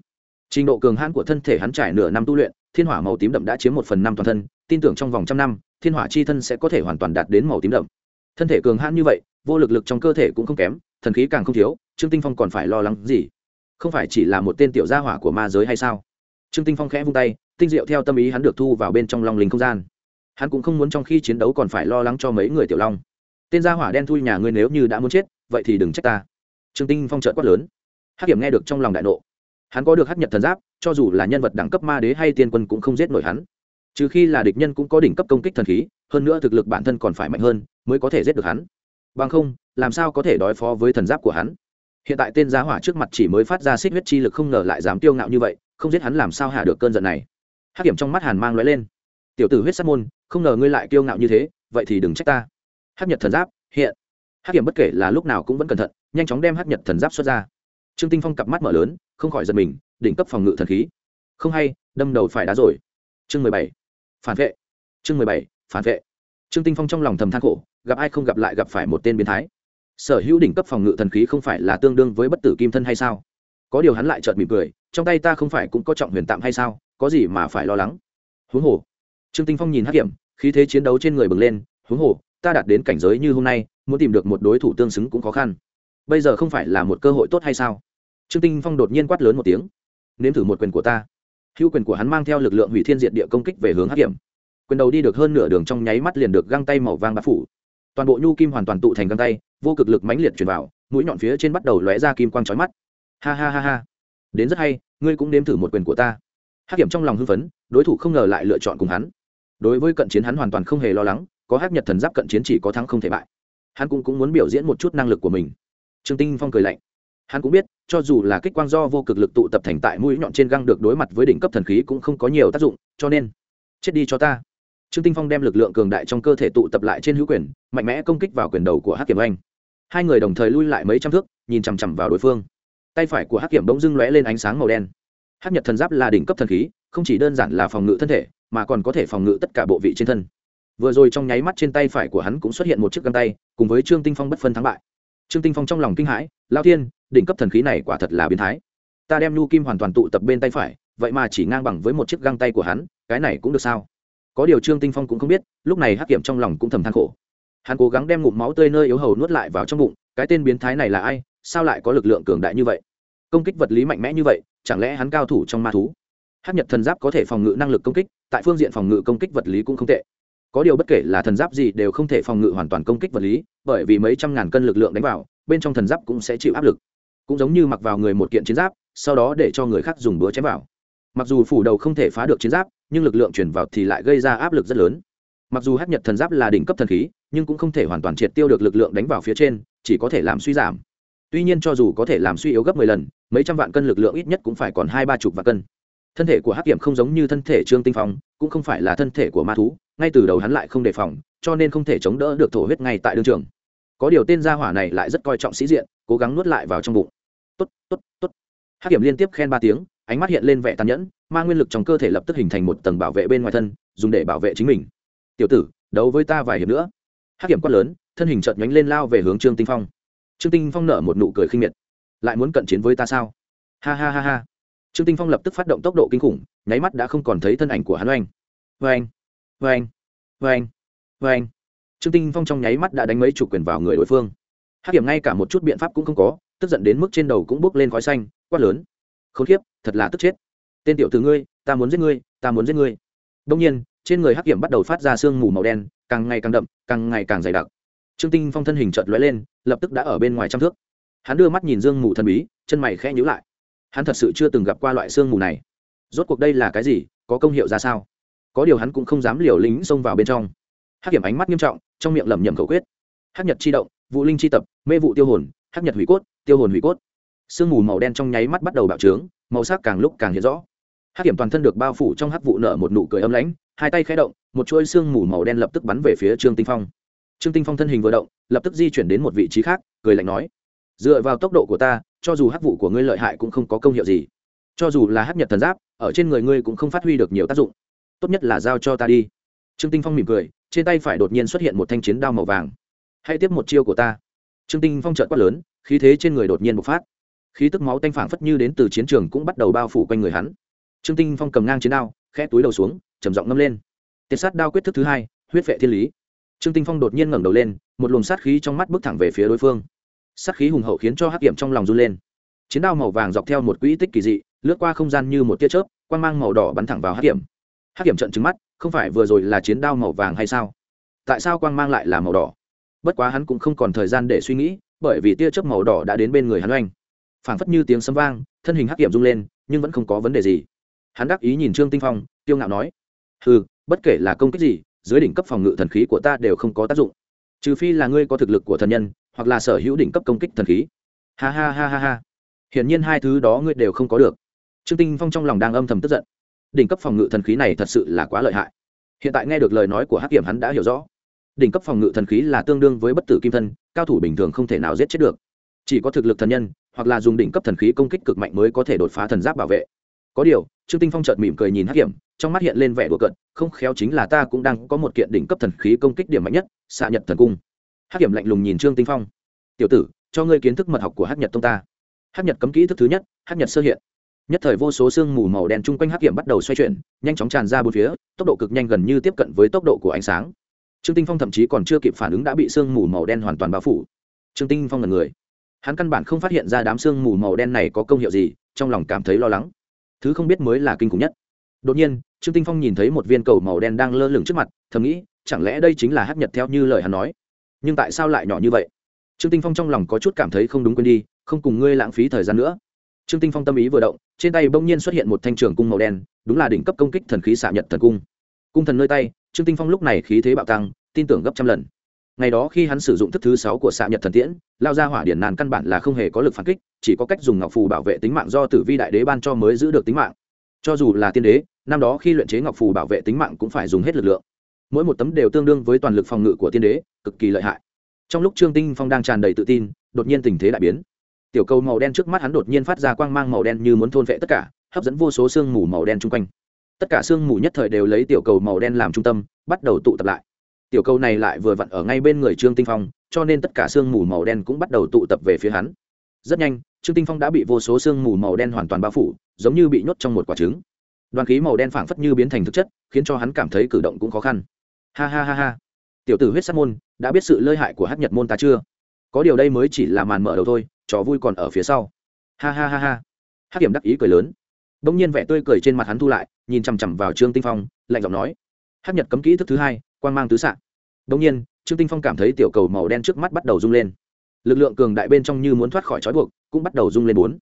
Trình độ cường hãn của thân thể hắn trải nửa năm tu luyện, thiên hỏa màu tím đậm đã chiếm một phần năm toàn thân, tin tưởng trong vòng trăm năm, thiên hỏa chi thân sẽ có thể hoàn toàn đạt đến màu tím đậm. Thân thể cường hãn như vậy, vô lực lực trong cơ thể cũng không kém, thần khí càng không thiếu, trương tinh phong còn phải lo lắng gì? Không phải chỉ là một tên tiểu gia hỏa của ma giới hay sao? Trương tinh phong khẽ vung tay, tinh diệu theo tâm ý hắn được thu vào bên trong long linh không gian. Hắn cũng không muốn trong khi chiến đấu còn phải lo lắng cho mấy người tiểu long. Tên gia hỏa đen thui nhà ngươi nếu như đã muốn chết, vậy thì đừng trách ta. Trương tinh phong trợn quát lớn. Hắc hiểm nghe được trong lòng đại nộ. Hắn có được hắc nhật thần giáp, cho dù là nhân vật đẳng cấp ma đế hay tiên quân cũng không giết nổi hắn. Trừ khi là địch nhân cũng có đỉnh cấp công kích thần khí, hơn nữa thực lực bản thân còn phải mạnh hơn, mới có thể giết được hắn. Bằng không, làm sao có thể đối phó với thần giáp của hắn? Hiện tại tên giá hỏa trước mặt chỉ mới phát ra xích huyết chi lực không ngờ lại dám tiêu ngạo như vậy không giết hắn làm sao hạ được cơn giận này. Hắc hiểm trong mắt hàn mang lóe lên. Tiểu tử huyết sát môn, không ngờ ngươi lại kiêu ngạo như thế, vậy thì đừng trách ta. Hắc nhật thần giáp, hiện. Hắc hiểm bất kể là lúc nào cũng vẫn cẩn thận, nhanh chóng đem hắc nhật thần giáp xuất ra. Trương tinh phong cặp mắt mở lớn, không khỏi giật mình, đỉnh cấp phòng ngự thần khí. Không hay, đâm đầu phải đá rồi. Chương mười bảy. Phản vệ. Chương mười bảy, phản vệ. Trương tinh phong trong lòng thầm than khổ, gặp ai không gặp lại gặp phải một tên biến thái. Sở hữu đỉnh cấp phòng ngự thần khí không phải là tương đương với bất tử kim thân hay sao? Có điều hắn lại chợt mỉm cười trong tay ta không phải cũng có trọng huyền tạm hay sao, có gì mà phải lo lắng? Huống hồ, trương tinh phong nhìn hắc hiểm, khí thế chiến đấu trên người bừng lên, huống hồ, ta đạt đến cảnh giới như hôm nay, muốn tìm được một đối thủ tương xứng cũng khó khăn. Bây giờ không phải là một cơ hội tốt hay sao? Trương tinh phong đột nhiên quát lớn một tiếng. Nếm thử một quyền của ta. Hữu quyền của hắn mang theo lực lượng hủy thiên diệt địa công kích về hướng hắc hiểm. Quyền đầu đi được hơn nửa đường trong nháy mắt liền được găng tay màu vàng bao phủ. Toàn bộ nhu kim hoàn toàn tụ thành găng tay, vô cực lực mãnh liệt truyền vào, mũi nhọn phía trên bắt đầu lóe ra kim quang chói mắt. Ha ha ha ha đến rất hay ngươi cũng nếm thử một quyền của ta. Hắc kiểm trong lòng hưng phấn đối thủ không ngờ lại lựa chọn cùng hắn. Đối với cận chiến hắn hoàn toàn không hề lo lắng có hắc nhật thần giáp cận chiến chỉ có thắng không thể bại. Hắn cũng, cũng muốn biểu diễn một chút năng lực của mình. Trương tinh phong cười lạnh. Hắn cũng biết cho dù là kích quang do vô cực lực tụ tập thành tại mũi nhọn trên găng được đối mặt với đỉnh cấp thần khí cũng không có nhiều tác dụng cho nên chết đi cho ta. Trương tinh phong đem lực lượng cường đại trong cơ thể tụ tập lại trên hữu quyền mạnh mẽ công kích vào quyền đầu của hắc kiểm anh. Hai người đồng thời lui lại mấy trăm thước nhìn chằm chằm vào đối phương tay phải của hắc kiểm bỗng dưng lóe lên ánh sáng màu đen. Hắc nhật thần giáp là đỉnh cấp thần khí, không chỉ đơn giản là phòng ngự thân thể, mà còn có thể phòng ngự tất cả bộ vị trên thân. Vừa rồi trong nháy mắt trên tay phải của hắn cũng xuất hiện một chiếc găng tay, cùng với trương tinh phong bất phân thắng bại. Trương tinh phong trong lòng kinh hãi lao thiên, đỉnh cấp thần khí này quả thật là biến thái. Ta đem nhu kim hoàn toàn tụ tập bên tay phải, vậy mà chỉ ngang bằng với một chiếc găng tay của hắn, cái này cũng được sao? Có điều trương tinh phong cũng không biết, lúc này hắc kiểm trong lòng cũng thầm than khổ. Hắn cố gắng đem ngụm máu tươi nơi yếu hầu nuốt lại vào trong bụng, cái tên biến thái này là ai? Sao lại có lực lượng cường đại như vậy? Công kích vật lý mạnh mẽ như vậy, chẳng lẽ hắn cao thủ trong ma thú? Hắc nhật thần giáp có thể phòng ngự năng lực công kích, tại phương diện phòng ngự công kích vật lý cũng không tệ. Có điều bất kể là thần giáp gì đều không thể phòng ngự hoàn toàn công kích vật lý, bởi vì mấy trăm ngàn cân lực lượng đánh vào, bên trong thần giáp cũng sẽ chịu áp lực. Cũng giống như mặc vào người một kiện chiến giáp, sau đó để cho người khác dùng búa chém vào. Mặc dù phủ đầu không thể phá được chiến giáp, nhưng lực lượng chuyển vào thì lại gây ra áp lực rất lớn. Mặc dù hát nhật thần giáp là đỉnh cấp thần khí, nhưng cũng không thể hoàn toàn triệt tiêu được lực lượng đánh vào phía trên, chỉ có thể làm suy giảm tuy nhiên cho dù có thể làm suy yếu gấp mười lần, mấy trăm vạn cân lực lượng ít nhất cũng phải còn hai ba chục vạn cân. Thân thể của hắc kiểm không giống như thân thể trương tinh phong, cũng không phải là thân thể của ma thú, ngay từ đầu hắn lại không đề phòng, cho nên không thể chống đỡ được thổ huyết ngay tại đương trường. Có điều tên gia hỏa này lại rất coi trọng sĩ diện, cố gắng nuốt lại vào trong bụng. Tốt tốt tốt. Hắc kiểm liên tiếp khen ba tiếng, ánh mắt hiện lên vẻ tàn nhẫn mang nguyên lực trong cơ thể lập tức hình thành một tầng bảo vệ bên ngoài thân, dùng để bảo vệ chính mình. Tiểu tử, đấu với ta vài hiệp nữa. Hắc kiểm quát lớn, thân hình chợt nhánh lên lao về hướng trương tinh phong trương tinh phong nở một nụ cười khinh miệt. Lại muốn cận chiến với ta sao? Ha ha ha ha. Trương tinh phong lập tức phát động tốc độ kinh khủng, nháy mắt đã không còn thấy thân ảnh của hắn. Oanh oanh oanh oanh oanh. Trương tinh phong trong nháy mắt đã đánh mấy chủ quyền vào người đối phương. Hắc hiểm ngay cả một chút biện pháp cũng không có, tức giận đến mức trên đầu cũng bốc lên khói xanh, quát lớn. Khốn kiếp, thật là tức chết. Tên tiểu từ ngươi, ta muốn giết ngươi, ta muốn giết ngươi. Đông nhiên, trên người hắc hiểm bắt đầu phát ra sương mù màu đen, càng ngày càng đậm, càng ngày càng dày đặc trương tinh phong thân hình chợt lóe lên, lập tức đã ở bên ngoài trăm thước. Hắn đưa mắt nhìn dương mù thần bí, chân mày khẽ nhíu lại. Hắn thật sự chưa từng gặp qua loại sương mù này. Rốt cuộc đây là cái gì, có công hiệu ra sao? Có điều hắn cũng không dám liều lính xông vào bên trong. Hắc điểm ánh mắt nghiêm trọng, trong miệng lẩm nhẩm khẩu quyết. Hắc nhật chi động vụ linh chi tập, mê vụ tiêu hồn, hắc nhật hủy cốt, tiêu hồn hủy cốt. Sương mù màu đen trong nháy mắt bắt đầu bạo trướng, màu sắc càng lúc càng hiện rõ. Hắc điểm toàn thân được bao phủ trong hắc vụ nở một nụ cười âm lãnh, hai tay khẽ động, một chuôi sương mù màu đen lập tức bắn về phía trương tinh phong trương tinh phong thân hình vừa động, lập tức di chuyển đến một vị trí khác, cười lạnh nói, dựa vào tốc độ của ta, cho dù hắc vụ của ngươi lợi hại cũng không có công hiệu gì. Cho dù là hắc nhật thần giáp, ở trên người ngươi cũng không phát huy được nhiều tác dụng. Tốt nhất là giao cho ta đi. Trương tinh phong mỉm cười, trên tay phải đột nhiên xuất hiện một thanh chiến đao màu vàng. Hãy tiếp một chiêu của ta. Trương tinh phong chợt quát lớn, khí thế trên người đột nhiên bộc phát. Khí tức máu tanh phảng phất như đến từ chiến trường cũng bắt đầu bao phủ quanh người hắn. Trương tinh phong cầm ngang chiến đao, khẽ túi đầu xuống, trầm giọng ngâm lên. Tiệt sát đao quyết thức thứ hai, huyết vệ thiên lý trương tinh phong đột nhiên ngẩng đầu lên, một luồng sát khí trong mắt bước thẳng về phía đối phương. Sát khí hùng hậu khiến cho hắc hiểm trong lòng run lên. Chiến đao màu vàng dọc theo một quỹ tích kỳ dị, lướt qua không gian như một tia chớp, quang mang màu đỏ bắn thẳng vào hắc hiểm hắc hiểm trận trứng mắt, không phải vừa rồi là chiến đao màu vàng hay sao? Tại sao quang mang lại là màu đỏ? Bất quá hắn cũng không còn thời gian để suy nghĩ, bởi vì tia chớp màu đỏ đã đến bên người hắn oanh. Phảng phất như tiếng sấm vang, thân hình hắc hiểm rung lên, nhưng vẫn không có vấn đề gì. Hắn đắc ý nhìn trương tinh phong tiêu ngạo nói, hừ, bất kể là công kích gì dưới đỉnh cấp phòng ngự thần khí của ta đều không có tác dụng. Trừ phi là ngươi có thực lực của thần nhân, hoặc là sở hữu đỉnh cấp công kích thần khí. Ha ha ha ha ha. Hiển nhiên hai thứ đó ngươi đều không có được. Trương tinh phong trong lòng đang âm thầm tức giận. Đỉnh cấp phòng ngự thần khí này thật sự là quá lợi hại. Hiện tại nghe được lời nói của hắc kiểm hắn đã hiểu rõ. Đỉnh cấp phòng ngự thần khí là tương đương với bất tử kim thân, cao thủ bình thường không thể nào giết chết được. Chỉ có thực lực thần nhân, hoặc là dùng đỉnh cấp thần khí công kích cực mạnh mới có thể đột phá thần giáp bảo vệ có điều, trương tinh phong chợt mỉm cười nhìn hắc hiểm trong mắt hiện lên vẻ đùa cợt, không khéo chính là ta cũng đang có một kiện đỉnh cấp thần khí công kích điểm mạnh nhất, xạ nhật thần cung. Hắc hiểm lạnh lùng nhìn trương tinh phong. Tiểu tử, cho ngươi kiến thức mật học của hắc nhật tông ta. Hắc nhật cấm kỹ thức thứ nhất, hắc nhật sơ hiện. Nhất thời vô số sương mù màu đen chung quanh hắc hiểm bắt đầu xoay chuyển, nhanh chóng tràn ra bốn phía, tốc độ cực nhanh gần như tiếp cận với tốc độ của ánh sáng. Trương tinh phong thậm chí còn chưa kịp phản ứng đã bị sương mù màu đen hoàn toàn bao phủ. Trương tinh phong là người. Hắn căn bản không phát hiện ra đám sương mù màu đen này có công hiệu gì, trong lòng cảm thấy lo lắng thứ không biết mới là kinh khủng nhất. Đột nhiên, trương tinh phong nhìn thấy một viên cầu màu đen đang lơ lửng trước mặt, thầm nghĩ, chẳng lẽ đây chính là hắc nhật theo như lời hắn nói? Nhưng tại sao lại nhỏ như vậy? Trương tinh phong trong lòng có chút cảm thấy không đúng quên đi, không cùng ngươi lãng phí thời gian nữa. Trương tinh phong tâm ý vừa động, trên tay bỗng nhiên xuất hiện một thanh trường cung màu đen, đúng là đỉnh cấp công kích thần khí xạ nhật thần cung. Cung thần nơi tay, trương tinh phong lúc này khí thế bạo tăng, tin tưởng gấp trăm lần ngày đó khi hắn sử dụng thức thứ sáu của xạ nhật thần tiễn, lao ra hỏa điển nàn căn bản là không hề có lực phản kích, chỉ có cách dùng ngọc phù bảo vệ tính mạng do tử vi đại đế ban cho mới giữ được tính mạng. Cho dù là tiên đế, năm đó khi luyện chế ngọc phù bảo vệ tính mạng cũng phải dùng hết lực lượng. Mỗi một tấm đều tương đương với toàn lực phòng ngự của tiên đế, cực kỳ lợi hại. Trong lúc trương tinh phong đang tràn đầy tự tin, đột nhiên tình thế đại biến. Tiểu cầu màu đen trước mắt hắn đột nhiên phát ra quang mang màu đen như muốn thôn vệ tất cả, hấp dẫn vô số sương mù màu đen chung quanh. Tất cả sương mù nhất thời đều lấy tiểu cầu màu đen làm trung tâm, bắt đầu tụ tập lại tiểu cầu này lại vừa vặn ở ngay bên người trương tinh phong, cho nên tất cả sương mù màu đen cũng bắt đầu tụ tập về phía hắn. Rất nhanh, trương tinh phong đã bị vô số sương mù màu đen hoàn toàn bao phủ, giống như bị nhốt trong một quả trứng. Đoàn khí màu đen phảng phất như biến thành thực chất, khiến cho hắn cảm thấy cử động cũng khó khăn. Ha ha ha ha. Tiểu tử huyết sát môn, đã biết sự lợi hại của hát nhật môn ta chưa? Có điều đây mới chỉ là màn mở đầu thôi, trò vui còn ở phía sau. Ha ha ha ha. Hát Kiểm đắc ý cười lớn. Bỗng nhiên vẻ tươi cười trên mặt hắn thu lại, nhìn chằm chằm vào trương tinh phong, lạnh giọng nói. Hát nhật cấm kỹ thức thứ hai quan mang tứ xạ đông nhiên trương tinh phong cảm thấy tiểu cầu màu đen trước mắt bắt đầu rung lên lực lượng cường đại bên trong như muốn thoát khỏi trói buộc cũng bắt đầu rung lên bốn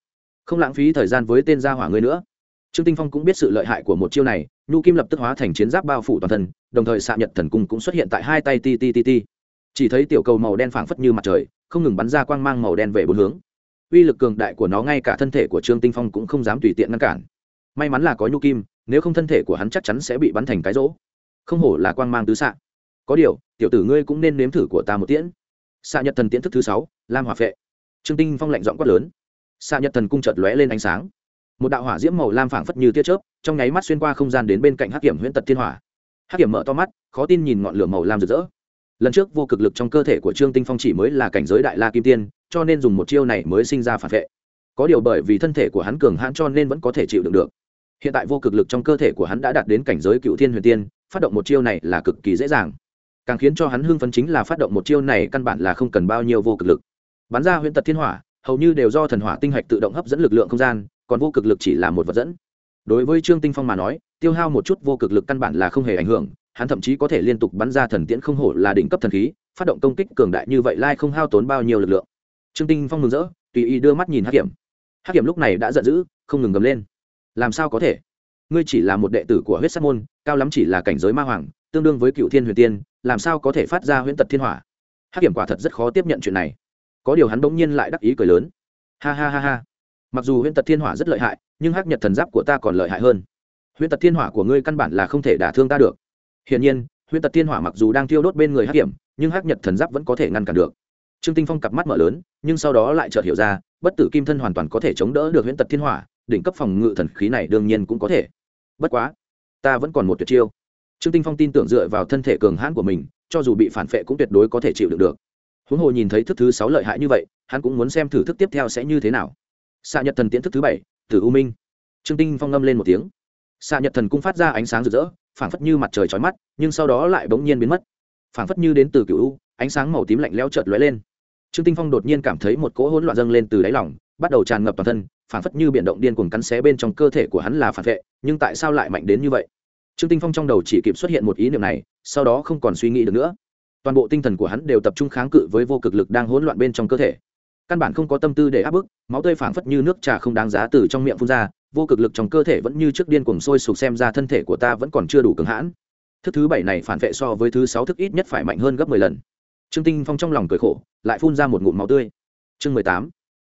không lãng phí thời gian với tên gia hỏa người nữa trương tinh phong cũng biết sự lợi hại của một chiêu này nhu kim lập tức hóa thành chiến giáp bao phủ toàn thân đồng thời xạ nhật thần cung cũng xuất hiện tại hai tay ti ti ti ti chỉ thấy tiểu cầu màu đen phảng phất như mặt trời không ngừng bắn ra quang mang màu đen về bốn hướng uy lực cường đại của nó ngay cả thân thể của trương tinh phong cũng không dám tùy tiện ngăn cản may mắn là có nhu kim nếu không thân thể của hắn chắc chắn sẽ bị bắn thành cái rỗ không hổ là quang mang tứ xạ. Có điều, tiểu tử ngươi cũng nên nếm thử của ta một tiễn. Xạ nhật thần tiễn thức thứ sáu, lam hỏa phệ. Trương tinh phong lạnh giọng quát lớn. Xạ nhật thần cung chợt lóe lên ánh sáng. Một đạo hỏa diễm màu lam phảng phất như tia chớp, trong nháy mắt xuyên qua không gian đến bên cạnh hắc kiểm huyễn tật thiên hỏa. Hắc kiểm mở to mắt, khó tin nhìn ngọn lửa màu lam rực rỡ. Lần trước vô cực lực trong cơ thể của trương tinh phong chỉ mới là cảnh giới đại la kim tiên, cho nên dùng một chiêu này mới sinh ra phản vệ. Có điều bởi vì thân thể của hắn cường hãn cho nên vẫn có thể chịu đựng được hiện tại vô cực lực trong cơ thể của hắn đã đạt đến cảnh giới cựu thiên huyền tiên, phát động một chiêu này là cực kỳ dễ dàng. Càng khiến cho hắn hưng phấn chính là phát động một chiêu này căn bản là không cần bao nhiêu vô cực lực. Bắn ra huyễn tật thiên hỏa, hầu như đều do thần hỏa tinh hạch tự động hấp dẫn lực lượng không gian, còn vô cực lực chỉ là một vật dẫn. Đối với trương tinh phong mà nói, tiêu hao một chút vô cực lực căn bản là không hề ảnh hưởng, hắn thậm chí có thể liên tục bắn ra thần tiễn không hổ là đỉnh cấp thần khí, phát động công kích cường đại như vậy lai không hao tốn bao nhiêu lực lượng. Trương tinh phong mừng rỡ, tùy ý đưa mắt nhìn hắc kiểm. Hắc kiểm lúc này đã giận dữ, không ngừng gầm lên làm sao có thể? Ngươi chỉ là một đệ tử của huyết sát môn, cao lắm chỉ là cảnh giới ma hoàng, tương đương với cựu thiên huyền tiên, làm sao có thể phát ra huyễn tật thiên hỏa? Hắc kiểm quả thật rất khó tiếp nhận chuyện này. Có điều hắn bỗng nhiên lại đắc ý cười lớn. Ha ha ha ha. Mặc dù huyễn tật thiên hỏa rất lợi hại, nhưng hắc nhật thần giáp của ta còn lợi hại hơn. Huyễn tật thiên hỏa của ngươi căn bản là không thể đả thương ta được. Hiển nhiên, huyễn tật thiên hỏa mặc dù đang thiêu đốt bên người hắc hiểm, nhưng hắc nhật thần giáp vẫn có thể ngăn cản được. Trương tinh phong cặp mắt mở lớn, nhưng sau đó lại chợt hiểu ra, bất tử kim thân hoàn toàn có thể chống đỡ được huyễn tật thiên hỏa đỉnh cấp phòng ngự thần khí này đương nhiên cũng có thể. Bất quá, ta vẫn còn một tuyệt chiêu. Trương tinh phong tin tưởng dựa vào thân thể cường hãn của mình, cho dù bị phản phệ cũng tuyệt đối có thể chịu đựng được. Huống hồ nhìn thấy thức thứ sáu lợi hại như vậy, hắn cũng muốn xem thử thức tiếp theo sẽ như thế nào. Xạ nhật thần tiễn thức thứ bảy, tử u minh. Trương tinh phong ngâm lên một tiếng. Xạ nhật thần cung phát ra ánh sáng rực rỡ, phảng phất như mặt trời chói mắt, nhưng sau đó lại bỗng nhiên biến mất. Phảng phất như đến từ cựu u, ánh sáng màu tím lạnh lẽo chợt lóe lên. Trương tinh phong đột nhiên cảm thấy một cỗ hỗn loạn dâng lên từ đáy lòng, bắt đầu tràn ngập toàn thân Phản phất như biển động điên cuồng cắn xé bên trong cơ thể của hắn là phản vệ, nhưng tại sao lại mạnh đến như vậy? Trương tinh phong trong đầu chỉ kịp xuất hiện một ý niệm này, sau đó không còn suy nghĩ được nữa. Toàn bộ tinh thần của hắn đều tập trung kháng cự với vô cực lực đang hỗn loạn bên trong cơ thể. Căn bản không có tâm tư để áp bức, máu tươi phảng phất như nước trà không đáng giá từ trong miệng phun ra, vô cực lực trong cơ thể vẫn như trước điên cuồng sôi sục xem ra thân thể của ta vẫn còn chưa đủ cứng hãn. Thức thứ bảy này phản vệ so với thứ sáu thức ít nhất phải mạnh hơn gấp mười lần. Trương tinh phong trong lòng cười khổ, lại phun ra một ngụm máu tươi. Chương mười tám.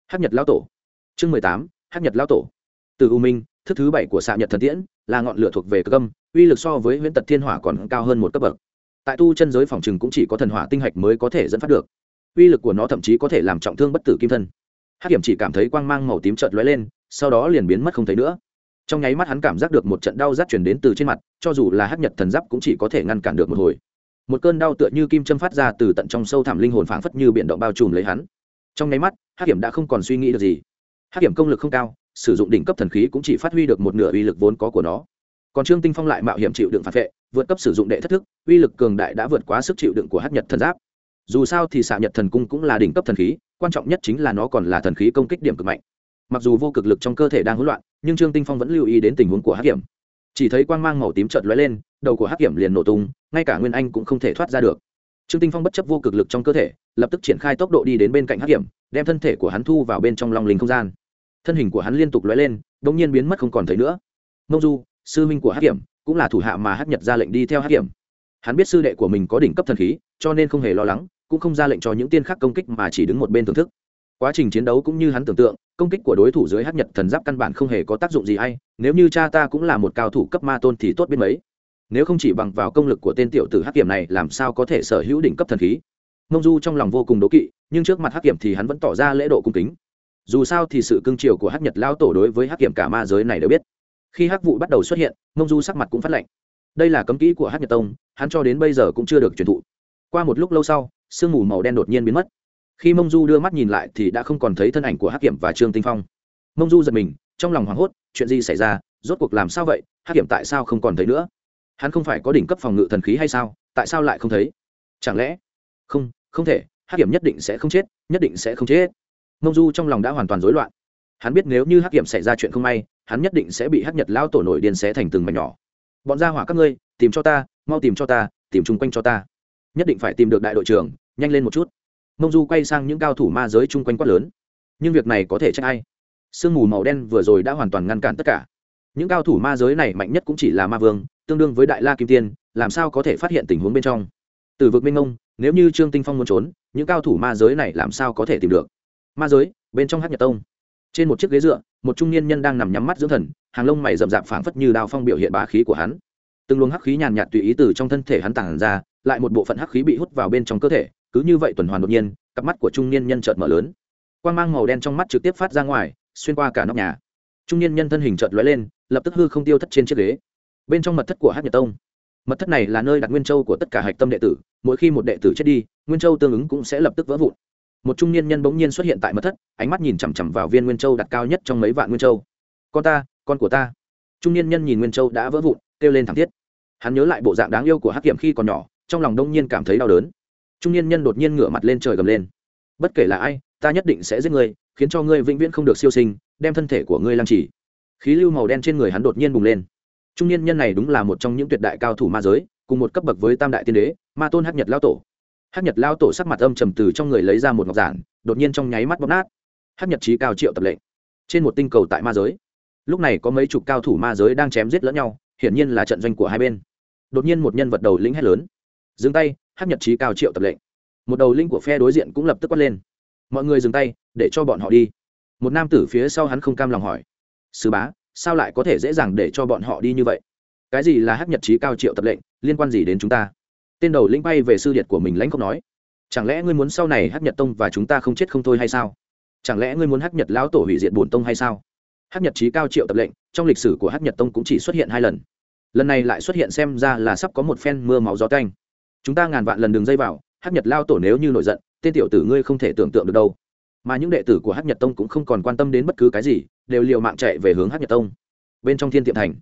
Hát nhật lao tổ chương mười tám hát nhật lao tổ. Từ u minh, thức thứ bảy của xạ nhật thần tiễn, là ngọn lửa thuộc về cơ âm, uy lực so với huyễn tật thiên hỏa còn cao hơn một cấp bậc. Tại tu chân giới phòng trừng cũng chỉ có thần hỏa tinh hạch mới có thể dẫn phát được. Uy lực của nó thậm chí có thể làm trọng thương bất tử kim thân. Hắc kiểm chỉ cảm thấy quang mang màu tím trợt lóe lên, sau đó liền biến mất không thấy nữa. Trong nháy mắt hắn cảm giác được một trận đau rát chuyển đến từ trên mặt, cho dù là hắc nhật thần giáp cũng chỉ có thể ngăn cản được một hồi. Một cơn đau tựa như kim châm phát ra từ tận trong sâu thẳm linh hồn phảng phất như biển động bao trùm lấy hắn. Trong nháy mắt, hắc kiểm đã không còn suy nghĩ được gì hắc kiểm công lực không cao, sử dụng đỉnh cấp thần khí cũng chỉ phát huy được một nửa uy lực vốn có của nó. Còn trương tinh phong lại mạo hiểm chịu đựng phản vệ, vượt cấp sử dụng đệ thất thức, uy lực cường đại đã vượt quá sức chịu đựng của hắc nhật thần giáp. Dù sao thì xạ nhật thần cung cũng là đỉnh cấp thần khí, quan trọng nhất chính là nó còn là thần khí công kích điểm cực mạnh. Mặc dù vô cực lực trong cơ thể đang hỗn loạn, nhưng trương tinh phong vẫn lưu ý đến tình huống của hắc kiểm. Chỉ thấy quang mang màu tím chợt lóe lên, đầu của hắc kiểm liền nổ tung, ngay cả nguyên anh cũng không thể thoát ra được. Trương tinh phong bất chấp vô cực lực trong cơ thể, lập tức triển khai tốc độ đi đến bên cạnh hắc kiểm, đem thân thể của hắn thu vào bên trong long linh không gian thân hình của hắn liên tục lóe lên đ ỗ n g nhiên biến mất không còn thấy nữa. Mông du, sư minh của hắc kiểm, cũng là thủ hạ mà hắc nhật ra lệnh đi theo hắc kiểm. Hắn biết sư đệ của mình có đỉnh cấp thần khí, cho nên không hề lo lắng, cũng không ra lệnh cho những tiên khác công kích mà chỉ đứng một bên thưởng thức. Quá trình chiến đấu cũng như hắn tưởng tượng, công kích của đối thủ dưới hắc nhật thần giáp căn bản không hề có tác dụng gì hay, nếu như cha ta cũng là một cao thủ cấp ma tôn thì tốt biết mấy. Nếu không chỉ bằng vào công lực của tên tiểu tử hắc kiểm này, làm sao có thể sở hữu đỉnh cấp thần khí? Mông du trong lòng vô cùng đố kỵ, nhưng trước mặt hắc kiểm thì hắn vẫn tỏ ra lễ độ cung kính dù sao thì sự cương triều của hắc nhật lao tổ đối với hắc kiểm cả ma giới này đều biết. Khi hắc vụ bắt đầu xuất hiện, mông du sắc mặt cũng phát lạnh. Đây là cấm kỹ của hắc nhật tông, hắn cho đến bây giờ cũng chưa được truyền thụ. Qua một lúc lâu sau, sương mù màu đen đột nhiên biến mất. Khi mông du đưa mắt nhìn lại thì đã không còn thấy thân ảnh của hắc kiểm và trương tinh phong. Mông du giật mình, trong lòng hoảng hốt, chuyện gì xảy ra, rốt cuộc làm sao vậy, hắc kiểm tại sao không còn thấy nữa? Hắn không phải có đỉnh cấp phòng ngự thần khí hay sao, tại sao lại không thấy? Chẳng lẽ? Không không thể, hắc kiểm nhất định sẽ không chết, nhất định sẽ không chết mông du trong lòng đã hoàn toàn rối loạn. Hắn biết nếu như hắc kiểm xảy ra chuyện không may hắn nhất định sẽ bị hắc nhật lao tổ nổi điên xé thành từng mảnh nhỏ. Bọn gia hỏa các ngươi tìm cho ta mau tìm cho ta tìm chung quanh cho ta. Nhất định phải tìm được đại đội trưởng nhanh lên một chút. Mông du quay sang những cao thủ ma giới chung quanh quát lớn. Nhưng việc này có thể trách ai? Sương mù màu đen vừa rồi đã hoàn toàn ngăn cản tất cả. Những cao thủ ma giới này mạnh nhất cũng chỉ là ma vương tương đương với đại la kim tiên làm sao có thể phát hiện tình huống bên trong? Từ vực minh ông, nếu như trương tinh phong muốn trốn những cao thủ ma giới này làm sao có thể tìm được? Ma giới, bên trong hát nhật tông. Trên một chiếc ghế dựa, một trung niên nhân đang nằm nhắm mắt dưỡng thần, hàng lông mày rậm rạp phảng phất như đao phong biểu hiện bá khí của hắn. Từng luồng hắc khí nhàn nhạt tùy ý từ trong thân thể hắn tản ra, lại một bộ phận hắc khí bị hút vào bên trong cơ thể, cứ như vậy tuần hoàn đột nhiên, cặp mắt của trung niên nhân chợt mở lớn. Quang mang màu đen trong mắt trực tiếp phát ra ngoài, xuyên qua cả nóc nhà. Trung niên nhân thân hình chợt lóe lên, lập tức hư không tiêu thất trên chiếc ghế. Bên trong mật thất của hát nhật tông. Mật thất này là nơi đặt nguyên châu của tất cả hạch tâm đệ tử, mỗi khi một đệ tử chết đi, nguyên châu tương ứng cũng sẽ lập tức vỡ vụn một trung niên nhân bỗng nhiên xuất hiện tại mật thất, ánh mắt nhìn chằm chằm vào viên nguyên châu đặt cao nhất trong mấy vạn nguyên châu. Con ta, con của ta. Trung niên nhân nhìn nguyên châu đã vỡ vụn, kêu lên thảm thiết. Hắn nhớ lại bộ dạng đáng yêu của hắc kiểm khi còn nhỏ, trong lòng đông nhiên cảm thấy đau đớn. Trung niên nhân đột nhiên ngửa mặt lên trời gầm lên. Bất kể là ai, ta nhất định sẽ giết ngươi, khiến cho ngươi vĩnh viễn không được siêu sinh, đem thân thể của ngươi làm chỉ khí lưu màu đen trên người hắn đột nhiên bùng lên. Trung niên nhân này đúng là một trong những tuyệt đại cao thủ ma giới, cùng một cấp bậc với tam đại tiên đế, ma tôn hắc nhật lao tổ hắc nhật lao tổ sắc mặt âm trầm từ trong người lấy ra một ngọc giản, đột nhiên trong nháy mắt bóp nát. Hắc nhật trí cao triệu tập lệnh. Trên một tinh cầu tại ma giới. Lúc này có mấy chục cao thủ ma giới đang chém giết lẫn nhau, hiển nhiên là trận doanh của hai bên. Đột nhiên một nhân vật đầu lĩnh hét lớn. Dừng tay hắc nhật trí cao triệu tập lệnh. Một đầu linh của phe đối diện cũng lập tức quát lên. Mọi người dừng tay, để cho bọn họ đi. Một nam tử phía sau hắn không cam lòng hỏi. Sứ bá, sao lại có thể dễ dàng để cho bọn họ đi như vậy? Cái gì là hắc nhật trí cao triệu tập lệnh, liên quan gì đến chúng ta? Tên đầu lĩnh bay về sư điệt của mình lãnh không nói, chẳng lẽ ngươi muốn sau này hắc nhật tông và chúng ta không chết không thôi hay sao? Chẳng lẽ ngươi muốn hắc nhật lão tổ hủy diệt bổn tông hay sao? Hắc nhật trí cao triệu tập lệnh, trong lịch sử của hắc nhật tông cũng chỉ xuất hiện hai lần. Lần này lại xuất hiện xem ra là sắp có một phen mưa máu gió canh chúng ta ngàn vạn lần đường dây vào, hắc nhật lao tổ nếu như nổi giận, tên tiểu tử ngươi không thể tưởng tượng được đâu. Mà những đệ tử của hắc nhật tông cũng không còn quan tâm đến bất cứ cái gì, đều liều mạng chạy về hướng hắc nhật tông. Bên trong thiên tiệm thành,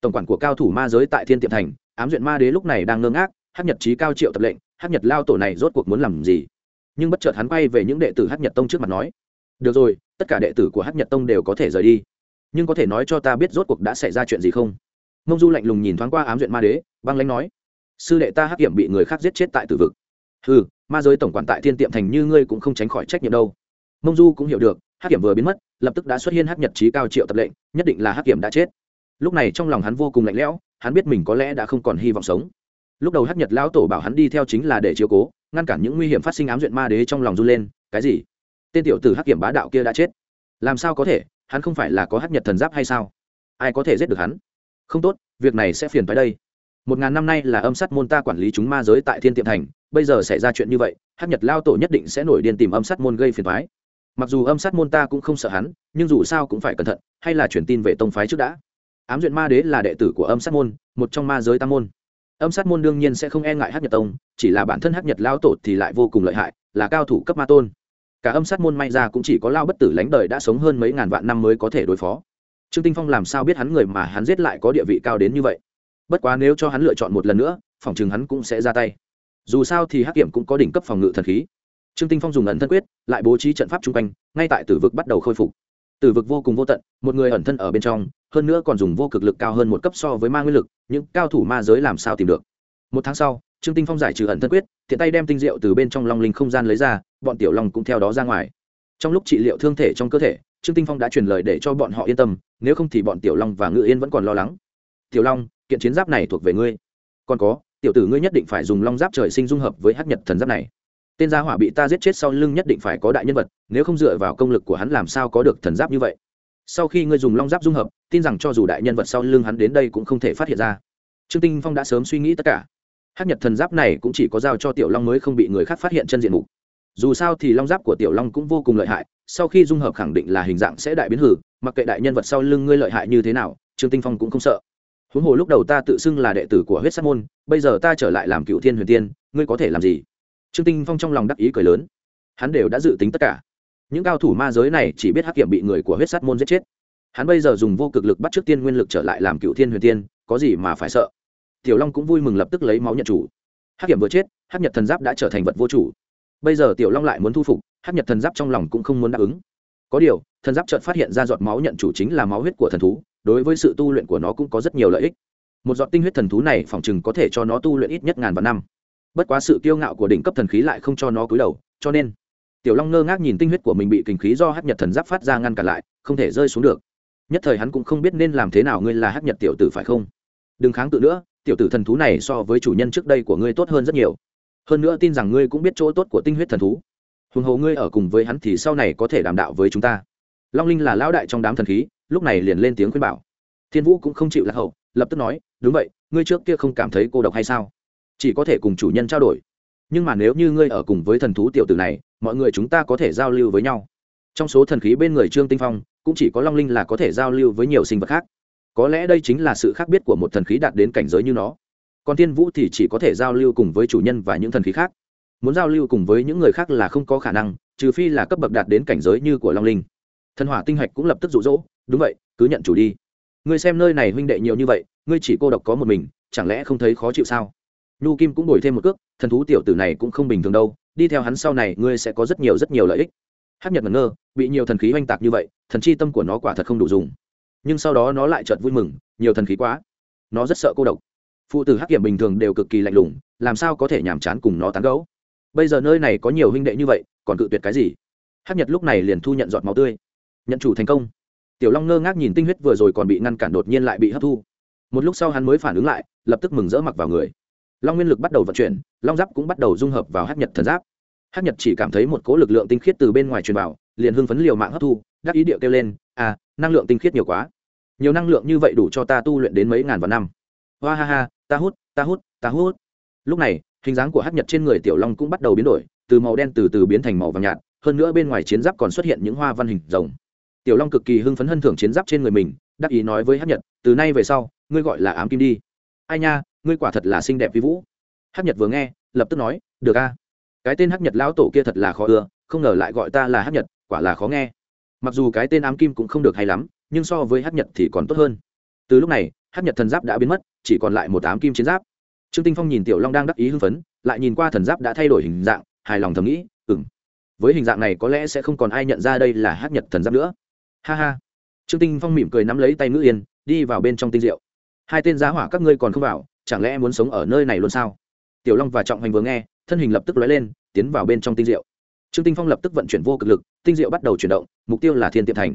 tổng quản của cao thủ ma giới tại thiên tiệm thành, ám duyện ma đế lúc này đang ngơ ngác hắc nhật trí cao triệu tập lệnh hắc nhật lao tổ này rốt cuộc muốn làm gì? Nhưng bất chợt hắn quay về những đệ tử hắc nhật tông trước mặt nói, được rồi, tất cả đệ tử của hắc nhật tông đều có thể rời đi. Nhưng có thể nói cho ta biết rốt cuộc đã xảy ra chuyện gì không? Mông du lạnh lùng nhìn thoáng qua ám duyện ma đế, băng lãnh nói, sư đệ ta hắc kiểm bị người khác giết chết tại tử vực. Ừ ma giới tổng quản tại thiên tiệm thành như ngươi cũng không tránh khỏi trách nhiệm đâu. Mông du cũng hiểu được, hắc kiểm vừa biến mất, lập tức đã xuất hiện hắc nhật trí cao triệu tập lệnh, nhất định là hắc kiểm đã chết. Lúc này trong lòng hắn vô cùng lạnh lẽo, hắn biết mình có lẽ đã không còn hy vọng sống lúc đầu hắc nhật lão tổ bảo hắn đi theo chính là để chiếu cố, ngăn cản những nguy hiểm phát sinh ám duyện ma đế trong lòng run lên, cái gì? Tên tiểu tử hắc kiểm bá đạo kia đã chết? Làm sao có thể? Hắn không phải là có hắc nhật thần giáp hay sao? Ai có thể giết được hắn? Không tốt, việc này sẽ phiền tới đây. Một ngàn năm nay là âm sát môn ta quản lý chúng ma giới tại thiên tiệm thành, bây giờ xảy ra chuyện như vậy, hắc nhật lao tổ nhất định sẽ nổi điên tìm âm sát môn gây phiền thoái mặc dù âm sát môn ta cũng không sợ hắn, nhưng dù sao cũng phải cẩn thận, hay là chuyển tin về tông phái trước đã. Ám duyện ma đế là đệ tử của âm sát môn, một trong ma giới tam môn âm sát môn đương nhiên sẽ không e ngại hát nhật tông, chỉ là bản thân hát nhật lao tổ thì lại vô cùng lợi hại, là cao thủ cấp ma tôn. Cả âm sát môn may ra cũng chỉ có lao bất tử lánh đời đã sống hơn mấy ngàn vạn năm mới có thể đối phó. Trương tinh phong làm sao biết hắn người mà hắn giết lại có địa vị cao đến như vậy? Bất quá nếu cho hắn lựa chọn một lần nữa, phòng chừng hắn cũng sẽ ra tay. Dù sao thì hắc kiểm cũng có đỉnh cấp phòng ngự thần khí. Trương tinh phong dùng ẩn thân quyết, lại bố trí trận pháp chung quanh, ngay tại tử vực bắt đầu khôi phục. Tử vực vô cùng vô tận, một người ẩn thân ở bên trong hơn nữa còn dùng vô cực lực cao hơn một cấp so với ma nguyên lực, những cao thủ ma giới làm sao tìm được? Một tháng sau, trương tinh phong giải trừ ẩn thân quyết tiện tay đem tinh rượu từ bên trong long linh không gian lấy ra, bọn tiểu long cũng theo đó ra ngoài. Trong lúc trị liệu thương thể trong cơ thể, trương tinh phong đã truyền lời để cho bọn họ yên tâm, nếu không thì bọn tiểu long và ngự yên vẫn còn lo lắng. Tiểu long, kiện chiến giáp này thuộc về ngươi. Còn có, tiểu tử ngươi nhất định phải dùng long giáp trời sinh dung hợp với hắc nhật thần giáp này. Tên gia hỏa bị ta giết chết sau lưng nhất định phải có đại nhân vật, nếu không dựa vào công lực của hắn làm sao có được thần giáp như vậy? Sau khi ngươi dùng long giáp dung hợp, tin rằng cho dù đại nhân vật sau lưng hắn đến đây cũng không thể phát hiện ra. Trương tinh phong đã sớm suy nghĩ tất cả. Hát nhật thần giáp này cũng chỉ có giao cho tiểu long mới không bị người khác phát hiện chân diện mục. Dù sao thì long giáp của tiểu long cũng vô cùng lợi hại, sau khi dung hợp khẳng định là hình dạng sẽ đại biến hử, mặc kệ đại nhân vật sau lưng ngươi lợi hại như thế nào, trương tinh phong cũng không sợ. Huống hồ lúc đầu ta tự xưng là đệ tử của huyết sát môn, bây giờ ta trở lại làm cựu thiên huyền tiên, ngươi có thể làm gì? Trương tinh phong trong lòng đắc ý cười lớn. Hắn đều đã dự tính tất cả những cao thủ ma giới này chỉ biết hắc kiểm bị người của huyết sát môn giết chết. Hắn bây giờ dùng vô cực lực bắt trước tiên nguyên lực trở lại làm cựu thiên huyền tiên, có gì mà phải sợ? Tiểu long cũng vui mừng lập tức lấy máu nhận chủ. Hắc kiểm vừa chết, hắc nhật thần giáp đã trở thành vật vô chủ. Bây giờ tiểu long lại muốn thu phục, hắc nhật thần giáp trong lòng cũng không muốn đáp ứng. Có điều, thần giáp chợt phát hiện ra giọt máu nhận chủ chính là máu huyết của thần thú, đối với sự tu luyện của nó cũng có rất nhiều lợi ích. Một giọt tinh huyết thần thú này phỏng chừng có thể cho nó tu luyện ít nhất ngàn vạn năm. Bất quá sự kiêu ngạo của đỉnh cấp thần khí lại không cho nó cúi đầu, cho nên tiểu long ngơ ngác nhìn tinh huyết của mình bị kinh khí do hắc nhật thần giáp phát ra ngăn cản lại, không thể rơi xuống được. Nhất thời hắn cũng không biết nên làm thế nào ngươi là hắc nhật tiểu tử phải không? Đừng kháng cự nữa, tiểu tử thần thú này so với chủ nhân trước đây của ngươi tốt hơn rất nhiều. Hơn nữa tin rằng ngươi cũng biết chỗ tốt của tinh huyết thần thú. Hùng hồ ngươi ở cùng với hắn thì sau này có thể đảm đạo với chúng ta. Long linh là lão đại trong đám thần khí, lúc này liền lên tiếng khuyên bảo. Thiên vũ cũng không chịu lạc hậu, lập tức nói, đúng vậy, ngươi trước kia không cảm thấy cô độc hay sao? Chỉ có thể cùng chủ nhân trao đổi nhưng mà nếu như ngươi ở cùng với thần thú tiểu tử này, mọi người chúng ta có thể giao lưu với nhau. Trong số thần khí bên người trương tinh phong, cũng chỉ có long linh là có thể giao lưu với nhiều sinh vật khác. Có lẽ đây chính là sự khác biệt của một thần khí đạt đến cảnh giới như nó. Còn thiên vũ thì chỉ có thể giao lưu cùng với chủ nhân và những thần khí khác. Muốn giao lưu cùng với những người khác là không có khả năng, trừ phi là cấp bậc đạt đến cảnh giới như của long linh. Thần hỏa tinh hạch cũng lập tức rụ rỗ đúng vậy, cứ nhận chủ đi. Ngươi xem nơi này huynh đệ nhiều như vậy, ngươi chỉ cô độc có một mình, chẳng lẽ không thấy khó chịu sao? Nhu kim cũng đổi thêm một cước, thần thú tiểu tử này cũng không bình thường đâu, đi theo hắn sau này ngươi sẽ có rất nhiều rất nhiều lợi ích. Hát nhật ngẩn ngơ, bị nhiều thần khí oanh tạc như vậy, thần chi tâm của nó quả thật không đủ dùng. Nhưng sau đó nó lại chợt vui mừng, nhiều thần khí quá. Nó rất sợ cô độc. Phụ tử hắc kiểm bình thường đều cực kỳ lạnh lùng, làm sao có thể nhàm chán cùng nó tán gẫu? bây giờ nơi này có nhiều huynh đệ như vậy, còn cự tuyệt cái gì? Hắc nhật lúc này liền thu nhận giọt máu tươi. Nhận chủ thành công. Tiểu long ngơ ngác nhìn tinh huyết vừa rồi còn bị ngăn cản đột nhiên lại bị hấp thu. Một lúc sau hắn mới phản ứng lại, lập tức mừng rỡ mặc vào người long nguyên lực bắt đầu vận chuyển long giáp cũng bắt đầu dung hợp vào hát nhật thần giáp hát nhật chỉ cảm thấy một cỗ lực lượng tinh khiết từ bên ngoài truyền vào liền hưng phấn liều mạng hấp thu đắc ý điệu kêu lên à năng lượng tinh khiết nhiều quá nhiều năng lượng như vậy đủ cho ta tu luyện đến mấy ngàn vạn năm hoa ha ha ta hút ta hút ta hút lúc này hình dáng của hát nhật trên người tiểu long cũng bắt đầu biến đổi từ màu đen từ từ biến thành màu vàng nhạt hơn nữa bên ngoài chiến giáp còn xuất hiện những hoa văn hình rồng tiểu long cực kỳ hưng phấn hân thưởng chiến giáp trên người mình đắc ý nói với hát nhật từ nay về sau ngươi gọi là ám kim đi ai nha ngươi quả thật là xinh đẹp vi vũ. Hắc nhật vừa nghe lập tức nói được a. Cái tên Hắc nhật lão tổ kia thật là khó ưa không ngờ lại gọi ta là Hắc nhật quả là khó nghe. Mặc dù cái tên ám kim cũng không được hay lắm nhưng so với Hắc nhật thì còn tốt hơn. Từ lúc này Hắc nhật thần giáp đã biến mất chỉ còn lại một ám kim chiến giáp. Trương tinh phong nhìn tiểu long đang đắc ý hưng phấn lại nhìn qua thần giáp đã thay đổi hình dạng hài lòng thầm nghĩ ừm, với hình dạng này có lẽ sẽ không còn ai nhận ra đây là Hắc nhật thần giáp nữa. Ha ha. Trương tinh phong mỉm cười nắm lấy tay ngữ yên đi vào bên trong tinh rượu hai tên giá hỏa các ngươi còn không vào chẳng lẽ muốn sống ở nơi này luôn sao tiểu long và trọng hành vừa nghe, thân hình lập tức lóe lên, tiến vào bên trong tinh diệu. trương tinh phong lập tức vận chuyển vô cực lực, tinh diệu bắt đầu chuyển động, mục tiêu là thiên tiệm thành